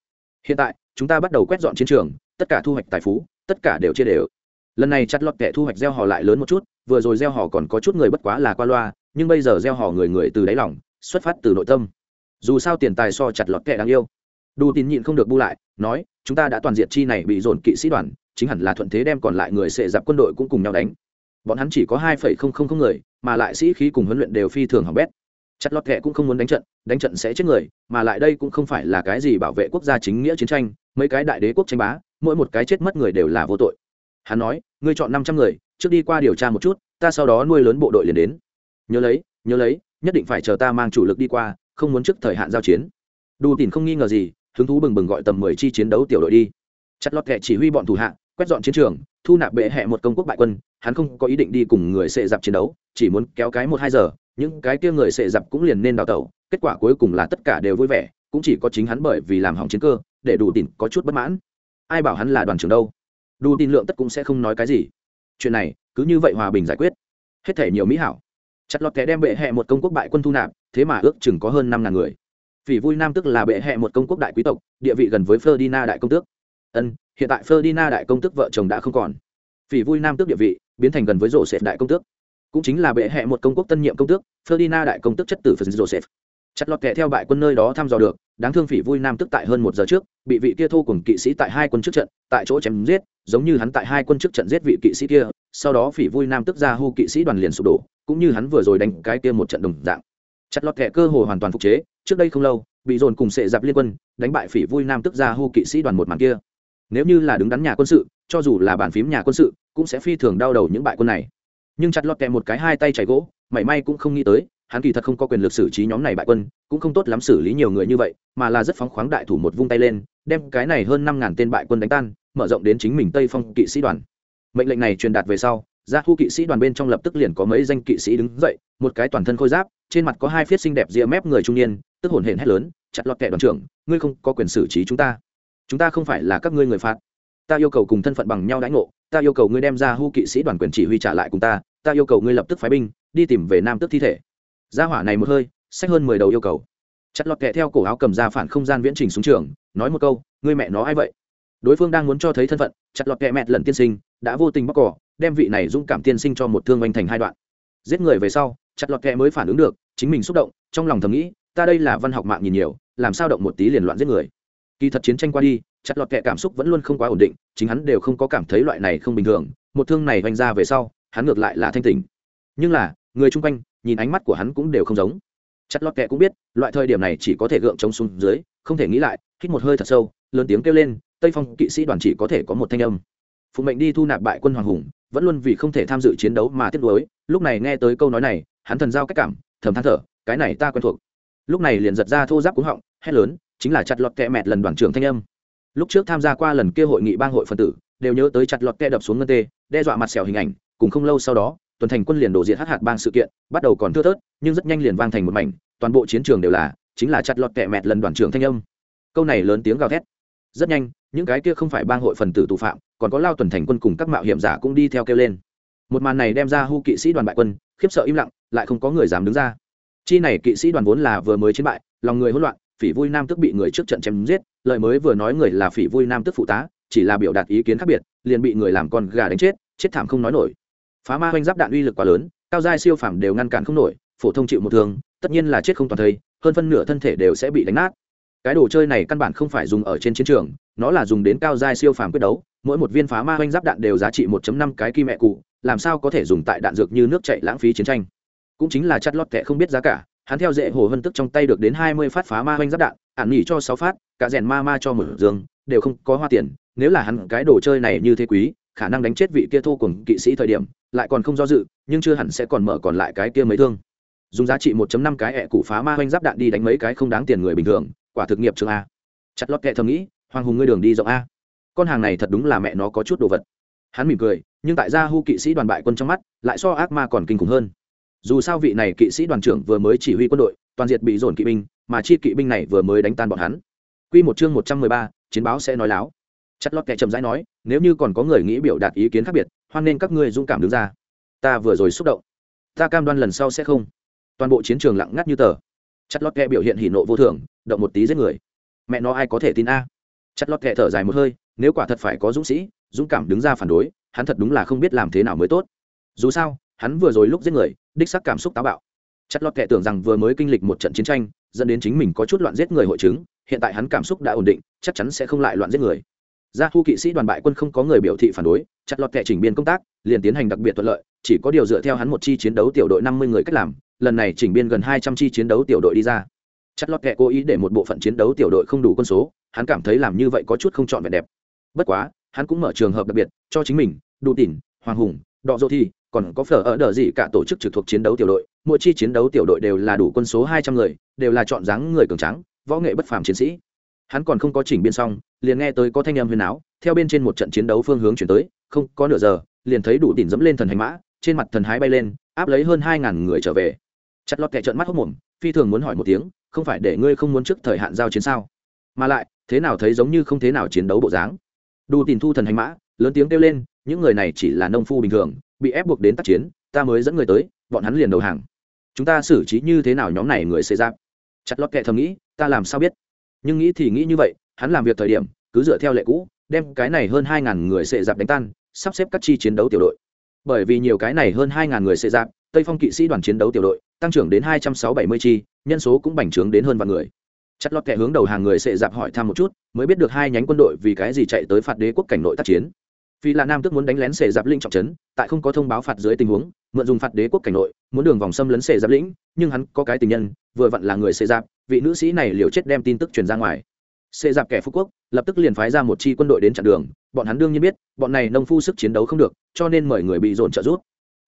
Hiện tại chúng ta bắt đầu quét dọn chiến trường tất cả thu hoạch tài phú tất cả đều chia đều. Lần này chặt lọt kẹ thu hoạch gieo hò lại lớn một chút vừa rồi gieo hò còn có chút người bất quá là qua loa nhưng bây giờ gieo hò người người từ đáy lòng, xuất phát từ nội tâm. Dù sao tiền tài so chặt lọt kệ đáng yêu. Đủ tin nhịn không được bu lại, nói, chúng ta đã toàn diện chi này bị dồn kỵ sĩ đoàn, chính hẳn là thuận thế đem còn lại người sệ dạp quân đội cũng cùng nhau đánh. Bọn hắn chỉ có hai phẩy không không không người, mà lại sĩ khí cùng huấn luyện đều phi thường hỏng bét. Chặt lọt kệ cũng không muốn đánh trận đánh trận sẽ chết người, mà lại đây cũng không phải là cái gì bảo vệ quốc gia chính nghĩa chiến tranh, mấy cái đại đế quốc tranh bá, mỗi một cái chết mất người đều là vô tội. Hắn nói, ngươi chọn năm trăm người, trước đi qua điều tra một chút, ta sau đó nuôi lớn bộ đội liền đến nhớ lấy nhớ lấy, nhất định phải chờ ta mang chủ lực đi qua, không muốn trước thời hạn giao chiến. Đủ tìm không nghi ngờ gì, hứng thú bừng bừng gọi tầm mười chi chiến đấu tiểu đội đi. Chặt lọt kệ chỉ huy bọn thủ hạ, quét dọn chiến trường, thu nạp bệ hẹ một công quốc bại quân, hắn không có ý định đi cùng người sệ dạp chiến đấu, chỉ muốn kéo cái một hai giờ, những cái kia người sệ dạp cũng liền nên đào tẩu, kết quả cuối cùng là tất cả đều vui vẻ, cũng chỉ có chính hắn bởi vì làm hỏng chiến cơ, để đủ tìm có chút bất mãn. Ai bảo hắn là đoàn trưởng đâu? Đủ tin lượng tất cũng sẽ không nói cái gì. Chuyện này cứ như vậy hòa bình giải quyết. Hết thể nhiều mỹ hảo chặt lọt kẻ đem bệ hẹ một công quốc bại quân thu nạp thế mà ước chừng có hơn năm ngàn người vì vui nam tức là bệ hệ một công quốc đại quý tộc, địa vị gần với Ferdinand đại công tước. Ân, hiện tại Ferdinand đại công tước vợ chồng đã không còn. vì vui nam tước địa vị biến thành gần với Joseph đại công tước. Cũng chính là bệ hệ một công quốc tân nhiệm công tước, Ferdinand đại công tước chất tử phần Joseph. Chặt lọt kẻ theo bại quân nơi đó thăm dò được, đáng thương phỉ vui nam tức tại hơn một giờ trước, bị vị kia thô cùng kỵ sĩ tại hai quân trước trận, tại chỗ chém giết, giống như hắn tại hai quân trước trận giết vị kỵ sĩ kia, sau đó phỉ vui nam tức ra hu kỵ sĩ đoàn liền sụp đổ, cũng như hắn vừa rồi đánh cái kia một trận đồng dạng. Chặt lọt kẻ cơ hồ hoàn toàn phục chế trước đây không lâu bị dồn cùng sệ dạp liên quân đánh bại phỉ vui nam tức ra hô kỵ sĩ đoàn một màn kia. Nếu như là đứng đắn nhà quân sự cho dù là bàn phím nhà quân sự cũng sẽ phi thường đau đầu những bại quân này. Nhưng chặt lọt kẹ một cái hai tay chảy gỗ mảy may cũng không nghĩ tới hắn kỳ thật không có quyền lực xử trí nhóm này bại quân cũng không tốt lắm xử lý nhiều người như vậy mà là rất phóng khoáng đại thủ một vung tay lên đem cái này hơn năm ngàn tên bại quân đánh tan mở rộng đến chính mình tây phong kỵ sĩ đoàn mệnh lệnh này truyền đạt về sau, gia thu kỵ sĩ đoàn bên trong lập tức liền có mấy danh kỵ sĩ đứng dậy, một cái toàn thân khôi giáp, trên mặt có hai phiết xinh đẹp ria mép người trung niên, tức hồn hển hét lớn, chặt lọt kẻ đoàn trưởng, ngươi không có quyền xử trí chúng ta. Chúng ta không phải là các ngươi người phạt. Ta yêu cầu cùng thân phận bằng nhau đãi ngộ, ta yêu cầu ngươi đem ra hu kỵ sĩ đoàn quyền chỉ huy trả lại cùng ta ta yêu cầu ngươi lập tức phái binh, đi tìm về nam tức thi thể. Gia hỏa này một hơi sách hơn mười đầu yêu cầu. Chặt lọt kẹ theo cổ áo cầm ra phản không gian viễn trình xuống trường, nói một câu, ngươi mẹ nó ai vậy? Đối phương đang muốn cho thấy thân phận, chặt lọt kẹ mẹ lần tiên sinh, đã vô tình bóc cỏ, đem vị này dũng cảm tiên sinh cho một thương oanh thành hai đoạn. Giết người về sau, chặt lọt kẹ mới phản ứng được, chính mình xúc động, trong lòng thầm nghĩ, ta đây là văn học mạng nhìn nhiều, làm sao động một tí liền loạn giết người? Kỳ thật chiến tranh qua đi, chặt lọt kẹ cảm xúc vẫn luôn không quá ổn định, chính hắn đều không có cảm thấy loại này không bình thường, một thương này oanh ra về sau, hắn ngược lại là thanh tình nhưng là, người chung quanh, nhìn ánh mắt của hắn cũng đều không giống. Chặt lọt kẹ cũng biết, loại thời điểm này chỉ có thể gượng chống xuống dưới, không thể nghĩ lại, hít một hơi thật sâu, lớn tiếng kêu lên tây phong kỵ sĩ đoàn chỉ có thể có một thanh âm. Phụ mệnh đi thu nạp bại quân hoàng hùng, vẫn luôn vì không thể tham dự chiến đấu mà tiếc nuối. Lúc này nghe tới câu nói này, hắn thần giao cách cảm, thầm than thở, cái này ta quen thuộc. Lúc này liền giật ra thô giáp cúng họng, hét lớn, chính là chặt lọt kẹ mẹt lần đoàn trưởng thanh âm. Lúc trước tham gia qua lần kia hội nghị bang hội phân tử, đều nhớ tới chặt lọt kẹ đập xuống ngân tê, đe dọa mặt sẹo hình ảnh, cùng không lâu sau đó, tuần thành quân liền đổ diện hát hạt bang sự kiện, bắt đầu còn thưa thớt, nhưng rất nhanh liền vang thành một mảnh, toàn bộ chiến trường đều là, chính là chặt lọt kẹ mẹt lần đoàn trưởng thanh âm. Câu này lớn tiếng gào thét rất nhanh, những cái kia không phải bang hội phần tử tù phạm, còn có lao tuần thành quân cùng các mạo hiểm giả cũng đi theo kêu lên. Một màn này đem ra hu kỵ sĩ đoàn bại quân, khiếp sợ im lặng, lại không có người dám đứng ra. Chi này kỵ sĩ đoàn vốn là vừa mới chiến bại, lòng người hỗn loạn, phỉ vui nam tức bị người trước trận chém giết, lời mới vừa nói người là phỉ vui nam tức phụ tá, chỉ là biểu đạt ý kiến khác biệt, liền bị người làm con gà đánh chết chết thảm không nói nổi. Phá ma hoanh giáp đạn uy lực quá lớn, cao giai siêu phẩm đều ngăn cản không nổi, phổ thông chịu một thương, tất nhiên là chết không toàn thây, hơn phân nửa thân thể đều sẽ bị đánh nát cái đồ chơi này căn bản không phải dùng ở trên chiến trường nó là dùng đến cao giai siêu phàm quyết đấu mỗi một viên phá ma oanh giáp đạn đều giá trị 1 năm cái kim mẹ cụ làm sao có thể dùng tại đạn dược như nước chạy lãng phí chiến tranh. Cũng chính là chặt lót kẻ không biết giá cả hắn theo dễ hồ hân tức trong tay được đến hai mươi phát phá ma oanh giáp đạn ạn nghỉ cho sáu phát cả rèn ma ma cho một dương, đều không có hoa tiền. Nếu là hắn cái đồ chơi này như thế quý khả năng đánh chết vị kia thô cùng kỵ sĩ thời điểm lại còn không do dự nhưng chưa hẳn sẽ còn mở còn lại cái kia mấy thương. Dùng giá trị 1 năm cái ẹ cụ phá ma oanh giáp đạn đi đánh mấy cái không đáng tiền người bình thường quả thực nghiệp trường a chặt lót kệ thầm nghĩ hoàng hùng ngươi đường đi rộng a con hàng này thật đúng là mẹ nó có chút đồ vật hắn mỉm cười nhưng tại gia hu kỵ sĩ đoàn bại quân trong mắt lại so ác ma còn kinh khủng hơn dù sao vị này kỵ sĩ đoàn trưởng vừa mới chỉ huy quân đội toàn diệt bị dồn kỵ binh mà chi kỵ binh này vừa mới đánh tan bọn hắn Quy một chương một trăm mười ba, chiến báo sẽ nói láo. Chặt lót kẻ chậm rãi nói, nếu như còn có người nghĩ biểu đạt ý kiến khác biệt, hoan nên các ngươi dũng cảm đứng ra. Ta vừa rồi xúc động, ta cam đoan lần sau sẽ không. Toàn bộ chiến trường lặng ngắt như tờ. Chặt lót kẻ biểu hiện hỉ nộ vô thường, động một tí giết người. Mẹ nó ai có thể tin a? Chặt lót kệ thở dài một hơi, nếu quả thật phải có dũng sĩ, dũng cảm đứng ra phản đối, hắn thật đúng là không biết làm thế nào mới tốt. Dù sao, hắn vừa rồi lúc giết người, đích xác cảm xúc táo bạo chất lót kệ tưởng rằng vừa mới kinh lịch một trận chiến tranh dẫn đến chính mình có chút loạn giết người hội chứng hiện tại hắn cảm xúc đã ổn định chắc chắn sẽ không lại loạn giết người gia thu kỵ sĩ đoàn bại quân không có người biểu thị phản đối chặt lọt kệ chỉnh biên công tác liền tiến hành đặc biệt thuận lợi chỉ có điều dựa theo hắn một chi chiến đấu tiểu đội năm mươi người cách làm lần này chỉnh biên gần hai trăm chi chiến đấu tiểu đội đi ra chặt lọt kẻ cố ý để một bộ phận chiến đấu tiểu đội không đủ quân số, hắn cảm thấy làm như vậy có chút không chọn vẹn đẹp. Bất quá, hắn cũng mở trường hợp đặc biệt, cho chính mình đủ tỉn, hoàng hùng, đọ dô thi, còn có phở ở đờ gì cả tổ chức trực thuộc chiến đấu tiểu đội. Mỗi chi chiến đấu tiểu đội đều là đủ quân số hai trăm người, đều là chọn dáng người cường trắng võ nghệ bất phàm chiến sĩ. Hắn còn không có chỉnh biên xong, liền nghe tới có thanh em huyền áo theo bên trên một trận chiến đấu phương hướng chuyển tới, không có nửa giờ, liền thấy đủ tỉn dẫm lên thần hành mã, trên mặt thần hái bay lên, áp lấy hơn hai ngàn người trở về. Chặt lọt kẻ trợn mắt hốc mồm phi thường muốn hỏi một tiếng, không phải để ngươi không muốn trước thời hạn giao chiến sao? Mà lại, thế nào thấy giống như không thế nào chiến đấu bộ dáng? Đủ tìm thu thần hành mã, lớn tiếng kêu lên, những người này chỉ là nông phu bình thường, bị ép buộc đến tác chiến, ta mới dẫn người tới, bọn hắn liền đầu hàng. Chúng ta xử trí như thế nào nhóm này người xê giáp? Chặt lót kệ thầm nghĩ, ta làm sao biết? Nhưng nghĩ thì nghĩ như vậy, hắn làm việc thời điểm, cứ dựa theo lệ cũ, đem cái này hơn hai ngàn người xệ giáp đánh tan, sắp xếp các chi chiến đấu tiểu đội bởi vì nhiều cái này hơn hai ngàn người xệ giáp, tây phong kỵ sĩ đoàn chiến đấu tiểu đội, tăng trưởng đến hai trăm sáu bảy mươi chi, nhân số cũng bành trướng đến hơn vạn người. Chặt lót kẻ hướng đầu hàng người xệ giáp hỏi thăm một chút, mới biết được hai nhánh quân đội vì cái gì chạy tới phạt đế quốc cảnh nội tác chiến. Vì là nam tước muốn đánh lén xệ giáp linh trọng trấn, tại không có thông báo phạt dưới tình huống, mượn dùng phạt đế quốc cảnh nội, muốn đường vòng xâm lấn xệ giáp lĩnh, nhưng hắn có cái tình nhân, vừa vặn là người xệ giáp, vị nữ sĩ này liều chết đem tin tức truyền ra ngoài xê dạp kẻ phú quốc, lập tức liền phái ra một chi quân đội đến chặn đường. Bọn hắn đương nhiên biết, bọn này nông phu sức chiến đấu không được, cho nên mời người bị dồn trợ giúp.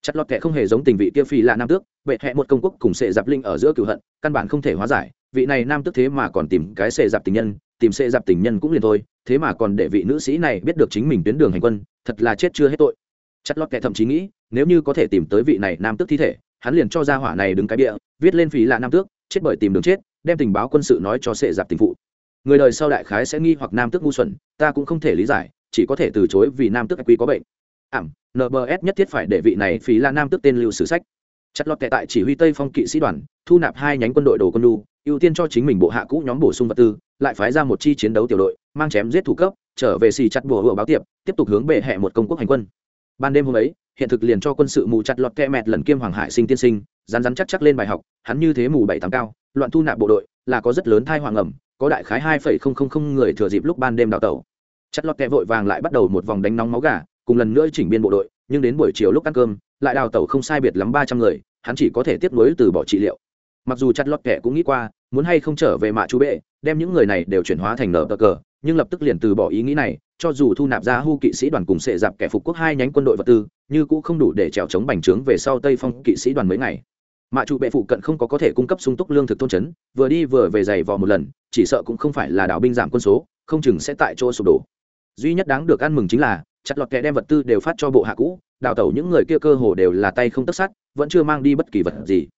Chặt lọt kẻ không hề giống tình vị kia phi là nam tước vệ hẹ một công quốc cùng xệ dạp linh ở giữa cựu hận, căn bản không thể hóa giải. Vị này nam tước thế mà còn tìm cái xệ dạp tình nhân, tìm xệ dạp tình nhân cũng liền thôi, thế mà còn để vị nữ sĩ này biết được chính mình tuyến đường hành quân, thật là chết chưa hết tội. Chặt lót kẻ thậm chí nghĩ, nếu như có thể tìm tới vị này nam tước thi thể, hắn liền cho ra hỏa này đứng cái bịa, viết lên phí là nam tước, chết bởi tìm đường chết, đem tình báo quân sự nói cho sệ dạp tình phụ người đời sau đại khái sẽ nghi hoặc nam tước ngu xuẩn, ta cũng không thể lý giải, chỉ có thể từ chối vì nam tước quý có bệnh. Ảm nbs nhất thiết phải để vị này phí là nam tước tên lưu sử sách. Chặt lọt kẻ tại chỉ huy tây phong kỵ sĩ đoàn, thu nạp hai nhánh quân đội đồ quân lu ưu tiên cho chính mình bộ hạ cũ nhóm bổ sung vật tư, lại phái ra một chi chiến đấu tiểu đội, mang chém giết thủ cấp, trở về xì chặt bùa hựa báo tiệp, tiếp tục hướng bệ hẹ một công quốc hành quân. Ban đêm hôm ấy, hiện thực liền cho quân sự mù chặt lọt kẹ mẹt lần kiêm hoàng hải sinh tiên sinh rán rán chắc chắc lên bài học, hắn như thế mù bảy tám cao, loạn thu nạp bộ đội là có rất lớn thai hoàng ẩm, có đại khái hai phẩy không không không người thừa dịp lúc ban đêm đào tẩu. Chất lọt kẹ vội vàng lại bắt đầu một vòng đánh nóng máu gà, cùng lần nữa chỉnh biên bộ đội, nhưng đến buổi chiều lúc ăn cơm, lại đào tẩu không sai biệt lắm ba trăm người, hắn chỉ có thể tiếp nối từ bỏ trị liệu. Mặc dù chặt lọt kẹ cũng nghĩ qua, muốn hay không trở về mạ chú bệ, đem những người này đều chuyển hóa thành nở bờ cờ, nhưng lập tức liền từ bỏ ý nghĩ này, cho dù thu nạp ra hu kỵ sĩ đoàn cùng sệ dạp kẻ phục quốc hai nhánh quân đội vật tư, như cũng không đủ để trèo chống bành trướng về sau tây phong kỵ sĩ đoàn mấy ngày mạ trụ bệ phụ cận không có có thể cung cấp sung túc lương thực thôn trấn vừa đi vừa về giày vò một lần chỉ sợ cũng không phải là đảo binh giảm quân số không chừng sẽ tại chỗ sụp đổ duy nhất đáng được ăn mừng chính là chặt lọt kẻ đem vật tư đều phát cho bộ hạ cũ đào tẩu những người kia cơ hồ đều là tay không tất sắt, vẫn chưa mang đi bất kỳ vật gì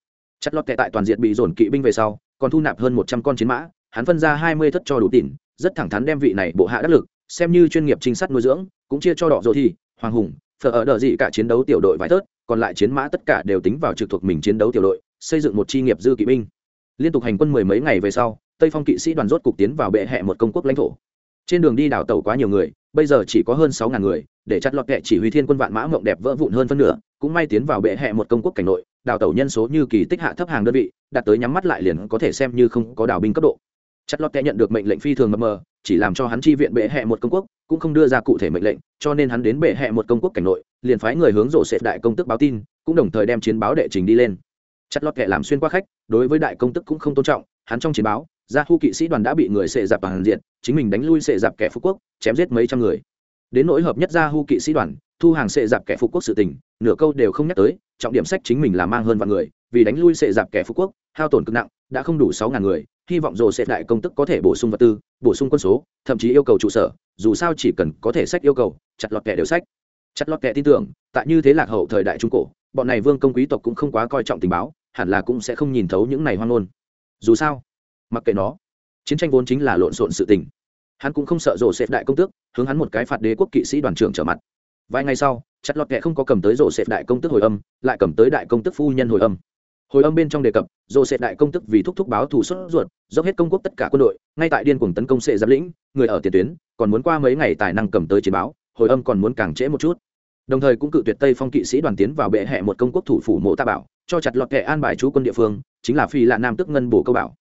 chặt lọt kẻ tại toàn diện bị dồn kỵ binh về sau còn thu nạp hơn một trăm con chiến mã hắn phân ra hai mươi thất cho đủ tỉn rất thẳng thắn đem vị này bộ hạ đắc lực xem như chuyên nghiệp trinh sát nuôi dưỡng cũng chia cho đỏ dỗ thi hoàng hùng phở ở đợi gì cả chiến đấu tiểu đội vài thớt còn lại chiến mã tất cả đều tính vào trực thuộc mình chiến đấu tiểu đội, xây dựng một chi nghiệp dư kỵ binh. Liên tục hành quân mười mấy ngày về sau, tây phong kỵ sĩ đoàn rốt cục tiến vào bệ hẹ một công quốc lãnh thổ. Trên đường đi đảo tàu quá nhiều người, bây giờ chỉ có hơn sáu ngàn người, để chặt lọt kệ chỉ huy thiên quân vạn mã mộng đẹp vỡ vụn hơn phân nửa, cũng may tiến vào bệ hẹ một công quốc cảnh nội đào tàu nhân số như kỳ tích hạ thấp hàng đơn vị, đạt tới nhắm mắt lại liền có thể xem như không có đảo binh cấp độ. Chặt lọt kệ nhận được mệnh lệnh phi thường mập mờ chỉ làm cho hắn chi viện bệ hẹ một công quốc, cũng không đưa ra cụ thể mệnh lệnh, cho nên hắn đến bệ hẹ một công quốc cảnh nội, liền phái người hướng rộ sệt đại công tức báo tin, cũng đồng thời đem chiến báo đệ trình đi lên. Chặt lọt kệ làm xuyên qua khách, đối với đại công tức cũng không tôn trọng, hắn trong chiến báo, gia thu kỵ sĩ đoàn đã bị người sệ dạp bằng diện, chính mình đánh lui sệ dạp kẻ phú quốc, chém giết mấy trăm người. Đến nỗi hợp nhất gia hu kỵ sĩ đoàn, thu hàng sệ dạp kẻ phú quốc sự tình, nửa câu đều không nhắc tới, trọng điểm sách chính mình là mang hơn vạn người, vì đánh lui sệ dạp kẻ phú quốc, hao tổn cực nặng, đã không đủ sáu ngàn người hy vọng rồ sẽ đại công tức có thể bổ sung vật tư, bổ sung quân số, thậm chí yêu cầu trụ sở, dù sao chỉ cần có thể sách yêu cầu, chặt lọt kẻ đều sách. Chặt lọt kẻ tin tưởng, tại như thế lạc hậu thời đại trung cổ, bọn này vương công quý tộc cũng không quá coi trọng tình báo, hẳn là cũng sẽ không nhìn thấu những này hoang ngôn. Dù sao, mặc kệ nó, chiến tranh vốn chính là lộn xộn sự tình. Hắn cũng không sợ rổ sẽ đại công tước, hướng hắn một cái phạt đế quốc kỵ sĩ đoàn trưởng trở mặt. Vài ngày sau, chặt lọt kệ không có cầm tới rổ sẽ đại công tước hồi âm, lại cầm tới đại công tước phu nhân hồi âm hồi âm bên trong đề cập dồ sệt đại công tức vì thúc thúc báo thù xuất ruột dốc hết công quốc tất cả quân đội ngay tại điên cuồng tấn công sệ giáp lĩnh người ở tiền tuyến còn muốn qua mấy ngày tài năng cầm tới chiến báo hồi âm còn muốn càng trễ một chút đồng thời cũng cự tuyệt tây phong kỵ sĩ đoàn tiến vào bệ hẹ một công quốc thủ phủ mộ ta bảo cho chặt lọt kệ an bài chú quân địa phương chính là phi lạ nam tức ngân bổ câu bảo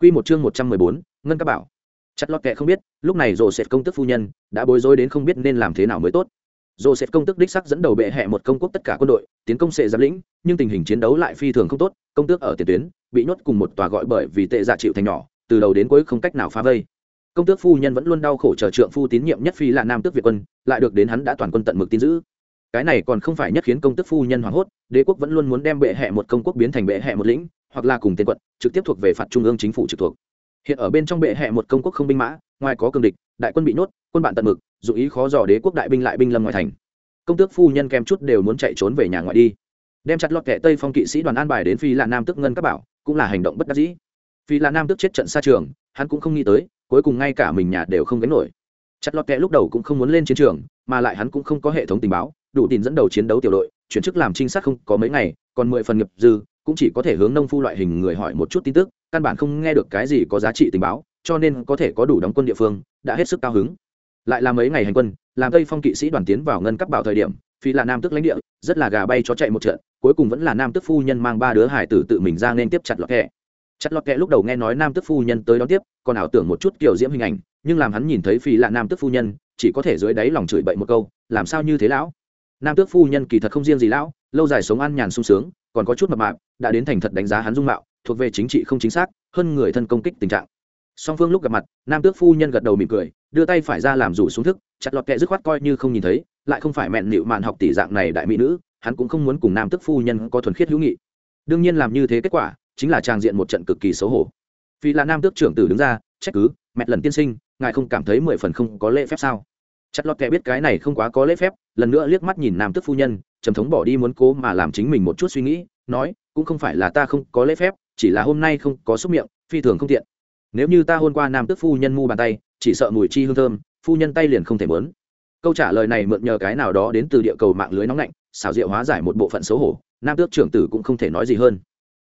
Quy một chương 114, ngân các bảo. Chặt lọt kệ không biết, lúc này Joseph công tức phu nhân đã bối rối đến không biết nên làm thế nào mới tốt. Joseph công tước đích sắc dẫn đầu bệ hệ một công quốc tất cả quân đội, tiến công sẽ giáp lĩnh, nhưng tình hình chiến đấu lại phi thường không tốt, công tước ở tiền tuyến, bị nhốt cùng một tòa gọi bởi vì tệ dạ chịu thành nhỏ, từ đầu đến cuối không cách nào phá vây. Công tước phu nhân vẫn luôn đau khổ chờ trượng phu tín nhiệm nhất phi là nam tước Việt quân, lại được đến hắn đã toàn quân tận mực tin giữ. Cái này còn không phải nhất khiến công tước phu nhân hoảng hốt, đế quốc vẫn luôn muốn đem bệ hệ một công quốc biến thành bệ hệ một lĩnh, hoặc là cùng tên quận, trực tiếp thuộc về phạt trung ương chính phủ trực thuộc hiện ở bên trong bệ hẹ một công quốc không binh mã, ngoài có cường địch, đại quân bị nhốt, quân bạn tận mực, dù ý khó dò đế quốc đại binh lại binh lâm ngoài thành. Công tước phu nhân kem chút đều muốn chạy trốn về nhà ngoại đi. Đem chặt lọt kẻ tây phong kỵ sĩ đoàn an bài đến phi là nam tức ngân các bảo, cũng là hành động bất đắc dĩ. Phi là nam tức chết trận xa trường, hắn cũng không nghĩ tới, cuối cùng ngay cả mình nhà đều không gánh nổi. Chặt lọt kẻ lúc đầu cũng không muốn lên chiến trường, mà lại hắn cũng không có hệ thống tình báo, đủ tin dẫn đầu chiến đấu tiểu đội, chuyển chức làm trinh sát không có mấy ngày, còn mười phần nghiệp dư, cũng chỉ có thể hướng nông phu loại hình người hỏi một chút tin tức căn bản không nghe được cái gì có giá trị tình báo, cho nên có thể có đủ đóng quân địa phương, đã hết sức cao hứng. Lại là mấy ngày hành quân, làm tây phong kỵ sĩ đoàn tiến vào ngân cấp bảo thời điểm, phi là nam tức lãnh địa, rất là gà bay chó chạy một trận, cuối cùng vẫn là nam tức phu nhân mang ba đứa hải tử tự mình ra nên tiếp chặt lọt kẹ. Chặt lọt kẹ lúc đầu nghe nói nam tức phu nhân tới đón tiếp, còn ảo tưởng một chút kiểu diễm hình ảnh, nhưng làm hắn nhìn thấy phi là nam tức phu nhân, chỉ có thể dưới đáy lòng chửi bậy một câu, làm sao như thế lão? Nam tước phu nhân kỳ thật không riêng gì lão, lâu dài sống ăn nhàn sung sướng, còn có chút mập mạp, đã đến thành thật đánh giá hắn dung mạo thuộc về chính trị không chính xác, hơn người thân công kích tình trạng. Song phương lúc gặp mặt, nam tước phu nhân gật đầu mỉm cười, đưa tay phải ra làm rủ xuống thức, chặt lọt kẹ dứt khoát coi như không nhìn thấy, lại không phải mẹn nịu mạn học tỷ dạng này đại mỹ nữ, hắn cũng không muốn cùng nam tước phu nhân có thuần khiết hữu nghị. Đương nhiên làm như thế kết quả, chính là trang diện một trận cực kỳ xấu hổ. Vì là nam tước trưởng tử đứng ra, trách cứ mẹ lần tiên sinh, ngài không cảm thấy mười phần không có lễ phép sao? Chặt lọt kẹ biết cái này không quá có lễ phép, lần nữa liếc mắt nhìn nam tước phu nhân, trầm thống bỏ đi muốn cố mà làm chính mình một chút suy nghĩ, nói, cũng không phải là ta không có lễ phép chỉ là hôm nay không có xúc miệng, phi thường không tiện. Nếu như ta hôn qua nam tước phu nhân mu bàn tay, chỉ sợ mùi chi hương thơm, phu nhân tay liền không thể mớn. Câu trả lời này mượn nhờ cái nào đó đến từ địa cầu mạng lưới nóng lạnh, xảo diệu hóa giải một bộ phận xấu hổ, nam tước trưởng tử cũng không thể nói gì hơn.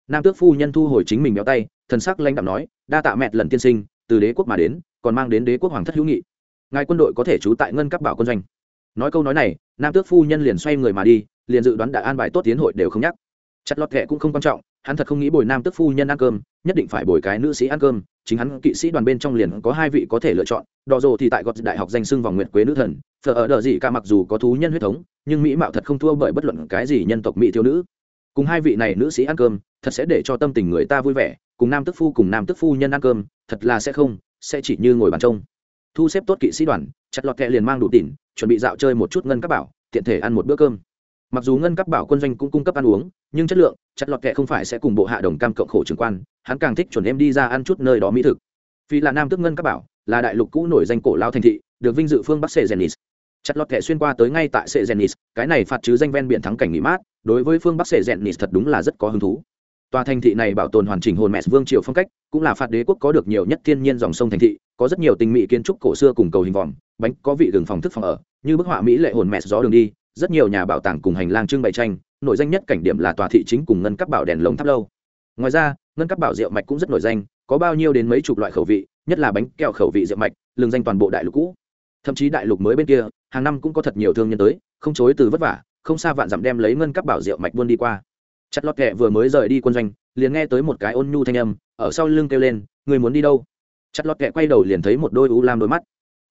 Nam tước phu nhân thu hồi chính mình béo tay, thần sắc lanh đạm nói, đa tạ mẹ lần tiên sinh, từ đế quốc mà đến, còn mang đến đế quốc hoàng thất hữu nghị. Ngài quân đội có thể trú tại ngân các bảo quân doanh. Nói câu nói này, nam tước phu nhân liền xoay người mà đi, liền dự đoán đại an bài tốt tiến hội đều không nhắc. Chặt lọt kệ cũng không quan trọng hắn thật không nghĩ bồi nam tước phu nhân ăn cơm, nhất định phải bồi cái nữ sĩ ăn cơm, chính hắn kỵ sĩ đoàn bên trong liền có hai vị có thể lựa chọn đò dồ thì tại gọt đại học danh xưng vòng nguyệt quế nữ thần thờ ở đờ gì cả mặc dù có thú nhân huyết thống, nhưng mỹ mạo thật không thua bởi bất luận cái gì nhân tộc mỹ thiếu nữ. Cùng hai vị này nữ sĩ ăn cơm, thật sẽ để cho tâm tình người ta vui vẻ, cùng nam tức phu cùng nam tức phu nhân ăn cơm, thật là sẽ không, sẽ chỉ như ngồi bàn trông. Thu xếp tốt kỵ sĩ đoàn, chặt lọt kẹ liền mang đủ tỉn, chuẩn bị dạo chơi một chút ngân các bảo, tiện thể ăn một bữa cơm mặc dù ngân cấp bảo quân doanh cũng cung cấp ăn uống, nhưng chất lượng, chặt lọt kệ không phải sẽ cùng bộ hạ đồng cam cộng khổ trường quan, hắn càng thích chuẩn em đi ra ăn chút nơi đó mỹ thực. Vì là nam tức ngân cấp bảo, là đại lục cũ nổi danh cổ lao thành thị, được vinh dự phương bắc sệ genis chặt lọt kệ xuyên qua tới ngay tại sệ genis cái này phạt chứ danh ven biển thắng cảnh nghỉ mát, đối với phương bắc sệ genis thật đúng là rất có hứng thú. Tòa thành thị này bảo tồn hoàn chỉnh hồn mẹ vương triều phong cách, cũng là phạt đế quốc có được nhiều nhất thiên nhiên dòng sông thành thị, có rất nhiều tình mỹ kiến trúc cổ xưa cùng cầu hình vòm, bánh có vị đường phòng thức phòng ở, như bức họa mỹ lệ hồn mẹ gió đường đi rất nhiều nhà bảo tàng cùng hành lang trưng bày tranh, nổi danh nhất cảnh điểm là tòa thị chính cùng ngân các bảo đèn lồng tháp lâu. Ngoài ra, ngân các bảo rượu mạch cũng rất nổi danh, có bao nhiêu đến mấy chục loại khẩu vị, nhất là bánh kẹo khẩu vị rượu mạch lường danh toàn bộ đại lục cũ. Thậm chí đại lục mới bên kia, hàng năm cũng có thật nhiều thương nhân tới, không chối từ vất vả, không xa vạn dặm đem lấy ngân các bảo rượu mạch buôn đi qua. Chặt lọt kẹ vừa mới rời đi quân doanh, liền nghe tới một cái ôn nhu thanh âm, ở sau lưng kêu lên, người muốn đi đâu? Chặt lọt kẹ quay đầu liền thấy một đôi u lam đôi mắt.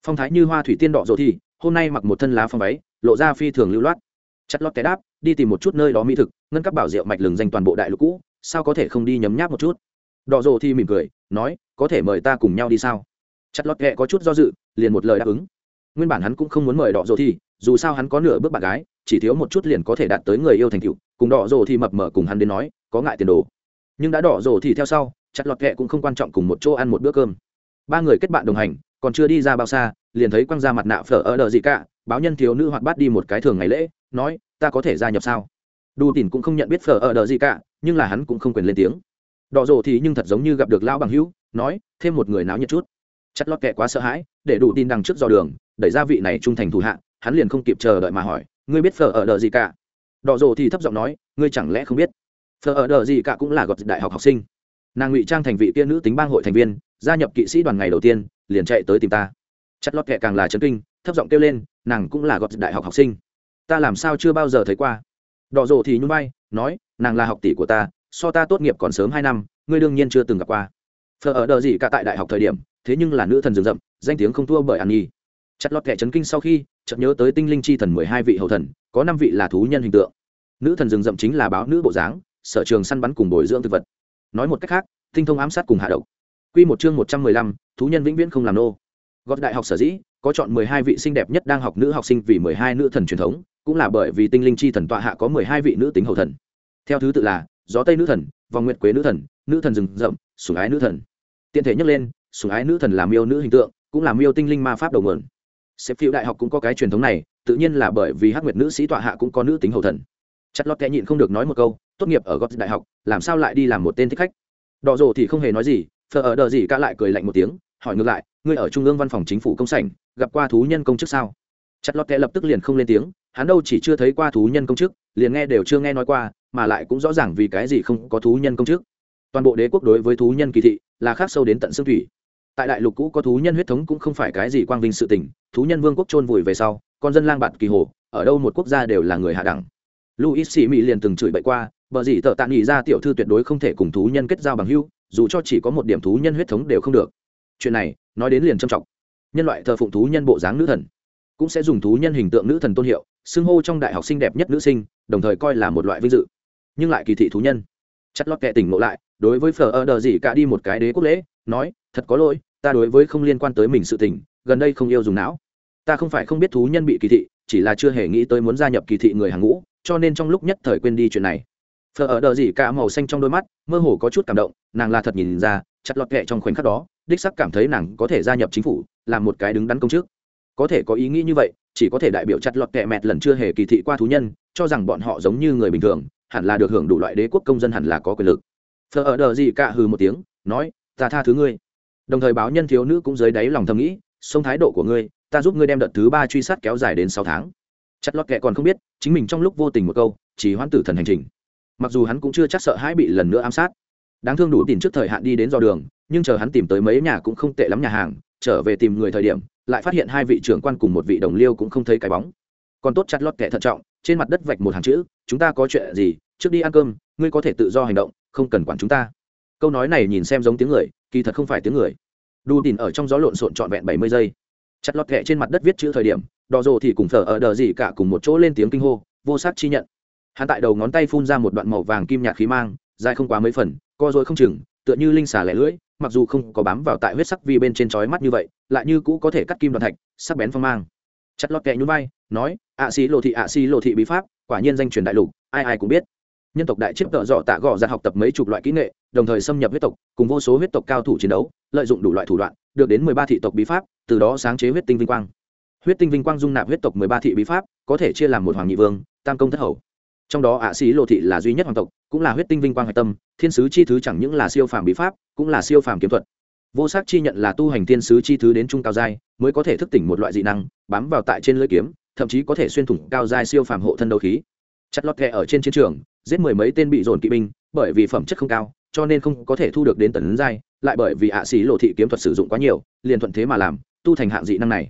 Phong thái như hoa thủy tiên đỏ rộ thì, hôm nay mặc một thân lá phong váy lộ ra phi thường lưu loát. Chặt lót té đáp, đi tìm một chút nơi đó mỹ thực, ngân các bảo rượu mạch lừng danh toàn bộ đại lục cũ, sao có thể không đi nhấm nháp một chút? Đỏ rồ thì mỉm cười, nói, có thể mời ta cùng nhau đi sao? Chặt lót kẹ có chút do dự, liền một lời đáp ứng. Nguyên bản hắn cũng không muốn mời đỏ rồ thì, dù sao hắn có nửa bước bạn gái, chỉ thiếu một chút liền có thể đạt tới người yêu thành cựu cùng đỏ rồ thì mập mờ cùng hắn đến nói, có ngại tiền đồ. Nhưng đã đỏ rồ thì theo sau, chặt lọt kẹ cũng không quan trọng cùng một chỗ ăn một bữa cơm. Ba người kết bạn đồng hành, còn chưa đi ra bao xa, liền thấy quăng ra mặt nạ phở ở đờ gì cả báo nhân thiếu nữ hoạt bát đi một cái thường ngày lễ, nói, ta có thể gia nhập sao? Đu tìn cũng không nhận biết phở ở đờ gì cả, nhưng là hắn cũng không quyền lên tiếng. Đỏ rộ thì nhưng thật giống như gặp được lão bằng hữu, nói, thêm một người náo nhiệt chút. Chặt lót kẹ quá sợ hãi, để đủ tin đằng trước dò đường, đẩy ra vị này trung thành thủ hạ, hắn liền không kịp chờ đợi mà hỏi, ngươi biết phở ở đờ gì cả? Đỏ rộ thì thấp giọng nói, ngươi chẳng lẽ không biết? Phở ở đờ gì cả cũng là gọt đại học học sinh. Nàng ngụy trang thành vị kia nữ tính bang hội thành viên, gia nhập kỵ sĩ đoàn ngày đầu tiên, liền chạy tới tìm ta. Chất lót kệ càng là chấn kinh, thấp giọng kêu lên nàng cũng là gọt đại học học sinh. Ta làm sao chưa bao giờ thấy qua? Đỏ rộ thì nhún vai, nói, nàng là học tỷ của ta, so ta tốt nghiệp còn sớm hai năm, ngươi đương nhiên chưa từng gặp qua. Phở ở đờ gì cả tại đại học thời điểm, thế nhưng là nữ thần rừng rậm, danh tiếng không thua bởi an nhi chặt lọt kẻ chấn kinh sau khi, chợt nhớ tới tinh linh chi thần mười hai vị hậu thần, có năm vị là thú nhân hình tượng. Nữ thần rừng rậm chính là báo nữ bộ dáng, sở trường săn bắn cùng bồi dưỡng thực vật. Nói một cách khác, tinh thông ám sát cùng hạ độc. Q một chương một trăm mười lăm, thú nhân vĩnh viễn không làm nô gót đại học sở dĩ, có chọn mười hai vị xinh đẹp nhất đang học nữ học sinh vì mười hai nữ thần truyền thống, cũng là bởi vì tinh linh chi thần tọa hạ có mười hai vị nữ tính hậu thần. Theo thứ tự là, gió tây nữ thần, vòng nguyệt quế nữ thần nữ thần rừng rậm, sủng ái nữ thần. Tiện thể nhắc lên, sủng ái nữ thần làm yêu nữ hình tượng, cũng làm yêu tinh linh ma pháp đầu nguồn. Xếp phiêu đại học cũng có cái truyền thống này, tự nhiên là bởi vì hắc nguyệt nữ sĩ tọa hạ cũng có nữ tính hậu thần. Chặt lót kẽ nhịn không được nói một câu, tốt nghiệp ở gót đại học, làm sao lại đi làm một tên thích khách? Đỏ rồ thì không hề nói gì thờ ở đờ gì cả lại cười lạnh một tiếng, hỏi ngược lại, ngươi ở trung ương văn phòng chính phủ công sảnh, gặp qua thú nhân công chức sao? Chặt lọt kẹ lập tức liền không lên tiếng, hắn đâu chỉ chưa thấy qua thú nhân công chức, liền nghe đều chưa nghe nói qua, mà lại cũng rõ ràng vì cái gì không có thú nhân công chức. Toàn bộ đế quốc đối với thú nhân kỳ thị là khác sâu đến tận xương thủy. Tại đại lục cũ có thú nhân huyết thống cũng không phải cái gì quang vinh sự tình, thú nhân vương quốc chôn vùi về sau, con dân lang bạt kỳ hồ, ở đâu một quốc gia đều là người hạ đẳng. Luis sĩ mỹ liền từng chửi bậy qua, bờ gì tợ tạ nghĩ ra tiểu thư tuyệt đối không thể cùng thú nhân kết giao bằng hưu dù cho chỉ có một điểm thú nhân huyết thống đều không được. Chuyện này, nói đến liền trầm trọng. Nhân loại thờ phụng thú nhân bộ dáng nữ thần, cũng sẽ dùng thú nhân hình tượng nữ thần tôn hiệu, xưng hô trong đại học sinh đẹp nhất nữ sinh, đồng thời coi là một loại vinh dự. Nhưng lại kỳ thị thú nhân. Chất lót kệ tỉnh ngộ lại, đối với phở ơ đờ gì cả đi một cái đế quốc lễ, nói, thật có lỗi, ta đối với không liên quan tới mình sự tình, gần đây không yêu dùng não. Ta không phải không biết thú nhân bị kỳ thị, chỉ là chưa hề nghĩ tới muốn gia nhập kỳ thị người hàng ngũ, cho nên trong lúc nhất thời quên đi chuyện này phở ở đờ gì cả màu xanh trong đôi mắt, mơ hồ có chút cảm động, nàng là thật nhìn ra, chặt lọt kệ trong khoảnh khắc đó, đích sắc cảm thấy nàng có thể gia nhập chính phủ làm một cái đứng đắn công chức. Có thể có ý nghĩ như vậy, chỉ có thể đại biểu chặt lọt kệ mẹt lần chưa hề kỳ thị qua thú nhân, cho rằng bọn họ giống như người bình thường, hẳn là được hưởng đủ loại đế quốc công dân hẳn là có quyền lực. Phở ở đờ gì cả hừ một tiếng, nói, ta tha thứ ngươi. Đồng thời báo nhân thiếu nữ cũng dưới đáy lòng thầm nghĩ xông thái độ của ngươi, ta giúp ngươi đem đợt thứ ba truy sát kéo dài đến sáu tháng. Chặt lọt kệ còn không biết, chính mình trong lúc vô tình một câu, chỉ hoãn tử thần hành trình mặc dù hắn cũng chưa chắc sợ hãi bị lần nữa ám sát. Đáng thương đủ tìm trước thời hạn đi đến dò đường, nhưng chờ hắn tìm tới mấy nhà cũng không tệ lắm nhà hàng, trở về tìm người thời điểm, lại phát hiện hai vị trưởng quan cùng một vị đồng liêu cũng không thấy cái bóng. Còn tốt chặt lót kệ thận trọng, trên mặt đất vạch một hàng chữ, chúng ta có chuyện gì? Trước đi ăn cơm, ngươi có thể tự do hành động, không cần quản chúng ta. Câu nói này nhìn xem giống tiếng người, kỳ thật không phải tiếng người. Đu tìm ở trong gió lộn xộn trọn vẹn bảy mươi giây. Chặt lọt kệ trên mặt đất viết chữ thời điểm đò rồ thì cùng thở ở đờ gì cả cùng một chỗ lên tiếng kinh hô, vô sắc chi nhận hắn tại đầu ngón tay phun ra một đoạn màu vàng kim nhạt khí mang, dài không quá mấy phần, co dối không chừng, tựa như linh xà lẻ lưỡi, mặc dù không có bám vào tại huyết sắc vi bên trên chói mắt như vậy, lại như cũ có thể cắt kim đoạn thạch, sắc bén phong mang. Chặt lọt kẹ nhún vai, nói ạ xí lộ thị ạ xí lộ thị bí pháp, quả nhiên danh truyền đại lục, ai ai cũng biết. Nhân tộc đại chiếc tợ dọ tạ gọ ra học tập mấy chục loại kỹ nghệ, đồng thời xâm nhập huyết tộc, cùng vô số huyết tộc cao thủ chiến đấu, lợi dụng đủ loại thủ đoạn, được đến mười ba thị tộc bí pháp, từ đó sáng chế huyết tinh vinh quang. Huyết tinh vinh quang dung nạp huyết tộc mười ba thị bí pháp, có thể chia làm một hoàng nhị vương, tam công thất hầu trong đó ạ sĩ lộ thị là duy nhất hoàng tộc, cũng là huyết tinh vinh quang hạch tâm, thiên sứ chi thứ chẳng những là siêu phàm bí pháp, cũng là siêu phàm kiếm thuật. Vô sắc chi nhận là tu hành thiên sứ chi thứ đến trung cao giai, mới có thể thức tỉnh một loại dị năng, bám vào tại trên lưỡi kiếm, thậm chí có thể xuyên thủng cao giai siêu phàm hộ thân đấu khí. Chặt lọt kẹ ở trên chiến trường, giết mười mấy tên bị dồn kỵ binh, bởi vì phẩm chất không cao, cho nên không có thể thu được đến tần giai, lại bởi vì ạ sĩ lộ thị kiếm thuật sử dụng quá nhiều, liền thuận thế mà làm, tu thành hạng dị năng này.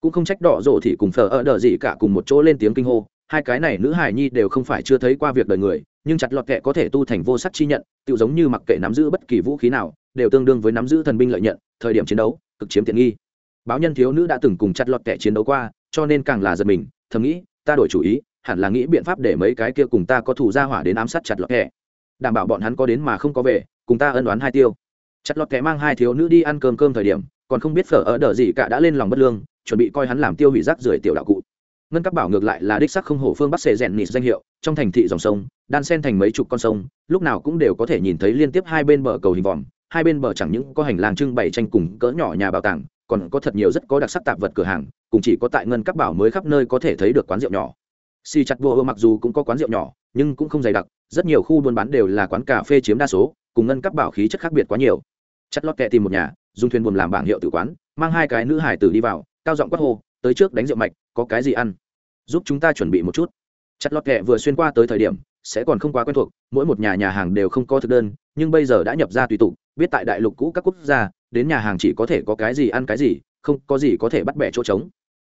Cũng không trách đỏ rộ thì cùng phở ở đờ gì cả cùng một chỗ lên tiếng kinh hô hai cái này nữ hài nhi đều không phải chưa thấy qua việc đời người, nhưng chặt lọt kệ có thể tu thành vô sắc chi nhận tự giống như mặc kệ nắm giữ bất kỳ vũ khí nào, đều tương đương với nắm giữ thần binh lợi nhận, thời điểm chiến đấu, cực chiếm tiện nghi. Báo nhân thiếu nữ đã từng cùng chặt lọt kệ chiến đấu qua, cho nên càng là giật mình, thầm nghĩ, ta đổi chủ ý, hẳn là nghĩ biện pháp để mấy cái kia cùng ta có thủ ra hỏa đến ám sát chặt lọt kệ đảm bảo bọn hắn có đến mà không có về, cùng ta ân đoán hai tiêu. Chặt lọt kệ mang hai thiếu nữ đi ăn cơm cơm thời điểm, còn không biết phở ở đờ gì cả đã lên lòng bất lương, chuẩn bị coi hắn làm tiêu hủy rác rưởi tiểu đạo cụ ngân các bảo ngược lại là đích sắc không hổ phương bắc xệ rèn nịt danh hiệu, trong thành thị dòng sông, đan sen thành mấy chục con sông, lúc nào cũng đều có thể nhìn thấy liên tiếp hai bên bờ cầu hình vòm, hai bên bờ chẳng những có hành lang trưng bày tranh cùng cỡ nhỏ nhà bảo tàng, còn có thật nhiều rất có đặc sắc tạp vật cửa hàng, cùng chỉ có tại ngân các bảo mới khắp nơi có thể thấy được quán rượu nhỏ. Xì chặt bùa mặc dù cũng có quán rượu nhỏ, nhưng cũng không dày đặc, rất nhiều khu buôn bán đều là quán cà phê chiếm đa số, cùng ngân các bảo khí chất khác biệt quá nhiều. Chặt lót kẹ tìm một nhà, dùng thuyền buồm làm bảng hiệu tử quán, mang hai cái nữ hải tử đi vào, cao giọng quát hô, tới trước đánh rượu mạch, có cái gì ăn? Giúp chúng ta chuẩn bị một chút. Chặt lọt kẹ vừa xuyên qua tới thời điểm, sẽ còn không quá quen thuộc, mỗi một nhà nhà hàng đều không có thực đơn, nhưng bây giờ đã nhập ra tùy tục, biết tại đại lục cũ các quốc gia, đến nhà hàng chỉ có thể có cái gì ăn cái gì, không có gì có thể bắt bẻ chỗ trống.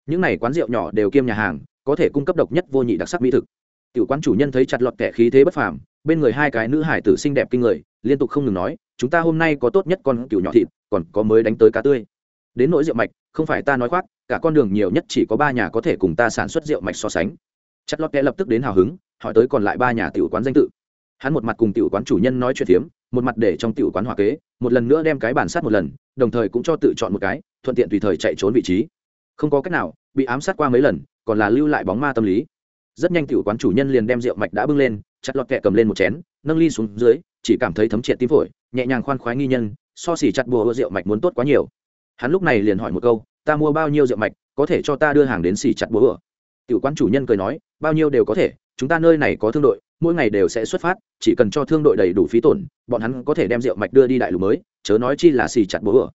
Những này quán rượu nhỏ đều kiêm nhà hàng, có thể cung cấp độc nhất vô nhị đặc sắc mỹ thực. Tiểu quán chủ nhân thấy chặt lọt kẻ khí thế bất phàm, bên người hai cái nữ hải tử xinh đẹp kinh người, liên tục không ngừng nói, chúng ta hôm nay có tốt nhất con cừu nhỏ thịt, còn có mới đánh tới cá tươi. Đến nỗi rượu mạch, không phải ta nói khoác cả con đường nhiều nhất chỉ có ba nhà có thể cùng ta sản xuất rượu mạch so sánh. Chất lót kẽ lập tức đến hào hứng, hỏi tới còn lại ba nhà tiểu quán danh tự. Hắn một mặt cùng tiểu quán chủ nhân nói chuyện phiếm, một mặt để trong tiểu quán hòa kế, một lần nữa đem cái bản sát một lần, đồng thời cũng cho tự chọn một cái, thuận tiện tùy thời chạy trốn vị trí. Không có cách nào, bị ám sát qua mấy lần, còn là lưu lại bóng ma tâm lý. Rất nhanh tiểu quán chủ nhân liền đem rượu mạch đã bưng lên, chặt lọt kẹ cầm lên một chén, nâng ly xuống dưới, chỉ cảm thấy thấm triệt tim phổi, nhẹ nhàng khoan khoái nghi nhân, so xỉ chặt bùa rượu mạch muốn tốt quá nhiều. Hắn lúc này liền hỏi một câu ta mua bao nhiêu rượu mạch, có thể cho ta đưa hàng đến xì chặt búa ửa tiểu quán chủ nhân cười nói, bao nhiêu đều có thể, chúng ta nơi này có thương đội, mỗi ngày đều sẽ xuất phát, chỉ cần cho thương đội đầy đủ phí tổn, bọn hắn có thể đem rượu mạch đưa đi đại lục mới, chớ nói chi là xì chặt búa ửa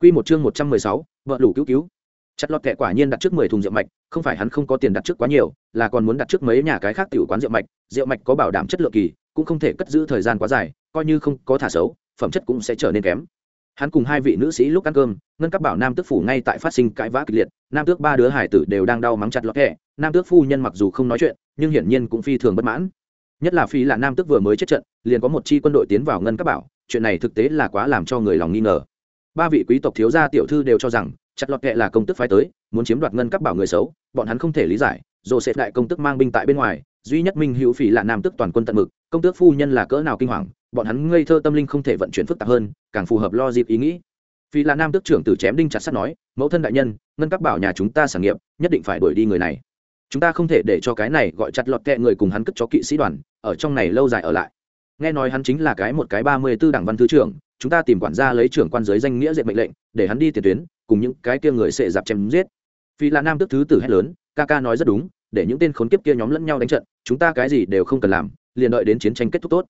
q một chương một trăm mười sáu, vợ đủ cứu cứu. Chặt lọt kệ quả nhiên đặt trước mười thùng rượu mạch, không phải hắn không có tiền đặt trước quá nhiều, là còn muốn đặt trước mấy nhà cái khác tiểu quán rượu mạch rượu mạch có bảo đảm chất lượng kỳ, cũng không thể cất giữ thời gian quá dài, coi như không có thả xấu, phẩm chất cũng sẽ trở nên kém hắn cùng hai vị nữ sĩ lúc ăn cơm, ngân các bảo nam tước phủ ngay tại phát sinh cãi vã kịch liệt, nam tước ba đứa hải tử đều đang đau mắng chặt lọt hẹ nam tước phu nhân mặc dù không nói chuyện, nhưng hiển nhiên cũng phi thường bất mãn. Nhất là phi là nam tước vừa mới chết trận, liền có một chi quân đội tiến vào ngân các bảo, chuyện này thực tế là quá làm cho người lòng nghi ngờ. Ba vị quý tộc thiếu gia tiểu thư đều cho rằng, chặt lọt hẹ là công tức phái tới, muốn chiếm đoạt ngân các bảo người xấu, bọn hắn không thể lý giải sẽ đại công tức mang binh tại bên ngoài, duy nhất minh hữu phỉ là nam tước toàn quân tận mực, công tước phu nhân là cỡ nào kinh hoàng bọn hắn ngây thơ tâm linh không thể vận chuyển phức tạp hơn, càng phù hợp lo dịp ý nghĩ. Vì là nam tước trưởng tử chém đinh chặt sắt nói, mẫu thân đại nhân, ngân các bảo nhà chúng ta sản nghiệp, nhất định phải đuổi đi người này. Chúng ta không thể để cho cái này gọi chặt lọt kẹ người cùng hắn cất cho kỵ sĩ đoàn, ở trong này lâu dài ở lại. Nghe nói hắn chính là cái một cái ba mươi tư đảng văn thứ trưởng, chúng ta tìm quản gia lấy trưởng quan giới danh nghĩa diện mệnh lệnh, để hắn đi tiền tuyến, cùng những cái kia người sệ dạp chém giết. Vì là nam tước thứ tử hét lớn, ca ca nói rất đúng, để những tên khốn kiếp kia nhóm lẫn nhau đánh trận, chúng ta cái gì đều không cần làm, liền đợi đến chiến tranh kết thúc tốt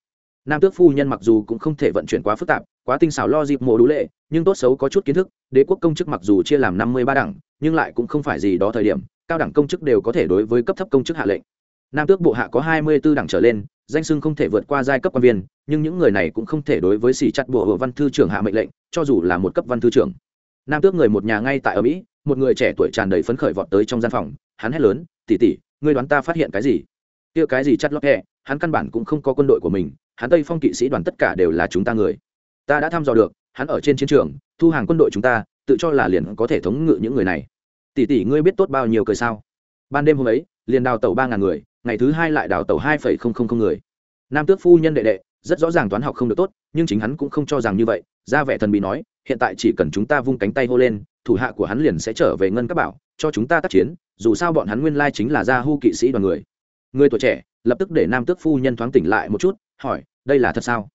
nam tước phu nhân mặc dù cũng không thể vận chuyển quá phức tạp, quá tinh xảo lo dịp mộ đủ lệ, nhưng tốt xấu có chút kiến thức, đế quốc công chức mặc dù chia làm năm mươi ba đẳng, nhưng lại cũng không phải gì đó thời điểm, cao đẳng công chức đều có thể đối với cấp thấp công chức hạ lệnh. Nam tước bộ hạ có hai mươi b ố đẳng trở lên, danh sưng không thể vượt qua giai cấp quan viên, nhưng những người này cũng không thể đối với xỉ chặt bộ văn thư trưởng hạ mệnh lệnh, cho dù là một cấp văn thư trưởng. Nam tước người một nhà ngay tại ở mỹ, một người trẻ tuổi tràn đầy phấn khởi vọt tới trong gian phòng, hắn hét lớn tỉ tỉ ngươi đoán ta phát hiện cái gì? Kia cái gì chặt lót hẹ? Hắn căn bản cũng không có quân đội của mình, hắn tây phong kỵ sĩ đoàn tất cả đều là chúng ta người. Ta đã thăm dò được, hắn ở trên chiến trường, thu hàng quân đội chúng ta, tự cho là liền có thể thống ngự những người này. Tỷ tỷ ngươi biết tốt bao nhiêu cười sao? Ban đêm hôm ấy, liền đào tàu ba ngàn người, ngày thứ hai lại đào tàu hai phẩy không không không người. Nam tước phu nhân đệ đệ, rất rõ ràng toán học không được tốt, nhưng chính hắn cũng không cho rằng như vậy, ra vẻ thần bị nói, hiện tại chỉ cần chúng ta vung cánh tay hô lên, thủ hạ của hắn liền sẽ trở về ngân các bảo, cho chúng ta tác chiến, dù sao bọn hắn nguyên lai chính là gia hu kỵ sĩ đoàn người. Người tuổi trẻ lập tức để nam tước phu nhân thoáng tỉnh lại một chút, hỏi, đây là thật sao?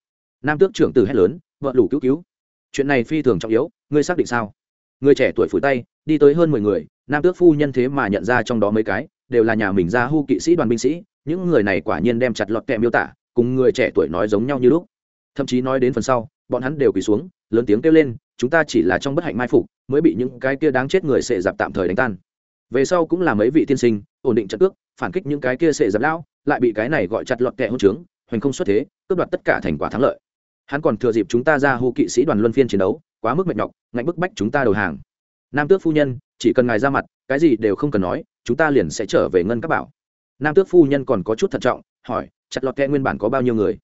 Nam tước trưởng tử hét lớn, vợ lủ cứu cứu. Chuyện này phi thường trọng yếu, ngươi xác định sao? Người trẻ tuổi phủi tay, đi tới hơn mười người, nam tước phu nhân thế mà nhận ra trong đó mấy cái, đều là nhà mình ra hu kỵ sĩ đoàn binh sĩ, những người này quả nhiên đem chặt lọt kẹ miêu tả, cùng người trẻ tuổi nói giống nhau như lúc. Thậm chí nói đến phần sau, bọn hắn đều quỳ xuống, lớn tiếng kêu lên, chúng ta chỉ là trong bất hạnh mai phục, mới bị những cái kia đáng chết người sệ dạp tạm thời đánh tan. Về sau cũng là mấy vị tiên sinh, ổn định trận cước phản kích những cái kia sệ dạp lão lại bị cái này gọi chặt lọt kẹ hôn trướng, hoành không xuất thế, cướp đoạt tất cả thành quả thắng lợi. Hắn còn thừa dịp chúng ta ra hô kỵ sĩ đoàn luân phiên chiến đấu, quá mức mệt nhọc, ngạnh bức bách chúng ta đầu hàng. Nam tước phu nhân, chỉ cần ngài ra mặt, cái gì đều không cần nói, chúng ta liền sẽ trở về ngân các bảo. Nam tước phu nhân còn có chút thận trọng, hỏi, chặt lọt kẹ nguyên bản có bao nhiêu người?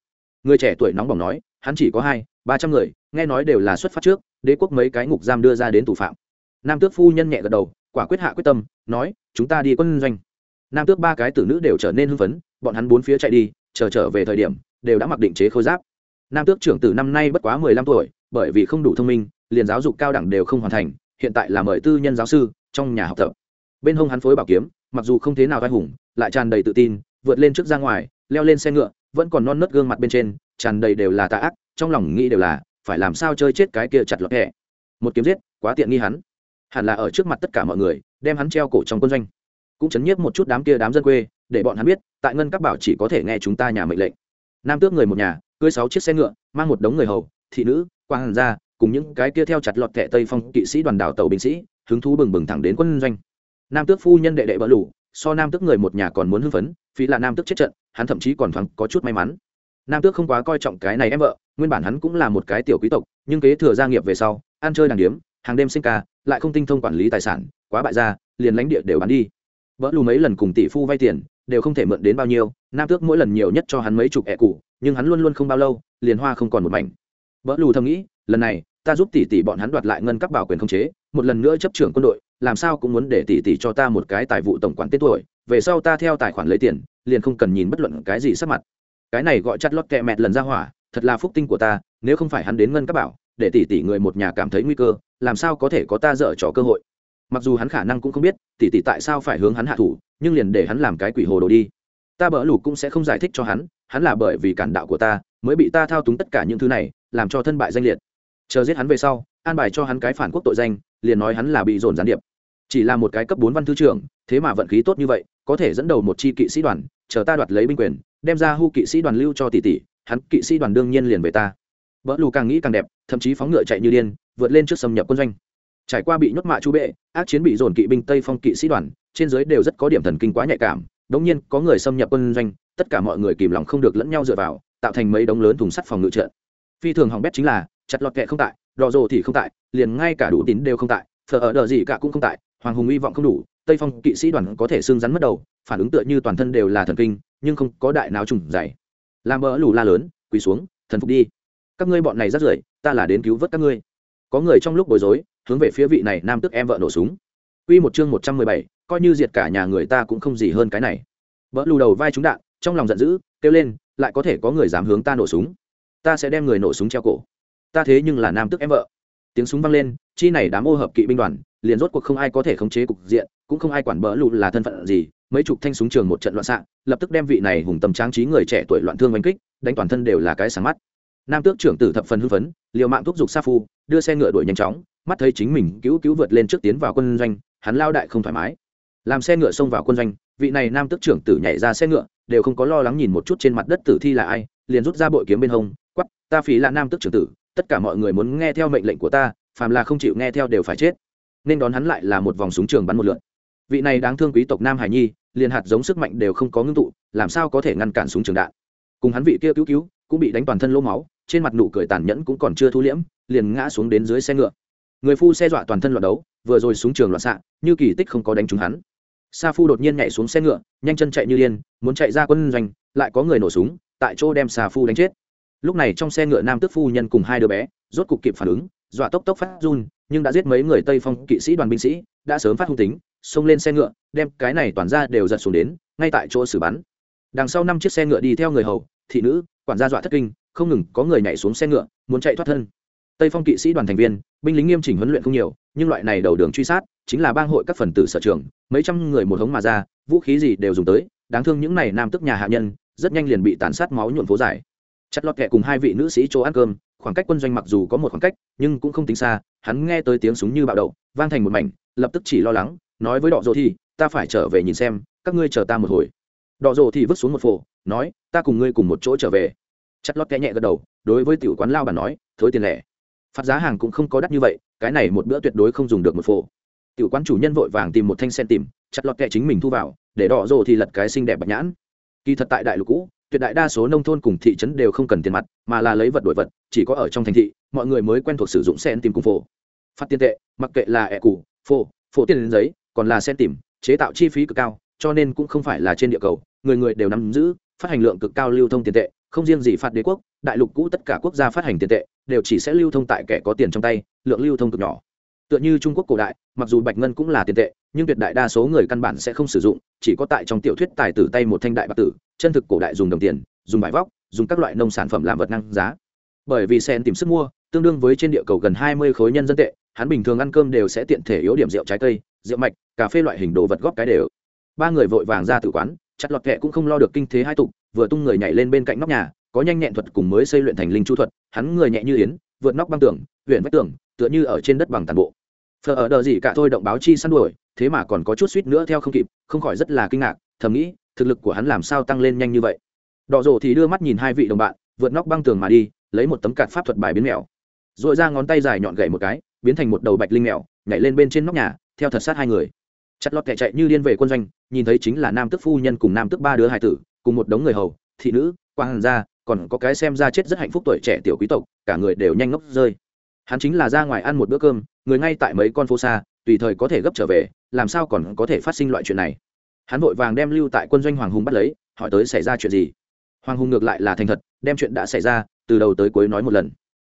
Người trẻ tuổi nóng bỏng nói, hắn chỉ có hai, ba trăm người, nghe nói đều là xuất phát trước, đế quốc mấy cái ngục giam đưa ra đến tù phạm. Nam tước phu nhân nhẹ gật đầu, quả quyết hạ quyết tâm, nói, chúng ta đi quân doanh nam tước ba cái tử nữ đều trở nên hưng phấn, bọn hắn bốn phía chạy đi, chờ trở về thời điểm, đều đã mặc định chế khôi giáp. Nam tước trưởng tử năm nay bất quá mười lăm tuổi, bởi vì không đủ thông minh, liền giáo dục cao đẳng đều không hoàn thành, hiện tại là mời tư nhân giáo sư, trong nhà học tập. Bên hông hắn phối bảo kiếm, mặc dù không thế nào vai hùng, lại tràn đầy tự tin, vượt lên trước ra ngoài, leo lên xe ngựa, vẫn còn non nớt gương mặt bên trên, tràn đầy đều là tà ác, trong lòng nghĩ đều là, phải làm sao chơi chết cái kia chặt lọt hẹ. Một kiếm giết, quá tiện nghi hắn. Hẳn là ở trước mặt tất cả mọi người, đem hắn treo cổ trong quân doanh cũng chấn nhiếp một chút đám kia đám dân quê, để bọn hắn biết, tại ngân các bảo chỉ có thể nghe chúng ta nhà mệnh lệnh. Nam tước người một nhà, cưới sáu chiếc xe ngựa, mang một đống người hầu, thị nữ quang gia, cùng những cái kia theo chặt lọt thẻ tây phong kỵ sĩ đoàn đảo tàu binh sĩ, hứng thú bừng bừng thẳng đến quân doanh. Nam tước phu nhân đệ đệ bỡ lủ so nam tước người một nhà còn muốn hưng phấn, phí là nam tước chết trận, hắn thậm chí còn thoáng có chút may mắn. Nam tước không quá coi trọng cái này em vợ, nguyên bản hắn cũng là một cái tiểu quý tộc, nhưng kế thừa gia nghiệp về sau, ăn chơi đàng điếm, hàng đêm sinh ca, lại không tinh thông quản lý tài sản, quá bại gia, liền lãnh địa đều bán đi vỡ lù mấy lần cùng tỷ phu vay tiền, đều không thể mượn đến bao nhiêu, nam tước mỗi lần nhiều nhất cho hắn mấy chục ẹ cụ nhưng hắn luôn luôn không bao lâu, liền hoa không còn một mảnh. Vỡ lù thầm nghĩ, lần này, ta giúp tỷ tỷ bọn hắn đoạt lại ngân các bảo quyền không chế, một lần nữa chấp trưởng quân đội, làm sao cũng muốn để tỷ tỷ cho ta một cái tài vụ tổng quản tên tuổi, về sau ta theo tài khoản lấy tiền, liền không cần nhìn bất luận cái gì sắc mặt. Cái này gọi chặt lót kẹ mẹt lần ra hỏa, thật là phúc tinh của ta, nếu không phải hắn đến ngân các bảo, để tỷ tỷ người một nhà cảm thấy nguy cơ, làm sao có thể có ta dở trò cơ hội mặc dù hắn khả năng cũng không biết, tỷ tỷ tại sao phải hướng hắn hạ thủ, nhưng liền để hắn làm cái quỷ hồ đồ đi. Ta bỡ lủ cũng sẽ không giải thích cho hắn hắn là bởi vì cản đạo của ta, mới bị ta thao túng tất cả những thứ này, làm cho thân bại danh liệt. Chờ giết hắn về sau, an bài cho hắn cái phản quốc tội danh, liền nói hắn là bị dồn gián điệp. Chỉ là một cái cấp bốn văn thư trưởng, thế mà vận khí tốt như vậy, có thể dẫn đầu một chi kỵ sĩ đoàn, chờ ta đoạt lấy binh quyền, đem ra hu kỵ sĩ đoàn lưu cho tỷ tỷ, hắn kỵ sĩ đoàn đương nhiên liền về ta. Vợ lù càng nghĩ càng đẹp, thậm chí phóng ngựa chạy như điên, vượt lên trước xâm nhập quân doanh trải qua bị nhốt mạ chú bệ, ác chiến bị dồn kỵ binh tây phong kỵ sĩ đoàn, trên giới đều rất có điểm thần kinh quá nhạy cảm. Đống nhiên, có người xâm nhập quân doanh, tất cả mọi người kìm lòng không được lẫn nhau dựa vào, tạo thành mấy đống lớn thùng sắt phòng ngự trận. Phi thường hỏng bét chính là, chặt lọt kẹ không tại đò rồ thì không tại, liền ngay cả đủ tín đều không tại, thờ ở đờ gì cả cũng không tại, hoàng hùng hy vọng không đủ, tây phong kỵ sĩ đoàn có thể xương rắn mất đầu, phản ứng tựa như toàn thân đều là thần kinh, nhưng không có đại nào trùng dày. Làm bỡ lù la lớn, quỳ xuống, thần phục đi. Các ngươi bọn này rất rưởi, ta là đến cứu vớt các ngươi. Có người trong lúc bối rối hướng về phía vị này nam tức em vợ nổ súng Quy một chương một trăm mười bảy, coi như diệt cả nhà người ta cũng không gì hơn cái này. Bỡ lù đầu vai chúng đạn, trong lòng giận dữ, kêu lên, lại có thể có người dám hướng ta nổ súng. Ta sẽ đem người nổ súng treo cổ. Ta thế nhưng là nam tức em vợ. Tiếng súng vang lên, chi này đám ô hợp kỵ binh đoàn, liền rốt cuộc không ai có thể khống chế cục diện, cũng không ai quản bỡ lù là thân phận gì, mấy chục thanh súng trường một trận loạn xạ, lập tức đem vị này hùng tâm tráng trí người trẻ tuổi loạn thương đánh kích, đánh toàn thân đều là cái sáng mắt nam tước trưởng tử thập phần hưng phấn liều mạng thúc giục sa phu đưa xe ngựa đuổi nhanh chóng mắt thấy chính mình cứu cứu vượt lên trước tiến vào quân doanh, hắn lao đại không thoải mái. Làm xe ngựa xông vào quân doanh, vị này nam tước trưởng tử nhảy ra xe ngựa, đều không có lo lắng nhìn một chút trên mặt đất tử thi là ai, liền rút ra bội kiếm bên hông, quắp, ta phí là nam tước trưởng tử, tất cả mọi người muốn nghe theo mệnh lệnh của ta, phàm là không chịu nghe theo đều phải chết. Nên đón hắn lại là một vòng súng trường bắn một lượn. Vị này đáng thương quý tộc nam hải nhi, liền hạt giống sức mạnh đều không có ngưng tụ, làm sao có thể ngăn cản súng trường đạn? Cùng hắn vị kia cứu cứu, cũng bị đánh toàn thân lỗ máu, trên mặt nụ cười tàn nhẫn cũng còn chưa thu liễm, liền ngã xuống đến dưới xe ngựa người phu xe dọa toàn thân loạn đấu, vừa rồi xuống trường loạn xạ, như kỳ tích không có đánh trúng hắn. Sa phu đột nhiên nhảy xuống xe ngựa, nhanh chân chạy như điên, muốn chạy ra quân doanh, lại có người nổ súng, tại chỗ đem sa phu đánh chết. Lúc này trong xe ngựa nam tước phu nhân cùng hai đứa bé, rốt cục kịp phản ứng, dọa tốc tốc phát run, nhưng đã giết mấy người tây phong kỵ sĩ đoàn binh sĩ, đã sớm phát hung tính, xông lên xe ngựa, đem cái này toàn ra đều giật xuống đến, ngay tại chỗ xử bắn. Đằng sau năm chiếc xe ngựa đi theo người hầu, thị nữ, quản gia dọa thất kinh, không ngừng có người nhảy xuống xe ngựa, muốn chạy thoát thân tây phong kỵ sĩ đoàn thành viên, binh lính nghiêm chỉnh huấn luyện không nhiều, nhưng loại này đầu đường truy sát chính là bang hội các phần tử sở trường, mấy trăm người một hống mà ra, vũ khí gì đều dùng tới, đáng thương những này nam tức nhà hạ nhân, rất nhanh liền bị tàn sát máu nhuộn phố dài. Chặt lọt kẹ cùng hai vị nữ sĩ chỗ ăn cơm, khoảng cách quân doanh mặc dù có một khoảng cách, nhưng cũng không tính xa, hắn nghe tới tiếng súng như bạo động vang thành một mảnh, lập tức chỉ lo lắng, nói với đọ dỗ thì ta phải trở về nhìn xem, các ngươi chờ ta một hồi. Đọ dỗ thì vứt xuống một phổ, nói, ta cùng ngươi cùng một chỗ trở về. Chặt lọt kẹ nhẹ gật đầu, đối với tiểu quán lao bà nói, thối tiền lẻ phát giá hàng cũng không có đắt như vậy cái này một bữa tuyệt đối không dùng được một phổ. Tiểu quán chủ nhân vội vàng tìm một thanh sen tìm chặt lọt kẹ chính mình thu vào để đỏ rồ thì lật cái xinh đẹp bạch nhãn. Kỳ thật tại đại lục cũ tuyệt đại đa số nông thôn cùng thị trấn đều không cần tiền mặt mà là lấy vật đổi vật chỉ có ở trong thành thị mọi người mới quen thuộc sử dụng sen tìm cùng phổ. Phát tiền tệ mặc kệ là ẹ củ, phổ phổ tiền đến giấy còn là sen tìm chế tạo chi phí cực cao cho nên cũng không phải là trên địa cầu người người đều nắm giữ phát hành lượng cực cao lưu thông tiền tệ không riêng gì phạt đế quốc đại lục cũ tất cả quốc gia phát hành tiền tệ đều chỉ sẽ lưu thông tại kẻ có tiền trong tay, lượng lưu thông cực nhỏ. Tựa như trung quốc cổ đại, mặc dù bạch ngân cũng là tiền tệ, nhưng tuyệt đại đa số người căn bản sẽ không sử dụng, chỉ có tại trong tiểu thuyết tài tử tay một thanh đại bạc tử, chân thực cổ đại dùng đồng tiền, dùng vải vóc, dùng các loại nông sản phẩm làm vật năng giá. Bởi vì sen tìm sức mua, tương đương với trên địa cầu gần hai mươi khối nhân dân tệ, hắn bình thường ăn cơm đều sẽ tiện thể yếu điểm rượu trái cây, rượu mạch, cà phê loại hình đồ vật góp cái đều. Ba người vội vàng ra tử quán, chặt lọt kẹ cũng không lo được kinh thế hai tục, vừa tung người nhảy lên bên cạnh nóc nhà có nhanh nhẹn thuật cùng mới xây luyện thành linh chu thuật, hắn người nhẹ như yến, vượt nóc băng tường huyện vách tường, tựa như ở trên đất bằng tàn bộ. Phờ ở đờ gì cả thôi động báo chi săn đuổi, thế mà còn có chút suýt nữa theo không kịp, không khỏi rất là kinh ngạc, thầm nghĩ, thực lực của hắn làm sao tăng lên nhanh như vậy. Đỏ rổ thì đưa mắt nhìn hai vị đồng bạn, vượt nóc băng tường mà đi, lấy một tấm cạt pháp thuật bài biến mèo. Rồi ra ngón tay dài nhọn gậy một cái, biến thành một đầu bạch linh mèo, nhảy lên bên trên nóc nhà, theo thật sát hai người. Chặt lọt kẻ chạy như điên về quân doanh, nhìn thấy chính là nam tức phu nhân cùng nam tức ba đứa hài tử, cùng một đống người hầu, thị nữ, quang gia còn có cái xem ra chết rất hạnh phúc tuổi trẻ tiểu quý tộc, cả người đều nhanh ngốc rơi. Hắn chính là ra ngoài ăn một bữa cơm, người ngay tại mấy con phố xa, tùy thời có thể gấp trở về, làm sao còn có thể phát sinh loại chuyện này? Hắn vội vàng đem lưu tại quân doanh hoàng hùng bắt lấy, hỏi tới xảy ra chuyện gì? Hoàng hùng ngược lại là thành thật, đem chuyện đã xảy ra, từ đầu tới cuối nói một lần.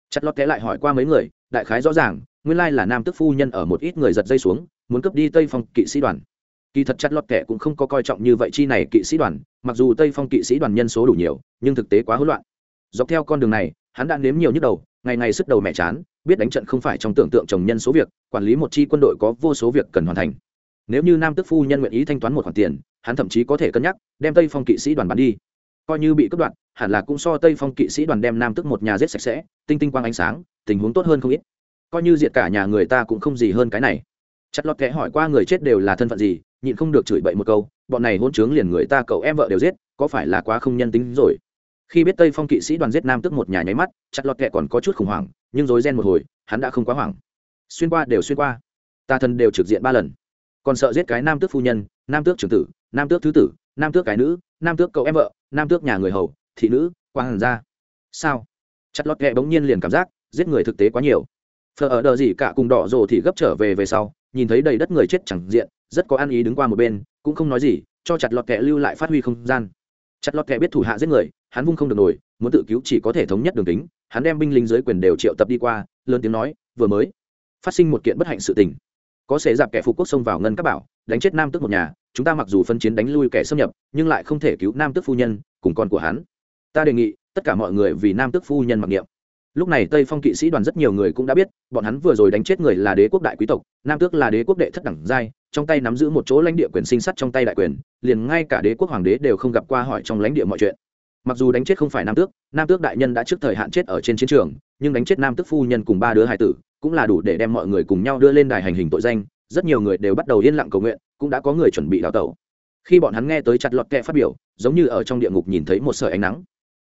Chặt lót té lại hỏi qua mấy người, đại khái rõ ràng, nguyên lai là nam tức phu nhân ở một ít người giật dây xuống, muốn cướp đi tây phong kỵ sĩ đoàn. Kỳ thật chặt lọt kẻ cũng không có coi trọng như vậy chi này kỵ sĩ đoàn mặc dù tây phong kỵ sĩ đoàn nhân số đủ nhiều nhưng thực tế quá hỗn loạn dọc theo con đường này hắn đã nếm nhiều nhức đầu ngày ngày sức đầu mẹ chán biết đánh trận không phải trong tưởng tượng chồng nhân số việc quản lý một chi quân đội có vô số việc cần hoàn thành nếu như nam tức phu nhân nguyện ý thanh toán một khoản tiền hắn thậm chí có thể cân nhắc đem tây phong kỵ sĩ đoàn bắn đi coi như bị cướp đoạt hẳn là cũng so tây phong kỵ sĩ đoàn đem nam tức một nhà giết sạch sẽ tinh tinh quang ánh sáng tình huống tốt hơn không ít coi như diệt cả nhà người ta cũng không gì hơn cái này chặt lọt kẽ hỏi qua người chết đều là thân phận gì nhịn không được chửi bậy một câu bọn này hôn trướng liền người ta cậu em vợ đều giết, có phải là quá không nhân tính rồi? Khi biết tây phong kỵ sĩ đoàn giết nam tức một nhà nháy mắt, chặt lọt kẹ còn có chút khủng hoảng, nhưng dối ren một hồi, hắn đã không quá hoảng. Xuyên qua đều xuyên qua. Tà thần đều trực diện ba lần. Còn sợ giết cái nam tước phu nhân, nam tước trưởng tử, nam tước thứ tử, nam tước cái nữ, nam tước cậu em vợ, nam tước nhà người hầu, thị nữ, quang hàn ra sao? Chặt lọt kẹ bỗng nhiên liền cảm giác giết người thực tế quá nhiều. Phở ở đờ gì cả cùng đỏ rồ thì gấp trở về về sau nhìn thấy đầy đất người chết chẳng diện, rất có ăn ý đứng qua một bên, cũng không nói gì, cho chặt lọt kẹ lưu lại phát huy không gian. Chặt lọt kẹ biết thủ hạ giết người, hắn vung không được nổi, muốn tự cứu chỉ có thể thống nhất đường tính hắn đem binh lính dưới quyền đều triệu tập đi qua, lớn tiếng nói, vừa mới, phát sinh một kiện bất hạnh sự tình. Có sẽ dạp kẻ phục quốc xông vào ngân các bảo, đánh chết nam tước một nhà, chúng ta mặc dù phân chiến đánh lui kẻ xâm nhập, nhưng lại không thể cứu nam tước phu nhân, cùng con của hắn. Ta đề nghị, tất cả mọi người vì nam tước phu nhân mặc niệm lúc này tây phong kỵ sĩ đoàn rất nhiều người cũng đã biết, bọn hắn vừa rồi đánh chết người là đế quốc đại quý tộc, nam tước là đế quốc đệ thất đẳng giai, trong tay nắm giữ một chỗ lãnh địa quyền sinh sắt trong tay đại quyền, liền ngay cả đế quốc hoàng đế đều không gặp qua hỏi trong lãnh địa mọi chuyện. Mặc dù đánh chết không phải nam tước nam tước đại nhân đã trước thời hạn chết ở trên chiến trường, nhưng đánh chết nam tước phu nhân cùng ba đứa hải tử cũng là đủ để đem mọi người cùng nhau đưa lên đài hành hình tội danh, rất nhiều người đều bắt đầu yên lặng cầu nguyện, cũng đã có người chuẩn bị đào tẩu. Khi bọn hắn nghe tới chặt lọt kẹ phát biểu, giống như ở trong địa ngục nhìn thấy một sợi ánh nắng.